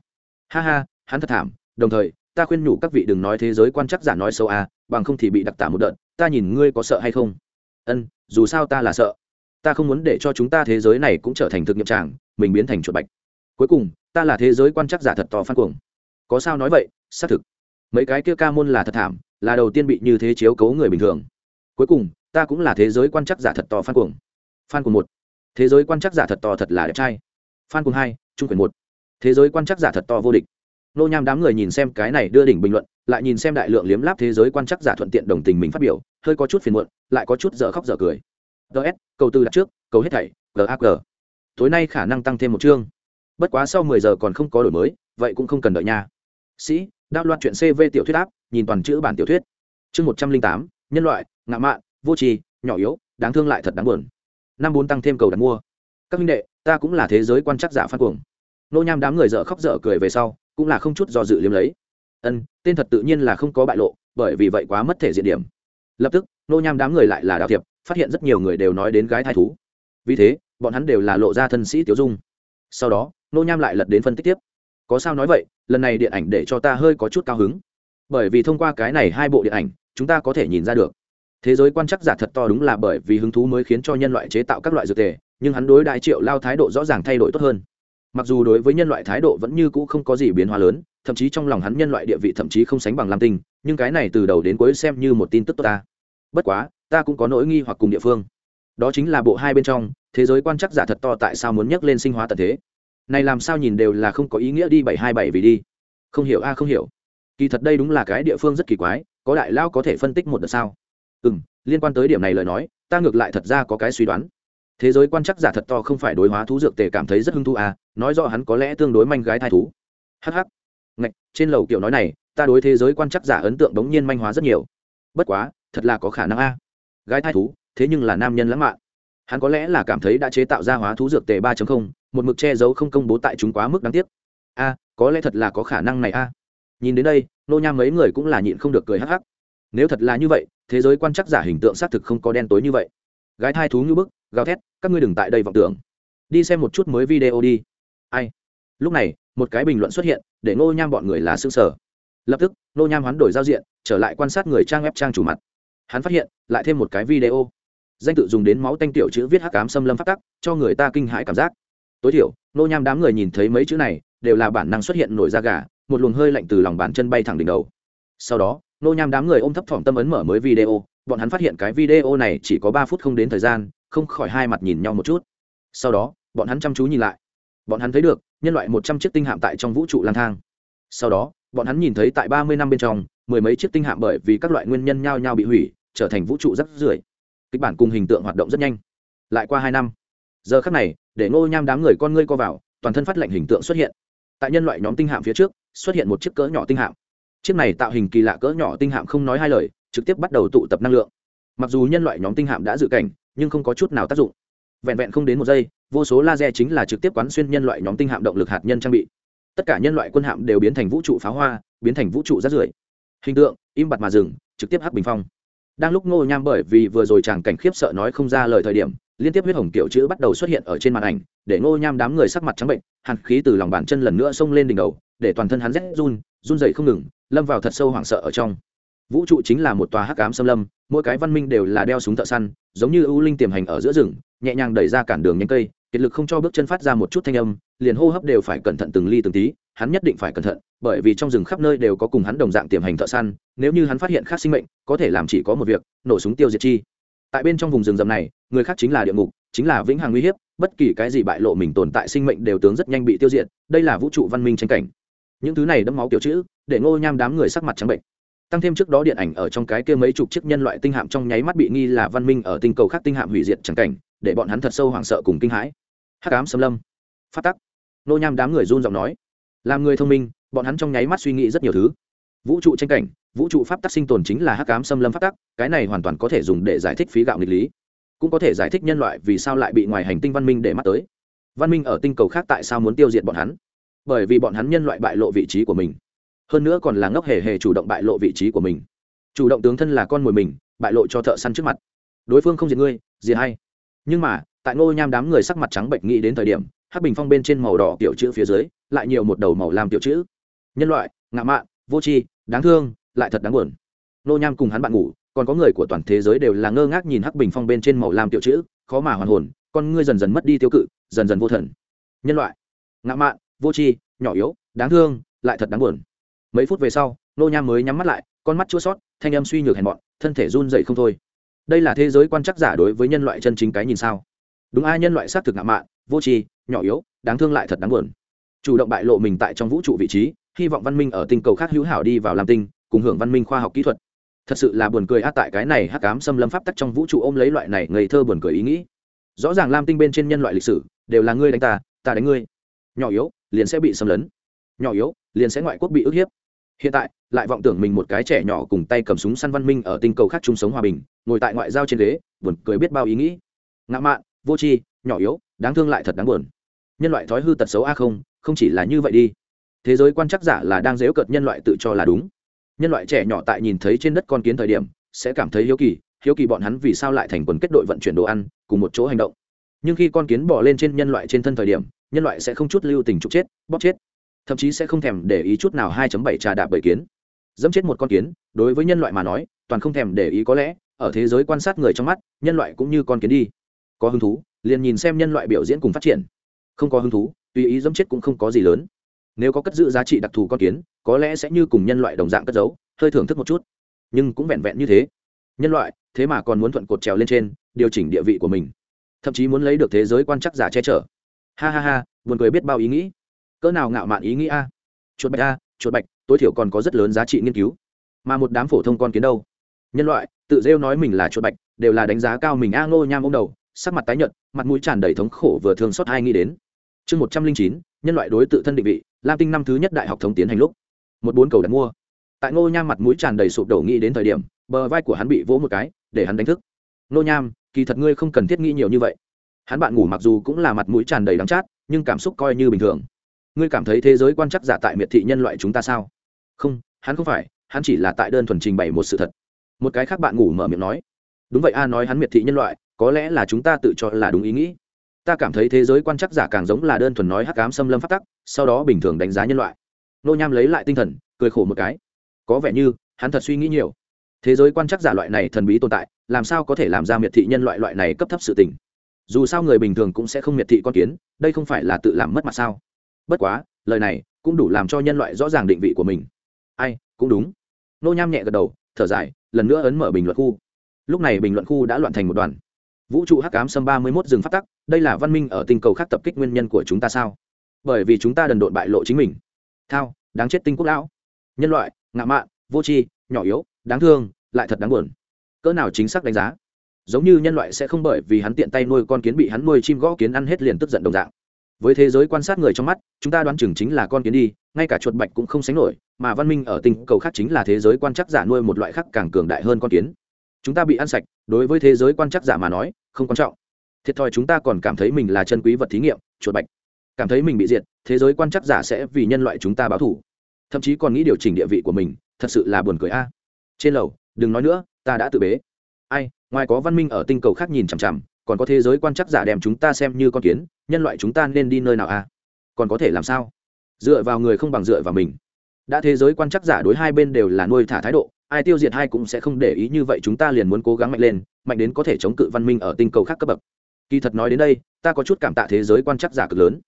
Ha ha, hắn thật thảm. Đồng thời, ta khuyên nhủ các vị đừng nói thế giới quan chắc giả nói sâu à bằng không thì bị đặc tả một đợt, ta nhìn ngươi có sợ hay không? Ân, dù sao ta là sợ. Ta không muốn để cho chúng ta thế giới này cũng trở thành thực nghiệm tràng, mình biến thành chuột bạch. Cuối cùng, ta là thế giới quan chắc giả thật to phan cuồng. Có sao nói vậy? Xác thực mấy cái kia ca môn là thật thảm, là đầu tiên bị như thế chiếu cấu người bình thường. Cuối cùng, ta cũng là thế giới quan chắc giả thật to phan cuồng. Phan cuồng một. Thế giới quan chắc giả thật to thật là đẹp trai. Phan cuồng hai, trung quyền một. Thế giới quan chắc giả thật to vô địch. Nô nham đám người nhìn xem cái này đưa đỉnh bình luận, lại nhìn xem đại lượng liếm láp thế giới quan chắc giả thuận tiện đồng tình mình phát biểu, hơi có chút phiền muộn, lại có chút dở khóc dở cười. Ts cầu tư đặt trước, cầu hết thảy gag tối nay khả năng tăng thêm một chương. Bất quá sau mười giờ còn không có đổi mới, vậy cũng không cần đợi nha. Sĩ đạo loạt chuyện cv tiểu thuyết áp, nhìn toàn chữ bản tiểu thuyết. Chương một trăm linh tám, nhân loại, ngạo mạn, vô tri, nhỏ yếu, đáng thương lại thật đáng buồn. Năm bốn tăng thêm cầu đặt mua. Các minh đệ, ta cũng là thế giới quan chắc giả phan cuồng. Nô nham đám người dở khóc dở cười về sau, cũng là không chút do dự liếm lấy. Ân, tên thật tự nhiên là không có bại lộ, bởi vì vậy quá mất thể diện điểm. Lập tức, nô nham đám người lại là đạo thiệp, phát hiện rất nhiều người đều nói đến gái thai thú. Vì thế, bọn hắn đều là lộ ra thân sĩ tiểu dung. Sau đó, nô nham lại lật đến phân tích tiếp có sao nói vậy, lần này điện ảnh để cho ta hơi có chút cao hứng. Bởi vì thông qua cái này hai bộ điện ảnh, chúng ta có thể nhìn ra được. Thế giới quan chắc giả thật to đúng là bởi vì hứng thú mới khiến cho nhân loại chế tạo các loại dược tề, nhưng hắn đối đại triệu lao thái độ rõ ràng thay đổi tốt hơn. Mặc dù đối với nhân loại thái độ vẫn như cũ không có gì biến hóa lớn, thậm chí trong lòng hắn nhân loại địa vị thậm chí không sánh bằng lam tinh, nhưng cái này từ đầu đến cuối xem như một tin tức tốt ta. Bất quá, ta cũng có nỗi nghi hoặc cùng địa phương. Đó chính là bộ hai bên trong, thế giới quan chắc giả thật to tại sao muốn nhắc lên sinh hóa tận thế? Này làm sao nhìn đều là không có ý nghĩa đi bảy hai bảy vì đi. Không hiểu a, không hiểu. Kỳ thật đây đúng là cái địa phương rất kỳ quái, có đại lao có thể phân tích một đợt sao? Ừ m liên quan tới điểm này lời nói, ta ngược lại thật ra có cái suy đoán. Thế giới quan chắc giả thật to không phải đối hóa thú dược tề cảm thấy rất hứng thú à nói rõ hắn có lẽ tương đối manh gái thai thú. Hh ngạch, trên lầu kiểu nói này, ta đối thế giới quan chắc giả ấn tượng đống nhiên manh hóa rất nhiều. Bất quá, thật là có khả năng a. Gái thai thú, thế nhưng là nam nhân lãng mạn. Hắn có lẽ là cảm thấy đã chế tạo ra hóa thú dược tề ba một mực che giấu không công bố tại chúng quá mức đáng tiếc. A à, có lẽ thật là có khả năng này a. À. Nhìn đến đây, nô nham mấy người cũng là nhịn không được cười hắc hắc. Nếu thật là như vậy, thế giới quan chắc giả hình tượng xác thực không có đen tối như vậy. Gái thai thú như bức, gào thét, các ngươi đừng tại đây vọng tưởng. Đi xem một chút mới video đi. Ai? Lúc này, một cái bình luận xuất hiện, để nô nham bọn người là xương sở lập tức, nô nham hoán đổi giao diện, trở lại quan sát người trang web trang chủ mặt. Hắn phát hiện, lại thêm một cái video. Danh tự dùng đến máu tanh tiểu chữ viết hắc cám xâm lâm phát tắc, cho người ta kinh hãi cảm giác tối thiểu, nô nham đám người nhìn thấy mấy chữ này, đều là bản năng xuất hiện nổi da gà, một luồng hơi lạnh từ lòng bàn chân bay thẳng đỉnh đầu. Sau đó, nô nham đám người ôm thấp thỏm tâm ấn mở mới video, bọn hắn phát hiện cái video này chỉ có ba phút không đến thời gian, không khỏi hai mặt nhìn nhau một chút. Sau đó, bọn hắn chăm chú nhìn lại. Bọn hắn thấy được, nhân loại một trăm chiếc tinh hạm tại trong vũ trụ lang thang. Sau đó, bọn hắn nhìn thấy tại ba mươi năm bên trong, mười mấy chiếc tinh hạm bởi vì các loại nguyên nhân nhao nhao bị hủy, trở thành vũ trụ rắc rưởi. Kịch bản cùng hình tượng hoạt động rất nhanh. Lại qua hai năm. Giờ khắc này để ngô nham đám người con ngươi co vào, toàn thân phát lệnh hình tượng xuất hiện. Tại nhân loại nhóm tinh hạm phía trước, xuất hiện một chiếc cỡ nhỏ tinh hạm. Chiếc này tạo hình kỳ lạ cỡ nhỏ tinh hạm không nói hai lời, trực tiếp bắt đầu tụ tập năng lượng. Mặc dù nhân loại nhóm tinh hạm đã dự cảnh, nhưng không có chút nào tác dụng. Vẹn vẹn không đến một giây, vô số laser chính là trực tiếp quán xuyên nhân loại nhóm tinh hạm động lực hạt nhân trang bị. Tất cả nhân loại quân hạm đều biến thành vũ trụ pháo hoa, biến thành vũ trụ rát rưởi. Hình tượng, im bặt mà dừng, trực tiếp hắc bình phong đang lúc ngô nham bởi vì vừa rồi chàng cảnh khiếp sợ nói không ra lời thời điểm, liên tiếp huyết hồng kiểu chữ bắt đầu xuất hiện ở trên màn ảnh, để ngô nham đám người sắc mặt trắng bệnh, hàn khí từ lòng bàn chân lần nữa xông lên đỉnh đầu, để toàn thân hắn rét run run dậy không ngừng, lâm vào thật sâu hoảng sợ ở trong vũ trụ chính là một tòa hắc ám xâm lâm, mỗi cái văn minh đều là đeo súng thợ săn, giống như ưu linh tiềm hành ở giữa rừng, nhẹ nhàng đẩy ra cản đường nhánh cây, kiệt lực không cho bước chân phát ra một chút thanh âm, liền hô hấp đều phải cẩn thận từng ly từng tí, hắn nhất định phải cẩn thận, bởi vì trong rừng khắp nơi đều có cùng hắn đồng dạng tiềm hành thợ săn, nếu như hắn phát hiện khác sinh mệnh, có thể làm chỉ có một việc, nổ súng tiêu diệt chi. Tại bên trong vùng rừng rậm này, người khác chính là địa ngục, chính là vĩnh hằng uy hiếp, bất kỳ cái gì bại lộ mình tồn tại sinh mệnh đều tướng rất nhanh bị tiêu diệt, đây là vũ trụ văn minh tranh cảnh. Những thứ này đẫm máu kiểu chữ, để ngô nham đám người sắc mặt trắng bệnh tăng thêm trước đó điện ảnh ở trong cái kia mấy chục chiếc nhân loại tinh hạm trong nháy mắt bị nghi là văn minh ở tinh cầu khác tinh hạm hủy diệt chẳng cảnh, để bọn hắn thật sâu hoảng sợ cùng kinh hãi. Hắc ám xâm lâm. Phát tắc. Nô nham đám người run giọng nói. Làm người thông minh, bọn hắn trong nháy mắt suy nghĩ rất nhiều thứ. Vũ trụ tranh cảnh, vũ trụ pháp tắc sinh tồn chính là hắc ám xâm lâm pháp tắc, cái này hoàn toàn có thể dùng để giải thích phí gạo nghịch lý. Cũng có thể giải thích nhân loại vì sao lại bị ngoài hành tinh văn minh để mắt tới. Văn minh ở tinh cầu khác tại sao muốn tiêu diệt bọn hắn? Bởi vì bọn hắn nhân loại bại lộ vị trí của mình hơn nữa còn là ngốc hề hề chủ động bại lộ vị trí của mình. Chủ động tướng thân là con mồi mình, bại lộ cho thợ săn trước mặt. Đối phương không diệt ngươi diệt hay. Nhưng mà, tại ngô nham đám người sắc mặt trắng bệnh nghĩ đến thời điểm, hắc bình phong bên trên màu đỏ tiểu chữ phía dưới, lại nhiều một đầu màu làm tiểu chữ. Nhân loại ngạ mạn, vô tri, đáng thương, lại thật đáng buồn. Ngô nham cùng hắn bạn ngủ, còn có người của toàn thế giới đều là ngơ ngác nhìn hắc bình phong bên trên màu làm tiểu chữ, khó mà hoàn hồn, con ngươi dần dần mất đi tiêu cự, dần dần vô thần. Nhân loại ngạ mạn, vô tri, nhỏ yếu, đáng thương, lại thật đáng buồn mấy phút về sau, nô nham mới nhắm mắt lại, con mắt chua sót thanh âm suy nhược hèn mọn, thân thể run dậy không thôi. Đây là thế giới quan chắc giả đối với nhân loại chân chính cái nhìn sao? Đúng ai nhân loại xác thực ngạo mạn, vô tri, nhỏ yếu, đáng thương lại thật đáng buồn. Chủ động bại lộ mình tại trong vũ trụ vị trí, hy vọng văn minh ở tinh cầu khác hữu hảo đi vào làm tinh, cùng hưởng văn minh khoa học kỹ thuật. Thật sự là buồn cười a, tại cái này hắc cám xâm lâm pháp tắc trong vũ trụ ôm lấy loại này ngây thơ buồn cười ý nghĩ. Rõ ràng lam tinh bên trên nhân loại lịch sử, đều là ngươi đánh ta ta đánh ngươi. Nhỏ yếu, liền sẽ bị xâm lấn. Nhỏ yếu, liền sẽ ngoại quốc bị ức hiếp hiện tại, lại vọng tưởng mình một cái trẻ nhỏ cùng tay cầm súng săn văn minh ở tinh cầu khác chung sống hòa bình, ngồi tại ngoại giao trên ghế, buồn cười biết bao ý nghĩ. Ngã mạn, vô tri, nhỏ yếu, đáng thương lại thật đáng buồn. Nhân loại thói hư tật xấu a không không chỉ là như vậy đi. Thế giới quan chắc giả là đang dếu cợt nhân loại tự cho là đúng. Nhân loại trẻ nhỏ tại nhìn thấy trên đất con kiến thời điểm, sẽ cảm thấy hiếu kỳ hiếu kỳ bọn hắn vì sao lại thành quần kết đội vận chuyển đồ ăn, cùng một chỗ hành động. Nhưng khi con kiến bỏ lên trên nhân loại trên thân thời điểm, nhân loại sẽ không chút lưu tình trục chết, bóp chết thậm chí sẽ không thèm để ý chút nào 2.7 trà đạp bảy kiến. Dẫm chết một con kiến, đối với nhân loại mà nói, toàn không thèm để ý có lẽ, ở thế giới quan sát người trong mắt, nhân loại cũng như con kiến đi. Có hứng thú, liền nhìn xem nhân loại biểu diễn cùng phát triển. Không có hứng thú, tùy ý dẫm chết cũng không có gì lớn. Nếu có cất giữ giá trị đặc thù con kiến, có lẽ sẽ như cùng nhân loại đồng dạng cất giấu, hơi thưởng thức một chút. Nhưng cũng vẹn vẹn như thế. Nhân loại, thế mà còn muốn thuận cột trèo lên trên, điều chỉnh địa vị của mình. Thậm chí muốn lấy được thế giới quan chắc giả che chở. Ha ha ha, buồn cười biết bao ý nghĩ cỡ nào ngạo mạn ý nghĩ a? Chuột bạch a, chuột bạch, tối thiểu còn có rất lớn giá trị nghiên cứu. Mà một đám phổ thông con kiến đâu? Nhân loại, tự rêu nói mình là chuột bạch, đều là đánh giá cao mình a ngô nham ông đầu, sắc mặt tái nhợt, mặt mũi tràn đầy thống khổ vừa thương xót hai nghĩ đến. Chương một trăm linh chín, nhân loại đối tự thân định vị, lam tinh năm thứ nhất đại học thống tiến hành lúc. Một bốn cầu đặt mua. Tại ngô nham mặt mũi tràn đầy sụp đổ nghĩ đến thời điểm, bờ vai của hắn bị vỗ một cái, để hắn đánh thức. Ngô nham, kỳ thật ngươi không cần thiết nghĩ nhiều như vậy. Hắn bạn ngủ mặc dù cũng là mặt mũi tràn đầy đắng chát, nhưng cảm xúc coi như bình thường ngươi cảm thấy thế giới quan chắc giả tại miệt thị nhân loại chúng ta sao? Không, hắn không phải, hắn chỉ là tại đơn thuần trình bày một sự thật. Một cái khác bạn ngủ mở miệng nói. Đúng vậy a, nói hắn miệt thị nhân loại, có lẽ là chúng ta tự cho là đúng ý nghĩ. Ta cảm thấy thế giới quan chắc giả càng giống là đơn thuần nói hắc cám xâm lâm phát tắc, sau đó bình thường đánh giá nhân loại. Nô nham lấy lại tinh thần, cười khổ một cái. Có vẻ như, hắn thật suy nghĩ nhiều. Thế giới quan chắc giả loại này thần bí tồn tại, làm sao có thể làm ra miệt thị nhân loại loại này cấp thấp sự tình? Dù sao người bình thường cũng sẽ không miệt thị con kiến, đây không phải là tự làm mất mặt sao? Bất quá, lời này cũng đủ làm cho nhân loại rõ ràng định vị của mình. Ai, cũng đúng. Nô nham nhẹ gật đầu, thở dài, lần nữa ấn mở bình luận khu. Lúc này bình luận khu đã loạn thành một đoàn. Vũ trụ hắc ám xâm ba mươi mốt rừng phát tắc, đây là văn minh ở tinh cầu khác tập kích nguyên nhân của chúng ta sao? Bởi vì chúng ta đần độn bại lộ chính mình. Thao, đáng chết tinh quốc lão. Nhân loại, ngạ mạn, vô tri, nhỏ yếu, đáng thương, lại thật đáng buồn. Cỡ nào chính xác đánh giá? Giống như nhân loại sẽ không bởi vì hắn tiện tay nuôi con kiến bị hắn nuôi chim gõ kiến ăn hết liền tức giận đồng dạng với thế giới quan sát người trong mắt, chúng ta đoán chừng chính là con kiến đi, ngay cả chuột bạch cũng không sánh nổi, mà văn minh ở tinh cầu khác chính là thế giới quan chắc giả nuôi một loại khác càng cường đại hơn con kiến. Chúng ta bị ăn sạch, đối với thế giới quan chắc giả mà nói, không quan trọng. Thiệt thòi chúng ta còn cảm thấy mình là chân quý vật thí nghiệm, chuột bạch. Cảm thấy mình bị diệt, thế giới quan chắc giả sẽ vì nhân loại chúng ta báo thủ thậm chí còn nghĩ điều chỉnh địa vị của mình, thật sự là buồn cười a. Trên lầu, đừng nói nữa, ta đã tự bế. Ai, ngoài có văn minh ở tinh cầu khác nhìn chằm chằm còn có thế giới quan chắc giả đem chúng ta xem như con kiến, nhân loại chúng ta nên đi nơi nào à? Còn có thể làm sao? Dựa vào người không bằng dựa vào mình. Đã thế giới quan chắc giả đối hai bên đều là nuôi thả thái độ, ai tiêu diệt hai cũng sẽ không để ý như vậy chúng ta liền muốn cố gắng mạnh lên, mạnh đến có thể chống cự văn minh ở tinh cầu khác cấp bậc. Kỳ thật nói đến đây, ta có chút cảm tạ thế giới quan chắc giả cực lớn.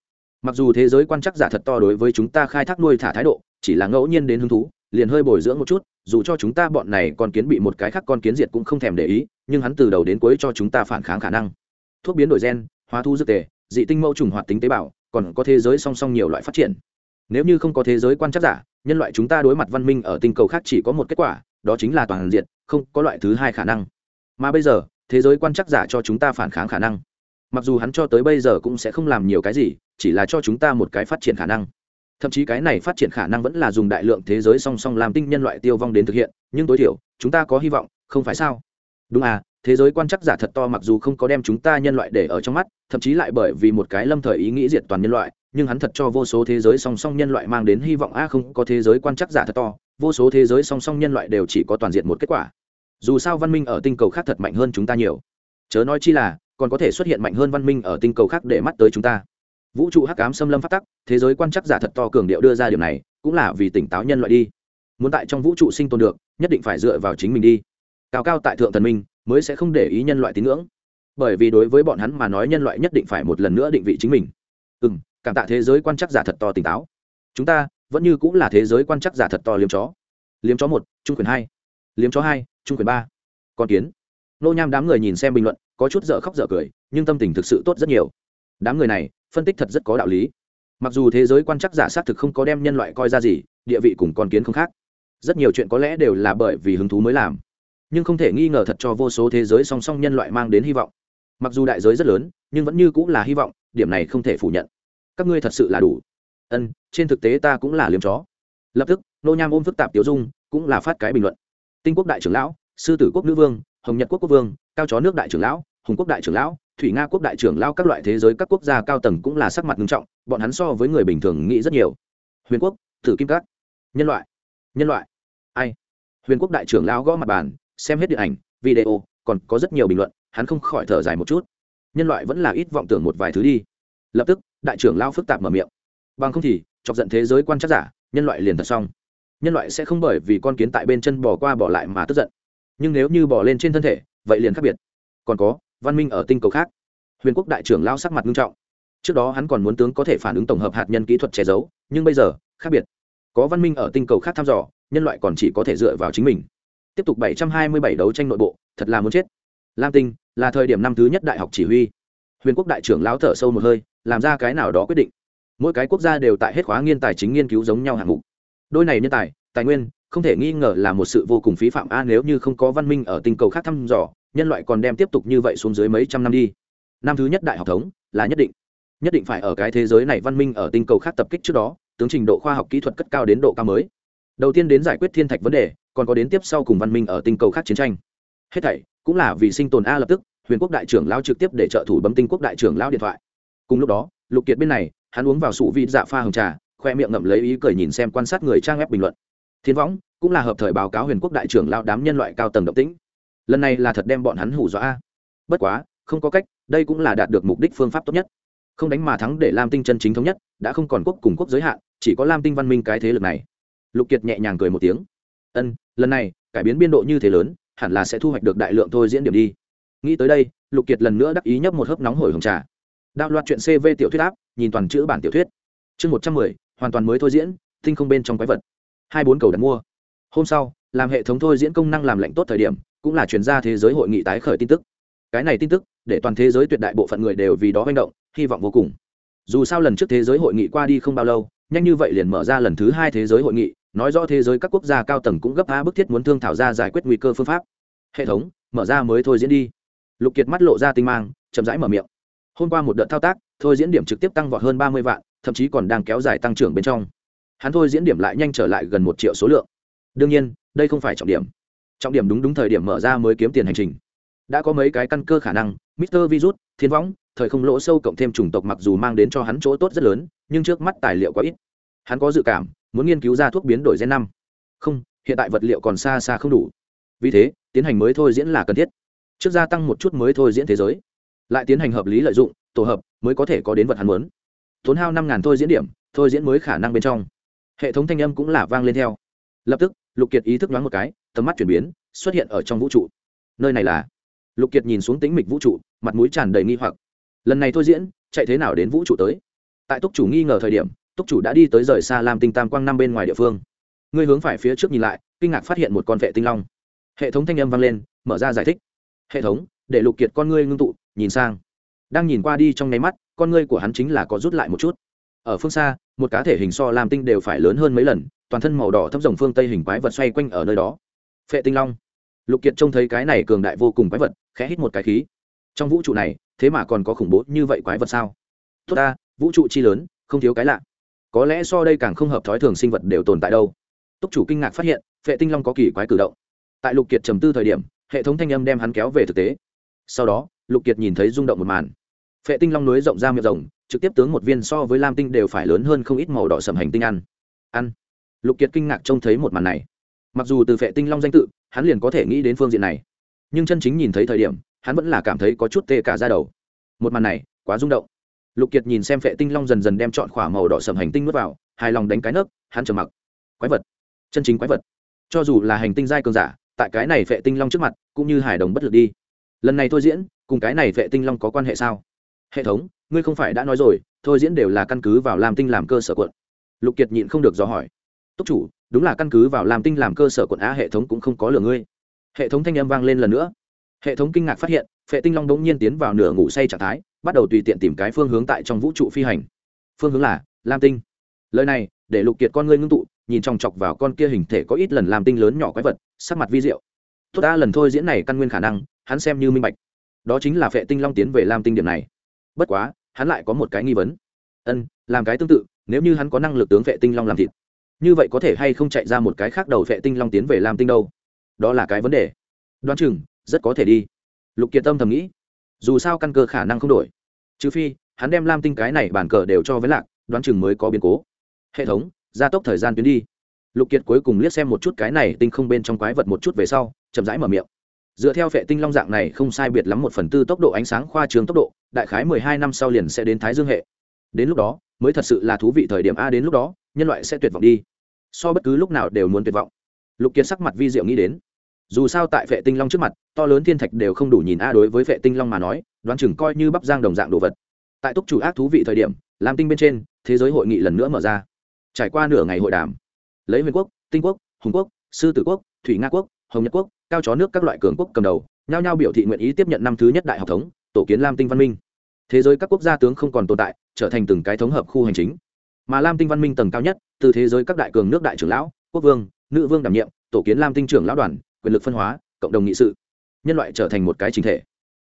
Mặc dù thế giới quan chắc giả thật to đối với chúng ta khai thác nuôi thả thái độ, chỉ là ngẫu nhiên đến hứng thú, liền hơi bồi dưỡng một chút dù cho chúng ta bọn này con kiến bị một cái khác con kiến diệt cũng không thèm để ý, nhưng hắn từ đầu đến cuối cho chúng ta phản kháng khả năng. Thuốc biến đổi gen, hóa thu dược tề, dị tinh mẫu trùng hoạt tính tế bào, còn có thế giới song song nhiều loại phát triển. Nếu như không có thế giới quan chắc giả, nhân loại chúng ta đối mặt văn minh ở tinh cầu khác chỉ có một kết quả, đó chính là toàn diện, không có loại thứ hai khả năng. Mà bây giờ, thế giới quan chắc giả cho chúng ta phản kháng khả năng. Mặc dù hắn cho tới bây giờ cũng sẽ không làm nhiều cái gì, chỉ là cho chúng ta một cái phát triển khả năng thậm chí cái này phát triển khả năng vẫn là dùng đại lượng thế giới song song làm tinh nhân loại tiêu vong đến thực hiện, nhưng tối thiểu, chúng ta có hy vọng, không phải sao? Đúng à thế giới quan chắc giả thật to mặc dù không có đem chúng ta nhân loại để ở trong mắt, thậm chí lại bởi vì một cái lâm thời ý nghĩ diệt toàn nhân loại, nhưng hắn thật cho vô số thế giới song song nhân loại mang đến hy vọng, a, không có thế giới quan chắc giả thật to, vô số thế giới song song nhân loại đều chỉ có toàn diện một kết quả. Dù sao văn minh ở tinh cầu khác thật mạnh hơn chúng ta nhiều. Chớ nói chi là, còn có thể xuất hiện mạnh hơn văn minh ở tinh cầu khác để mắt tới chúng ta vũ trụ hắc ám xâm lâm phát tắc, thế giới quan chắc giả thật to cường điệu đưa ra điều này, cũng là vì tỉnh táo nhân loại đi. Muốn tại trong vũ trụ sinh tồn được, nhất định phải dựa vào chính mình đi. Cao cao tại thượng thần minh, mới sẽ không để ý nhân loại tín ngưỡng. Bởi vì đối với bọn hắn mà nói nhân loại nhất định phải một lần nữa định vị chính mình. Ừ m cảm tạ thế giới quan chắc giả thật to tỉnh táo. Chúng ta, vẫn như cũng là thế giới quan chắc giả thật to liếm chó. Liếm chó một, trung quyền hai. Liếm chó hai, trung quyền ba. Con kiến. Nô nham đám người nhìn xem bình luận, có chút dở khóc dở cười, nhưng tâm tình thực sự tốt rất nhiều. Đám người này phân tích thật rất có đạo lý. Mặc dù thế giới quan chắc giả xác thực không có đem nhân loại coi ra gì, địa vị cùng con kiến không khác. Rất nhiều chuyện có lẽ đều là bởi vì hứng thú mới làm. Nhưng không thể nghi ngờ thật cho vô số thế giới song song nhân loại mang đến hy vọng. Mặc dù đại giới rất lớn, nhưng vẫn như cũng là hy vọng, điểm này không thể phủ nhận. Các ngươi thật sự là đủ. Ân, trên thực tế ta cũng là liếm chó. Lập tức, nô nham ôm phức tạp tiểu dung, cũng là phát cái bình luận. Tinh quốc đại trưởng lão, sư tử quốc nữ vương, hồng nhật quốc quốc vương, cao chó nước đại trưởng lão, hùng quốc đại trưởng lão thủy nga quốc đại trưởng lao các loại thế giới các quốc gia cao tầng cũng là sắc mặt nghiêm trọng, bọn hắn so với người bình thường nghĩ rất nhiều. Huyền quốc tử kim các. Nhân loại. Nhân loại. Ai? Huyền quốc đại trưởng lao gõ mặt bàn, xem hết điện ảnh, video, còn có rất nhiều bình luận, hắn không khỏi thở dài một chút. Nhân loại vẫn là ít vọng tưởng một vài thứ đi. Lập tức, đại trưởng lao phức tạp mở miệng. Bằng không thì, chọc giận thế giới quan trắc giả, nhân loại liền thật xong. Nhân loại sẽ không bởi vì con kiến tại bên chân bỏ qua bỏ lại mà tức giận. Nhưng nếu như bỏ lên trên thân thể, vậy liền khác biệt. Còn có văn minh ở tinh cầu khác. Huyền quốc đại trưởng lao sắc mặt nghiêm trọng. Trước đó hắn còn muốn tướng có thể phản ứng tổng hợp hạt nhân kỹ thuật che giấu, nhưng bây giờ, khác biệt. Có văn minh ở tinh cầu khác thăm dò, nhân loại còn chỉ có thể dựa vào chính mình. Tiếp tục 727 đấu tranh nội bộ, thật là muốn chết. Lam tinh, là thời điểm năm thứ nhất đại học chỉ huy. Huyền quốc đại trưởng lão thở sâu một hơi, làm ra cái nào đó quyết định. Mỗi cái quốc gia đều tại hết khóa nghiên tài chính nghiên cứu giống nhau hạng mục. Đôi này nhân tài tài nguyên, không thể nghi ngờ là một sự vô cùng phí phạm a, nếu như không có văn minh ở tinh cầu khác thăm dò nhân loại còn đem tiếp tục như vậy xuống dưới mấy trăm năm đi. Năm thứ nhất đại học thống là nhất định. Nhất định phải ở cái thế giới này văn minh ở tinh cầu khác tập kích trước đó, tướng trình độ khoa học kỹ thuật cất cao đến độ cao mới. Đầu tiên đến giải quyết thiên thạch vấn đề, còn có đến tiếp sau cùng văn minh ở tinh cầu khác chiến tranh. Hết thảy cũng là vì sinh tồn a lập tức, huyền quốc đại trưởng lao trực tiếp để trợ thủ bấm tinh quốc đại trưởng lao điện thoại. Cùng lúc đó, lục kiệt bên này, hắn uống vào sụ vị dạ pha hồng trà, khoe miệng ngậm lấy ý cười nhìn xem quan sát người trang web bình luận. Thiên võng cũng là hợp thời báo cáo huyền quốc đại trưởng lao đám nhân loại cao tầng động tĩnh lần này là thật đem bọn hắn hủ dọa. A, bất quá không có cách đây cũng là đạt được mục đích phương pháp tốt nhất. Không đánh mà thắng để lam tinh chân chính thống nhất đã không còn quốc cùng quốc giới hạn chỉ có lam tinh văn minh cái thế lực này. Lục kiệt nhẹ nhàng cười một tiếng. Ân lần này cải biến biên độ như thế lớn hẳn là sẽ thu hoạch được đại lượng thôi diễn điểm đi. Nghĩ tới đây lục kiệt lần nữa đắc ý nhấp một hớp nóng hổi hồng trà. Đạo loạt chuyện cv tiểu thuyết áp nhìn toàn chữ bản tiểu thuyết. Chương một trăm mười hoàn toàn mới thôi diễn tinh không bên trong quái vật. Hai bốn cầu đặt mua. Hôm sau làm hệ thống thôi diễn công năng làm lệnh tốt thời điểm cũng là chuyển ra thế giới hội nghị tái khởi tin tức. Cái này tin tức, để toàn thế giới tuyệt đại bộ phận người đều vì đó manh động, hy vọng vô cùng. Dù sao lần trước thế giới hội nghị qua đi không bao lâu, nhanh như vậy liền mở ra lần thứ hai thế giới hội nghị, nói rõ thế giới các quốc gia cao tầng cũng gấp á bức thiết muốn thương thảo ra giải quyết nguy cơ phương pháp. Hệ thống, mở ra mới thôi diễn đi. Lục kiệt mắt lộ ra tinh mang, chậm rãi mở miệng. Hôm qua một đợt thao tác, thôi diễn điểm trực tiếp tăng vọt hơn ba mươi vạn, thậm chí còn đang kéo dài tăng trưởng bên trong. Hắn thôi diễn điểm lại nhanh trở lại gần một triệu số lượng. Đương nhiên, đây không phải trọng điểm trọng điểm đúng đúng thời điểm mở ra mới kiếm tiền hành trình. Đã có mấy cái căn cơ khả năng, mister virus, thiên võng, thời không lỗ sâu cộng thêm chủng tộc mặc dù mang đến cho hắn chỗ tốt rất lớn, nhưng trước mắt tài liệu quá ít. Hắn có dự cảm, muốn nghiên cứu ra thuốc biến đổi gen năm. Không, hiện tại vật liệu còn xa xa không đủ. Vì thế, tiến hành mới thôi diễn là cần thiết. Trước gia tăng một chút mới thôi diễn thế giới. Lại tiến hành hợp lý lợi dụng, tổ hợp, mới có thể có đến vật hắn muốn. Tốn hao năm ngàn thôi diễn điểm, thôi diễn mới khả năng bên trong. Hệ thống thanh âm cũng là vang lên theo. Lập tức, lục kiệt ý thức đoán một cái tầm mắt chuyển biến, xuất hiện ở trong vũ trụ. Nơi này là? Lục kiệt nhìn xuống tĩnh mịch vũ trụ, mặt mũi tràn đầy nghi hoặc. Lần này thôi diễn, chạy thế nào đến vũ trụ tới? Tại túc chủ nghi ngờ thời điểm, túc chủ đã đi tới rời xa làm tinh tam quang năm bên ngoài địa phương. Ngươi hướng phải phía trước nhìn lại, kinh ngạc phát hiện một con vệ tinh long. Hệ thống thanh âm vang lên, mở ra giải thích. Hệ thống, để lục kiệt con ngươi ngưng tụ, nhìn sang. Đang nhìn qua đi trong nháy mắt, con ngươi của hắn chính là có rút lại một chút. Ở phương xa, một cá thể hình so làm tinh đều phải lớn hơn mấy lần, toàn thân màu đỏ thấp rồng phương tây hình quái vật xoay quanh ở nơi đó phệ tinh long. Lục kiệt trông thấy cái này cường đại vô cùng quái vật, khẽ hít một cái khí. Trong vũ trụ này, thế mà còn có khủng bố như vậy quái vật sao? Tốt ta, vũ trụ chi lớn, không thiếu cái lạ. Có lẽ so đây càng không hợp thói thường sinh vật đều tồn tại đâu. Túc chủ kinh ngạc phát hiện, phệ tinh long có kỳ quái cử động. Tại lục kiệt trầm tư thời điểm, hệ thống thanh âm đem hắn kéo về thực tế. Sau đó, lục kiệt nhìn thấy rung động một màn. Phệ tinh long núi rộng ra miệng rồng trực tiếp tướng một viên so với lam tinh đều phải lớn hơn không ít màu đỏ sầm hành tinh ăn. Ăn. Lục kiệt kinh ngạc trông thấy một màn này mặc dù từ phệ tinh long danh tự, hắn liền có thể nghĩ đến phương diện này. Nhưng chân chính nhìn thấy thời điểm, hắn vẫn là cảm thấy có chút tê cả ra đầu. Một màn này, quá rung động. Lục kiệt nhìn xem phệ tinh long dần dần đem chọn khỏa màu đỏ sầm hành tinh nuốt vào, hài lòng đánh cái nấc, hắn trầm mặc. Quái vật. Chân chính quái vật. Cho dù là hành tinh giai cường giả, tại cái này phệ tinh long trước mặt, cũng như hài đồng bất lực đi. Lần này thôi diễn, cùng cái này phệ tinh long có quan hệ sao? Hệ thống, ngươi không phải đã nói rồi, thôi diễn đều là căn cứ vào làm tinh làm cơ sở quận. Lục kiệt nhịn không được dò hỏi. Túc chủ đúng là căn cứ vào làm tinh làm cơ sở quận a, hệ thống cũng không có lừa ngươi. Hệ thống thanh âm vang lên lần nữa. Hệ thống kinh ngạc phát hiện, phệ tinh long đ n g nhiên tiến vào nửa ngủ say trạng thái, bắt đầu tùy tiện tìm cái phương hướng tại trong vũ trụ phi hành. Phương hướng là, lam tinh. Lời này, để lục kiệt con ngươi ngưng tụ, nhìn chòng chọc vào con kia hình thể có ít lần làm tinh lớn nhỏ quái vật, sắc mặt vi diệu. Tốt ta lần thôi diễn này căn nguyên khả năng, hắn xem như minh bạch. Đó chính là phệ tinh long tiến về lam tinh điểm này. Bất quá, hắn lại có một cái nghi vấn. Ân, làm cái tương tự, nếu như hắn có năng lực tướng phệ tinh long làm thịt như vậy có thể hay không chạy ra một cái khác đầu vệ tinh long tiến về lam tinh đâu? Đó là cái vấn đề. Đoán chừng, rất có thể đi. Lục kiệt tâm thầm nghĩ. Dù sao căn cơ khả năng không đổi. Trừ phi, hắn đem lam tinh cái này bản cờ đều cho với lạc, đoán chừng mới có biến cố. Hệ thống, gia tốc thời gian tuyến đi. Lục kiệt cuối cùng liếc xem một chút cái này tinh không bên trong quái vật một chút về sau, chậm rãi mở miệng. Dựa theo vệ tinh long dạng này không sai biệt lắm một phần tư tốc độ ánh sáng khoa trường tốc độ, đại khái mười hai năm sau liền sẽ đến thái dương hệ. Đến lúc đó, mới thật sự là thú vị thời điểm a đến lúc đó nhân loại sẽ tuyệt vọng đi. So bất cứ lúc nào đều muốn tuyệt vọng. Lục kiệt sắc mặt vi diệu nghĩ đến. Dù sao tại vệ tinh long trước mặt, to lớn thiên thạch đều không đủ nhìn a đối với vệ tinh long mà nói, đoán chừng coi như bắp giang đồng dạng đồ vật. Tại túc chủ ác thú vị thời điểm làm tinh bên trên, thế giới hội nghị lần nữa mở ra. Trải qua nửa ngày hội đàm, lấy huyền quốc, tinh quốc, hùng quốc, sư tử quốc, thủy nga quốc, hồng nhật quốc, cao chó nước các loại cường quốc cầm đầu, nhao nhao biểu thị nguyện ý tiếp nhận năm thứ nhất đại học thống, tổ kiến lam tinh văn minh. Thế giới các quốc gia tướng không còn tồn tại, trở thành từng cái thống hợp khu hành chính mà lam tinh văn minh tầng cao nhất, từ thế giới các đại cường nước đại trưởng lão, quốc vương, nữ vương đảm nhiệm, tổ kiến lam tinh trưởng lão đoàn, quyền lực phân hóa, cộng đồng nghị sự. Nhân loại trở thành một cái chính thể.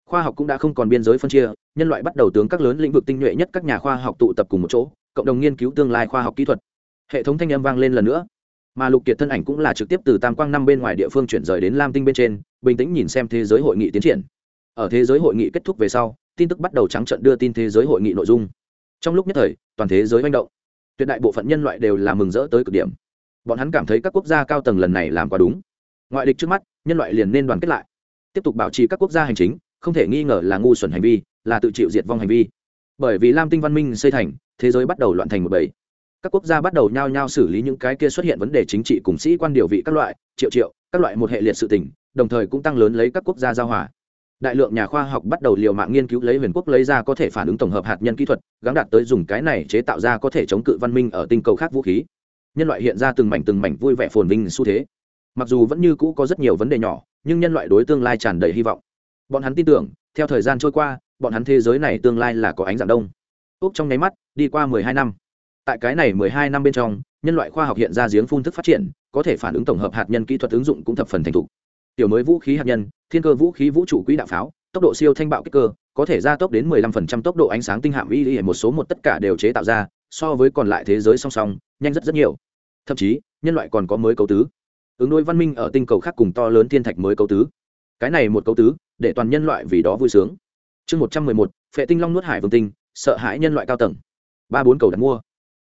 Khoa học cũng đã không còn biên giới phân chia, nhân loại bắt đầu tướng các lớn lĩnh vực tinh nhuệ nhất các nhà khoa học tụ tập cùng một chỗ, cộng đồng nghiên cứu tương lai khoa học kỹ thuật. Hệ thống thanh âm vang lên lần nữa. Mà lục kiệt thân ảnh cũng là trực tiếp từ tam quang năm bên ngoài địa phương chuyển rời đến lam tinh bên trên, bình tĩnh nhìn xem thế giới hội nghị tiến triển. Ở thế giới hội nghị kết thúc về sau, tin tức bắt đầu trắng trận đưa tin thế giới hội nghị nội dung. Trong lúc nhất thời, toàn thế giới manh động tuyệt đại bộ phận nhân loại đều là mừng rỡ tới cực điểm. Bọn hắn cảm thấy các quốc gia cao tầng lần này làm quá đúng. Ngoại địch trước mắt, nhân loại liền nên đoàn kết lại. Tiếp tục bảo trì các quốc gia hành chính, không thể nghi ngờ là ngu xuẩn hành vi, là tự chịu diệt vong hành vi. Bởi vì lam tinh văn minh xây thành, thế giới bắt đầu loạn thành một bầy. Các quốc gia bắt đầu nhao nhao xử lý những cái kia xuất hiện vấn đề chính trị cùng sĩ quan điều vị các loại, triệu triệu, các loại một hệ liệt sự tình, đồng thời cũng tăng lớn lấy các quốc gia giao hòa đại lượng nhà khoa học bắt đầu liều mạng nghiên cứu lấy huyền quốc lấy ra có thể phản ứng tổng hợp hạt nhân kỹ thuật gắn đạt tới dùng cái này chế tạo ra có thể chống cự văn minh ở tinh cầu khác vũ khí. Nhân loại hiện ra từng mảnh từng mảnh vui vẻ phồn vinh xu thế. Mặc dù vẫn như cũ có rất nhiều vấn đề nhỏ, nhưng nhân loại đối tương lai tràn đầy hy vọng. Bọn hắn tin tưởng, theo thời gian trôi qua, bọn hắn thế giới này tương lai là có ánh dạng đông. Úc trong nháy mắt, đi qua mười hai năm. Tại cái này mười hai năm bên trong, nhân loại khoa học hiện ra giếng phun thức phát triển, có thể phản ứng tổng hợp hạt nhân kỹ thuật ứng dụng cũng thập phần thành thục. Tiểu mới vũ khí hạt nhân thiên cơ vũ khí vũ trụ quỹ đạo pháo, tốc độ siêu thanh bạo kích cơ, có thể gia tốc đến 15% tốc độ ánh sáng tinh hạm y y, một số một tất cả đều chế tạo ra, so với còn lại thế giới song song, nhanh rất rất nhiều. Thậm chí, nhân loại còn có mới cấu tứ. Ứng đối văn minh ở tinh cầu khác cùng to lớn thiên thạch mới cấu tứ. Cái này một cấu tứ, để toàn nhân loại vì đó vui sướng. Chương một trăm mười một, phệ tinh long nuốt hải vương tinh, sợ hãi nhân loại cao tầng. Ba bốn cầu đặt mua.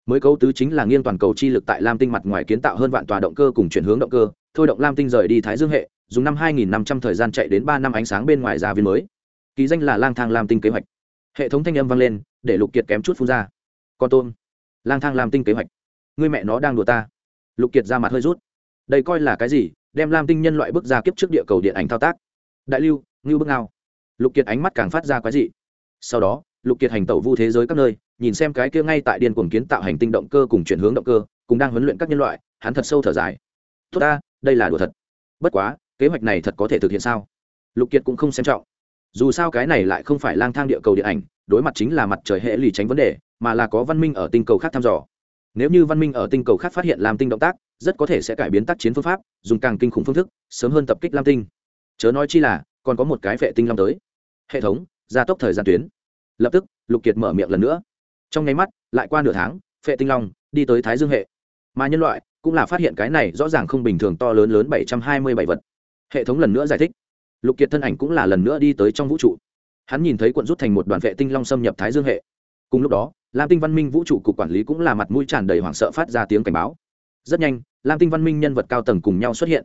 Mới cấu tứ chính là nghiêng toàn cầu chi lực tại lam tinh mặt ngoài kiến tạo hơn vạn tòa động cơ cùng chuyển hướng động cơ, thôi động lam tinh rời đi thái dương hệ dùng năm hai nghìn năm trăm thời gian chạy đến ba năm ánh sáng bên ngoài ra viên mới. Ký danh là lang thang lam tinh kế hoạch. Hệ thống thanh âm vang lên, để lục kiệt kém chút phun ra. Con tôm, lang thang lam tinh kế hoạch. Ngươi mẹ nó đang đùa ta. Lục kiệt ra mặt hơi rút. Đây coi là cái gì? Đem lam tinh nhân loại bước ra kiếp trước địa cầu điện ảnh thao tác. Đại lưu, ngưu bước ngao. Lục kiệt ánh mắt càng phát ra quái dị. Sau đó, lục kiệt hành tẩu vu thế giới các nơi, nhìn xem cái kia ngay tại điên cuồng kiến tạo hành tinh động cơ cùng chuyển hướng động cơ, cùng đang huấn luyện các nhân loại, hắn thật sâu thở dài. Tốt ta, đây là đùa thật. Bất quá kế hoạch này thật có thể thực hiện sao? Lục kiệt cũng không xem trọng. Dù sao cái này lại không phải lang thang địa cầu điện ảnh, đối mặt chính là mặt trời hệ lì tránh vấn đề, mà là có văn minh ở tinh cầu khác thăm dò. Nếu như văn minh ở tinh cầu khác phát hiện làm tinh động tác, rất có thể sẽ cải biến tác chiến phương pháp, dùng càng kinh khủng phương thức, sớm hơn tập kích lam tinh. Chớ nói chi là, còn có một cái vệ tinh long tới. Hệ thống, gia tốc thời gian tuyến. Lập tức, lục kiệt mở miệng lần nữa. Trong nháy mắt, lại qua nửa tháng phệ tinh long đi tới thái dương hệ. Mà nhân loại cũng là phát hiện cái này rõ ràng không bình thường to lớn lớn bảy trăm hai mươi bảy vật hệ thống lần nữa giải thích. Lục kiệt thân ảnh cũng là lần nữa đi tới trong vũ trụ. Hắn nhìn thấy quận rút thành một đoàn vệ tinh long xâm nhập thái dương hệ. Cùng lúc đó, lam tinh văn minh vũ trụ cục quản lý cũng là mặt mũi tràn đầy hoảng sợ phát ra tiếng cảnh báo. Rất nhanh, lam tinh văn minh nhân vật cao tầng cùng nhau xuất hiện.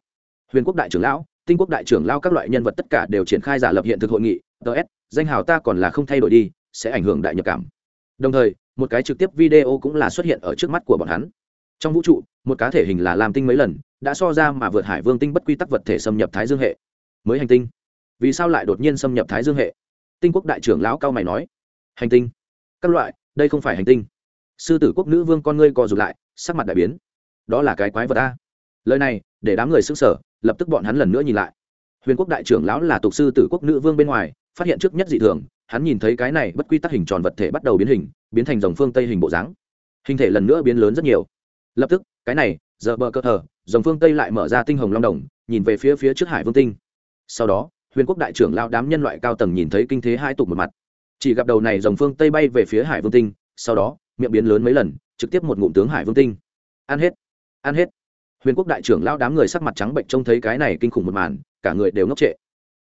Huyền quốc đại trưởng lão, tinh quốc đại trưởng lao các loại nhân vật tất cả đều triển khai giả lập hiện thực hội nghị. Ts danh hào ta còn là không thay đổi đi, sẽ ảnh hưởng đại nhập cảm. Đồng thời, một cái trực tiếp video cũng là xuất hiện ở trước mắt của bọn hắn. Trong vũ trụ, một cá thể hình là lam tinh mấy lần đã so ra mà vượt hải vương tinh bất quy tắc vật thể xâm nhập thái dương hệ. Mới hành tinh. Vì sao lại đột nhiên xâm nhập thái dương hệ? Tinh quốc đại trưởng lão cao mày nói. Hành tinh. Các loại, đây không phải hành tinh. Sư tử quốc nữ vương con ngươi co rụt lại, sắc mặt đại biến. Đó là cái quái vật a. Lời này, để đám người s ư n g sở lập tức bọn hắn lần nữa nhìn lại. Huyền quốc đại trưởng lão là tục sư tử quốc nữ vương bên ngoài, phát hiện trước nhất dị thường, hắn nhìn thấy cái này bất quy tắc hình tròn vật thể bắt đầu biến hình, biến thành dòng phương tây hình bộ dáng. Hình thể lần nữa biến lớn rất nhiều. Lập tức, cái này, giờ bờ cơ thờ dòng phương tây lại mở ra tinh hồng long đồng, nhìn về phía phía trước hải vương tinh. Sau đó, huyền quốc đại trưởng lao đám nhân loại cao tầng nhìn thấy kinh thế hai tục một mặt. Chỉ gặp đầu này dòng phương tây bay về phía hải vương tinh, sau đó, miệng biến lớn mấy lần, trực tiếp một ngụm tướng hải vương tinh. Ăn hết ăn hết. Huyền quốc đại trưởng lao đám người sắc mặt trắng bệnh trông thấy cái này kinh khủng một màn, cả người đều ngốc trệ.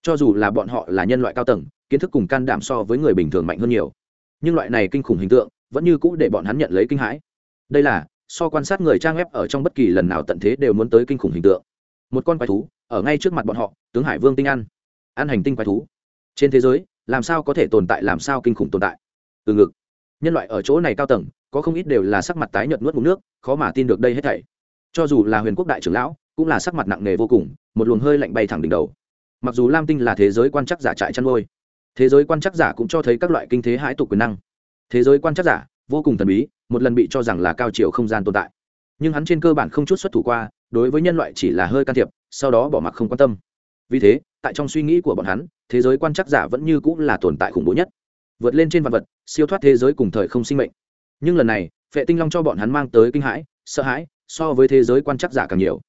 Cho dù là bọn họ là nhân loại cao tầng, kiến thức cùng can đảm so với người bình thường mạnh hơn nhiều. Nhưng loại này kinh khủng hình tượng vẫn như cũ để bọn hắn nhận lấy kinh hãi. Đây là so quan sát người trang web ở trong bất kỳ lần nào tận thế đều muốn tới kinh khủng hình tượng. Một con quái thú, ở ngay trước mặt bọn họ, tướng hải vương tinh ăn. Ăn hành tinh quái thú. Trên thế giới, làm sao có thể tồn tại, làm sao kinh khủng tồn tại? Từ ngực. Nhân loại ở chỗ này cao tầng, có không ít đều là sắc mặt tái nhợt nuốt ngụm nước, khó mà tin được đây hết thảy. Cho dù là huyền quốc đại trưởng lão, cũng là sắc mặt nặng nề vô cùng, một luồng hơi lạnh bay thẳng đỉnh đầu. Mặc dù lam tinh là thế giới quan chắc giả trại chăn nuôi, thế giới quan chắc giả cũng cho thấy các loại kinh thế hãi tục quyền năng. Thế giới quan chắc giả, vô cùng thần bí một lần bị cho rằng là cao chiều không gian tồn tại. Nhưng hắn trên cơ bản không chút xuất thủ qua, đối với nhân loại chỉ là hơi can thiệp, sau đó bỏ mặc không quan tâm. Vì thế, tại trong suy nghĩ của bọn hắn, thế giới quan chắc giả vẫn như cũng là tồn tại khủng bố nhất. Vượt lên trên vạn vật, siêu thoát thế giới cùng thời không sinh mệnh. Nhưng lần này, phệ tinh long cho bọn hắn mang tới kinh hãi, sợ hãi, so với thế giới quan chắc giả càng nhiều.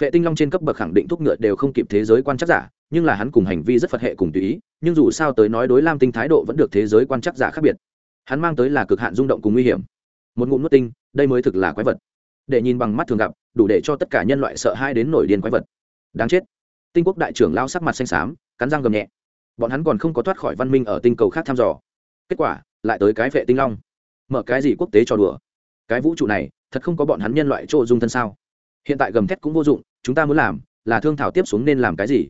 Phệ tinh long trên cấp bậc khẳng định thúc ngựa đều không kịp thế giới quan chắc giả, nhưng là hắn cùng hành vi rất phật hệ cùng tùy ý, nhưng dù sao tới nói đối lam tinh thái độ vẫn được thế giới quan chắc giả khác biệt. Hắn mang tới là cực hạn rung động cùng nguy hiểm một ngụm nuốt tinh, đây mới thực là quái vật. Để nhìn bằng mắt thường gặp, đủ để cho tất cả nhân loại sợ hãi đến nổi điên quái vật. Đáng chết. Tinh quốc đại trưởng lao sắc mặt xanh xám, cắn răng gầm nhẹ. Bọn hắn còn không có thoát khỏi văn minh ở tinh cầu khác thăm dò. Kết quả, lại tới cái vệ tinh long. Mở cái gì quốc tế cho đùa? Cái vũ trụ này, thật không có bọn hắn nhân loại chỗ dung thân sao? Hiện tại gầm thét cũng vô dụng, chúng ta muốn làm là thương thảo tiếp xuống nên làm cái gì?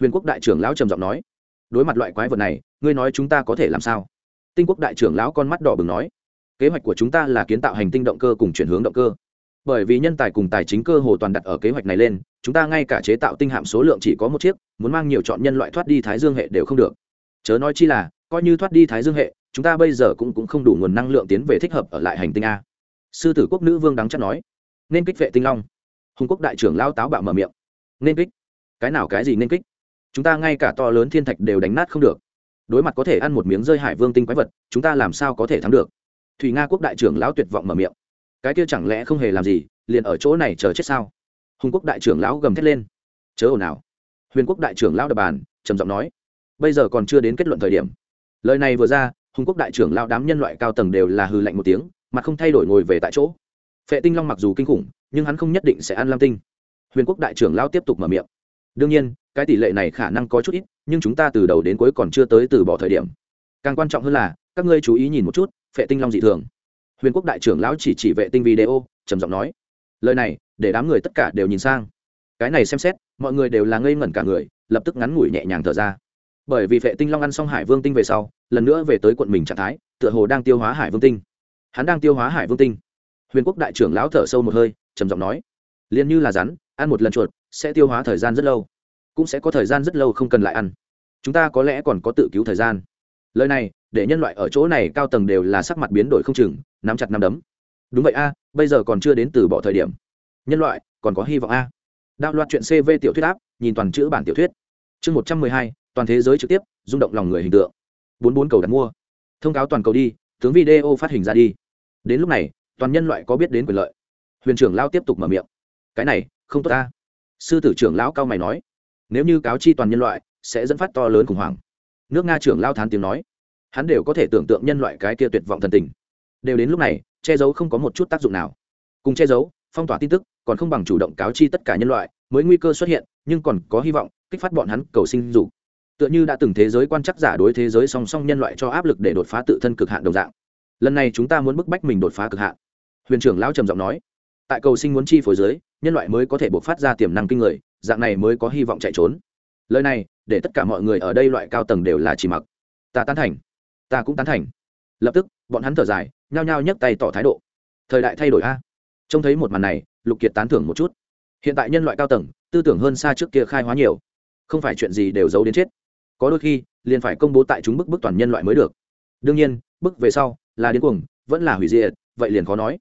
Huyền quốc đại trưởng lão trầm giọng nói. Đối mặt loại quái vật này, ngươi nói chúng ta có thể làm sao? Tinh quốc đại trưởng lão con mắt đỏ bừng nói kế hoạch của chúng ta là kiến tạo hành tinh động cơ cùng chuyển hướng động cơ. Bởi vì nhân tài cùng tài chính cơ hồ toàn đặt ở kế hoạch này lên chúng ta ngay cả chế tạo tinh hạm số lượng chỉ có một chiếc muốn mang nhiều chọn nhân loại thoát đi thái dương hệ đều không được. Chớ nói chi là coi như thoát đi thái dương hệ chúng ta bây giờ cũng, cũng không đủ nguồn năng lượng tiến về thích hợp ở lại hành tinh a. Sư tử quốc nữ vương đắng chắc nói. Nên kích vệ tinh long. Hùng quốc đại trưởng lao táo bạo mở miệng. Nên kích. Cái nào cái gì nên kích? Chúng ta ngay cả to lớn thiên thạch đều đánh nát không được. Đối mặt có thể ăn một miếng rơi hải vương tinh quái vật chúng ta làm sao có thể thắng được? Thủy nga quốc đại trưởng lão tuyệt vọng mở miệng. Cái kia chẳng lẽ không hề làm gì, liền ở chỗ này chờ chết sao? Hùng quốc đại trưởng lão gầm thét lên. Chớ ồn ào. Huyền quốc đại trưởng lão đập bàn, trầm giọng nói. Bây giờ còn chưa đến kết luận thời điểm. Lời này vừa ra, hùng quốc đại trưởng lão đám nhân loại cao tầng đều là hư lạnh một tiếng, mà không thay đổi ngồi về tại chỗ. Phệ tinh long mặc dù kinh khủng, nhưng hắn không nhất định sẽ ăn lam tinh. Huyền quốc đại trưởng lão tiếp tục mở miệng. Đương nhiên, cái tỷ lệ này khả năng có chút ít, nhưng chúng ta từ đầu đến cuối còn chưa tới từ bỏ thời điểm. Càng quan trọng hơn là, các ngươi chú ý nhìn một chút phệ tinh long dị thường. Huyền quốc đại trưởng lão chỉ chỉ vệ tinh video, trầm giọng nói, lời này, để đám người tất cả đều nhìn sang. Cái này xem xét, mọi người đều là ngây ngẩn cả người, lập tức ngắn ngủi nhẹ nhàng thở ra. Bởi vì vệ tinh long ăn xong hải vương tinh về sau, lần nữa về tới quận mình trạng thái, tựa hồ đang tiêu hóa hải vương tinh. Hắn đang tiêu hóa hải vương tinh. Huyền quốc đại trưởng lão thở sâu một hơi, trầm giọng nói, liền như là rắn, ăn một lần chuột, sẽ tiêu hóa thời gian rất lâu, cũng sẽ có thời gian rất lâu không cần lại ăn. Chúng ta có lẽ còn có tự cứu thời gian lời này, để nhân loại ở chỗ này cao tầng đều là sắc mặt biến đổi không chừng, nắm chặt nắm đấm. Đúng vậy a, bây giờ còn chưa đến từ bỏ thời điểm. Nhân loại, còn có hy vọng a. Đạo loạt chuyện cv tiểu thuyết áp, nhìn toàn chữ bản tiểu thuyết. Chương một trăm mười hai, toàn thế giới trực tiếp, rung động lòng người hình tượng. Bốn bốn cầu đặt mua. Thông cáo toàn cầu đi, tướng video phát hình ra đi. Đến lúc này, toàn nhân loại có biết đến quyền lợi. Huyền trưởng lao tiếp tục mở miệng. Cái này, không tốt ta sư tử trưởng lão cao mày nói. Nếu như cáo chi toàn nhân loại, sẽ dẫn phát to lớn khủng hoảng nước nga trưởng lao thán tiếng nói. Hắn đều có thể tưởng tượng nhân loại cái kia tuyệt vọng thần tình. Đều đến lúc này, che giấu không có một chút tác dụng nào. Cùng che giấu, phong tỏa tin tức, còn không bằng chủ động cáo chi tất cả nhân loại, mới nguy cơ xuất hiện, nhưng còn có hy vọng, kích phát bọn hắn cầu sinh dục. Tựa như đã từng thế giới quan chắc giả đối thế giới song song nhân loại cho áp lực để đột phá tự thân cực hạn đồng dạng. Lần này chúng ta muốn bức bách mình đột phá cực hạn. Huyền trưởng lão trầm giọng nói. Tại cầu sinh muốn chi phối giới, nhân loại mới có thể buộc phát ra tiềm năng kinh người, dạng này mới có hy vọng chạy trốn lời này, để tất cả mọi người ở đây loại cao tầng đều là chỉ mặc. Ta tán thành. Ta cũng tán thành. Lập tức, bọn hắn thở dài, nhao nhao nhấc tay tỏ thái độ. Thời đại thay đổi a. Trông thấy một màn này, lục kiệt tán thưởng một chút. Hiện tại nhân loại cao tầng, tư tưởng hơn xa trước kia khai hóa nhiều. Không phải chuyện gì đều giấu đến chết. Có đôi khi, liền phải công bố tại chúng bức bức toàn nhân loại mới được. Đương nhiên, bức về sau, là điên cuồng, vẫn là hủy diệt, vậy liền khó nói.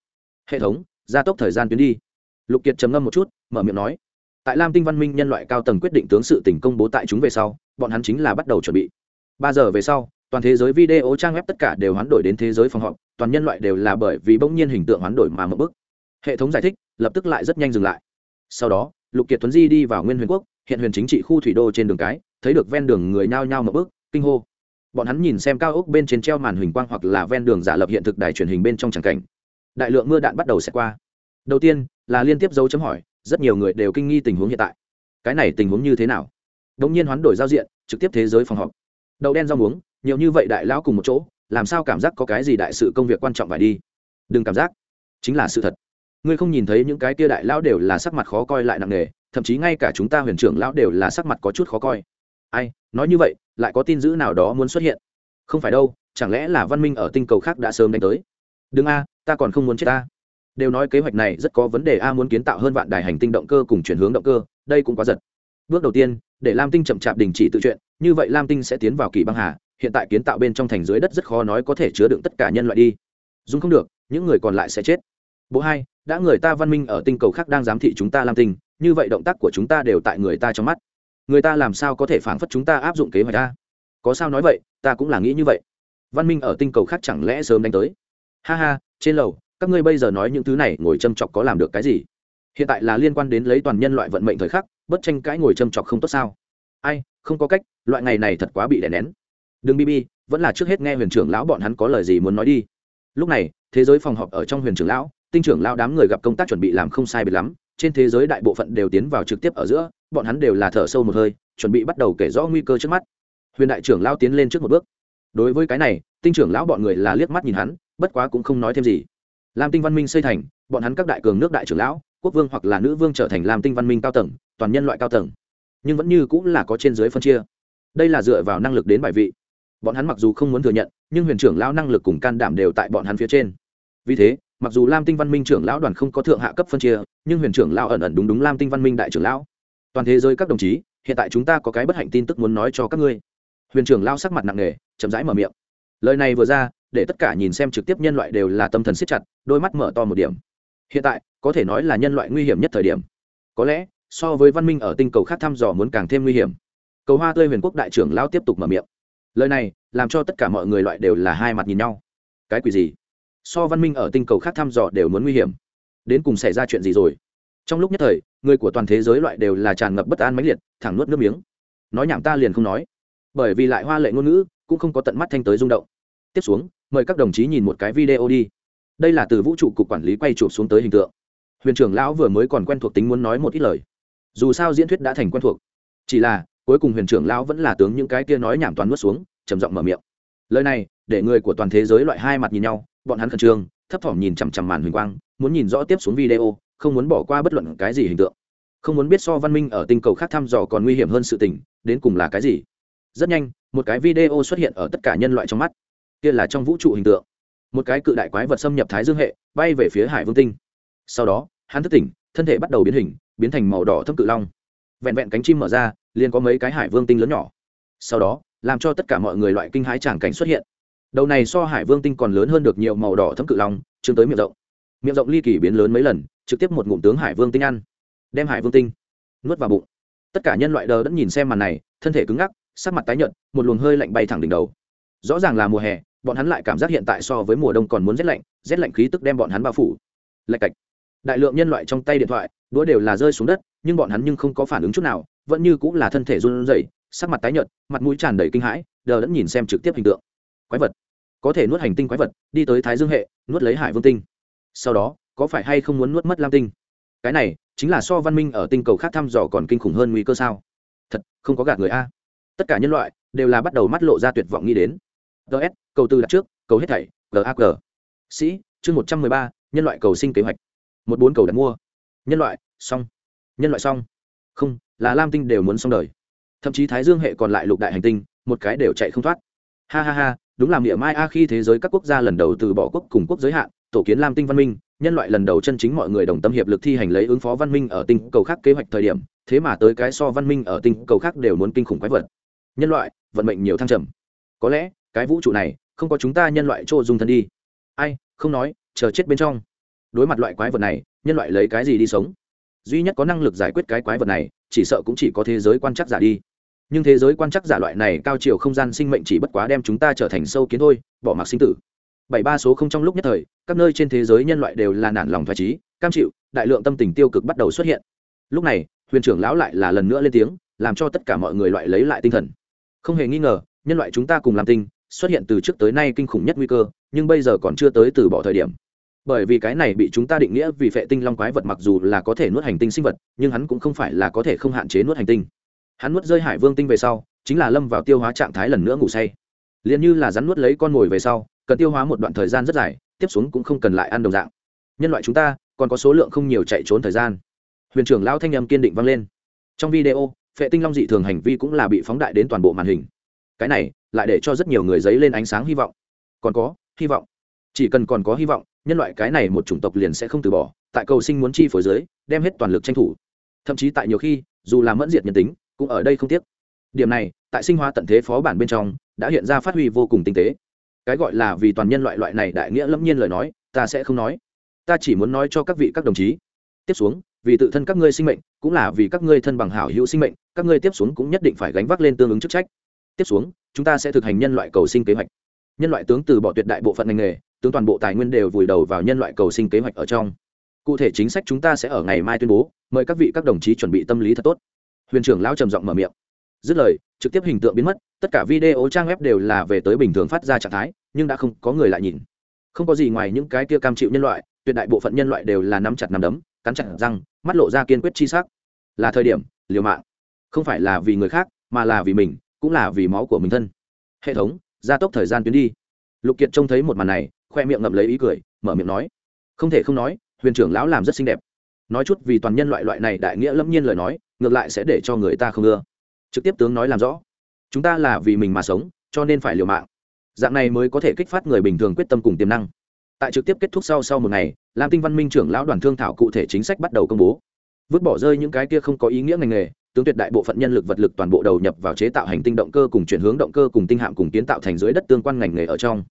Hệ thống, gia tốc thời gian tuyến đi. Lục kiệt trầm ngâm một chút, mở miệng nói tại lam tinh văn minh nhân loại cao tầng quyết định tướng sự tỉnh công bố tại chúng về sau, bọn hắn chính là bắt đầu chuẩn bị. Ba giờ về sau, toàn thế giới video trang web tất cả đều hoán đổi đến thế giới phòng họp, toàn nhân loại đều là bởi vì bỗng nhiên hình tượng hoán đổi mà mở bức hệ thống giải thích, lập tức lại rất nhanh dừng lại. Sau đó, lục kiệt tuấn di đi vào nguyên huyền quốc, hiện huyền chính trị khu thủy đô trên đường cái, thấy được ven đường người nhao nhao mở bức kinh hô. Bọn hắn nhìn xem cao ốc bên trên treo màn hình quang hoặc là ven đường giả lập hiện thực đài truyền hình bên trong tràng cảnh. Đại lượng mưa đạn bắt đầu sẽ qua. Đầu tiên, là liên tiếp dấu chấm hỏi rất nhiều người đều kinh nghi tình huống hiện tại. Cái này tình huống như thế nào? Đông nhiên hoán đổi giao diện, trực tiếp thế giới phòng họp. Đậu đen rau muống nhiều như vậy đại lão cùng một chỗ, làm sao cảm giác có cái gì đại sự công việc quan trọng phải đi? Đừng cảm giác. Chính là sự thật. Ngươi không nhìn thấy những cái tia đại lão đều là sắc mặt khó coi lại nặng nề, thậm chí ngay cả chúng ta huyền trưởng lão đều là sắc mặt có chút khó coi. Ai, nói như vậy, lại có tin dữ nào đó muốn xuất hiện? Không phải đâu, chẳng lẽ là văn minh ở tinh cầu khác đã sớm đánh tới? Đừng a, ta còn không muốn chết ta đều nói kế hoạch này rất có vấn đề, a muốn kiến tạo hơn vạn đài hành tinh động cơ cùng chuyển hướng động cơ, đây cũng quá giật. Bước đầu tiên, để lam tinh chậm chạp đình chỉ tự chuyện, như vậy lam tinh sẽ tiến vào kỳ băng hà, hiện tại kiến tạo bên trong thành dưới đất rất khó nói có thể chứa đựng tất cả nhân loại đi. Dùng không được, những người còn lại sẽ chết. Bộ hai, đã người ta văn minh ở tinh cầu khác đang giám thị chúng ta lam tinh, như vậy động tác của chúng ta đều tại người ta trong mắt. Người ta làm sao có thể phản phất chúng ta áp dụng kế hoạch ta có sao nói vậy, ta cũng là nghĩ như vậy. Văn minh ở tinh cầu khác chẳng lẽ sớm đánh tới? Ha ha, trên lầu các ngươi bây giờ nói những thứ này, ngồi châm chọc có làm được cái gì? Hiện tại là liên quan đến lấy toàn nhân loại vận mệnh thời khắc, bất tranh cãi ngồi châm chọc không tốt sao? Ai, không có cách, loại ngày này thật quá bị đè nén. Đừng bb vẫn là trước hết nghe huyền trưởng lão bọn hắn có lời gì muốn nói đi. Lúc này, thế giới phòng họp ở trong huyền trưởng lão, tinh trưởng lão đám người gặp công tác chuẩn bị làm không sai biệt lắm, trên thế giới đại bộ phận đều tiến vào trực tiếp ở giữa, bọn hắn đều là thở sâu một hơi, chuẩn bị bắt đầu kể rõ nguy cơ trước mắt. Huyền đại trưởng lão tiến lên trước một bước. Đối với cái này, tinh trưởng lão bọn người là liếc mắt nhìn hắn, bất quá cũng không nói thêm gì lam tinh văn minh xây thành, bọn hắn các đại cường nước đại trưởng lão, quốc vương hoặc là nữ vương trở thành lam tinh văn minh cao tầng, toàn nhân loại cao tầng. Nhưng vẫn như cũng là có trên dưới phân chia. Đây là dựa vào năng lực đến bài vị. Bọn hắn mặc dù không muốn thừa nhận, nhưng huyền trưởng lão năng lực cùng can đảm đều tại bọn hắn phía trên. Vì thế, mặc dù lam tinh văn minh trưởng lão đoàn không có thượng hạ cấp phân chia, nhưng huyền trưởng lão ẩn ẩn đúng đúng lam tinh văn minh đại trưởng lão. Toàn thế giới các đồng chí, hiện tại chúng ta có cái bất hạnh tin tức muốn nói cho các ngươi. Huyền trưởng lão sắc mặt nặng nề, chậm rãi mở miệng. Lời này vừa ra để tất cả nhìn xem trực tiếp nhân loại đều là tâm thần siết chặt, đôi mắt mở to một điểm. Hiện tại, có thể nói là nhân loại nguy hiểm nhất thời điểm. Có lẽ, so với văn minh ở tinh cầu khác thăm dò muốn càng thêm nguy hiểm. Cầu hoa tươi huyền quốc đại trưởng lao tiếp tục mở miệng. Lời này, làm cho tất cả mọi người loại đều là hai mặt nhìn nhau. Cái quỷ gì? So văn minh ở tinh cầu khác thăm dò đều muốn nguy hiểm. Đến cùng xảy ra chuyện gì rồi? Trong lúc nhất thời, người của toàn thế giới loại đều là tràn ngập bất an mãnh liệt, thẳng nuốt nước miếng. Nói nhảm ta liền không nói. Bởi vì lại hoa lệ ngôn ngữ, cũng không có tận mắt thanh tới rung động. Tiếp xuống mời các đồng chí nhìn một cái video đi. Đây là từ vũ trụ cục quản lý quay chụp xuống tới hình tượng. Huyền trưởng lão vừa mới còn quen thuộc tính muốn nói một ít lời. Dù sao diễn thuyết đã thành quen thuộc. Chỉ là, cuối cùng huyền trưởng lão vẫn là tướng những cái kia nói nhảm toàn nuốt xuống, trầm giọng mở miệng. Lời này, để người của toàn thế giới loại hai mặt nhìn nhau, bọn hắn khẩn trương, thấp thỏm nhìn chằm chằm màn huỳnh quang, muốn nhìn rõ tiếp xuống video, không muốn bỏ qua bất luận cái gì hình tượng. Không muốn biết so văn minh ở tinh cầu khác thăm dò còn nguy hiểm hơn sự tình, đến cùng là cái gì. Rất nhanh, một cái video xuất hiện ở tất cả nhân loại trong mắt kia là trong vũ trụ hình tượng. Một cái cự đại quái vật xâm nhập thái dương hệ, bay về phía hải vương tinh. Sau đó, hắn thức tỉnh, thân thể bắt đầu biến hình, biến thành màu đỏ thâm cự long. Vẹn vẹn cánh chim mở ra, liền có mấy cái hải vương tinh lớn nhỏ. Sau đó, làm cho tất cả mọi người loại kinh hái tràng cảnh xuất hiện. Đầu này so hải vương tinh còn lớn hơn được nhiều màu đỏ thấm cự long chứng tới miệng rộng. Miệng rộng ly kỳ biến lớn mấy lần, trực tiếp một ngụm tướng hải vương tinh ăn. Đem hải vương tinh nuốt vào bụng. Tất cả nhân loại đờ đẫn nhìn xem màn này, thân thể cứng ngắc, sắc mặt tái nhợt, một luồng hơi lạnh bay thẳng đỉnh đầu. Rõ ràng là mùa hè bọn hắn lại cảm giác hiện tại so với mùa đông còn muốn rét lạnh rét lạnh khí tức đem bọn hắn bao phủ. Lạch cạch. Đại lượng nhân loại trong tay điện thoại, đũa đều là rơi xuống đất, nhưng bọn hắn nhưng không có phản ứng chút nào, vẫn như cũng là thân thể run rẩy, sắc mặt tái nhợt, mặt mũi tràn đầy kinh hãi, đờ đẫn nhìn xem trực tiếp hình tượng. Quái vật. Có thể nuốt hành tinh quái vật, đi tới thái dương hệ, nuốt lấy hải vương tinh. Sau đó, có phải hay không muốn nuốt mất lam tinh? Cái này, chính là so văn minh ở tinh cầu khác thăm dò còn kinh khủng hơn nguy cơ sao? Thật, không có gạt người a. Tất cả nhân loại đều là bắt đầu mắt lộ ra tuyệt vọng nghĩ đến ts cầu tư đặt trước, cầu hết thảy gag sĩ, chương một trăm mười ba, nhân loại cầu sinh kế hoạch. Một bốn cầu đặt mua. Nhân loại, xong. Nhân loại xong. Không, là lam tinh đều muốn xong đời. Thậm chí thái dương hệ còn lại lục đại hành tinh, một cái đều chạy không thoát. Ha ha ha, đúng là nghĩa mai a khi thế giới các quốc gia lần đầu từ bỏ quốc cùng quốc giới hạn, tổ kiến lam tinh văn minh, nhân loại lần đầu chân chính mọi người đồng tâm hiệp lực thi hành lấy ứng phó văn minh ở tinh cầu khác kế hoạch thời điểm, thế mà tới cái so văn minh ở tinh cầu khác đều muốn kinh khủng quái vật. Nhân loại, vận mệnh nhiều thăng trầm. Có lẽ cái vũ trụ này, không có chúng ta nhân loại chỗ dùng thân đi. Ai, không nói, chờ chết bên trong. Đối mặt loại quái vật này, nhân loại lấy cái gì đi sống? Duy nhất có năng lực giải quyết cái quái vật này, chỉ sợ cũng chỉ có thế giới quan trắc giả đi. Nhưng thế giới quan trắc giả loại này cao chiều không gian sinh mệnh chỉ bất quá đem chúng ta trở thành sâu kiến thôi, bỏ mặc sinh tử. Bảy ba số không trong lúc nhất thời, các nơi trên thế giới nhân loại đều là nản lòng thoải trí cam chịu, đại lượng tâm tình tiêu cực bắt đầu xuất hiện. Lúc này, huyền trưởng lão lại là lần nữa lên tiếng, làm cho tất cả mọi người loại lấy lại tinh thần. Không hề nghi ngờ, nhân loại chúng ta cùng làm tinh xuất hiện từ trước tới nay kinh khủng nhất nguy cơ, nhưng bây giờ còn chưa tới từ bỏ thời điểm. Bởi vì cái này bị chúng ta định nghĩa vì phệ tinh long quái vật mặc dù là có thể nuốt hành tinh sinh vật, nhưng hắn cũng không phải là có thể không hạn chế nuốt hành tinh. Hắn nuốt rơi hải vương tinh về sau, chính là lâm vào tiêu hóa trạng thái lần nữa ngủ say. Liền như là rắn nuốt lấy con mồi về sau, cần tiêu hóa một đoạn thời gian rất dài, tiếp xuống cũng không cần lại ăn đồng dạng. Nhân loại chúng ta, còn có số lượng không nhiều chạy trốn thời gian. Huyền trưởng lão thanh âm kiên định vang lên. Trong video, phệ tinh long dị thường hành vi cũng là bị phóng đại đến toàn bộ màn hình cái này lại để cho rất nhiều người dấy lên ánh sáng hy vọng. Còn có hy vọng. Chỉ cần còn có hy vọng nhân loại cái này một chủng tộc liền sẽ không từ bỏ tại cầu sinh muốn chi phối giới, đem hết toàn lực tranh thủ. Thậm chí tại nhiều khi dù là mẫn diệt nhân tính cũng ở đây không tiếc. Điểm này tại sinh hóa tận thế phó bản bên trong đã hiện ra phát huy vô cùng tinh tế. Cái gọi là vì toàn nhân loại loại này đại nghĩa lẫm nhiên lời nói ta sẽ không nói. Ta chỉ muốn nói cho các vị các đồng chí. Tiếp xuống vì tự thân các ngươi sinh mệnh cũng là vì các ngươi thân bằng hảo hữu sinh mệnh các ngươi tiếp xuống cũng nhất định phải gánh vác lên tương ứng chức trách tiếp xuống, chúng ta sẽ thực hành nhân loại cầu sinh kế hoạch. Nhân loại tướng từ bỏ tuyệt đại bộ phận ngành nghề, tướng toàn bộ tài nguyên đều vùi đầu vào nhân loại cầu sinh kế hoạch ở trong. Cụ thể chính sách chúng ta sẽ ở ngày mai tuyên bố, mời các vị các đồng chí chuẩn bị tâm lý thật tốt. Huyền trưởng lão trầm giọng mở miệng. Dứt lời, trực tiếp hình tượng biến mất, tất cả video trang web đều là về tới bình thường phát ra trạng thái, nhưng đã không có người lại nhìn. Không có gì ngoài những cái kia cam chịu nhân loại, tuyệt đại bộ phận nhân loại đều là nắm chặt nắm đấm, cắn chặt răng, mắt lộ ra kiên quyết chi sắc. Là thời điểm, liều mạng. Không phải là vì người khác, mà là vì mình cũng là vì máu của mình thân. Hệ thống, gia tốc thời gian tuyến đi. Lục kiệt trông thấy một màn này, khoe miệng ngậm lấy ý cười, mở miệng nói. Không thể không nói, huyền trưởng lão làm rất xinh đẹp. Nói chút vì toàn nhân loại loại này đại nghĩa lâm nhiên lời nói, ngược lại sẽ để cho người ta không ưa. Trực tiếp tướng nói làm rõ. Chúng ta là vì mình mà sống, cho nên phải liều mạng. Dạng này mới có thể kích phát người bình thường quyết tâm cùng tiềm năng. Tại trực tiếp kết thúc sau sau một ngày, lam tinh văn minh trưởng lão đoàn thương thảo cụ thể chính sách bắt đầu công bố. Vứt bỏ rơi những cái kia không có ý nghĩa ngành nghề tướng tuyệt đại bộ phận nhân lực vật lực toàn bộ đầu nhập vào chế tạo hành tinh động cơ cùng chuyển hướng động cơ cùng tinh hạm cùng kiến tạo thành dưới đất tương quan ngành nghề ở trong.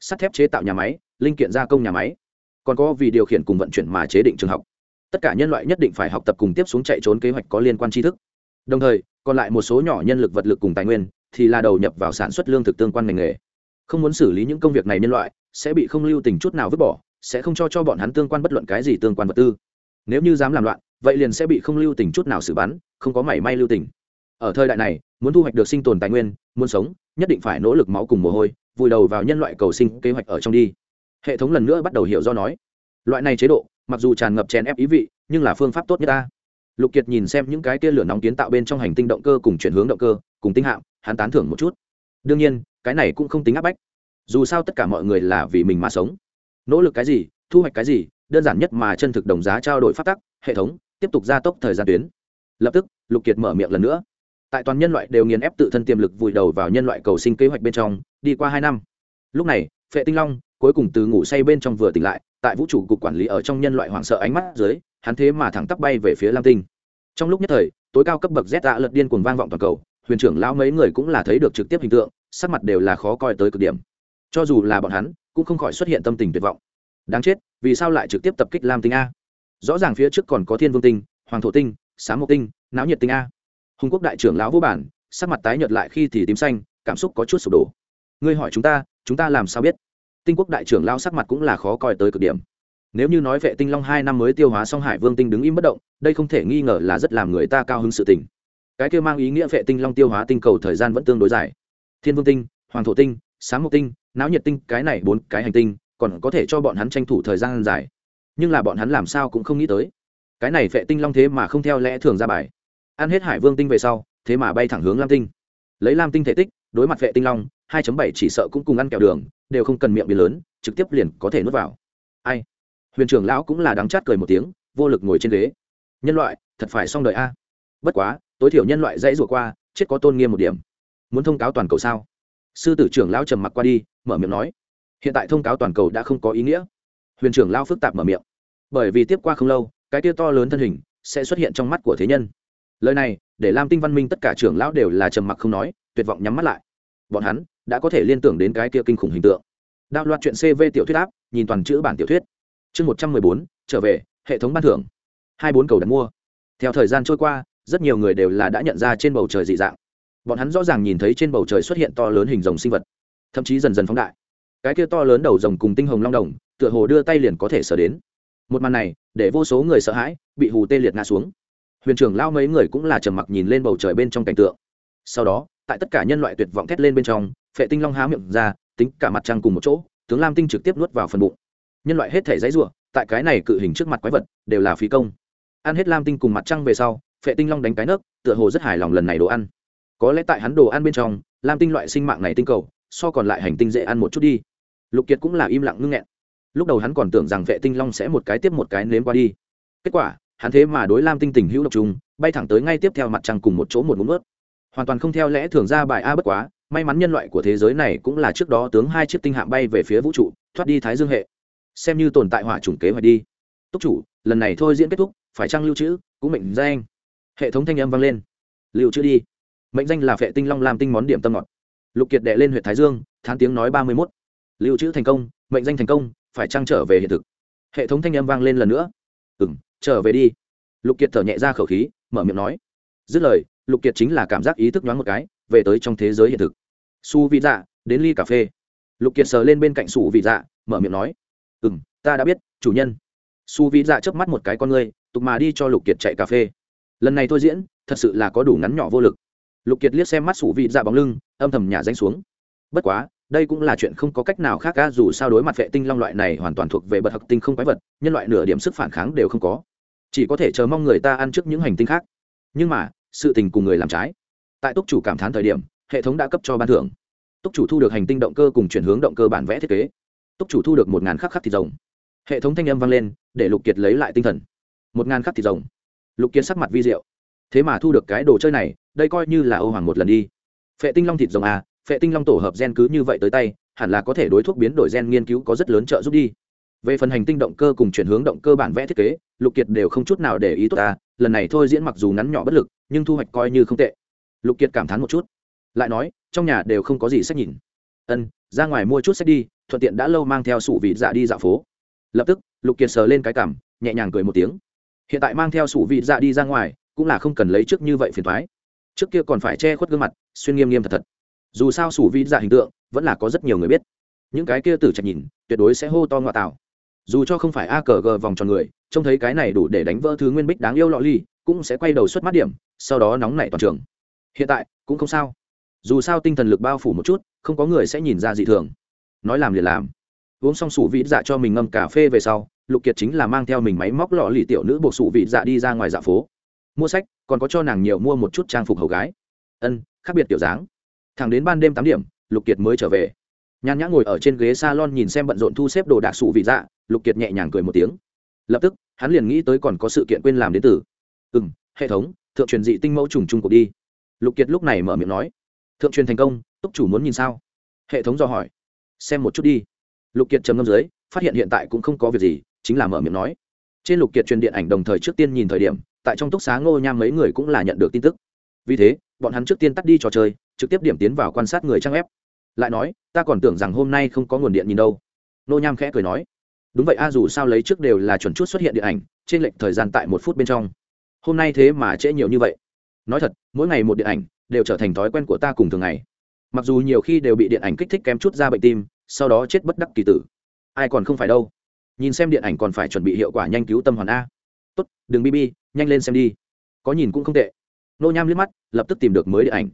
Sắt thép chế tạo nhà máy, linh kiện gia công nhà máy. Còn có vì điều khiển cùng vận chuyển mà chế định trường học. Tất cả nhân loại nhất định phải học tập cùng tiếp xuống chạy trốn kế hoạch có liên quan tri thức. Đồng thời, còn lại một số nhỏ nhân lực vật lực cùng tài nguyên thì là đầu nhập vào sản xuất lương thực tương quan ngành nghề. Không muốn xử lý những công việc này nhân loại sẽ bị không lưu tình chút nào vứt bỏ, sẽ không cho cho bọn hắn tương quan bất luận cái gì tương quan vật tư. Nếu như dám làm loạn vậy liền sẽ bị không lưu tình chút nào xử bắn, không có mảy may lưu tình. Ở thời đại này, muốn thu hoạch được sinh tồn tài nguyên, muốn sống, nhất định phải nỗ lực máu cùng mồ hôi, vùi đầu vào nhân loại cầu sinh kế hoạch ở trong đi. Hệ thống lần nữa bắt đầu hiểu do nói. Loại này chế độ, mặc dù tràn ngập chèn ép ý vị, nhưng là phương pháp tốt nhất ta. Lục kiệt nhìn xem những cái tia lửa nóng kiến tạo bên trong hành tinh động cơ cùng chuyển hướng động cơ, cùng tinh hạm, hắn tán thưởng một chút. Đương nhiên, cái này cũng không tính áp bách. Dù sao tất cả mọi người là vì mình mà sống. Nỗ lực cái gì, thu hoạch cái gì, đơn giản nhất mà chân thực đồng giá trao đổi phát tắc, hệ thống tiếp tục gia tốc thời gian tuyến. Lập tức, lục kiệt mở miệng lần nữa. Tại toàn nhân loại đều nghiền ép tự thân tiềm lực vùi đầu vào nhân loại cầu sinh kế hoạch bên trong, đi qua hai năm. Lúc này, phệ tinh long, cuối cùng từ ngủ say bên trong vừa tỉnh lại, tại vũ trụ cục quản lý ở trong nhân loại hoảng sợ ánh mắt dưới, hắn thế mà thẳng tắp bay về phía lam tinh. Trong lúc nhất thời, tối cao cấp bậc z tạ lật điên cuồng vang vọng toàn cầu, huyền trưởng lão mấy người cũng là thấy được trực tiếp hình tượng, sắc mặt đều là khó coi tới cực điểm. Cho dù là bọn hắn, cũng không khỏi xuất hiện tâm tình tuyệt vọng. Đáng chết, vì sao lại trực tiếp tập kích lam tinh a? Rõ ràng phía trước còn có thiên vương tinh, hoàng thổ tinh sáng mộc tinh, náo nhiệt tinh a. Hùng quốc đại trưởng lão vô bản, sắc mặt tái nhợt lại khi thì tím xanh, cảm xúc có chút sụp đổ. Ngươi hỏi chúng ta chúng ta làm sao biết? Tinh quốc đại trưởng lão sắc mặt cũng là khó coi tới cực điểm. Nếu như nói vệ tinh long hai năm mới tiêu hóa xong hải vương tinh đứng im bất động, đây không thể nghi ngờ là rất làm người ta cao hứng sự tình. Cái kia mang ý nghĩa vệ tinh long tiêu hóa tinh cầu thời gian vẫn tương đối dài. Thiên vương tinh, hoàng thổ tinh sáng mộc tinh, náo nhiệt tinh, cái này bốn cái hành tinh, còn có thể cho bọn hắn tranh thủ thời gian dài nhưng là bọn hắn làm sao cũng không nghĩ tới. Cái này vệ tinh long thế mà không theo lẽ thường ra bài. Ăn hết hải vương tinh về sau, thế mà bay thẳng hướng lam tinh. Lấy lam tinh thể tích, đối mặt vệ tinh long 2.7 chỉ sợ cũng cùng ăn kẹo đường, đều không cần miệng biến lớn, trực tiếp liền có thể nuốt vào. Ai? Huyền trưởng lão cũng là đáng chát cười một tiếng, vô lực ngồi trên ghế. Nhân loại, thật phải xong đời a. Bất quá, tối thiểu nhân loại dãy rủa qua, chết có tôn nghiêm một điểm. Muốn thông cáo toàn cầu sao? Sư tử trưởng lão trầm mặc qua đi, mở miệng nói. Hiện tại thông cáo toàn cầu đã không có ý nghĩa huyền trưởng lão phức tạp mở miệng. Bởi vì tiếp qua không lâu, cái tia to lớn thân hình sẽ xuất hiện trong mắt của thế nhân. Lời này, để lam tinh văn minh tất cả trưởng lão đều là trầm mặc không nói, tuyệt vọng nhắm mắt lại. Bọn hắn đã có thể liên tưởng đến cái kia kinh khủng hình tượng. Đạo loạt chuyện cv tiểu thuyết áp, nhìn toàn chữ bản tiểu thuyết. Chương một trăm mười bốn, trở về, hệ thống ban thưởng. Hai bốn cầu đặt mua. Theo thời gian trôi qua, rất nhiều người đều là đã nhận ra trên bầu trời dị dạng. Bọn hắn rõ ràng nhìn thấy trên bầu trời xuất hiện to lớn hình rồng sinh vật, thậm chí dần dần phóng đại. Cái kia to lớn đầu rồng cùng tinh hồng long đồng tựa hồ đưa tay liền có thể sở đến. Một màn này, để vô số người sợ hãi, bị hù tê liệt ngã xuống. Huyền trưởng lao mấy người cũng là trầm mặc nhìn lên bầu trời bên trong cảnh tượng. Sau đó, tại tất cả nhân loại tuyệt vọng thét lên bên trong, phệ tinh long há miệng ra, tính cả mặt trăng cùng một chỗ, tướng lam tinh trực tiếp nuốt vào phần bụng. Nhân loại hết thể giấy ruộng tại cái này cự hình trước mặt quái vật, đều là phí công. Ăn hết lam tinh cùng mặt trăng về sau, phệ tinh long đánh cái nước tựa hồ rất hài lòng lần này đồ ăn. Có lẽ tại hắn đồ ăn bên trong, lam tinh loại sinh mạng này tinh cầu, so còn lại hành tinh dễ ăn một chút đi. Lục kiệt cũng là im lặng ngưng nghẹn lúc đầu hắn còn tưởng rằng vệ tinh long sẽ một cái tiếp một cái nếm qua đi. Kết quả, hắn thế mà đối lam tinh tình hữu độc trùng bay thẳng tới ngay tiếp theo mặt trăng cùng một chỗ một ngụm ướt. Hoàn toàn không theo lẽ thường ra bài a bất quá, may mắn nhân loại của thế giới này cũng là trước đó tướng hai chiếc tinh hạm bay về phía vũ trụ, thoát đi thái dương hệ. Xem như tồn tại hỏa chủng kế hoạch đi. Túc chủ, lần này thôi diễn kết thúc, phải trăng lưu trữ, cũng mệnh danh. Hệ thống thanh âm vang lên. Lưu trữ đi. Mệnh danh là phệ tinh long làm tinh món điểm tâm ngọt. Lục kiệt đệ lên huyện thái dương, thán tiếng nói ba mươi mốt. Lưu trữ thành công, mệnh danh thành công phải trăng trở về hiện thực? Hệ thống thanh âm vang lên lần nữa. Ừ m trở về đi. Lục kiệt thở nhẹ ra khẩu khí, mở miệng nói. Dứt lời, lục kiệt chính là cảm giác ý thức nhoáng một cái, về tới trong thế giới hiện thực. Su vị dạ đến ly cà phê. Lục kiệt sờ lên bên cạnh su vị dạ mở miệng nói. Ừ m ta đã biết, chủ nhân. Su vị dạ chớp mắt một cái con ngươi, tục mà đi cho lục kiệt chạy cà phê. Lần này tôi diễn, thật sự là có đủ ngắn nhỏ vô lực. Lục kiệt liếc xem mắt su vị dạ bóng lưng, âm thầm nhả danh xuống. Bất quá đây cũng là chuyện không có cách nào khác ca dù sao đối mặt vệ tinh long loại này hoàn toàn thuộc về bậc học tinh không quái vật, nhân loại nửa điểm sức phản kháng đều không có. Chỉ có thể chờ mong người ta ăn trước những hành tinh khác. Nhưng mà, sự tình cùng người làm trái. Tại túc chủ cảm thán thời điểm, hệ thống đã cấp cho ban thưởng. Túc chủ thu được hành tinh động cơ cùng chuyển hướng động cơ bản vẽ thiết kế. Túc chủ thu được một ngàn khắc khắc thịt rồng. Hệ thống thanh âm vang lên, để lục kiệt lấy lại tinh thần. Một ngàn khắc thịt rồng. Lục kiệt sắc mặt vi diệu. Thế mà thu được cái đồ chơi này, đây coi như là ô hoàng một lần đi. Phệ tinh long thịt rồng à phệ tinh long tổ hợp gen cứ như vậy tới tay, hẳn là có thể đối thuốc biến đổi gen nghiên cứu có rất lớn trợ giúp đi. Về phần hành tinh động cơ cùng chuyển hướng động cơ bản vẽ thiết kế, lục kiệt đều không chút nào để ý tốt ta, lần này thôi diễn mặc dù ngắn nhỏ bất lực, nhưng thu hoạch coi như không tệ. Lục kiệt cảm thán một chút, lại nói, trong nhà đều không có gì sách nhìn. Ân, ra ngoài mua chút sách đi, thuận tiện đã lâu mang theo sủ vị dạ đi dạo phố. Lập tức, lục kiệt sờ lên cái cảm nhẹ nhàng cười một tiếng. Hiện tại mang theo sủ vị dạ đi ra ngoài, cũng là không cần lấy trước như vậy phiền thoái trước kia còn phải che khuất gương mặt, xuyên nghiêm nghiêm thật thật dù sao sủ vị dạ hình tượng vẫn là có rất nhiều người biết. Những cái kia tử trạch nhìn, tuyệt đối sẽ hô to ngoại tạo. Dù cho không phải a cờ g vòng tròn người, trông thấy cái này đủ để đánh vỡ thứ nguyên bích đáng yêu lọ ly cũng sẽ quay đầu xuất mắt điểm, sau đó nóng nảy toàn trường. Hiện tại, cũng không sao. Dù sao tinh thần lực bao phủ một chút, không có người sẽ nhìn ra dị thường. Nói làm liền làm. Uống xong sủ vị dạ cho mình ngâm cà phê về sau, lục kiệt chính là mang theo mình máy móc lọ lì tiểu nữ buộc sủ vị dạ đi ra ngoài dạ phố. Mua sách, còn có cho nàng nhiều mua một chút trang phục hầu gái. Ân, khác biệt kiểu dáng thẳng đến ban đêm tám điểm, lục kiệt mới trở về. Nhàn nhã ngồi ở trên ghế salon nhìn xem bận rộn thu xếp đồ đạc sụ vị dạ lục kiệt nhẹ nhàng cười một tiếng. Lập tức, hắn liền nghĩ tới còn có sự kiện quên làm đến từ. Ừ m hệ thống, thượng truyền dị tinh mẫu trùng trung cuộc đi. Lục kiệt lúc này mở miệng nói. Thượng truyền thành công, túc chủ muốn nhìn sao? Hệ thống do hỏi. Xem một chút đi. Lục kiệt trầm ngâm dưới, phát hiện hiện tại cũng không có việc gì, chính là mở miệng nói. Trên lục kiệt truyền điện ảnh đồng thời trước tiên nhìn thời điểm, tại trong túc xá ngô nham mấy người cũng là nhận được tin tức. Vì thế, bọn hắn trước tiên tắt đi trò chơi trực tiếp điểm tiến vào quan sát người trang ép. Lại nói, ta còn tưởng rằng hôm nay không có nguồn điện nhìn đâu. Nô nham khẽ cười nói. Đúng vậy a, dù sao lấy trước đều là chuẩn chút xuất hiện điện ảnh, trên lệnh thời gian tại một phút bên trong. Hôm nay thế mà trễ nhiều như vậy. Nói thật, mỗi ngày một điện ảnh đều trở thành thói quen của ta cùng thường ngày. Mặc dù nhiều khi đều bị điện ảnh kích thích kém chút ra bệnh tim, sau đó chết bất đắc kỳ tử. Ai còn không phải đâu. Nhìn xem điện ảnh còn phải chuẩn bị hiệu quả nhanh cứu tâm hoàn a. Tốt, đừng bb nhanh lên xem đi. Có nhìn cũng không tệ. Nô nham liếc mắt, lập tức tìm được mới điện ảnh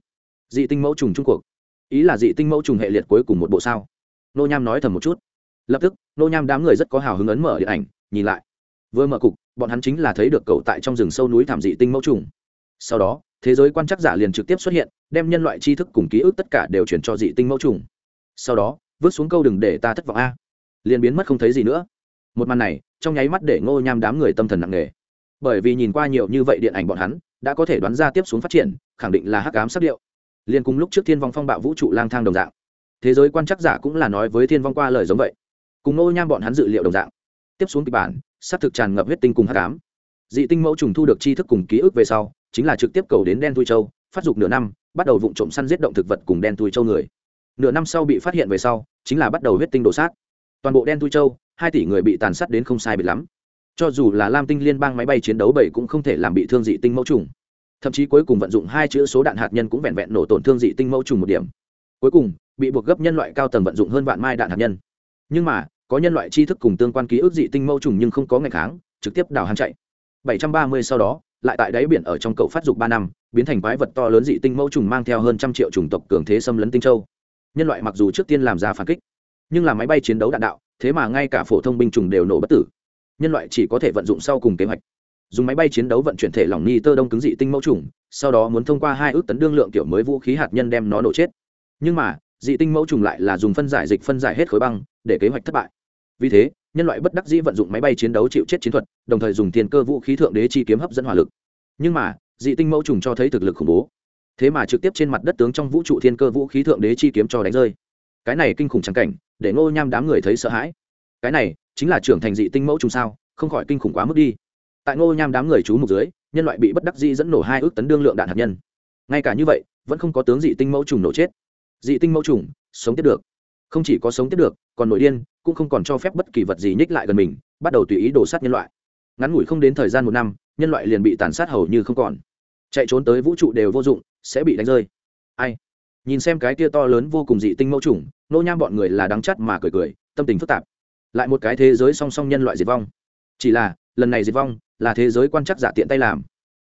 dị tinh mẫu trùng trung cuộc. Ý là dị tinh mẫu trùng hệ liệt cuối cùng một bộ sao? Nô nham nói thầm một chút. Lập tức, nô nham đám người rất có hào hứng ấn mở điện ảnh, nhìn lại. Vừa mở cục, bọn hắn chính là thấy được cậu tại trong rừng sâu núi thảm dị tinh mẫu trùng. Sau đó, thế giới quan trắc giả liền trực tiếp xuất hiện, đem nhân loại tri thức cùng ký ức tất cả đều chuyển cho dị tinh mẫu trùng. Sau đó, vứt xuống câu đừng để ta thất vọng a. Liền biến mất không thấy gì nữa. Một màn này, trong nháy mắt để ngô nham đám người tâm thần nặng nề. Bởi vì nhìn qua nhiều như vậy điện ảnh bọn hắn, đã có thể đoán ra tiếp xuống phát triển, khẳng định là hắc ám sắc điệu liền cùng lúc trước thiên vong phong bạo vũ trụ lang thang đồng dạng. Thế giới quan chắc giả cũng là nói với thiên vong qua lời giống vậy. Cùng nô nham bọn hắn dự liệu đồng dạng. Tiếp xuống kịch bản s á t thực tràn ngập huyết tinh cùng h tám dị tinh mẫu trùng thu được tri thức cùng ký ức về sau, chính là trực tiếp cầu đến đen thui châu, phát dục nửa năm, bắt đầu vụ trộm săn giết động thực vật cùng đen thui châu người. Nửa năm sau bị phát hiện về sau, chính là bắt đầu huyết tinh đổ sát. Toàn bộ đen thui châu, hai tỷ người bị tàn sát đến không sai bị lắm. Cho dù là lam tinh liên bang máy bay chiến đấu bảy cũng không thể làm bị thương dị tinh mẫu trùng thậm chí cuối cùng vận dụng hai chữ số đạn hạt nhân cũng vẹn vẹn nổ tổn thương dị tinh mẫu trùng một điểm. Cuối cùng, bị buộc gấp nhân loại cao tầng vận dụng hơn vạn mai đạn hạt nhân. Nhưng mà, có nhân loại tri thức cùng tương quan ký ức dị tinh mẫu trùng nhưng không có ngày kháng, trực tiếp đào hang chạy. 730 sau đó, lại tại đáy biển ở trong cầu phát dục ba năm, biến thành quái vật to lớn dị tinh mẫu trùng mang theo hơn trăm triệu chủng tộc cường thế xâm lấn tinh châu. Nhân loại mặc dù trước tiên làm ra phản kích, nhưng là máy bay chiến đấu đạn đạo, thế mà ngay cả phổ thông binh trùng đều nổ bất tử. Nhân loại chỉ có thể vận dụng sau cùng kế hoạch dùng máy bay chiến đấu vận chuyển thể lỏng ni tơ đông cứng dị tinh mẫu trùng, sau đó muốn thông qua hai ước tấn đương lượng kiểu mới vũ khí hạt nhân đem nó nổ chết. Nhưng mà, dị tinh mẫu trùng lại là dùng phân giải dịch phân giải hết khối băng, để kế hoạch thất bại. Vì thế, nhân loại bất đắc dĩ vận dụng máy bay chiến đấu chịu chết chiến thuật, đồng thời dùng tiền cơ vũ khí thượng đế chi kiếm hấp dẫn hỏa lực. Nhưng mà, dị tinh mẫu trùng cho thấy thực lực khủng bố. Thế mà trực tiếp trên mặt đất tướng trong vũ trụ thiên cơ vũ khí thượng đế chi kiếm cho đánh rơi. Cái này kinh khủng trắng cảnh, để ngô nham đám người thấy sợ hãi. Cái này, chính là trưởng thành dị tinh mẫu trùng sao, không khỏi kinh khủng quá mức đi tại ngô nham đám người chú mục dưới, nhân loại bị bất đắc dĩ dẫn nổ hai ước tấn đương lượng đạn hạt nhân. Ngay cả như vậy, vẫn không có tướng dị tinh mẫu trùng nổ chết. Dị tinh mẫu trùng, sống tiếp được. Không chỉ có sống tiếp được, còn nội điên, cũng không còn cho phép bất kỳ vật gì nhích lại gần mình, bắt đầu tùy ý đổ sát nhân loại. Ngắn ngủi không đến thời gian một năm, nhân loại liền bị tàn sát hầu như không còn. Chạy trốn tới vũ trụ đều vô dụng, sẽ bị đánh rơi. Ai? Nhìn xem cái kia to lớn vô cùng dị tinh mẫu trùng nô nham bọn người là đắng chắt mà cười cười, tâm tình phức tạp. Lại một cái thế giới song song nhân loại diệt vong. Chỉ là, lần này diệt vong là thế giới quan chắc giả tiện tay làm.